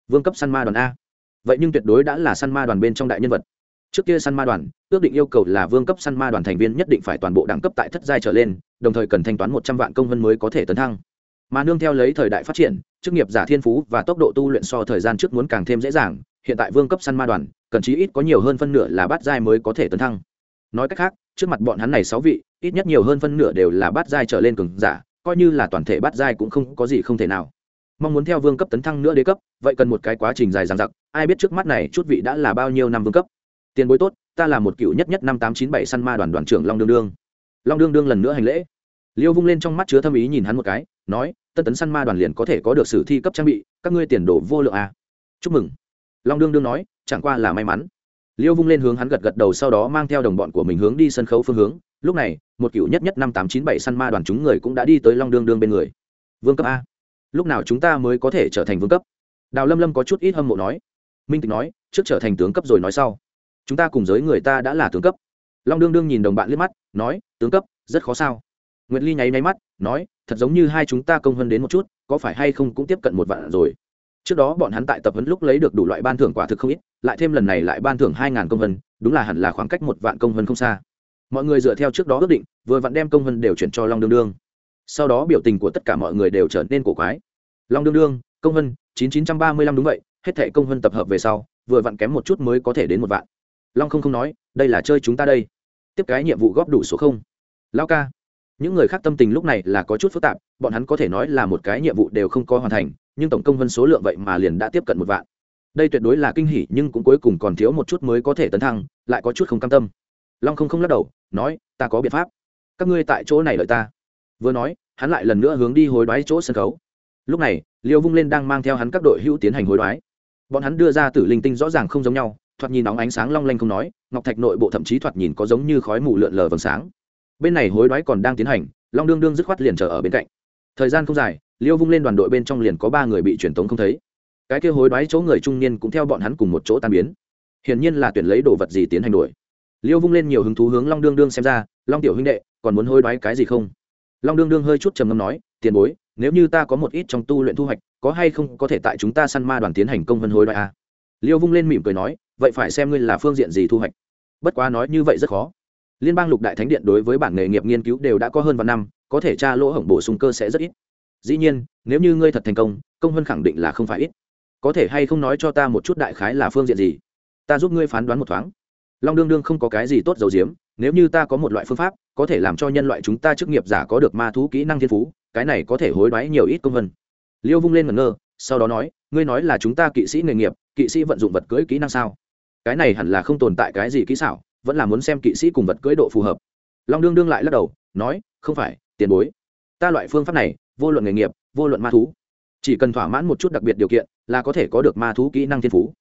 Vương cấp săn ma đoàn a. Vậy nhưng tuyệt đối đã là săn ma đoàn bên trong đại nhân vật. Trước kia săn ma đoàn, ước định yêu cầu là vương cấp săn ma đoàn thành viên nhất định phải toàn bộ đẳng cấp tại thất giai trở lên, đồng thời cần thanh toán một trăm vạn công vân mới có thể tấn thăng. Mà nương theo lấy thời đại phát triển, chức nghiệp giả thiên phú và tốc độ tu luyện so thời gian trước muốn càng thêm dễ dàng, hiện tại vương cấp săn ma đoàn, cần chí ít có nhiều hơn phân nửa là bát giai mới có thể tấn thăng nói cách khác, trước mặt bọn hắn này sáu vị, ít nhất nhiều hơn phân nửa đều là bát giai trở lên cường giả, coi như là toàn thể bát giai cũng không có gì không thể nào. Mong muốn theo vương cấp tấn thăng nữa đế cấp, vậy cần một cái quá trình dài dằng dặc, ai biết trước mắt này chút vị đã là bao nhiêu năm vương cấp. Tiền bối tốt, ta là một cựu nhất nhất năm tám chín bảy săn ma đoàn đoàn trưởng long đương đương. Long đương đương lần nữa hành lễ. Liêu vung lên trong mắt chứa thâm ý nhìn hắn một cái, nói, tân tấn săn ma đoàn liền có thể có được sử thi cấp trang bị, các ngươi tiền đồ vô lượng à. chúc mừng. Long đương đương nói, chẳng qua là may mắn liêu vung lên hướng hắn gật gật đầu sau đó mang theo đồng bọn của mình hướng đi sân khấu phương hướng. Lúc này, một cựu nhất nhất năm tám chín bảy săn ma đoàn chúng người cũng đã đi tới long đương đương bên người. Vương cấp a. Lúc nào chúng ta mới có thể trở thành vương cấp? Đào lâm lâm có chút ít hâm mộ nói. Minh tịch nói, trước trở thành tướng cấp rồi nói sau. Chúng ta cùng giới người ta đã là tướng cấp. Long đương đương nhìn đồng bạn liếc mắt, nói, tướng cấp, rất khó sao? Nguyệt ly nháy nháy mắt, nói, thật giống như hai chúng ta công hơn đến một chút, có phải hay không cũng tiếp cận một vạn rồi? Trước đó bọn hắn tại tập huấn lúc lấy được đủ loại ban thưởng quả thực không ít, lại thêm lần này lại ban thưởng hai ngàn công vân, đúng là hẳn là khoảng cách một vạn công vân không xa. Mọi người dựa theo trước đó ước định, vừa vặn đem công vân đều chuyển cho long đương đương. Sau đó biểu tình của tất cả mọi người đều trở nên cổ quái. Long đương đương, công vân, chín chín trăm ba mươi lăm đúng vậy, hết thệ công vân tập hợp về sau, vừa vặn kém một chút mới có thể đến một vạn. Long không không nói, đây là chơi chúng ta đây. Tiếp cái nhiệm vụ góp đủ số không. Lao ca. Những người khác tâm tình lúc này là có chút phức tạp, bọn hắn có thể nói là một cái nhiệm vụ đều không có hoàn thành nhưng tổng công vân số lượng vậy mà liền đã tiếp cận một vạn. Đây tuyệt đối là kinh hỉ, nhưng cũng cuối cùng còn thiếu một chút mới có thể tấn thăng, lại có chút không cam tâm. Long không không lắc đầu, nói, ta có biện pháp. Các ngươi tại chỗ này lợi ta. Vừa nói, hắn lại lần nữa hướng đi hối đoái chỗ sân khấu. Lúc này, liêu vung lên đang mang theo hắn các đội hữu tiến hành hối đoái. Bọn hắn đưa ra tử linh tinh rõ ràng không giống nhau, thoạt nhìn nóng ánh sáng long lanh không nói, ngọc thạch nội bộ thậm chí thoạt nhìn có giống như khói mù lượn lờ vầng sáng. Bên này hối đoái còn đang tiến hành, long đương đương dứt khoát liền chờ ở bên cạnh. Thời gian không dài liêu vung lên đoàn đội bên trong liền có ba người bị truyền tống không thấy. Cái kia hối đoái chỗ người trung niên cũng theo bọn hắn cùng một chỗ tan biến. Hiển nhiên là tuyển lấy đồ vật gì tiến hành đuổi. Liêu vung lên nhiều hứng thú hướng long đương đương xem ra, long tiểu huynh đệ, còn muốn hối đoái cái gì không? Long đương đương hơi chút trầm ngâm nói, tiền bối, nếu như ta có một ít trong tu luyện thu hoạch, có hay không có thể tại chúng ta săn ma đoàn tiến hành công vân hối đoái à? liêu vung lên mỉm cười nói, vậy phải xem ngươi là phương diện gì thu hoạch. Bất quá nói như vậy rất khó. Liên bang lục đại thánh điện đối với bản nghề nghiệp nghiên cứu đều đã có hơn vài năm, có thể tra lỗ hổng bổ sung cơ sẽ rất ít dĩ nhiên, nếu như ngươi thật thành công công vân khẳng định là không phải ít. Có thể hay không nói cho ta một chút đại khái là phương diện gì? Ta giúp ngươi phán đoán một thoáng. Long đương đương không có cái gì tốt dầu diếm nếu như ta có một loại phương pháp, có thể làm cho nhân loại chúng ta chức nghiệp giả có được ma thú kỹ năng thiên phú, cái này có thể hối đoái nhiều ít công vân liêu vung lên ngẩn ngơ, sau đó nói, ngươi nói là chúng ta kỵ sĩ nghề nghiệp, kỵ sĩ vận dụng vật cưỡi kỹ năng sao? Cái này hẳn là không tồn tại cái gì kỹ xảo, vẫn là muốn xem kỵ sĩ cùng vật cưỡi độ phù hợp. Long đương đương lại lắc đầu, nói, không phải, tiền bối. Ta loại phương pháp này vô luận nghề nghiệp, vô luận ma thú. Chỉ cần thỏa mãn một chút đặc biệt điều kiện là có thể có được ma thú kỹ năng thiên phú.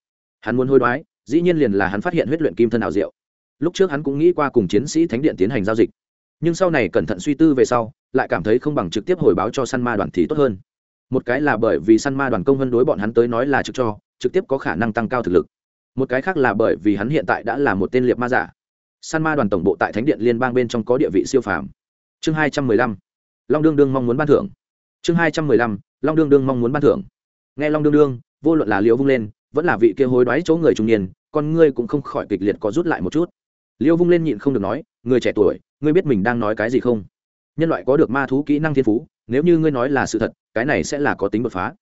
Hắn muốn hối đoái, dĩ nhiên liền là hắn phát hiện huyết luyện kim thân ảo diệu. Lúc trước hắn cũng nghĩ qua cùng chiến sĩ thánh điện tiến hành giao dịch. Nhưng sau này cẩn thận suy tư về sau, lại cảm thấy không bằng trực tiếp hồi báo cho săn ma đoàn thì tốt hơn. Một cái là bởi vì săn ma đoàn công vân đối bọn hắn tới nói là trực cho, trực tiếp có khả năng tăng cao thực lực. Một cái khác là bởi vì hắn hiện tại đã là một tên liệt ma giả. Săn ma đoàn tổng bộ tại thánh điện liên bang bên trong có địa vị siêu phàm. Chương hai trăm mười lăm. Long đương đương mong muốn ban thưởng chương hai trăm mười lăm, long đương đương mong muốn ban thưởng. Nghe long đương đương, vô luận là liễu vung lên, vẫn là vị kia hối đoái chỗ người trung niên, con ngươi cũng không khỏi kịch liệt có rút lại một chút. Liễu vung lên nhịn không được nói, người trẻ tuổi, ngươi biết mình đang nói cái gì không? Nhân loại có được ma thú kỹ năng thiên phú, nếu như ngươi nói là sự thật, cái này sẽ là có tính bật phá.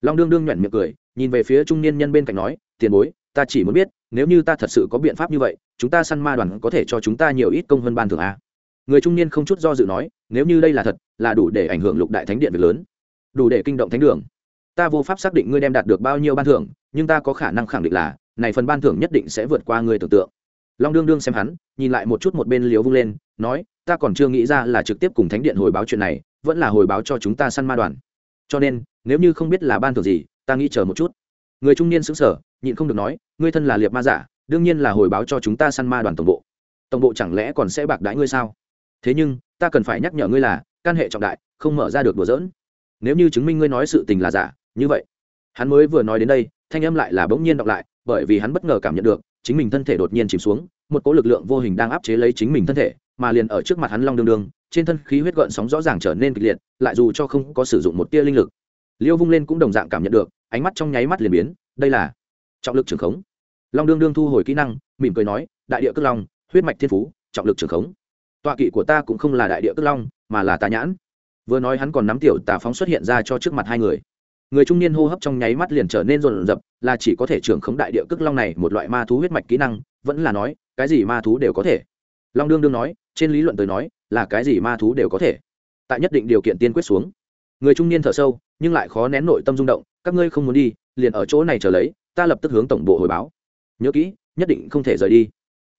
Long đương đương nhuận miệng cười, nhìn về phía trung niên nhân bên cạnh nói, tiền bối, ta chỉ muốn biết, nếu như ta thật sự có biện pháp như vậy, chúng ta săn ma đoàn có thể cho chúng ta nhiều ít công hơn ban thưởng a người trung niên không chút do dự nói, nếu như đây là thật là đủ để ảnh hưởng lục đại thánh điện việc lớn. Đủ để kinh động thánh đường. Ta vô pháp xác định ngươi đem đạt được bao nhiêu ban thưởng, nhưng ta có khả năng khẳng định là, này phần ban thưởng nhất định sẽ vượt qua ngươi tưởng tượng. Long đương đương xem hắn, nhìn lại một chút một bên liếu vung lên, nói, ta còn chưa nghĩ ra là trực tiếp cùng thánh điện hồi báo chuyện này, vẫn là hồi báo cho chúng ta săn ma đoàn. Cho nên, nếu như không biết là ban thưởng gì, ta nghĩ chờ một chút. Người trung niên xứng sở nhịn không được nói, ngươi thân là liệt ma giả, đương nhiên là hồi báo cho chúng ta săn ma đoàn tổng bộ. Tổng bộ chẳng lẽ còn sẽ bạc đãi ngươi sao? Thế nhưng, ta cần phải nhắc nhở ngươi là can hệ trọng đại, không mở ra được đùa dỡn nếu như chứng minh ngươi nói sự tình là giả, như vậy, hắn mới vừa nói đến đây, thanh âm lại là bỗng nhiên đọc lại, bởi vì hắn bất ngờ cảm nhận được, chính mình thân thể đột nhiên chìm xuống, một cỗ lực lượng vô hình đang áp chế lấy chính mình thân thể, mà liền ở trước mặt hắn long đương đương, trên thân khí huyết gợn sóng rõ ràng trở nên kịch liệt, lại dù cho không có sử dụng một tia linh lực, liêu vung lên cũng đồng dạng cảm nhận được, ánh mắt trong nháy mắt liền biến, đây là trọng lực trường khống. Long đương đương thu hồi kỹ năng, mỉm cười nói, đại địa cước long, huyết mạch thiên phú, trọng lực trường khống tọa kỵ của ta cũng không là đại địa cước long, mà là tà nhãn. Vừa nói hắn còn nắm tiểu tà phóng xuất hiện ra cho trước mặt hai người. Người trung niên hô hấp trong nháy mắt liền trở nên rộn rập, là chỉ có thể trưởng khống đại địa cước long này một loại ma thú huyết mạch kỹ năng, vẫn là nói, cái gì ma thú đều có thể. Long đương đương nói, trên lý luận tới nói, là cái gì ma thú đều có thể. Tại nhất định điều kiện tiên quyết xuống. Người trung niên thở sâu, nhưng lại khó nén nội tâm rung động, các ngươi không muốn đi, liền ở chỗ này chờ lấy, ta lập tức hướng tổng bộ hồi báo. Nhớ kỹ, nhất định không thể rời đi.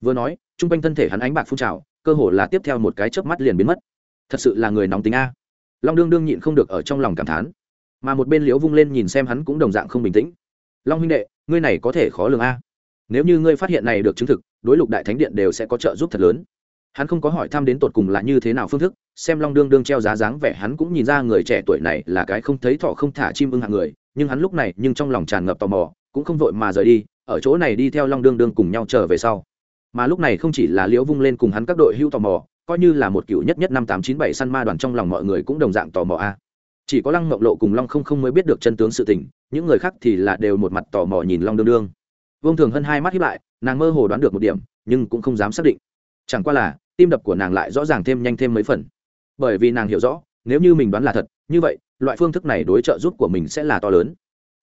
Vừa nói chung quanh thân thể hắn ánh bạc phun trào cơ hồ là tiếp theo một cái chớp mắt liền biến mất. Thật sự là người nóng tính a. Long đương đương nhịn không được ở trong lòng cảm thán. Mà một bên liễu vung lên nhìn xem hắn cũng đồng dạng không bình tĩnh. Long huynh đệ, ngươi này có thể khó lường a. Nếu như ngươi phát hiện này được chứng thực, đối lục đại thánh điện đều sẽ có trợ giúp thật lớn. Hắn không có hỏi thăm đến tột cùng là như thế nào phương thức, xem long đương đương treo giá dáng vẻ hắn cũng nhìn ra người trẻ tuổi này là cái không thấy thọ không thả chim ưng hạng người, nhưng hắn lúc này nhưng trong lòng tràn ngập tò mò, cũng không vội mà rời đi, ở chỗ này đi theo long đương đương cùng nhau trở về sau mà lúc này không chỉ là liễu vung lên cùng hắn các đội hưu tò mò, coi như là một cựu nhất nhất năm tám chín bảy săn ma đoàn trong lòng mọi người cũng đồng dạng tò mò a. Chỉ có lăng mộng lộ cùng long không không mới biết được chân tướng sự tình, những người khác thì là đều một mặt tò mò nhìn long đương đương. Vương thường hơn hai mắt hiếp lại, nàng mơ hồ đoán được một điểm, nhưng cũng không dám xác định. Chẳng qua là, tim đập của nàng lại rõ ràng thêm nhanh thêm mấy phần. Bởi vì nàng hiểu rõ, nếu như mình đoán là thật, như vậy, loại phương thức này đối trợ giúp của mình sẽ là to lớn.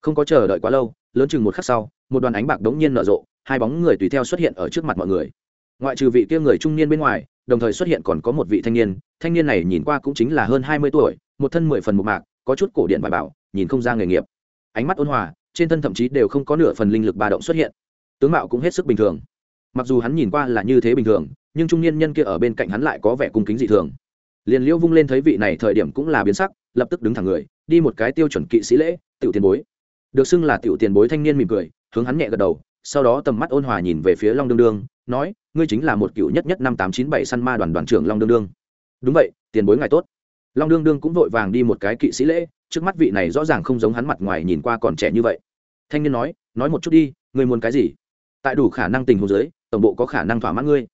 Không có chờ đợi quá lâu, lớn chừng một khắc sau, một đoàn ánh bạc đống nhiên nở rộ hai bóng người tùy theo xuất hiện ở trước mặt mọi người. Ngoại trừ vị kia người trung niên bên ngoài, đồng thời xuất hiện còn có một vị thanh niên thanh niên này nhìn qua cũng chính là hơn hai mươi tuổi, một thân mười phần một mạc, có chút cổ điện bài bảo, nhìn không ra nghề nghiệp. Ánh mắt ôn hòa, trên thân thậm chí đều không có nửa phần linh lực ba động xuất hiện. Tướng mạo cũng hết sức bình thường. Mặc dù hắn nhìn qua là như thế bình thường, nhưng trung niên nhân kia ở bên cạnh hắn lại có vẻ cung kính dị thường. Liền liễu vung lên thấy vị này thời điểm cũng là biến sắc, lập tức đứng thẳng người, đi một cái tiêu chuẩn kỵ sĩ lễ, tiểu tiền bối. Được xưng là tiểu tiền bối thanh niên mỉm cười, hướng hắn nhẹ gật đầu sau đó tầm mắt ôn hòa nhìn về phía long đương đương nói ngươi chính là một cựu nhất nhất năm tám chín bảy săn ma đoàn đoàn trưởng long đương đương. Đúng vậy tiền bối ngài tốt. Long đương đương cũng vội vàng đi một cái kỵ sĩ lễ trước mắt vị này rõ ràng không giống hắn mặt ngoài nhìn qua còn trẻ như vậy. Thanh niên nói nói một chút đi ngươi muốn cái gì? Tại đủ khả năng tình huống dưới, tổng bộ có khả năng thỏa mãn ngươi.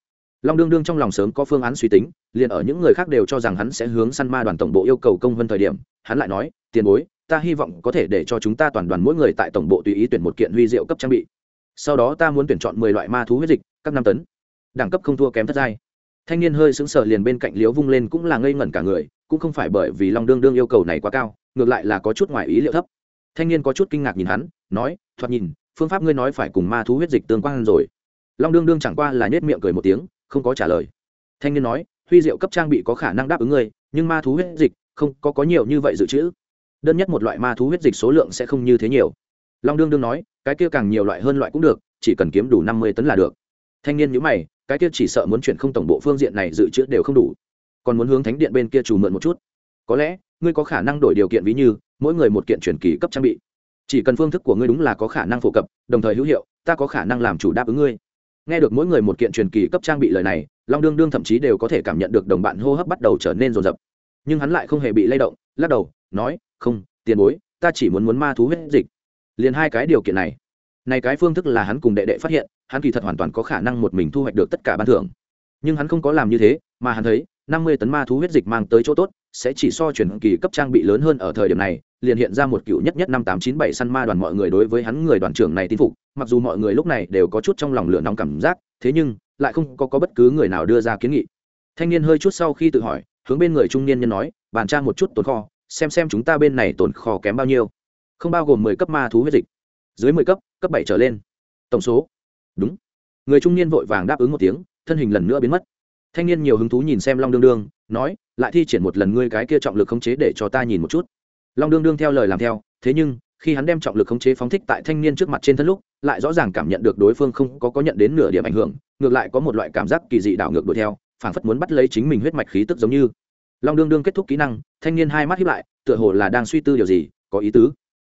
Long đương đương trong lòng sớm có phương án suy tính liền ở những người khác đều cho rằng hắn sẽ hướng săn ma đoàn tổng bộ yêu cầu công vân thời điểm hắn lại nói tiền bối ta hy vọng có thể để cho chúng ta toàn đoàn mỗi người tại tổng bộ tùy ý tuyển một kiện huy diệu cấp trang bị sau đó ta muốn tuyển chọn mười loại ma thú huyết dịch, các năm tấn. Đẳng cấp không thua kém thất giai thanh niên hơi sững sờ liền bên cạnh liếu vung lên cũng là ngây ngẩn cả người, cũng không phải bởi vì long đương đương yêu cầu này quá cao, ngược lại là có chút ngoài ý liệu thấp. Thanh niên có chút kinh ngạc nhìn hắn, nói, thoạt nhìn, phương pháp ngươi nói phải cùng ma thú huyết dịch tương quan rồi. Long đương đương chẳng qua là nhét miệng cười một tiếng, không có trả lời. Thanh niên nói, huy diệu cấp trang bị có khả năng đáp ứng ngươi, nhưng ma thú huyết dịch không, có có nhiều như vậy dự trữ. Đơn nhất một loại ma thú huyết dịch số lượng sẽ không như thế nhiều. Long đương đương nói cái kia càng nhiều loại hơn loại cũng được, chỉ cần kiếm đủ năm mươi tấn là được. Thanh niên nhữ mày, cái kia chỉ sợ muốn chuyển không tổng bộ phương diện này dự trữ đều không đủ. Còn muốn hướng thánh điện bên kia chủ mượn một chút. Có lẽ, ngươi có khả năng đổi điều kiện ví như, mỗi người một kiện chuyển kỳ cấp trang bị. Chỉ cần phương thức của ngươi đúng là có khả năng phổ cập, đồng thời hữu hiệu, ta có khả năng làm chủ đáp ứng ngươi. Nghe được mỗi người một kiện truyền kỳ cấp trang bị lời này, long đương đương thậm chí đều có thể cảm nhận được đồng bạn hô hấp bắt đầu trở nên rồn rập. Nhưng hắn lại không hề bị lay động, lắc đầu, nói, không, tiền bối, ta chỉ muốn muốn ma thú huyết dịch liền hai cái điều kiện này. Này cái phương thức là hắn cùng đệ đệ phát hiện hắn kỳ thật hoàn toàn có khả năng một mình thu hoạch được tất cả ban thưởng. Nhưng hắn không có làm như thế mà hắn thấy năm mươi tấn ma thú huyết dịch mang tới chỗ tốt sẽ chỉ so chuyển kỳ cấp trang bị lớn hơn ở thời điểm này liền hiện ra một cựu nhất nhất năm tám chín bảy săn ma đoàn mọi người đối với hắn người đoàn trưởng này tin phục mặc dù mọi người lúc này đều có chút trong lòng lửa nóng cảm giác thế nhưng lại không có, có bất cứ người nào đưa ra kiến nghị. Thanh niên hơi chút sau khi tự hỏi hướng bên người trung niên nhân nói bàn tra một chút tồn kho xem xem chúng ta bên này tồn kho kém bao nhiêu không bao gồm mười cấp ma thú huyết dịch. Dưới mười cấp cấp bảy trở lên. Tổng số. Đúng. Người trung niên vội vàng đáp ứng một tiếng, thân hình lần nữa biến mất. Thanh niên nhiều hứng thú nhìn xem long đương đương, nói, lại thi triển một lần ngươi cái kia trọng lực khống chế để cho ta nhìn một chút. Long đương đương theo lời làm theo, thế nhưng, khi hắn đem trọng lực khống chế phóng thích tại thanh niên trước mặt trên thân lúc, lại rõ ràng cảm nhận được đối phương không có có nhận đến nửa điểm ảnh hưởng, ngược lại có một loại cảm giác kỳ dị đảo ngược đuổi theo, phảng phất muốn bắt lấy chính mình huyết mạch khí tức giống như. Long đương đương kết thúc kỹ năng, thanh niên hai mắt hiếp lại, tựa hồ là đang suy tư điều gì, có ý tứ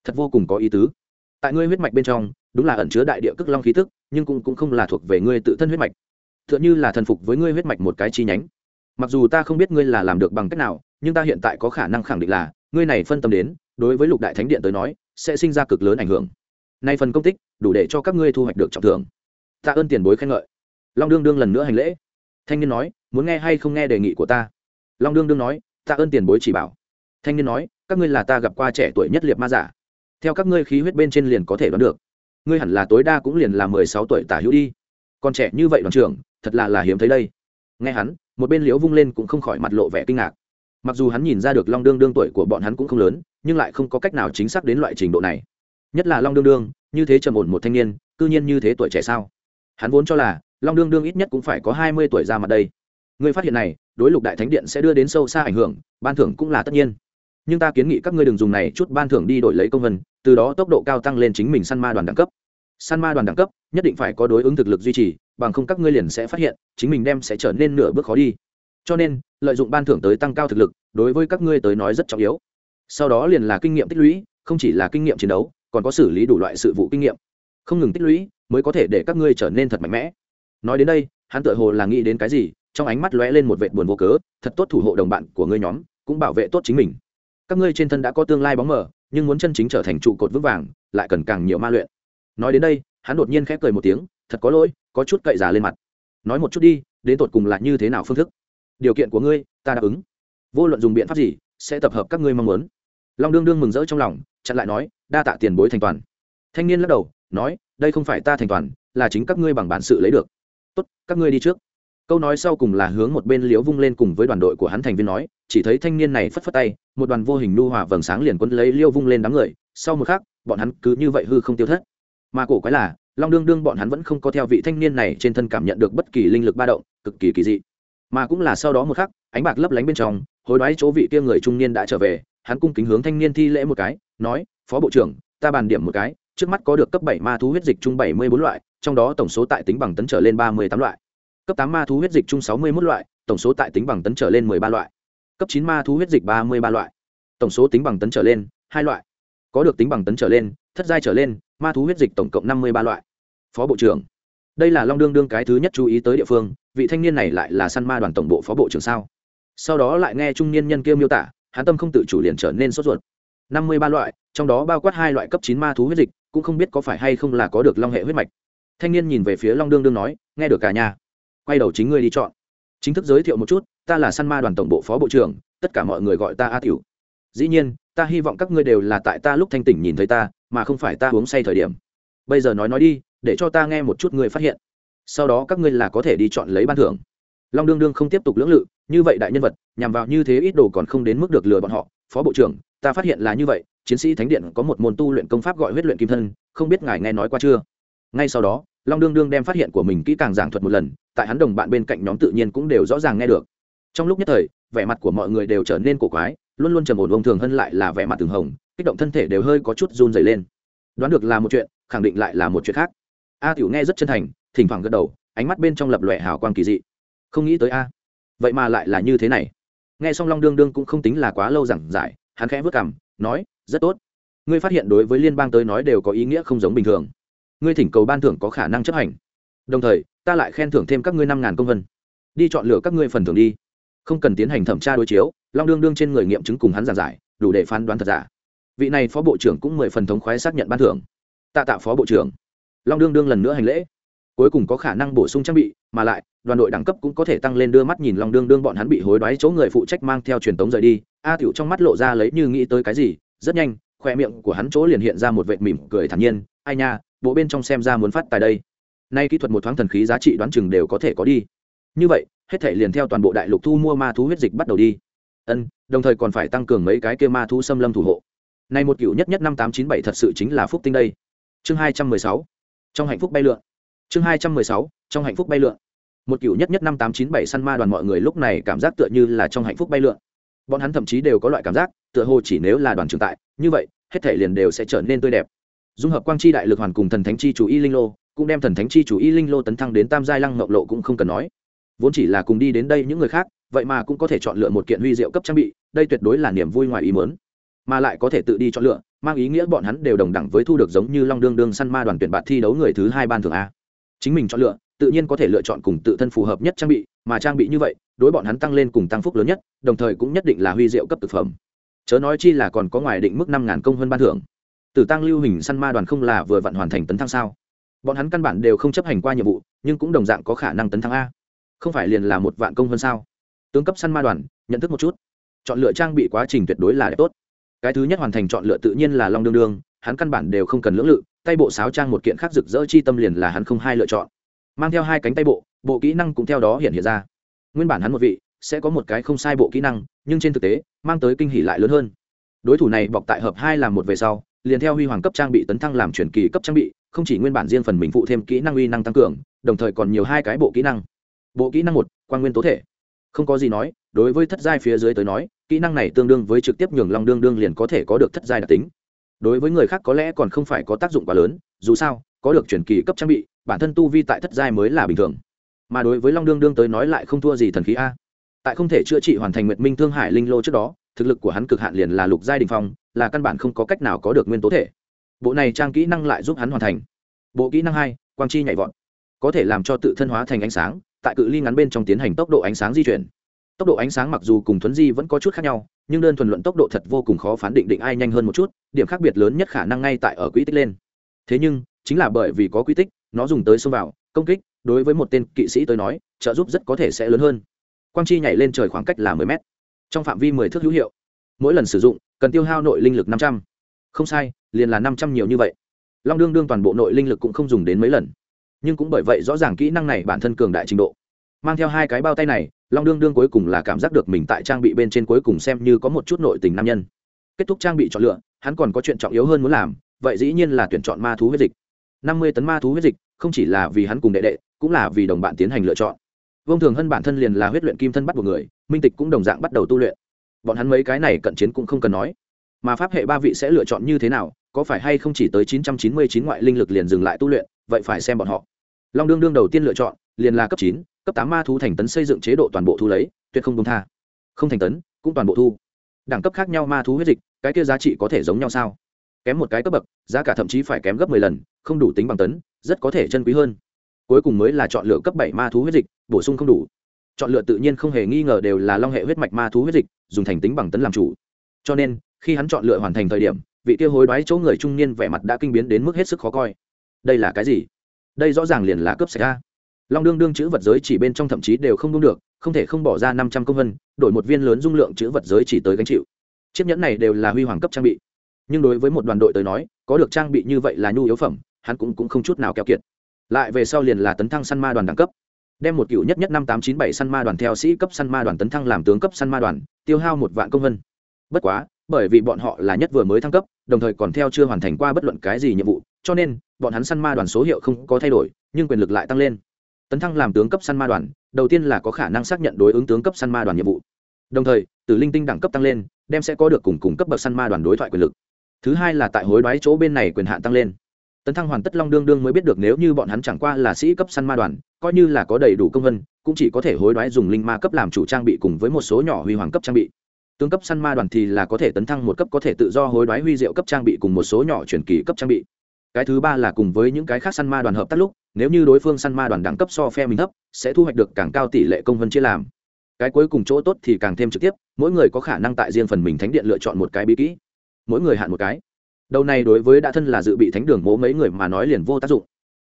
thật vô cùng có ý tứ. Tại ngươi huyết mạch bên trong đúng là ẩn chứa đại địa cước long khí tức nhưng cũng, cũng không là thuộc về ngươi tự thân huyết mạch. T h ư ợ n là thần phục với ngươi huyết mạch một cái chi nhánh. Mặc dù ta không biết ngươi là làm được bằng cách nào nhưng ta hiện tại có khả năng khẳng định là ngươi này phân tâm đến đối với lục đại thánh điện tới nói sẽ sinh ra cực lớn ảnh hưởng. Nay phần công tích đủ để cho các ngươi thu hoạch được trọng thưởng. Ta ơn tiền bối khen ngợi. Long đương đương lần nữa hành lễ. Thanh niên nói muốn nghe hay không nghe đề nghị của ta? Long đương đương nói ta ơn tiền bối chỉ bảo. Thanh niên nói các ngươi là ta gặp qua trẻ tuổi nhất liệt ma giả theo các ngươi khí huyết bên trên liền có thể đoán được. Ngươi hẳn là tối đa cũng liền là mười sáu tuổi tả hữu đi. Còn trẻ như vậy đoàn trưởng, thật là là hiếm thấy đây. Nghe hắn, một bên liễu vung lên cũng không khỏi mặt lộ vẻ kinh ngạc. Mặc dù hắn nhìn ra được long đương đương tuổi của bọn hắn cũng không lớn, nhưng lại không có cách nào chính xác đến loại trình độ này. Nhất là long đương đương, như thế trầm ổn một thanh niên, cư nhiên như thế tuổi trẻ sao? Hắn vốn cho là long đương đương ít nhất cũng phải có hai mươi tuổi ra mặt đây. Người phát hiện này, đối lục đại thánh điện sẽ đưa đến sâu xa ảnh hưởng, ban thưởng cũng là tất nhiên nhưng ta kiến nghị các ngươi đừng dùng này chút ban thưởng đi đổi lấy công vân, từ đó tốc độ cao tăng lên chính mình săn ma đoàn đẳng cấp. Săn ma đoàn đẳng cấp, nhất định phải có đối ứng thực lực duy trì, bằng không các ngươi liền sẽ phát hiện, chính mình đem sẽ trở nên nửa bước khó đi. Cho nên, lợi dụng ban thưởng tới tăng cao thực lực, đối với các ngươi tới nói rất trọng yếu. Sau đó liền là kinh nghiệm tích lũy, không chỉ là kinh nghiệm chiến đấu, còn có xử lý đủ loại sự vụ kinh nghiệm. Không ngừng tích lũy, mới có thể để các ngươi trở nên thật mạnh mẽ. Nói đến đây, hắn tự hồ là nghĩ đến cái gì, trong ánh mắt lóe lên một vệt buồn vô cớ, thật tốt thủ hộ đồng bạn của ngươi nhóm, cũng bảo vệ tốt chính mình các ngươi trên thân đã có tương lai bóng mờ, nhưng muốn chân chính trở thành trụ cột vững vàng, lại cần càng nhiều ma luyện. Nói đến đây, hắn đột nhiên khép cười một tiếng, thật có lỗi, có chút cậy già lên mặt. Nói một chút đi, đến tột cùng là như thế nào phương thức? Điều kiện của ngươi, ta đáp ứng. Vô luận dùng biện pháp gì, sẽ tập hợp các ngươi mong muốn. Long đương đương mừng rỡ trong lòng, chặn lại nói, đa tạ tiền bối thành toàn. Thanh niên lắc đầu, nói, đây không phải ta thành toàn, là chính các ngươi bằng bản sự lấy được. Tốt, các ngươi đi trước câu nói sau cùng là hướng một bên liễu vung lên cùng với đoàn đội của hắn thành viên nói, chỉ thấy thanh niên này phất phất tay, một đoàn vô hình nu hòa vầng sáng liền quân lấy liêu vung lên đám người, sau một khắc, bọn hắn cứ như vậy hư không tiêu thất. Mà cổ quái là, long đương đương bọn hắn vẫn không có theo vị thanh niên này trên thân cảm nhận được bất kỳ linh lực ba động, cực kỳ kỳ dị. Mà cũng là sau đó một khắc, ánh bạc lấp lánh bên trong, hối đoái chỗ vị kia người trung niên đã trở về, hắn cung kính hướng thanh niên thi lễ một cái, nói, phó bộ trưởng, ta bàn điểm một cái, trước mắt có được cấp bảy ma thú huyết dịch chung bảy mươi bốn loại, trong đó tổng số tại tính bằng tấn trở lên ba mươi tám loại cấp tám ma thú huyết dịch chung sáu mươi một loại, tổng số tại tính bằng tấn trở lên mười ba loại. Cấp chín ma thú huyết dịch ba mươi ba loại, tổng số tính bằng tấn trở lên hai loại. Có được tính bằng tấn trở lên, thất giai trở lên, ma thú huyết dịch tổng cộng năm mươi ba loại. Phó bộ trưởng, đây là long đương đương cái thứ nhất chú ý tới địa phương, vị thanh niên này lại là săn ma đoàn tổng bộ phó bộ trưởng sao? Sau đó lại nghe trung niên nhân kia miêu tả hán tâm không tự chủ liền trở nên sốt ruột. năm mươi ba loại, trong đó bao quát hai loại cấp chín ma thú huyết dịch, cũng không biết có phải hay không là có được long hệ huyết mạch. Thanh niên nhìn về phía long đương đương nói, nghe được cả nhà quay đầu chính ngươi đi chọn. Chính thức giới thiệu một chút, ta là săn ma đoàn tổng bộ phó bộ trưởng, tất cả mọi người gọi ta a tiểu. Dĩ nhiên, ta hy vọng các ngươi đều là tại ta lúc thanh tỉnh nhìn thấy ta, mà không phải ta uống say thời điểm. Bây giờ nói nói đi, để cho ta nghe một chút ngươi phát hiện. Sau đó các ngươi là có thể đi chọn lấy ban thưởng. Long đương đương không tiếp tục lưỡng lự, như vậy đại nhân vật, nhằm vào như thế ít đồ còn không đến mức được lừa bọn họ. Phó bộ trưởng, ta phát hiện là như vậy, chiến sĩ thánh điện có một môn tu luyện công pháp gọi huyết luyện kim thân, không biết ngài nghe nói qua chưa? Ngay sau đó long đương đương đem phát hiện của mình kỹ càng giảng thuật một lần, tại hắn đồng bạn bên cạnh nhóm tự nhiên cũng đều rõ ràng nghe được. Trong lúc nhất thời, vẻ mặt của mọi người đều trở nên cổ quái, luôn luôn trầm ổn, ông thường hơn lại là vẻ mặt từng hồng, kích động thân thể đều hơi có chút run dày lên. Đoán được là một chuyện, khẳng định lại là một chuyện khác. A tiểu nghe rất chân thành, thỉnh thoảng gật đầu, ánh mắt bên trong lập lòe hào quang kỳ dị. Không nghĩ tới a. Vậy mà lại là như thế này. Nghe xong long đương đương cũng không tính là quá lâu giảng giải, hắn khẽ vất cảm nói, rất tốt. Ngươi phát hiện đối với liên bang tới nói đều có ý nghĩa không giống bình thường ngươi thỉnh cầu ban thưởng có khả năng chấp hành. Đồng thời, ta lại khen thưởng thêm các ngươi năm ngàn công vân. Đi chọn lựa các ngươi phần thưởng đi. Không cần tiến hành thẩm tra đối chiếu, long đương đương trên người nghiệm chứng cùng hắn giảng giải, đủ để phán đoán thật giả. Vị này phó bộ trưởng cũng mười phần thống khoái xác nhận ban thưởng. Tạ tạ phó bộ trưởng. Long đương đương lần nữa hành lễ. Cuối cùng có khả năng bổ sung trang bị, mà lại, đoàn đội đẳng cấp cũng có thể tăng lên đưa mắt nhìn long đương đương bọn hắn bị hối đoái chỗ người phụ trách mang theo truyền tống rời đi. A tiểu trong mắt lộ ra lấy như nghĩ tới cái gì, rất nhanh, khoe miệng của hắn chỗ liền hiện ra một vệt mỉm cười thản nhiên. Ai nha bộ bên trong xem ra muốn phát tài đây. Nay kỹ thuật một thoáng thần khí giá trị đoán chừng đều có thể có đi. Như vậy, hết thể liền theo toàn bộ đại lục thu mua ma thú huyết dịch bắt đầu đi. Ân, đồng thời còn phải tăng cường mấy cái kia ma thú xâm lâm thủ hộ. Này một cựu nhất nhất năm tám chín bảy thật sự chính là phúc tinh đây. Chương hai trăm mười sáu, trong hạnh phúc bay lượn. Chương hai trăm mười sáu, trong hạnh phúc bay lượn. Một cựu nhất nhất năm tám chín bảy săn ma đoàn mọi người lúc này cảm giác tựa như là trong hạnh phúc bay lượn. Bọn hắn thậm chí đều có loại cảm giác, tựa hồ chỉ nếu là đoàn trường tại, như vậy, hết thể liền đều sẽ trở nên tươi đẹp dung hợp quang chi đại lực hoàn cùng thần thánh chi chủ y linh lô, cũng đem thần thánh chi chủ y linh lô tấn thăng đến tam giai lăng ngọc lộ cũng không cần nói. Vốn chỉ là cùng đi đến đây những người khác, vậy mà cũng có thể chọn lựa một kiện huy diệu cấp trang bị, đây tuyệt đối là niềm vui ngoài ý mớn mà lại có thể tự đi chọn lựa, mang ý nghĩa bọn hắn đều đồng đẳng với thu được giống như long đương đương săn ma đoàn tuyển bạn thi đấu người thứ hai ban thường a. Chính mình chọn lựa, tự nhiên có thể lựa chọn cùng tự thân phù hợp nhất trang bị, mà trang bị như vậy, đối bọn hắn tăng lên cùng tăng phúc lớn nhất, đồng thời cũng nhất định là huy diệu cấp thực phẩm. Chớ nói chi là còn có ngoài định mức năm ngàn công hơn ban thưởng tử tăng lưu hình săn ma đoàn không là vừa vặn hoàn thành tấn thăng sao? Bọn hắn căn bản đều không chấp hành qua nhiệm vụ, nhưng cũng đồng dạng có khả năng tấn thăng a. Không phải liền là một vạn công hơn sao? Tướng cấp săn ma đoàn, nhận thức một chút. Chọn lựa trang bị quá trình tuyệt đối là đẹp tốt. Cái thứ nhất hoàn thành chọn lựa tự nhiên là long đương đương, hắn căn bản đều không cần lưỡng lự, tay bộ sáo trang một kiện khác rực rỡ chi tâm liền là hắn không hai lựa chọn. Mang theo hai cánh tay bộ bộ kỹ năng cũng theo đó hiện hiện ra. Nguyên bản hắn một vị, sẽ có một cái không sai bộ kỹ năng, nhưng trên thực tế, mang tới kinh hỷ lại lớn hơn. Đối thủ này bọc tại hợp hai làm một về sau liền theo huy hoàng cấp trang bị tấn thăng làm truyền kỳ cấp trang bị, không chỉ nguyên bản riêng phần mình phụ thêm kỹ năng uy năng tăng cường, đồng thời còn nhiều hai cái bộ kỹ năng. Bộ kỹ năng một quan nguyên tố thể. Không có gì nói, đối với thất giai phía dưới tới nói, kỹ năng này tương đương với trực tiếp nhường long đương đương liền có thể có được thất giai đặc tính. Đối với người khác có lẽ còn không phải có tác dụng quá lớn, dù sao, có được truyền kỳ cấp trang bị, bản thân tu vi tại thất giai mới là bình thường. Mà đối với long đương đương tới nói lại không thua gì thần khí a. Tại không thể chữa trị hoàn thành nguyệt minh thương hải linh lô trước đó, thực lực của hắn cực hạn liền là lục giai đình phong là căn bản không có cách nào có được nguyên tố thể. Bộ này trang kỹ năng lại giúp hắn hoàn thành. Bộ kỹ năng hai, quang chi nhảy vọt. Có thể làm cho tự thân hóa thành ánh sáng, tại cự ly ngắn bên trong tiến hành tốc độ ánh sáng di chuyển. Tốc độ ánh sáng mặc dù cùng thuấn di vẫn có chút khác nhau, nhưng đơn thuần luận tốc độ thật vô cùng khó phán định định ai nhanh hơn một chút, điểm khác biệt lớn nhất khả năng ngay tại ở quỹ tích lên. Thế nhưng, chính là bởi vì có quỹ tích, nó dùng tới xông vào, công kích, đối với một tên kỵ sĩ tới nói, trợ giúp rất có thể sẽ lớn hơn. Quang chi nhảy lên trời khoảng cách là mười mét. Trong phạm vi mười thước hữu hiệu, mỗi lần sử dụng cần tiêu hao nội linh lực năm trăm. Không sai, liền là năm trăm nhiều như vậy. Long đương đương toàn bộ nội linh lực cũng không dùng đến mấy lần. Nhưng cũng bởi vậy rõ ràng kỹ năng này bản thân cường đại trình độ. Mang theo hai cái bao tay này, long đương đương cuối cùng là cảm giác được mình tại trang bị bên trên cuối cùng xem như có một chút nội tình nam nhân. Kết thúc trang bị chọn lựa, hắn còn có chuyện trọng yếu hơn muốn làm, vậy dĩ nhiên là tuyển chọn ma thú huyết dịch. Năm mươi tấn ma thú huyết dịch, không chỉ là vì hắn cùng đệ đệ, cũng là vì đồng bạn tiến hành lựa chọn. Vông thường hơn bản thân liền là huyết luyện kim thân bắt buộc người, minh tịch cũng đồng dạng bắt đầu tu luyện bọn hắn mấy cái này cận chiến cũng không cần nói. Mà pháp hệ ba vị sẽ lựa chọn như thế nào, có phải hay không chỉ tới chín trăm chín mươi chín ngoại linh lực liền dừng lại tu luyện, vậy phải xem bọn họ. Long đương đương đầu tiên lựa chọn, liền là cấp chín, cấp tám ma thú thành tấn xây dựng chế độ toàn bộ thu lấy, tuyệt không công tha. Không thành tấn, cũng toàn bộ thu. Đẳng cấp khác nhau ma thú huyết dịch, cái kia giá trị có thể giống nhau sao? Kém một cái cấp bậc, giá cả thậm chí phải kém gấp mười lần, không đủ tính bằng tấn, rất có thể chân quý hơn. Cuối cùng mới là chọn lựa cấp bảy ma thú huyết dịch, bổ sung không đủ chọn lựa tự nhiên không hề nghi ngờ đều là long hệ huyết mạch ma thú huyết dịch dùng thành tính bằng tấn làm chủ. Cho nên khi hắn chọn lựa hoàn thành thời điểm vị kia hối đoái chỗ người trung niên vẻ mặt đã kinh biến đến mức hết sức khó coi. Đây là cái gì? Đây rõ ràng liền là cướp sạch ra long đương đương chữ vật giới chỉ bên trong thậm chí đều không đúng được không thể không bỏ ra năm trăm công vân đổi một viên lớn dung lượng chữ vật giới chỉ tới gánh chịu. Chiếc nhẫn này đều là huy hoàng cấp trang bị. Nhưng đối với một đoàn đội tới nói có được trang bị như vậy là nhu yếu phẩm hắn cũng, cũng không chút nào keo kiệt. Lại về sau liền là tấn thăng săn ma đoàn đẳng cấp đem một cựu nhất nhất năm tám chín bảy săn ma đoàn theo sĩ cấp săn ma đoàn tấn thăng làm tướng cấp săn ma đoàn, tiêu hao một vạn công vân. Bất quá, bởi vì bọn họ là nhất vừa mới thăng cấp, đồng thời còn theo chưa hoàn thành qua bất luận cái gì nhiệm vụ, cho nên, bọn hắn săn ma đoàn số hiệu không có thay đổi, nhưng quyền lực lại tăng lên. Tấn thăng làm tướng cấp săn ma đoàn, đầu tiên là có khả năng xác nhận đối ứng tướng cấp săn ma đoàn nhiệm vụ. Đồng thời, từ linh tinh đẳng cấp tăng lên, đem sẽ có được cùng cùng cấp bậc săn ma đoàn đối thoại quyền lực. Thứ hai là tại hối đoái chỗ bên này quyền hạn tăng lên tấn thăng hoàn tất long đương đương mới biết được nếu như bọn hắn chẳng qua là sĩ cấp săn ma đoàn, coi như là có đầy đủ công vân, cũng chỉ có thể hối đoái dùng linh ma cấp làm chủ trang bị cùng với một số nhỏ huy hoàng cấp trang bị. Tướng cấp săn ma đoàn thì là có thể tấn thăng một cấp, có thể tự do hối đoái huy diệu cấp trang bị cùng một số nhỏ chuyển kỳ cấp trang bị. Cái thứ ba là cùng với những cái khác săn ma đoàn hợp tác lúc, nếu như đối phương săn ma đoàn đẳng cấp so phe mình thấp, sẽ thu hoạch được càng cao tỷ lệ công vân chia làm. Cái cuối cùng chỗ tốt thì càng thêm trực tiếp, mỗi người có khả năng tại riêng phần mình thánh điện lựa chọn một cái bí kỹ. Mỗi người hạn một cái đầu này đối với đã thân là dự bị thánh đường mố mấy người mà nói liền vô tác dụng.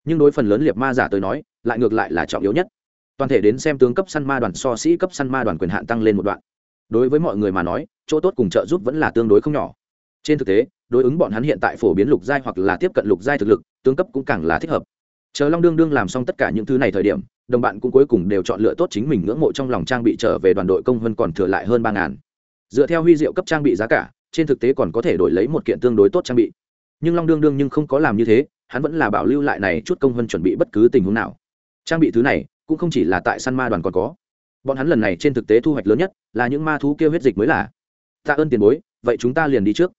Nhưng đối phần lớn liệt ma giả tới nói, lại ngược lại là trọng yếu nhất. Toàn thể đến xem tướng cấp săn ma đoàn so sĩ cấp săn ma đoàn quyền hạn tăng lên một đoạn. Đối với mọi người mà nói, chỗ tốt cùng trợ giúp vẫn là tương đối không nhỏ. Trên thực tế, đối ứng bọn hắn hiện tại phổ biến lục giai hoặc là tiếp cận lục giai thực lực, tướng cấp cũng càng là thích hợp. Chờ long đương đương làm xong tất cả những thứ này thời điểm, đồng bạn cũng cuối cùng đều chọn lựa tốt chính mình ngưỡng mộ trong lòng trang bị trở về đoàn đội công vân còn thừa lại hơn ba ngàn. Dựa theo huy diệu cấp trang bị giá cả trên thực tế còn có thể đổi lấy một kiện tương đối tốt trang bị. Nhưng long đương đương nhưng không có làm như thế, hắn vẫn là bảo lưu lại này chút công hơn chuẩn bị bất cứ tình huống nào. Trang bị thứ này, cũng không chỉ là tại săn ma đoàn còn có. Bọn hắn lần này trên thực tế thu hoạch lớn nhất là những ma thú kêu huyết dịch mới là. Tạ ơn tiền bối, vậy chúng ta liền đi trước.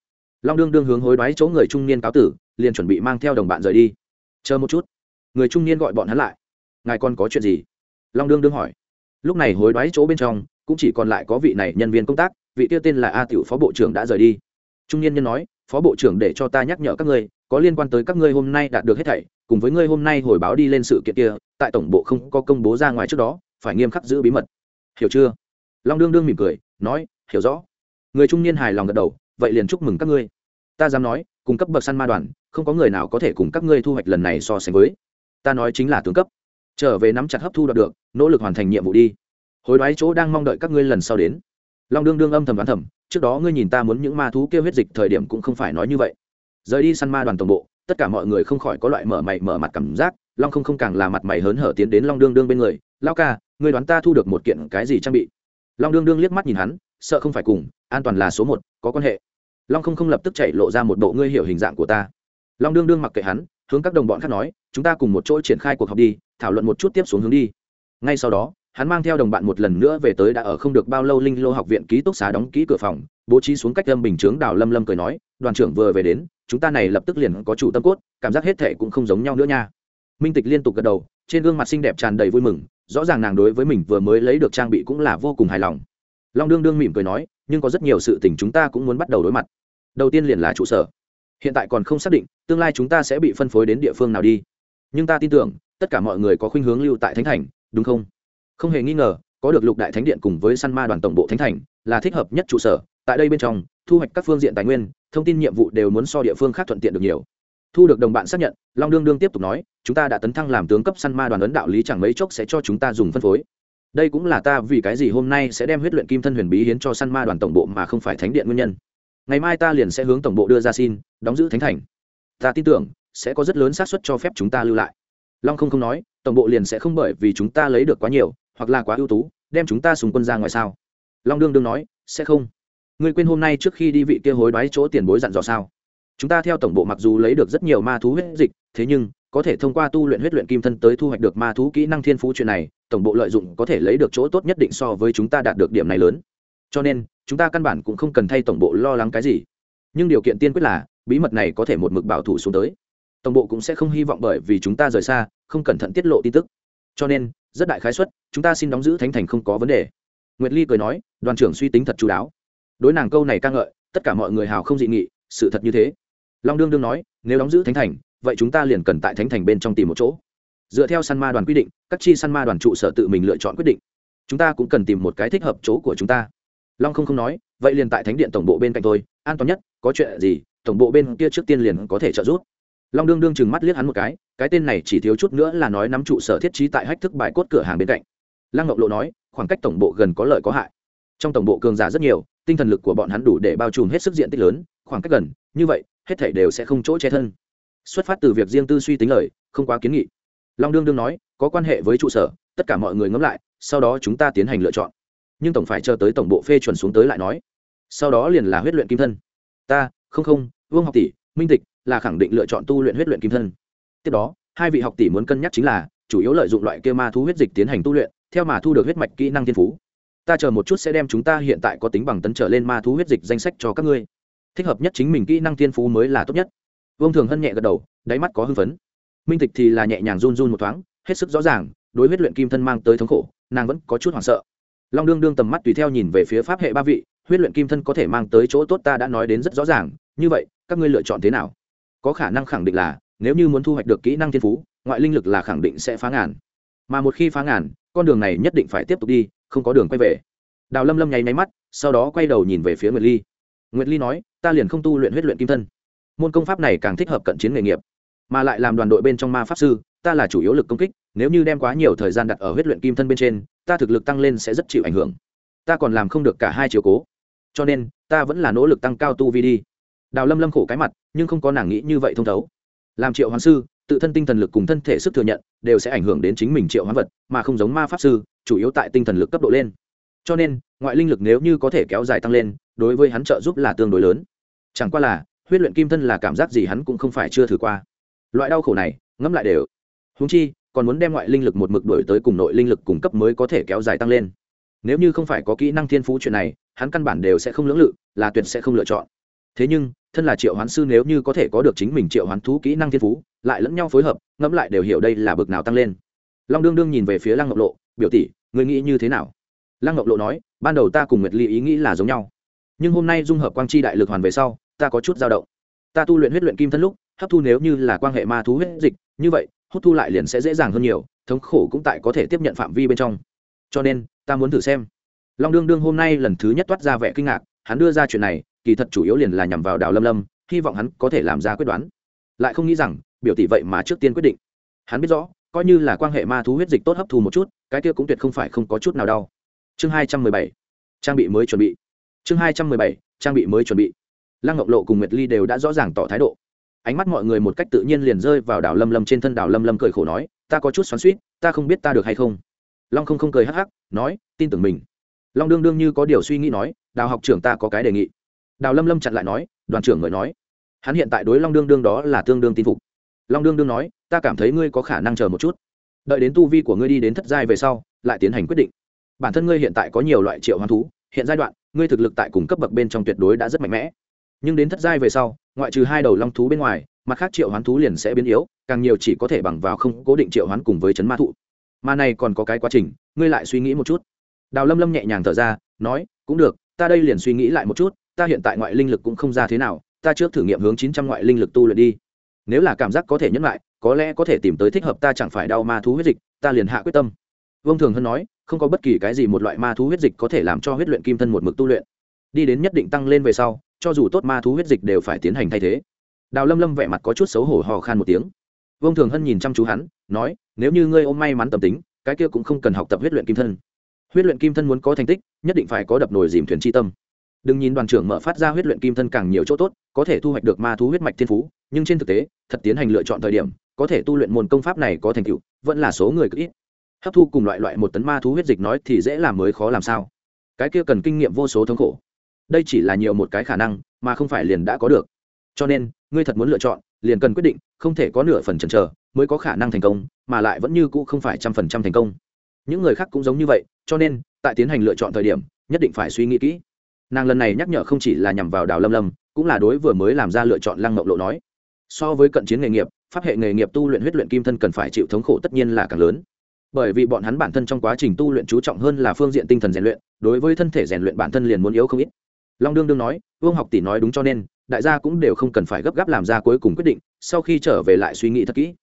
Long đương đương hướng hối đoái chỗ người trung niên cáo tử, liền chuẩn bị mang theo đồng bạn rời đi. Chờ một chút. Người trung niên gọi bọn hắn lại. Ngài còn có chuyện gì? Long đương đương hỏi. Lúc này hối đoái chỗ bên trong, cũng chỉ còn lại có vị này nhân viên công tác vị kia tên là a tiểu phó bộ trưởng đã rời đi. Trung niên nhân nói, phó bộ trưởng để cho ta nhắc nhở các ngươi, có liên quan tới các ngươi hôm nay đạt được hết thảy, cùng với ngươi hôm nay hồi báo đi lên sự kiện kia, tại tổng bộ không có công bố ra ngoài trước đó, phải nghiêm khắc giữ bí mật. Hiểu chưa? Long đương đương mỉm cười, nói, hiểu rõ. Người trung niên hài lòng gật đầu, vậy liền chúc mừng các ngươi. Ta dám nói cùng cấp bậc săn ma đoàn, không có người nào có thể cùng các ngươi thu hoạch lần này so sánh với. Ta nói chính là tướng cấp. Trở về nắm chặt hấp thu đạt được, nỗ lực hoàn thành nhiệm vụ đi. Hối đoái chỗ đang mong đợi các ngươi lần sau đến long đương đương âm thầm đoán thầm, trước đó ngươi nhìn ta muốn những ma thú kêu huyết dịch thời điểm cũng không phải nói như vậy. Rời đi săn ma đoàn tổng bộ, tất cả mọi người không khỏi có loại mở mày mở mặt cảm giác, long không không càng là mặt mày hớn hở tiến đến long đương đương bên người lao ca, ngươi đoán ta thu được một kiện cái gì trang bị? Long đương đương liếc mắt nhìn hắn, sợ không phải cùng, an toàn là số một, có quan hệ. Long không không lập tức chạy lộ ra một bộ ngươi hiểu hình dạng của ta. Long đương đương mặc kệ hắn, hướng các đồng bọn khác nói, chúng ta cùng một chỗ triển khai cuộc họp đi, thảo luận một chút tiếp xuống hướng đi. Ngay sau đó hắn mang theo đồng bạn một lần nữa về tới đã ở không được bao lâu linh lô học viện ký túc xá đóng ký cửa phòng, bố trí xuống cách lâm bình chướng đào lâm lâm cười nói, đoàn trưởng vừa về đến, chúng ta này lập tức liền có chủ tâm cốt, cảm giác hết thệ cũng không giống nhau nữa nha. Minh tịch liên tục gật đầu, trên gương mặt xinh đẹp tràn đầy vui mừng, rõ ràng nàng đối với mình vừa mới lấy được trang bị cũng là vô cùng hài lòng. Long đương đương mỉm cười nói, nhưng có rất nhiều sự tình chúng ta cũng muốn bắt đầu đối mặt. Đầu tiên liền là trụ sở. Hiện tại còn không xác định, tương lai chúng ta sẽ bị phân phối đến địa phương nào đi. Nhưng ta tin tưởng, tất cả mọi người có khuynh hướng lưu tại thánh thành, đúng không? Không hề nghi ngờ, có được lục đại thánh điện cùng với săn ma đoàn tổng bộ thánh thành, là thích hợp nhất trụ sở. Tại đây bên trong, thu hoạch các phương diện tài nguyên, thông tin nhiệm vụ đều muốn so địa phương khác thuận tiện được nhiều. Thu được đồng bạn xác nhận, long đương đương tiếp tục nói, chúng ta đã tấn thăng làm tướng cấp săn ma đoàn ấn đạo lý chẳng mấy chốc sẽ cho chúng ta dùng phân phối. Đây cũng là ta vì cái gì hôm nay sẽ đem huyết luyện kim thân huyền bí hiến cho săn ma đoàn tổng bộ mà không phải thánh điện nguyên nhân. Ngày mai ta liền sẽ hướng tổng bộ đưa ra xin, đóng giữ thánh thành. Ta tin tưởng, sẽ có rất lớn xác suất cho phép chúng ta lưu lại. Long không không nói, tổng bộ liền sẽ không bởi vì chúng ta lấy được quá nhiều hoặc là quá ưu tú, đem chúng ta sùng quân ra ngoài sao? Long đương đương nói, sẽ không. Ngươi quên hôm nay trước khi đi vị kia hối đoái chỗ tiền bối dặn dò sao? Chúng ta theo tổng bộ mặc dù lấy được rất nhiều ma thú huyết dịch, thế nhưng, có thể thông qua tu luyện huyết luyện kim thân tới thu hoạch được ma thú kỹ năng thiên phú chuyện này, tổng bộ lợi dụng có thể lấy được chỗ tốt nhất định so với chúng ta đạt được điểm này lớn. Cho nên, chúng ta căn bản cũng không cần thay tổng bộ lo lắng cái gì. Nhưng điều kiện tiên quyết là, bí mật này có thể một mực bảo thủ xuống tới. Tổng bộ cũng sẽ không hy vọng bởi vì chúng ta rời xa, không cẩn thận tiết lộ tin tức. Cho nên rất đại khái suất, chúng ta xin đóng giữ thánh thành không có vấn đề. Nguyệt ly cười nói, đoàn trưởng suy tính thật chú đáo. Đối nàng câu này ca ngợi, tất cả mọi người hào không dị nghị, sự thật như thế. Long đương đương nói, nếu đóng giữ thánh thành, vậy chúng ta liền cần tại thánh thành bên trong tìm một chỗ. Dựa theo săn ma đoàn quy định, các chi săn ma đoàn trụ sở tự mình lựa chọn quyết định. Chúng ta cũng cần tìm một cái thích hợp chỗ của chúng ta. Long không không nói, vậy liền tại thánh điện tổng bộ bên cạnh tôi, an toàn nhất, có chuyện gì, tổng bộ bên kia trước tiên liền có thể trợ giúp long đương đương chừng mắt liếc hắn một cái cái tên này chỉ thiếu chút nữa là nói nắm trụ sở thiết trí tại hách thức bài cốt cửa hàng bên cạnh. Lăng ngọc lộ nói, khoảng cách tổng bộ gần có lợi có hại. Trong tổng bộ cường giả rất nhiều, tinh thần lực của bọn hắn đủ để bao trùm hết sức diện tích lớn, khoảng cách gần, như vậy, hết thảy đều sẽ không chỗ che thân. Xuất phát từ việc riêng tư suy tính lời, không quá kiến nghị. Long đương đương nói, có quan hệ với trụ sở, tất cả mọi người ngẫm lại, sau đó chúng ta tiến hành lựa chọn. Nhưng tổng phải chờ tới tổng bộ phê chuẩn xuống tới lại nói. Sau đó liền là huyết luyện kim thân. Ta, không không, vương học tỷ, minh tịch là khẳng định lựa chọn tu luyện huyết luyện kim thân. Tiếp đó, hai vị học tỷ muốn cân nhắc chính là, chủ yếu lợi dụng loại kia ma thú huyết dịch tiến hành tu luyện, theo mà thu được huyết mạch kỹ năng thiên phú. Ta chờ một chút sẽ đem chúng ta hiện tại có tính bằng tấn trở lên ma thú huyết dịch danh sách cho các ngươi. Thích hợp nhất chính mình kỹ năng thiên phú mới là tốt nhất. Vương thường hân nhẹ gật đầu, đáy mắt có hưng phấn. Minh tịch thì là nhẹ nhàng run run một thoáng, hết sức rõ ràng, đối huyết luyện kim thân mang tới thống khổ, nàng vẫn có chút hoảng sợ. Long đương đương tầm mắt tùy theo nhìn về phía pháp hệ ba vị, huyết luyện kim thân có thể mang tới chỗ tốt ta đã nói đến rất rõ ràng, như vậy, các ngươi lựa chọn thế nào? Có khả năng khẳng định là, nếu như muốn thu hoạch được kỹ năng thiên phú, ngoại linh lực là khẳng định sẽ phá ngàn. Mà một khi phá ngàn, con đường này nhất định phải tiếp tục đi, không có đường quay về. Đào lâm lâm nháy máy mắt, sau đó quay đầu nhìn về phía nguyệt ly. Nguyệt ly nói, ta liền không tu luyện huyết luyện kim thân. Môn công pháp này càng thích hợp cận chiến nghề nghiệp, mà lại làm đoàn đội bên trong ma pháp sư, ta là chủ yếu lực công kích, nếu như đem quá nhiều thời gian đặt ở huyết luyện kim thân bên trên, ta thực lực tăng lên sẽ rất chịu ảnh hưởng. Ta còn làm không được cả hai chiều cố. Cho nên, ta vẫn là nỗ lực tăng cao tu vi đi đào lâm lâm khổ cái mặt, nhưng không có nàng nghĩ như vậy thông thấu. Làm triệu hoán sư, tự thân tinh thần lực cùng thân thể sức thừa nhận, đều sẽ ảnh hưởng đến chính mình triệu hoán vật, mà không giống ma pháp sư, chủ yếu tại tinh thần lực cấp độ lên. Cho nên, ngoại linh lực nếu như có thể kéo dài tăng lên, đối với hắn trợ giúp là tương đối lớn. Chẳng qua là, huyết luyện kim thân là cảm giác gì hắn cũng không phải chưa thử qua. Loại đau khổ này, ngẫm lại đều. Húng chi, còn muốn đem ngoại linh lực một mực đổi tới cùng nội linh lực cung cấp mới có thể kéo dài tăng lên. Nếu như không phải có kỹ năng thiên phú chuyện này, hắn căn bản đều sẽ không lưỡng lự, là tuyệt sẽ không lựa chọn. Thế nhưng thân là triệu hoán sư nếu như có thể có được chính mình triệu hoán thú kỹ năng thiên phú, lại lẫn nhau phối hợp, ngẫm lại đều hiểu đây là bực nào tăng lên. Long đương đương nhìn về phía lăng ngọc lộ, biểu tỷ người nghĩ như thế nào? Lăng ngọc lộ nói, ban đầu ta cùng nguyệt ly ý nghĩ là giống nhau. Nhưng hôm nay dung hợp quang chi đại lực hoàn về sau, ta có chút dao động. Ta tu luyện huyết luyện kim thân lúc, hấp thu nếu như là quan hệ ma thú huyết dịch, như vậy, hút thu lại liền sẽ dễ dàng hơn nhiều, thống khổ cũng tại có thể tiếp nhận phạm vi bên trong. Cho nên, ta muốn thử xem. Long đương đương hôm nay lần thứ nhất toát ra vẻ kinh ngạc, hắn đưa ra chuyện này kỳ thật chủ yếu liền là nhằm vào đào lâm lâm, hy vọng hắn có thể làm ra quyết đoán. Lại không nghĩ rằng, biểu tỷ vậy mà trước tiên quyết định. Hắn biết rõ, coi như là quan hệ ma thú huyết dịch tốt hấp thu một chút, cái kia cũng tuyệt không phải không có chút nào đau. Chương hai trăm mười bảy, trang bị mới chuẩn bị. Chương hai trăm mười bảy, trang bị mới chuẩn bị. Lăng ngọc lộ cùng nguyệt ly đều đã rõ ràng tỏ thái độ. Ánh mắt mọi người một cách tự nhiên liền rơi vào đảo lâm lâm trên thân đảo lâm lâm cười khổ nói, ta có chút xoắn suýt ta không biết ta được hay không? Long không không cười hắc hắc, nói, tin tưởng mình. Long đương đương như có điều suy nghĩ nói, đào học trưởng ta có cái đề nghị đào lâm lâm chặn lại nói, đoàn trưởng người nói, hắn hiện tại đối long đương đương đó là tương đương tin phục. Long đương đương nói, ta cảm thấy ngươi có khả năng chờ một chút. Đợi đến tu vi của ngươi đi đến thất giai về sau, lại tiến hành quyết định. Bản thân ngươi hiện tại có nhiều loại triệu hoán thú, hiện giai đoạn, ngươi thực lực tại cùng cấp bậc bên trong tuyệt đối đã rất mạnh mẽ. Nhưng đến thất giai về sau, ngoại trừ hai đầu long thú bên ngoài, mặt khác triệu hoán thú liền sẽ biến yếu, càng nhiều chỉ có thể bằng vào không cố định triệu hoán cùng với chấn ma thụ. Mà này còn có cái quá trình, ngươi lại suy nghĩ một chút. Đào lâm lâm nhẹ nhàng thở ra, nói, cũng được, ta đây liền suy nghĩ lại một chút ta hiện tại ngoại linh lực cũng không ra thế nào, ta trước thử nghiệm hướng chín trăm ngoại linh lực tu luyện đi. Nếu là cảm giác có thể nhẫn lại, có lẽ có thể tìm tới thích hợp ta chẳng phải đau ma thú huyết dịch, ta liền hạ quyết tâm. Vương thường hân nói, không có bất kỳ cái gì một loại ma thú huyết dịch có thể làm cho huyết luyện kim thân một mực tu luyện. Đi đến nhất định tăng lên về sau, cho dù tốt ma thú huyết dịch đều phải tiến hành thay thế. Đào lâm lâm vẻ mặt có chút xấu hổ hò khan một tiếng. Vương thường hân nhìn chăm chú hắn, nói, nếu như ngươi ôm may mắn tâm tính, cái kia cũng không cần học tập huyết luyện kim thân. Huyết luyện kim thân muốn có thành tích, nhất định phải có đập nồi dìm thuyền tri tâm đừng nhìn đoàn trưởng mở phát ra huyết luyện kim thân càng nhiều chỗ tốt, có thể thu hoạch được ma thú huyết mạch thiên phú, nhưng trên thực tế, thật tiến hành lựa chọn thời điểm, có thể tu luyện môn công pháp này có thành tựu, vẫn là số người cực ít. Hấp thu cùng loại loại một tấn ma thú huyết dịch nói thì dễ làm mới khó làm sao. Cái kia cần kinh nghiệm vô số thống khổ. Đây chỉ là nhiều một cái khả năng, mà không phải liền đã có được. Cho nên, ngươi thật muốn lựa chọn, liền cần quyết định, không thể có nửa phần chần chờ, mới có khả năng thành công, mà lại vẫn như cũ không phải trăm phần trăm thành công. Những người khác cũng giống như vậy, cho nên, tại tiến hành lựa chọn thời điểm, nhất định phải suy nghĩ kỹ nàng lần này nhắc nhở không chỉ là nhằm vào đào lâm lâm, cũng là đối vừa mới làm ra lựa chọn lăng mộng lộ nói. So với cận chiến nghề nghiệp, pháp hệ nghề nghiệp tu luyện huyết luyện kim thân cần phải chịu thống khổ tất nhiên là càng lớn. Bởi vì bọn hắn bản thân trong quá trình tu luyện chú trọng hơn là phương diện tinh thần rèn luyện, đối với thân thể rèn luyện bản thân liền muốn yếu không ít. Long đương đương nói, vương học tỷ nói đúng cho nên, đại gia cũng đều không cần phải gấp gáp làm ra cuối cùng quyết định, sau khi trở về lại suy nghĩ thật kỹ.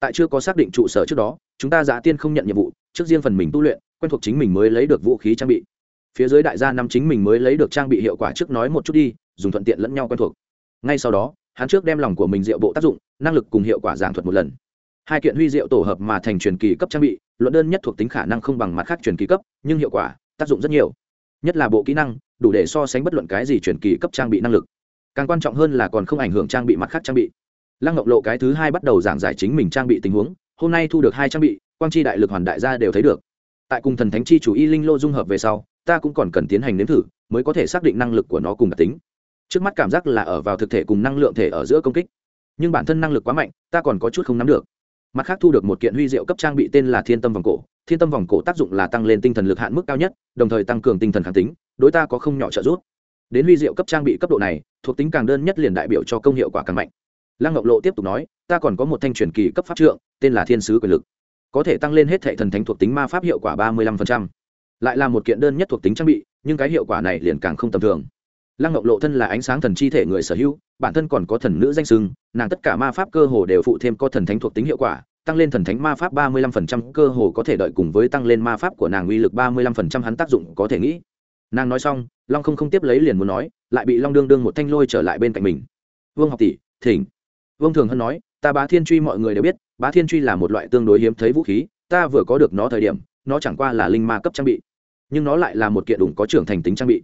Tại chưa có xác định trụ sở trước đó, chúng ta giả tiên không nhận nhiệm vụ, trước riêng phần mình tu luyện, quen thuộc chính mình mới lấy được vũ khí trang bị phía dưới đại gia năm chính mình mới lấy được trang bị hiệu quả trước nói một chút đi, dùng thuận tiện lẫn nhau quen thuộc. Ngay sau đó, hắn trước đem lòng của mình diệu bộ tác dụng, năng lực cùng hiệu quả giảng thuật một lần. Hai kiện huy diệu tổ hợp mà thành truyền kỳ cấp trang bị, luận đơn nhất thuộc tính khả năng không bằng mặt khác truyền kỳ cấp, nhưng hiệu quả, tác dụng rất nhiều. Nhất là bộ kỹ năng, đủ để so sánh bất luận cái gì truyền kỳ cấp trang bị năng lực. Càng quan trọng hơn là còn không ảnh hưởng trang bị mặt khác trang bị. Lăng ngọc lộ cái thứ hai bắt đầu giảng giải chính mình trang bị tình huống, hôm nay thu được hai trang bị, quang chi đại lực hoàn đại gia đều thấy được. Tại cùng thần thánh chi chủ y linh lô dung hợp về sau ta cũng còn cần tiến hành nếm thử, mới có thể xác định năng lực của nó cùng đặc tính. Trước mắt cảm giác là ở vào thực thể cùng năng lượng thể ở giữa công kích. Nhưng bản thân năng lực quá mạnh, ta còn có chút không nắm được. Mặt khác thu được một kiện huy diệu cấp trang bị tên là thiên tâm vòng cổ. Thiên tâm vòng cổ tác dụng là tăng lên tinh thần lực hạn mức cao nhất, đồng thời tăng cường tinh thần kháng tính, đối ta có không nhỏ trợ giúp. Đến huy diệu cấp trang bị cấp độ này, thuộc tính càng đơn nhất liền đại biểu cho công hiệu quả càng mạnh. Lăng ngọc lộ tiếp tục nói, ta còn có một thanh truyền kỳ cấp pháp trượng, tên là thiên sứ quyền lực. Có thể tăng lên hết thệ thần thánh thuộc tính ma pháp hiệu quả ba mươi lăm lại là một kiện đơn nhất thuộc tính trang bị, nhưng cái hiệu quả này liền càng không tầm thường. Lăng ngọc lộ thân là ánh sáng thần chi thể người sở hữu, bản thân còn có thần nữ danh sưng nàng tất cả ma pháp cơ hồ đều phụ thêm có thần thánh thuộc tính hiệu quả, tăng lên thần thánh ma pháp ba mươi lăm phần trăm cơ hồ có thể đợi cùng với tăng lên ma pháp của nàng uy lực ba mươi lăm phần trăm hắn tác dụng có thể nghĩ. Nàng nói xong, long không không tiếp lấy liền muốn nói, lại bị long đương đương một thanh lôi trở lại bên cạnh mình. Vương học tỷ, thỉnh. Vương thường hân nói, ta bá thiên truy mọi người đều biết, bá thiên truy là một loại tương đối hiếm thấy vũ khí, ta vừa có được nó thời điểm, nó chẳng qua là linh ma cấp trang bị nhưng nó lại là một kiện đủng có trưởng thành tính trang bị.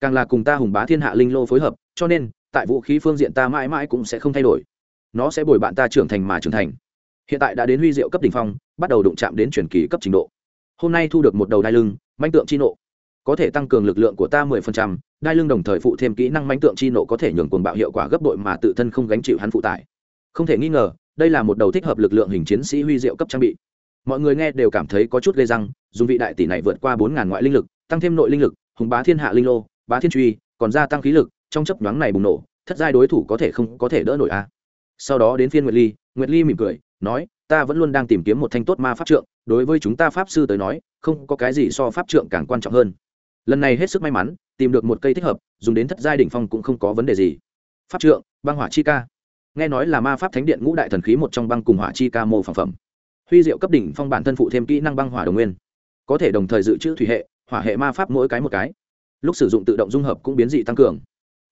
Càng là cùng ta hùng bá thiên hạ linh lô phối hợp, cho nên, tại vũ khí phương diện ta mãi mãi cũng sẽ không thay đổi. Nó sẽ bồi bạn ta trưởng thành mà trưởng thành. Hiện tại đã đến huy diệu cấp đ ỉ n h phong, bắt đầu đụng chạm đến truyền kỳ cấp trình độ. Hôm nay thu được một đầu đai lưng manh tượng chi nộ. Có thể tăng cường lực lượng của ta mười phần trăm, đai lưng đồng thời phụ thêm kỹ năng manh tượng chi nộ có thể nhường cuồng bạo hiệu quả gấp đội mà tự thân không gánh chịu hắn phụ tải. Không thể nghi ngờ, đây là một đầu thích hợp lực lượng hình chiến sĩ huy diệu cấp trang bị mọi người nghe đều cảm thấy có chút gây răng, dùng vị đại tỷ này vượt qua bốn ngàn ngoại linh lực, tăng thêm nội linh lực, hùng bá thiên hạ linh lô, bá thiên truy, còn gia tăng khí lực, trong chấp nhoáng này bùng nổ, thất giai đối thủ có thể không có thể đỡ nổi a. À. sau đó đến phiên nguyệt ly nguyệt ly mỉm cười, nói, ta vẫn luôn đang tìm kiếm một thanh tốt ma pháp trượng, đối với chúng ta pháp sư tới nói, không có cái gì so pháp trượng càng quan trọng hơn. Lần này hết sức may mắn, tìm được một cây thích hợp, dùng đến thất giai đỉnh phong cũng không có vấn đề gì. Pháp trượng, băng hỏa chi ca. Nghe nói là ma pháp thánh điện ngũ đại thần khí một trong băng cùng hỏa chi ca mô phản phẩm huy diệu cấp đỉnh phong bản thân phụ thêm kỹ năng băng hỏa đồng nguyên. Có thể đồng thời dự trữ thủy hệ, hỏa hệ ma pháp mỗi cái một cái. Lúc sử dụng tự động dung hợp cũng biến dị tăng cường.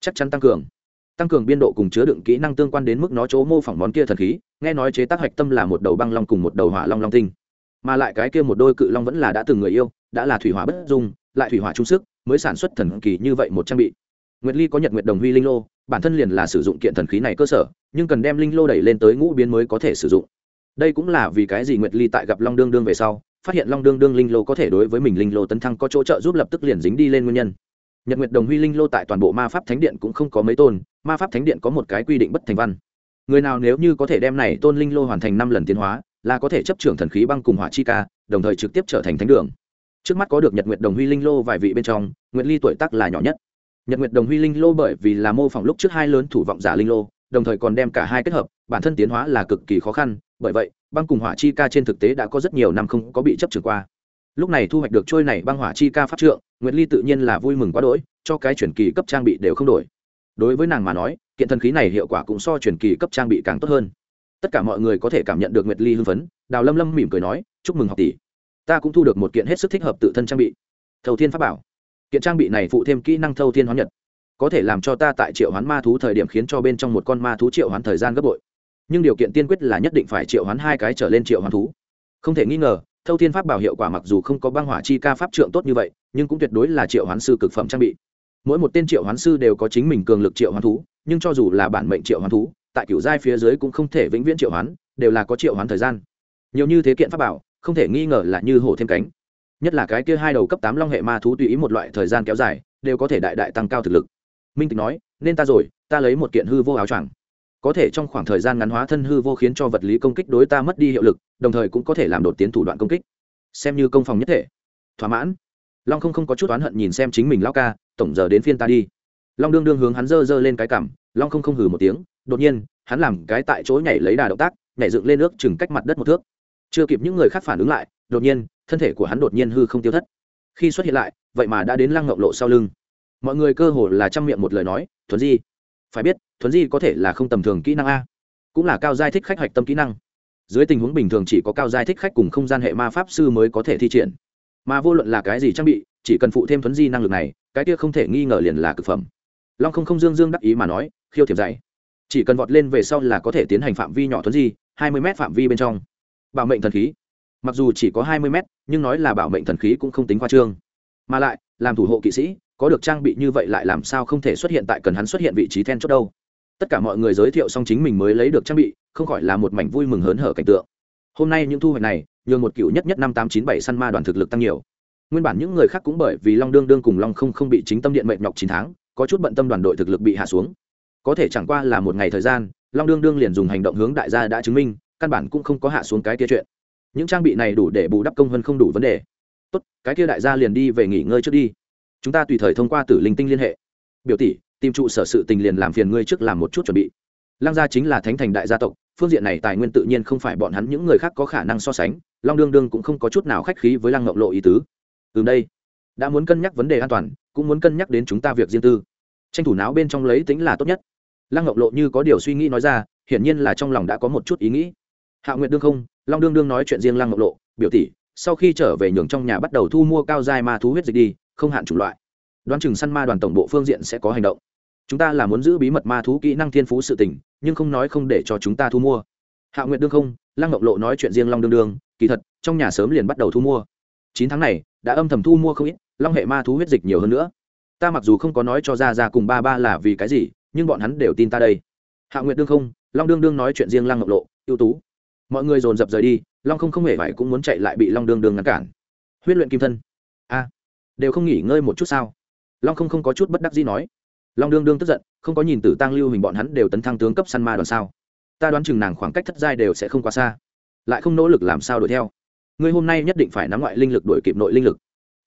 Chắc chắn tăng cường. Tăng cường biên độ cùng chứa đựng kỹ năng tương quan đến mức nó chỗ mô phỏng món kia thần khí, nghe nói chế tác hạch tâm là một đầu băng long cùng một đầu hỏa long long tinh. Mà lại cái kia một đôi cự long vẫn là đã từng người yêu, đã là thủy hỏa bất dung, lại thủy hỏa trung sức, mới sản xuất thần kỳ như vậy một trang bị. Nguyệt ly có nhật nguyệt đồng huy linh lô, bản thân liền là sử dụng kiện thần khí này cơ sở, nhưng cần đem linh lô đẩy lên tới ngũ biến mới có thể sử dụng đây cũng là vì cái gì nguyệt ly tại gặp long đương đương về sau, phát hiện long đương đương linh lô có thể đối với mình linh lô tấn thăng có chỗ trợ giúp lập tức liền dính đi lên nguyên nhân. Nhật nguyệt đồng huy linh lô tại toàn bộ ma pháp thánh điện cũng không có mấy tôn, ma pháp thánh điện có một cái quy định bất thành văn. Người nào nếu như có thể đem này tôn linh lô hoàn thành năm lần tiến hóa, là có thể chấp trưởng thần khí băng cùng hỏa chi ca, đồng thời trực tiếp trở thành thánh đường. Trước mắt có được nhật nguyệt đồng huy linh lô vài vị bên trong, nguyệt ly tuổi tác là nhỏ nhất. Nhật nguyệt đồng huy linh lô bởi vì là mô phỏng lúc trước hai lớn thủ vọng giả linh lô, đồng thời còn đem cả hai kết hợp, bản thân tiến hóa là cực kỳ khó khăn bởi vậy, băng cùng hỏa chi ca trên thực tế đã có rất nhiều năm không có bị chấp trừ qua. Lúc này thu hoạch được trôi này băng hỏa chi ca pháp trượng, nguyệt ly tự nhiên là vui mừng quá đỗi, cho cái chuyển kỳ cấp trang bị đều không đổi. Đối với nàng mà nói, kiện thần khí này hiệu quả cũng so chuyển kỳ cấp trang bị càng tốt hơn. Tất cả mọi người có thể cảm nhận được nguyệt ly hưng phấn, đào lâm lâm mỉm cười nói, chúc mừng học tỷ. Ta cũng thu được một kiện hết sức thích hợp tự thân trang bị. Thầu thiên pháp bảo. Kiện trang bị này phụ thêm kỹ năng thâu thiên hoán nhật. Có thể làm cho ta tại triệu hoán ma thú thời điểm khiến cho bên trong một con ma thú triệu hoán thời gian gấp bội nhưng điều kiện tiên quyết là nhất định phải triệu hoán hai cái trở lên triệu hoán thú. Không thể nghi ngờ, thâu thiên pháp bảo hiệu quả mặc dù không có băng hỏa chi ca pháp trượng tốt như vậy, nhưng cũng tuyệt đối là triệu hoán sư cực phẩm trang bị. Mỗi một tên triệu hoán sư đều có chính mình cường lực triệu hoán thú, nhưng cho dù là bản mệnh triệu hoán thú, tại cửu giai phía dưới cũng không thể vĩnh viễn triệu hoán, đều là có triệu hoán thời gian. Nhiều như thế kiện pháp bảo, không thể nghi ngờ là như hổ thêm cánh. Nhất là cái kia hai đầu cấp tám long hệ ma thú tùy ý một loại thời gian kéo dài, đều có thể đại đại tăng cao thực lực. Minh tịch nói, nên ta rồi, ta lấy một kiện hư vô áo choàng có thể trong khoảng thời gian ngắn hóa thân hư vô khiến cho vật lý công kích đối ta mất đi hiệu lực, đồng thời cũng có thể làm đột tiến thủ đoạn công kích. Xem như công phòng nhất thể. Thỏa mãn. Long không không có chút oán hận nhìn xem chính mình lao ca, tổng giờ đến phiên ta đi. Long đương đương hướng hắn dơ dơ lên cái cảm, long không không hừ một tiếng, đột nhiên, hắn làm cái tại chỗ nhảy lấy đà động tác, nhảy dựng lên nước chừng cách mặt đất một thước. Chưa kịp những người khác phản ứng lại, đột nhiên, thân thể của hắn đột nhiên hư không tiêu thất. Khi xuất hiện lại, vậy mà đã đến lăng ngọc lộ sau lưng. Mọi người cơ hồ là chăm miệng một lời nói, thuần di phải biết, thuấn di có thể là không tầm thường kỹ năng a, cũng là cao giai thích khách hạch tâm kỹ năng. Dưới tình huống bình thường chỉ có cao giai thích khách cùng không gian hệ ma pháp sư mới có thể thi triển. Mà vô luận là cái gì trang bị, chỉ cần phụ thêm thuấn di năng lực này, cái kia không thể nghi ngờ liền là cực phẩm. Long không không dương dương đắc ý mà nói, khiêu thiệp dày chỉ cần vọt lên về sau là có thể tiến hành phạm vi nhỏ thuấn di, hai mươi m phạm vi bên trong. Bảo mệnh thần khí. Mặc dù chỉ có hai mươi m nhưng nói là bảo mệnh thần khí cũng không tính khoa trương. Mà lại, làm thủ hộ kỵ sĩ có được trang bị như vậy lại làm sao không thể xuất hiện tại cần hắn xuất hiện vị trí then chốt đâu? Tất cả mọi người giới thiệu xong chính mình mới lấy được trang bị, không khỏi là một mảnh vui mừng hớn hở cảnh tượng. Hôm nay những thu hoạch này, nhường một cựu nhất nhất năm tám chín bảy săn ma đoàn thực lực tăng nhiều. Nguyên bản những người khác cũng bởi vì long đương đương cùng long không không bị chính tâm điện mệnh nhọc chín tháng, có chút bận tâm đoàn đội thực lực bị hạ xuống. Có thể chẳng qua là một ngày thời gian, long đương đương liền dùng hành động hướng đại gia đã chứng minh, căn bản cũng không có hạ xuống cái kia chuyện. Những trang bị này đủ để bù đắp công hơn không đủ vấn đề. Tốt, cái kia đại gia liền đi về nghỉ ngơi trước đi chúng ta tùy thời thông qua tử linh tinh liên hệ. Biểu tỷ, tìm trụ sở sự tình liền làm phiền ngươi trước làm một chút chuẩn bị. Lăng gia chính là thánh thành đại gia tộc, phương diện này tài nguyên tự nhiên không phải bọn hắn những người khác có khả năng so sánh, long đương đương cũng không có chút nào khách khí với lăng ngọc lộ ý tứ. Từ đây, đã muốn cân nhắc vấn đề an toàn, cũng muốn cân nhắc đến chúng ta việc riêng tư. Tranh thủ não bên trong lấy tính là tốt nhất. Lăng ngọc lộ như có điều suy nghĩ nói ra, hiển nhiên là trong lòng đã có một chút ý nghĩ. Hạ nguyệt đương không, long đương đương nói chuyện riêng lăng ngọc lộ, biểu tỷ, sau khi trở về nhường trong nhà bắt đầu thu mua cao dài ma thú huyết dịch đi không hạn chủng loại. Đoán chừng săn ma đoàn tổng bộ phương diện sẽ có hành động. Chúng ta là muốn giữ bí mật ma thú kỹ năng thiên phú sự tình, nhưng không nói không để cho chúng ta thu mua. Hạ nguyệt đương không, lăng ngọc lộ nói chuyện riêng long đương đương, kỳ thật, trong nhà sớm liền bắt đầu thu mua. Chín tháng này, đã âm thầm thu mua không ít, long hệ ma thú huyết dịch nhiều hơn nữa. Ta mặc dù không có nói cho ra ra cùng ba ba là vì cái gì, nhưng bọn hắn đều tin ta đây. Hạ nguyệt đương không, long đương đương nói chuyện riêng lăng ngọc lộ, ưu tú. Mọi người dồn dập rời đi, long không không hề phải cũng muốn chạy lại bị long đương đương ngăn cản. Huyết luyện kim thân đều không nghỉ ngơi một chút sao? Long không không có chút bất đắc gì nói. Long đương đương tức giận, không có nhìn tử tăng lưu hình bọn hắn đều tấn thăng tướng cấp săn ma đoàn sao? Ta đoán chừng nàng khoảng cách thất giai đều sẽ không quá xa. Lại không nỗ lực làm sao đuổi theo. Ngươi hôm nay nhất định phải nắm ngoại linh lực đuổi kịp nội linh lực.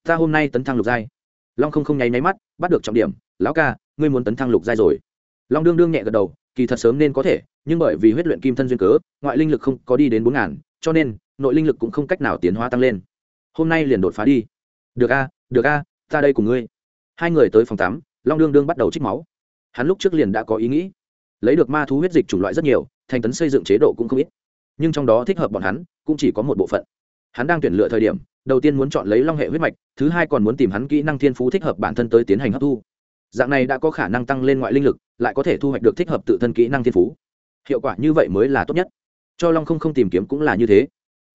Ta hôm nay tấn thăng lục giai. Long không không nháy nháy mắt, bắt được trọng điểm. Lão ca, ngươi muốn tấn thăng lục giai rồi. Long đương đương nhẹ gật đầu, kỳ thật sớm nên có thể, nhưng bởi vì huyết luyện kim thân duyên cớ, ngoại linh lực không có đi đến bốn ngàn, cho nên, nội linh lực cũng không cách nào tiến hóa tăng lên. Hôm nay liền đột phá đi. Được a được a, ta đây cùng ngươi. Hai người tới phòng tắm, long đương đương bắt đầu trích máu. Hắn lúc trước liền đã có ý nghĩ. Lấy được ma thú huyết dịch chủng loại rất nhiều, thành tấn xây dựng chế độ cũng không ít. Nhưng trong đó thích hợp bọn hắn, cũng chỉ có một bộ phận. Hắn đang tuyển lựa thời điểm, đầu tiên muốn chọn lấy long hệ huyết mạch, thứ hai còn muốn tìm hắn kỹ năng thiên phú thích hợp bản thân tới tiến hành hấp thu. Dạng này đã có khả năng tăng lên ngoại linh lực, lại có thể thu hoạch được thích hợp tự thân kỹ năng thiên phú. Hiệu quả như vậy mới là tốt nhất. Cho long không không tìm kiếm cũng là như thế.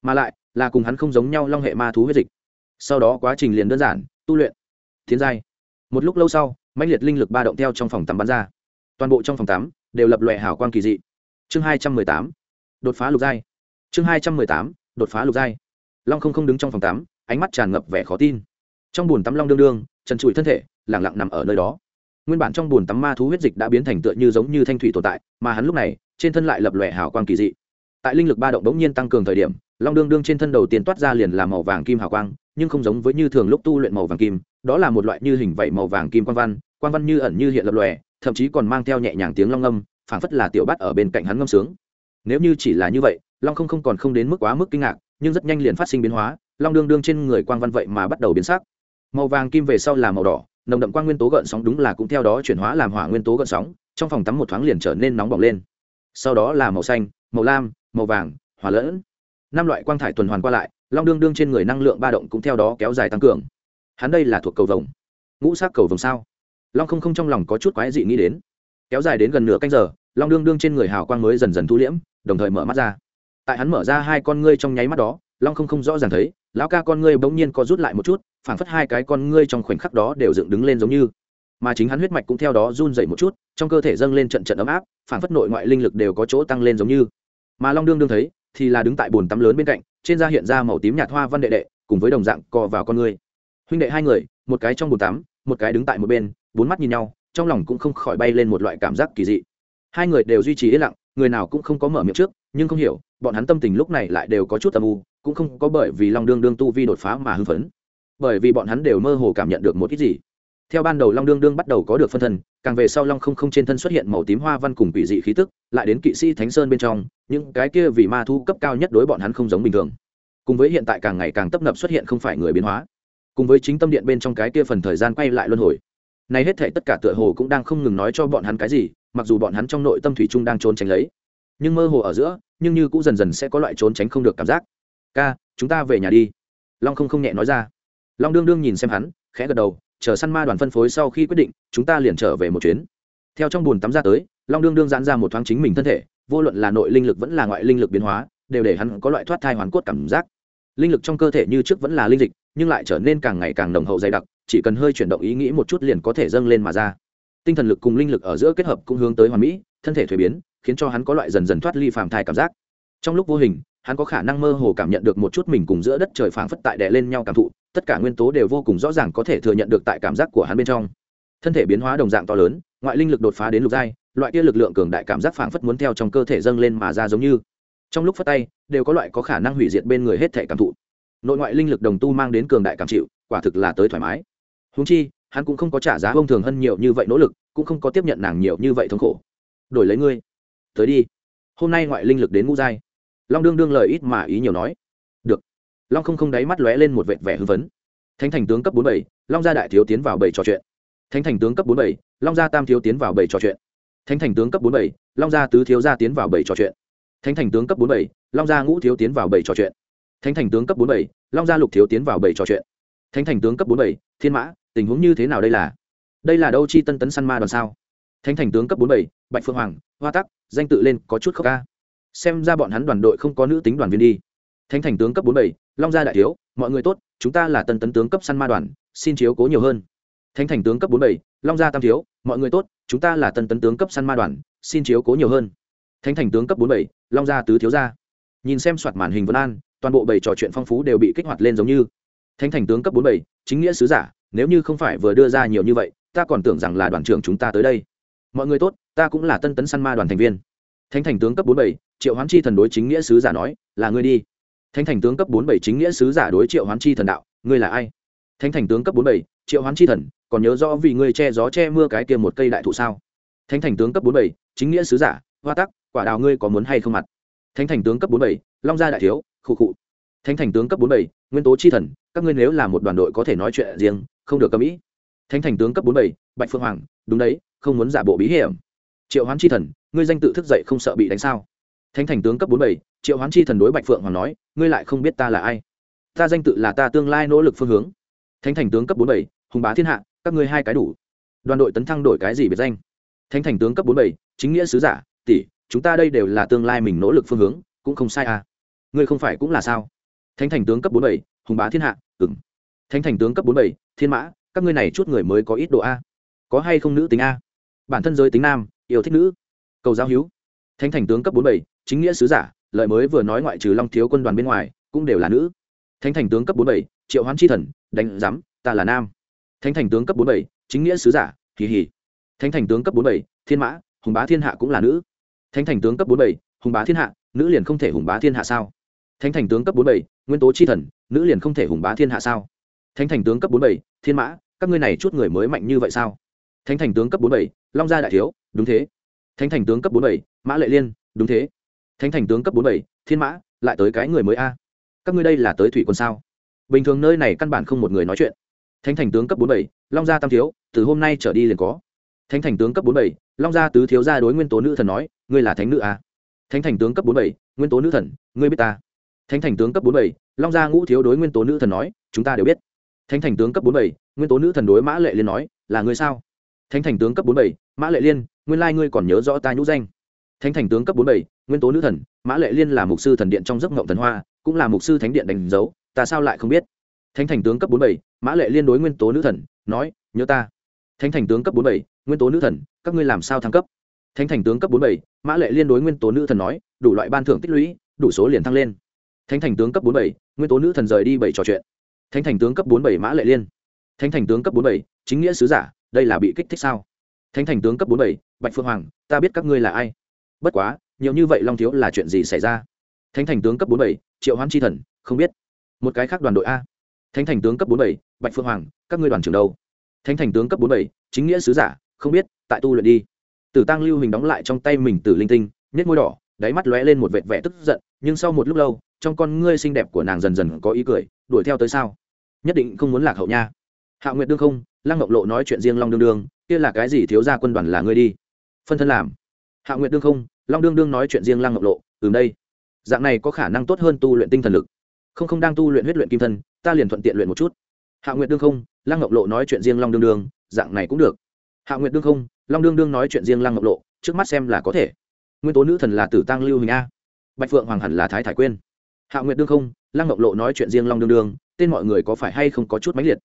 Mà lại, là cùng hắn không giống nhau long hệ ma thú huyết dịch sau đó quá trình liền đơn giản, tu luyện thiên giai. Một lúc lâu sau, mãnh liệt linh lực ba động theo trong phòng tắm bắn ra. Toàn bộ trong phòng tắm đều lập lòe hào quang kỳ dị. Chương hai trăm mười tám, đột phá lục giai. Chương hai trăm mười tám, đột phá lục giai. Long không không đứng trong phòng tắm, ánh mắt tràn ngập vẻ khó tin. Trong b tắm long đương đương, trần trụi thân thể, lẳng lặng nằm ở nơi đó. Nguyên bản trong b tắm ma thú huyết dịch đã biến thành tựa như giống như thanh thủy tồn tại, mà hắn lúc này, trên thân lại lập lòe hào quang kỳ dị. Tại linh lực ba động đống nhiên tăng cường thời điểm long đương đương trên thân đầu tiên toát ra liền là màu vàng kim hào quang nhưng không giống với như thường lúc tu luyện màu vàng kim đó là một loại như hình vậy màu vàng kim quang văn quang văn như ẩn như hiện lập lòe thậm chí còn mang theo nhẹ nhàng tiếng long âm, phảng phất là tiểu bát ở bên cạnh hắn ngâm sướng. Nếu như chỉ là như vậy long không không còn không đến mức quá mức kinh ngạc nhưng rất nhanh liền phát sinh biến hóa long đương đương trên người quang văn vậy mà bắt đầu biến sắc. Màu vàng kim về sau là màu đỏ nồng đậm quang nguyên tố gợn sóng đúng là cũng theo đó chuyển hóa làm hỏa nguyên tố gợn sóng trong phòng tắm một thoáng liền trở nên nóng bỏng lên. Sau đó là màu xanh màu lam màu vàng hỏa lẫn năm loại quang thải tuần hoàn qua lại, long đương đương trên người năng lượng ba động cũng theo đó kéo dài tăng cường. Hắn đây là thuộc cầu vồng. Ngũ sát cầu vồng sao? Long không không trong lòng có chút quái dị nghĩ đến. Kéo dài đến gần nửa canh giờ, long đương đương trên người hào quang mới dần dần thu liễm, đồng thời mở mắt ra. Tại hắn mở ra hai con ngươi trong nháy mắt đó, long không không rõ ràng thấy, lão ca con ngươi bỗng nhiên có rút lại một chút, phảng phất hai cái con ngươi trong khoảnh khắc đó đều dựng đứng lên giống như. Mà chính hắn huyết mạch cũng theo đó run dậy một chút, trong cơ thể dâng lên trận trận ấm áp, phảng phất nội ngoại linh lực đều có chỗ tăng lên giống như. Mà long đương đương thấy thì là đứng tại bồn tắm lớn bên cạnh, trên da hiện ra màu tím nhạt hoa văn đệ đệ, cùng với đồng dạng cò vào con người. huynh đệ hai người, một cái trong bồn tắm, một cái đứng tại một bên, bốn mắt nhìn nhau, trong lòng cũng không khỏi bay lên một loại cảm giác kỳ dị. Hai người đều duy trì yên lặng, người nào cũng không có mở miệng trước, nhưng không hiểu, bọn hắn tâm tình lúc này lại đều có chút tầm u, cũng không có bởi vì long đương đương tu vi đột phá mà hưng phấn. Bởi vì bọn hắn đều mơ hồ cảm nhận được một ít gì theo ban đầu long đương đương bắt đầu có được phân thân, càng về sau long không không trên thân xuất hiện màu tím hoa văn cùng quỷ dị khí tức, lại đến kỵ sĩ thánh sơn bên trong, những cái kia vì ma thu cấp cao nhất đối bọn hắn không giống bình thường. Cùng với hiện tại càng ngày càng tấp nập xuất hiện không phải người biến hóa. Cùng với chính tâm điện bên trong cái kia phần thời gian quay lại luân hồi. Nay hết thể tất cả tựa hồ cũng đang không ngừng nói cho bọn hắn cái gì, mặc dù bọn hắn trong nội tâm thủy chung đang trốn tránh lấy. Nhưng mơ hồ ở giữa, nhưng như cũng dần dần sẽ có loại trốn tránh không được cảm giác. Ca, chúng ta về nhà đi. Long không không nhẹ nói ra. Long đương đương nhìn xem hắn, khẽ gật đầu chờ săn ma đoàn phân phối sau khi quyết định, chúng ta liền trở về một chuyến. Theo trong bùn tắm ra tới, long đương đương giãn ra một thoáng chính mình thân thể, vô luận là nội linh lực vẫn là ngoại linh lực biến hóa, đều để hắn có loại thoát thai hoàn cốt cảm giác. Linh lực trong cơ thể như trước vẫn là linh dịch, nhưng lại trở nên càng ngày càng nồng hậu dày đặc, chỉ cần hơi chuyển động ý nghĩ một chút liền có thể dâng lên mà ra. Tinh thần lực cùng linh lực ở giữa kết hợp cũng hướng tới hoàn mỹ, thân thể thuế biến, khiến cho hắn có loại dần dần thoát ly phàm thai cảm giác. Trong lúc vô hình hắn có khả năng mơ hồ cảm nhận được một chút mình cùng giữa đất trời phảng phất tại đè lên nhau cảm thụ, tất cả nguyên tố đều vô cùng rõ ràng có thể thừa nhận được tại cảm giác của hắn bên trong. Thân thể biến hóa đồng dạng to lớn, ngoại linh lực đột phá đến lục giai, loại kia lực lượng cường đại cảm giác phảng phất muốn theo trong cơ thể dâng lên mà ra giống như. Trong lúc phát tay, đều có loại có khả năng hủy diệt bên người hết thể cảm thụ. Nội ngoại linh lực đồng tu mang đến cường đại cảm chịu, quả thực là tới thoải mái. Húng chi, hắn cũng không có trả giá bông thường hơn nhiều như vậy nỗ lực, cũng không có tiếp nhận nàng nhiều như vậy thống khổ. Đổi lấy ngươi, tới đi. Hôm nay ngoại linh lực đến ngũ giai long đương đương lời ít mà ý nhiều nói. Được. Long không không đáy mắt lóe lên một vệt vẻ hưng phấn. Thánh thành tướng cấp bốn bảy, long gia đại thiếu tiến vào bảy trò chuyện. Thánh thành tướng cấp bốn bảy, long gia tam thiếu tiến vào bảy trò chuyện. Thánh thành tướng cấp bốn bảy, long gia tứ thiếu gia tiến vào bảy trò chuyện. Thánh thành tướng cấp bốn bảy, long gia ngũ thiếu tiến vào bảy trò chuyện. Thánh thành tướng cấp bốn bảy, long gia lục thiếu tiến vào bảy trò chuyện. Thánh thành tướng cấp bốn bảy, thiên mã, tình huống như thế nào đây là? Đây là đâu chi tân tấn săn ma đoàn sao? Thánh thành tướng cấp bốn bảy, bạch phương hoàng, hoa tắc, danh tự lên có chút khóc ca xem ra bọn hắn đoàn đội không có nữ tính đoàn viên đi. Thánh thành tướng cấp bốn bảy, long gia đại thiếu, mọi người tốt, chúng ta là tân tấn tướng cấp săn ma đoàn, xin chiếu cố nhiều hơn. Thánh thành tướng cấp bốn bảy, long gia tam thiếu, mọi người tốt, chúng ta là tân tấn tướng cấp săn ma đoàn, xin chiếu cố nhiều hơn. Thánh thành tướng cấp bốn bảy, long gia tứ thiếu gia. Nhìn xem soạt màn hình vân an, toàn bộ bảy trò chuyện phong phú đều bị kích hoạt lên giống như. Thánh thành tướng cấp bốn bảy, chính nghĩa sứ giả, nếu như không phải vừa đưa ra nhiều như vậy, ta còn tưởng rằng là đoàn trưởng chúng ta tới đây. Mọi người tốt, ta cũng là tân tấn săn ma đoàn thành viên thánh thành tướng cấp bốn bảy, triệu hoán chi thần đối chính nghĩa sứ giả nói, là ngươi đi. Thánh thành tướng cấp bốn bảy chính nghĩa sứ giả đối triệu hoán chi thần đạo, ngươi là ai? Thánh thành tướng cấp bốn bảy, triệu hoán chi thần, còn nhớ rõ vì ngươi che gió che mưa cái kia một cây đại thụ sao? Thánh thành tướng cấp bốn bảy, chính nghĩa sứ giả, hoa tắc, quả đào ngươi có muốn hay không mặt? Thánh thành tướng cấp bốn bảy, long gia đại thiếu, khụ khụ. Thánh thành tướng cấp bốn bảy, nguyên tố chi thần, các ngươi nếu là một đoàn đội có thể nói chuyện riêng, không được cầm ý. Thánh thành tướng cấp bốn bảy, bạch phương hoàng, đúng đấy, không muốn giả bộ bí hiểm triệu hoán chi thần, ngươi danh tự thức dậy không sợ bị đánh sao? Thánh thành tướng cấp bốn bảy, triệu hoán chi thần đối bạch phượng hoàng nói, ngươi lại không biết ta là ai. Ta danh tự là ta tương lai nỗ lực phương hướng. Thánh thành tướng cấp bốn bảy, hùng bá thiên hạ, các ngươi hai cái đủ. Đoàn đội tấn thăng đổi cái gì biệt danh? Thánh thành tướng cấp bốn bảy, chính nghĩa sứ giả, tỷ, chúng ta đây đều là tương lai mình nỗ lực phương hướng, cũng không sai à. Ngươi không phải cũng là sao? Thánh thành tướng cấp bốn bảy, hùng bá thiên hạ ừng thánh thành tướng cấp bốn bảy, thiên mã, các ngươi này chút người mới có ít độ a. Có hay không nữ tính a? Bản thân giới tính nam yêu thích nữ. Cầu giáo hữu. Thánh thành tướng cấp bốn bảy, chính nghĩa sứ giả lợi mới vừa nói ngoại trừ long thiếu quân đoàn bên ngoài, cũng đều là nữ. Thánh thành tướng cấp bốn bảy, triệu hoán chi thần, đánh giám, ta là nam. Thánh thành tướng cấp bốn bảy, chính nghĩa sứ giả kỳ hỉ thánh thành tướng cấp bốn bảy, thiên mã, hùng bá thiên hạ cũng là nữ. Thánh thành tướng cấp bốn bảy, hùng bá thiên hạ, nữ liền không thể hùng bá thiên hạ sao? Thánh thành tướng cấp bốn bảy, nguyên tố chi thần, nữ liền không thể hùng bá thiên hạ sao? Thánh thành tướng cấp bốn bảy, thiên mã, các ngươi này chút người mới mạnh như vậy sao? Thánh thành tướng cấp bốn bảy, long gia đại thiếu đúng thế. Thánh thành tướng cấp bốn bảy, mã lệ liên, đúng thế. Thánh thành tướng cấp bốn bảy, thiên mã, lại tới cái người mới a. Các ngươi đây là tới thủy quân sao? Bình thường nơi này căn bản không một người nói chuyện. Thánh thành tướng cấp bốn bảy, long gia tam thiếu, từ hôm nay trở đi liền có. Thánh thành tướng cấp bốn bảy, long gia tứ thiếu gia đối nguyên tố nữ thần nói, ngươi là thánh nữ a. Thánh thành tướng cấp bốn bảy, nguyên tố nữ thần, ngươi biết ta. Thánh thành tướng cấp bốn bảy, long gia ngũ thiếu đối nguyên tố nữ thần nói, chúng ta đều biết. Thánh thành tướng cấp bốn bảy, nguyên tố nữ thần đối mã lệ liên nói, là ngươi sao? Thánh thành tướng cấp bốn bảy, mã lệ liên, nguyên lai ngươi còn nhớ rõ ta nhũ danh. Thánh thành tướng cấp bốn bảy, nguyên tố nữ thần, mã lệ liên là mục sư thần điện trong giấc ngộng thần hoa, cũng là mục sư thánh điện đánh dấu, ta sao lại không biết? Thánh thành tướng cấp bốn bảy, mã lệ liên đối nguyên tố nữ thần, nói, nhớ ta. Thánh thành tướng cấp bốn bảy, nguyên tố nữ thần, các ngươi làm sao thăng cấp? Thánh thành tướng cấp bốn bảy, mã lệ liên đối nguyên tố nữ thần nói, đủ loại ban thưởng tích lũy, đủ số liền thăng lên. Thánh thành tướng cấp bốn bảy, nguyên tố nữ thần rời đi bảy trò chuyện. Thánh thành tướng cấp bốn bảy, mã lệ liên. Thánh thành tướng cấp bốn bảy, chính nghĩa sứ giả đây là bị kích thích sao? Thánh thành tướng cấp bốn bảy, bạch phương hoàng, ta biết các ngươi là ai. Bất quá, nhiều như vậy long thiếu là chuyện gì xảy ra? Thánh thành tướng cấp bốn bảy, triệu hoán tri thần, không biết. Một cái khác đoàn đội a. Thánh thành tướng cấp bốn bảy, bạch phương hoàng, các ngươi đoàn trưởng đâu? Thánh thành tướng cấp bốn bảy, chính nghĩa sứ giả, không biết, tại tu luyện đi. Tử tăng lưu hình đóng lại trong tay mình từ linh tinh nhét môi đỏ, đáy mắt lóe lên một vệt vẻ tức giận, nhưng sau một lúc lâu, trong con ngươi xinh đẹp của nàng dần dần có ý cười, đuổi theo tới sao? Nhất định không muốn lạc hậu nha. Hạ nguyệt đương không lăng ngọc lộ nói chuyện riêng long đương đương, kia là cái gì thiếu gia quân đoàn là ngươi đi? Phân thân làm. Hạ nguyệt đương không, long đương đương nói chuyện riêng lăng ngọc lộ từ đây. Dạng này có khả năng tốt hơn tu luyện tinh thần lực. Không không đang tu luyện huyết luyện kim thân, ta liền thuận tiện luyện một chút. Hạ nguyệt đương không, lăng ngọc lộ nói chuyện riêng long đương đương, dạng này cũng được. Hạ nguyệt đương không, long đương đương nói chuyện riêng lăng ngọc lộ, trước mắt xem là có thể. Nguyên tố nữ thần là tử tăng lưu hình a. Bạch phượng hoàng hẳn là thái thải quyên. Hạ nguyệt đương không, lăng ngọc lộ nói chuyện riêng long đương đương, tên mọi người có phải hay không có chút mãnh liệt?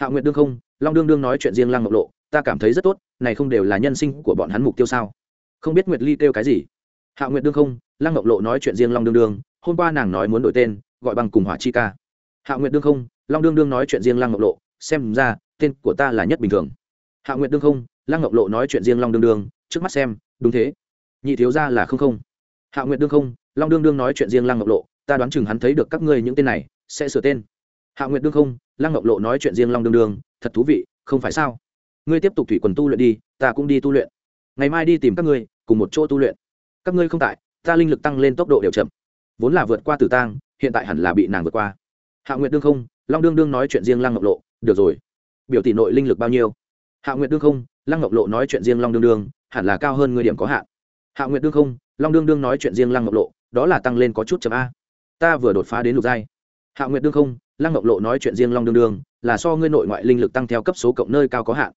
Hạ nguyệt đương không, long đương đương nói chuyện riêng lăng ngọc lộ, ta cảm thấy rất tốt, này không đều là nhân sinh của bọn hắn mục tiêu sao? Không biết nguyệt ly kêu cái gì? Hạ nguyệt đương không, lăng ngọc lộ nói chuyện riêng long đương đương, hôm qua nàng nói muốn đổi tên, gọi bằng cùng hỏa chi ca. Hạ nguyệt đương không, long đương đương nói chuyện riêng lăng ngọc lộ, xem ra, tên của ta là nhất bình thường. Hạ nguyệt đương không, lăng ngọc lộ nói chuyện riêng long đương đương, trước mắt xem, đúng thế. Nhị thiếu ra là không không. Hạ nguyệt đương không, long đương đương nói chuyện riêng lăng ngọc lộ, ta đoán chừng hắn thấy được các ngươi những tên này, sẽ sửa tên. Hạ nguyệt đương không lăng ngọc lộ nói chuyện riêng long đương đương, thật thú vị, không phải sao? Ngươi tiếp tục thủy quần tu luyện đi, ta cũng đi tu luyện. Ngày mai đi tìm các ngươi, cùng một chỗ tu luyện. Các ngươi không tại, ta linh lực tăng lên tốc độ đều chậm. Vốn là vượt qua tử tang, hiện tại hẳn là bị nàng vượt qua. Hạ nguyệt đương không, long đương đương nói chuyện riêng lăng ngọc lộ, được rồi. Biểu tỷ nội linh lực bao nhiêu? Hạ nguyệt đương không, lăng ngọc lộ nói chuyện riêng long đương đương, hẳn là cao hơn ngươi điểm có hạn. Hạ nguyệt đương không, long đương đương nói chuyện riêng lăng ngọc lộ, đó là tăng lên có chút chậm a. Ta vừa đột phá đến lục giai. Hạ nguyệt đương không lăng ngọc lộ nói chuyện riêng long đương đương, là so ngươi nội ngoại linh lực tăng theo cấp số cộng nơi cao có hạn.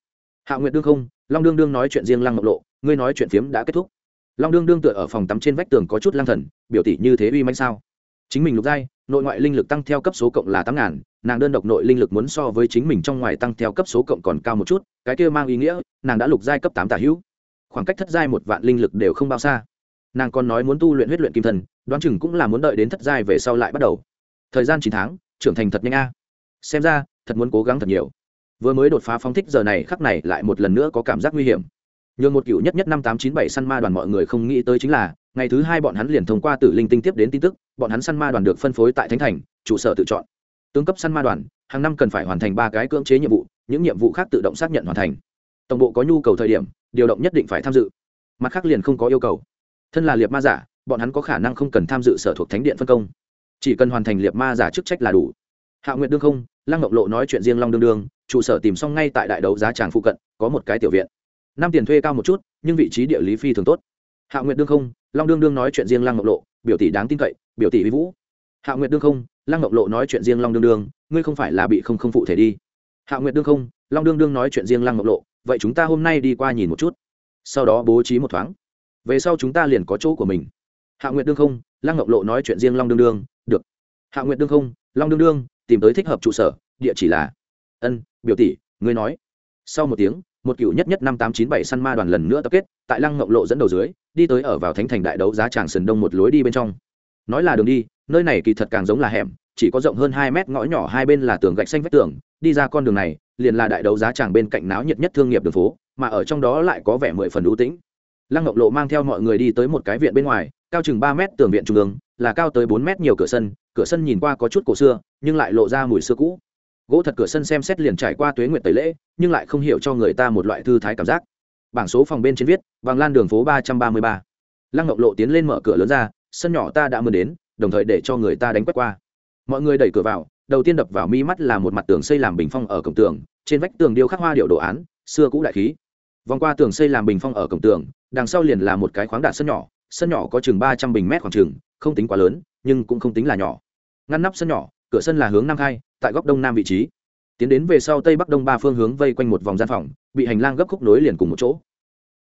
Hạ nguyệt đương không, long đương đương nói chuyện riêng lăng ngọc lộ, ngươi nói chuyện phiếm đã kết thúc. Long đương đương tựa ở phòng tắm trên vách tường có chút lang thần, biểu tỷ như thế uy manh sao? Chính mình lục giai, nội ngoại linh lực tăng theo cấp số cộng là tám ngàn, nàng đơn độc nội linh lực muốn so với chính mình trong ngoài tăng theo cấp số cộng còn cao một chút, cái kia mang ý nghĩa, nàng đã lục giai cấp tám tả hữu. Khoảng cách thất giai một vạn linh lực đều không bao xa. Nàng còn nói muốn tu luyện huyết luyện kim thần, đoán chừng cũng là muốn đợi đến thất giai về sau lại bắt đầu. Thời gian chín tháng trưởng thành thật nhanh a. Xem ra, thật muốn cố gắng thật nhiều. Vừa mới đột phá phóng thích giờ này, khắc này lại một lần nữa có cảm giác nguy hiểm. Nhường một cựu nhất nhất năm tám chín bảy săn ma đoàn mọi người không nghĩ tới chính là, ngày thứ hai bọn hắn liền thông qua tử linh tinh tiếp đến tin tức, bọn hắn săn ma đoàn được phân phối tại thánh thành, trụ sở tự chọn. Tướng cấp săn ma đoàn, hàng năm cần phải hoàn thành ba cái cưỡng chế nhiệm vụ, những nhiệm vụ khác tự động xác nhận hoàn thành. Tổng bộ có nhu cầu thời điểm, điều động nhất định phải tham dự. Mặt khác liền không có yêu cầu. Thân là liệt ma giả, bọn hắn có khả năng không cần tham dự sở thuộc thánh điện phân công chỉ cần hoàn thành liệt ma giả chức trách là đủ. Hạ nguyện đương không, lăng ngọc lộ nói chuyện riêng long đương đương, trụ sở tìm xong ngay tại đại đấu giá tràng phụ cận, có một cái tiểu viện. Năm tiền thuê cao một chút, nhưng vị trí địa lý phi thường tốt. Hạ nguyện đương không, long đương đương nói chuyện riêng lăng ngọc lộ, biểu tỷ đáng tin cậy, biểu tỷ vi vũ. Hạ nguyện đương không, lăng ngọc lộ nói chuyện riêng long đương đương, ngươi không phải là bị không không phụ thể đi. Hạ nguyện đương không, long đương đương nói chuyện riêng lăng ngọc lộ, vậy chúng ta hôm nay đi qua nhìn một chút. Sau đó bố trí một thoáng. Về sau chúng ta liền có chỗ của mình. Hạ nguyện đương không, lăng ngọc lộ nói chuyện riêng long đương đương hạ nguyện đương không, long đương đương, tìm tới thích hợp trụ sở, địa chỉ là ân, biểu tỷ, ngươi nói. Sau một tiếng, một cựu nhất nhất năm tám chín bảy săn ma đoàn lần nữa tập kết, tại lăng ngộng lộ dẫn đầu dưới, đi tới ở vào thánh thành đại đấu giá tràng sườn đông một lối đi bên trong. Nói là đường đi, nơi này kỳ thật càng giống là hẻm, chỉ có rộng hơn hai mét ngõ nhỏ, hai bên là tường gạch xanh vách tường, đi ra con đường này, liền là đại đấu giá tràng bên cạnh náo nhiệt nhất thương nghiệp đường phố, mà ở trong đó lại có vẻ mười phần ưu tĩnh. Lăng ngọc lộ mang theo mọi người đi tới một cái viện bên ngoài, cao chừng ba mét tường viện trung ương, là cao tới bốn mét nhiều cửa sân cửa sân nhìn qua có chút cổ xưa, nhưng lại lộ ra mùi xưa cũ. Gỗ thật cửa sân xem xét liền trải qua tuế nguyệt tẩy lễ, nhưng lại không hiểu cho người ta một loại thư thái cảm giác. Bảng số phòng bên trên viết vàng lan đường phố ba trăm ba mươi ba. Lăng ngọc lộ tiến lên mở cửa lớn ra, sân nhỏ ta đã mượn đến, đồng thời để cho người ta đánh quét qua. Mọi người đẩy cửa vào, đầu tiên đập vào mi mắt là một mặt tường xây làm bình phong ở cổng tường, trên vách tường điêu khắc hoa điệu đồ án, xưa cũ đại khí. Vòng qua tường xây làm bình phong ở cổng tường, đằng sau liền là một cái khoáng đạt sân nhỏ sân nhỏ có chừng ba trăm bình mét khoảng chừng, không tính quá lớn, nhưng cũng không tính là nhỏ ngăn nắp sân nhỏ, cửa sân là hướng nam khai, tại góc đông nam vị trí. Tiến đến về sau tây bắc đông ba phương hướng vây quanh một vòng gian phòng, bị hành lang gấp khúc nối liền cùng một chỗ.